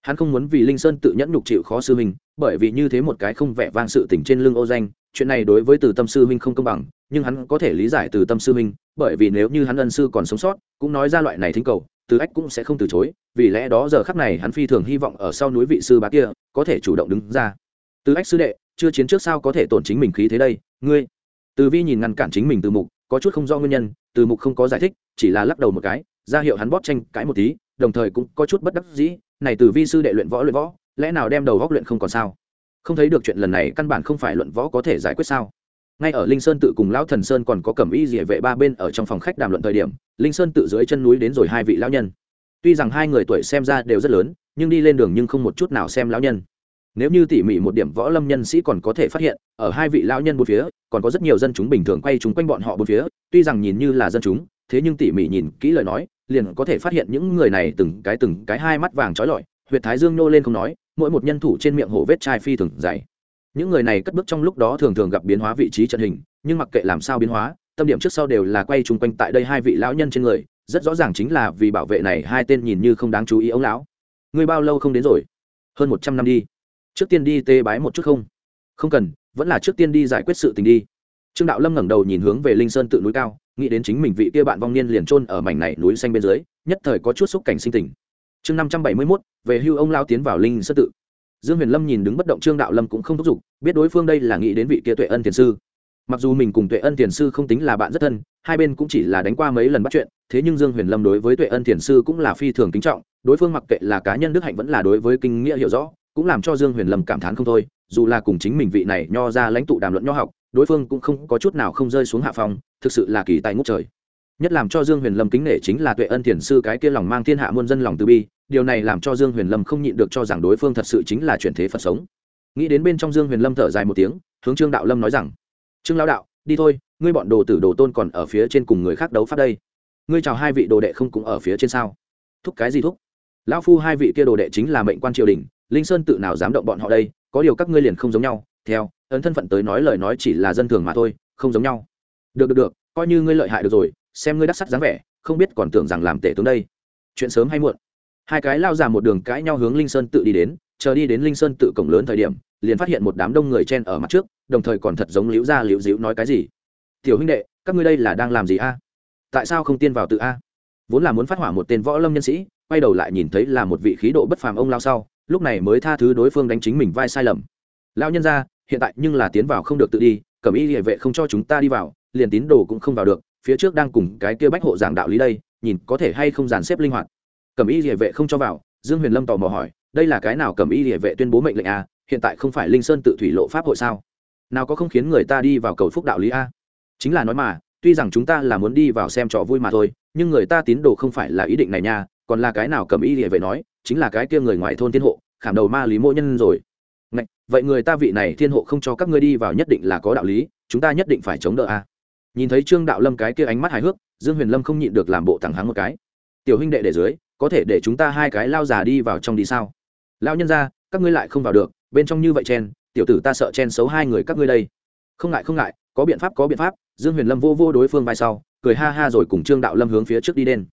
Hắn không muốn vì linh sơn tự nhẫn nhục chịu khó sư huynh, bởi vì như thế một cái không vẻ vang sự tỉnh trên lưng ô danh, chuyện này đối với từ tâm sư huynh không công bằng, nhưng hắn có thể lý giải từ tâm sư huynh, bởi vì nếu như hắn ân sư còn sống sót, cũng nói ra loại này thính cầu, từ ách cũng sẽ không từ chối, vì lẽ đó giờ khắc này hắn phi thường hy vọng ở sau núi vị sư bá kia, có thể chủ động đứng ra. Từ ách sư đệ, chưa chiến trước sao có thể tổn chính mình khí thế đây, ngươi? Từ vi nhìn ngăn cản chính mình từ mục, có chút không do nguyên nhân, từ mục không có giải thích, chỉ là lắc đầu một cái, ra hiệu hắn bóp tranh cãi một tí, đồng thời cũng có chút bất đắc dĩ, này từ vi sư đệ luyện võ luyện võ, lẽ nào đem đầu góc luyện không còn sao? Không thấy được chuyện lần này căn bản không phải luận võ có thể giải quyết sao? Ngay ở linh sơn tự cùng lão thần sơn còn có cẩm y dỉa vệ ba bên ở trong phòng khách đàm luận thời điểm, linh sơn tự dưới chân núi đến rồi hai vị lão nhân. Tuy rằng hai người tuổi xem ra đều rất lớn, nhưng đi lên đường nhưng không một chút nào xem lão nhân nếu như tỉ mỉ một điểm võ lâm nhân sĩ còn có thể phát hiện, ở hai vị lão nhân bốn phía, còn có rất nhiều dân chúng bình thường quay chúng quanh bọn họ bốn phía, tuy rằng nhìn như là dân chúng, thế nhưng tỉ mỉ nhìn kỹ lời nói, liền có thể phát hiện những người này từng cái từng cái hai mắt vàng trói lọi, huyệt thái dương nô lên không nói, mỗi một nhân thủ trên miệng hổ vết chai phi thường dày. Những người này cất bước trong lúc đó thường thường gặp biến hóa vị trí trận hình, nhưng mặc kệ làm sao biến hóa, tâm điểm trước sau đều là quay chung quanh tại đây hai vị lão nhân trên người, rất rõ ràng chính là vì bảo vệ này hai tên nhìn như không đáng chú ý ông lão. Người bao lâu không đến rồi? Hơn một trăm năm đi trước tiên đi tê bái một chút không? Không cần, vẫn là trước tiên đi giải quyết sự tình đi. Trương đạo lâm ngẩng đầu nhìn hướng về linh sơn tự núi cao, nghĩ đến chính mình vị kia bạn vong niên liền trôn ở mảnh này núi xanh bên dưới, nhất thời có chút xúc cảnh sinh tình. Chương năm trăm bảy mươi mốt, về hưu ông lao tiến vào linh sơn tự. Dương huyền lâm nhìn đứng bất động trương đạo lâm cũng không thúc giục, biết đối phương đây là nghĩ đến vị kia tuệ ân thiền sư. Mặc dù mình cùng tuệ ân thiền sư không tính là bạn rất thân, hai bên cũng chỉ là đánh qua mấy lần bắt chuyện, thế nhưng dương huyền lâm đối với tuệ ân thiền sư cũng là phi thường kính trọng, đối phương mặc kệ là cá nhân đức hạnh vẫn là đối với kinh nghĩa hiểu rõ cũng làm cho dương huyền lâm cảm thán không thôi, dù là cùng chính mình vị này nho ra lãnh tụ đàm luận nho học, đối phương cũng không có chút nào không rơi xuống hạ phong. thực sự là kỳ tài ngút trời. Nhất làm cho dương huyền lâm kính nể chính là tuệ ân thiền sư cái kia lòng mang thiên hạ muôn dân lòng từ bi, điều này làm cho dương huyền lâm không nhịn được cho rằng đối phương thật sự chính là chuyển thế phật sống. Nghĩ đến bên trong dương huyền lâm thở dài một tiếng, hướng trương đạo lâm nói rằng, trương lão đạo, đi thôi, ngươi bọn đồ tử đồ tôn còn ở phía trên cùng người khác đấu pháp đây. Ngươi chào hai vị đồ đệ không cũng ở phía trên sao? Thúc cái gì thúc? Lão phu hai vị kia đồ đệ chính là mệnh quan triều đình linh sơn tự nào dám động bọn họ đây, có điều các ngươi liền không giống nhau, theo, ấn thân phận tới nói lời nói chỉ là dân thường mà thôi, không giống nhau. Được được được, coi như ngươi lợi hại được rồi, xem ngươi đắc sắc dáng vẻ, không biết còn tưởng rằng làm tể tướng đây. Chuyện sớm hay muộn. Hai cái lao ra một đường cãi nhau hướng linh sơn tự đi đến, chờ đi đến linh sơn tự cổng lớn thời điểm, liền phát hiện một đám đông người chen ở mặt trước, đồng thời còn thật giống liễu ra liễu dĩu nói cái gì. Tiểu huynh đệ, các ngươi đây là đang làm gì a? Tại sao không tiên vào tự a? Vốn là muốn phát hỏa một tên võ lâm nhân sĩ, quay đầu lại nhìn thấy là một vị khí độ bất phàm ông lao sau lúc này mới tha thứ đối phương đánh chính mình vai sai lầm. Lao nhân ra hiện tại nhưng là tiến vào không được tự đi cẩm y địa vệ không cho chúng ta đi vào, liền tín đồ cũng không vào được, phía trước đang cùng cái kia bách hộ giảng đạo lý đây, nhìn có thể hay không dàn xếp linh hoạt. Cẩm y địa vệ không cho vào, dương huyền lâm tò mò hỏi, đây là cái nào cẩm y địa vệ tuyên bố mệnh lệnh a hiện tại không phải linh sơn tự thủy lộ pháp hội sao? Nào có không khiến người ta đi vào cầu phúc đạo lý a chính là nói mà, tuy rằng chúng ta là muốn đi vào xem trò vui mà thôi, nhưng người ta tín đồ không phải là ý định này nha, còn là cái nào cầm y địa vệ nói chính là cái kia người ngoài thôn thiên hộ khảm đầu ma lý mỗ nhân rồi. Ngạch, vậy người ta vị này thiên hộ không cho các ngươi đi vào nhất định là có đạo lý chúng ta nhất định phải chống đỡ a. Nhìn thấy trương đạo lâm cái kia ánh mắt hài hước dương huyền lâm không nhịn được làm bộ thẳng hắng một cái. Tiểu huynh đệ để dưới có thể để chúng ta hai cái lao già đi vào trong đi sao? Lao nhân ra các ngươi lại không vào được bên trong như vậy chen tiểu tử ta sợ chen xấu hai người các ngươi đây. Không ngại không ngại có biện pháp có biện pháp dương huyền lâm vô vô đối phương vai sau cười ha ha rồi cùng trương đạo lâm hướng phía trước đi đen.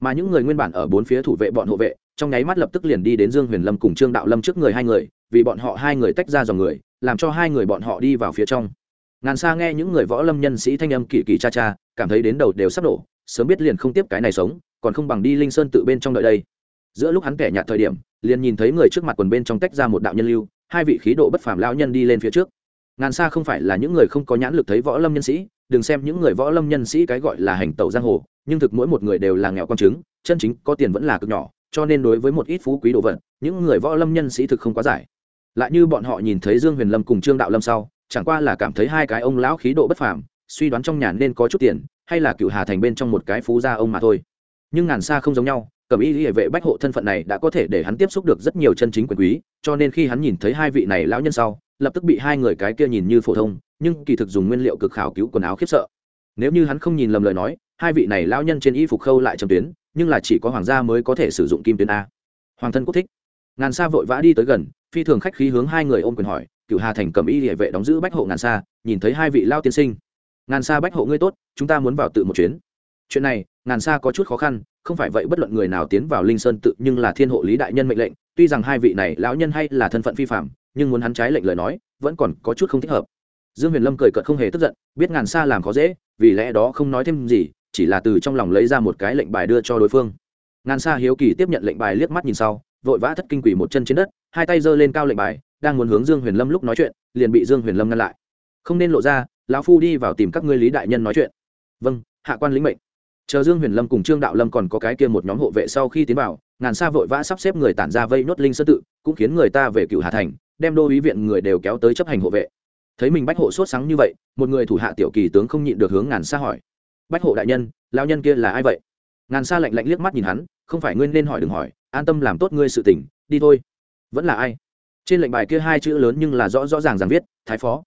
Mà những người nguyên bản ở bốn phía thủ vệ bọn hộ vệ trong nháy mắt lập tức liền đi đến dương huyền lâm cùng trương đạo lâm trước người hai người, vì bọn họ hai người tách ra dòng người, làm cho hai người bọn họ đi vào phía trong. Ngàn xa nghe những người võ lâm nhân sĩ thanh âm kỳ kỳ cha cha, cảm thấy đến đầu đều sắp nổ sớm biết liền không tiếp cái này sống, còn không bằng đi linh sơn tự bên trong đợi đây. Giữa lúc hắn kẻ nhạt thời điểm, liền nhìn thấy người trước mặt quần bên trong tách ra một đạo nhân lưu, hai vị khí độ bất phàm lão nhân đi lên phía trước. Ngàn xa không phải là những người không có nhãn lực thấy võ lâm nhân sĩ, đừng xem những người võ lâm nhân sĩ cái gọi là hành tẩu giang hồ, nhưng thực mỗi một người đều là nghèo con chứng chân chính có tiền vẫn là cực nhỏ cho nên đối với một ít phú quý đồ vật, những người võ lâm nhân sĩ thực không quá giải. Lại như bọn họ nhìn thấy dương huyền lâm cùng trương đạo lâm sau, chẳng qua là cảm thấy hai cái ông lão khí độ bất phàm, suy đoán trong nhà nên có chút tiền, hay là cựu hà thành bên trong một cái phú gia ông mà thôi. Nhưng ngàn xa không giống nhau, cẩm y hệ vệ bách hộ thân phận này đã có thể để hắn tiếp xúc được rất nhiều chân chính quyền quý, cho nên khi hắn nhìn thấy hai vị này lão nhân sau, lập tức bị hai người cái kia nhìn như phổ thông, nhưng kỳ thực dùng nguyên liệu cực khảo cứu quần áo khiếp sợ. Nếu như hắn không nhìn lầm lời nói, hai vị này lão nhân trên y phục khâu lại trầm tuyến nhưng là chỉ có hoàng gia mới có thể sử dụng kim tuyến a. Hoàng thân quốc thích. Ngàn sa vội vã đi tới gần, phi thường khách khí hướng hai người ôm quyền hỏi cựu hà thành cầm y địa vệ đóng giữ bách hộ ngàn sa, nhìn thấy hai vị lao tiên sinh. Ngàn sa bách hộ ngươi tốt, chúng ta muốn vào tự một chuyến. Chuyện này, ngàn sa có chút khó khăn, không phải vậy bất luận người nào tiến vào linh sơn tự nhưng là thiên hộ lý đại nhân mệnh lệnh, tuy rằng hai vị này lão nhân hay là thân phận phi phạm nhưng muốn hắn trái lệnh lời nói, vẫn còn có chút không thích hợp. Dương huyền lâm cười cợt không hề tức giận, biết ngàn sa làm khó dễ, vì lẽ đó không nói thêm gì chỉ là từ trong lòng lấy ra một cái lệnh bài đưa cho đối phương. Ngàn sa hiếu kỳ tiếp nhận lệnh bài liếc mắt nhìn sau, vội vã thất kinh quỷ một chân trên đất, hai tay giơ lên cao lệnh bài, đang muốn hướng dương huyền lâm lúc nói chuyện, liền bị dương huyền lâm ngăn lại. Không nên lộ ra, lão phu đi vào tìm các ngươi lý đại nhân nói chuyện. Vâng hạ quan lĩnh mệnh. Chờ dương huyền lâm cùng trương đạo lâm còn có cái kia một nhóm hộ vệ sau khi tiến vào, ngàn sa vội vã sắp xếp người tản ra vây nốt linh sơ tự, cũng khiến người ta về cựu hà thành, đem đô ý viện người đều kéo tới chấp hành hộ vệ. Thấy mình bách hộ sốt sáng như vậy, một người thủ hạ tiểu kỳ tướng không nhịn được hướng ngàn sa hỏi bách hộ đại nhân lao nhân kia là ai vậy? Ngàn sa lạnh lạnh liếc mắt nhìn hắn, không phải ngươi nên hỏi đừng hỏi, an tâm làm tốt ngươi sự tỉnh đi thôi. Vẫn là ai? Trên lệnh bài kia hai chữ lớn nhưng là rõ rõ ràng ràng viết, thái phó,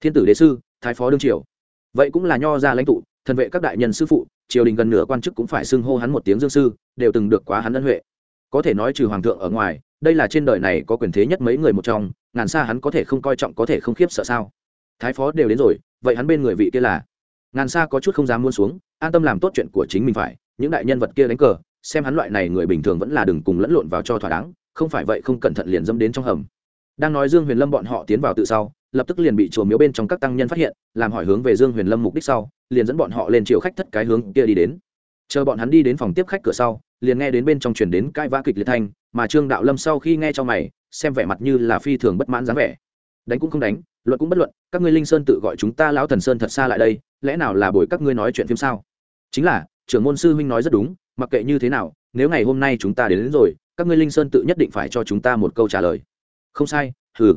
thiên tử đế sư, thái phó đương triều. Vậy cũng là nho ra lãnh tụ, thần vệ các đại nhân sư phụ, triều đình gần nửa quan chức cũng phải xưng hô hắn một tiếng dương sư, đều từng được quá hắn ân huệ. Có thể nói trừ hoàng thượng ở ngoài, đây là trên đời này có quyền thế nhất mấy người một trong, ngàn xa hắn có thể không coi trọng, có thể không khiếp sợ sao? Thái phó đều đến rồi, vậy hắn bên người vị kia là? Ngàn xa có chút không dám muốn xuống, an tâm làm tốt chuyện của chính mình phải, những đại nhân vật kia đánh cờ, xem hắn loại này người bình thường vẫn là đừng cùng lẫn lộn vào cho thỏa đáng, không phải vậy không cẩn thận liền dâm đến trong hầm. Đang nói dương huyền lâm bọn họ tiến vào tự sau, lập tức liền bị chùa miếu bên trong các tăng nhân phát hiện, làm hỏi hướng về dương huyền lâm mục đích sau, liền dẫn bọn họ lên chiều khách thất cái hướng kia đi đến. Chờ bọn hắn đi đến phòng tiếp khách cửa sau, liền nghe đến bên trong chuyển đến cãi vã kịch liệt thanh, mà trương đạo lâm sau khi nghe cho mày, xem vẻ mặt như là phi thường bất mãn dáng vẻ đánh cũng không đánh luận cũng bất luận các ngươi linh sơn tự gọi chúng ta lão thần sơn thật xa lại đây lẽ nào là buổi các ngươi nói chuyện phim sao? Chính là trưởng môn sư huynh nói rất đúng mặc kệ như thế nào nếu ngày hôm nay chúng ta đến, đến rồi các ngươi linh sơn tự nhất định phải cho chúng ta một câu trả lời. Không sai hừ.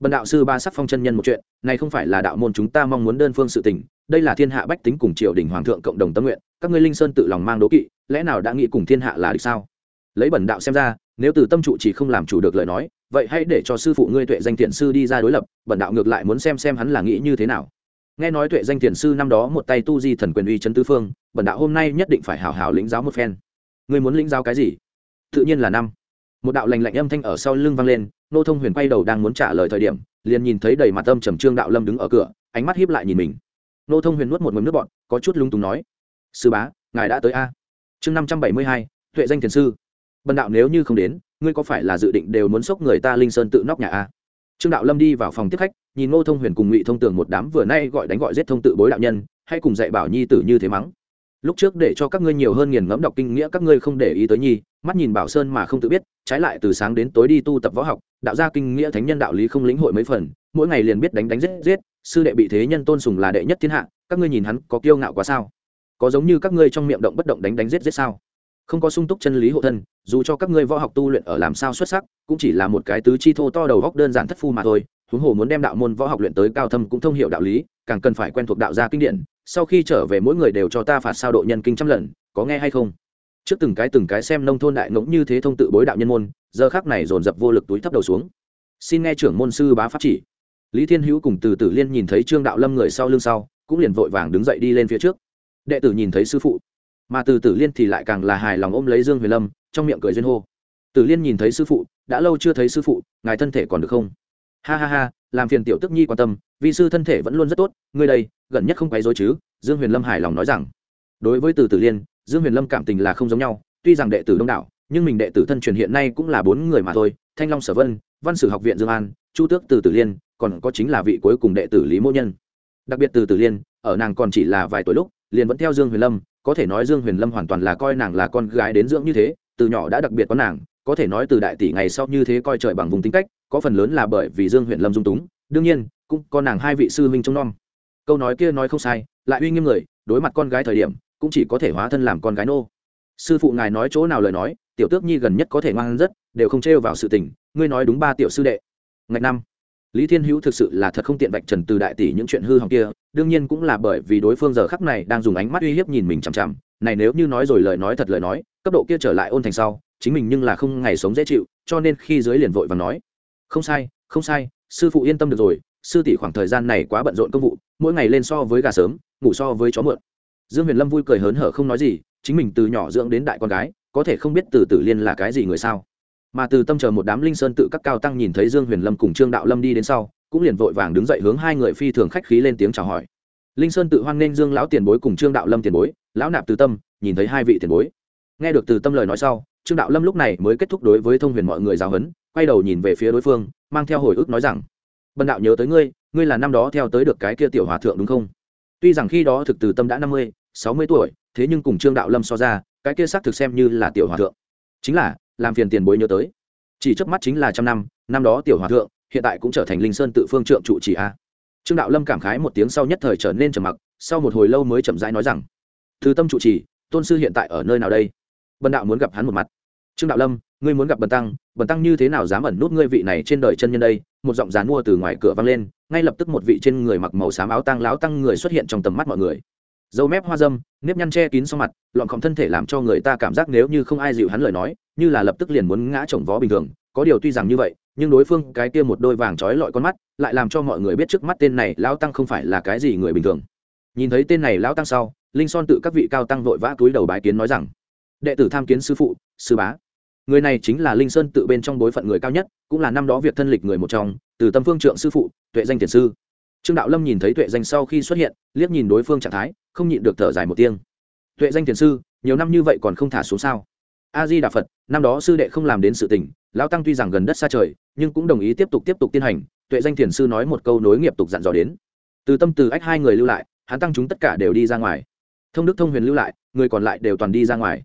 Bần đạo sư ba sắc phong chân nhân một chuyện này không phải là đạo môn chúng ta mong muốn đơn phương sự tình đây là thiên hạ bách tính cùng triều đình hoàng thượng cộng đồng tâm nguyện các ngươi linh sơn tự lòng mang đố kỵ lẽ nào đã nghĩ cùng thiên hạ là được sao? Lấy bần đạo xem ra nếu từ tâm trụ chỉ không làm chủ được lời nói, vậy hãy để cho sư phụ ngươi tuệ danh thiền sư đi ra đối lập, bẩn đạo ngược lại muốn xem xem hắn là nghĩ như thế nào. Nghe nói tuệ danh thiền sư năm đó một tay tu di thần quyền uy chấn tứ phương, bẩn đạo hôm nay nhất định phải hào hào lĩnh giáo một phen. Ngươi muốn lĩnh giáo cái gì? Tự nhiên là năm. Một đạo lành lạnh âm thanh ở sau lưng vang lên, nô thông huyền quay đầu đang muốn trả lời thời điểm, liền nhìn thấy đầy mặt âm trầm trương đạo lâm đứng ở cửa, ánh mắt hiếp lại nhìn mình. Nô thông huyền nuốt một mầm nước bọn có chút lung túng nói, sư bá, ngài đã tới a. Chương năm trăm bảy mươi hai, tuệ danh thiền sư bần đạo nếu như không đến, ngươi có phải là dự định đều muốn xốc người ta linh sơn tự nóc nhà a trương đạo lâm đi vào phòng tiếp khách, nhìn ngô thông huyền cùng ngụy thông tường một đám vừa nay gọi đánh gọi giết thông tự bối đạo nhân, hay cùng dạy bảo nhi tử như thế mắng. Lúc trước để cho các ngươi nhiều hơn nghiền ngẫm đọc kinh nghĩa các ngươi không để ý tới nhi, mắt nhìn bảo sơn mà không tự biết, trái lại từ sáng đến tối đi tu tập võ học, đạo gia kinh nghĩa thánh nhân đạo lý không lĩnh hội mấy phần, mỗi ngày liền biết đánh đánh giết giết, sư đệ bị thế nhân tôn sùng là đệ nhất thiên hạ, các ngươi nhìn hắn có kiêu ngạo quá sao? Có giống như các ngươi trong miệng động bất động đánh đánh giết giết sao? Không có sung túc chân lý hộ thân, dù cho các ngươi võ học tu luyện ở làm sao xuất sắc, cũng chỉ là một cái tứ chi thô to đầu góc đơn giản thất phu mà thôi. Huống hồ muốn đem đạo môn võ học luyện tới cao thâm cũng thông hiểu đạo lý, càng cần phải quen thuộc đạo gia kinh điển. Sau khi trở về mỗi người đều cho ta phạt sao độ nhân kinh trăm lần, có nghe hay không? Trước từng cái từng cái xem nông thôn đại ngỗng như thế thông tự bối đạo nhân môn, giờ khác này dồn dập vô lực túi thấp đầu xuống. Xin nghe trưởng môn sư bá pháp chỉ. Lý thiên hữu cùng từ tử liên nhìn thấy trương đạo lâm người sau lưng sau, cũng liền vội vàng đứng dậy đi lên phía trước. Đệ tử nhìn thấy sư phụ mà từ tử liên thì lại càng là hài lòng ôm lấy dương huyền lâm, trong miệng cười duyên hô. Tử liên nhìn thấy sư phụ, đã lâu chưa thấy sư phụ, ngài thân thể còn được không? Ha ha ha, làm phiền tiểu tức nhi quan tâm, vì sư thân thể vẫn luôn rất tốt, ngươi đây, gần nhất không quấy dối chứ? Dương huyền lâm hài lòng nói rằng. Đối với từ tử liên, dương huyền lâm cảm tình là không giống nhau, tuy rằng đệ tử đông đảo, nhưng mình đệ tử thân truyền hiện nay cũng là bốn người mà thôi, thanh long sở vân, văn sử học viện dương an, chu tước từ tử liên, còn có chính là vị cuối cùng đệ tử lý mô nhân. Đặc biệt từ tử liên, ở nàng còn chỉ là vài tuổi lúc, liền vẫn theo dương huyền lâm có thể nói dương huyền lâm hoàn toàn là coi nàng là con gái đến dưỡng như thế, từ nhỏ đã đặc biệt có nàng, có thể nói từ đại tỷ ngày sau như thế coi trời bằng vùng tính cách, có phần lớn là bởi vì dương huyền lâm dung túng, đương nhiên, cũng có nàng hai vị sư huynh trông nom. Câu nói kia nói không sai, lại uy nghiêm người, đối mặt con gái thời điểm, cũng chỉ có thể hóa thân làm con gái nô. Sư phụ ngài nói chỗ nào lời nói, tiểu tước nhi gần nhất có thể ngoan rất, đều không trêu vào sự tình, ngươi nói đúng ba tiểu sư đệ. Ngạch năm lý thiên hữu thực sự là thật không tiện vạch trần từ đại tỷ những chuyện hư hỏng kia, đương nhiên cũng là bởi vì đối phương giờ khắc này đang dùng ánh mắt uy hiếp nhìn mình chằm chằm. Này nếu như nói rồi lời nói thật lời nói, cấp độ kia trở lại ôn thành sau, chính mình nhưng là không ngày sống dễ chịu, cho nên khi dưới liền vội và nói, không sai không sai, sư phụ yên tâm được rồi, sư tỷ khoảng thời gian này quá bận rộn công vụ, mỗi ngày lên so với gà sớm, ngủ so với chó mượn. Dương huyền lâm vui cười hớn hở không nói gì, chính mình từ nhỏ dưỡng đến đại con gái, có thể không biết từ tử liên là cái gì người sao? Mà từ tâm chờ một đám linh sơn tự các cao tăng nhìn thấy dương huyền lâm cùng trương đạo lâm đi đến sau, cũng liền vội vàng đứng dậy hướng hai người phi thường khách khí lên tiếng chào hỏi. Linh sơn tự hoan nghênh dương lão tiền bối cùng trương đạo lâm tiền bối, lão nạp từ tâm, nhìn thấy hai vị tiền bối. Nghe được từ tâm lời nói sau, trương đạo lâm lúc này mới kết thúc đối với thông huyền mọi người giáo huấn, quay đầu nhìn về phía đối phương, mang theo hồi ức nói rằng, bần đạo nhớ tới ngươi ngươi là năm đó theo tới được cái kia tiểu hòa thượng đúng không? Tuy rằng khi đó thực từ tâm đã năm mươi, sáu mươi tuổi, thế nhưng cùng trương đạo lâm so ra, cái kia xác thực xem như là tiểu hòa thượng. Chính là làm phiền tiền bối nhớ tới. Chỉ trước mắt chính là trăm năm năm đó tiểu hòa thượng, hiện tại cũng trở thành linh sơn tự phương trượng trụ trì a. Trương đạo lâm cảm khái một tiếng sau nhất thời trở nên trầm mặc, sau một hồi lâu mới chậm rãi nói rằng, thứ tâm trụ trì, tôn sư hiện tại ở nơi nào đây? Bần đạo muốn gặp hắn một mặt. Trương đạo lâm, ngươi muốn gặp bần tăng bần tăng như thế nào dám ẩn nút ngươi vị này trên đời chân nhân đây? Một giọng dán mua từ ngoài cửa vang lên, ngay lập tức một vị trên người mặc màu xám áo tăng láo tăng người xuất hiện trong tầm mắt mọi người dâu mép hoa dâm, nếp nhăn che kín sau mặt, lọn khom thân thể làm cho người ta cảm giác nếu như không ai dịu hắn lời nói, như là lập tức liền muốn ngã chồng vó bình thường. Có điều tuy rằng như vậy, nhưng đối phương cái kia một đôi vàng trói lọi con mắt, lại làm cho mọi người biết trước mắt tên này lão tăng không phải là cái gì người bình thường. Nhìn thấy tên này lão tăng sau, linh son tự các vị cao tăng vội vã túi đầu bái kiến nói rằng, đệ tử tham kiến sư phụ, sư bá. Người này chính là linh sơn tự bên trong bối phận người cao nhất, cũng là năm đó việc thân lịch người một trong, từ tâm phương trượng sư phụ, tuệ danh thiền sư. Trương đạo lâm nhìn thấy tuệ danh sau khi xuất hiện, liếc nhìn đối phương trạng thái không nhịn được thở dài một tiếng. Tuệ danh thiền sư, nhiều năm như vậy còn không thả xuống sao? A di đà phật năm đó sư đệ không làm đến sự tình, lão tăng tuy rằng gần đất xa trời, nhưng cũng đồng ý tiếp tục tiếp tục tiến hành, tuệ danh thiền sư nói một câu nối nghiệp tục dặn dò đến. Từ tâm từ ách hai người lưu lại, hắn tăng chúng tất cả đều đi ra ngoài. Thông đức thông huyền lưu lại, người còn lại đều toàn đi ra ngoài.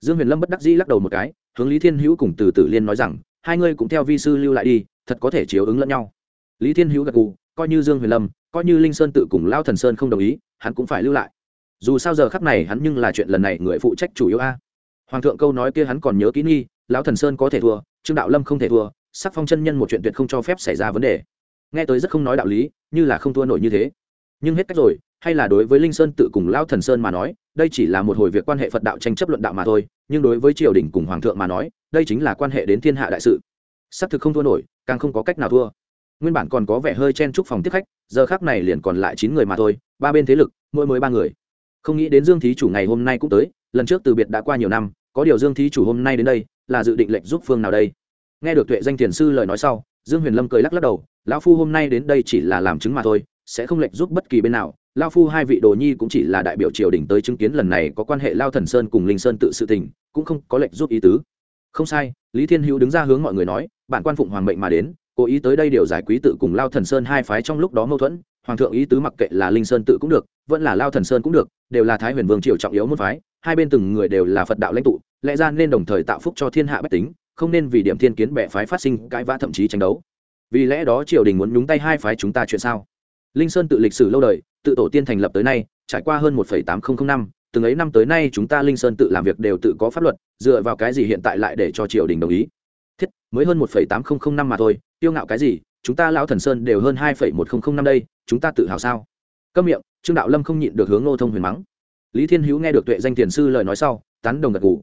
Dương huyền lâm bất đắc dĩ lắc đầu một cái, hướng lý thiên hữu cùng từ tử liên nói rằng, hai ngươi cũng theo vi sư lưu lại đi, thật có thể chiếu ứng lẫn nhau. Lý thiên hữu gật gù, coi như dương huyền lâm coi như linh sơn tự cùng lao thần sơn không đồng ý, hắn cũng phải lưu lại. Dù sao giờ khắp này hắn nhưng là chuyện lần này người phụ trách chủ yếu a. Hoàng thượng câu nói kia hắn còn nhớ kỹ nghi lão thần sơn có thể thua, trương đạo lâm không thể thua, sắc phong chân nhân một chuyện tuyệt không cho phép xảy ra vấn đề. Nghe tới rất không nói đạo lý, như là không thua nổi như thế. Nhưng hết cách rồi, hay là đối với linh sơn tự cùng lão thần sơn mà nói, đây chỉ là một hồi việc quan hệ phật đạo tranh chấp luận đạo mà thôi, nhưng đối với triều đình cùng hoàng thượng mà nói, đây chính là quan hệ đến thiên hạ đại sự. Xác thực không thua nổi, càng không có cách nào thua nguyên bản còn có vẻ hơi chen chúc phòng tiếp khách, giờ khác này liền còn lại chín người mà thôi, ba bên thế lực, mỗi mới ba người. Không nghĩ đến dương thí chủ ngày hôm nay cũng tới, lần trước từ biệt đã qua nhiều năm, có điều dương thí chủ hôm nay đến đây, là dự định lệnh giúp phương nào đây? Nghe được tuệ danh thiền sư lời nói sau, dương huyền lâm cười lắc lắc đầu, lão phu hôm nay đến đây chỉ là làm chứng mà thôi, sẽ không lệnh giúp bất kỳ bên nào. Lao phu hai vị đồ nhi cũng chỉ là đại biểu triều đình tới chứng kiến lần này có quan hệ lao thần sơn cùng linh sơn tự sự tình, cũng không có lệnh giúp ý tứ. Không sai, lý thiên hữu đứng ra hướng mọi người nói, bản quan phụng hoàng mệnh mà đến cố ý tới đây điều giải quý tự cùng lao thần sơn hai phái trong lúc đó mâu thuẫn, hoàng thượng ý tứ mặc kệ là linh sơn tự cũng được, vẫn là lao thần sơn cũng được, đều là thái huyền vương triều trọng yếu môn phái, hai bên từng người đều là phật đạo lãnh tụ, lẽ ra nên đồng thời tạo phúc cho thiên hạ bách tính, không nên vì điểm thiên kiến bẻ phái phát sinh cãi vã thậm chí tranh đấu. Vì lẽ đó triều đình muốn nhúng tay hai phái chúng ta chuyện sao? Linh sơn tự lịch sử lâu đời, tự tổ tiên thành lập tới nay, trải qua hơn một tám nghìn năm, từng ấy năm tới nay chúng ta linh sơn tự làm việc đều tự có pháp luật, dựa vào cái gì hiện tại lại để cho triều đình đồng ý? Mới hơn một tám nghìn năm mà thôi tiêu ngạo cái gì, chúng ta lão thần sơn đều hơn hai một nghìn năm đây, chúng ta tự hào sao? Câm miệng, trương đạo lâm không nhịn được hướng ngô thông huyền mắng. Lý thiên hữu nghe được tuệ danh tiền sư lời nói sau, tán đồng gật gù.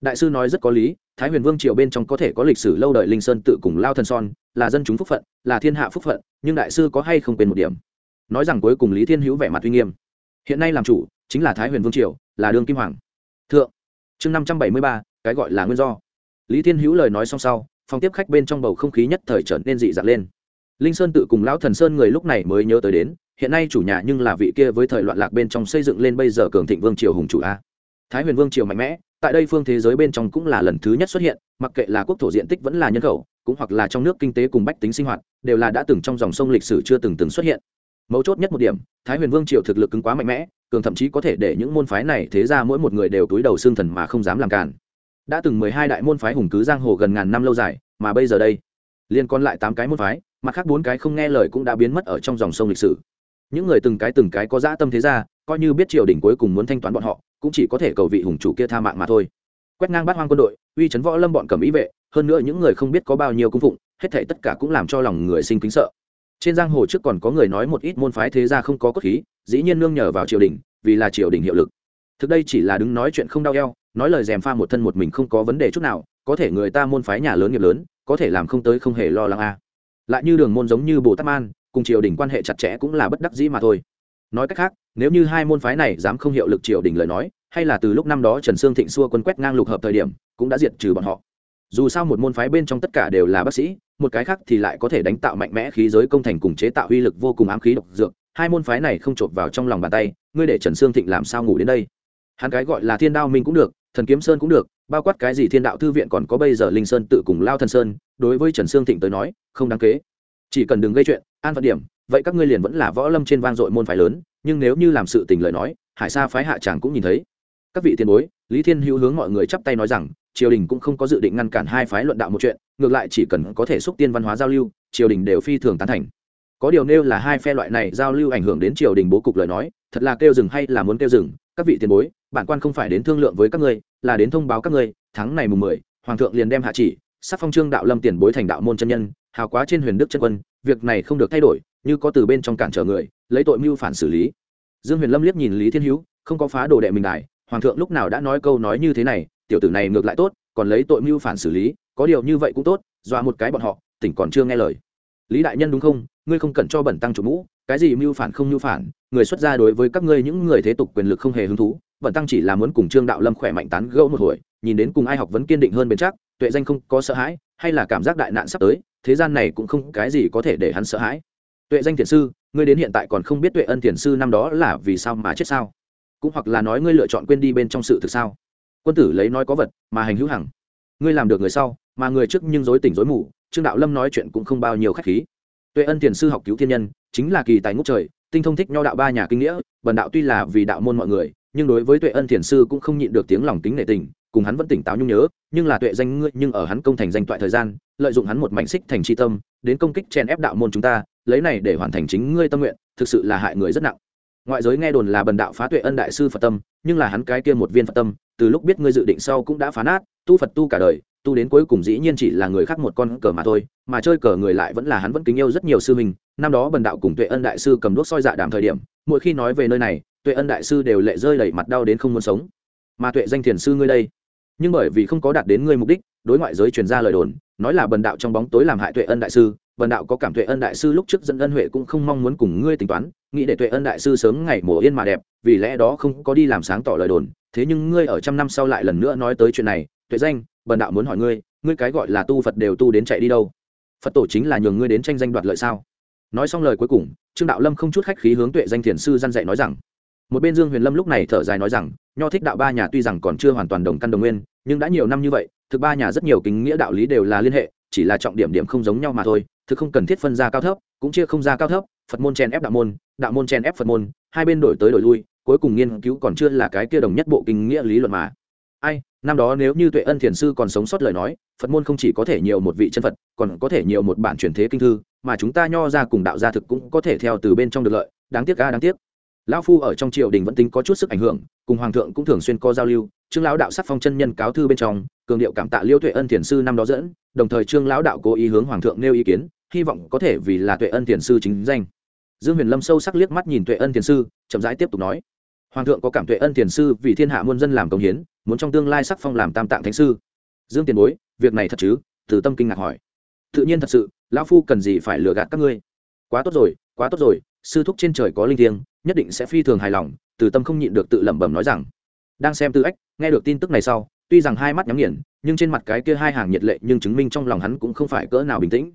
Đại sư nói rất có lý, thái huyền vương triều bên trong có thể có lịch sử lâu đời linh sơn tự cùng lao thần son, là dân chúng phúc phận, là thiên hạ phúc phận, nhưng đại sư có hay không quên một điểm? Nói rằng cuối cùng lý thiên hữu vẻ mặt uy nghiêm. Hiện nay làm chủ, chính là thái huyền vương triều, là đương kim hoàng. Thượng, chương năm trăm bảy mươi ba, cái gọi là nguyên do. Lý thiên hữu lời nói xong sau phòng tiếp khách bên trong bầu không khí nhất thời trở nên dị dạng lên. Linh sơn tự cùng lão thần sơn người lúc này mới nhớ tới đến, hiện nay chủ nhà nhưng là vị kia với thời loạn lạc bên trong xây dựng lên bây giờ cường thịnh vương triều hùng chủ a. Thái huyền vương triều mạnh mẽ, tại đây phương thế giới bên trong cũng là lần thứ nhất xuất hiện, mặc kệ là quốc thổ diện tích vẫn là nhân khẩu, cũng hoặc là trong nước kinh tế cùng bách tính sinh hoạt, đều là đã từng trong dòng sông lịch sử chưa từng từng xuất hiện. Mấu chốt nhất một điểm, thái huyền vương triều thực lực cứng quá mạnh mẽ, cường thậm chí có thể để những môn phái này thế ra mỗi một người đều túi đầu xương thần mà không dám làm cản đã từng mười hai đại môn phái hùng cứ giang hồ gần ngàn năm lâu dài, mà bây giờ đây liên còn lại tám cái môn phái, mặt khác bốn cái không nghe lời cũng đã biến mất ở trong dòng sông lịch sử. Những người từng cái từng cái có dã tâm thế ra coi như biết triều đình cuối cùng muốn thanh toán bọn họ, cũng chỉ có thể cầu vị hùng chủ kia tha mạng mà thôi. Quét ngang bát hoang quân đội, uy chấn võ lâm bọn cầm ý vệ, hơn nữa những người không biết có bao nhiêu cung phụng, hết thảy tất cả cũng làm cho lòng người sinh kính sợ. Trên giang hồ trước còn có người nói một ít môn phái thế gia không có cốt khí, dĩ nhiên nương nhờ vào triều đình, vì là triều đình hiệu lực thực đây chỉ là đứng nói chuyện không đau eo, nói lời dèm pha một thân một mình không có vấn đề chút nào, có thể người ta môn phái nhà lớn nghiệp lớn, có thể làm không tới không hề lo lắng a à. lại như đường môn giống như bồ tát man, cùng triều đình quan hệ chặt chẽ cũng là bất đắc dĩ mà thôi. Nói cách khác, nếu như hai môn phái này dám không hiệu lực triều đình lời nói, hay là từ lúc năm đó trần sương thịnh xua quân quét ngang lục hợp thời điểm, cũng đã diệt trừ bọn họ. Dù sao một môn phái bên trong tất cả đều là bác sĩ, một cái khác thì lại có thể đánh tạo mạnh mẽ khí giới công thành cùng chế tạo uy lực vô cùng ám khí độc dược. Hai môn phái này không chộp vào trong lòng bàn tay, ngươi để trần sương thịnh làm sao ngủ đến đây? Hắn cái gọi là thiên đao minh cũng được, thần kiếm sơn cũng được, bao quát cái gì thiên đạo thư viện còn có bây giờ linh sơn tự cùng lao thần sơn, đối với trần sương thịnh tới nói, không đáng kế. Chỉ cần đừng gây chuyện, an phận điểm, vậy các ngươi liền vẫn là võ lâm trên vang dội môn phái lớn, nhưng nếu như làm sự tình lời nói, hải sa phái hạ tràng cũng nhìn thấy. Các vị tiền bối, lý thiên hữu hướng mọi người chắp tay nói rằng, triều đình cũng không có dự định ngăn cản hai phái luận đạo một chuyện, ngược lại chỉ cần có thể xúc tiên văn hóa giao lưu, triều đình đều phi thường tán thành. Có điều nêu là hai phe loại này giao lưu ảnh hưởng đến triều đình bố cục lời nói, thật là kêu rừng hay là muốn kêu rừng các vị tiền bối bản quan không phải đến thương lượng với các ngươi, là đến thông báo các ngươi, tháng này mùng mười, hoàng thượng liền đem hạ chỉ sắp phong trương đạo lâm tiền bối thành đạo môn chân nhân, hào quá trên huyền đức chân quân, việc này không được thay đổi, như có từ bên trong cản trở người, lấy tội mưu phản xử lý. Dương huyền lâm liếc nhìn lý thiên hữu, không có phá đồ đệ mình đại hoàng thượng lúc nào đã nói câu nói như thế này, tiểu tử này ngược lại tốt, còn lấy tội mưu phản xử lý, có điều như vậy cũng tốt, dọa một cái bọn họ, tỉnh còn chưa nghe lời. Lý đại nhân đúng không? Ngươi không cần cho bẩn tăng chủ mũ, cái gì mưu phản không mưu phản, người xuất gia đối với các ngươi những người thế tục quyền lực không hề hứng thú bẩn tăng chỉ là muốn cùng trương đạo lâm khỏe mạnh tán gẫu một hồi, nhìn đến cùng ai học vẫn kiên định hơn bền chắc, tuệ danh không có sợ hãi, hay là cảm giác đại nạn sắp tới, thế gian này cũng không cái gì có thể để hắn sợ hãi. Tuệ danh thiền sư, ngươi đến hiện tại còn không biết tuệ ân thiền sư năm đó là vì sao mà chết sao? Cũng hoặc là nói ngươi lựa chọn quên đi bên trong sự thực sao? Quân tử lấy nói có vật, mà hành hữu hằng. Ngươi làm được người sau, mà người trước nhưng dối tỉnh dối mù, trương đạo lâm nói chuyện cũng không bao nhiêu khách khí. Tuệ ân thiền sư học cứu thiên nhân, chính là kỳ tài ngút trời, tinh thông thích nho đạo ba nhà kinh nghĩa, bần đạo tuy là vì đạo môn mọi người nhưng đối với tuệ ân thiền sư cũng không nhịn được tiếng lòng tính nệ tình, cùng hắn vẫn tỉnh táo nhung nhớ, nhưng là tuệ danh ngươi, nhưng ở hắn công thành danh toại thời gian, lợi dụng hắn một mảnh xích thành tri tâm, đến công kích chèn ép đạo môn chúng ta, lấy này để hoàn thành chính ngươi tâm nguyện, thực sự là hại người rất nặng. Ngoại giới nghe đồn là bần đạo phá tuệ ân đại sư phật tâm, nhưng là hắn cái kia một viên phật tâm, từ lúc biết ngươi dự định sau cũng đã phá nát, tu phật tu cả đời, tu đến cuối cùng dĩ nhiên chỉ là người khác một con cờ mà thôi, mà chơi cờ người lại vẫn là hắn vẫn kính yêu rất nhiều sư mình năm đó bần đạo cùng tuệ ân đại sư cầm đuốc soi dạ đàm thời điểm, mỗi khi nói về nơi này tuệ ân đại sư đều lệ rơi đầy mặt đau đến không muốn sống. Mà tuệ danh thiền sư ngươi đây, nhưng bởi vì không có đạt đến ngươi mục đích, đối ngoại giới truyền ra lời đồn, nói là bần đạo trong bóng tối làm hại tuệ ân đại sư, bần đạo có cảm tuệ ân đại sư lúc trước dẫn ân huệ cũng không mong muốn cùng ngươi tính toán, nghĩ để tuệ ân đại sư sớm ngày mùa yên mà đẹp, vì lẽ đó không có đi làm sáng tỏ lời đồn. Thế nhưng ngươi ở trăm năm sau lại lần nữa nói tới chuyện này, tuệ danh, bần đạo muốn hỏi ngươi ngươi cái gọi là tu phật đều tu đến chạy đi đâu? Phật tổ chính là nhường ngươi đến tranh danh đoạt lợi sao? Nói xong lời cuối cùng, trương đạo lâm không chút khách khí hướng tuệ danh thiền sư gian dạy nói rằng một bên dương huyền lâm lúc này thở dài nói rằng, nho thích đạo ba nhà tuy rằng còn chưa hoàn toàn đồng căn đồng nguyên, nhưng đã nhiều năm như vậy, thực ba nhà rất nhiều kính nghĩa đạo lý đều là liên hệ, chỉ là trọng điểm điểm không giống nhau mà thôi, thực không cần thiết phân ra cao thấp, cũng chia không ra cao thấp, phật môn chen ép đạo môn đạo môn chen ép phật môn, hai bên đổi tới đổi lui, cuối cùng nghiên cứu còn chưa là cái kia đồng nhất bộ kinh nghĩa lý luận mà. Ai, năm đó nếu như tuệ ân thiền sư còn sống sót lời nói, phật môn không chỉ có thể nhiều một vị chân phật, còn có thể nhiều một bản truyền thế kinh thư, mà chúng ta nho ra cùng đạo gia thực cũng có thể theo từ bên trong được lợi, đáng tiếc ga đáng tiếc lão phu ở trong triều đình vẫn tính có chút sức ảnh hưởng, cùng hoàng thượng cũng thường xuyên có giao lưu, trương lão đạo sắc phong chân nhân cáo thư bên trong, cường điệu cảm tạ liêu tuệ ân thiền sư năm đó dẫn, đồng thời trương lão đạo cố ý hướng hoàng thượng nêu ý kiến, hy vọng có thể vì là tuệ ân thiền sư chính danh. Dương huyền lâm sâu sắc liếc mắt nhìn tuệ ân thiền sư, chậm rãi tiếp tục nói, hoàng thượng có cảm tuệ ân thiền sư vì thiên hạ muôn dân làm công hiến, muốn trong tương lai sắc phong làm tam tạng thánh sư. Dương tiền bối, việc này thật chứ? Từ tâm kinh ngạc hỏi. Tự nhiên thật sự, lão phu cần gì phải lừa gạt các ngươi? Quá tốt rồi, quá tốt rồi, sư thúc trên trời có linh thiêng nhất định sẽ phi thường hài lòng, từ tâm không nhịn được tự lẩm bẩm nói rằng, đang xem tư ếch nghe được tin tức này sau, tuy rằng hai mắt nhắm nghiền, nhưng trên mặt cái kia hai hàng nhiệt lệ nhưng chứng minh trong lòng hắn cũng không phải cỡ nào bình tĩnh.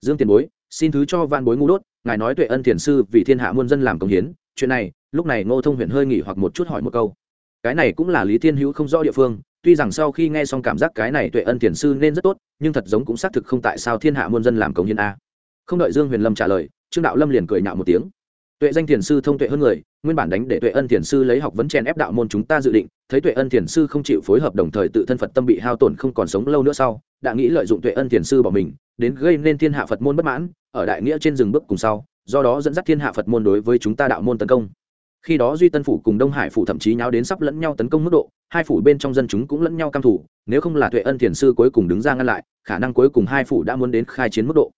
Dương tiền bối, xin thứ cho van bối ngu đốt, ngài nói tuệ ân thiền sư vì thiên hạ muôn dân làm công hiến, chuyện này, lúc này ngô thông huyện hơi nghỉ hoặc một chút hỏi một câu. Cái này cũng là lý thiên hữu không rõ địa phương, tuy rằng sau khi nghe xong cảm giác cái này tuệ ân thiền sư nên rất tốt, nhưng thật giống cũng xác thực không tại sao thiên hạ muôn dân làm công hiến a. Không đợi dương huyền lâm trả lời, trương đạo lâm liền cười nhạo một tiếng tuệ danh thiền sư thông tuệ hơn người, nguyên bản đánh để tuệ ân thiền sư lấy học vấn chèn ép đạo môn chúng ta dự định, thấy tuệ ân thiền sư không chịu phối hợp đồng thời tự thân phật tâm bị hao tổn không còn sống lâu nữa sau, đã nghĩ lợi dụng tuệ ân thiền sư bỏ mình, đến gây nên thiên hạ phật môn bất mãn, ở đại nghĩa trên rừng bước cùng sau, do đó dẫn dắt thiên hạ phật môn đối với chúng ta đạo môn tấn công. Khi đó duy tân phủ cùng đông hải phủ thậm chí nháo đến sắp lẫn nhau tấn công mức độ, hai phủ bên trong dân chúng cũng lẫn nhau căm thủ nếu không là tuệ ân thiền sư cuối cùng đứng ra ngăn lại, khả năng cuối cùng hai phủ đã muốn đến khai chiến mức độ.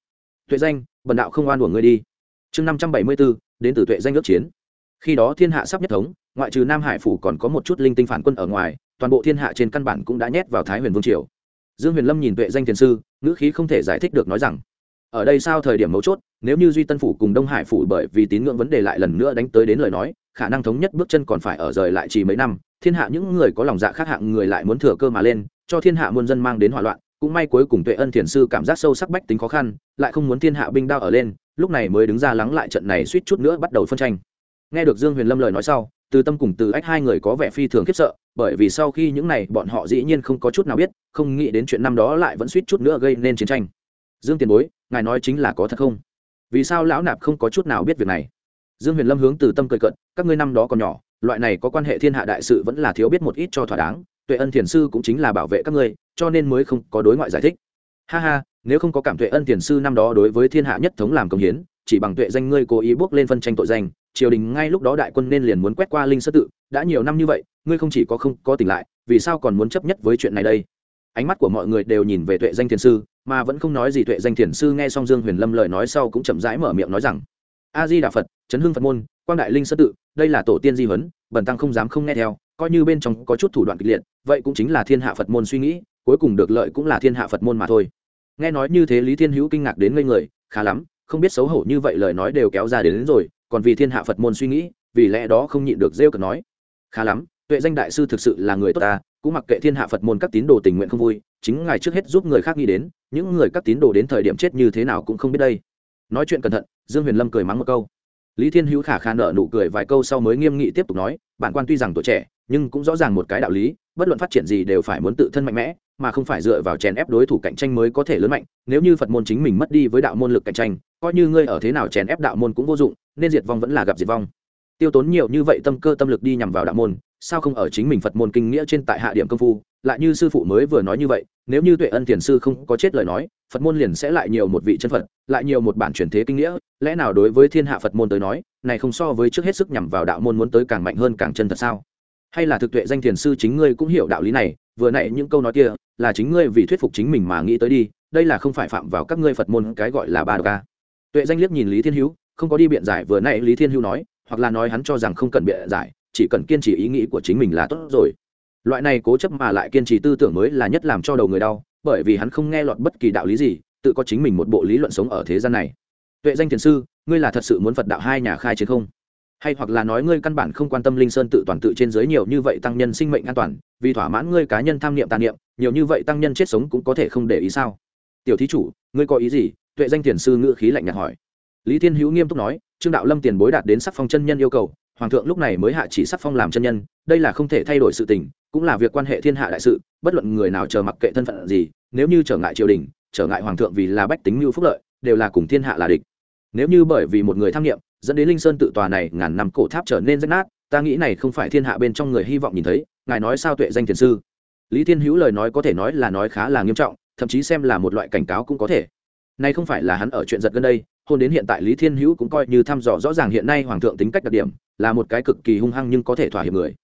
Tuệ danh, bần đạo không oan của ngươi đi. Chương năm trăm bảy mươi bốn đến từ tuệ danh ước chiến. Khi đó thiên hạ sắp nhất thống, ngoại trừ nam hải phủ còn có một chút linh tinh phản quân ở ngoài, toàn bộ thiên hạ trên căn bản cũng đã nhét vào thái huyền vương triều. Dương huyền lâm nhìn tuệ danh thiền sư, ngữ khí không thể giải thích được nói rằng, ở đây sao thời điểm mấu chốt, nếu như duy tân phủ cùng đông hải phủ bởi vì tín ngưỡng vấn đề lại lần nữa đánh tới đến lời nói, khả năng thống nhất bước chân còn phải ở rời lại chỉ mấy năm, thiên hạ những người có lòng dạ khác hạng người lại muốn thừa cơ mà lên, cho thiên hạ muôn dân mang đến hỏa loạn, cũng may cuối cùng tuệ ân thiền sư cảm giác sâu sắc bách tính khó khăn, lại không muốn thiên hạ binh đao ở lên lúc này mới đứng ra lắng lại trận này suýt chút nữa bắt đầu phân tranh. Nghe được dương huyền lâm lời nói sau, từ tâm cùng từ ách hai người có vẻ phi thường khiếp sợ, bởi vì sau khi những này, bọn họ dĩ nhiên không có chút nào biết, không nghĩ đến chuyện năm đó lại vẫn suýt chút nữa gây nên chiến tranh. Dương tiền bối, ngài nói chính là có thật không? Vì sao lão nạp không có chút nào biết việc này? Dương huyền lâm hướng từ tâm cười cận các ngươi năm đó còn nhỏ, loại này có quan hệ thiên hạ đại sự vẫn là thiếu biết một ít cho thỏa đáng, tuệ ân thiền sư cũng chính là bảo vệ các ngươi, cho nên mới không có đối ngoại giải thích. Ha ha nếu không có cảm tuệ ân tiền sư năm đó đối với thiên hạ nhất thống làm công hiến, chỉ bằng tuệ danh ngươi cố ý bước lên phân tranh tội danh, triều đình ngay lúc đó đại quân nên liền muốn quét qua linh sơ tự, đã nhiều năm như vậy, ngươi không chỉ có không có tỉnh lại, vì sao còn muốn chấp nhất với chuyện này đây? Ánh mắt của mọi người đều nhìn về tuệ danh thiền sư, mà vẫn không nói gì tuệ danh thiền sư nghe xong dương huyền lâm lời nói sau cũng chậm rãi mở miệng nói rằng, a di đà phật, chấn hưng phật môn, quang đại linh sơ tự, đây là tổ tiên di huấn, bần tăng không dám không nghe theo, coi như bên trong có chút thủ đoạn kịch liệt, vậy cũng chính là thiên hạ phật môn suy nghĩ, cuối cùng được lợi cũng là thiên hạ phật môn mà thôi nghe nói như thế lý thiên hữu kinh ngạc đến ngây người khá lắm không biết xấu hổ như vậy lời nói đều kéo ra đến, đến rồi còn vì thiên hạ phật môn suy nghĩ vì lẽ đó không nhịn được rêu cực nói. Khá lắm tuệ danh đại sư thực sự là người tốt ta cũng mặc kệ thiên hạ phật môn các tín đồ tình nguyện không vui chính ngài trước hết giúp người khác nghĩ đến những người các tín đồ đến thời điểm chết như thế nào cũng không biết đây. Nói chuyện cẩn thận dương huyền lâm cười mắng một câu. Lý thiên hữu khả khả nợ nụ cười vài câu sau mới nghiêm nghị tiếp tục nói bản quan tuy rằng tuổi trẻ nhưng cũng rõ ràng một cái đạo lý bất luận phát triển gì đều phải muốn tự thân mạnh mẽ mà không phải dựa vào chèn ép đối thủ cạnh tranh mới có thể lớn mạnh, nếu như phật môn chính mình mất đi với đạo môn lực cạnh tranh, coi như ngươi ở thế nào chèn ép đạo môn cũng vô dụng, nên diệt vong vẫn là gặp diệt vong. Tiêu tốn nhiều như vậy tâm cơ tâm lực đi nhằm vào đạo môn, sao không ở chính mình phật môn kinh nghĩa trên tại hạ điểm công phu? Lại như sư phụ mới vừa nói như vậy, nếu như tuệ ân thiền sư không có chết lời nói, phật môn liền sẽ lại nhiều một vị chân phật, lại nhiều một bản truyền thế kinh nghĩa, lẽ nào đối với thiên hạ phật môn tới nói, này không so với trước hết sức nhằm vào đạo môn muốn tới càng mạnh hơn càng chân thật sao? Hay là thực tuệ danh thiền sư chính ngươi cũng hiểu đạo lý này, vừa nãy những câu nói kia là chính ngươi vì thuyết phục chính mình mà nghĩ tới đi, đây là không phải phạm vào các ngươi phật môn cái gọi là ba ca tuệ danh liếc nhìn lý thiên hữu, không có đi biện giải vừa nãy lý thiên hữu nói, hoặc là nói hắn cho rằng không cần biện giải, chỉ cần kiên trì ý nghĩ của chính mình là tốt rồi. Loại này cố chấp mà lại kiên trì tư tưởng mới là nhất làm cho đầu người đau, bởi vì hắn không nghe lọt bất kỳ đạo lý gì, tự có chính mình một bộ lý luận sống ở thế gian này. Tuệ danh thiền sư, ngươi là thật sự muốn phật đạo hai nhà khai chiến không? Hay hoặc là nói ngươi căn bản không quan tâm linh sơn tự toàn tự trên giới nhiều như vậy tăng nhân sinh mệnh an toàn, vì thỏa mãn ngươi cá nhân tham niệm tàn niệm, nhiều như vậy tăng nhân chết sống cũng có thể không để ý sao? Tiểu thí chủ, ngươi có ý gì? Tuệ danh thiền sư ngữ khí lạnh nhạt hỏi. Lý thiên hữu nghiêm túc nói, trương đạo lâm tiền bối đạt đến sắc phong chân nhân yêu cầu, hoàng thượng lúc này mới hạ chỉ sắc phong làm chân nhân, đây là không thể thay đổi sự tình, cũng là việc quan hệ thiên hạ đại sự, bất luận người nào chờ mặc kệ thân phận gì, nếu như trở ngại triều đình, trở ngại hoàng thượng vì là bách tính mưu phúc lợi, đều là cùng thiên hạ là địch. Nếu như bởi vì một người tham nghiệm dẫn đến linh sơn tự tòa này ngàn năm cổ tháp trở nên rách nát. Ta nghĩ này không phải thiên hạ bên trong người hy vọng nhìn thấy. Ngài nói sao tuệ danh thiền sư? Lý thiên hữu lời nói có thể nói là nói khá là nghiêm trọng, thậm chí xem là một loại cảnh cáo cũng có thể. Nay không phải là hắn ở chuyện giật gần đây, hôn đến hiện tại lý thiên hữu cũng coi như thăm dò rõ ràng hiện nay hoàng thượng tính cách đặc điểm, là một cái cực kỳ hung hăng nhưng có thể thỏa hiệp người.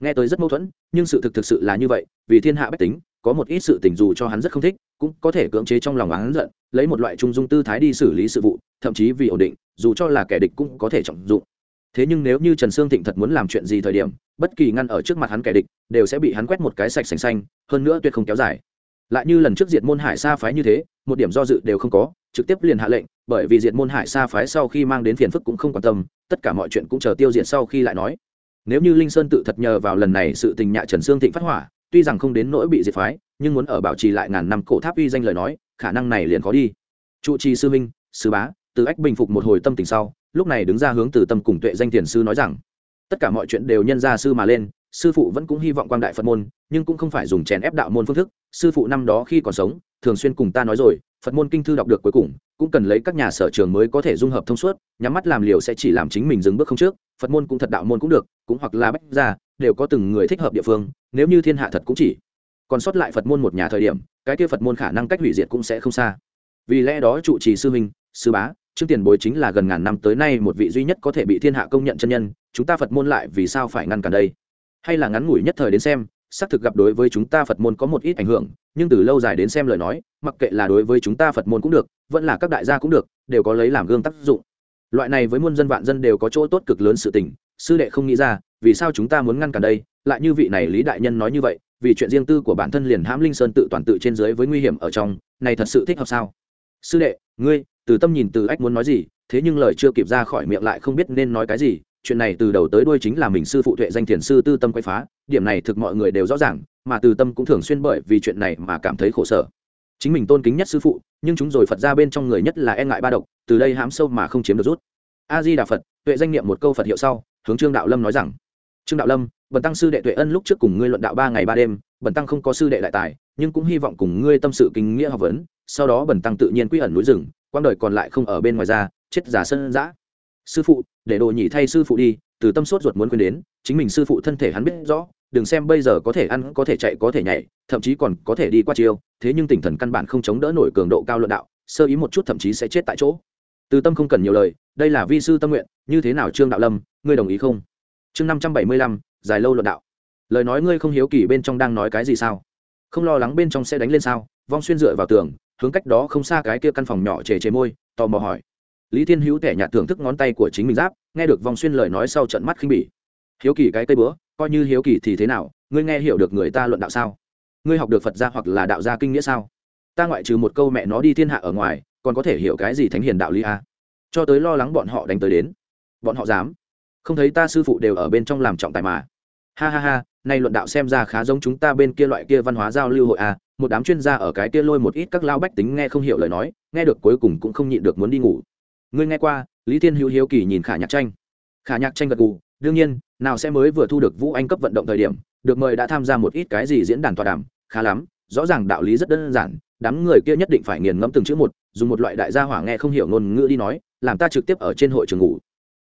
Nghe tới rất mâu thuẫn, nhưng sự thực thực sự là như vậy, vì thiên hạ bách tính, có một ít sự tình dù cho hắn rất không thích, cũng có thể cưỡng chế trong lòng hắn giận, lấy một loại trung dung tư thái đi xử lý sự vụ, thậm chí vì ổn định dù cho là kẻ địch cũng có thể trọng dụng. Thế nhưng nếu như trần sương thịnh thật muốn làm chuyện gì thời điểm, bất kỳ ngăn ở trước mặt hắn kẻ địch, đều sẽ bị hắn quét một cái sạch sành xanh, hơn nữa tuyệt không kéo dài. Lại như lần trước diệt môn hải sa phái như thế, một điểm do dự đều không có, trực tiếp liền hạ lệnh, bởi vì diệt môn hải sa phái sau khi mang đến phiền phức cũng không quan tâm, tất cả mọi chuyện cũng chờ tiêu diệt sau khi lại nói. Nếu như linh sơn tự thật nhờ vào lần này sự tình nhạ trần sương thịnh phát hỏa, tuy rằng không đến nỗi bị diệt phái, nhưng muốn ở bảo trì lại ngàn năm cổ tháp uy danh lời nói, khả năng này liền khó đi. Trụ trì sư minh, sư bá từ ách bình phục một hồi tâm tình sau, lúc này đứng ra hướng từ tâm cùng tuệ danh thiền sư nói rằng, tất cả mọi chuyện đều nhân ra sư mà lên, sư phụ vẫn cũng hy vọng quang đại phật môn, nhưng cũng không phải dùng chèn ép đạo môn phương thức, sư phụ năm đó khi còn sống, thường xuyên cùng ta nói rồi, phật môn kinh thư đọc được cuối cùng, cũng cần lấy các nhà sở trường mới có thể dung hợp thông suốt, nhắm mắt làm liều sẽ chỉ làm chính mình dừng bước không trước, phật môn cũng thật đạo môn cũng được, cũng hoặc là bách gia, đều có từng người thích hợp địa phương, nếu như thiên hạ thật cũng chỉ. Còn sót lại phật môn một nhà thời điểm, cái kia phật môn khả năng cách hủy diệt cũng sẽ không xa. Vì lẽ đó trụ trì sư minh sư bá trương tiền bối chính là gần ngàn năm tới nay một vị duy nhất có thể bị thiên hạ công nhận chân nhân, chúng ta phật môn lại vì sao phải ngăn cản đây? Hay là ngắn ngủi nhất thời đến xem, xác thực gặp đối với chúng ta phật môn có một ít ảnh hưởng, nhưng từ lâu dài đến xem lời nói, mặc kệ là đối với chúng ta phật môn cũng được, vẫn là các đại gia cũng được, đều có lấy làm gương tác dụng. Loại này với muôn dân vạn dân đều có chỗ tốt cực lớn sự tình, sư đệ không nghĩ ra, vì sao chúng ta muốn ngăn cản đây? Lại như vị này lý đại nhân nói như vậy, vì chuyện riêng tư của bản thân liền hãm linh sơn tự toàn tự trên dưới với nguy hiểm ở trong, này thật sự thích hợp sao? Sư đệ, ngươi từ tâm nhìn từ ách muốn nói gì, thế nhưng lời chưa kịp ra khỏi miệng lại không biết nên nói cái gì, chuyện này từ đầu tới đuôi chính là mình sư phụ tuệ danh thiền sư tư tâm quay phá, điểm này thực mọi người đều rõ ràng, mà từ tâm cũng thường xuyên bởi vì chuyện này mà cảm thấy khổ sở. Chính mình tôn kính nhất sư phụ, nhưng chúng rồi phật ra bên trong người nhất là e ngại ba độc, từ đây hám sâu mà không chiếm được rút. A di đà phật, tuệ danh niệm một câu phật hiệu sau, hướng trương đạo lâm nói rằng, trương đạo lâm, bần tăng sư đệ tuệ ân lúc trước cùng ngươi luận đạo ba ngày ba đêm bần tăng không có sư đệ đại tài, nhưng cũng hy vọng cùng ngươi tâm sự kinh nghĩa học vấn, sau đó bần tăng tự nhiên quy ẩn núi rừng quang đời còn lại không ở bên ngoài ra, chết giả sân giã. Sư phụ, để đồ nhỉ thay sư phụ đi, từ tâm sốt ruột muốn quên đến, chính mình sư phụ thân thể hắn biết rõ, đừng xem bây giờ có thể ăn, có thể chạy, có thể nhảy, thậm chí còn có thể đi qua chiêu, thế nhưng tinh thần căn bản không chống đỡ nổi cường độ cao luận đạo, sơ ý một chút thậm chí sẽ chết tại chỗ. Từ tâm không cần nhiều lời, đây là vi sư tâm nguyện, như thế nào trương đạo lâm, ngươi đồng ý không? Chương năm trăm bảy mươi lăm, dài lâu luận đạo lời nói ngươi không hiếu kỳ bên trong đang nói cái gì sao? Không lo lắng bên trong sẽ đánh lên sao? Vong xuyên dựa vào tường, hướng cách đó không xa cái kia căn phòng nhỏ chề chề môi, tò mò hỏi. Lý thiên hữu tẻ nhạt thưởng thức ngón tay của chính mình giáp, nghe được vong xuyên lời nói sau trận mắt khinh bỉ. Hiếu kỳ cái cây bữa, coi như hiếu kỳ thì thế nào? Ngươi nghe hiểu được người ta luận đạo sao? Ngươi học được phật gia hoặc là đạo gia kinh nghĩa sao? Ta ngoại trừ một câu mẹ nó đi thiên hạ ở ngoài, còn có thể hiểu cái gì thánh hiền đạo lý a? À? cho tới lo lắng bọn họ đánh tới đến. Bọn họ dám. Không thấy ta sư phụ đều ở bên trong làm trọng tài mà. Ha ha ha nay luận đạo xem ra khá giống chúng ta bên kia loại kia văn hóa giao lưu hội a một đám chuyên gia ở cái kia lôi một ít các lao bách tính nghe không hiểu lời nói, nghe được cuối cùng cũng không nhịn được muốn đi ngủ. Ngươi nghe qua, lý thiên hữu hiếu kỳ nhìn khả nhạc tranh. Khả nhạc tranh gật gù, đương nhiên, nào sẽ mới vừa thu được vũ anh cấp vận động thời điểm, được mời đã tham gia một ít cái gì diễn đàn tọa đàm, khá lắm, rõ ràng đạo lý rất đơn giản, đám người kia nhất định phải nghiền ngẫm từng chữ một, dùng một loại đại gia hỏa nghe không hiểu ngôn ngữ đi nói, làm ta trực tiếp ở trên hội trường ngủ.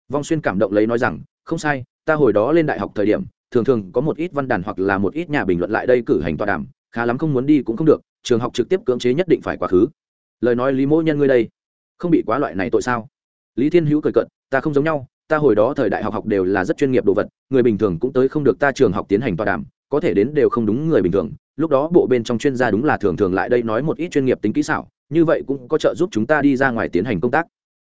Vong xuyên cảm động lấy nói rằng, không sai, ta hồi đó lên đại học thời điểm thường thường có một ít văn đàn hoặc là một ít nhà bình luận lại đây cử hành tọa đàm, khá lắm không muốn đi cũng không được, trường học trực tiếp cưỡng chế nhất định phải quá khứ. Lời nói lý mỗ nhân ngươi đây, không bị quá loại này tội sao? Lý thiên hữu cười cận ta không giống nhau, ta hồi đó thời đại học học đều là rất chuyên nghiệp đồ vật, người bình thường cũng tới không được ta trường học tiến hành tọa đàm, có thể đến đều không đúng người bình thường. Lúc đó bộ bên trong chuyên gia đúng là thường thường lại đây nói một ít chuyên nghiệp tính kỹ xảo, như vậy cũng có trợ giúp chúng ta đi ra ngoài tiến hành công tác.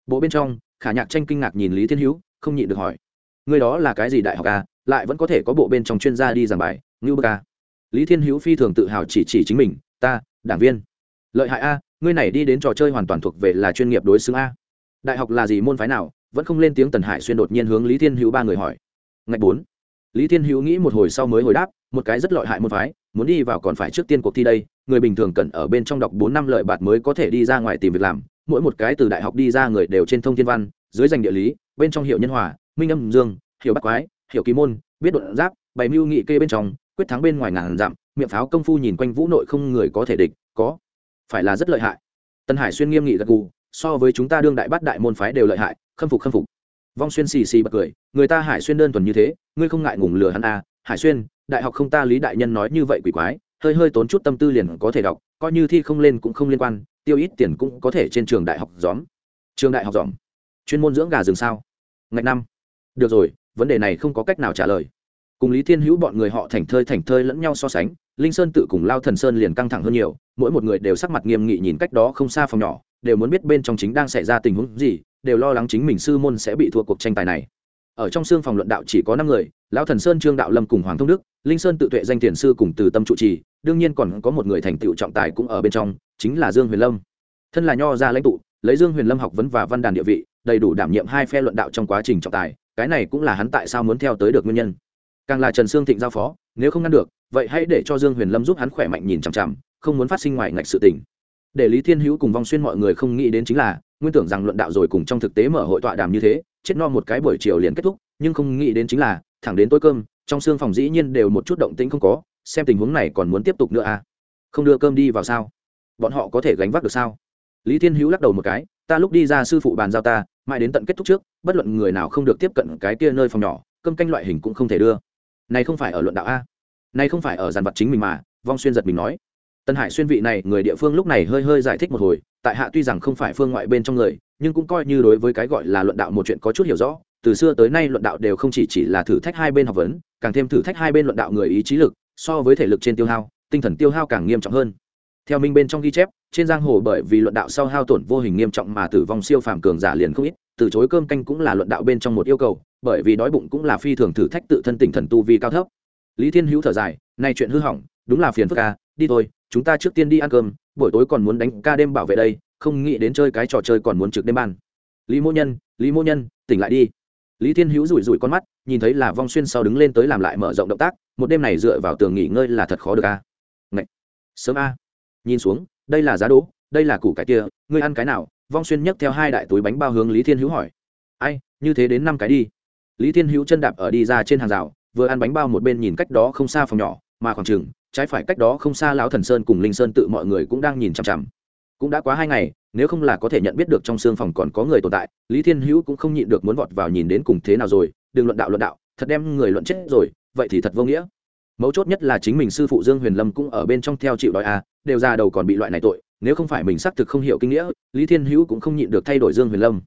Bộ bên trong, khả nhạc tranh kinh ngạc nhìn lý thiên hữu, không nhịn được hỏi người đó là cái gì đại học à? Lại vẫn có thể có bộ bên trong chuyên gia đi giảng bài, ngưu bơ ca. Lý thiên hữu phi thường tự hào chỉ chỉ chính mình, ta, đảng viên. Lợi hại a, ngươi này đi đến trò chơi hoàn toàn thuộc về là chuyên nghiệp đối xứng a. Đại học là gì môn phái nào? Vẫn không lên tiếng tần hải xuyên đột nhiên hướng lý thiên hữu ba người hỏi. Ngạch bốn. Lý thiên hữu nghĩ một hồi sau mới hồi đáp, một cái rất lợi hại môn phái, muốn đi vào còn phải trước tiên cuộc thi đây, người bình thường cần ở bên trong đọc bốn năm lợi bạt mới có thể đi ra ngoài tìm việc làm, mỗi một cái từ đại học đi ra người đều trên thông thiên văn, dưới danh địa lý, bên trong hiệu nhân hòa, minh âm dương, hiệu bắc quái Hiểu kỳ môn, biết đột giáp, bày mưu nghị kê bên trong, quyết thắng bên ngoài ngàn dặm, miệng pháo công phu nhìn quanh vũ nội không người có thể địch, có phải là rất lợi hại. Tân hải xuyên nghiêm nghị gật gù, so với chúng ta đương đại bát đại môn phái đều lợi hại, khâm phục khâm phục. Vong xuyên xì xì bật cười, người ta hải xuyên đơn thuần như thế, ngươi không ngại ngùng lừa hắn à? Hải xuyên, đại học không ta lý đại nhân nói như vậy quỷ quái, hơi hơi tốn chút tâm tư liền có thể đọc, coi như thi không lên cũng không liên quan, tiêu ít tiền cũng có thể trên trường đại học gióm. Trường đại học gióm. Chuyên môn dưỡng gà rừng sao? Ngạch năm. Được rồi vấn đề này không có cách nào trả lời. Cùng lý thiên hữu bọn người họ thành thơi thành thơi lẫn nhau so sánh, linh sơn tự cùng lao thần sơn liền căng thẳng hơn nhiều, mỗi một người đều sắc mặt nghiêm nghị nhìn cách đó không xa phòng nhỏ, đều muốn biết bên trong chính đang xảy ra tình huống gì, đều lo lắng chính mình sư môn sẽ bị thua cuộc tranh tài này. Ở trong xương phòng luận đạo chỉ có năm người lão thần sơn, trương đạo lâm cùng hoàng thông đức, linh sơn tự tuệ danh tiền sư cùng từ tâm trụ trì, đương nhiên còn có một người thành tựu trọng tài cũng ở bên trong, chính là dương huyền lâm. Thân là nho gia lãnh tụ, lấy dương huyền lâm học vấn và văn đàn địa vị, đầy đủ đảm nhiệm hai phe luận đạo trong quá trình trọng tài cái này cũng là hắn tại sao muốn theo tới được nguyên nhân. Càng là trần sương thịnh giao phó, nếu không ngăn được, vậy hãy để cho dương huyền lâm giúp hắn khỏe mạnh nhìn chằm chằm, không muốn phát sinh ngoài ngạch sự tình. Để lý thiên hữu cùng vong xuyên mọi người không nghĩ đến chính là, nguyên tưởng rằng luận đạo rồi cùng trong thực tế mở hội tọa đàm như thế, chết no một cái buổi chiều liền kết thúc, nhưng không nghĩ đến chính là, thẳng đến tối cơm, trong xương phòng dĩ nhiên đều một chút động tĩnh không có, xem tình huống này còn muốn tiếp tục nữa à? Không đưa cơm đi vào sao? Bọn họ có thể gánh vác được sao? Lý thiên hữu lắc đầu một cái, ta lúc đi ra sư phụ bàn giao ta mãi đến tận kết thúc trước, bất luận người nào không được tiếp cận cái kia nơi phòng nhỏ, cơm canh loại hình cũng không thể đưa. Này không phải ở luận đạo a. Này không phải ở dàn vật chính mình mà, vong xuyên giật mình nói. Tân hải xuyên vị này, người địa phương lúc này hơi hơi giải thích một hồi, tại hạ tuy rằng không phải phương ngoại bên trong người, nhưng cũng coi như đối với cái gọi là luận đạo một chuyện có chút hiểu rõ. Từ xưa tới nay luận đạo đều không chỉ chỉ là thử thách hai bên học vấn, càng thêm thử thách hai bên luận đạo người ý chí lực, so với thể lực trên tiêu hao, tinh thần tiêu hao càng nghiêm trọng hơn. Theo minh bên trong ghi chép trên giang hồ bởi vì luận đạo sau hao tổn vô hình nghiêm trọng mà tử vong siêu phàm cường giả liền không ít, từ chối cơm canh cũng là luận đạo bên trong một yêu cầu, bởi vì đói bụng cũng là phi thường thử thách tự thân tỉnh thần tu vi cao thấp. Lý thiên hữu thở dài, nay chuyện hư hỏng, đúng là phiền phức ca đi thôi, chúng ta trước tiên đi ăn cơm, buổi tối còn muốn đánh ca đêm bảo vệ đây, không nghĩ đến chơi cái trò chơi còn muốn trực đêm ban. Lý mô nhân, lý mô nhân, tỉnh lại đi. Lý thiên hữu rủi rủi con mắt, nhìn thấy là vong xuyên sau đứng lên tới làm lại mở rộng động tác, một đêm này dựa vào tường nghỉ ngơi là thật khó được a à? sớm a. Nhìn xuống đây là giá đỗ, đây là củ cải kia, ngươi ăn cái nào? Vong xuyên nhấc theo hai đại túi bánh bao hướng lý thiên hữu hỏi. Ai, như thế đến năm cái đi. Lý thiên hữu chân đạp ở đi ra trên hàng rào, vừa ăn bánh bao một bên nhìn cách đó không xa phòng nhỏ, mà khoảng chừng, trái phải cách đó không xa lão thần sơn cùng linh sơn tự mọi người cũng đang nhìn chằm chằm. Cũng đã quá hai ngày, nếu không là có thể nhận biết được trong xương phòng còn có người tồn tại, lý thiên hữu cũng không nhịn được muốn vọt vào nhìn đến cùng thế nào rồi, đừng luận đạo luận đạo, thật đem người luận chết rồi, vậy thì thật vô nghĩa mấu chốt nhất là chính mình sư phụ dương huyền lâm cũng ở bên trong theo chịu đòi à đều ra đầu còn bị loại này tội, nếu không phải mình xác thực không hiểu kinh nghĩa, lý thiên hữu cũng không nhịn được thay đổi dương huyền lâm.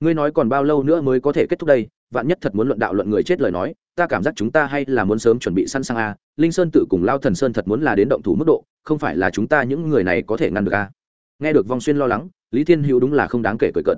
Ngươi nói còn bao lâu nữa mới có thể kết thúc đây? Vạn nhất thật muốn luận đạo luận người chết lời nói, ta cảm giác chúng ta hay là muốn sớm chuẩn bị sẵn sàng a linh sơn tự cùng lao thần sơn thật muốn là đến động thủ mức độ, không phải là chúng ta những người này có thể ngăn được a nghe được vong xuyên lo lắng, lý thiên hữu đúng là không đáng kể cởi cợt.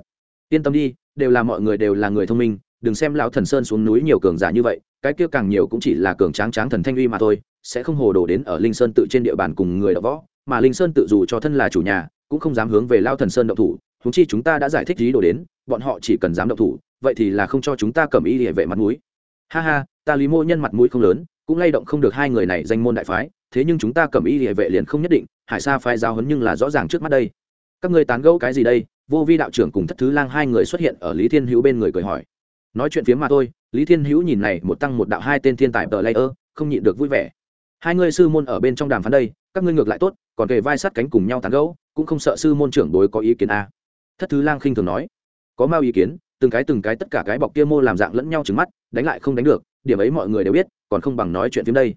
Yên tâm đi, đều là mọi người đều là người thông minh đừng xem lão thần sơn xuống núi nhiều cường giả như vậy, cái kia càng nhiều cũng chỉ là cường tráng tráng thần thanh uy mà thôi, sẽ không hồ đồ đến ở linh sơn tự trên địa bàn cùng người đ võ, mà linh sơn tự dù cho thân là chủ nhà, cũng không dám hướng về lao thần sơn động thủ húng chi chúng ta đã giải thích lý đồ đến, bọn họ chỉ cần dám động thủ, vậy thì là không cho chúng ta cầm ý địa vệ mặt mũi. Ha ha, ta lý mô nhân mặt mũi không lớn, cũng lay động không được hai người này danh môn đại phái, thế nhưng chúng ta cầm ý địa vệ liền không nhất định, hải sa phái giao hấn nhưng là rõ ràng trước mắt đây. Các ngươi tán gẫu cái gì đây? Vô vi đạo trưởng cùng thất thứ lang hai người xuất hiện ở lý thiên hữu bên người cười hỏi nói chuyện phiếm mà thôi, lý thiên hữu nhìn này, một tăng một đạo hai tên thiên tài tờ lây ơ không nhịn được vui vẻ. Hai ngươi sư môn ở bên trong đàm phán đây, các ngươi ngược lại tốt, còn kề vai sát cánh cùng nhau tán gẫu, cũng không sợ sư môn trưởng đối có ý kiến a. À. thất thứ lang khinh thường nói. Có mau ý kiến, từng cái từng cái tất cả cái bọc kia mô làm dạng lẫn nhau trứng mắt, đánh lại không đánh được, điểm ấy mọi người đều biết, còn không bằng nói chuyện phim đây.